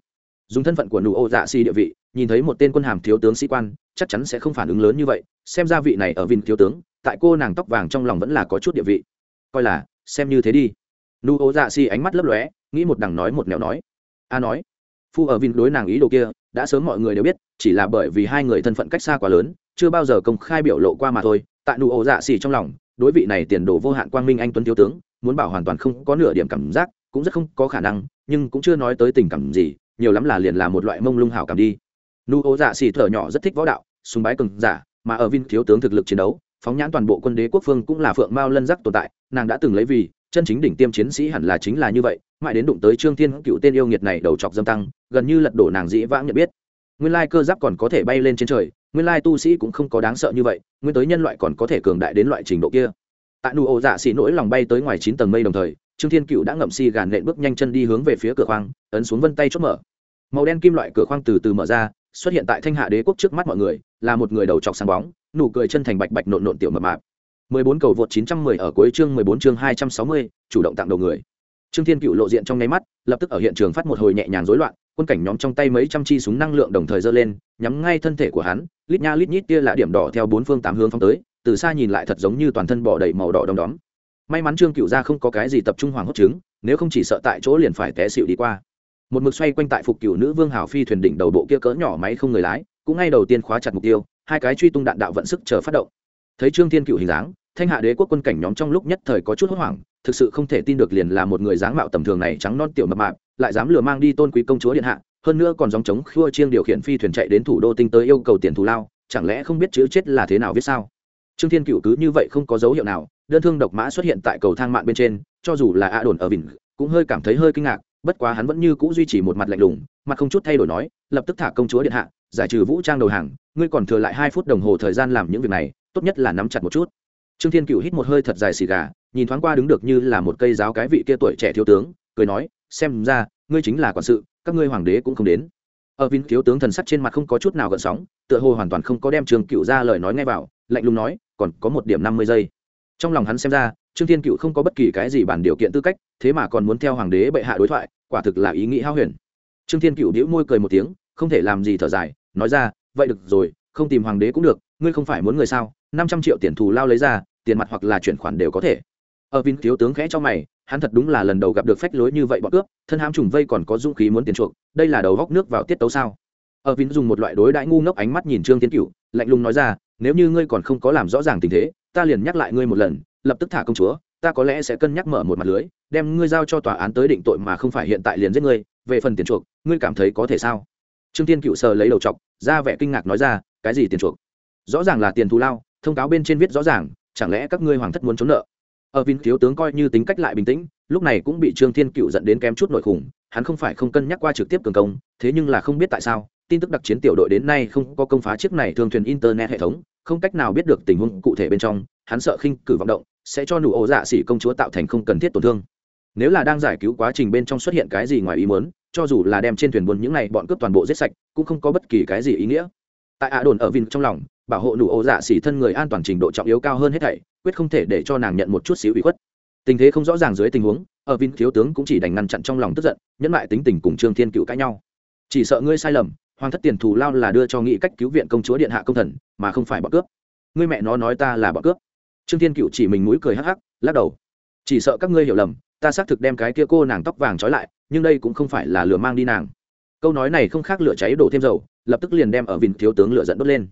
Dùng thân phận của nụ ô dạ xỉ địa vị, nhìn thấy một tên quân hàm thiếu tướng sĩ quan, chắc chắn sẽ không phản ứng lớn như vậy, xem ra vị này ở vinh thiếu tướng, tại cô nàng tóc vàng trong lòng vẫn là có chút địa vị. Coi là, xem như thế đi nu ố dạ xì ánh mắt lấp lóe, nghĩ một đằng nói một nẻo nói. A nói, phu ở vinh đối nàng ý đồ kia, đã sớm mọi người đều biết, chỉ là bởi vì hai người thân phận cách xa quá lớn, chưa bao giờ công khai biểu lộ qua mà thôi. Tại nu ố dạ xì trong lòng, đối vị này tiền đồ vô hạn quang minh anh tuấn thiếu tướng, muốn bảo hoàn toàn không có nửa điểm cảm giác, cũng rất không có khả năng, nhưng cũng chưa nói tới tình cảm gì, nhiều lắm là liền là một loại mông lung hảo cảm đi. Nu ố dạ xì thở nhỏ rất thích võ đạo súng bái cường giả, mà ở vinh thiếu tướng thực lực chiến đấu, phóng nhãn toàn bộ quân đế quốc phương cũng là phượng mao lân giác tồn tại, nàng đã từng lấy vì chân chính đỉnh tiêm chiến sĩ hẳn là chính là như vậy, mãi đến đụng tới trương thiên cựu tên yêu nghiệt này đầu chọc dâm tăng, gần như lật đổ nàng dĩ vãng nhận biết. Nguyên lai cơ giáp còn có thể bay lên trên trời, nguyên lai tu sĩ cũng không có đáng sợ như vậy, nguyên tới nhân loại còn có thể cường đại đến loại trình độ kia. Tại nụ ổ dạ xỉ nỗi lòng bay tới ngoài chín tầng mây đồng thời, trương thiên cựu đã ngậm si gàn nện bước nhanh chân đi hướng về phía cửa khoang, ấn xuống vân tay chốt mở. Màu đen kim loại cửa khoang từ từ mở ra, xuất hiện tại thanh hạ đế quốc trước mắt mọi người, là một người đầu chọc sáng bóng, nụ cười chân thành bạch bạch nộn nộn tiểu mập mạp. 14 cầu vượt 910 ở cuối chương 14 chương 260, chủ động tặng đầu người. Trương Thiên Cựu lộ diện trong nháy mắt, lập tức ở hiện trường phát một hồi nhẹ nhàng rối loạn, quân cảnh nhóm trong tay mấy trăm chi súng năng lượng đồng thời giơ lên, nhắm ngay thân thể của hắn, lít nha lít nhít tia là điểm đỏ theo bốn phương tám hướng phóng tới, từ xa nhìn lại thật giống như toàn thân bò đầy màu đỏ đom đóm. May mắn Trương Cựu gia không có cái gì tập trung hoàng hốt chứng, nếu không chỉ sợ tại chỗ liền phải té xỉu đi qua một mực xoay quanh tại phục cựu nữ vương hào phi thuyền đỉnh đầu bộ kia cỡ nhỏ máy không người lái cũng ngay đầu tiên khóa chặt mục tiêu hai cái truy tung đạn đạo vận sức chờ phát động thấy trương thiên cựu hình dáng, thanh hạ đế quốc quân cảnh nhóm trong lúc nhất thời có chút hốt hoảng, thực sự không thể tin được liền là một người dáng mạo tầm thường này trắng non tiểu mập mạp, lại dám lừa mang đi tôn quý công chúa điện hạ, hơn nữa còn dòng chống khua chiêng điều khiển phi thuyền chạy đến thủ đô tinh tới yêu cầu tiền thù lao, chẳng lẽ không biết chữ chết là thế nào viết sao? Trương thiên cựu cứ như vậy không có dấu hiệu nào, đơn thương độc mã xuất hiện tại cầu thang mạng bên trên, cho dù là a đồn ở vịnh cũng hơi cảm thấy hơi kinh ngạc, bất quá hắn vẫn như c ũ duy trì một mặt lạnh lùng, mặt không chút thay đổi nói, lập tức thả công chúa điện hạ, giải trừ vũ trang đầu hàng, ngươi còn thừa lại hai phút đồng hồ thời gian làm những việc này tốt nhất là nắm chặt một chút. Trương thiên cựu hít một hơi thật dài xì gà, nhìn thoáng qua đứng được như là một cây giáo cái vị kia tuổi trẻ thiếu tướng, cười nói, xem ra, ngươi chính là quản sự, các ngươi hoàng đế cũng không đến. Ở vinh thiếu tướng thần sắc trên mặt không có chút nào gợn sóng, tựa hồ hoàn toàn không có đem trương cựu ra lời nói ngay vào, lạnh lùng nói, còn có một điểm năm mươi giây. Trong lòng hắn xem ra, trương thiên cựu không có bất kỳ cái gì bản điều kiện tư cách, thế mà còn muốn theo hoàng đế bệ hạ đối thoại, quả thực là ý nghĩ hao huyền. Trương thiên cựu đĩu môi cười một tiếng, không thể làm gì thở dài, nói ra, vậy được rồi, không tìm hoàng đế cũng được, ngươi không phải muốn người sao? Năm trăm triệu tiền thù lao lấy ra, tiền mặt hoặc là chuyển khoản đều có thể. Ở thiếu tướng khẽ cho mày, hắn thật đúng là lần đầu gặp được phách lối như vậy bọn cướp, thân ham trùng vây còn có dũng khí muốn tiền chuộc, đây là đầu góc nước vào tiết tấu sao? Ở dùng một loại đối đãi ngu ngốc ánh mắt nhìn trương tiến cửu, lạnh lùng nói ra, nếu như ngươi còn không có làm rõ ràng tình thế, ta liền nhắc lại ngươi một lần, lập tức thả công chúa, ta có lẽ sẽ cân nhắc mở một mặt lưới, đem ngươi giao cho tòa án tới định tội mà không phải hiện tại liền giết ngươi, về phần tiền chuộc, ngươi cảm thấy có thể sao? Trương tiên cựu sờ lấy đầu chọc, ra vẻ kinh ngạc nói ra, cái gì tiền chuộc? Rõ ràng là tiền thù lao thông cáo bên trên viết rõ ràng, chẳng lẽ các ngươi hoàng thất muốn trốn nợ? Ở vinh thiếu tướng coi như tính cách lại bình tĩnh, lúc này cũng bị trương thiên cựu dẫn đến kém chút nội khủng, hắn không phải không cân nhắc qua trực tiếp cường công, thế nhưng là không biết tại sao, tin tức đặc chiến tiểu đội đến nay không có công phá chiếc này thường thuyền internet hệ thống, không cách nào biết được tình huống cụ thể bên trong, hắn sợ khinh cử vọng động, sẽ cho nụ ổ dạ xỉ công chúa tạo thành không cần thiết tổn thương. Nếu là đang giải cứu quá trình bên trong xuất hiện cái gì ngoài ý muốn, cho dù là đem trên thuyền buôn những này bọn cướp toàn bộ giết sạch, cũng không có bất kỳ cái gì ý nghĩa. Tại ạ đồn ở vin trong lòng bảo hộ nụ ô dạ xỉ thân người an toàn trình độ trọng yếu cao hơn hết thảy, quyết không thể để cho nàng nhận một chút xíu ủy khuất. Tình thế không rõ ràng dưới tình huống ở vin thiếu tướng cũng chỉ đành ngăn chặn trong lòng tức giận, nhẫn lại tính tình cùng trương thiên cựu cãi nhau. Chỉ sợ ngươi sai lầm, hoàng thất tiền thù lao là đưa cho nghị cách cứu viện công chúa điện hạ công thần, mà không phải bọn cướp. Ngươi mẹ nó nói ta là bọn cướp. Trương thiên cựu chỉ mình mũi cười hắc hắc, lắc đầu. Chỉ sợ các ngươi hiểu lầm, ta xác thực đem cái kia cô nàng tóc vàng trói lại, nhưng đây cũng không phải là lừa mang đi nàng. Câu nói này không khác lửa cháy đổ thêm dầu, lập tức liền đem ở Vinh thiếu tướng lửa dẫn đốt lên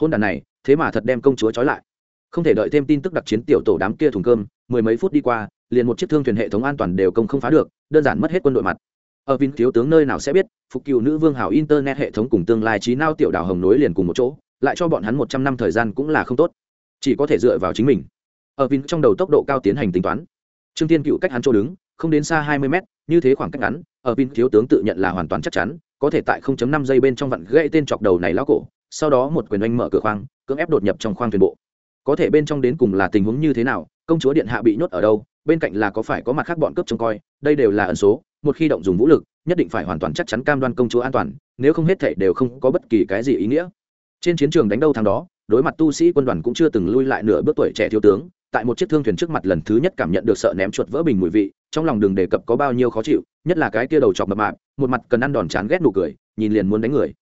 hôn đàn này, thế mà thật đem công chúa trói lại. Không thể đợi thêm tin tức đặc chiến tiểu tổ đám kia thùng cơm, mười mấy phút đi qua, liền một chiếc thương thuyền hệ thống an toàn đều công không phá được, đơn giản mất hết quân đội mặt. Ở Vinh thiếu tướng nơi nào sẽ biết, phục cựu nữ vương hảo internet hệ thống cùng tương lai trí nao tiểu đảo hồng nối liền cùng một chỗ, lại cho bọn hắn một trăm năm thời gian cũng là không tốt. Chỉ có thể dựa vào chính mình. Ở Vinh trong đầu tốc độ cao tiến hành tính toán. Trương tiên cựu cách hắn chỗ đứng, không đến xa hai mươi mét, như thế khoảng cách ngắn, ở Vinh thiếu tướng tự nhận là hoàn toàn chắc chắn, có thể tại 0.5 giây bên trong vặn gãy tên chọc đầu này lão cổ sau đó một quyền oanh mở cửa khoang, cưỡng ép đột nhập trong khoang thuyền bộ. Có thể bên trong đến cùng là tình huống như thế nào, công chúa điện hạ bị nhốt ở đâu, bên cạnh là có phải có mặt khác bọn cướp trông coi, đây đều là ẩn số, một khi động dùng vũ lực, nhất định phải hoàn toàn chắc chắn cam đoan công chúa an toàn, nếu không hết thể đều không có bất kỳ cái gì ý nghĩa. Trên chiến trường đánh đâu thằng đó, đối mặt tu sĩ quân đoàn cũng chưa từng lui lại nửa bước tuổi trẻ thiếu tướng, tại một chiếc thương thuyền trước mặt lần thứ nhất cảm nhận được sợ ném chuột vỡ bình mùi vị, trong lòng đường đề cập có bao nhiêu khó chịu, nhất là cái kia đầu chọc mập mạp, một mặt cần ăn đòn chán ghét nụ cười, nhìn liền muốn đánh người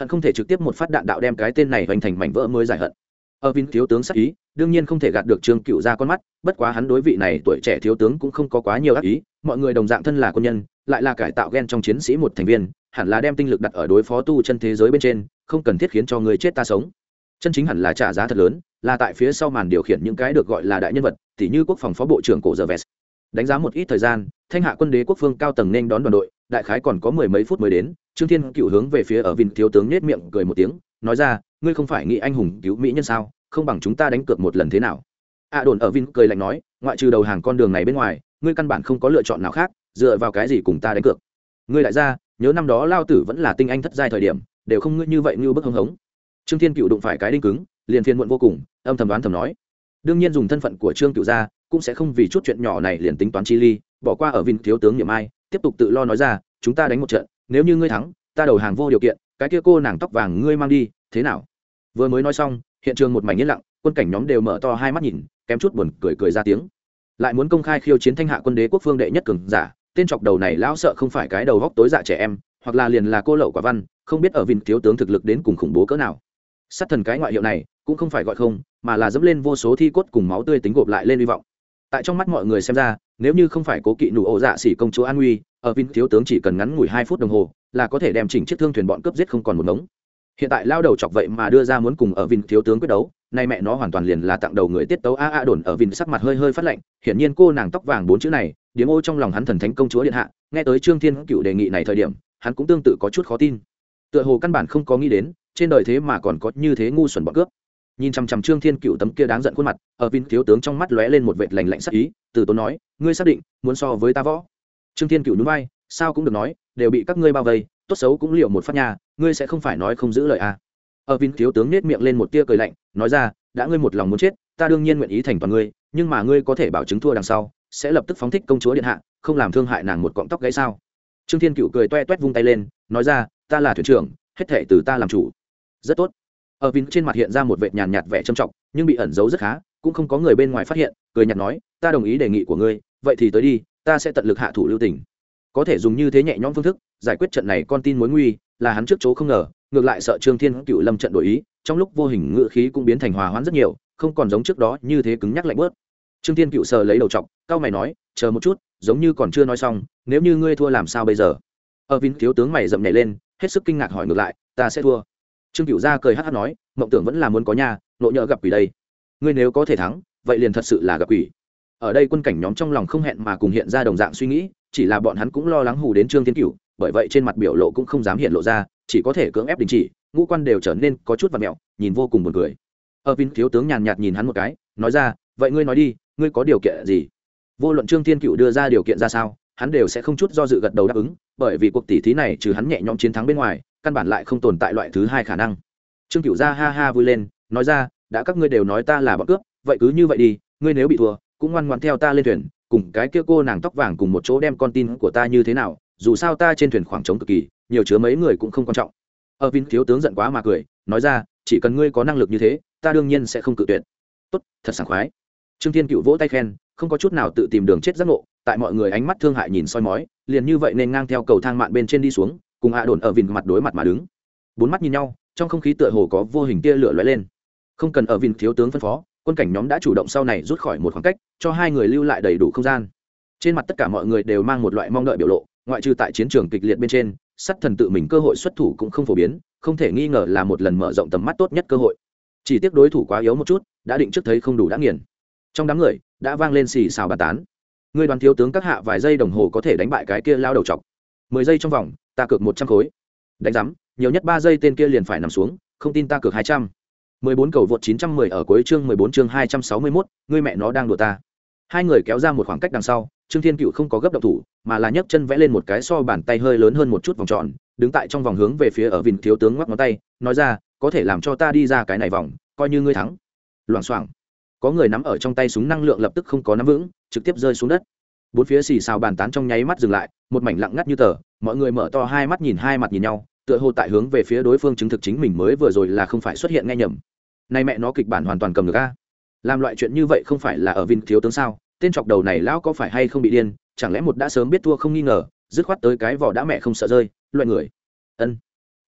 hận không thể trực tiếp một phát đạn đạo đem cái tên này hoành thành mảnh vỡ mới giải hận. Ở vin thiếu tướng sắc ý, đương nhiên không thể gạt được trương cựu ra con mắt, bất quá hắn đối vị này tuổi trẻ thiếu tướng cũng không có quá nhiều ác ý, mọi người đồng dạng thân là quân nhân, lại là cải tạo ghen trong chiến sĩ một thành viên, hẳn là đem tinh lực đặt ở đối phó tu chân thế giới bên trên, không cần thiết khiến cho người chết ta sống. Chân chính hẳn là trả giá thật lớn, là tại phía sau màn điều khiển những cái được gọi là đại nhân vật t h như quốc phòng phó bộ trưởng cổ giờ vest đánh giá một ít thời gian, thanh hạ quân đế quốc phương cao tầng nên đón đoàn đội, đại khái còn có mười mấy phút mới đến, trương thiên cựu hướng về phía ở vinh thiếu tướng nết miệng cười một tiếng, nói ra, ngươi không phải nghĩ anh hùng cứu mỹ nhân sao, không bằng chúng ta đánh cược một lần thế nào? A đồn ở vinh cười lạnh nói, ngoại trừ đầu hàng con đường này bên ngoài, ngươi căn bản không có lựa chọn nào khác, dựa vào cái gì cùng ta đánh cược? Ngươi đại gia, nhớ năm đó lao tử vẫn là tinh anh thất giai thời điểm, đều không ngươi như vậy như bức hưng hống. Trương thiên cựu đụng phải cái đinh cứng, liền phiên muộn vô cùng, âm thầm đoán thầm nói. Đương nhiên dùng thân phận của trương cựu gia cũng sẽ không vì chút chuyện nhỏ này liền tính toán chi ly, bỏ qua ở vinh thiếu tướng nhiệm ai, tiếp tục tự lo nói ra, chúng ta đánh một trận, nếu như ngươi thắng, ta đầu hàng vô điều kiện, cái kia cô nàng tóc vàng ngươi mang đi, thế nào? Vừa mới nói xong, hiện trường một mảnh yên lặng, quân cảnh nhóm đều mở to hai mắt nhìn, kém chút buồn cười cười ra tiếng. Lại muốn công khai khiêu chiến thanh hạ quân đế quốc phương đệ nhất cường giả, tên chọc đầu này lão sợ không phải cái đầu góc tối dạ trẻ em, hoặc là liền là cô lậu quả văn, không biết ở vinh thiếu tướng thực lực đến cùng khủng bố cỡ nào. Sát thần cái ngoại hiệu này, cũng không phải gọi không, mà là dẫm lên vô số thi cốt cùng máu tươi tính gộp lại lên hy vọng tại trong mắt mọi người xem ra, nếu như không phải cố kỵ nụ ổ dạ xỉ công chúa an nguy ở vinh thiếu tướng chỉ cần ngắn ngủi hai phút đồng hồ, là có thể đem chỉnh chiếc thương thuyền bọn cướp giết không còn một ngống. Hiện tại lao đầu chọc vậy mà đưa ra muốn cùng ở vinh thiếu tướng quyết đấu, nay mẹ nó hoàn toàn liền là tặng đầu người tiết tấu a a đồn ở vinh sắc mặt hơi hơi phát lạnh, hiển nhiên cô nàng tóc vàng bốn chữ này, điếm ô trong lòng hắn thần thánh công chúa điện hạ, nghe tới trương thiên cựu đề nghị này thời điểm, hắn cũng tương tự có chút khó tin. Tựa hồ căn bản không có nghĩ đến, trên đời thế mà còn có như thế ngu xuẩn bọn cướp nhìn chằm chằm trương thiên cựu tấm kia đáng giận khuôn mặt, ở vin thiếu tướng trong mắt lóe lên một vệt lành lạnh sắc ý, từ tốn nói, ngươi xác định muốn so với ta võ? Trương thiên cựu núi bay sao cũng được nói, đều bị các ngươi bao vây, tốt xấu cũng liệu một phát nhà ngươi sẽ không phải nói không giữ lời à. ở vin thiếu tướng nết miệng lên một tia cười lạnh, nói ra, đã ngươi một lòng muốn chết, ta đương nhiên nguyện ý thành toàn ngươi, nhưng mà ngươi có thể bảo chứng thua đằng sau, sẽ lập tức phóng thích công chúa điện hạ, không làm thương hại nàng một cọng tóc gãy sao? Trương thiên cựu cười toe toét vung tay lên, nói ra, ta là thuyền trưởng, hết thể từ ta làm chủ. Rất tốt ở vin trên mặt hiện ra một vệt nhàn nhạt vẻ trầm trọng, nhưng bị ẩn giấu rất khá, cũng không có người bên ngoài phát hiện, cười nhạt nói, ta đồng ý đề nghị của ngươi, vậy thì tới đi, ta sẽ tận lực hạ thủ lưu tình. Có thể dùng như thế nhẹ nhõm phương thức, giải quyết trận này con tin mối nguy, là hắn trước chỗ không ngờ, ngược lại sợ trương thiên cựu lâm trận đổi ý, trong lúc vô hình ngựa khí cũng biến thành hòa hoãn rất nhiều, không còn giống trước đó như thế cứng nhắc lạnh bớt. Trương thiên cựu sờ lấy đầu trọng cao mày nói, chờ một chút, giống như còn chưa nói xong, nếu như ngươi thua làm sao bây giờ? Ở vin thiếu tướng mày rậm nhảy lên, hết sức kinh ngạc hỏi ngược lại, ta sẽ thua trương cựu gia cười hát hát nói, mộng tưởng vẫn là muốn có nhà, nộ nhỡ gặp quỷ đây. Ngươi nếu có thể thắng, vậy liền thật sự là gặp quỷ. Ở đây quân cảnh nhóm trong lòng không hẹn mà cùng hiện ra đồng dạng suy nghĩ, chỉ là bọn hắn cũng lo lắng hù đến trương Thiên cựu bởi vậy trên mặt biểu lộ cũng không dám hiện lộ ra, chỉ có thể cưỡng ép đình chỉ, ngũ quan đều trở nên có chút và mẹo, nhìn vô cùng buồn cười. Ở vin thiếu tướng nhàn nhạt nhìn hắn một cái, nói ra, vậy ngươi nói đi, ngươi có điều kiện gì? Vô luận trương thiên cựu đưa ra điều kiện ra sao, hắn đều sẽ không chút do dự gật đầu đáp ứng, bởi vì cuộc tỷ thí này trừ hắn nhẹ nhõm chiến thắng bên ngoài căn bản lại không tồn tại loại thứ hai khả năng. Trương cựu ra ha ha vui lên, nói ra, đã các ngươi đều nói ta là bọn cướp, vậy cứ như vậy đi, ngươi nếu bị thua, cũng ngoan ngoan theo ta lên thuyền, cùng cái kia cô nàng tóc vàng cùng một chỗ đem con tin của ta như thế nào, dù sao ta trên thuyền khoảng trống cực kỳ, nhiều chứa mấy người cũng không quan trọng. Ở vin thiếu tướng giận quá mà cười, nói ra, chỉ cần ngươi có năng lực như thế, ta đương nhiên sẽ không cự tuyệt. Tốt, thật sảng khoái. Trương thiên cựu vỗ tay khen, không có chút nào tự tìm đường chết giác ngộ, tại mọi người ánh mắt thương hại nhìn soi mói, liền như vậy nên ngang theo cầu thang mạn bên trên đi xuống cùng hạ đồn ở vìn mặt đối mặt mà đứng. Bốn mắt nhìn nhau, trong không khí tựa hồ có vô hình tia lửa lóe lên. Không cần ở vìn thiếu tướng phân phó, quân cảnh nhóm đã chủ động sau này rút khỏi một khoảng cách, cho hai người lưu lại đầy đủ không gian. Trên mặt tất cả mọi người đều mang một loại mong đợi biểu lộ, ngoại trừ tại chiến trường kịch liệt bên trên sắt thần tự mình cơ hội xuất thủ cũng không phổ biến, không thể nghi ngờ là một lần mở rộng tầm mắt tốt nhất cơ hội. Chỉ tiếc đối thủ quá yếu một chút, đã định trước thấy không đủ đã nghiền. Trong đám người, đã vang lên xì xào bàn tán. Người đoàn thiếu tướng các hạ vài giây đồng hồ có thể đánh bại cái kia lao đầu chọc. Mười giây trong vòng ta cược một trăm khối. Đánh giám, nhiều nhất ba giây tên kia liền phải nằm xuống, không tin ta cược hai trăm. Mười bốn cầu vượt chín trăm mười ở cuối chương mười bốn chương hai trăm sáu mươi mốt, ngươi mẹ nó đang đùa ta. Hai người kéo ra một khoảng cách đằng sau, trương thiên cựu không có gấp động thủ, mà là nhấc chân vẽ lên một cái so bàn tay hơi lớn hơn một chút vòng tròn, đứng tại trong vòng hướng về phía ở vìn thiếu tướng ngoắc ngón tay, nói ra, có thể làm cho ta đi ra cái này vòng, coi như ngươi thắng. Loảng xoảng, có người nắm ở trong tay súng năng lượng lập tức không có nắm vững, trực tiếp rơi xuống đất. Bốn phía xì xào bàn tán trong nháy mắt dừng lại, một mảnh lặng ngắt như tờ mọi người mở to hai mắt nhìn hai mặt nhìn nhau, tựa hồ tại hướng về phía đối phương chứng thực chính mình mới vừa rồi là không phải xuất hiện nghe nhầm. Nay mẹ nó kịch bản hoàn toàn cầm được a. Làm loại chuyện như vậy không phải là ở vin thiếu tướng sao? Tên chọc đầu này lão có phải hay không bị điên? Chẳng lẽ một đã sớm biết thua không nghi ngờ, dứt khoát tới cái vỏ đã mẹ không sợ rơi, loại người. Ân,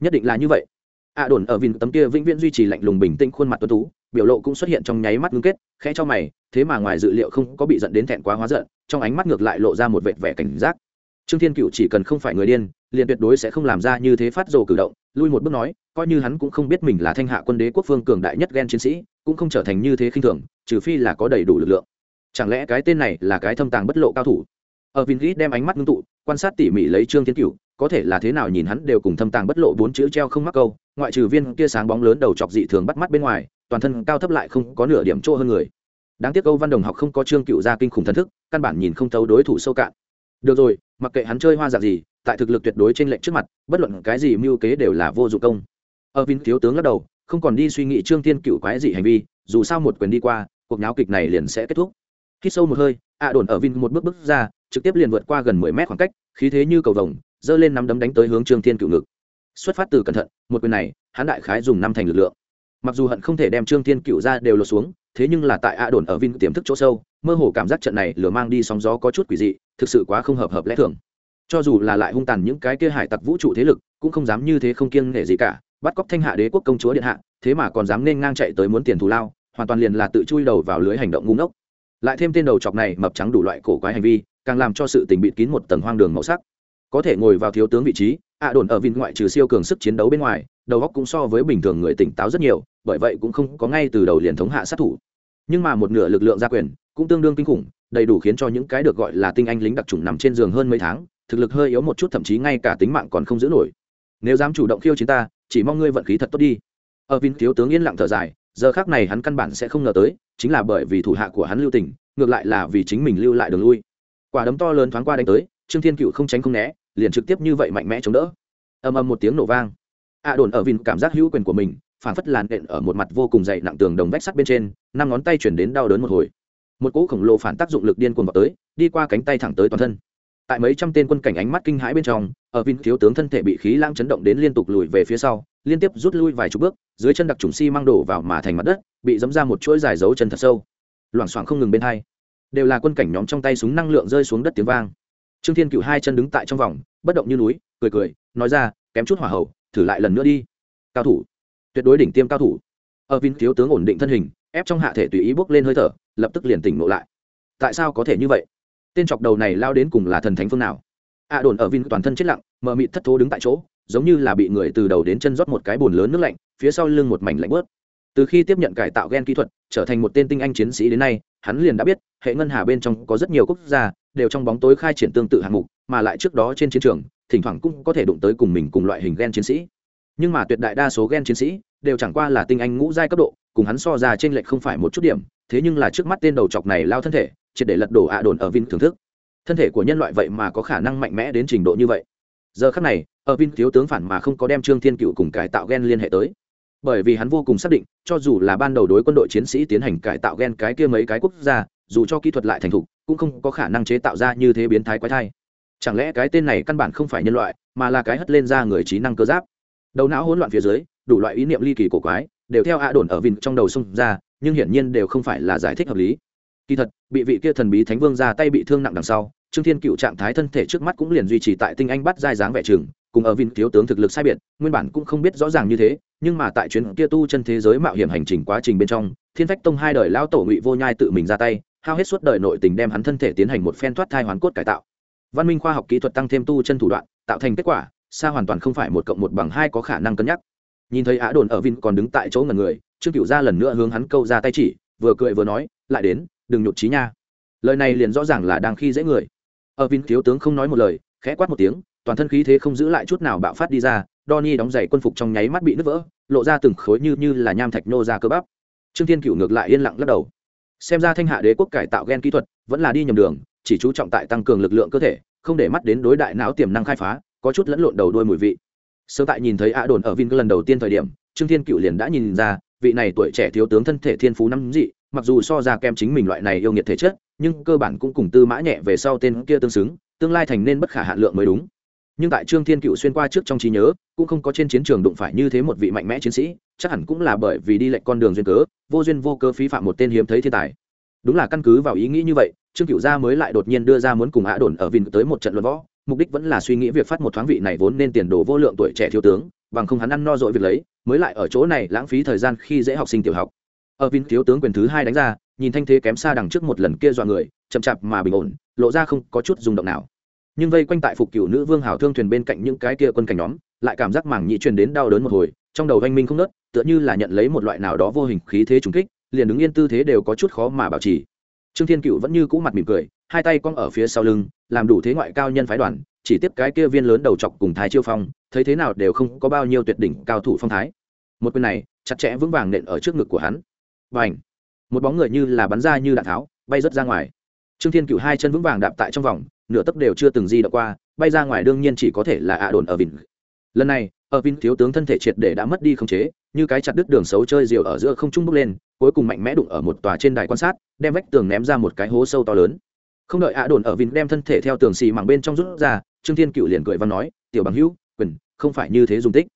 nhất định là như vậy. A đồn ở vin tấm kia vĩnh viễn duy trì lạnh lùng bình tĩnh khuôn mặt tuân tú, biểu lộ cũng xuất hiện trong nháy mắt ngưng kết, khẽ cho mày, thế mà ngoài dự liệu không có bị giận đến thẹn quá hóa giận, trong ánh mắt ngược lại lộ ra một vệt vẻ cảnh giác trương thiên cựu chỉ cần không phải người điên, liền tuyệt đối sẽ không làm ra như thế phát rồ cử động, lui một bước nói, coi như hắn cũng không biết mình là thanh hạ quân đế quốc phương cường đại nhất ghen chiến sĩ, cũng không trở thành như thế khinh thường, trừ phi là có đầy đủ lực lượng. Chẳng lẽ cái tên này là cái thâm tàng bất lộ cao thủ? Ở vin đem ánh mắt ngưng tụ, quan sát tỉ mỉ lấy trương thiên cựu có thể là thế nào nhìn hắn đều cùng thâm tàng bất lộ bốn chữ treo không mắc câu, ngoại trừ viên kia sáng bóng lớn đầu chọc dị thường bắt mắt bên ngoài, toàn thân cao thấp lại không có nửa điểm chỗ hơn người. Đáng tiếc câu văn đồng học không có trương cựu ra kinh khủng thần thức, căn bản nhìn không thấu đối thủ sâu cạn. Được rồi mặc kệ hắn chơi hoa dạng gì, tại thực lực tuyệt đối trên lệnh trước mặt, bất luận cái gì mưu kế đều là vô dụng công. Ở vin thiếu tướng lắc đầu, không còn đi suy nghĩ trương tiên cựu quái gì hành vi, dù sao một quyền đi qua, cuộc nháo kịch này liền sẽ kết thúc. Khi sâu một hơi ạ đồn ở vin một bước bước ra, trực tiếp liền vượt qua gần mười mét khoảng cách, khí thế như cầu vồng, giơ lên nắm đấm đánh tới hướng trương thiên cựu ngực. Xuất phát từ cẩn thận, một quyền này, hắn đại khái dùng năm thành lực lượng. Mặc dù hận không thể đem trương thiên cựu ra đều lột xuống, thế nhưng là tại ạ đồn ở vin tiềm thức chỗ sâu, mơ hồ cảm giác trận này lửa mang đi sóng gió có chút quỷ dị thực sự quá không hợp hợp lẽ thường. Cho dù là lại hung tàn những cái kia hải tặc vũ trụ thế lực, cũng không dám như thế không kiêng nể gì cả, bắt cóc thanh hạ đế quốc công chúa điện hạ, thế mà còn dám nên ngang chạy tới muốn tiền thù lao, hoàn toàn liền là tự chui đầu vào lưới hành động ngu ngốc. Lại thêm tên đầu chọc này mập trắng đủ loại cổ quái hành vi, càng làm cho sự tình bịt kín một tầng hoang đường màu sắc. Có thể ngồi vào thiếu tướng vị trí, ạ đồn ở vin ngoại trừ siêu cường sức chiến đấu bên ngoài, đầu óc cũng so với bình thường người tỉnh táo rất nhiều, bởi vậy cũng không có ngay từ đầu liền thống hạ sát thủ. Nhưng mà một nửa lực lượng gia quyền cũng tương đương kinh khủng, đầy đủ khiến cho những cái được gọi là tinh anh lính đặc trùng nằm trên giường hơn mấy tháng, thực lực hơi yếu một chút, thậm chí ngay cả tính mạng còn không giữ nổi. Nếu dám chủ động khiêu chiến ta, chỉ mong ngươi vận khí thật tốt đi. Ở vin thiếu tướng yên lặng thở dài, giờ khác này hắn căn bản sẽ không ngờ tới, chính là bởi vì thủ hạ của hắn lưu tình, ngược lại là vì chính mình lưu lại đường lui. Quả đấm to lớn thoáng qua đánh tới, trương thiên cựu không tránh không né, liền trực tiếp như vậy mạnh mẽ chống đỡ. Ầm ầm một tiếng nổ vang. A đồn ở vin cảm giác hữu quyền của mình, phản phất làn đện ở một mặt vô cùng dày nặng tường đồng vách sắt bên trên, năm ngón tay chuyển đến đau đớn một hồi một cỗ khổng lồ phản tác dụng lực điên cuồng vào tới, đi qua cánh tay thẳng tới toàn thân. Tại mấy trăm tên quân cảnh ánh mắt kinh hãi bên trong, ở vin thiếu tướng thân thể bị khí lãng chấn động đến liên tục lùi về phía sau, liên tiếp rút lui vài chục bước, dưới chân đặc trùng xi si mang đổ vào mà thành mặt đất, bị dẫm ra một chuỗi dài dấu chân thật sâu. Loảng xoảng không ngừng bên hai, đều là quân cảnh nhóm trong tay súng năng lượng rơi xuống đất tiếng vang. Trương thiên cựu hai chân đứng tại trong vòng, bất động như núi, cười cười, nói ra, kém chút hỏa hậu thử lại lần nữa đi. Cao thủ, tuyệt đối đỉnh tiêm cao thủ. Ở vin thiếu tướng ổn định thân hình ép trong hạ thể tùy ý bốc lên hơi thở, lập tức liền tỉnh ngộ lại. Tại sao có thể như vậy? Tên chọc đầu này lao đến cùng là thần thánh phương nào? A đồn ở vin toàn thân chết lặng, mờ mịt thất thố đứng tại chỗ, giống như là bị người từ đầu đến chân rót một cái bồn lớn nước lạnh, phía sau lưng một mảnh lạnh bớt. Từ khi tiếp nhận cải tạo gen kỹ thuật, trở thành một tên tinh anh chiến sĩ đến nay, hắn liền đã biết, hệ ngân hà bên trong có rất nhiều quốc gia, đều trong bóng tối khai triển tương tự hạng mục, mà lại trước đó trên chiến trường, thỉnh thoảng cũng có thể đụng tới cùng mình cùng loại hình gen chiến sĩ. Nhưng mà tuyệt đại đa số gen chiến sĩ, đều chẳng qua là tinh anh ngũ giai cấp độ cùng hắn so ra trên lệch không phải một chút điểm, thế nhưng là trước mắt tên đầu chọc này lao thân thể, triệt để lật đổ ạ đồn ở vin thưởng thức. Thân thể của nhân loại vậy mà có khả năng mạnh mẽ đến trình độ như vậy. Giờ khắc này, ở vin thiếu tướng phản mà không có đem trương thiên cựu cùng cải tạo gen liên hệ tới. Bởi vì hắn vô cùng xác định, cho dù là ban đầu đối quân đội chiến sĩ tiến hành cải tạo gen cái kia mấy cái quốc gia, dù cho kỹ thuật lại thành thục, cũng không có khả năng chế tạo ra như thế biến thái quái thai. Chẳng lẽ cái tên này căn bản không phải nhân loại, mà là cái hất lên ra người trí năng cơ giáp? Đầu não hỗn loạn phía dưới, đủ loại ý niệm ly kỳ cổ quái đều theo a đồn ở vin trong đầu xông ra, nhưng hiển nhiên đều không phải là giải thích hợp lý. Kỳ thật, bị vị kia thần bí thánh vương ra tay bị thương nặng đằng sau, trương thiên cựu trạng thái thân thể trước mắt cũng liền duy trì tại tinh anh bắt giai dáng vẻ trường, cùng ở vin thiếu tướng thực lực sai biệt, nguyên bản cũng không biết rõ ràng như thế, nhưng mà tại chuyến kia tu chân thế giới mạo hiểm hành trình quá trình bên trong, thiên phách tông hai đời lao tổ ngụy vô nhai tự mình ra tay, hao hết suốt đời nội tình đem hắn thân thể tiến hành một phen thoát thai hoàn cốt cải tạo. Văn minh khoa học kỹ thuật tăng thêm tu chân thủ đoạn, tạo thành kết quả, xa hoàn toàn không phải một cộng một bằng hai có khả năng cân nhắc nhìn thấy á đồn ở vin còn đứng tại chỗ ngần người, trương cựu ra lần nữa hướng hắn câu ra tay chỉ, vừa cười vừa nói, lại đến, đừng nhụt trí nha. Lời này liền rõ ràng là đang khi dễ người. Ở vin thiếu tướng không nói một lời, khẽ quát một tiếng, toàn thân khí thế không giữ lại chút nào bạo phát đi ra Donny đóng giày quân phục trong nháy mắt bị nứt vỡ, lộ ra từng khối như như là nham thạch nô ra cơ bắp. Trương thiên cựu ngược lại yên lặng lắc đầu. Xem ra thanh hạ đế quốc cải tạo gen kỹ thuật, vẫn là đi nhầm đường, chỉ chú trọng tại tăng cường lực lượng cơ thể, không để mắt đến đối đại não tiềm năng khai phá, có chút lẫn lộn đầu đuôi mùi vị sơ tại nhìn thấy ạ đồn ở vin lần đầu tiên thời điểm, trương thiên cựu liền đã nhìn ra, vị này tuổi trẻ thiếu tướng thân thể thiên phú năm dị, mặc dù so ra kem chính mình loại này yêu nghiệt thể chất, nhưng cơ bản cũng cùng tư mã nhẹ về sau tên kia tương xứng, tương lai thành nên bất khả hạn lượng mới đúng. Nhưng tại trương thiên cựu xuyên qua trước trong trí nhớ, cũng không có trên chiến trường đụng phải như thế một vị mạnh mẽ chiến sĩ, chắc hẳn cũng là bởi vì đi lệnh con đường duyên cớ, vô duyên vô cơ phí phạm một tên hiếm thấy thiên tài. Đúng là căn cứ vào ý nghĩ như vậy, trương cựu gia mới lại đột nhiên đưa ra muốn cùng hạ đồn ở vin tới một trận luận võ mục đích vẫn là suy nghĩ việc phát một thoáng vị này vốn nên tiền đồ vô lượng tuổi trẻ thiếu tướng, bằng không hắn ăn no dội việc lấy, mới lại ở chỗ này lãng phí thời gian khi dễ học sinh tiểu học. Ở vin thiếu tướng quyền thứ hai đánh ra, nhìn thanh thế kém xa đằng trước một lần kia dọa người, chậm chạp mà bình ổn, lộ ra không có chút rung động nào. Nhưng vây quanh tại phục cựu nữ vương hào thương thuyền bên cạnh những cái kia quân cảnh nhóm, lại cảm giác mảng nhị truyền đến đau đớn một hồi, trong đầu anh minh không nớt tựa như là nhận lấy một loại nào đó vô hình khí thế trùng kích, liền đứng yên tư thế đều có chút khó mà bảo trì. Trương thiên cựu vẫn như cũ mặt mỉm cười hai tay cong ở phía sau lưng, làm đủ thế ngoại cao nhân phái đoàn, chỉ tiếp cái kia viên lớn đầu chọc cùng thái chiêu phong, thấy thế nào đều không có bao nhiêu tuyệt đỉnh cao thủ phong thái. Một quyền này, chặt chẽ vững vàng nện ở trước ngực của hắn. Và ảnh một bóng người như là bắn ra như đạn tháo, bay rớt ra ngoài. Trương thiên cựu hai chân vững vàng đạp tại trong vòng, nửa tấc đều chưa từng di động qua, bay ra ngoài đương nhiên chỉ có thể là ạ đồn ở vịnh lần này, ở vinh thiếu tướng thân thể triệt để đã mất đi khống chế, như cái chặt đứt đường xấu chơi diều ở giữa không trung bốc lên, cuối cùng mạnh mẽ đụng ở một tòa trên đài quan sát, đem vách tường ném ra một cái hố sâu to lớn không đợi ạ đồn ở vin đem thân thể theo tường xì mảng bên trong rút ra, trương thiên cựu liền cười và nói, tiểu bằng hữu, quyền, không phải như thế dùng tích.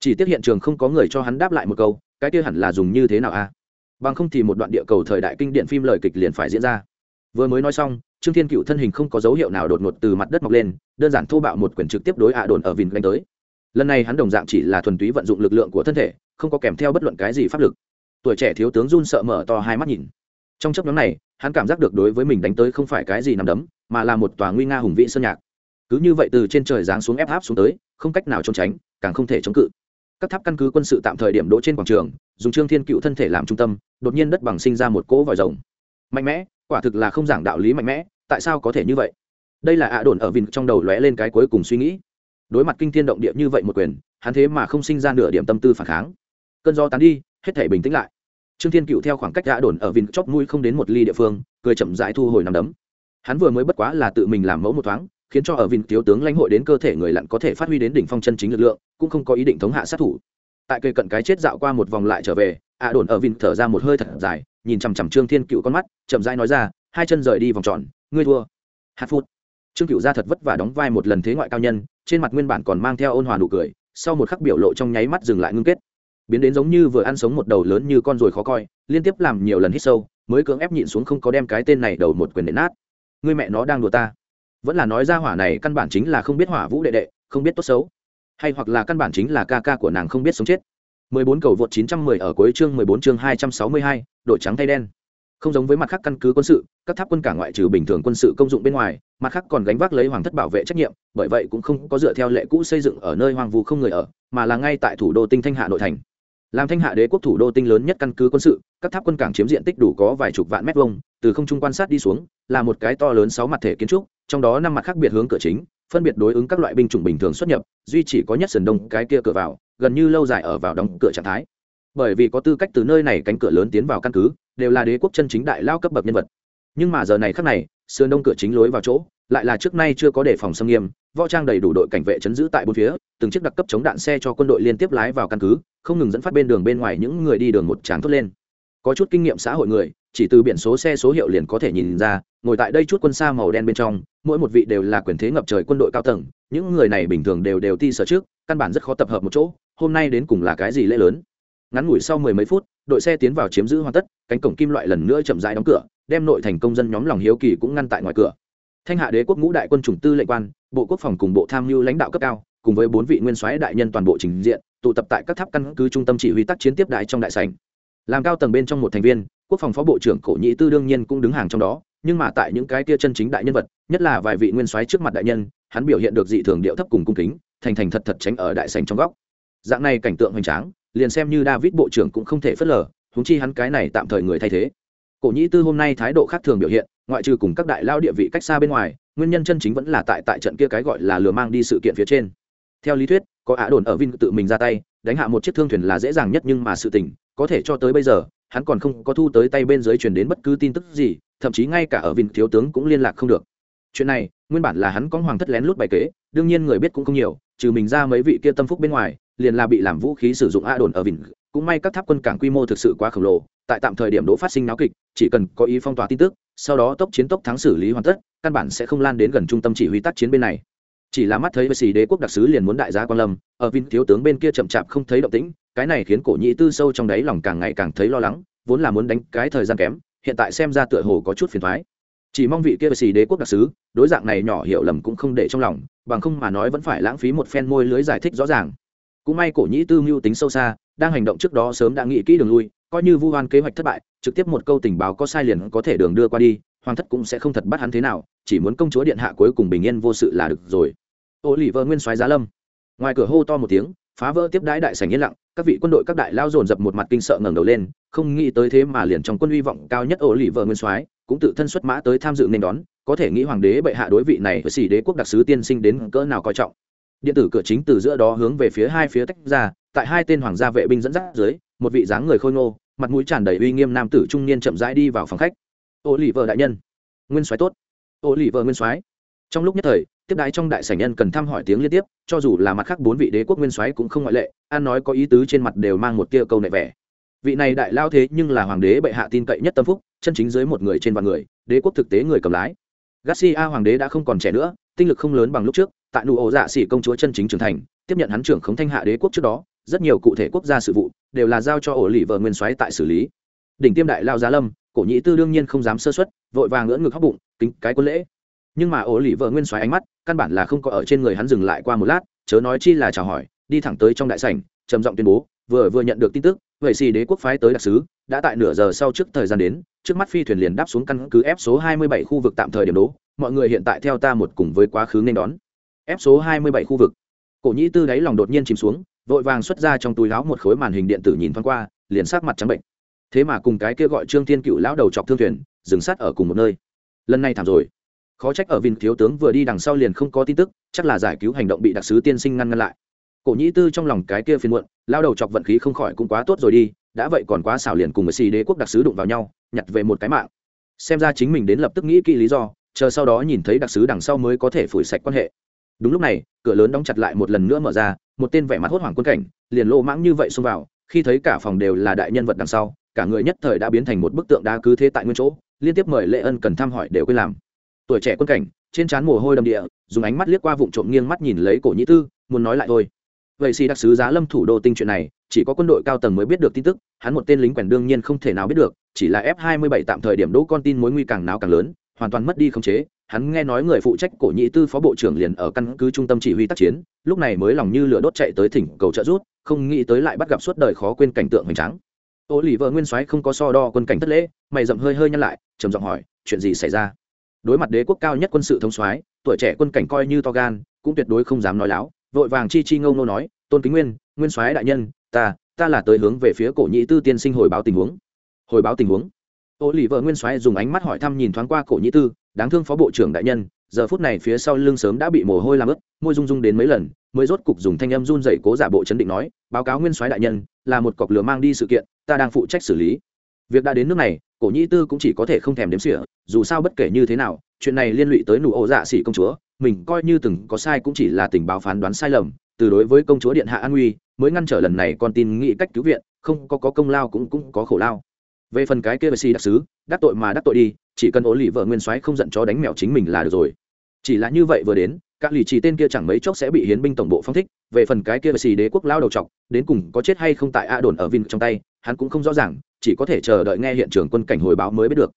Chỉ tiếc hiện trường không có người cho hắn đáp lại một câu, cái kia hẳn là dùng như thế nào a? Bằng không thì một đoạn địa cầu thời đại kinh điện phim lời kịch liền phải diễn ra. Vừa mới nói xong, trương thiên cựu thân hình không có dấu hiệu nào đột ngột từ mặt đất mọc lên, đơn giản thô bạo một quyền trực tiếp đối ạ đồn ở vin đánh tới. Lần này hắn đồng dạng chỉ là thuần túy vận dụng lực lượng của thân thể, không có kèm theo bất luận cái gì pháp lực. Tuổi trẻ thiếu tướng run sợ mở to hai mắt nhìn trong chấp nhóm này, hắn cảm giác được đối với mình đánh tới không phải cái gì nằm đấm, mà là một tòa nguy nga hùng vĩ sơn nhạc. Cứ như vậy từ trên trời giáng xuống ép áp xuống tới, không cách nào trốn tránh, càng không thể chống cự. Các tháp căn cứ quân sự tạm thời điểm đỗ trên quảng trường, dùng trương thiên cựu thân thể làm trung tâm, đột nhiên đất bằng sinh ra một cỗ vòi rồng. Mạnh mẽ, quả thực là không giảng đạo lý mạnh mẽ, tại sao có thể như vậy? Đây là ạ đồn ở vìn trong đầu lóe lên cái cuối cùng suy nghĩ. Đối mặt kinh thiên động địa như vậy một quyền, hắn thế mà không sinh ra nửa điểm tâm tư phản kháng. Cơn gió tán đi, hết thể bình tĩnh lại trương thiên cựu theo khoảng cách đã đồn ở vin chóp mũi không đến một ly địa phương, cười chậm dại thu hồi nằm đấm. Hắn vừa mới bất quá là tự mình làm mẫu một thoáng, khiến cho ở vin thiếu tướng lãnh hội đến cơ thể người lặn có thể phát huy đến đỉnh phong chân chính lực lượng, cũng không có ý định thống hạ sát thủ. Tại cây cận cái chết dạo qua một vòng lại trở về, ạ đồn ở vin thở ra một hơi thật dài, nhìn chằm chằm trương thiên cựu con mắt, chậm rãi nói ra, hai chân rời đi vòng tròn, ngươi thua. Hạt phút trương cựu ra thật vất vả đóng vai một lần thế ngoại cao nhân, trên mặt nguyên bản còn mang theo ôn hòa nụ cười, sau một khắc biểu lộ trong nháy mắt dừng lại ngưng kết biến đến giống như vừa ăn sống một đầu lớn như con ruồi khó coi liên tiếp làm nhiều lần hít sâu mới cưỡng ép nhịn xuống không có đem cái tên này đầu một quyền để nát. Người mẹ nó đang đùa ta. Vẫn là nói ra hỏa này căn bản chính là không biết hỏa vũ đệ đệ không biết tốt xấu. Hay hoặc là căn bản chính là ca ca của nàng không biết sống chết. 14 cầu vượt 910 ở cuối chương 14 chương 262, đội trắng thay đen. Không giống với mặt khác căn cứ quân sự các tháp quân cả ngoại trừ bình thường quân sự công dụng bên ngoài mặt khác còn gánh vác lấy hoàng thất bảo vệ trách nhiệm bởi vậy cũng không có dựa theo lệ cũ xây dựng ở nơi hoang vu không người ở mà là ngay tại thủ đô tinh thanh hạ nội thành làm thanh hạ đế quốc thủ đô tinh lớn nhất căn cứ quân sự, các tháp quân cảng chiếm diện tích đủ có vài chục vạn mét vuông, từ không trung quan sát đi xuống, là một cái to lớn sáu mặt thể kiến trúc, trong đó năm mặt khác biệt hướng cửa chính, phân biệt đối ứng các loại binh chủng bình thường xuất nhập, duy chỉ có nhất sườn đông cái kia cửa vào, gần như lâu dài ở vào đóng cửa trạng thái. Bởi vì có tư cách từ nơi này cánh cửa lớn tiến vào căn cứ, đều là đế quốc chân chính đại lao cấp bậc nhân vật. Nhưng mà giờ này khác này, sườn đông cửa chính lối vào chỗ, lại là trước nay chưa có đề phòng xâm nghiêm võ trang đầy đủ đội cảnh vệ chấn giữ tại bốn phía, từng chiếc đặc cấp chống đạn xe cho quân đội liên tiếp lái vào căn cứ, không ngừng dẫn phát bên đường bên ngoài những người đi đường một tràng thốt lên. Có chút kinh nghiệm xã hội người, chỉ từ biển số xe số hiệu liền có thể nhìn ra, ngồi tại đây chút quân xa màu đen bên trong, mỗi một vị đều là quyền thế ngập trời quân đội cao tầng, những người này bình thường đều đều ti sở trước, căn bản rất khó tập hợp một chỗ, hôm nay đến cùng là cái gì lễ lớn. Ngắn ngủi sau mười mấy phút, đội xe tiến vào chiếm giữ hoàn tất, cánh cổng kim loại lần nữa chậm rãi đóng cửa, đem nội thành công dân nhóm lòng hiếu kỳ cũng ngăn tại ngoài cửa thanh hạ đế quốc ngũ đại quân chủng tư lệnh quan, bộ quốc phòng cùng bộ tham mưu lãnh đạo cấp cao, cùng với bốn vị nguyên soái đại nhân toàn bộ trình diện, tụ tập tại các tháp căn cứ trung tâm chỉ huy tác chiến tiếp đại trong đại sảnh. Làm cao tầng bên trong một thành viên, quốc phòng phó bộ trưởng cổ nhĩ tư đương nhiên cũng đứng hàng trong đó, nhưng mà tại những cái kia chân chính đại nhân vật, nhất là vài vị nguyên soái trước mặt đại nhân, hắn biểu hiện được dị thường điệu thấp cùng cung kính, thành thành thật thật tránh ở đại sảnh trong góc. Dạng này cảnh tượng hoành tráng, liền xem như david bộ trưởng cũng không thể phớt lờ húng chi hắn cái này tạm thời người thay thế. Cổ nhĩ tư hôm nay thái độ khác thường biểu hiện ngoại trừ cùng các đại lao địa vị cách xa bên ngoài, nguyên nhân chân chính vẫn là tại tại trận kia cái gọi là lừa mang đi sự kiện phía trên. Theo lý thuyết, có ả đồn ở vin tự mình ra tay, đánh hạ một chiếc thương thuyền là dễ dàng nhất nhưng mà sự tình, có thể cho tới bây giờ, hắn còn không có thu tới tay bên dưới truyền đến bất cứ tin tức gì, thậm chí ngay cả ở vin thiếu tướng cũng liên lạc không được. Chuyện này, nguyên bản là hắn có hoàng thất lén lút bài kế, đương nhiên người biết cũng không nhiều, trừ mình ra mấy vị kia tâm phúc bên ngoài, liền là bị làm vũ khí sử dụng a đồn ở vin cũng may các tháp quân cảng quy mô thực sự quá khổng lồ, tại tạm thời điểm đỗ phát sinh náo kịch, chỉ cần có ý phong tỏa tin tức sau đó tốc chiến tốc thắng xử lý hoàn tất, căn bản sẽ không lan đến gần trung tâm chỉ huy tác chiến bên này. Chỉ là mắt thấy với xì đế quốc đặc sứ liền muốn đại gia quan lâm, ở vin thiếu tướng bên kia chậm chạp không thấy động tĩnh, cái này khiến cổ nhĩ tư sâu trong đáy lòng càng ngày càng thấy lo lắng, vốn là muốn đánh cái thời gian kém, hiện tại xem ra tựa hồ có chút phiền thoái chỉ mong vị kia xì đế quốc đặc sứ, đối dạng này nhỏ hiểu lầm cũng không để trong lòng, bằng không mà nói vẫn phải lãng phí một phen môi lưới giải thích rõ ràng. Cũng may cổ nhĩ tư mưu tính sâu xa, đang hành động trước đó sớm đã nghĩ kỹ đường lui coi như vu hoan kế hoạch thất bại, trực tiếp một câu tình báo có sai liền có thể đường đưa qua đi, hoàng thất cũng sẽ không thật bắt hắn thế nào, chỉ muốn công chúa điện hạ cuối cùng bình yên vô sự là được rồi. Ô lì vợ nguyên soái giá lâm. Ngoài cửa hô to một tiếng, phá vỡ tiếp đái đại sảnh yên lặng, các vị quân đội các đại lao dồn dập một mặt kinh sợ ngẩng đầu lên, không nghĩ tới thế mà liền trong quân hy vọng cao nhất ô lì vợ nguyên soái cũng tự thân xuất mã tới tham dự nên đón, có thể nghĩ hoàng đế bệ hạ đối vị này với xỉ đế quốc đặc sứ tiên sinh đến cỡ nào coi trọng. Điện tử cửa chính từ giữa đó hướng về phía hai phía tách ra, tại hai tên hoàng gia vệ binh dẫn dắt dưới một vị dáng người khôi ngô, mặt mũi tràn đầy uy nghiêm nam tử trung niên chậm rãi đi vào phòng khách. Ô lì vợ đại nhân, nguyên soái tốt. Ô lì vợ nguyên soái. Trong lúc nhất thời, tiếp đái trong đại sảnh nhân cần thăm hỏi tiếng liên tiếp, cho dù là mặt khác bốn vị đế quốc nguyên soái cũng không ngoại lệ, an nói có ý tứ trên mặt đều mang một tia câu nệ vẻ. Vị này đại lao thế nhưng là hoàng đế bệ hạ tin cậy nhất tâm phúc, chân chính dưới một người trên vạn người, đế quốc thực tế người cầm lái. Garcia hoàng đế đã không còn trẻ nữa, tinh lực không lớn bằng lúc trước, tại nụ ổ dạ xỉ công chúa chân chính trưởng thành, tiếp nhận hắn trưởng khống thanh hạ đế quốc trước đó rất nhiều cụ thể quốc gia sự vụ đều là giao cho ổ lì vợ nguyên soái tại xử lý. Đỉnh tiêm đại lao giá lâm, cổ nhĩ tư đương nhiên không dám sơ xuất vội vàng ngưỡng ngực hóc bụng, kính cái quân lễ. Nhưng mà ổ lì vợ nguyên soái ánh mắt, căn bản là không có ở trên người hắn dừng lại qua một lát, chớ nói chi là chào hỏi, đi thẳng tới trong đại sảnh, trầm giọng tuyên bố, vừa vừa nhận được tin tức vậy xì đế quốc phái tới đặc sứ, đã tại nửa giờ sau trước thời gian đến, trước mắt phi thuyền liền đáp xuống căn cứ ép số 27 khu vực tạm thời điểm đố, mọi người hiện tại theo ta một cùng với quá khứ nên đón. Ép số 27 khu vực. Cổ nhĩ tư đáy lòng đột nhiên chìm xuống vội vàng xuất ra trong túi áo một khối màn hình điện tử nhìn thoáng qua, liền sát mặt trắng bệnh. Thế mà cùng cái kia gọi trương thiên cựu lão đầu chọc thương thuyền, dừng sát ở cùng một nơi. Lần này thảm rồi. Khó trách ở vin thiếu tướng vừa đi đằng sau liền không có tin tức, chắc là giải cứu hành động bị đặc sứ tiên sinh ngăn ngăn lại. Cổ nhĩ tư trong lòng cái kia phiền muộn lao đầu chọc vận khí không khỏi cũng quá tốt rồi đi, đã vậy còn quá xảo liền cùng với xì đế quốc đặc sứ đụng vào nhau, nhặt về một cái mạng. Xem ra chính mình đến lập tức nghĩ kỹ lý do, chờ sau đó nhìn thấy đặc sứ đằng sau mới có thể phủi sạch quan hệ đúng lúc này, cửa lớn đóng chặt lại một lần nữa mở ra, một tên vẻ mặt hốt hoảng quân cảnh, liền lô mãng như vậy xông vào, khi thấy cả phòng đều là đại nhân vật đằng sau, cả người nhất thời đã biến thành một bức tượng đá cứ thế tại nguyên chỗ, liên tiếp mời lệ ân cần thăm hỏi đều quên làm. Tuổi trẻ quân cảnh, trên trán mồ hôi đầm địa, dùng ánh mắt liếc qua vụn trộm nghiêng mắt nhìn lấy cổ nhĩ tư, muốn nói lại thôi. Vậy xì đặc sứ giá lâm thủ đô tinh chuyện này, chỉ có quân đội cao tầng mới biết được tin tức, hắn một tên lính quèn đương nhiên không thể nào biết được, chỉ là f 27 tạm thời điểm đỗ con tin mối nguy càng náo càng lớn, hoàn toàn mất đi khống chế hắn nghe nói người phụ trách cổ nhĩ tư phó bộ trưởng liền ở căn cứ trung tâm chỉ huy tác chiến, lúc này mới lòng như lửa đốt chạy tới thỉnh cầu trợ rút không nghĩ tới lại bắt gặp suốt đời khó quên cảnh tượng hoành tráng. Ô lì vợ nguyên soái không có so đo quân cảnh thất lễ, mày dậm hơi hơi nhăn lại, trầm giọng hỏi, chuyện gì xảy ra? Đối mặt đế quốc cao nhất quân sự thống soái, tuổi trẻ quân cảnh coi như to gan, cũng tuyệt đối không dám nói láo, vội vàng chi chi ngâu nô nói, tôn kính nguyên nguyên soái đại nhân, ta ta là tới hướng về phía cổ nhĩ tư tiên sinh hồi báo tình huống. Hồi báo tình huống? Ô lì vợ nguyên soái dùng ánh mắt hỏi thăm nhìn thoáng qua cổ nhĩ tư đáng thương phó bộ trưởng đại nhân giờ phút này phía sau lưng sớm đã bị mồ hôi làm ướt môi rung rung đến mấy lần mới rốt cục dùng thanh âm run dậy cố giả bộ chấn định nói báo cáo nguyên soái đại nhân là một cọc lửa mang đi sự kiện ta đang phụ trách xử lý. Việc đã đến nước này cổ nhĩ tư cũng chỉ có thể không thèm đếm xỉa dù sao bất kể như thế nào chuyện này liên lụy tới nụ ô dạ xỉ công chúa mình coi như từng có sai cũng chỉ là tình báo phán đoán sai lầm từ đối với công chúa điện hạ an uy mới ngăn trở lần này con tin nghĩ cách cứu viện không có, có công lao cũng cũng có khổ lao về phần cái kia si đặc sứ, đắc tội mà đắc tội đi, chỉ cần ố lì vợ nguyên soái không giận chó đánh mèo chính mình là được rồi. Chỉ là như vậy vừa đến các lì chỉ tên kia chẳng mấy chốc sẽ bị hiến binh tổng bộ phong thích. Về phần cái kia xì đế quốc lao đầu chọc, đến cùng có chết hay không tại a đồn ở vin trong tay, hắn cũng không rõ ràng, chỉ có thể chờ đợi nghe hiện trường quân cảnh hồi báo mới biết được.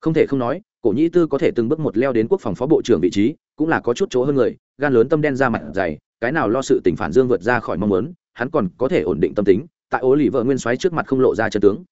Không thể không nói, cổ nhĩ tư có thể từng bước một leo đến quốc phòng phó bộ trưởng vị trí, cũng là có chút chỗ hơn người, gan lớn tâm đen ra mặt dày, cái nào lo sự tình phản dương vượt ra khỏi mong muốn, hắn còn có thể ổn định tâm tính. Tại ố lì vợ nguyên soái trước mặt không lộ ra chân tướng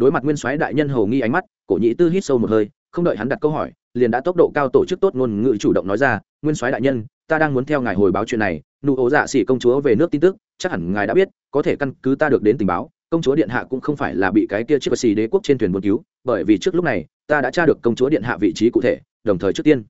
đối mặt nguyên soái đại nhân hầu nghi ánh mắt, cổ nhĩ tư hít sâu một hơi, không đợi hắn đặt câu hỏi, liền đã tốc độ cao tổ chức tốt ngôn ngữ chủ động nói ra, nguyên soái đại nhân, ta đang muốn theo ngài hồi báo chuyện này, nụ ố dạ xỉ công chúa về nước tin tức, chắc hẳn ngài đã biết, có thể căn cứ ta được đến tình báo, công chúa điện hạ cũng không phải là bị cái kia chiếc xì đế quốc trên thuyền buôn cứu, bởi vì trước lúc này, ta đã tra được công chúa điện hạ vị trí cụ thể, đồng thời trước tiên,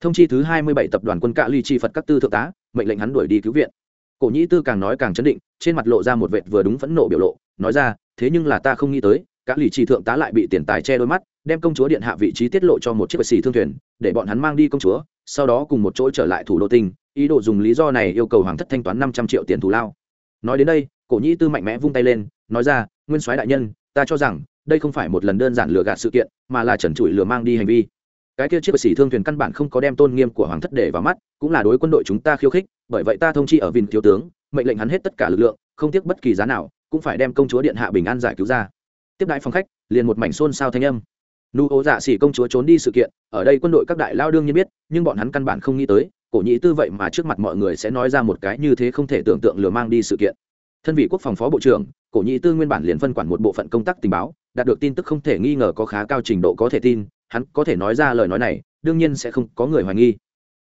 thông chi thứ hai mươi bảy tập đoàn quân cạ ly chi phật các tư thượng tá, mệnh lệnh hắn đuổi đi cứu viện. Cổ nhĩ tư càng nói càng chấn định, trên mặt lộ ra một vệt vừa đúng phẫn nộ biểu lộ, nói ra, thế nhưng là ta không nghĩ tới các lì trì thượng tá lại bị tiền tài che đôi mắt, đem công chúa điện hạ vị trí tiết lộ cho một chiếc bạch xì thương thuyền, để bọn hắn mang đi công chúa, sau đó cùng một chỗ trở lại thủ đô tinh, ý đồ dùng lý do này yêu cầu hoàng thất thanh toán năm trăm triệu tiền thù lao. Nói đến đây, cổ nhĩ tư mạnh mẽ vung tay lên, nói ra, nguyên soái đại nhân, ta cho rằng, đây không phải một lần đơn giản lừa gạt sự kiện, mà là trần trụi lừa mang đi hành vi. Cái kia chiếc bạch xỉ thương thuyền căn bản không có đem tôn nghiêm của hoàng thất để vào mắt, cũng là đối quân đội chúng ta khiêu khích, bởi vậy ta thông chi ở vinh thiếu tướng, mệnh lệnh hắn hết tất cả lực lượng, không tiếc bất kỳ giá nào, cũng phải đem công chúa điện hạ bình an giải cứu ra tiếp đại phòng khách, liền một mảnh xôn xao thanh âm. Nụ ố dạ xỉ công chúa trốn đi sự kiện, ở đây quân đội các đại lao đương nhiên biết, nhưng bọn hắn căn bản không nghĩ tới, cổ nhĩ tư vậy mà trước mặt mọi người sẽ nói ra một cái như thế không thể tưởng tượng lừa mang đi sự kiện. Thân vị quốc phòng phó bộ trưởng, cổ nhĩ tư nguyên bản liền phân quản một bộ phận công tác tình báo, đạt được tin tức không thể nghi ngờ có khá cao trình độ có thể tin, hắn có thể nói ra lời nói này, đương nhiên sẽ không có người hoài nghi.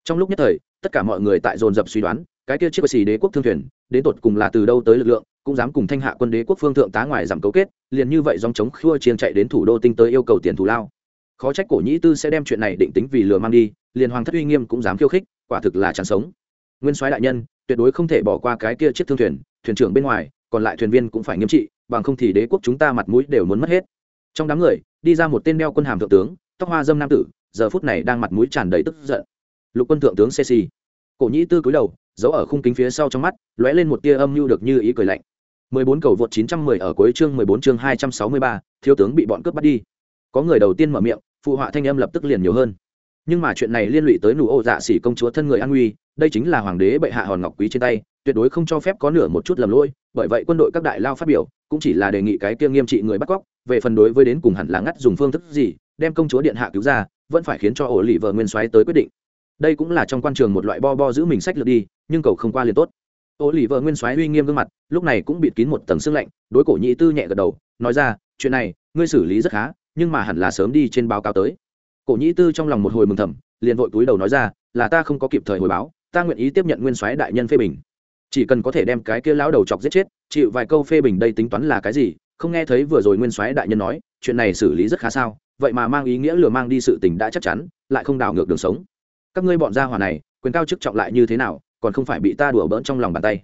Trong lúc nhất thời, tất cả mọi người tại dồn dập suy đoán, cái kia chiếc xì đế quốc thương thuyền đến tột cùng là từ đâu tới lực lượng, cũng dám cùng thanh hạ quân đế quốc phương thượng tá ngoài giảm cấu kết, liền như vậy dòng chống khua chiên chạy đến thủ đô tinh tới yêu cầu tiền thù lao. Khó trách cổ nhĩ tư sẽ đem chuyện này định tính vì lừa mang đi, liền hoàng thất uy nghiêm cũng dám khiêu khích, quả thực là chẳng sống. Nguyên soái đại nhân, tuyệt đối không thể bỏ qua cái kia chiếc thương thuyền thuyền trưởng bên ngoài, còn lại thuyền viên cũng phải nghiêm trị, bằng không thì đế quốc chúng ta mặt mũi đều muốn mất hết. Trong đám người, đi ra một tên đeo quân hàm thượng tướng, tóc hoa dâm nam tử, giờ phút này đang mặt mũi tràn đầy tức giận. Lục quân thượng tướng xe xì cổ nhĩ tư cúi đầu giấu ở khung kính phía sau trong mắt lóe lên một tia âm mưu được như ý cười lạnh. 14 cầu vượt 910 ở cuối chương 14 chương 263, thiếu tướng bị bọn cướp bắt đi. Có người đầu tiên mở miệng phụ họa thanh âm lập tức liền nhiều hơn. Nhưng mà chuyện này liên lụy tới nụ ô dạ xỉ công chúa thân người an nguy đây chính là hoàng đế bệ hạ hòn ngọc quý trên tay tuyệt đối không cho phép có nửa một chút lầm lỗi bởi vậy quân đội các đại lao phát biểu cũng chỉ là đề nghị cái kia nghiêm trị người bắt cóc về phần đối với đến cùng hẳn là ngắt dùng phương thức gì đem công chúa điện hạ cứu ra vẫn phải khiến cho ổ lì vợ nguyên soái tới quyết định đây cũng là trong quan trường một loại bo bo giữ mình sách lược đi, nhưng cầu không qua liền tốt. Ô lì vợ nguyên soái uy nghiêm gương mặt, lúc này cũng bịt kín một tầng xương lạnh, đối cổ nhị tư nhẹ gật đầu, nói ra, chuyện này, ngươi xử lý rất khá, nhưng mà hẳn là sớm đi trên báo cáo tới. Cổ nhị tư trong lòng một hồi mừng thầm, liền vội túi đầu nói ra, là ta không có kịp thời hồi báo, ta nguyện ý tiếp nhận nguyên soái đại nhân phê bình. Chỉ cần có thể đem cái kia lão đầu chọc giết chết, chịu vài câu phê bình đây tính toán là cái gì, không nghe thấy vừa rồi nguyên soái đại nhân nói, chuyện này xử lý rất khá sao, vậy mà mang ý nghĩa lừa mang đi sự tình đã chắc chắn, lại không đảo ngược đường sống các ngươi bọn gia hỏa này, quyền cao chức trọng lại như thế nào, còn không phải bị ta đùa bỡn trong lòng bàn tay.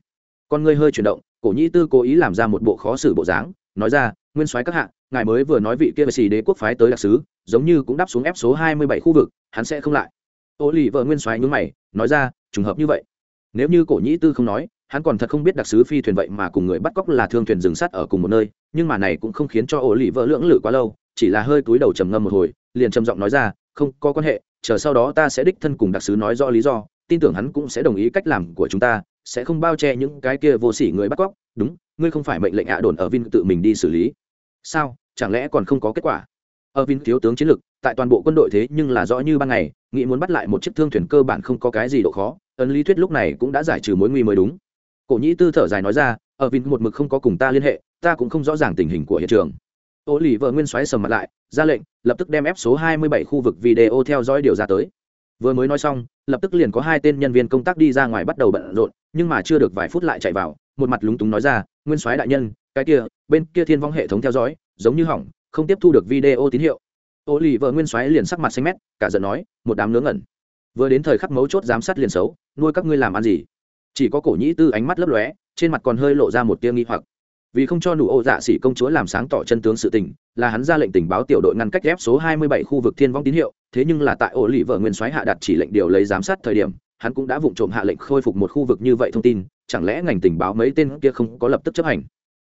Con ngươi hơi chuyển động, cổ nhĩ tư cố ý làm ra một bộ khó xử bộ dáng, nói ra, nguyên soái các hạ, ngài mới vừa nói vị kia về sĩ đế quốc phái tới đặc sứ, giống như cũng đáp xuống ép số hai mươi bảy khu vực, hắn sẽ không lại. Ô lì vợ nguyên soái nhún mày, nói ra, trùng hợp như vậy. Nếu như cổ nhĩ tư không nói, hắn còn thật không biết đặc sứ phi thuyền vậy mà cùng người bắt cóc là thương thuyền dừng sắt ở cùng một nơi, nhưng mà này cũng không khiến cho ô lì vợ lưỡng lự quá lâu, chỉ là hơi túi đầu trầm ngâm một hồi, liền trầm giọng nói ra, không có quan hệ chờ sau đó ta sẽ đích thân cùng đặc sứ nói rõ lý do, tin tưởng hắn cũng sẽ đồng ý cách làm của chúng ta, sẽ không bao che những cái kia vô sỉ người bắt cóc, đúng, ngươi không phải mệnh lệnh ạ đồn ở vin tự mình đi xử lý. Sao, chẳng lẽ còn không có kết quả? Ở vin thiếu tướng chiến lược, tại toàn bộ quân đội thế nhưng là rõ như ban ngày, nghĩ muốn bắt lại một chiếc thương thuyền cơ bản không có cái gì độ khó, ấn lý thuyết lúc này cũng đã giải trừ mối nguy mới đúng. Cổ nhĩ tư thở dài nói ra, ở vin một mực không có cùng ta liên hệ, ta cũng không rõ ràng tình hình của hiện trường. Ô lì vợ nguyên xoáy sầm mặt lại ra lệnh, lập tức đem ép số 27 khu vực video theo dõi điều ra tới. Vừa mới nói xong, lập tức liền có hai tên nhân viên công tác đi ra ngoài bắt đầu bận rộn, nhưng mà chưa được vài phút lại chạy vào, một mặt lúng túng nói ra, nguyên soái đại nhân, cái kia, bên kia thiên vong hệ thống theo dõi, giống như hỏng, không tiếp thu được video tín hiệu. Ô lì vợ nguyên soái liền sắc mặt xanh mét, cả giận nói, một đám nướng ngẩn. Vừa đến thời khắc mấu chốt giám sát liền xấu, nuôi các ngươi làm ăn gì? Chỉ có cổ nhĩ tư ánh mắt lấp lóe, trên mặt còn hơi lộ ra một tia nghi hoặc vì không cho nụ ô dạ xỉ công chúa làm sáng tỏ chân tướng sự tình, là hắn ra lệnh tình báo tiểu đội ngăn cách ghép số 27 khu vực thiên vong tín hiệu. Thế nhưng là tại ổ lì vợ nguyên soái hạ đặt chỉ lệnh điều lấy giám sát thời điểm, hắn cũng đã vụng trộm hạ lệnh khôi phục một khu vực như vậy thông tin, chẳng lẽ ngành tình báo mấy tên kia không có lập tức chấp hành?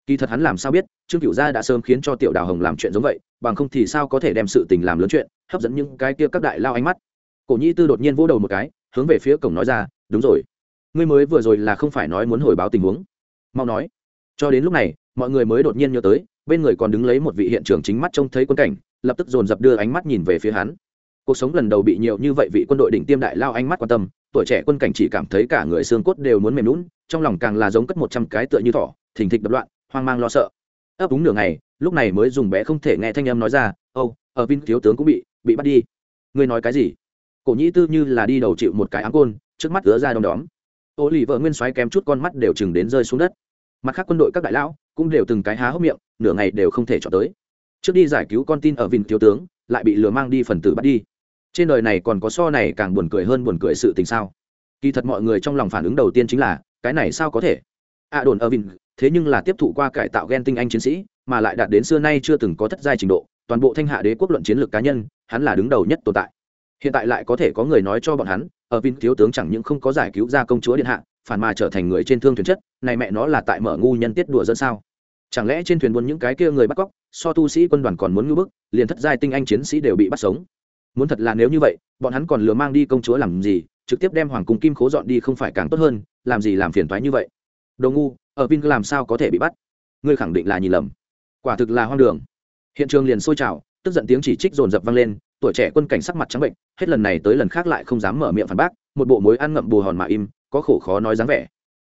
Kỳ thật hắn làm sao biết, trương cửu gia đã sớm khiến cho tiểu đào hồng làm chuyện giống vậy, bằng không thì sao có thể đem sự tình làm lớn chuyện, hấp dẫn những cái kia các đại lao ánh mắt. Cổ nhi tư đột nhiên vỗ đầu một cái, hướng về phía cổng nói ra, đúng rồi. Ngươi mới vừa rồi là không phải nói muốn hồi báo tình huống. Mau nói cho đến lúc này, mọi người mới đột nhiên nhớ tới, bên người còn đứng lấy một vị hiện trường chính mắt trông thấy quân cảnh, lập tức dồn dập đưa ánh mắt nhìn về phía hắn. Cuộc sống lần đầu bị nhiều như vậy vị quân đội đỉnh tiêm đại lao ánh mắt quan tâm, tuổi trẻ quân cảnh chỉ cảm thấy cả người xương cốt đều muốn mềm lún trong lòng càng là giống cất một trăm cái tựa như thỏ, thình thịch đập loạn, hoang mang lo sợ. Ấp úng nửa ngày, lúc này mới dùng bé không thể nghe thanh âm nói ra, âu, ở vin thiếu tướng cũng bị bị bắt đi. Ngươi nói cái gì? Cổ nhĩ tư như là đi đầu chịu một cái áng côn, trước mắt ứa ra đom đóm. Ô lì vợ nguyên xoáy kém chút con mắt đều chừng đến rơi xuống đất mặt khác quân đội các đại lão cũng đều từng cái há hốc miệng, nửa ngày đều không thể chọn tới. Trước đi giải cứu con tin ở Vinh thiếu tướng, lại bị lừa mang đi phần tử bắt đi. Trên đời này còn có so này càng buồn cười hơn buồn cười sự tình sao? Kỳ thật mọi người trong lòng phản ứng đầu tiên chính là, cái này sao có thể? A đồn ở Vinh thế nhưng là tiếp thụ qua cải tạo gen tinh anh chiến sĩ, mà lại đạt đến xưa nay chưa từng có thất giai trình độ, toàn bộ thanh hạ đế quốc luận chiến lược cá nhân, hắn là đứng đầu nhất tồn tại. Hiện tại lại có thể có người nói cho bọn hắn, ở Vinh thiếu tướng chẳng những không có giải cứu ra công chúa điện hạ phản mà trở thành người trên thương thuyền chất, này mẹ nó là tại mở ngu nhân tiết đùa dân sao? Chẳng lẽ trên thuyền buôn những cái kia người bắt cóc, so tu sĩ quân đoàn còn muốn ngư bức, liền thất giai tinh anh chiến sĩ đều bị bắt sống? Muốn thật là nếu như vậy, bọn hắn còn lừa mang đi công chúa làm gì, trực tiếp đem hoàng cung kim khố dọn đi không phải càng tốt hơn, làm gì làm phiền toái như vậy? Đồ ngu, ở vin làm sao có thể bị bắt? Ngươi khẳng định là nhìn lầm. Quả thực là hoang đường. Hiện trường liền sôi trào, tức giận tiếng chỉ trích dồn dập vang lên, tuổi trẻ quân cảnh sắc mặt trắng bệnh, hết lần này tới lần khác lại không dám mở miệng phản bác, một bộ mối ăn ngậm bù hòn mà im có khổ khó nói dáng vẻ.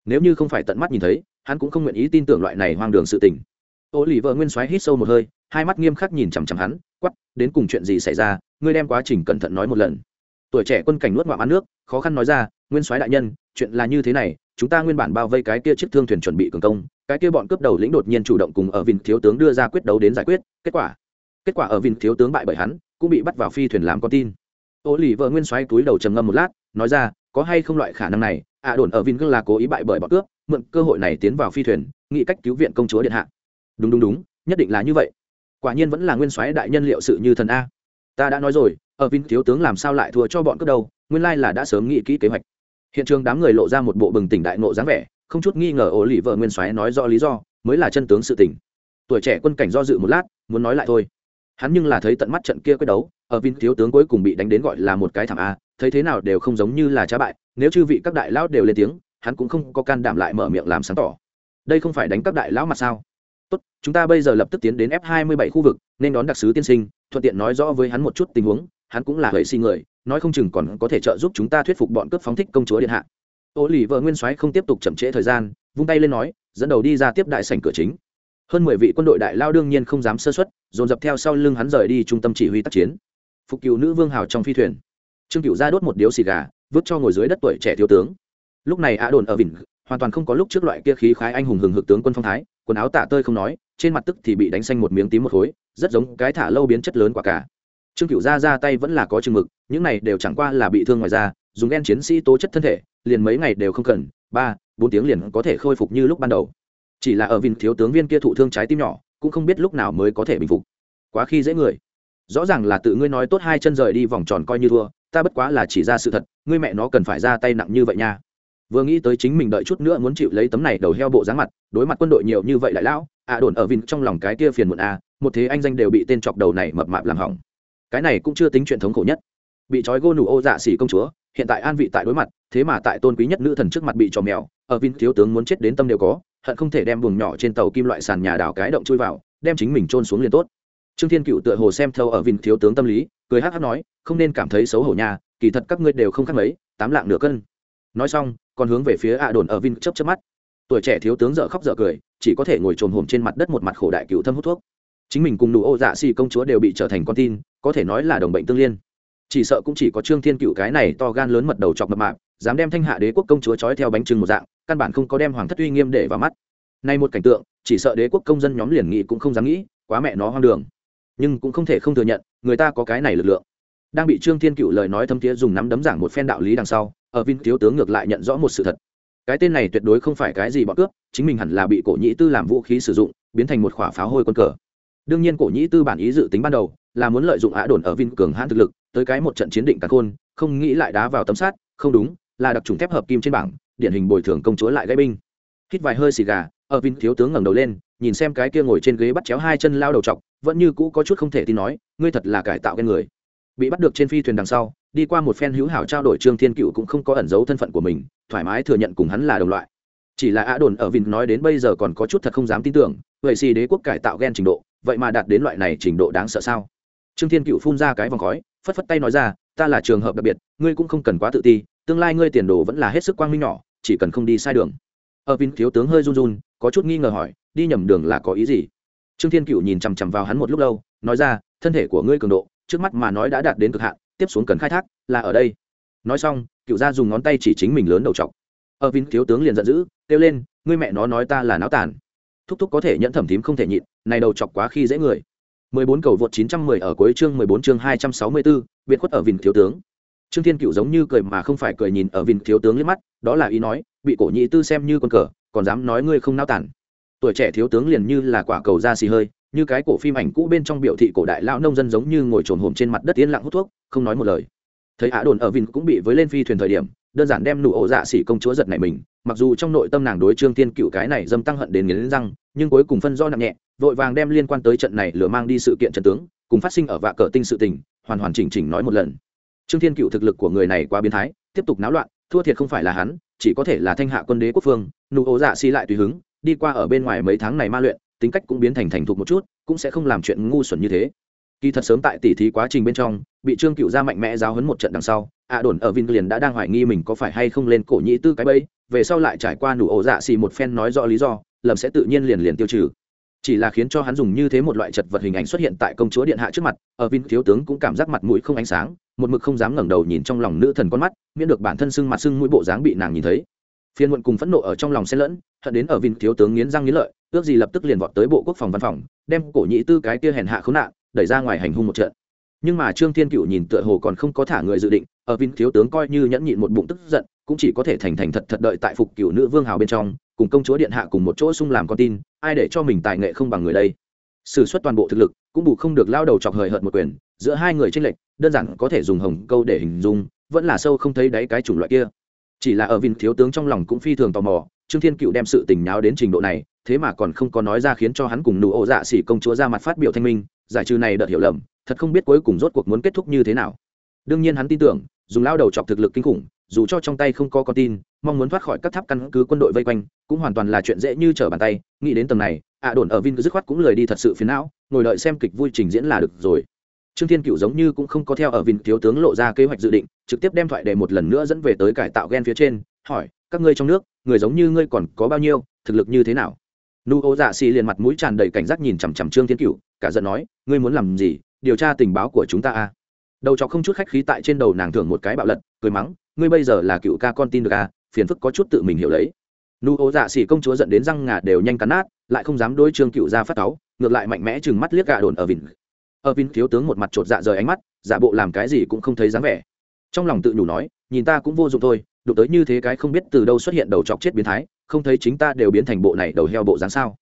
Nếu như không phải tận mắt nhìn thấy, hắn cũng không nguyện ý tin tưởng loại này hoang đường sự tình. Ô lì vợ nguyên soái hít sâu một hơi, hai mắt nghiêm khắc nhìn chằm chằm hắn quắp đến cùng chuyện gì xảy ra, ngươi đem quá trình cẩn thận nói một lần. Tuổi trẻ quân cảnh nuốt ngoạm ăn nước, khó khăn nói ra, nguyên soái đại nhân, chuyện là như thế này, chúng ta nguyên bản bao vây cái kia chiếc thương thuyền chuẩn bị cường công, cái kia bọn cướp đầu lĩnh đột nhiên chủ động cùng ở vinh thiếu tướng đưa ra quyết đấu đến giải quyết, kết quả kết quả ở vinh thiếu tướng bại bởi hắn, cũng bị bắt vào phi thuyền làm con tin. Ô lì vợ nguyên soái túi đầu trầm ngâm một lát, nói ra có hay không loại khả năng này, ạ à đồn ở vinh là cố ý bại bởi bọn cướp, mượn cơ hội này tiến vào phi thuyền, nghĩ cách cứu viện công chúa điện hạ. Đúng đúng đúng, nhất định là như vậy. Quả nhiên vẫn là nguyên soái đại nhân liệu sự như thần a. Ta đã nói rồi, ở vin thiếu tướng làm sao lại thua cho bọn cướp đâu, nguyên lai là đã sớm nghĩ kỹ kế hoạch. Hiện trường đám người lộ ra một bộ bừng tỉnh đại nộ dáng vẻ, không chút nghi ngờ ổ lì vợ nguyên soái nói rõ lý do, mới là chân tướng sự tình. Tuổi trẻ quân cảnh do dự một lát, muốn nói lại thôi. Hắn nhưng là thấy tận mắt trận kia quyết đấu, ở vin thiếu tướng cuối cùng bị đánh đến gọi là một cái thảm a thấy thế nào đều không giống như là trá bại, nếu chư vị các đại lão đều lên tiếng, hắn cũng không có can đảm lại mở miệng làm sáng tỏ. Đây không phải đánh các đại lão mặt sao? Tốt, chúng ta bây giờ lập tức tiến đến f 27 khu vực, nên đón đặc sứ tiên sinh, thuận tiện nói rõ với hắn một chút tình huống, hắn cũng là hệ si người, nói không chừng còn có thể trợ giúp chúng ta thuyết phục bọn cướp phóng thích công chúa điện hạ. Ô lì vợ nguyên soái không tiếp tục chậm trễ thời gian, vung tay lên nói, dẫn đầu đi ra tiếp đại sảnh cửa chính. Hơn mười vị quân đội đại lao đương nhiên không dám sơ xuất dồn dập theo sau lưng hắn rời đi trung tâm chỉ huy tác chiến. Phục cựu nữ vương hào trong phi thuyền trương cựu ra đốt một điếu xì gà, vứt cho ngồi dưới đất tuổi trẻ thiếu tướng. Lúc này a đồn ở vịnh hoàn toàn không có lúc trước loại kia khí khái anh hùng hừng hực tướng quân phong thái, quần áo tạ tơi không nói, trên mặt tức thì bị đánh xanh một miếng tím một khối, rất giống cái thả lâu biến chất lớn quả cả. Trương cựu ra ra tay vẫn là có chừng mực, những này đều chẳng qua là bị thương ngoài da, dùng ghen chiến sĩ tố chất thân thể, liền mấy ngày đều không cần, ba, bốn tiếng liền có thể khôi phục như lúc ban đầu. Chỉ là ở vinh thiếu tướng viên kia thụ thương trái tim nhỏ, cũng không biết lúc nào mới có thể bình phục. Quá khi dễ người. Rõ ràng là tự ngươi nói tốt hai chân rời đi vòng tròn coi như thua ta bất quá là chỉ ra sự thật, ngươi mẹ nó cần phải ra tay nặng như vậy nha. Vừa nghĩ tới chính mình đợi chút nữa muốn chịu lấy tấm này đầu heo bộ dáng mặt, đối mặt quân đội nhiều như vậy lại lão, ạ đồn ở vin trong lòng cái kia phiền muộn a một thế anh danh đều bị tên chọc đầu này mập mạp làm hỏng. Cái này cũng chưa tính chuyện thống khổ nhất. Bị trói gô nụ ô dạ xỉ công chúa, hiện tại an vị tại đối mặt, thế mà tại tôn quý nhất nữ thần trước mặt bị trò mèo, ở vin thiếu tướng muốn chết đến tâm đều có, hận không thể đem buồng nhỏ trên tàu kim loại sàn nhà đào cái động chui vào, đem chính mình trôn xuống liền tốt trương thiên cựu tựa hồ xem theo ở Vinh thiếu tướng tâm lý, cười hát hát nói, không nên cảm thấy xấu hổ nha, kỳ thật các ngươi đều không khác mấy, tám lạng nửa cân. Nói xong, còn hướng về phía ạ đồn ở Vinh chấp chấp mắt. Tuổi trẻ thiếu tướng dợ khóc dợ cười, chỉ có thể ngồi trồm hồm trên mặt đất một mặt khổ đại cựu thâm hút thuốc. Chính mình cùng nụ ô dạ xì công chúa đều bị trở thành con tin, có thể nói là đồng bệnh tương liên. Chỉ sợ cũng chỉ có trương thiên cựu cái này to gan lớn mật đầu chọc mập mạp, dám đem thanh hạ đế quốc công chúa trói theo bánh trưng một dạng, căn bản không có đem hoàng thất uy nghiêm để vào mắt. Nay một cảnh tượng, chỉ sợ đế quốc công dân nhóm liền nghị cũng không dám nghĩ, quá mẹ nó hoang đường nhưng cũng không thể không thừa nhận, người ta có cái này lực lượng. Đang bị trương thiên cựu lời nói thâm thiế dùng nắm đấm giảng một phen đạo lý đằng sau, ở vin thiếu tướng ngược lại nhận rõ một sự thật. Cái tên này tuyệt đối không phải cái gì bọn cướp, chính mình hẳn là bị cổ nhĩ tư làm vũ khí sử dụng, biến thành một khỏa pháo hôi quân cờ. Đương nhiên cổ nhĩ tư bản ý dự tính ban đầu, là muốn lợi dụng ạ đồn ở vin cường hãn thực lực, tới cái một trận chiến định cả khôn, không nghĩ lại đá vào tấm sát không đúng, là đặc trùng thép hợp kim trên bảng, điển hình bồi thường công chúa lại gãy binh. Hít vài hơi xì gà, ở vin thiếu tướng ngẩng đầu lên nhìn xem cái kia ngồi trên ghế bắt chéo hai chân lao đầu chọc, vẫn như cũ có chút không thể tin nói, ngươi thật là cải tạo cái người. Bị bắt được trên phi thuyền đằng sau, đi qua một phen hữu hảo trao đổi trương thiên cựu cũng không có ẩn giấu thân phận của mình, thoải mái thừa nhận cùng hắn là đồng loại. Chỉ là á đồn ở vinh nói đến bây giờ còn có chút thật không dám tin tưởng, vậy xì đế quốc cải tạo ghen trình độ, vậy mà đạt đến loại này trình độ đáng sợ sao? Trương thiên cựu phun ra cái vòng khói, phất phất tay nói ra, ta là trường hợp đặc biệt, ngươi cũng không cần quá tự ti, tương lai ngươi tiền đồ vẫn là hết sức quang minh nhỏ, chỉ cần không đi sai đường. Ở vinh thiếu tướng hơi run run, có chút nghi ngờ hỏi đi nhầm đường là có ý gì? Trương thiên cựu nhìn chằm chằm vào hắn một lúc lâu nói ra thân thể của ngươi cường độ trước mắt mà nói đã đạt đến cực hạn tiếp xuống cần khai thác là ở đây. Nói xong cựu gia dùng ngón tay chỉ chính mình lớn đầu trọc ở vinh thiếu tướng liền giận dữ kêu lên ngươi mẹ nó nói ta là náo tàn. Thúc thúc có thể nhận thẩm thím không thể nhịn này đầu chọc quá khi dễ người. 14 cầu vượt 910 ở cuối chương 14 chương 264, biệt khuất ở Vịnh thiếu tướng. Trương thiên cựu giống như cười mà không phải cười nhìn ở Vịnh thiếu tướng liếc mắt đó là ý nói bị cổ nhị tư xem như con cờ còn dám nói ngươi không nao tản tuổi trẻ thiếu tướng liền như là quả cầu da xì hơi, như cái cổ phim ảnh cũ bên trong biểu thị cổ đại lão nông dân giống như ngồi trồn hổm trên mặt đất yên lặng hút thuốc, không nói một lời. Thấy á đồn ở vin cũng bị với lên phi thuyền thời điểm, đơn giản đem nụ ổ dạ xỉ công chúa giật này mình, mặc dù trong nội tâm nàng đối trương thiên cựu cái này dâm tăng hận đến nghiến răng, nhưng cuối cùng phân do nặng nhẹ, vội vàng đem liên quan tới trận này lừa mang đi sự kiện trận tướng, cùng phát sinh ở vạ cờ tinh sự tình, hoàn hoàn chỉnh chỉnh nói một lần. Trương thiên cựu thực lực của người này quá biến thái, tiếp tục náo loạn, thua thiệt không phải là hắn, chỉ có thể là thanh hạ quân đế quốc phương nụ ổ dạ xỉ lại tùy hứng đi qua ở bên ngoài mấy tháng này ma luyện, tính cách cũng biến thành thành thục một chút, cũng sẽ không làm chuyện ngu xuẩn như thế. Kỳ thật sớm tại tỉ thí quá trình bên trong, bị trương cựu ra mạnh mẽ giáo hấn một trận đằng sau, ạ đồn ở vin liền đã đang hoài nghi mình có phải hay không lên cổ nhĩ tư cái bẫy, về sau lại trải qua nụ ổ dạ xì một phen nói rõ lý do, lầm sẽ tự nhiên liền liền tiêu trừ. Chỉ là khiến cho hắn dùng như thế một loại chật vật hình ảnh xuất hiện tại công chúa điện hạ trước mặt, ở vin thiếu tướng cũng cảm giác mặt mũi không ánh sáng, một mực không dám ngẩng đầu nhìn trong lòng nữ thần con mắt, miễn được bản thân sưng mặt sưng mũi bộ dáng bị nàng nhìn thấy phiên muộn cùng phẫn nộ ở trong lòng xen lẫn, hận đến ở Vinh thiếu tướng nghiến răng nghiến lợi, ước gì lập tức liền vọt tới bộ quốc phòng văn phòng, đem cổ nhĩ tư cái kia hèn hạ khốn nạn, đẩy ra ngoài hành hung một trận. Nhưng mà trương thiên cựu nhìn tựa hồ còn không có thả người dự định, ở Vinh thiếu tướng coi như nhẫn nhịn một bụng tức giận, cũng chỉ có thể thành thành thật thật đợi tại phục cựu nữ vương hào bên trong, cùng công chúa điện hạ cùng một chỗ xung làm con tin, ai để cho mình tài nghệ không bằng người đây? Sử xuất toàn bộ thực lực, cũng bù không được lao đầu chọc hời hợt một quyền, giữa hai người tranh lệch, đơn giản có thể dùng hồng câu để hình dung, vẫn là sâu không thấy đáy cái chủng loại kia chỉ là ở vin thiếu tướng trong lòng cũng phi thường tò mò, trương thiên cựu đem sự tình nháo đến trình độ này, thế mà còn không có nói ra khiến cho hắn cùng nụ ổ dạ xỉ công chúa ra mặt phát biểu thanh minh, giải trừ này đợt hiểu lầm, thật không biết cuối cùng rốt cuộc muốn kết thúc như thế nào. Đương nhiên hắn tin tưởng, dùng lao đầu chọc thực lực kinh khủng, dù cho trong tay không có con tin, mong muốn thoát khỏi các tháp căn cứ quân đội vây quanh, cũng hoàn toàn là chuyện dễ như trở bàn tay, nghĩ đến tầng này, ạ đồn ở vin dứt khoát cũng lời đi thật sự phiền não, ngồi đợi xem kịch vui trình diễn là được rồi trương thiên cựu giống như cũng không có theo ở vịn thiếu tướng lộ ra kế hoạch dự định, trực tiếp đem thoại để một lần nữa dẫn về tới cải tạo ghen phía trên, hỏi, các ngươi trong nước, người giống như ngươi còn có bao nhiêu, thực lực như thế nào? Nu ô dạ xì liền mặt mũi tràn đầy cảnh giác nhìn chằm chằm trương thiên cựu cả giận nói, ngươi muốn làm gì? Điều tra tình báo của chúng ta à đầu chọc không chút khách khí tại trên đầu nàng thưởng một cái bạo lật, cười mắng, ngươi bây giờ là cựu ca con tin được à phiền phức có chút tự mình hiểu lấy. Nu ô dạ xì công chúa giận đến răng ngà đều nhanh cắn nát, lại không dám đôi trương cựu ra phát cáu, ngược lại mạnh mẽ chừng mắt liếc gà đồn ở vịn ở Vin thiếu tướng một mặt chột dạ rời ánh mắt, giả bộ làm cái gì cũng không thấy dáng vẻ. Trong lòng tự nhủ nói, nhìn ta cũng vô dụng thôi, đụng tới như thế cái không biết từ đâu xuất hiện đầu chọc chết biến thái, không thấy chính ta đều biến thành bộ này đầu heo bộ dáng sao.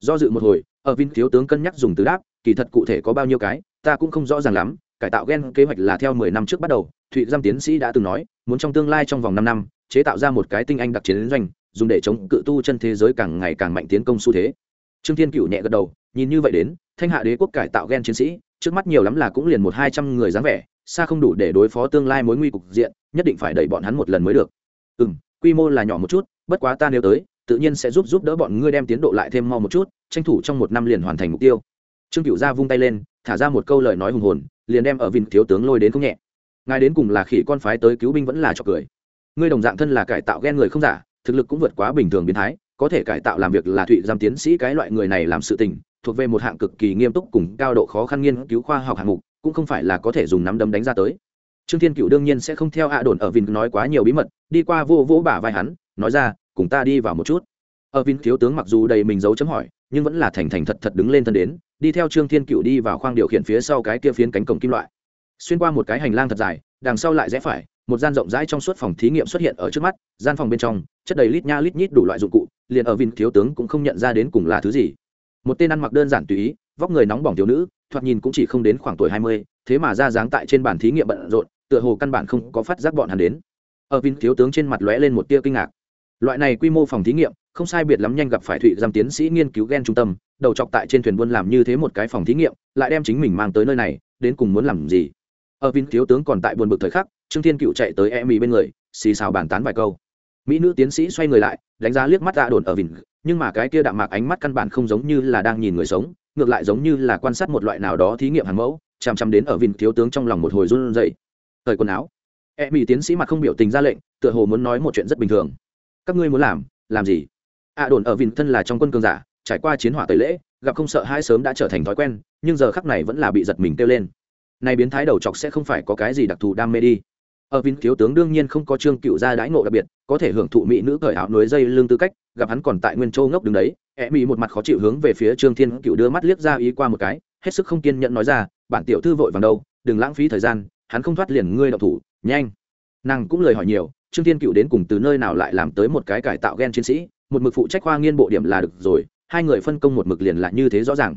Do dự một hồi, ở vin thiếu tướng cân nhắc dùng từ đáp, kỳ thật cụ thể có bao nhiêu cái, ta cũng không rõ ràng lắm, cải tạo gen kế hoạch là theo mười năm trước bắt đầu, thụy giam tiến sĩ đã từng nói, muốn trong tương lai trong vòng năm năm, chế tạo ra một cái tinh anh đặc chiến doanh, dùng để chống cự tu chân thế giới càng ngày càng mạnh tiến công xu thế. Trương thiên cựu nhẹ gật đầu, nhìn như vậy đến, thanh hạ đế quốc cải tạo gen chiến sĩ trước mắt nhiều lắm là cũng liền một hai trăm người dáng vẻ, xa không đủ để đối phó tương lai mối nguy cục diện, nhất định phải đẩy bọn hắn một lần mới được. Ừ m quy mô là nhỏ một chút, bất quá ta nếu tới, tự nhiên sẽ giúp giúp đỡ bọn ngươi đem tiến độ lại thêm mau một chút, tranh thủ trong một năm liền hoàn thành mục tiêu. Trương cựu gia vung tay lên, thả ra một câu lời nói hùng hồn, liền đem ở vinh thiếu tướng lôi đến không nhẹ. Ngài đến cùng là khỉ con phái tới cứu binh vẫn là trò cười. Ngươi đồng dạng thân là cải tạo ghen người không giả, thực lực cũng vượt quá bình thường biến thái, có thể cải tạo làm việc là thụy giam tiến sĩ cái loại người này làm sự tình thuộc về một hạng cực kỳ nghiêm túc cùng cao độ khó khăn nghiên cứu khoa học hạng mục, cũng không phải là có thể dùng nắm đấm đánh ra tới. Trương thiên cựu đương nhiên sẽ không theo ạ đồn ở vinh nói quá nhiều bí mật, đi qua vô vỗ bả vai hắn, nói ra, cùng ta đi vào một chút. Ở vinh thiếu tướng mặc dù đầy mình giấu chấm hỏi, nhưng vẫn là thành thành thật thật đứng lên thân đến, đi theo trương thiên cựu đi vào khoang điều khiển phía sau cái kia phiến cánh cổng kim loại. Xuyên qua một cái hành lang thật dài, đằng sau lại rẽ phải, một gian rộng rãi trong suốt phòng thí nghiệm xuất hiện ở trước mắt, gian phòng bên trong, chất đầy lít nha lít nhít đủ loại dụng cụ, liền ở vinh thiếu tướng cũng không nhận ra đến cùng là thứ gì một tên ăn mặc đơn giản tùy ý, vóc người nóng bỏng thiếu nữ, thoạt nhìn cũng chỉ không đến khoảng tuổi hai mươi, thế mà ra dáng tại trên bàn thí nghiệm bận rộn, tựa hồ căn bản không có phát giác bọn hắn đến. Ở vinh thiếu tướng trên mặt lóe lên một tia kinh ngạc. Loại này quy mô phòng thí nghiệm, không sai biệt lắm nhanh gặp phải thụy giam tiến sĩ nghiên cứu gen trung tâm, đầu chọc tại trên thuyền buôn làm như thế một cái phòng thí nghiệm, lại đem chính mình mang tới nơi này, đến cùng muốn làm gì? Ở vinh thiếu tướng còn tại buồn bực thời khắc, trương thiên cựu chạy tới e mỹ bên người, xì xào bàn tán vài câu mỹ nữ tiến sĩ xoay người lại, đánh giá liếc mắt ra đồn ở vinh, nhưng mà cái kia đạm mạc ánh mắt căn bản không giống như là đang nhìn người sống, ngược lại giống như là quan sát một loại nào đó thí nghiệm hàng mẫu, chằm chằm đến ở vinh thiếu tướng trong lòng một hồi run rẩy. Thời quần áo. E mỹ tiến sĩ mặt không biểu tình ra lệnh, tựa hồ muốn nói một chuyện rất bình thường. Các ngươi muốn làm làm gì? A đồn ở vinh thân là trong quân cường giả, trải qua chiến hỏa tẩy lễ, gặp không sợ hai sớm đã trở thành thói quen, nhưng giờ khắc này vẫn là bị giật mình kêu lên. Này biến thái đầu chọc sẽ không phải có cái gì đặc thù đam mê đi ở vinh thiếu tướng đương nhiên không có trương cựu gia đãi ngộ đặc biệt, có thể hưởng thụ mỹ nữ cởi áo núi dây lưng tư cách, gặp hắn còn tại nguyên châu ngốc đứng đấy. E mỹ một mặt khó chịu hướng về phía trương thiên cựu đưa mắt liếc ra ý qua một cái, hết sức không kiên nhẫn nói ra, bản tiểu thư vội vàng đâu, đừng lãng phí thời gian, hắn không thoát liền ngươi động thủ, nhanh. Nàng cũng lời hỏi nhiều, trương thiên cựu đến cùng từ nơi nào lại làm tới một cái cải tạo gen chiến sĩ, một mực phụ trách khoa nghiên bộ điểm là được rồi, hai người phân công một mực liền là như thế rõ ràng.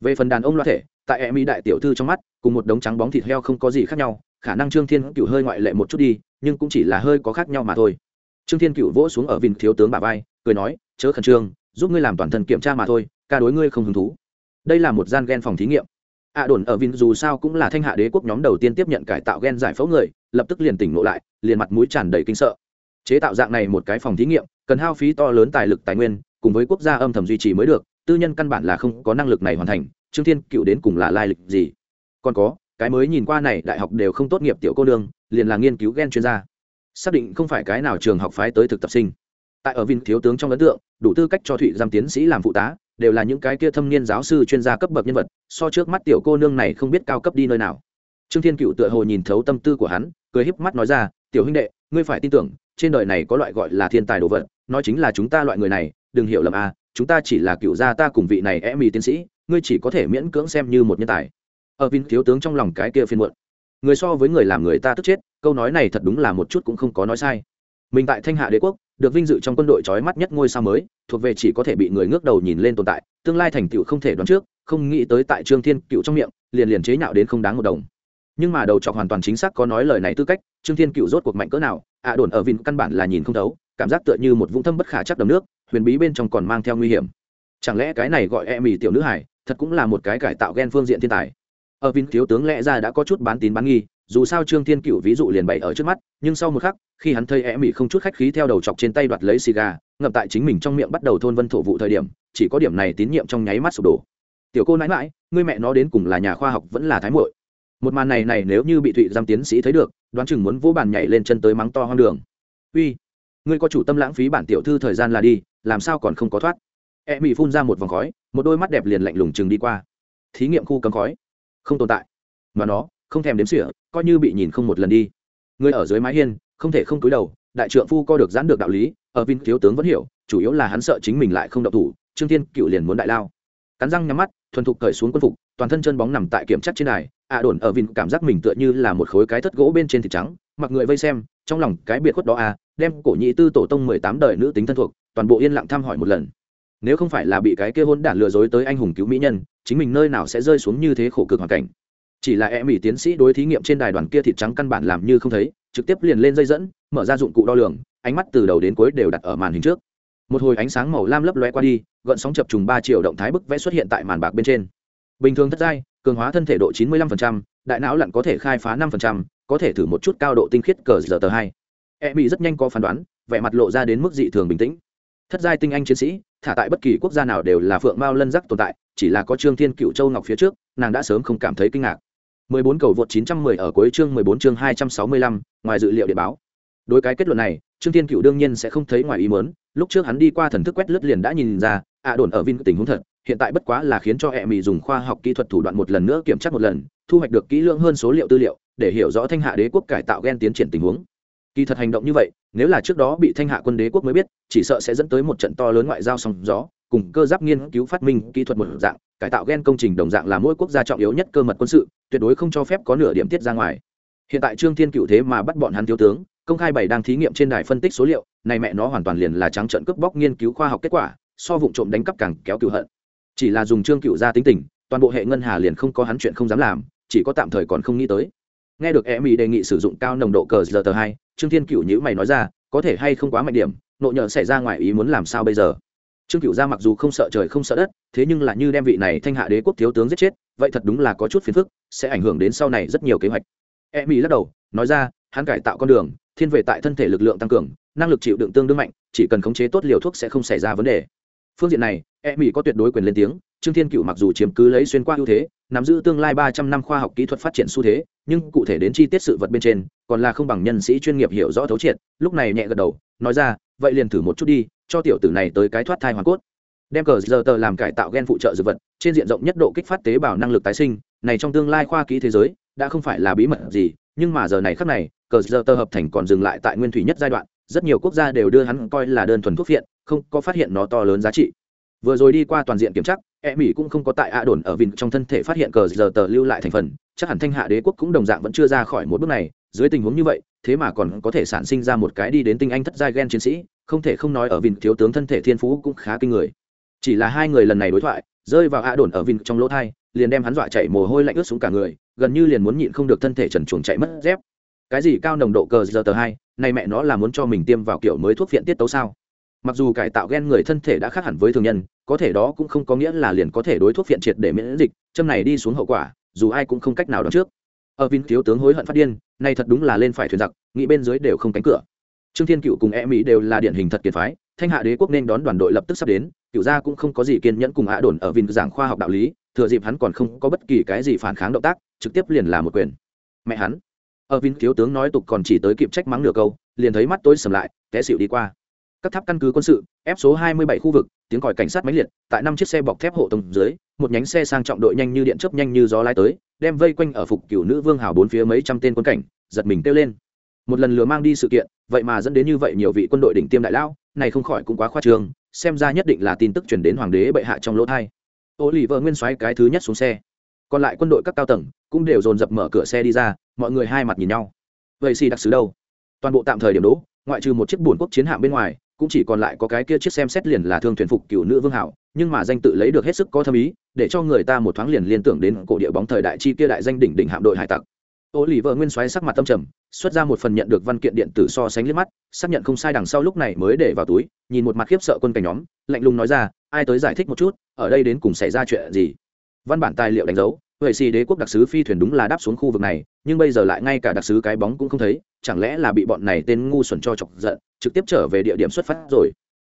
Về phần đàn ông loa thể, tại e mỹ đại tiểu thư trong mắt, cùng một đống trắng bóng thịt heo không có gì khác nhau khả năng trương thiên cựu hơi ngoại lệ một chút đi, nhưng cũng chỉ là hơi có khác nhau mà thôi. Trương thiên cựu vỗ xuống ở vinh thiếu tướng bà vai, cười nói, chớ khẩn trương, giúp ngươi làm toàn thân kiểm tra mà thôi, ca đối ngươi không hứng thú. Đây là một gian gen phòng thí nghiệm. Ạ đồn ở vinh dù sao cũng là thanh hạ đế quốc nhóm đầu tiên tiếp nhận cải tạo gen giải phẫu người, lập tức liền tỉnh ngộ lại, liền mặt mũi tràn đầy kinh sợ. Chế tạo dạng này một cái phòng thí nghiệm, cần hao phí to lớn tài lực tài nguyên, cùng với quốc gia âm thầm duy trì mới được, tư nhân căn bản là không có năng lực này hoàn thành, trương thiên cựu đến cùng là lai lịch gì? Còn có cái mới nhìn qua này đại học đều không tốt nghiệp tiểu cô nương, liền là nghiên cứu gen chuyên gia. Xác định không phải cái nào trường học phái tới thực tập sinh. Tại ở vinh thiếu tướng trong ấn tượng, đủ tư cách cho thụy giam tiến sĩ làm phụ tá, đều là những cái kia thâm niên giáo sư chuyên gia cấp bậc nhân vật, so trước mắt tiểu cô nương này không biết cao cấp đi nơi nào. Trương thiên cựu tựa hồ nhìn thấu tâm tư của hắn, cười híp mắt nói ra, tiểu huynh đệ, ngươi phải tin tưởng, trên đời này có loại gọi là thiên tài đồ vật nói chính là chúng ta loại người này, đừng hiểu lầm a chúng ta chỉ là cựu gia ta cùng vị này e mì tiến sĩ, ngươi chỉ có thể miễn cưỡng xem như một nhân tài ở vinh thiếu tướng trong lòng cái kia phiên muộn. Người so với người làm người ta tức chết, câu nói này thật đúng là một chút cũng không có nói sai. Mình tại thanh hạ đế quốc, được vinh dự trong quân đội trói mắt nhất ngôi sao mới, thuộc về chỉ có thể bị người ngước đầu nhìn lên tồn tại, tương lai thành tựu không thể đoán trước, không nghĩ tới tại trương thiên cựu trong miệng, liền liền chế nhạo đến không đáng một đồng. Nhưng mà đầu trọc hoàn toàn chính xác có nói lời này tư cách, trương thiên cựu rốt cuộc mạnh cỡ nào, ạ đồn ở vinh căn bản là nhìn không thấu, cảm giác tựa như một vũng thâm bất khả chắc đầm nước, huyền bí bên trong còn mang theo nguy hiểm. Chẳng lẽ cái này gọi e mì tiểu nữ hải thật cũng là một cái cải tạo ghen phương diện thiên tài? Ở vinh thiếu tướng lẽ ra đã có chút bán tín bán nghi, dù sao trương thiên cựu ví dụ liền bày ở trước mắt, nhưng sau một khắc, khi hắn thấy e mỹ không chút khách khí theo đầu chọc trên tay đoạt lấy xì gà, ngậm tại chính mình trong miệng bắt đầu thôn vân thổ vụ thời điểm, chỉ có điểm này tín nhiệm trong nháy mắt sụp đổ. Tiểu cô nãi mãi người mẹ nó đến cùng là nhà khoa học vẫn là thái muội. Một màn này này nếu như bị thụy giam tiến sĩ thấy được, đoán chừng muốn vỗ bàn nhảy lên chân tới mắng to hoang đường. Uy, ngươi có chủ tâm lãng phí bản tiểu thư thời gian là đi, làm sao còn không có thoát? E mỹ phun ra một vòng khói, một đôi mắt đẹp liền lạnh lùng chừng đi qua. Thí nghiệm khu cấm khói không tồn tại. Mà nó, không thèm đếm xỉa, coi như bị nhìn không một lần đi. Người ở dưới mái hiên, không thể không túi đầu, đại trượng phu co được giãn được đạo lý, ở vinh thiếu tướng vẫn hiểu, chủ yếu là hắn sợ chính mình lại không đậu thủ, trương thiên cựu liền muốn đại lao. Cắn răng nhắm mắt, thuần thục cởi xuống quân phục, toàn thân chân bóng nằm tại kiểm chất trên đài, ạ đồn ở vinh cảm giác mình tựa như là một khối cái thất gỗ bên trên thịt trắng, mặc người vây xem, trong lòng cái biệt khuất đó à đem cổ nhị tư tổ tông mười tám đời nữ tính thân thuộc, toàn bộ yên lặng thăm hỏi một lần nếu không phải là bị cái kia hôn đản lừa dối tới anh hùng cứu mỹ nhân chính mình nơi nào sẽ rơi xuống như thế khổ cực hoàn cảnh? Chỉ là e mỹ tiến sĩ đối thí nghiệm trên đài đoàn kia thịt trắng căn bản làm như không thấy trực tiếp liền lên dây dẫn mở ra dụng cụ đo lường ánh mắt từ đầu đến cuối đều đặt ở màn hình trước. Một hồi ánh sáng màu lam lấp lóe qua đi gợn sóng chập trùng ba triệu động thái bức vẽ xuất hiện tại màn bạc bên trên. Bình thường thất giai cường hóa thân thể độ 95%, đại não lặn có thể khai phá 5%, có thể thử một chút cao độ tinh khiết cờ giờ tờ hai. E mỹ rất nhanh có phán đoán vẻ mặt lộ ra đến mức dị thường bình tĩnh. Thất giai tinh anh chiến sĩ thả tại bất kỳ quốc gia nào đều là phượng mao lân giác tồn tại chỉ là có trương thiên cựu châu ngọc phía trước nàng đã sớm không cảm thấy kinh ngạc. 14 cầu vượt 910 ở cuối chương 14 chương 265, ngoài dự liệu địa báo. Đối cái kết luận này trương thiên cựu đương nhiên sẽ không thấy ngoài ý muốn lúc trước hắn đi qua thần thức quét lướt liền đã nhìn ra ạ đồn ở vin tình huống thật hiện tại bất quá là khiến cho hệ mỹ dùng khoa học kỹ thuật thủ đoạn một lần nữa kiểm tra một lần thu hoạch được kỹ lưỡng hơn số liệu tư liệu để hiểu rõ thanh hạ đế quốc cải tạo gen tiến triển tình huống kỳ thật hành động như vậy, nếu là trước đó bị thanh hạ quân đế quốc mới biết, chỉ sợ sẽ dẫn tới một trận to lớn ngoại giao song gió, cùng cơ giáp nghiên cứu phát minh kỹ thuật một dạng, cải tạo gen công trình đồng dạng là mỗi quốc gia trọng yếu nhất cơ mật quân sự, tuyệt đối không cho phép có nửa điểm tiết ra ngoài. Hiện tại trương thiên cựu thế mà bắt bọn hắn thiếu tướng, công khai bày đang thí nghiệm trên đài phân tích số liệu, này mẹ nó hoàn toàn liền là trắng trận cướp bóc nghiên cứu khoa học kết quả, so vụ trộm đánh cắp càng kéo cựu hận. Chỉ là dùng trương cựu ra tính tình, toàn bộ hệ ngân hà liền không có hắn chuyện không dám làm, chỉ có tạm thời còn không nghĩ tới nghe được e mỹ đề nghị sử dụng cao nồng độ cờ giờ tờ hai, trương thiên cựu nhữ mày nói ra, có thể hay không quá mạnh điểm, nộ nhỡ xảy ra ngoài ý muốn làm sao bây giờ? Trương cựu gia mặc dù không sợ trời không sợ đất, thế nhưng là như đem vị này thanh hạ đế quốc thiếu tướng giết chết, vậy thật đúng là có chút phiền phức, sẽ ảnh hưởng đến sau này rất nhiều kế hoạch. E mỹ lắc đầu, nói ra, hắn cải tạo con đường, thiên về tại thân thể lực lượng tăng cường, năng lực chịu đựng tương đương mạnh, chỉ cần khống chế tốt liều thuốc sẽ không xảy ra vấn đề phương diện này e mỹ có tuyệt đối quyền lên tiếng, trương thiên cựu mặc dù chiếm cứ lấy xuyên qua ưu thế, nắm giữ tương lai ba trăm năm khoa học kỹ thuật phát triển xu thế, nhưng cụ thể đến chi tiết sự vật bên trên, còn là không bằng nhân sĩ chuyên nghiệp hiểu rõ thấu triệt, lúc này nhẹ gật đầu, nói ra, vậy liền thử một chút đi, cho tiểu tử này tới cái thoát thai hoàn cốt. Đem cờ giờ tờ làm cải tạo gen phụ trợ dược vật, trên diện rộng nhất độ kích phát tế bào năng lực tái sinh, này trong tương lai khoa kỹ thế giới, đã không phải là bí mật gì, nhưng mà giờ này khác này, cờ giờ tờ hợp thành còn dừng lại tại nguyên thủy nhất giai đoạn, rất nhiều quốc gia đều đưa hắn coi là đơn thuần thuốc viện không có phát hiện nó to lớn giá trị. Vừa rồi đi qua toàn diện kiểm tra e mỹ cũng không có tại a đồn ở vịnh trong thân thể phát hiện cờ giờ tờ lưu lại thành phần, chắc hẳn thanh hạ đế quốc cũng đồng dạng vẫn chưa ra khỏi một bước này. Dưới tình huống như vậy, thế mà còn có thể sản sinh ra một cái đi đến tinh anh thất giai gen chiến sĩ, không thể không nói ở vịnh thiếu tướng thân thể thiên phú cũng khá kinh người. Chỉ là hai người lần này đối thoại, rơi vào a đồn ở vịnh trong lỗ thai, liền đem hắn dọa chạy mồ hôi lạnh ướt xuống cả người, gần như liền muốn nhịn không được thân thể trần chuồng chạy mất dép. Cái gì cao nồng độ cờ giờ tờ hai nay mẹ nó là muốn cho mình tiêm vào kiểu mới thuốc viện tiết tấu sao? Mặc dù cải tạo gen người thân thể đã khác hẳn với thường nhân, có thể đó cũng không có nghĩa là liền có thể đối thuốc phiện triệt để miễn dịch, châm này đi xuống hậu quả, dù ai cũng không cách nào đón trước. Ở vin thiếu tướng hối hận phát điên, nay thật đúng là lên phải thuyền giặc, nghĩ bên dưới đều không cánh cửa. Trương thiên cựu cùng e mỹ đều là điển hình thật kiệt phái, thanh hạ đế quốc nên đón đoàn đội lập tức sắp đến, cựu gia cũng không có gì kiên nhẫn cùng ạ đồn ở vin giảng khoa học đạo lý, thừa dịp hắn còn không có bất kỳ cái gì phản kháng động tác, trực tiếp liền là một quyền. Mẹ hắn. Ở vin thiếu tướng nói tục còn chỉ tới kịp trách mắng nửa câu, liền thấy mắt tôi sầm lại, té xịu đi qua các tháp căn cứ quân sự ép số 27 khu vực, tiếng còi cảnh sát máy liệt, tại năm chiếc xe bọc thép hộ tống dưới, một nhánh xe sang trọng đội nhanh như điện chớp nhanh như gió lái tới, đem vây quanh ở phục cửu nữ vương hào bốn phía mấy trăm tên quân cảnh, giật mình kêu lên. Một lần lừa mang đi sự kiện, vậy mà dẫn đến như vậy nhiều vị quân đội đỉnh tiêm đại lao này không khỏi cũng quá khoa trương, xem ra nhất định là tin tức truyền đến hoàng đế bệ hạ trong lỗ thai. Ô lì vợ nguyên soái cái thứ nhất xuống xe. Còn lại quân đội các cao tầng cũng đều dồn dập mở cửa xe đi ra, mọi người hai mặt nhìn nhau. Vậy xì đặc sứ đâu? Toàn bộ tạm thời điểm đỗ, ngoại trừ một chiếc buồn quốc chiến hạm bên ngoài cũng chỉ còn lại có cái kia chiếc xem xét liền là thương thuyền phục cựu nữ vương hảo, nhưng mà danh tự lấy được hết sức có thâm ý, để cho người ta một thoáng liền liên tưởng đến cổ địa bóng thời đại chi kia đại danh đỉnh đỉnh hạm đội hải tặc. Ô lì vợ nguyên xoáy sắc mặt tâm trầm, xuất ra một phần nhận được văn kiện điện tử so sánh liếc mắt, xác nhận không sai đằng sau lúc này mới để vào túi, nhìn một mặt khiếp sợ quân cảnh nhóm, lạnh lùng nói ra, ai tới giải thích một chút, ở đây đến cùng xảy ra chuyện gì? Văn bản tài liệu đánh dấu vậy xì đế quốc đặc sứ phi thuyền đúng là đáp xuống khu vực này, nhưng bây giờ lại ngay cả đặc sứ cái bóng cũng không thấy, chẳng lẽ là bị bọn này tên ngu xuẩn cho chọc giận, trực tiếp trở về địa điểm xuất phát rồi.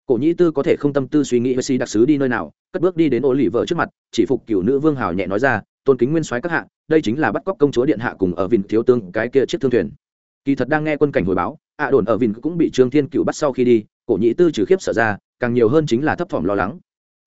Cổ nhĩ tư có thể không tâm tư suy nghĩ với si đặc sứ đi nơi nào, cất bước đi đến ô lì vợ trước mặt, chỉ phục cựu nữ vương hào nhẹ nói ra, tôn kính nguyên soái các hạ, đây chính là bắt cóc công chúa điện hạ cùng ở vịnh thiếu tương cái kia chiếc thương thuyền. Kỳ thật đang nghe quân cảnh hồi báo, ạ đồn ở vịnh cũng bị trương thiên cựu bắt sau khi đi, cổ nhĩ tư trừ khiếp sợ ra, càng nhiều hơn chính là thấp thỏm lo lắng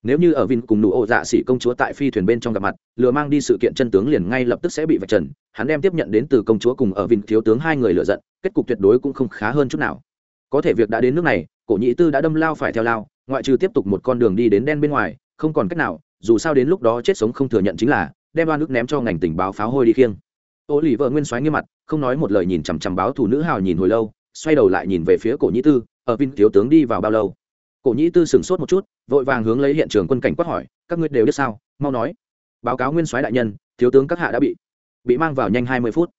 nếu như ở vin cùng nụ ổ dạ xỉ công chúa tại phi thuyền bên trong gặp mặt, lừa mang đi sự kiện chân tướng liền ngay lập tức sẽ bị vạch trần. Hắn đem tiếp nhận đến từ công chúa cùng ở vin thiếu tướng hai người lựa giận, kết cục tuyệt đối cũng không khá hơn chút nào. Có thể việc đã đến nước này, cổ nhị tư đã đâm lao phải theo lao, ngoại trừ tiếp tục một con đường đi đến đen bên ngoài, không còn cách nào, dù sao đến lúc đó chết sống không thừa nhận chính là, đem oan ức ném cho ngành tình báo pháo hôi đi khiêng. Ô lì vợ nguyên xoáy nghiêm mặt, không nói một lời nhìn chằm chằm báo thủ nữ hào nhìn hồi lâu, xoay đầu lại nhìn về phía cổ Nhĩ tư, ở vin thiếu tướng đi vào bao lâu? Cổ Nhĩ tư sửng sốt một chút vội vàng hướng lấy hiện trường quân cảnh quát hỏi, các ngươi đều biết sao? Mau nói. Báo cáo nguyên soái đại nhân, thiếu tướng các hạ đã bị bị mang vào nhanh hai mươi phút.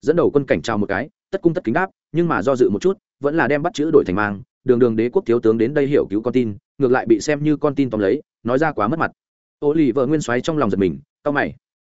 Dẫn đầu quân cảnh trao một cái, tất cung tất kính đáp, nhưng mà do dự một chút, vẫn là đem bắt chữ đổi thành mang. Đường đường đế quốc thiếu tướng đến đây hiểu cứu con tin, ngược lại bị xem như con tin tóm lấy, nói ra quá mất mặt. Ô lì vợ nguyên soái trong lòng giật mình tao mày.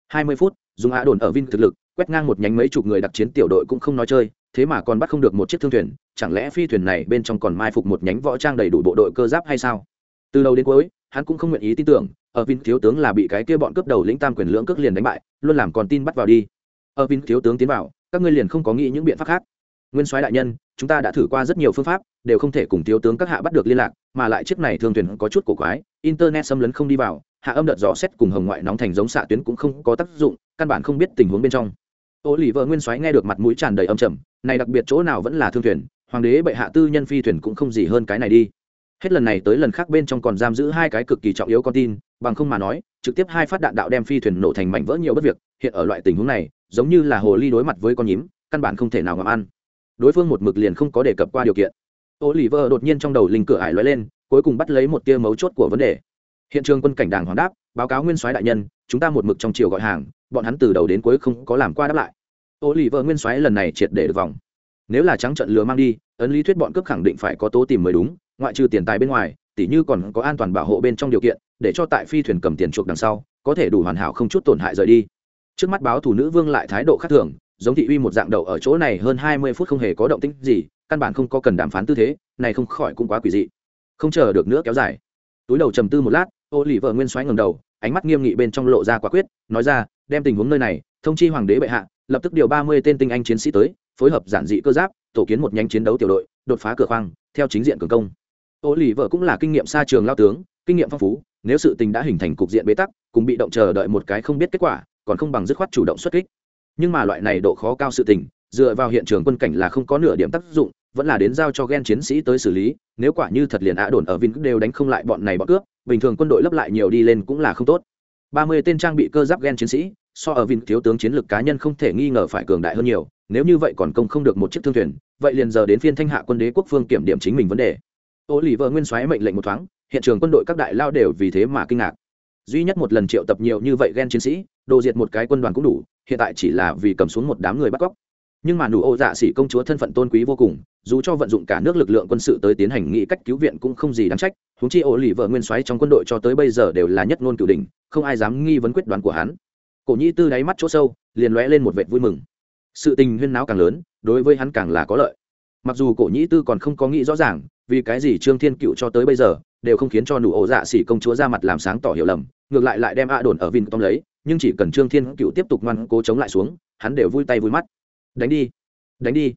Hai mươi phút, dùng hạ đồn ở vin thực lực, quét ngang một nhánh mấy chục người đặc chiến tiểu đội cũng không nói chơi, thế mà còn bắt không được một chiếc thương thuyền, chẳng lẽ phi thuyền này bên trong còn mai phục một nhánh võ trang đầy đủ bộ đội cơ giáp hay sao? Từ đầu đến cuối, hắn cũng không nguyện ý tin tưởng, ở vin thiếu tướng là bị cái kia bọn cướp đầu lĩnh tam quyền lưỡng cước liền đánh bại, luôn làm còn tin bắt vào đi. Ở vin thiếu tướng tiến vào, các ngươi liền không có nghĩ những biện pháp khác. Nguyên soái đại nhân, chúng ta đã thử qua rất nhiều phương pháp, đều không thể cùng thiếu tướng các hạ bắt được liên lạc, mà lại chiếc này thương thuyền có chút cổ quái, internet xâm lấn không đi vào, hạ âm đợt dò xét cùng hồng ngoại nóng thành giống xạ tuyến cũng không có tác dụng, căn bản không biết tình huống bên trong. Ô lì vợ nguyên soái nghe được mặt mũi tràn đầy âm trầm, này đặc biệt chỗ nào vẫn là thương thuyền, hoàng đế bệ hạ tư nhân phi thuyền cũng không gì hơn cái này đi hết lần này tới lần khác bên trong còn giam giữ hai cái cực kỳ trọng yếu con tin, bằng không mà nói, trực tiếp hai phát đạn đạo đem phi thuyền nổ thành mảnh vỡ nhiều bất việc, hiện ở loại tình huống này, giống như là hồ ly đối mặt với con nhím, căn bản không thể nào ngậm ăn. Đối phương một mực liền không có đề cập qua điều kiện. Ô lì vợ đột nhiên trong đầu linh cửa ải lóe lên, cuối cùng bắt lấy một tia mấu chốt của vấn đề. Hiện trường quân cảnh đàng hoàng đáp, báo cáo nguyên soái đại nhân, chúng ta một mực trong chiều gọi hàng, bọn hắn từ đầu đến cuối không có làm qua đáp lại. Ô lì vợ nguyên soái lần này triệt để được vòng. Nếu là trắng trận lừa mang đi ấn lý thuyết bọn cướp khẳng định phải có tố tìm mới đúng, ngoại trừ tiền tài bên ngoài, tỉ như còn có an toàn bảo hộ bên trong điều kiện, để cho tại phi thuyền cầm tiền chuộc đằng sau, có thể đủ hoàn hảo không chút tổn hại rời đi. Trước mắt báo thủ nữ vương lại thái độ khác thường, giống thị uy một dạng đậu ở chỗ này hơn hai mươi phút không hề có động tĩnh gì, căn bản không có cần đàm phán tư thế, này không khỏi cũng quá quỷ dị. Không chờ được nữa kéo dài. Túi đầu trầm tư một lát ô lì vợ nguyên xoáy ngầm đầu, ánh mắt nghiêm nghị bên trong lộ ra quả quyết, nói ra, đem tình huống nơi này, thông chi hoàng đế bệ hạ, lập tức điều ba mươi tên tinh anh chiến sĩ tới phối hợp giản dị cơ giáp, tổ kiến một nhánh chiến đấu tiểu đội, đột phá cửa khoang, theo chính diện cường công. Ô lì vợ cũng là kinh nghiệm xa trường lao tướng, kinh nghiệm phong phú, nếu sự tình đã hình thành cục diện bế tắc, cùng bị động chờ đợi một cái không biết kết quả, còn không bằng dứt khoát chủ động xuất kích. Nhưng mà loại này độ khó cao sự tình, dựa vào hiện trường quân cảnh là không có nửa điểm tác dụng, vẫn là đến giao cho ghen chiến sĩ tới xử lý, nếu quả như thật liền ạ đồn ở Vinh đều đánh không lại bọn này bọn cướp, bình thường quân đội lấp lại nhiều đi lên cũng là không tốt. Ba mươi tên trang bị cơ giáp gen chiến sĩ so ở vin thiếu tướng chiến lược cá nhân không thể nghi ngờ phải cường đại hơn nhiều, nếu như vậy còn công không được một chiếc thương thuyền, vậy liền giờ đến phiên thanh hạ quân đế quốc phương kiểm điểm chính mình vấn đề. Ô lì vợ nguyên soái mệnh lệnh một thoáng, hiện trường quân đội các đại lao đều vì thế mà kinh ngạc. Duy nhất một lần triệu tập nhiều như vậy ghen chiến sĩ, đồ diệt một cái quân đoàn cũng đủ, hiện tại chỉ là vì cầm xuống một đám người bắt cóc. Nhưng mà nụ ô dạ sĩ công chúa thân phận tôn quý vô cùng, dù cho vận dụng cả nước lực lượng quân sự tới tiến hành nghị cách cứu viện cũng không gì đáng trách húng chi ô lì vợ nguyên soái trong quân đội cho tới bây giờ đều là nhất ngôn cửu đình không ai dám nghi vấn quyết đoán của hắn cổ Nhĩ tư đáy mắt chỗ sâu, liền lóe lên một vệt vui mừng. Sự tình huyên náo càng lớn, đối với hắn càng là có lợi. Mặc dù cổ nhĩ tư còn không có nghĩ rõ ràng, vì cái gì trương thiên cựu cho tới bây giờ, đều không khiến cho nụ ổ dạ xỉ công chúa ra mặt làm sáng tỏ hiểu lầm, ngược lại lại đem a đồn ở vin tông lấy, nhưng chỉ cần trương thiên cựu tiếp tục ngoan cố chống lại xuống, hắn đều vui tay vui mắt. Đánh đi đánh đi.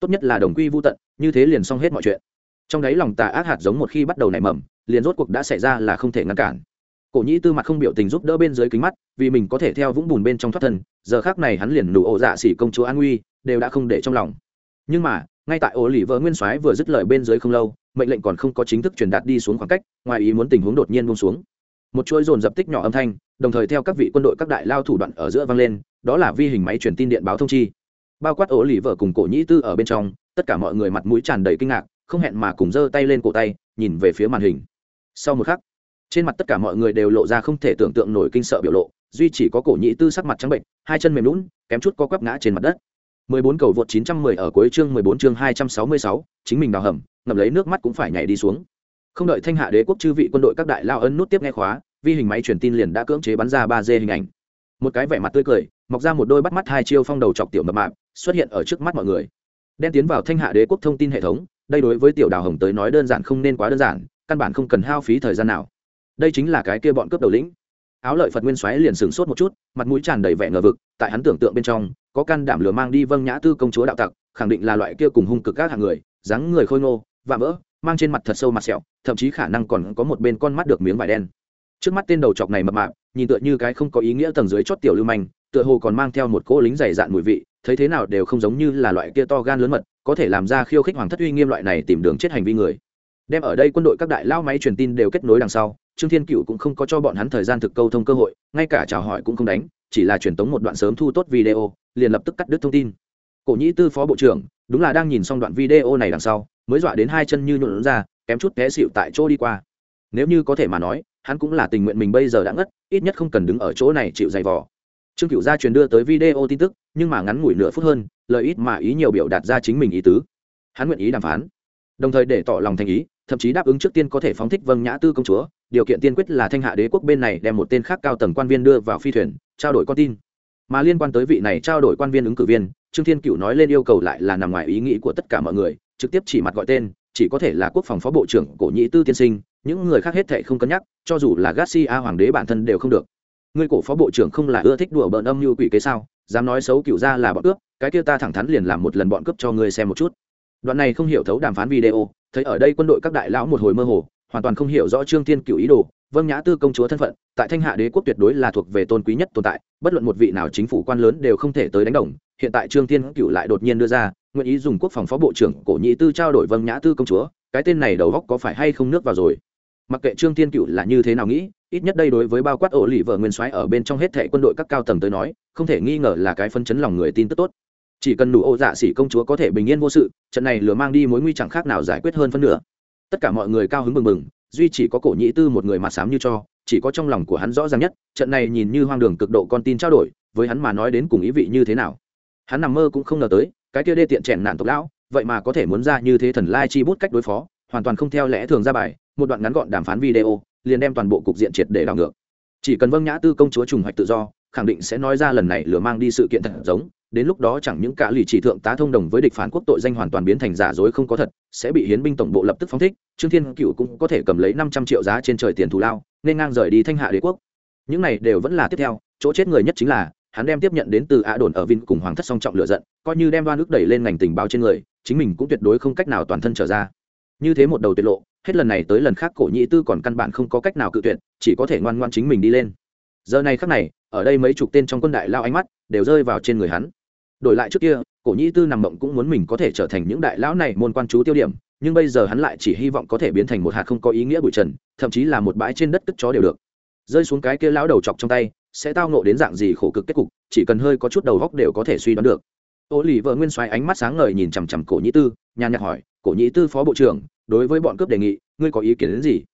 Tốt nhất là đồng quy vô tận, như thế liền xong hết mọi chuyện. Trong đấy lòng tà ác hạt giống một khi bắt đầu nảy mầm, liền rốt cuộc đã xảy ra là không thể ngăn cản cổ nhĩ tư mặt không biểu tình giúp đỡ bên dưới kính mắt, vì mình có thể theo vũng bùn bên trong thoát thân, giờ khác này hắn liền nụ ổ dạ xỉ công chúa an nguy đều đã không để trong lòng. Nhưng mà, ngay tại ổ lì vợ nguyên soái vừa dứt lời bên dưới không lâu, mệnh lệnh còn không có chính thức truyền đạt đi xuống khoảng cách, ngoài ý muốn tình huống đột nhiên buông xuống. Một chuỗi dồn dập tích nhỏ âm thanh, đồng thời theo các vị quân đội các đại lao thủ đoạn ở giữa vang lên, đó là vi hình máy truyền tin điện báo thông chi. Bao quát ổ lì vợ cùng cổ nhĩ tư ở bên trong, tất cả mọi người mặt mũi tràn đầy kinh ngạc, không hẹn mà cùng giơ tay lên cổ tay, nhìn về phía màn hình. Sau một khắc trên mặt tất cả mọi người đều lộ ra không thể tưởng tượng nổi kinh sợ biểu lộ duy chỉ có cổ nhĩ tư sắc mặt trắng bệnh hai chân mềm lún kém chút có quắp ngã trên mặt đất 14 cầu vượt 910 ở cuối chương 14 chương 266, chính mình đào hầm, ngậm lấy nước mắt cũng phải nhảy đi xuống. Không đợi Thanh Hạ Đế quốc chư vị quân đội các đại lao ấn nút tiếp nghe khóa, vi hình máy truyền tin liền đã cưỡng chế bắn ra ba d hình ảnh. Một cái vẻ mặt tươi cười, mọc ra một đôi bắt mắt hai chiêu phong đầu chọc tiểu mập mạp, xuất hiện ở trước mắt mọi người. Đen tiến vào Thanh Hạ Đế quốc thông tin hệ thống, đây đối với tiểu đào hồng tới nói đơn giản không nên quá đơn giản, căn bản không cần hao phí thời gian nào. Đây chính là cái kia bọn cướp đầu lĩnh. Áo lợi phật nguyên xoáy liền sửng sốt một chút, mặt mũi tràn đầy vẻ ngờ vực, tại hắn tưởng tượng bên trong, có can đảm lừa mang đi vâng nhã tư công chúa đạo tặc, khẳng định là loại kia cùng hung cực các hạng người, dáng người khôi ngô và vỡ, mang trên mặt thật sâu mặt sẹo, thậm chí khả năng còn có một bên con mắt được miếng vải đen. Trước mắt tên đầu chọc này mập mạp, nhìn tựa như cái không có ý nghĩa tầng dưới chót tiểu lưu manh, tựa hồ còn mang theo một cỗ lính dày dạn mùi vị, thấy thế nào đều không giống như là loại kia to gan lớn mật, có thể làm ra khiêu khích hoàng thất uy nghiêm loại này tìm đường chết hành vi người. Đem ở đây quân đội các đại lao máy truyền tin đều kết nối đằng sau trương thiên cựu cũng không có cho bọn hắn thời gian thực câu thông cơ hội, ngay cả chào hỏi cũng không đánh, chỉ là truyền tống một đoạn sớm thu tốt video, liền lập tức cắt đứt thông tin. Cổ nhĩ tư phó bộ trưởng, đúng là đang nhìn xong đoạn video này đằng sau, mới dọa đến hai chân như nhuộn ra, kém chút té xịu tại chỗ đi qua. Nếu như có thể mà nói, hắn cũng là tình nguyện mình bây giờ đã ngất, ít nhất không cần đứng ở chỗ này chịu dày vò. Trương cựu gia truyền đưa tới video tin tức, nhưng mà ngắn ngủi nửa phút hơn, lời ít mà ý nhiều biểu đạt ra chính mình ý tứ. Hắn nguyện ý đàm phán, đồng thời để tỏ lòng thành ý, thậm chí đáp ứng trước tiên có thể phóng thích vâng nhã tư công chúa điều kiện tiên quyết là thanh hạ đế quốc bên này đem một tên khác cao tầng quan viên đưa vào phi thuyền, trao đổi con tin. Mà liên quan tới vị này trao đổi quan viên ứng cử viên, trương thiên cựu nói lên yêu cầu lại là nằm ngoài ý nghĩ của tất cả mọi người, trực tiếp chỉ mặt gọi tên, chỉ có thể là quốc phòng phó bộ trưởng cổ nhĩ tư tiên sinh, những người khác hết thệ không cân nhắc, cho dù là garcia hoàng đế bản thân đều không được. Ngươi cổ phó bộ trưởng không là ưa thích đùa bỡn âm như quỷ kế sao, dám nói xấu cựu ra là bọn cướp, cái kia ta thẳng thắn liền làm một lần bọn cướp cho ngươi xem một chút. Đoạn này không hiểu thấu đàm phán video, thấy ở đây quân đội các đại lão một hồi mơ hồ hoàn toàn không hiểu rõ trương thiên cựu ý đồ vâng nhã tư công chúa thân phận, tại thanh hạ đế quốc tuyệt đối là thuộc về tôn quý nhất tồn tại, bất luận một vị nào chính phủ quan lớn đều không thể tới đánh đồng. Hiện tại trương thiên cựu lại đột nhiên đưa ra, nguyện ý dùng quốc phòng phó bộ trưởng cổ nhị tư trao đổi vâng nhã tư công chúa, cái tên này đầu góc có phải hay không nước vào rồi? Mặc kệ trương thiên cựu là như thế nào nghĩ, ít nhất đây đối với bao quát ổ lì vợ nguyên soái ở bên trong hết thệ quân đội các cao tầng tới nói, không thể nghi ngờ là cái phân chấn lòng người tin tức tốt. Chỉ cần đủ ô dạ xỉ công chúa có thể bình yên vô sự, trận này lừa mang đi mối nguy chẳng khác nào giải quyết hơn phân nửa tất cả mọi người cao hứng mừng mừng duy chỉ có cổ nhĩ tư một người mặt sám như cho, chỉ có trong lòng của hắn rõ ràng nhất, trận này nhìn như hoang đường cực độ con tin trao đổi, với hắn mà nói đến cùng ý vị như thế nào. Hắn nằm mơ cũng không ngờ tới, cái kia đê tiện chèn nạn tộc lão, vậy mà có thể muốn ra như thế thần lai chi bút cách đối phó, hoàn toàn không theo lẽ thường ra bài, một đoạn ngắn gọn đàm phán video, liền đem toàn bộ cục diện triệt để đảo ngược. Chỉ cần vâng nhã tư công chúa trùng hoạch tự do, khẳng định sẽ nói ra lần này lừa mang đi sự kiện thật giống đến lúc đó chẳng những cả lì chỉ thượng tá thông đồng với địch phản quốc tội danh hoàn toàn biến thành giả dối không có thật, sẽ bị hiến binh tổng bộ lập tức phóng thích, trương thiên cựu cũng có thể cầm lấy năm trăm triệu giá trên trời tiền thù lao, nên ngang rời đi thanh hạ đế quốc. Những này đều vẫn là tiếp theo, chỗ chết người nhất chính là, hắn đem tiếp nhận đến từ ạ đồn ở vin cùng hoàng thất song trọng lựa giận, coi như đem đoan ước đẩy lên ngành tình báo trên người, chính mình cũng tuyệt đối không cách nào toàn thân trở ra. Như thế một đầu tiết lộ, hết lần này tới lần khác cổ nhị tư còn căn bản không có cách nào cự tuyệt, chỉ có thể ngoan ngoan chính mình đi lên. Giờ này khắc này, ở đây mấy chục tên trong quân đại lao ánh mắt đều rơi vào trên người hắn đổi lại trước kia, cổ nhĩ tư nằm mộng cũng muốn mình có thể trở thành những đại lão này môn quan chú tiêu điểm, nhưng bây giờ hắn lại chỉ hy vọng có thể biến thành một hạt không có ý nghĩa bụi trần, thậm chí là một bãi trên đất cất chó đều được. Rơi xuống cái kia lão đầu chọc trong tay, sẽ tao nộ đến dạng gì khổ cực kết cục, chỉ cần hơi có chút đầu góc đều có thể suy đoán được. Ô lì vợ nguyên xoáy ánh mắt sáng ngời nhìn chằm chằm cổ nhĩ tư, nhàn nhạc hỏi, cổ nhĩ tư phó bộ trưởng, đối với bọn cướp đề nghị, ngươi có ý kiến đến gì?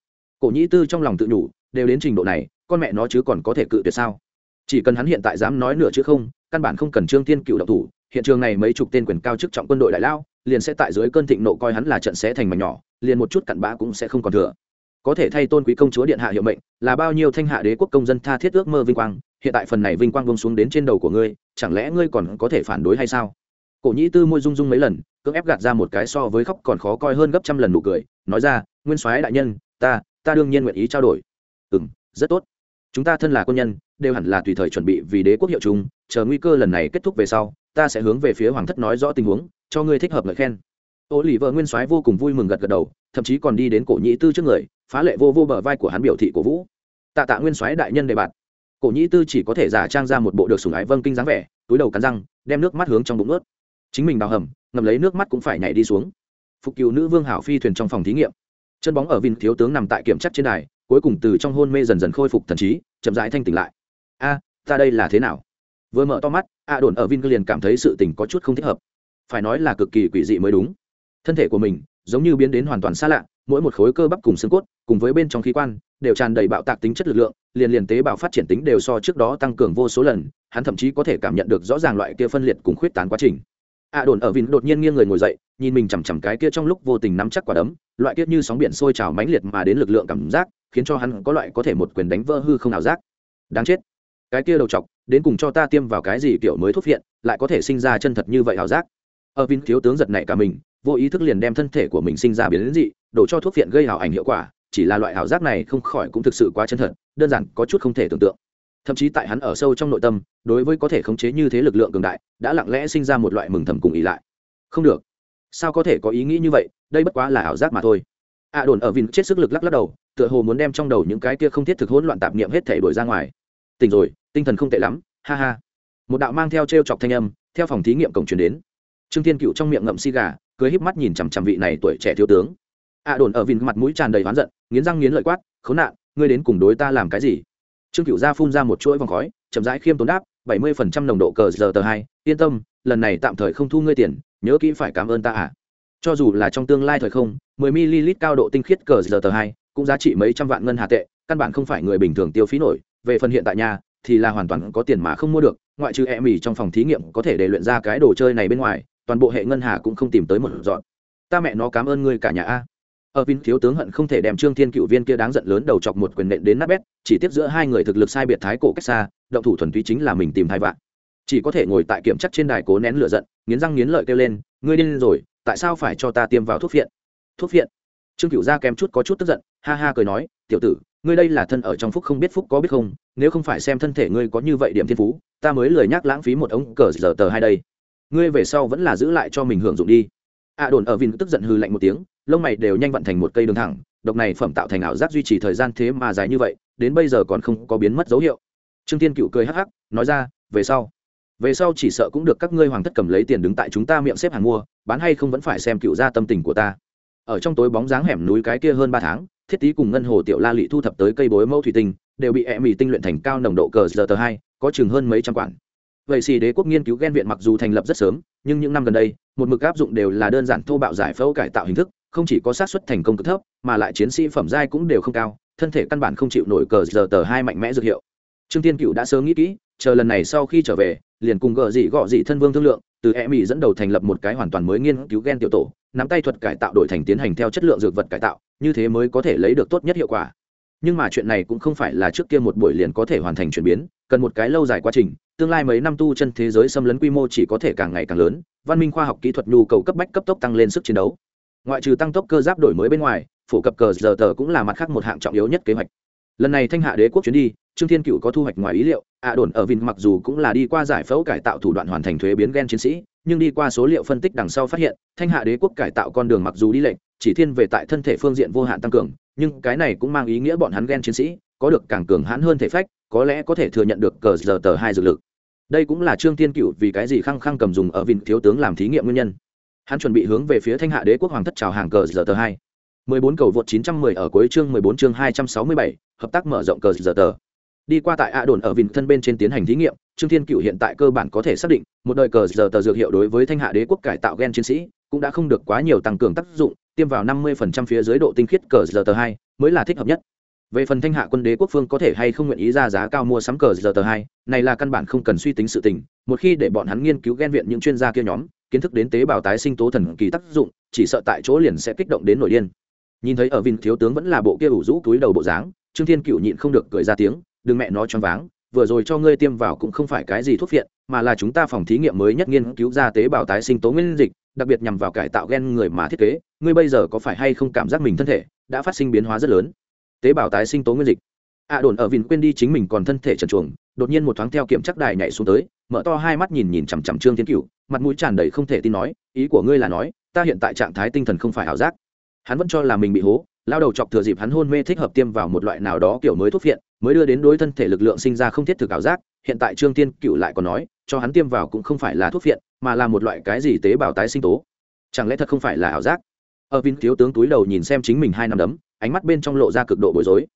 Cổ nhĩ tư trong lòng tự nhủ, đều đến trình độ này, con mẹ nó chứ còn có thể cự tuyệt sao? Chỉ cần hắn hiện tại dám nói nửa chứ không căn bản không cần trương tiên cựu độc thủ, hiện trường này mấy chục tên quyền cao chức trọng quân đội đại lao, liền sẽ tại dưới cơn thịnh nộ coi hắn là trận xé thành mảnh nhỏ, liền một chút cặn bã cũng sẽ không còn thừa. Có thể thay tôn quý công chúa điện hạ hiệu mệnh, là bao nhiêu thanh hạ đế quốc công dân tha thiết ước mơ vinh quang, hiện tại phần này vinh quang bông xuống đến trên đầu của ngươi, chẳng lẽ ngươi còn có thể phản đối hay sao? Cổ nhĩ tư môi rung rung mấy lần, cưỡng ép gạt ra một cái so với khóc còn khó coi hơn gấp trăm lần nụ cười, nói ra, nguyên soái đại nhân, ta ta đương nhiên nguyện ý trao đổi. Ừ m rất tốt. Chúng ta thân là quân nhân đều hẳn là tùy thời chuẩn bị vì đế quốc hiệu chung, chờ nguy cơ lần này kết thúc về sau, ta sẽ hướng về phía hoàng thất nói rõ tình huống, cho ngươi thích hợp lời khen. Ô lì vợ nguyên soái vô cùng vui mừng gật gật đầu, thậm chí còn đi đến cổ nhĩ tư trước người, phá lệ vô vô bờ vai của hắn biểu thị cổ vũ. Tạ tạ nguyên soái đại nhân đề bạt. Cổ nhĩ tư chỉ có thể giả trang ra một bộ được sùng ái vâng kinh dáng vẻ, túi đầu cắn răng, đem nước mắt hướng trong bụng ướt chính mình đào hầm ngầm lấy nước mắt cũng phải nhảy đi xuống. Phục cựu nữ vương hảo phi thuyền trong phòng thí nghiệm. Chân bóng ở vinh thiếu tướng nằm tại kiểm chắc trên đài, cuối cùng từ trong hôn mê dần dần khôi phục thần trí, chậm rãi thanh tỉnh lại a, ta đây là thế nào? Vừa mở to mắt, a đồn ở vin liền cảm thấy sự tình có chút không thích hợp. Phải nói là cực kỳ quỷ dị mới đúng. Thân thể của mình giống như biến đến hoàn toàn xa lạ, mỗi một khối cơ bắp cùng xương cốt, cùng với bên trong khí quan, đều tràn đầy bạo tạc tính chất lực lượng, liền liền tế bào phát triển tính đều so trước đó tăng cường vô số lần, hắn thậm chí có thể cảm nhận được rõ ràng loại kia phân liệt cùng khuyết tán quá trình. A đồn ở vin đột nhiên nghiêng người ngồi dậy, nhìn mình chằm chằm cái kia trong lúc vô tình nắm chắc quả đấm, loại kia như sóng biển sôi trào mãnh liệt mà đến lực lượng cảm giác, khiến cho hắn có loại có thể một quyền đánh vỡ hư không nào giác. Đáng chết cái kia đầu chọc, đến cùng cho ta tiêm vào cái gì kiểu mới thuốc viện lại có thể sinh ra chân thật như vậy hào giác. Ở vin thiếu tướng giật này cả mình, vô ý thức liền đem thân thể của mình sinh ra biến dị, đổ cho thuốc viện gây hảo ảnh hiệu quả, chỉ là loại hào giác này không khỏi cũng thực sự quá chân thật, đơn giản có chút không thể tưởng tượng. Thậm chí tại hắn ở sâu trong nội tâm, đối với có thể khống chế như thế lực lượng cường đại, đã lặng lẽ sinh ra một loại mừng thầm cùng ý lại. Không được. Sao có thể có ý nghĩ như vậy, đây bất quá là ảo giác mà thôi. A đồn ở vin chết sức lực lắc lắc đầu, tựa hồ muốn đem trong đầu những cái kia không thiết thực hỗn loạn tạp niệm hết thể đổi ra ngoài. Tỉnh rồi tinh thần không tệ lắm, ha ha. Một đạo mang theo t r e o chọc thanh âm, theo phòng thí nghiệm cổng truyền đến. Trương thiên cựu trong miệng ngậm xi gà cưới híp mắt nhìn chằm chằm vị này tuổi trẻ thiếu tướng. A đồn ở vin mặt mũi tràn đầy oán giận, nghiến răng nghiến lợi quát, khốn nạn, ngươi đến cùng đối ta làm cái gì? Trương cựu ra phun ra một chuỗi vòng khói, chậm rãi khiêm tốn đáp, bảy mươi phần trăm nồng độ cờ giờ tờ hai, yên tâm, lần này tạm thời không thu ngươi tiền, nhớ kỹ phải cảm ơn ta à cho dù là trong tương lai thời không 10 ml cao độ tinh khiết cờ giờ tờ hai, cũng giá trị mấy trăm vạn ngân hà tệ, căn bản không phải người bình thường tiêu phí nổi, về phần hiện tại nhà thì là hoàn toàn có tiền mà không mua được, ngoại trừ e mì trong phòng thí nghiệm có thể để luyện ra cái đồ chơi này bên ngoài, toàn bộ hệ ngân hà cũng không tìm tới một dọn. Ta mẹ nó cảm ơn ngươi cả nhà a. Ở vin thiếu tướng hận không thể đem trương thiên cựu viên kia đáng giận lớn đầu chọc một quyền nện đến nát bét, chỉ tiếp giữa hai người thực lực sai biệt thái cổ cách xa, động thủ thuần túy chính là mình tìm thai vạn. Chỉ có thể ngồi tại kiểm chắc trên đài cố nén lửa giận, nghiến răng nghiến lợi kêu lên, ngươi điên rồi, tại sao phải cho ta tiêm vào thuốc phiện? Thuốc phiện? Trương cựu gia kém chút có chút tức giận, ha ha cười nói, tiểu tử ngươi đây là thân ở trong phúc không biết phúc có biết không, nếu không phải xem thân thể ngươi có như vậy điểm thiên phú, ta mới lười nhắc lãng phí một ống cờ giờ tờ hai đây. Ngươi về sau vẫn là giữ lại cho mình hưởng dụng đi. A đồn ở vin tức giận hư lạnh một tiếng, lông mày đều nhanh vận thành một cây đường thẳng, độc này phẩm tạo thành ảo giác duy trì thời gian thế mà dài như vậy, đến bây giờ còn không có biến mất dấu hiệu. Trương tiên cựu cười hắc hắc, nói ra, về sau về sau chỉ sợ cũng được các ngươi hoàng thất cầm lấy tiền đứng tại chúng ta miệng xếp hàng mua, bán hay không vẫn phải xem cựu ra tâm tình của ta. Ở trong tối bóng dáng hẻm núi cái kia hơn ba tháng thiết tý cùng ngân hồ tiểu la lị thu thập tới cây bối mẫu thủy tinh, đều bị e mì tinh luyện thành cao nồng độ cờ giờ tờ hai, có chừng hơn mấy trăm quản. Vậy xì đế quốc nghiên cứu gen viện mặc dù thành lập rất sớm, nhưng những năm gần đây, một mực áp dụng đều là đơn giản thô bạo giải phẫu cải tạo hình thức, không chỉ có xác suất thành công cực thấp, mà lại chiến sĩ phẩm giai cũng đều không cao, thân thể căn bản không chịu nổi cờ giờ tờ hai mạnh mẽ dược hiệu. Trương tiên cựu đã sớm nghĩ kỹ chờ lần này sau khi trở về, liền cùng gợ dị gọ dị thân vương thương lượng, từ e mỹ dẫn đầu thành lập một cái hoàn toàn mới nghiên cứu gen tiểu tổ, nắm tay thuật cải tạo đổi thành tiến hành theo chất lượng dược vật cải tạo, như thế mới có thể lấy được tốt nhất hiệu quả. Nhưng mà chuyện này cũng không phải là trước kia một buổi liền có thể hoàn thành chuyển biến, cần một cái lâu dài quá trình, tương lai mấy năm tu chân thế giới xâm lấn quy mô chỉ có thể càng ngày càng lớn, văn minh khoa học kỹ thuật nhu cầu cấp bách cấp tốc tăng lên sức chiến đấu. Ngoại trừ tăng tốc cơ giáp đổi mới bên ngoài, phổ cập cờ giờ tờ cũng là mặt khác một hạng trọng yếu nhất kế hoạch lần này thanh hạ đế quốc chuyến đi, trương thiên cựu có thu hoạch ngoài ý liệu, ạ đồn ở vin mặc dù cũng là đi qua giải phẫu cải tạo thủ đoạn hoàn thành thuế biến gen chiến sĩ, nhưng đi qua số liệu phân tích đằng sau phát hiện, thanh hạ đế quốc cải tạo con đường mặc dù đi lệnh chỉ thiên về tại thân thể phương diện vô hạn tăng cường, nhưng cái này cũng mang ý nghĩa bọn hắn gen chiến sĩ, có được càng cường hãn hơn thể phách, có lẽ có thể thừa nhận được cờ giờ tờ hai dược lực. Đây cũng là trương tiên cựu vì cái gì khăng khăng cầm dùng ở vin thiếu tướng làm thí nghiệm nguyên nhân. Hắn chuẩn bị hướng về phía thanh hạ đế quốc hoàng thất trào hàng cờ giờ tờ hai. 14 cầu vượt 910 ở cuối chương 14 chương 267, hợp tác mở rộng cờ giờ tờ. Đi qua tại a đồn ở vịnh thân bên trên tiến hành thí nghiệm trương thiên cựu hiện tại cơ bản có thể xác định một đời cờ giờ tờ dược hiệu đối với thanh hạ đế quốc cải tạo gen chiến sĩ cũng đã không được quá nhiều tăng cường tác dụng tiêm vào năm mươi phía dưới độ tinh khiết cờ giờ tờ hai mới là thích hợp nhất. Về phần thanh hạ quân đế quốc phương có thể hay không nguyện ý ra giá cao mua sắm cờ giờ tờ hai này là căn bản không cần suy tính sự tình một khi để bọn hắn nghiên cứu gen viện những chuyên gia kia nhóm kiến thức đến tế bào tái sinh tố thần kỳ tác dụng chỉ sợ tại chỗ liền sẽ kích động đến nổi điên nhìn thấy ở vinh thiếu tướng vẫn là bộ kia ủ rũ túi đầu bộ dáng, trương thiên cựu nhịn không được cười ra tiếng, đừng mẹ nó choáng váng, vừa rồi cho ngươi tiêm vào cũng không phải cái gì thuốc phiện, mà là chúng ta phòng thí nghiệm mới nhất nghiên cứu ra tế bào tái sinh tố nguyên dịch, đặc biệt nhằm vào cải tạo gen người mà thiết kế, ngươi bây giờ có phải hay không cảm giác mình thân thể đã phát sinh biến hóa rất lớn? Tế bào tái sinh tố nguyên dịch. À đồn ở vìn quên đi chính mình còn thân thể trần chuồng đột nhiên một thoáng theo kiểm chắc đài nhảy xuống tới, mở to hai mắt nhìn nhìn chằm chằm trương thiên cựu mặt mũi tràn đầy không thể tin nói, ý của ngươi là nói, ta hiện tại trạng thái tinh thần không phải ảo giác hắn vẫn cho là mình bị hố, lao đầu chọc thừa dịp hắn hôn mê thích hợp tiêm vào một loại nào đó kiểu mới thuốc phiện, mới đưa đến đối thân thể lực lượng sinh ra không thiết thực ảo giác. Hiện tại trương tiên cựu lại còn nói, cho hắn tiêm vào cũng không phải là thuốc phiện, mà là một loại cái gì tế bào tái sinh tố. Chẳng lẽ thật không phải là ảo giác? Ở vin thiếu tướng túi đầu nhìn xem chính mình hai năm đấm, ánh mắt bên trong lộ ra cực độ bối rối.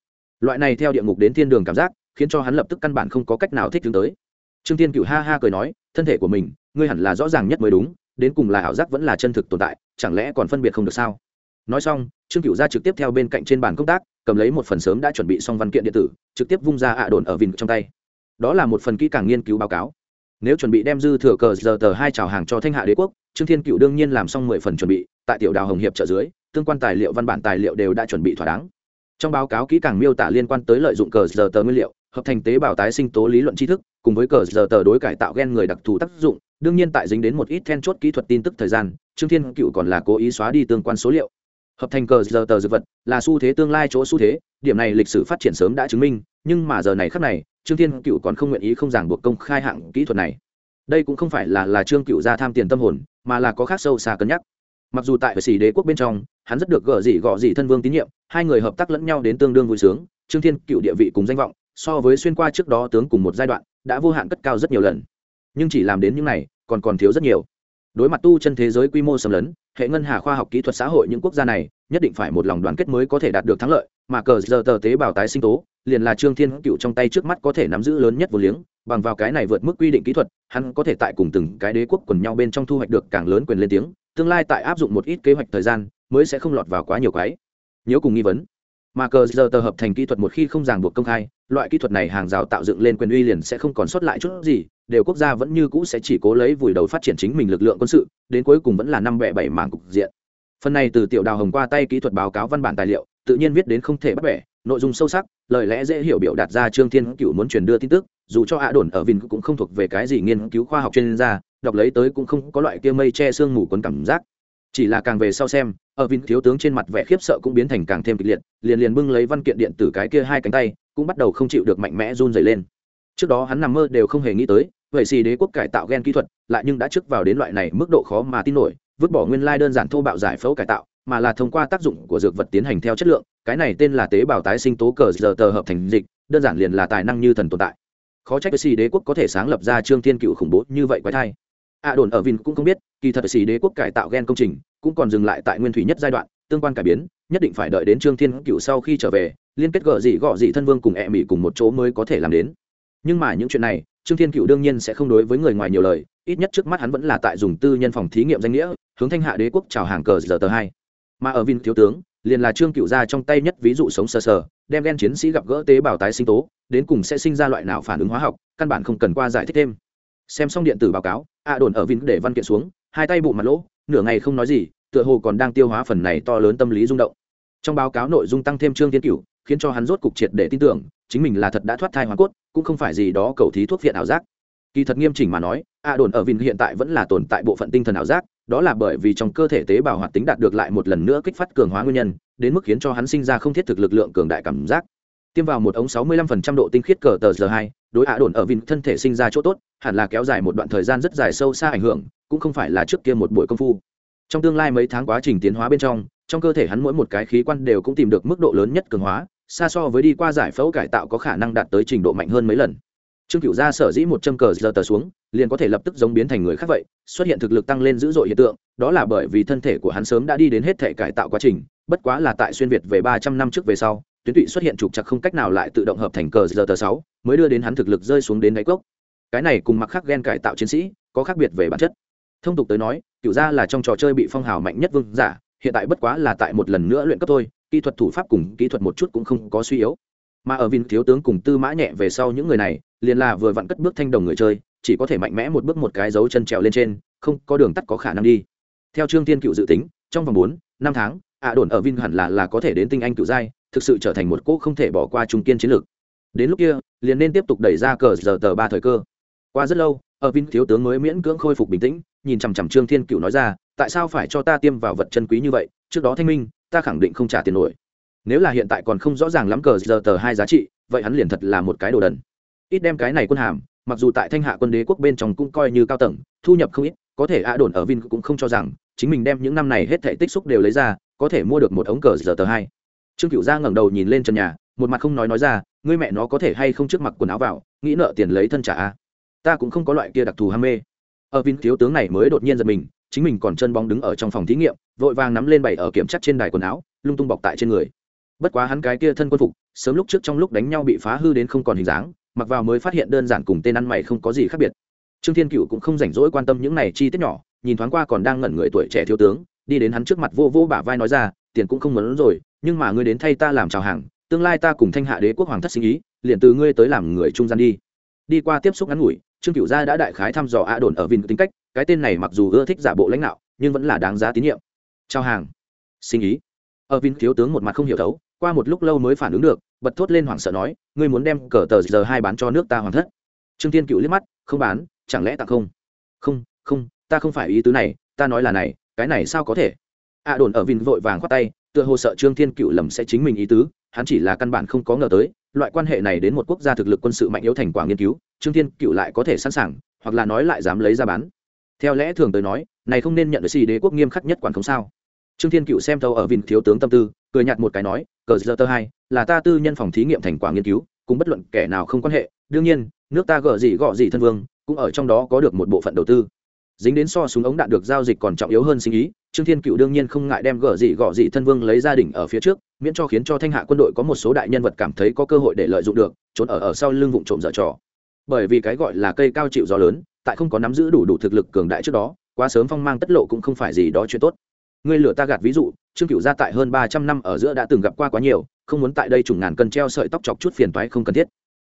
Loại này theo địa ngục đến thiên đường cảm giác, khiến cho hắn lập tức căn bản không có cách nào thích hướng tới. Trương tiên cựu ha ha cười nói, thân thể của mình, ngươi hẳn là rõ ràng nhất mới đúng, đến cùng là ảo giác vẫn là chân thực tồn tại, chẳng lẽ còn phân biệt không được sao? Nói xong, trương cựu ra trực tiếp theo bên cạnh trên bàn công tác, cầm lấy một phần sớm đã chuẩn bị xong văn kiện điện tử, trực tiếp vung ra ạ đồn ở vìn trong tay. Đó là một phần kỹ càng nghiên cứu báo cáo. Nếu chuẩn bị đem dư thừa cờ giờ tờ hai trào hàng cho thanh hạ đế quốc, trương thiên cựu đương nhiên làm xong mười phần chuẩn bị, tại tiểu đào hồng hiệp trợ dưới, tương quan tài liệu văn bản tài liệu đều đã chuẩn bị thỏa đáng. Trong báo cáo kỹ càng miêu tả liên quan tới lợi dụng cờ giờ tờ nguyên liệu, hợp thành tế bào tái sinh tố lý luận tri thức, cùng với cờ giờ tờ đối cải tạo gen người đặc thù tác dụng, đương nhiên tại dính đến một ít then chốt kỹ thuật tin tức thời gian, trương thiên cựu còn là cố ý xóa đi tương quan số liệu hợp thành cờ giờ tờ dược vật, là xu thế tương lai chỗ xu thế, điểm này lịch sử phát triển sớm đã chứng minh, nhưng mà giờ này khác này, trương thiên cựu còn không nguyện ý không giảng buộc công khai hạng kỹ thuật này. Đây cũng không phải là là trương cựu ra tham tiền tâm hồn, mà là có khác sâu xa cân nhắc. Mặc dù tại xỉ đế quốc bên trong, hắn rất được gỡ gì gõ gì thân vương tín nhiệm, hai người hợp tác lẫn nhau đến tương đương vui sướng, trương thiên cựu địa vị cùng danh vọng, so với xuyên qua trước đó tướng cùng một giai đoạn, đã vô hạn cất cao rất nhiều lần. Nhưng chỉ làm đến những này, còn còn thiếu rất nhiều đối mặt tu chân thế giới quy mô xâm lấn, hệ ngân hà khoa học kỹ thuật xã hội những quốc gia này, nhất định phải một lòng đoàn kết mới có thể đạt được thắng lợi, mà cờ giờ tờ tế bào tái sinh tố, liền là trương thiên cựu trong tay trước mắt có thể nắm giữ lớn nhất vô liếng, bằng vào cái này vượt mức quy định kỹ thuật, hắn có thể tại cùng từng cái đế quốc quần nhau bên trong thu hoạch được càng lớn quyền lên tiếng, tương lai tại áp dụng một ít kế hoạch thời gian, mới sẽ không lọt vào quá nhiều cái nhớ cùng nghi vấn. Mà cờ giờ tờ hợp thành kỹ thuật một khi không ràng buộc công khai, loại kỹ thuật này hàng rào tạo dựng lên quyền uy liền sẽ không còn sót lại chút gì đều quốc gia vẫn như cũ sẽ chỉ cố lấy vùi đầu phát triển chính mình lực lượng quân sự, đến cuối cùng vẫn là năm bẻ bảy mảng cục diện. Phần này từ tiểu đào hồng qua tay kỹ thuật báo cáo văn bản tài liệu, tự nhiên viết đến không thể bắt bẻ, nội dung sâu sắc, lời lẽ dễ hiểu biểu đạt ra trương thiên cựu muốn truyền đưa tin tức, dù cho ạ đồn ở vin cũng không thuộc về cái gì nghiên cứu khoa học chuyên gia, đọc lấy tới cũng không có loại kia mây che sương mù quấn cảm giác. Chỉ là càng về sau xem, ở vin thiếu tướng trên mặt vẻ khiếp sợ cũng biến thành càng thêm kịch liệt, liền liền bưng lấy văn kiện điện tử cái kia hai cánh tay, cũng bắt đầu không chịu được mạnh mẽ run dày lên. Trước đó hắn nằm mơ đều không hề nghĩ tới vậy xì đế quốc cải tạo gen kỹ thuật, lại nhưng đã trước vào đến loại này mức độ khó mà tin nổi, vứt bỏ nguyên lai đơn giản thô bạo giải phẫu cải tạo, mà là thông qua tác dụng của dược vật tiến hành theo chất lượng, cái này tên là tế bào tái sinh tố cờ giờ tờ hợp thành dịch, đơn giản liền là tài năng như thần tồn tại. Khó trách xì đế quốc có thể sáng lập ra trương thiên cựu khủng bố như vậy quái thai. A đồn ở vin cũng không biết, kỳ thật xì đế quốc cải tạo gen công trình cũng còn dừng lại tại nguyên thủy nhất giai đoạn, tương quan cải biến, nhất định phải đợi đến trương thiên cựu sau khi trở về, liên kết gợ dị gọ dị thân vương cùng e mỹ cùng một chỗ mới có thể làm đến. Nhưng mà những chuyện này trương thiên cựu đương nhiên sẽ không đối với người ngoài nhiều lời, ít nhất trước mắt hắn vẫn là tại dùng tư nhân phòng thí nghiệm danh nghĩa, hướng thanh hạ đế quốc chào hàng cờ giờ tờ hai. Mà ở vin thiếu tướng, liền là trương cựu ra trong tay nhất ví dụ sống sờ sờ, đem gen chiến sĩ gặp gỡ tế bào tái sinh tố, đến cùng sẽ sinh ra loại nào phản ứng hóa học, căn bản không cần qua giải thích thêm. Xem xong điện tử báo cáo, a đồn ở vin để văn kiện xuống, hai tay bụng mặt lỗ, nửa ngày không nói gì, tựa hồ còn đang tiêu hóa phần này to lớn tâm lý rung động. Trong báo cáo nội dung tăng thêm trương Thiên cửu khiến cho hắn rốt cục triệt để tin tưởng chính mình là thật đã thoát thai hoàn cốt, cũng không phải gì đó cầu thí thuốc viện ảo giác. Kỳ thật nghiêm chỉnh mà nói, a đồn ở vin hiện tại vẫn là tồn tại bộ phận tinh thần ảo giác, đó là bởi vì trong cơ thể tế bào hoạt tính đạt được lại một lần nữa kích phát cường hóa nguyên nhân, đến mức khiến cho hắn sinh ra không thiết thực lực lượng cường đại cảm giác. Tiêm vào một ống 65% độ tinh khiết cờ tờ giờ hai, đối ạ đồn ở vin thân thể sinh ra chỗ tốt, hẳn là kéo dài một đoạn thời gian rất dài sâu xa ảnh hưởng, cũng không phải là trước kia một buổi công phu. Trong tương lai mấy tháng quá trình tiến hóa bên trong trong cơ thể hắn mỗi một cái khí quan đều cũng tìm được mức độ lớn nhất cường hóa xa so với đi qua giải phẫu cải tạo có khả năng đạt tới trình độ mạnh hơn mấy lần. Trương cựu gia sở dĩ một châm cờ giờ tờ xuống, liền có thể lập tức giống biến thành người khác vậy, xuất hiện thực lực tăng lên dữ dội hiện tượng, đó là bởi vì thân thể của hắn sớm đã đi đến hết thể cải tạo quá trình, bất quá là tại xuyên việt về ba trăm năm trước về sau, tuyến tụy xuất hiện trục chặt không cách nào lại tự động hợp thành cờ giờ tờ sáu, mới đưa đến hắn thực lực rơi xuống đến đáy cốc. Cái này cùng mặc khắc ghen cải tạo chiến sĩ, có khác biệt về bản chất. Thông tục tới nói cựu gia là trong trò chơi bị phong hào mạnh nhất vương giả, hiện tại bất quá là tại một lần nữa luyện cấp thôi kỹ thuật thủ pháp cùng kỹ thuật một chút cũng không có suy yếu. Mà ở vin thiếu tướng cùng tư mã nhẹ về sau những người này, liền là vừa vặn cất bước thanh đồng người chơi, chỉ có thể mạnh mẽ một bước một cái dấu chân trèo lên trên, không có đường tắt có khả năng đi. Theo trương tiên cựu dự tính, trong vòng bốn, năm tháng, ạ đồn ở vin hẳn là là có thể đến tinh anh cựu giai, thực sự trở thành một cỗ không thể bỏ qua trung kiên chiến lược. Đến lúc kia, liền nên tiếp tục đẩy ra cờ giờ tờ ba thời cơ. Qua rất lâu, ở vin thiếu tướng mới miễn cưỡng khôi phục bình tĩnh, nhìn chằm chằm trương thiên cựu nói ra, tại sao phải cho ta tiêm vào vật chân quý như vậy? Trước đó thanh minh ta khẳng định không trả tiền nổi. Nếu là hiện tại còn không rõ ràng lắm cờ giờ tờ hai giá trị, vậy hắn liền thật là một cái đồ đần. Ít đem cái này quân hàm, mặc dù tại thanh hạ quân đế quốc bên trong cũng coi như cao tầng, thu nhập không ít, có thể a đồn ở vin cũng không cho rằng, chính mình đem những năm này hết thể tích xúc đều lấy ra, có thể mua được một ống cờ giờ tờ hai. Trương cựu gia ngẩng đầu nhìn lên trần nhà, một mặt không nói nói ra, ngươi mẹ nó có thể hay không trước mặt quần áo vào, nghĩ nợ tiền lấy thân trả a? Ta cũng không có loại kia đặc thù ham mê. Ở vin thiếu tướng này mới đột nhiên giật mình chính mình còn chân bóng đứng ở trong phòng thí nghiệm, vội vàng nắm lên bày ở kiểm chắc trên đài quần áo, lung tung bọc tại trên người. Bất quá hắn cái kia thân quân phục, sớm lúc trước trong lúc đánh nhau bị phá hư đến không còn hình dáng, mặc vào mới phát hiện đơn giản cùng tên ăn mày không có gì khác biệt. Trương thiên cựu cũng không rảnh rỗi quan tâm những này chi tiết nhỏ, nhìn thoáng qua còn đang ngẩn người tuổi trẻ thiếu tướng, đi đến hắn trước mặt vô vô bả vai nói ra, tiền cũng không muốn rồi, nhưng mà ngươi đến thay ta làm chào hàng, tương lai ta cùng thanh hạ đế quốc hoàng thất sinh ý, liền từ ngươi tới làm người trung gian đi. Đi qua tiếp xúc ngắn ngủi trương Cửu gia đã đại khái thăm dò a đồn ở vin tính cách, cái tên này mặc dù ưa thích giả bộ lãnh đạo, nhưng vẫn là đáng giá tín nhiệm. Chào hàng. Sinh ý. Ở vin thiếu tướng một mặt không hiểu thấu, qua một lúc lâu mới phản ứng được, bật thốt lên hoảng sợ nói, ngươi muốn đem cờ tờ giờ hai bán cho nước ta hoàng thất? Trương tiên cựu liếc mắt, không bán, chẳng lẽ ta không? Không không, ta không phải ý tứ này, ta nói là này, cái này sao có thể? A đồn ở vin vội vàng khoát tay, tựa hồ sợ trương thiên cựu lầm sẽ chính mình ý tứ, hắn chỉ là căn bản không có ngờ tới loại quan hệ này đến một quốc gia thực lực quân sự mạnh yếu thành quả nghiên cứu, trương thiên cựu lại có thể sẵn sàng, hoặc là nói lại dám lấy ra bán. Theo lẽ thường tới nói, này không nên nhận được xì đế quốc nghiêm khắc nhất quản không sao. Trương thiên cựu xem thâu ở vịnh thiếu tướng tâm tư, cười nhạt một cái nói, cờ giờ tơ hai, là ta tư nhân phòng thí nghiệm thành quả nghiên cứu cũng bất luận kẻ nào không quan hệ, đương nhiên, nước ta gở gì gọ gì thân vương, cũng ở trong đó có được một bộ phận đầu tư. Dính đến so súng ống đạn được giao dịch còn trọng yếu hơn sinh ý, trương thiên cựu đương nhiên không ngại đem gở gì gọ gì thân vương lấy gia đình ở phía trước miễn cho khiến cho thanh hạ quân đội có một số đại nhân vật cảm thấy có cơ hội để lợi dụng được, trốn ở ở sau lưng vụn trộm dở trò. Bởi vì cái gọi là cây cao chịu gió lớn, tại không có nắm giữ đủ đủ thực lực cường đại trước đó, quá sớm phong mang tất lộ cũng không phải gì đó chuyện tốt. Ngươi lửa ta gạt ví dụ, trương cựu gia tại hơn ba trăm năm ở giữa đã từng gặp qua quá nhiều, không muốn tại đây trùng ngàn cân treo sợi tóc chọc chút phiền toái không cần thiết.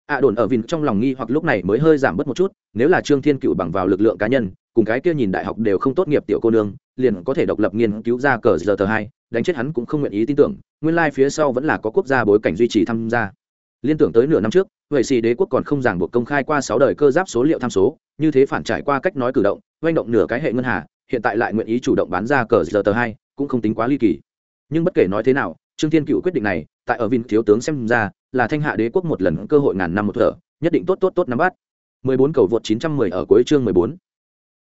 Ạ đồn ở vìn trong lòng nghi hoặc lúc này mới hơi giảm bớt một chút, nếu là trương thiên cựu bằng vào lực lượng cá nhân cùng cái kia nhìn đại học đều không tốt nghiệp tiểu cô nương, liền có thể độc lập nghiên cứu ra cờ giờ tờ hai, đánh chết hắn cũng không nguyện ý tin tưởng, nguyên lai、like、phía sau vẫn là có quốc gia bối cảnh duy trì tham gia. Liên tưởng tới nửa năm trước vậy xì đế quốc còn không ràng buộc công khai qua sáu đời cơ giáp số liệu tham số, như thế phản trải qua cách nói cử động oanh động nửa cái hệ ngân hà, hiện tại lại nguyện ý chủ động bán ra cờ giờ tờ hai, cũng không tính quá ly kỳ. Nhưng bất kể nói thế nào, trương thiên cựu quyết định này, tại ở vin thiếu tướng xem ra, là thanh hạ đế quốc một lần cơ hội ngàn năm một thở, nhất định tốt tốt tốt nắm bắt. 14 cầu vượt 910 ở cuối chương 14.